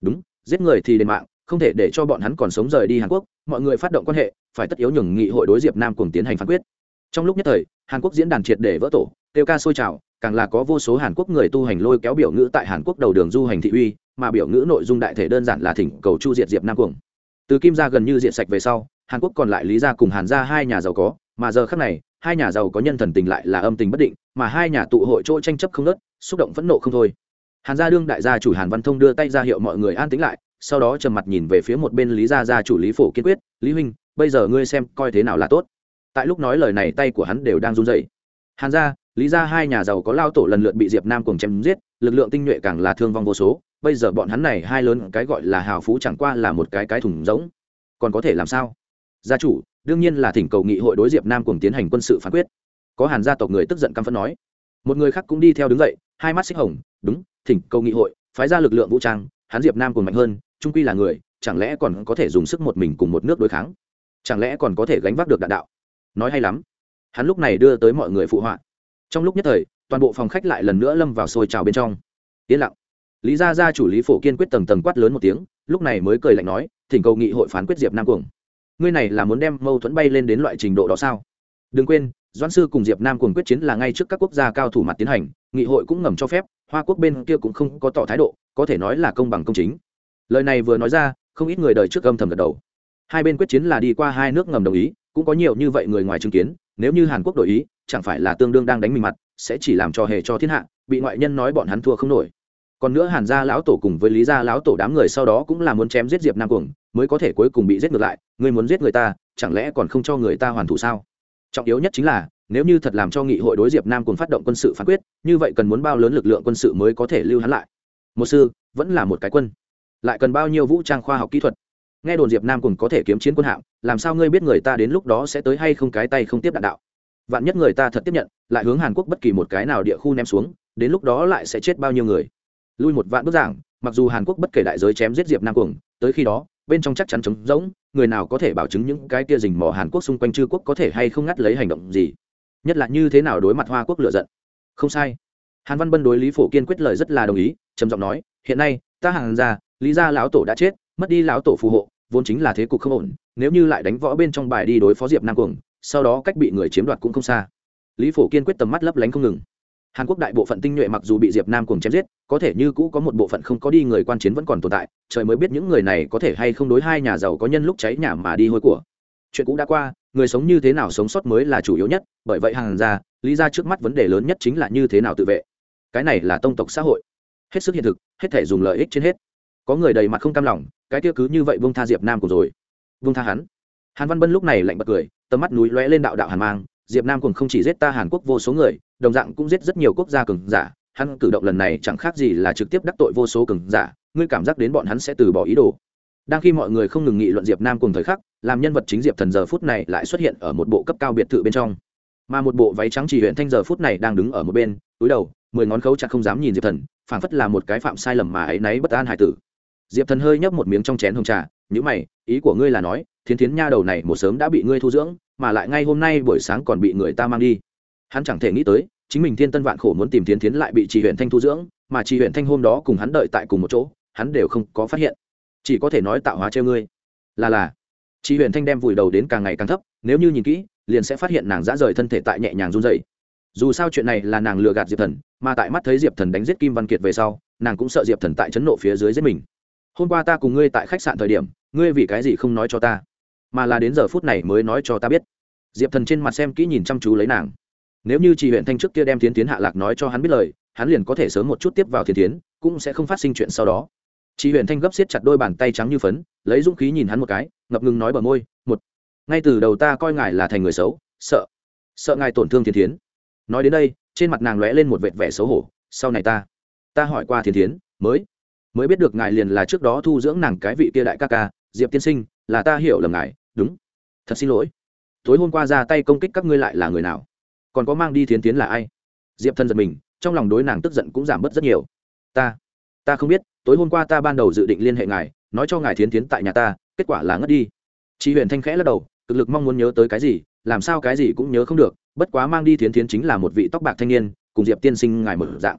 Đúng, giết người thì đền mạng, không thể để cho bọn hắn còn sống rời đi hàn quốc, mọi người phát động quan hệ, phải tất yếu nhường nghị hội đối diệp nam cùng tiến hành phán quyết. Trong lúc nhất thời, hàn quốc diễn đàn triệt để vỡ tổ, kêu ca sôi trào, càng là có vô số hàn quốc người tu hành lôi kéo biểu ngữ tại hàn quốc đầu đường du hành thị uy, mà biểu ngữ nội dung đại thể đơn giản là thỉnh cầu chu diệt diệp nam cuồng từ kim gia gần như diệt sạch về sau, hàn quốc còn lại lý gia cùng hàn gia hai nhà giàu có, mà giờ khác này hai nhà giàu có nhân thần tình lại là âm tình bất định, mà hai nhà tụ hội chỗ tranh chấp không nớt xúc động phẫn nộ không thôi. Hàn gia đương đại gia chủ hàn văn thông đưa tay ra hiệu mọi người an tĩnh lại, sau đó trầm mặt nhìn về phía một bên lý gia gia chủ lý phổ kiên quyết, lý huynh, bây giờ ngươi xem coi thế nào là tốt? Tại lúc nói lời này tay của hắn đều đang run rẩy. Hàn gia, lý gia hai nhà giàu có lao tổ lần lượt bị diệp nam cùng chém giết, lực lượng tinh nhuệ càng là thương vong vô số, bây giờ bọn hắn này hai lớn cái gọi là hào phú chẳng qua là một cái cái thùng rỗng. Còn có thể làm sao? Gia chủ đương nhiên là thỉnh cầu nghị hội đối diệp nam cùng tiến hành quân sự phán quyết. Có hàn gia tộc người tức giận căm phẫn nói. Một người khác cũng đi theo đứng dậy, hai mắt xích hồng, đúng, thỉnh cầu nghị hội, phái ra lực lượng vũ trang, hắn diệp nam cùng mạnh hơn, trung quy là người, chẳng lẽ còn có thể dùng sức một mình cùng một nước đối kháng? Chẳng lẽ còn có thể gánh vác được đạn đạo? Nói hay lắm. Hắn lúc này đưa tới mọi người phụ họa. Trong lúc nhất thời, toàn bộ phòng khách lại lần nữa lâm vào sôi trào bên trong. Yên lặng. Lý gia gia chủ lý phổ kiên quyết tầng tầng quát lớn một tiếng, lúc này mới cười lạnh nói, thỉnh cầu nghị hội phán quyết diệp nam cuồng ngươi này là muốn đem mâu thuẫn bay lên đến loại trình độ đó sao? Đừng quên, doãn sư cùng diệp nam cùng quyết chiến là ngay trước các quốc gia cao thủ mặt tiến hành, nghị hội cũng ngầm cho phép, hoa quốc bên kia cũng không có tỏ thái độ, có thể nói là công bằng công chính. Lời này vừa nói ra, không ít người đời trước âm thầm gật đầu. Hai bên quyết chiến là đi qua hai nước ngầm đồng ý, cũng có nhiều như vậy người ngoài chứng kiến, nếu như hàn quốc đổi ý, chẳng phải là tương đương đang đánh mình mặt, sẽ chỉ làm cho hề cho thiên hạ, bị ngoại nhân nói bọn hắn thua không nổi còn nữa hàn gia lão tổ cùng với lý gia lão tổ đám người sau đó cũng là muốn chém giết diệp nam cuồng, mới có thể cuối cùng bị giết ngược lại. Ngươi muốn giết người ta, chẳng lẽ còn không cho người ta hoàn thủ sao? Trọng yếu nhất chính là, nếu như thật làm cho nghị hội đối diệp nam cuồng phát động quân sự phán quyết, như vậy cần muốn bao lớn lực lượng quân sự mới có thể lưu hắn lại? Một sư, vẫn là một cái quân. Lại cần bao nhiêu vũ trang khoa học kỹ thuật? Nghe đồn diệp nam cuồng có thể kiếm chiến quân hạm làm sao ngươi biết người ta đến lúc đó sẽ tới hay không cái tay không tiếp đạn đạo? Vạn nhất người ta thật tiếp nhận, lại hướng hàn quốc bất kỳ một cái nào địa khu ném xuống, đến lúc đó lại sẽ chết bao nhiêu người? Lui một vạn bước giảng, mặc dù hàn quốc bất kể đại giới chém giết diệp nam cuồng, tới khi đó, bên trong chắc chắn trống rỗng, người nào có thể bảo chứng những cái kia rình mò hàn quốc xung quanh chư quốc có thể hay không ngắt lấy hành động gì? Nhất là như thế nào đối mặt hoa quốc lựa giận? Không sai. Hàn văn bân đối lý phổ kiên quyết lời rất là đồng ý, trầm giọng nói, hiện nay, ta hàn ra, lý gia lão tổ đã chết, mất đi lão tổ phù hộ, vốn chính là thế cục không ổn, nếu như lại đánh võ bên trong bài đi đối phó diệp nam cuồng, sau đó cách bị người chiếm đoạt cũng không xa. Lý phổ kiên quyết tầm mắt lấp lánh không ngừng hàn quốc đại bộ phận tinh nhuệ mặc dù bị diệp nam cùng chém giết, có thể như cũ có một bộ phận không có đi người quan chiến vẫn còn tồn tại, trời mới biết những người này có thể hay không đối hai nhà giàu có nhân lúc cháy nhà mà đi hôi của. Chuyện cũ đã qua, người sống như thế nào sống sót mới là chủ yếu nhất, bởi vậy hàng ra lý ra trước mắt vấn đề lớn nhất chính là như thế nào tự vệ. Cái này là tông tộc xã hội. Hết sức hiện thực, hết thể dùng lợi ích trên hết. Có người đầy mặt không cam lòng, cái kia cứ như vậy buông tha diệp nam của rồi. Buông tha hắn. Hàn văn bân lúc này lạnh bật cười, tầm mắt núi lóe lên đạo đạo hàn mang diệp nam cùng không chỉ giết ta hàn quốc vô số người, đồng dạng cũng giết rất nhiều quốc gia cường giả. Hắn cử động lần này chẳng khác gì là trực tiếp đắc tội vô số cường giả. Ngươi cảm giác đến bọn hắn sẽ từ bỏ ý đồ. Đang khi mọi người không ngừng nghị luận diệp nam cùng thời khắc, làm nhân vật chính diệp thần giờ phút này lại xuất hiện ở một bộ cấp cao biệt thự bên trong. Mà một bộ váy trắng chỉ huyện thanh giờ phút này đang đứng ở một bên, túi đầu, mười ngón khấu chặt không dám nhìn diệp thần, phảng phất là một cái phạm sai lầm mà ấy náy bất an hải tử. Diệp thần hơi nhấp một miếng trong chén hồng trà nhữ mày, ý của ngươi là nói, thiến thiến nha đầu này một sớm đã bị ngươi thu dưỡng mà lại ngay hôm nay buổi sáng còn bị người ta mang đi. Hắn chẳng thể nghĩ tới, chính mình thiên tân vạn khổ muốn tìm thiến thiến lại bị chị huyện thanh thu dưỡng, mà chị huyện thanh hôm đó cùng hắn đợi tại cùng một chỗ, hắn đều không có phát hiện. Chỉ có thể nói tạo hóa treo ngươi. Là là. Chị huyện thanh đem vùi đầu đến càng ngày càng thấp, nếu như nhìn kỹ, liền sẽ phát hiện nàng dã rời thân thể tại nhẹ nhàng run dày dù sao chuyện này là nàng lừa gạt diệp thần, mà tại mắt thấy diệp thần đánh giết kim văn kiệt về sau, nàng cũng sợ diệp thần tại chấn nộ phía dưới giết mình. Hôm qua ta cùng ngươi tại khách sạn thời điểm, ngươi vì cái gì không nói cho ta? Mà là đến giờ phút này mới nói cho ta biết. Diệp thần trên mặt xem kỹ nhìn chăm chú lấy nàng. Nếu như chị huyện thanh trước kia đem tiến tiến hạ lạc nói cho hắn biết lời, hắn liền có thể sớm một chút tiếp vào thiên tiến cũng sẽ không phát sinh chuyện sau đó. Chị huyện thanh gấp xiết chặt đôi bàn tay trắng như phấn, lấy dũng khí nhìn hắn một cái, ngập ngừng nói bờ môi, một, ngay từ đầu ta coi ngài là thành người xấu, sợ sợ ngài tổn thương thiên tiến nói đến đây, trên mặt nàng lóe lên một vệt vẻ xấu hổ, sau này ta ta hỏi qua thiên tiến mới mới biết được ngài liền là trước đó thu dưỡng nàng cái vị kia đại ca ca, diệp tiên sinh, là ta hiểu lầm ngài đúng. Thật xin lỗi. Tối hôm qua ra tay công kích các ngươi lại là người nào? Còn có mang đi thiến tiến là ai? Diệp thân giật mình, trong lòng đối nàng tức giận cũng giảm bớt rất nhiều. Ta ta không biết, tối hôm qua ta ban đầu dự định liên hệ ngài, nói cho ngài thiến tiến tại nhà ta, kết quả là ngất đi. Chị huyền thanh khẽ lắc đầu, cực lực mong muốn nhớ tới cái gì, làm sao cái gì cũng nhớ không được, bất quá mang đi thiến tiến chính là một vị tóc bạc thanh niên, cùng diệp tiên sinh ngài mở dạng.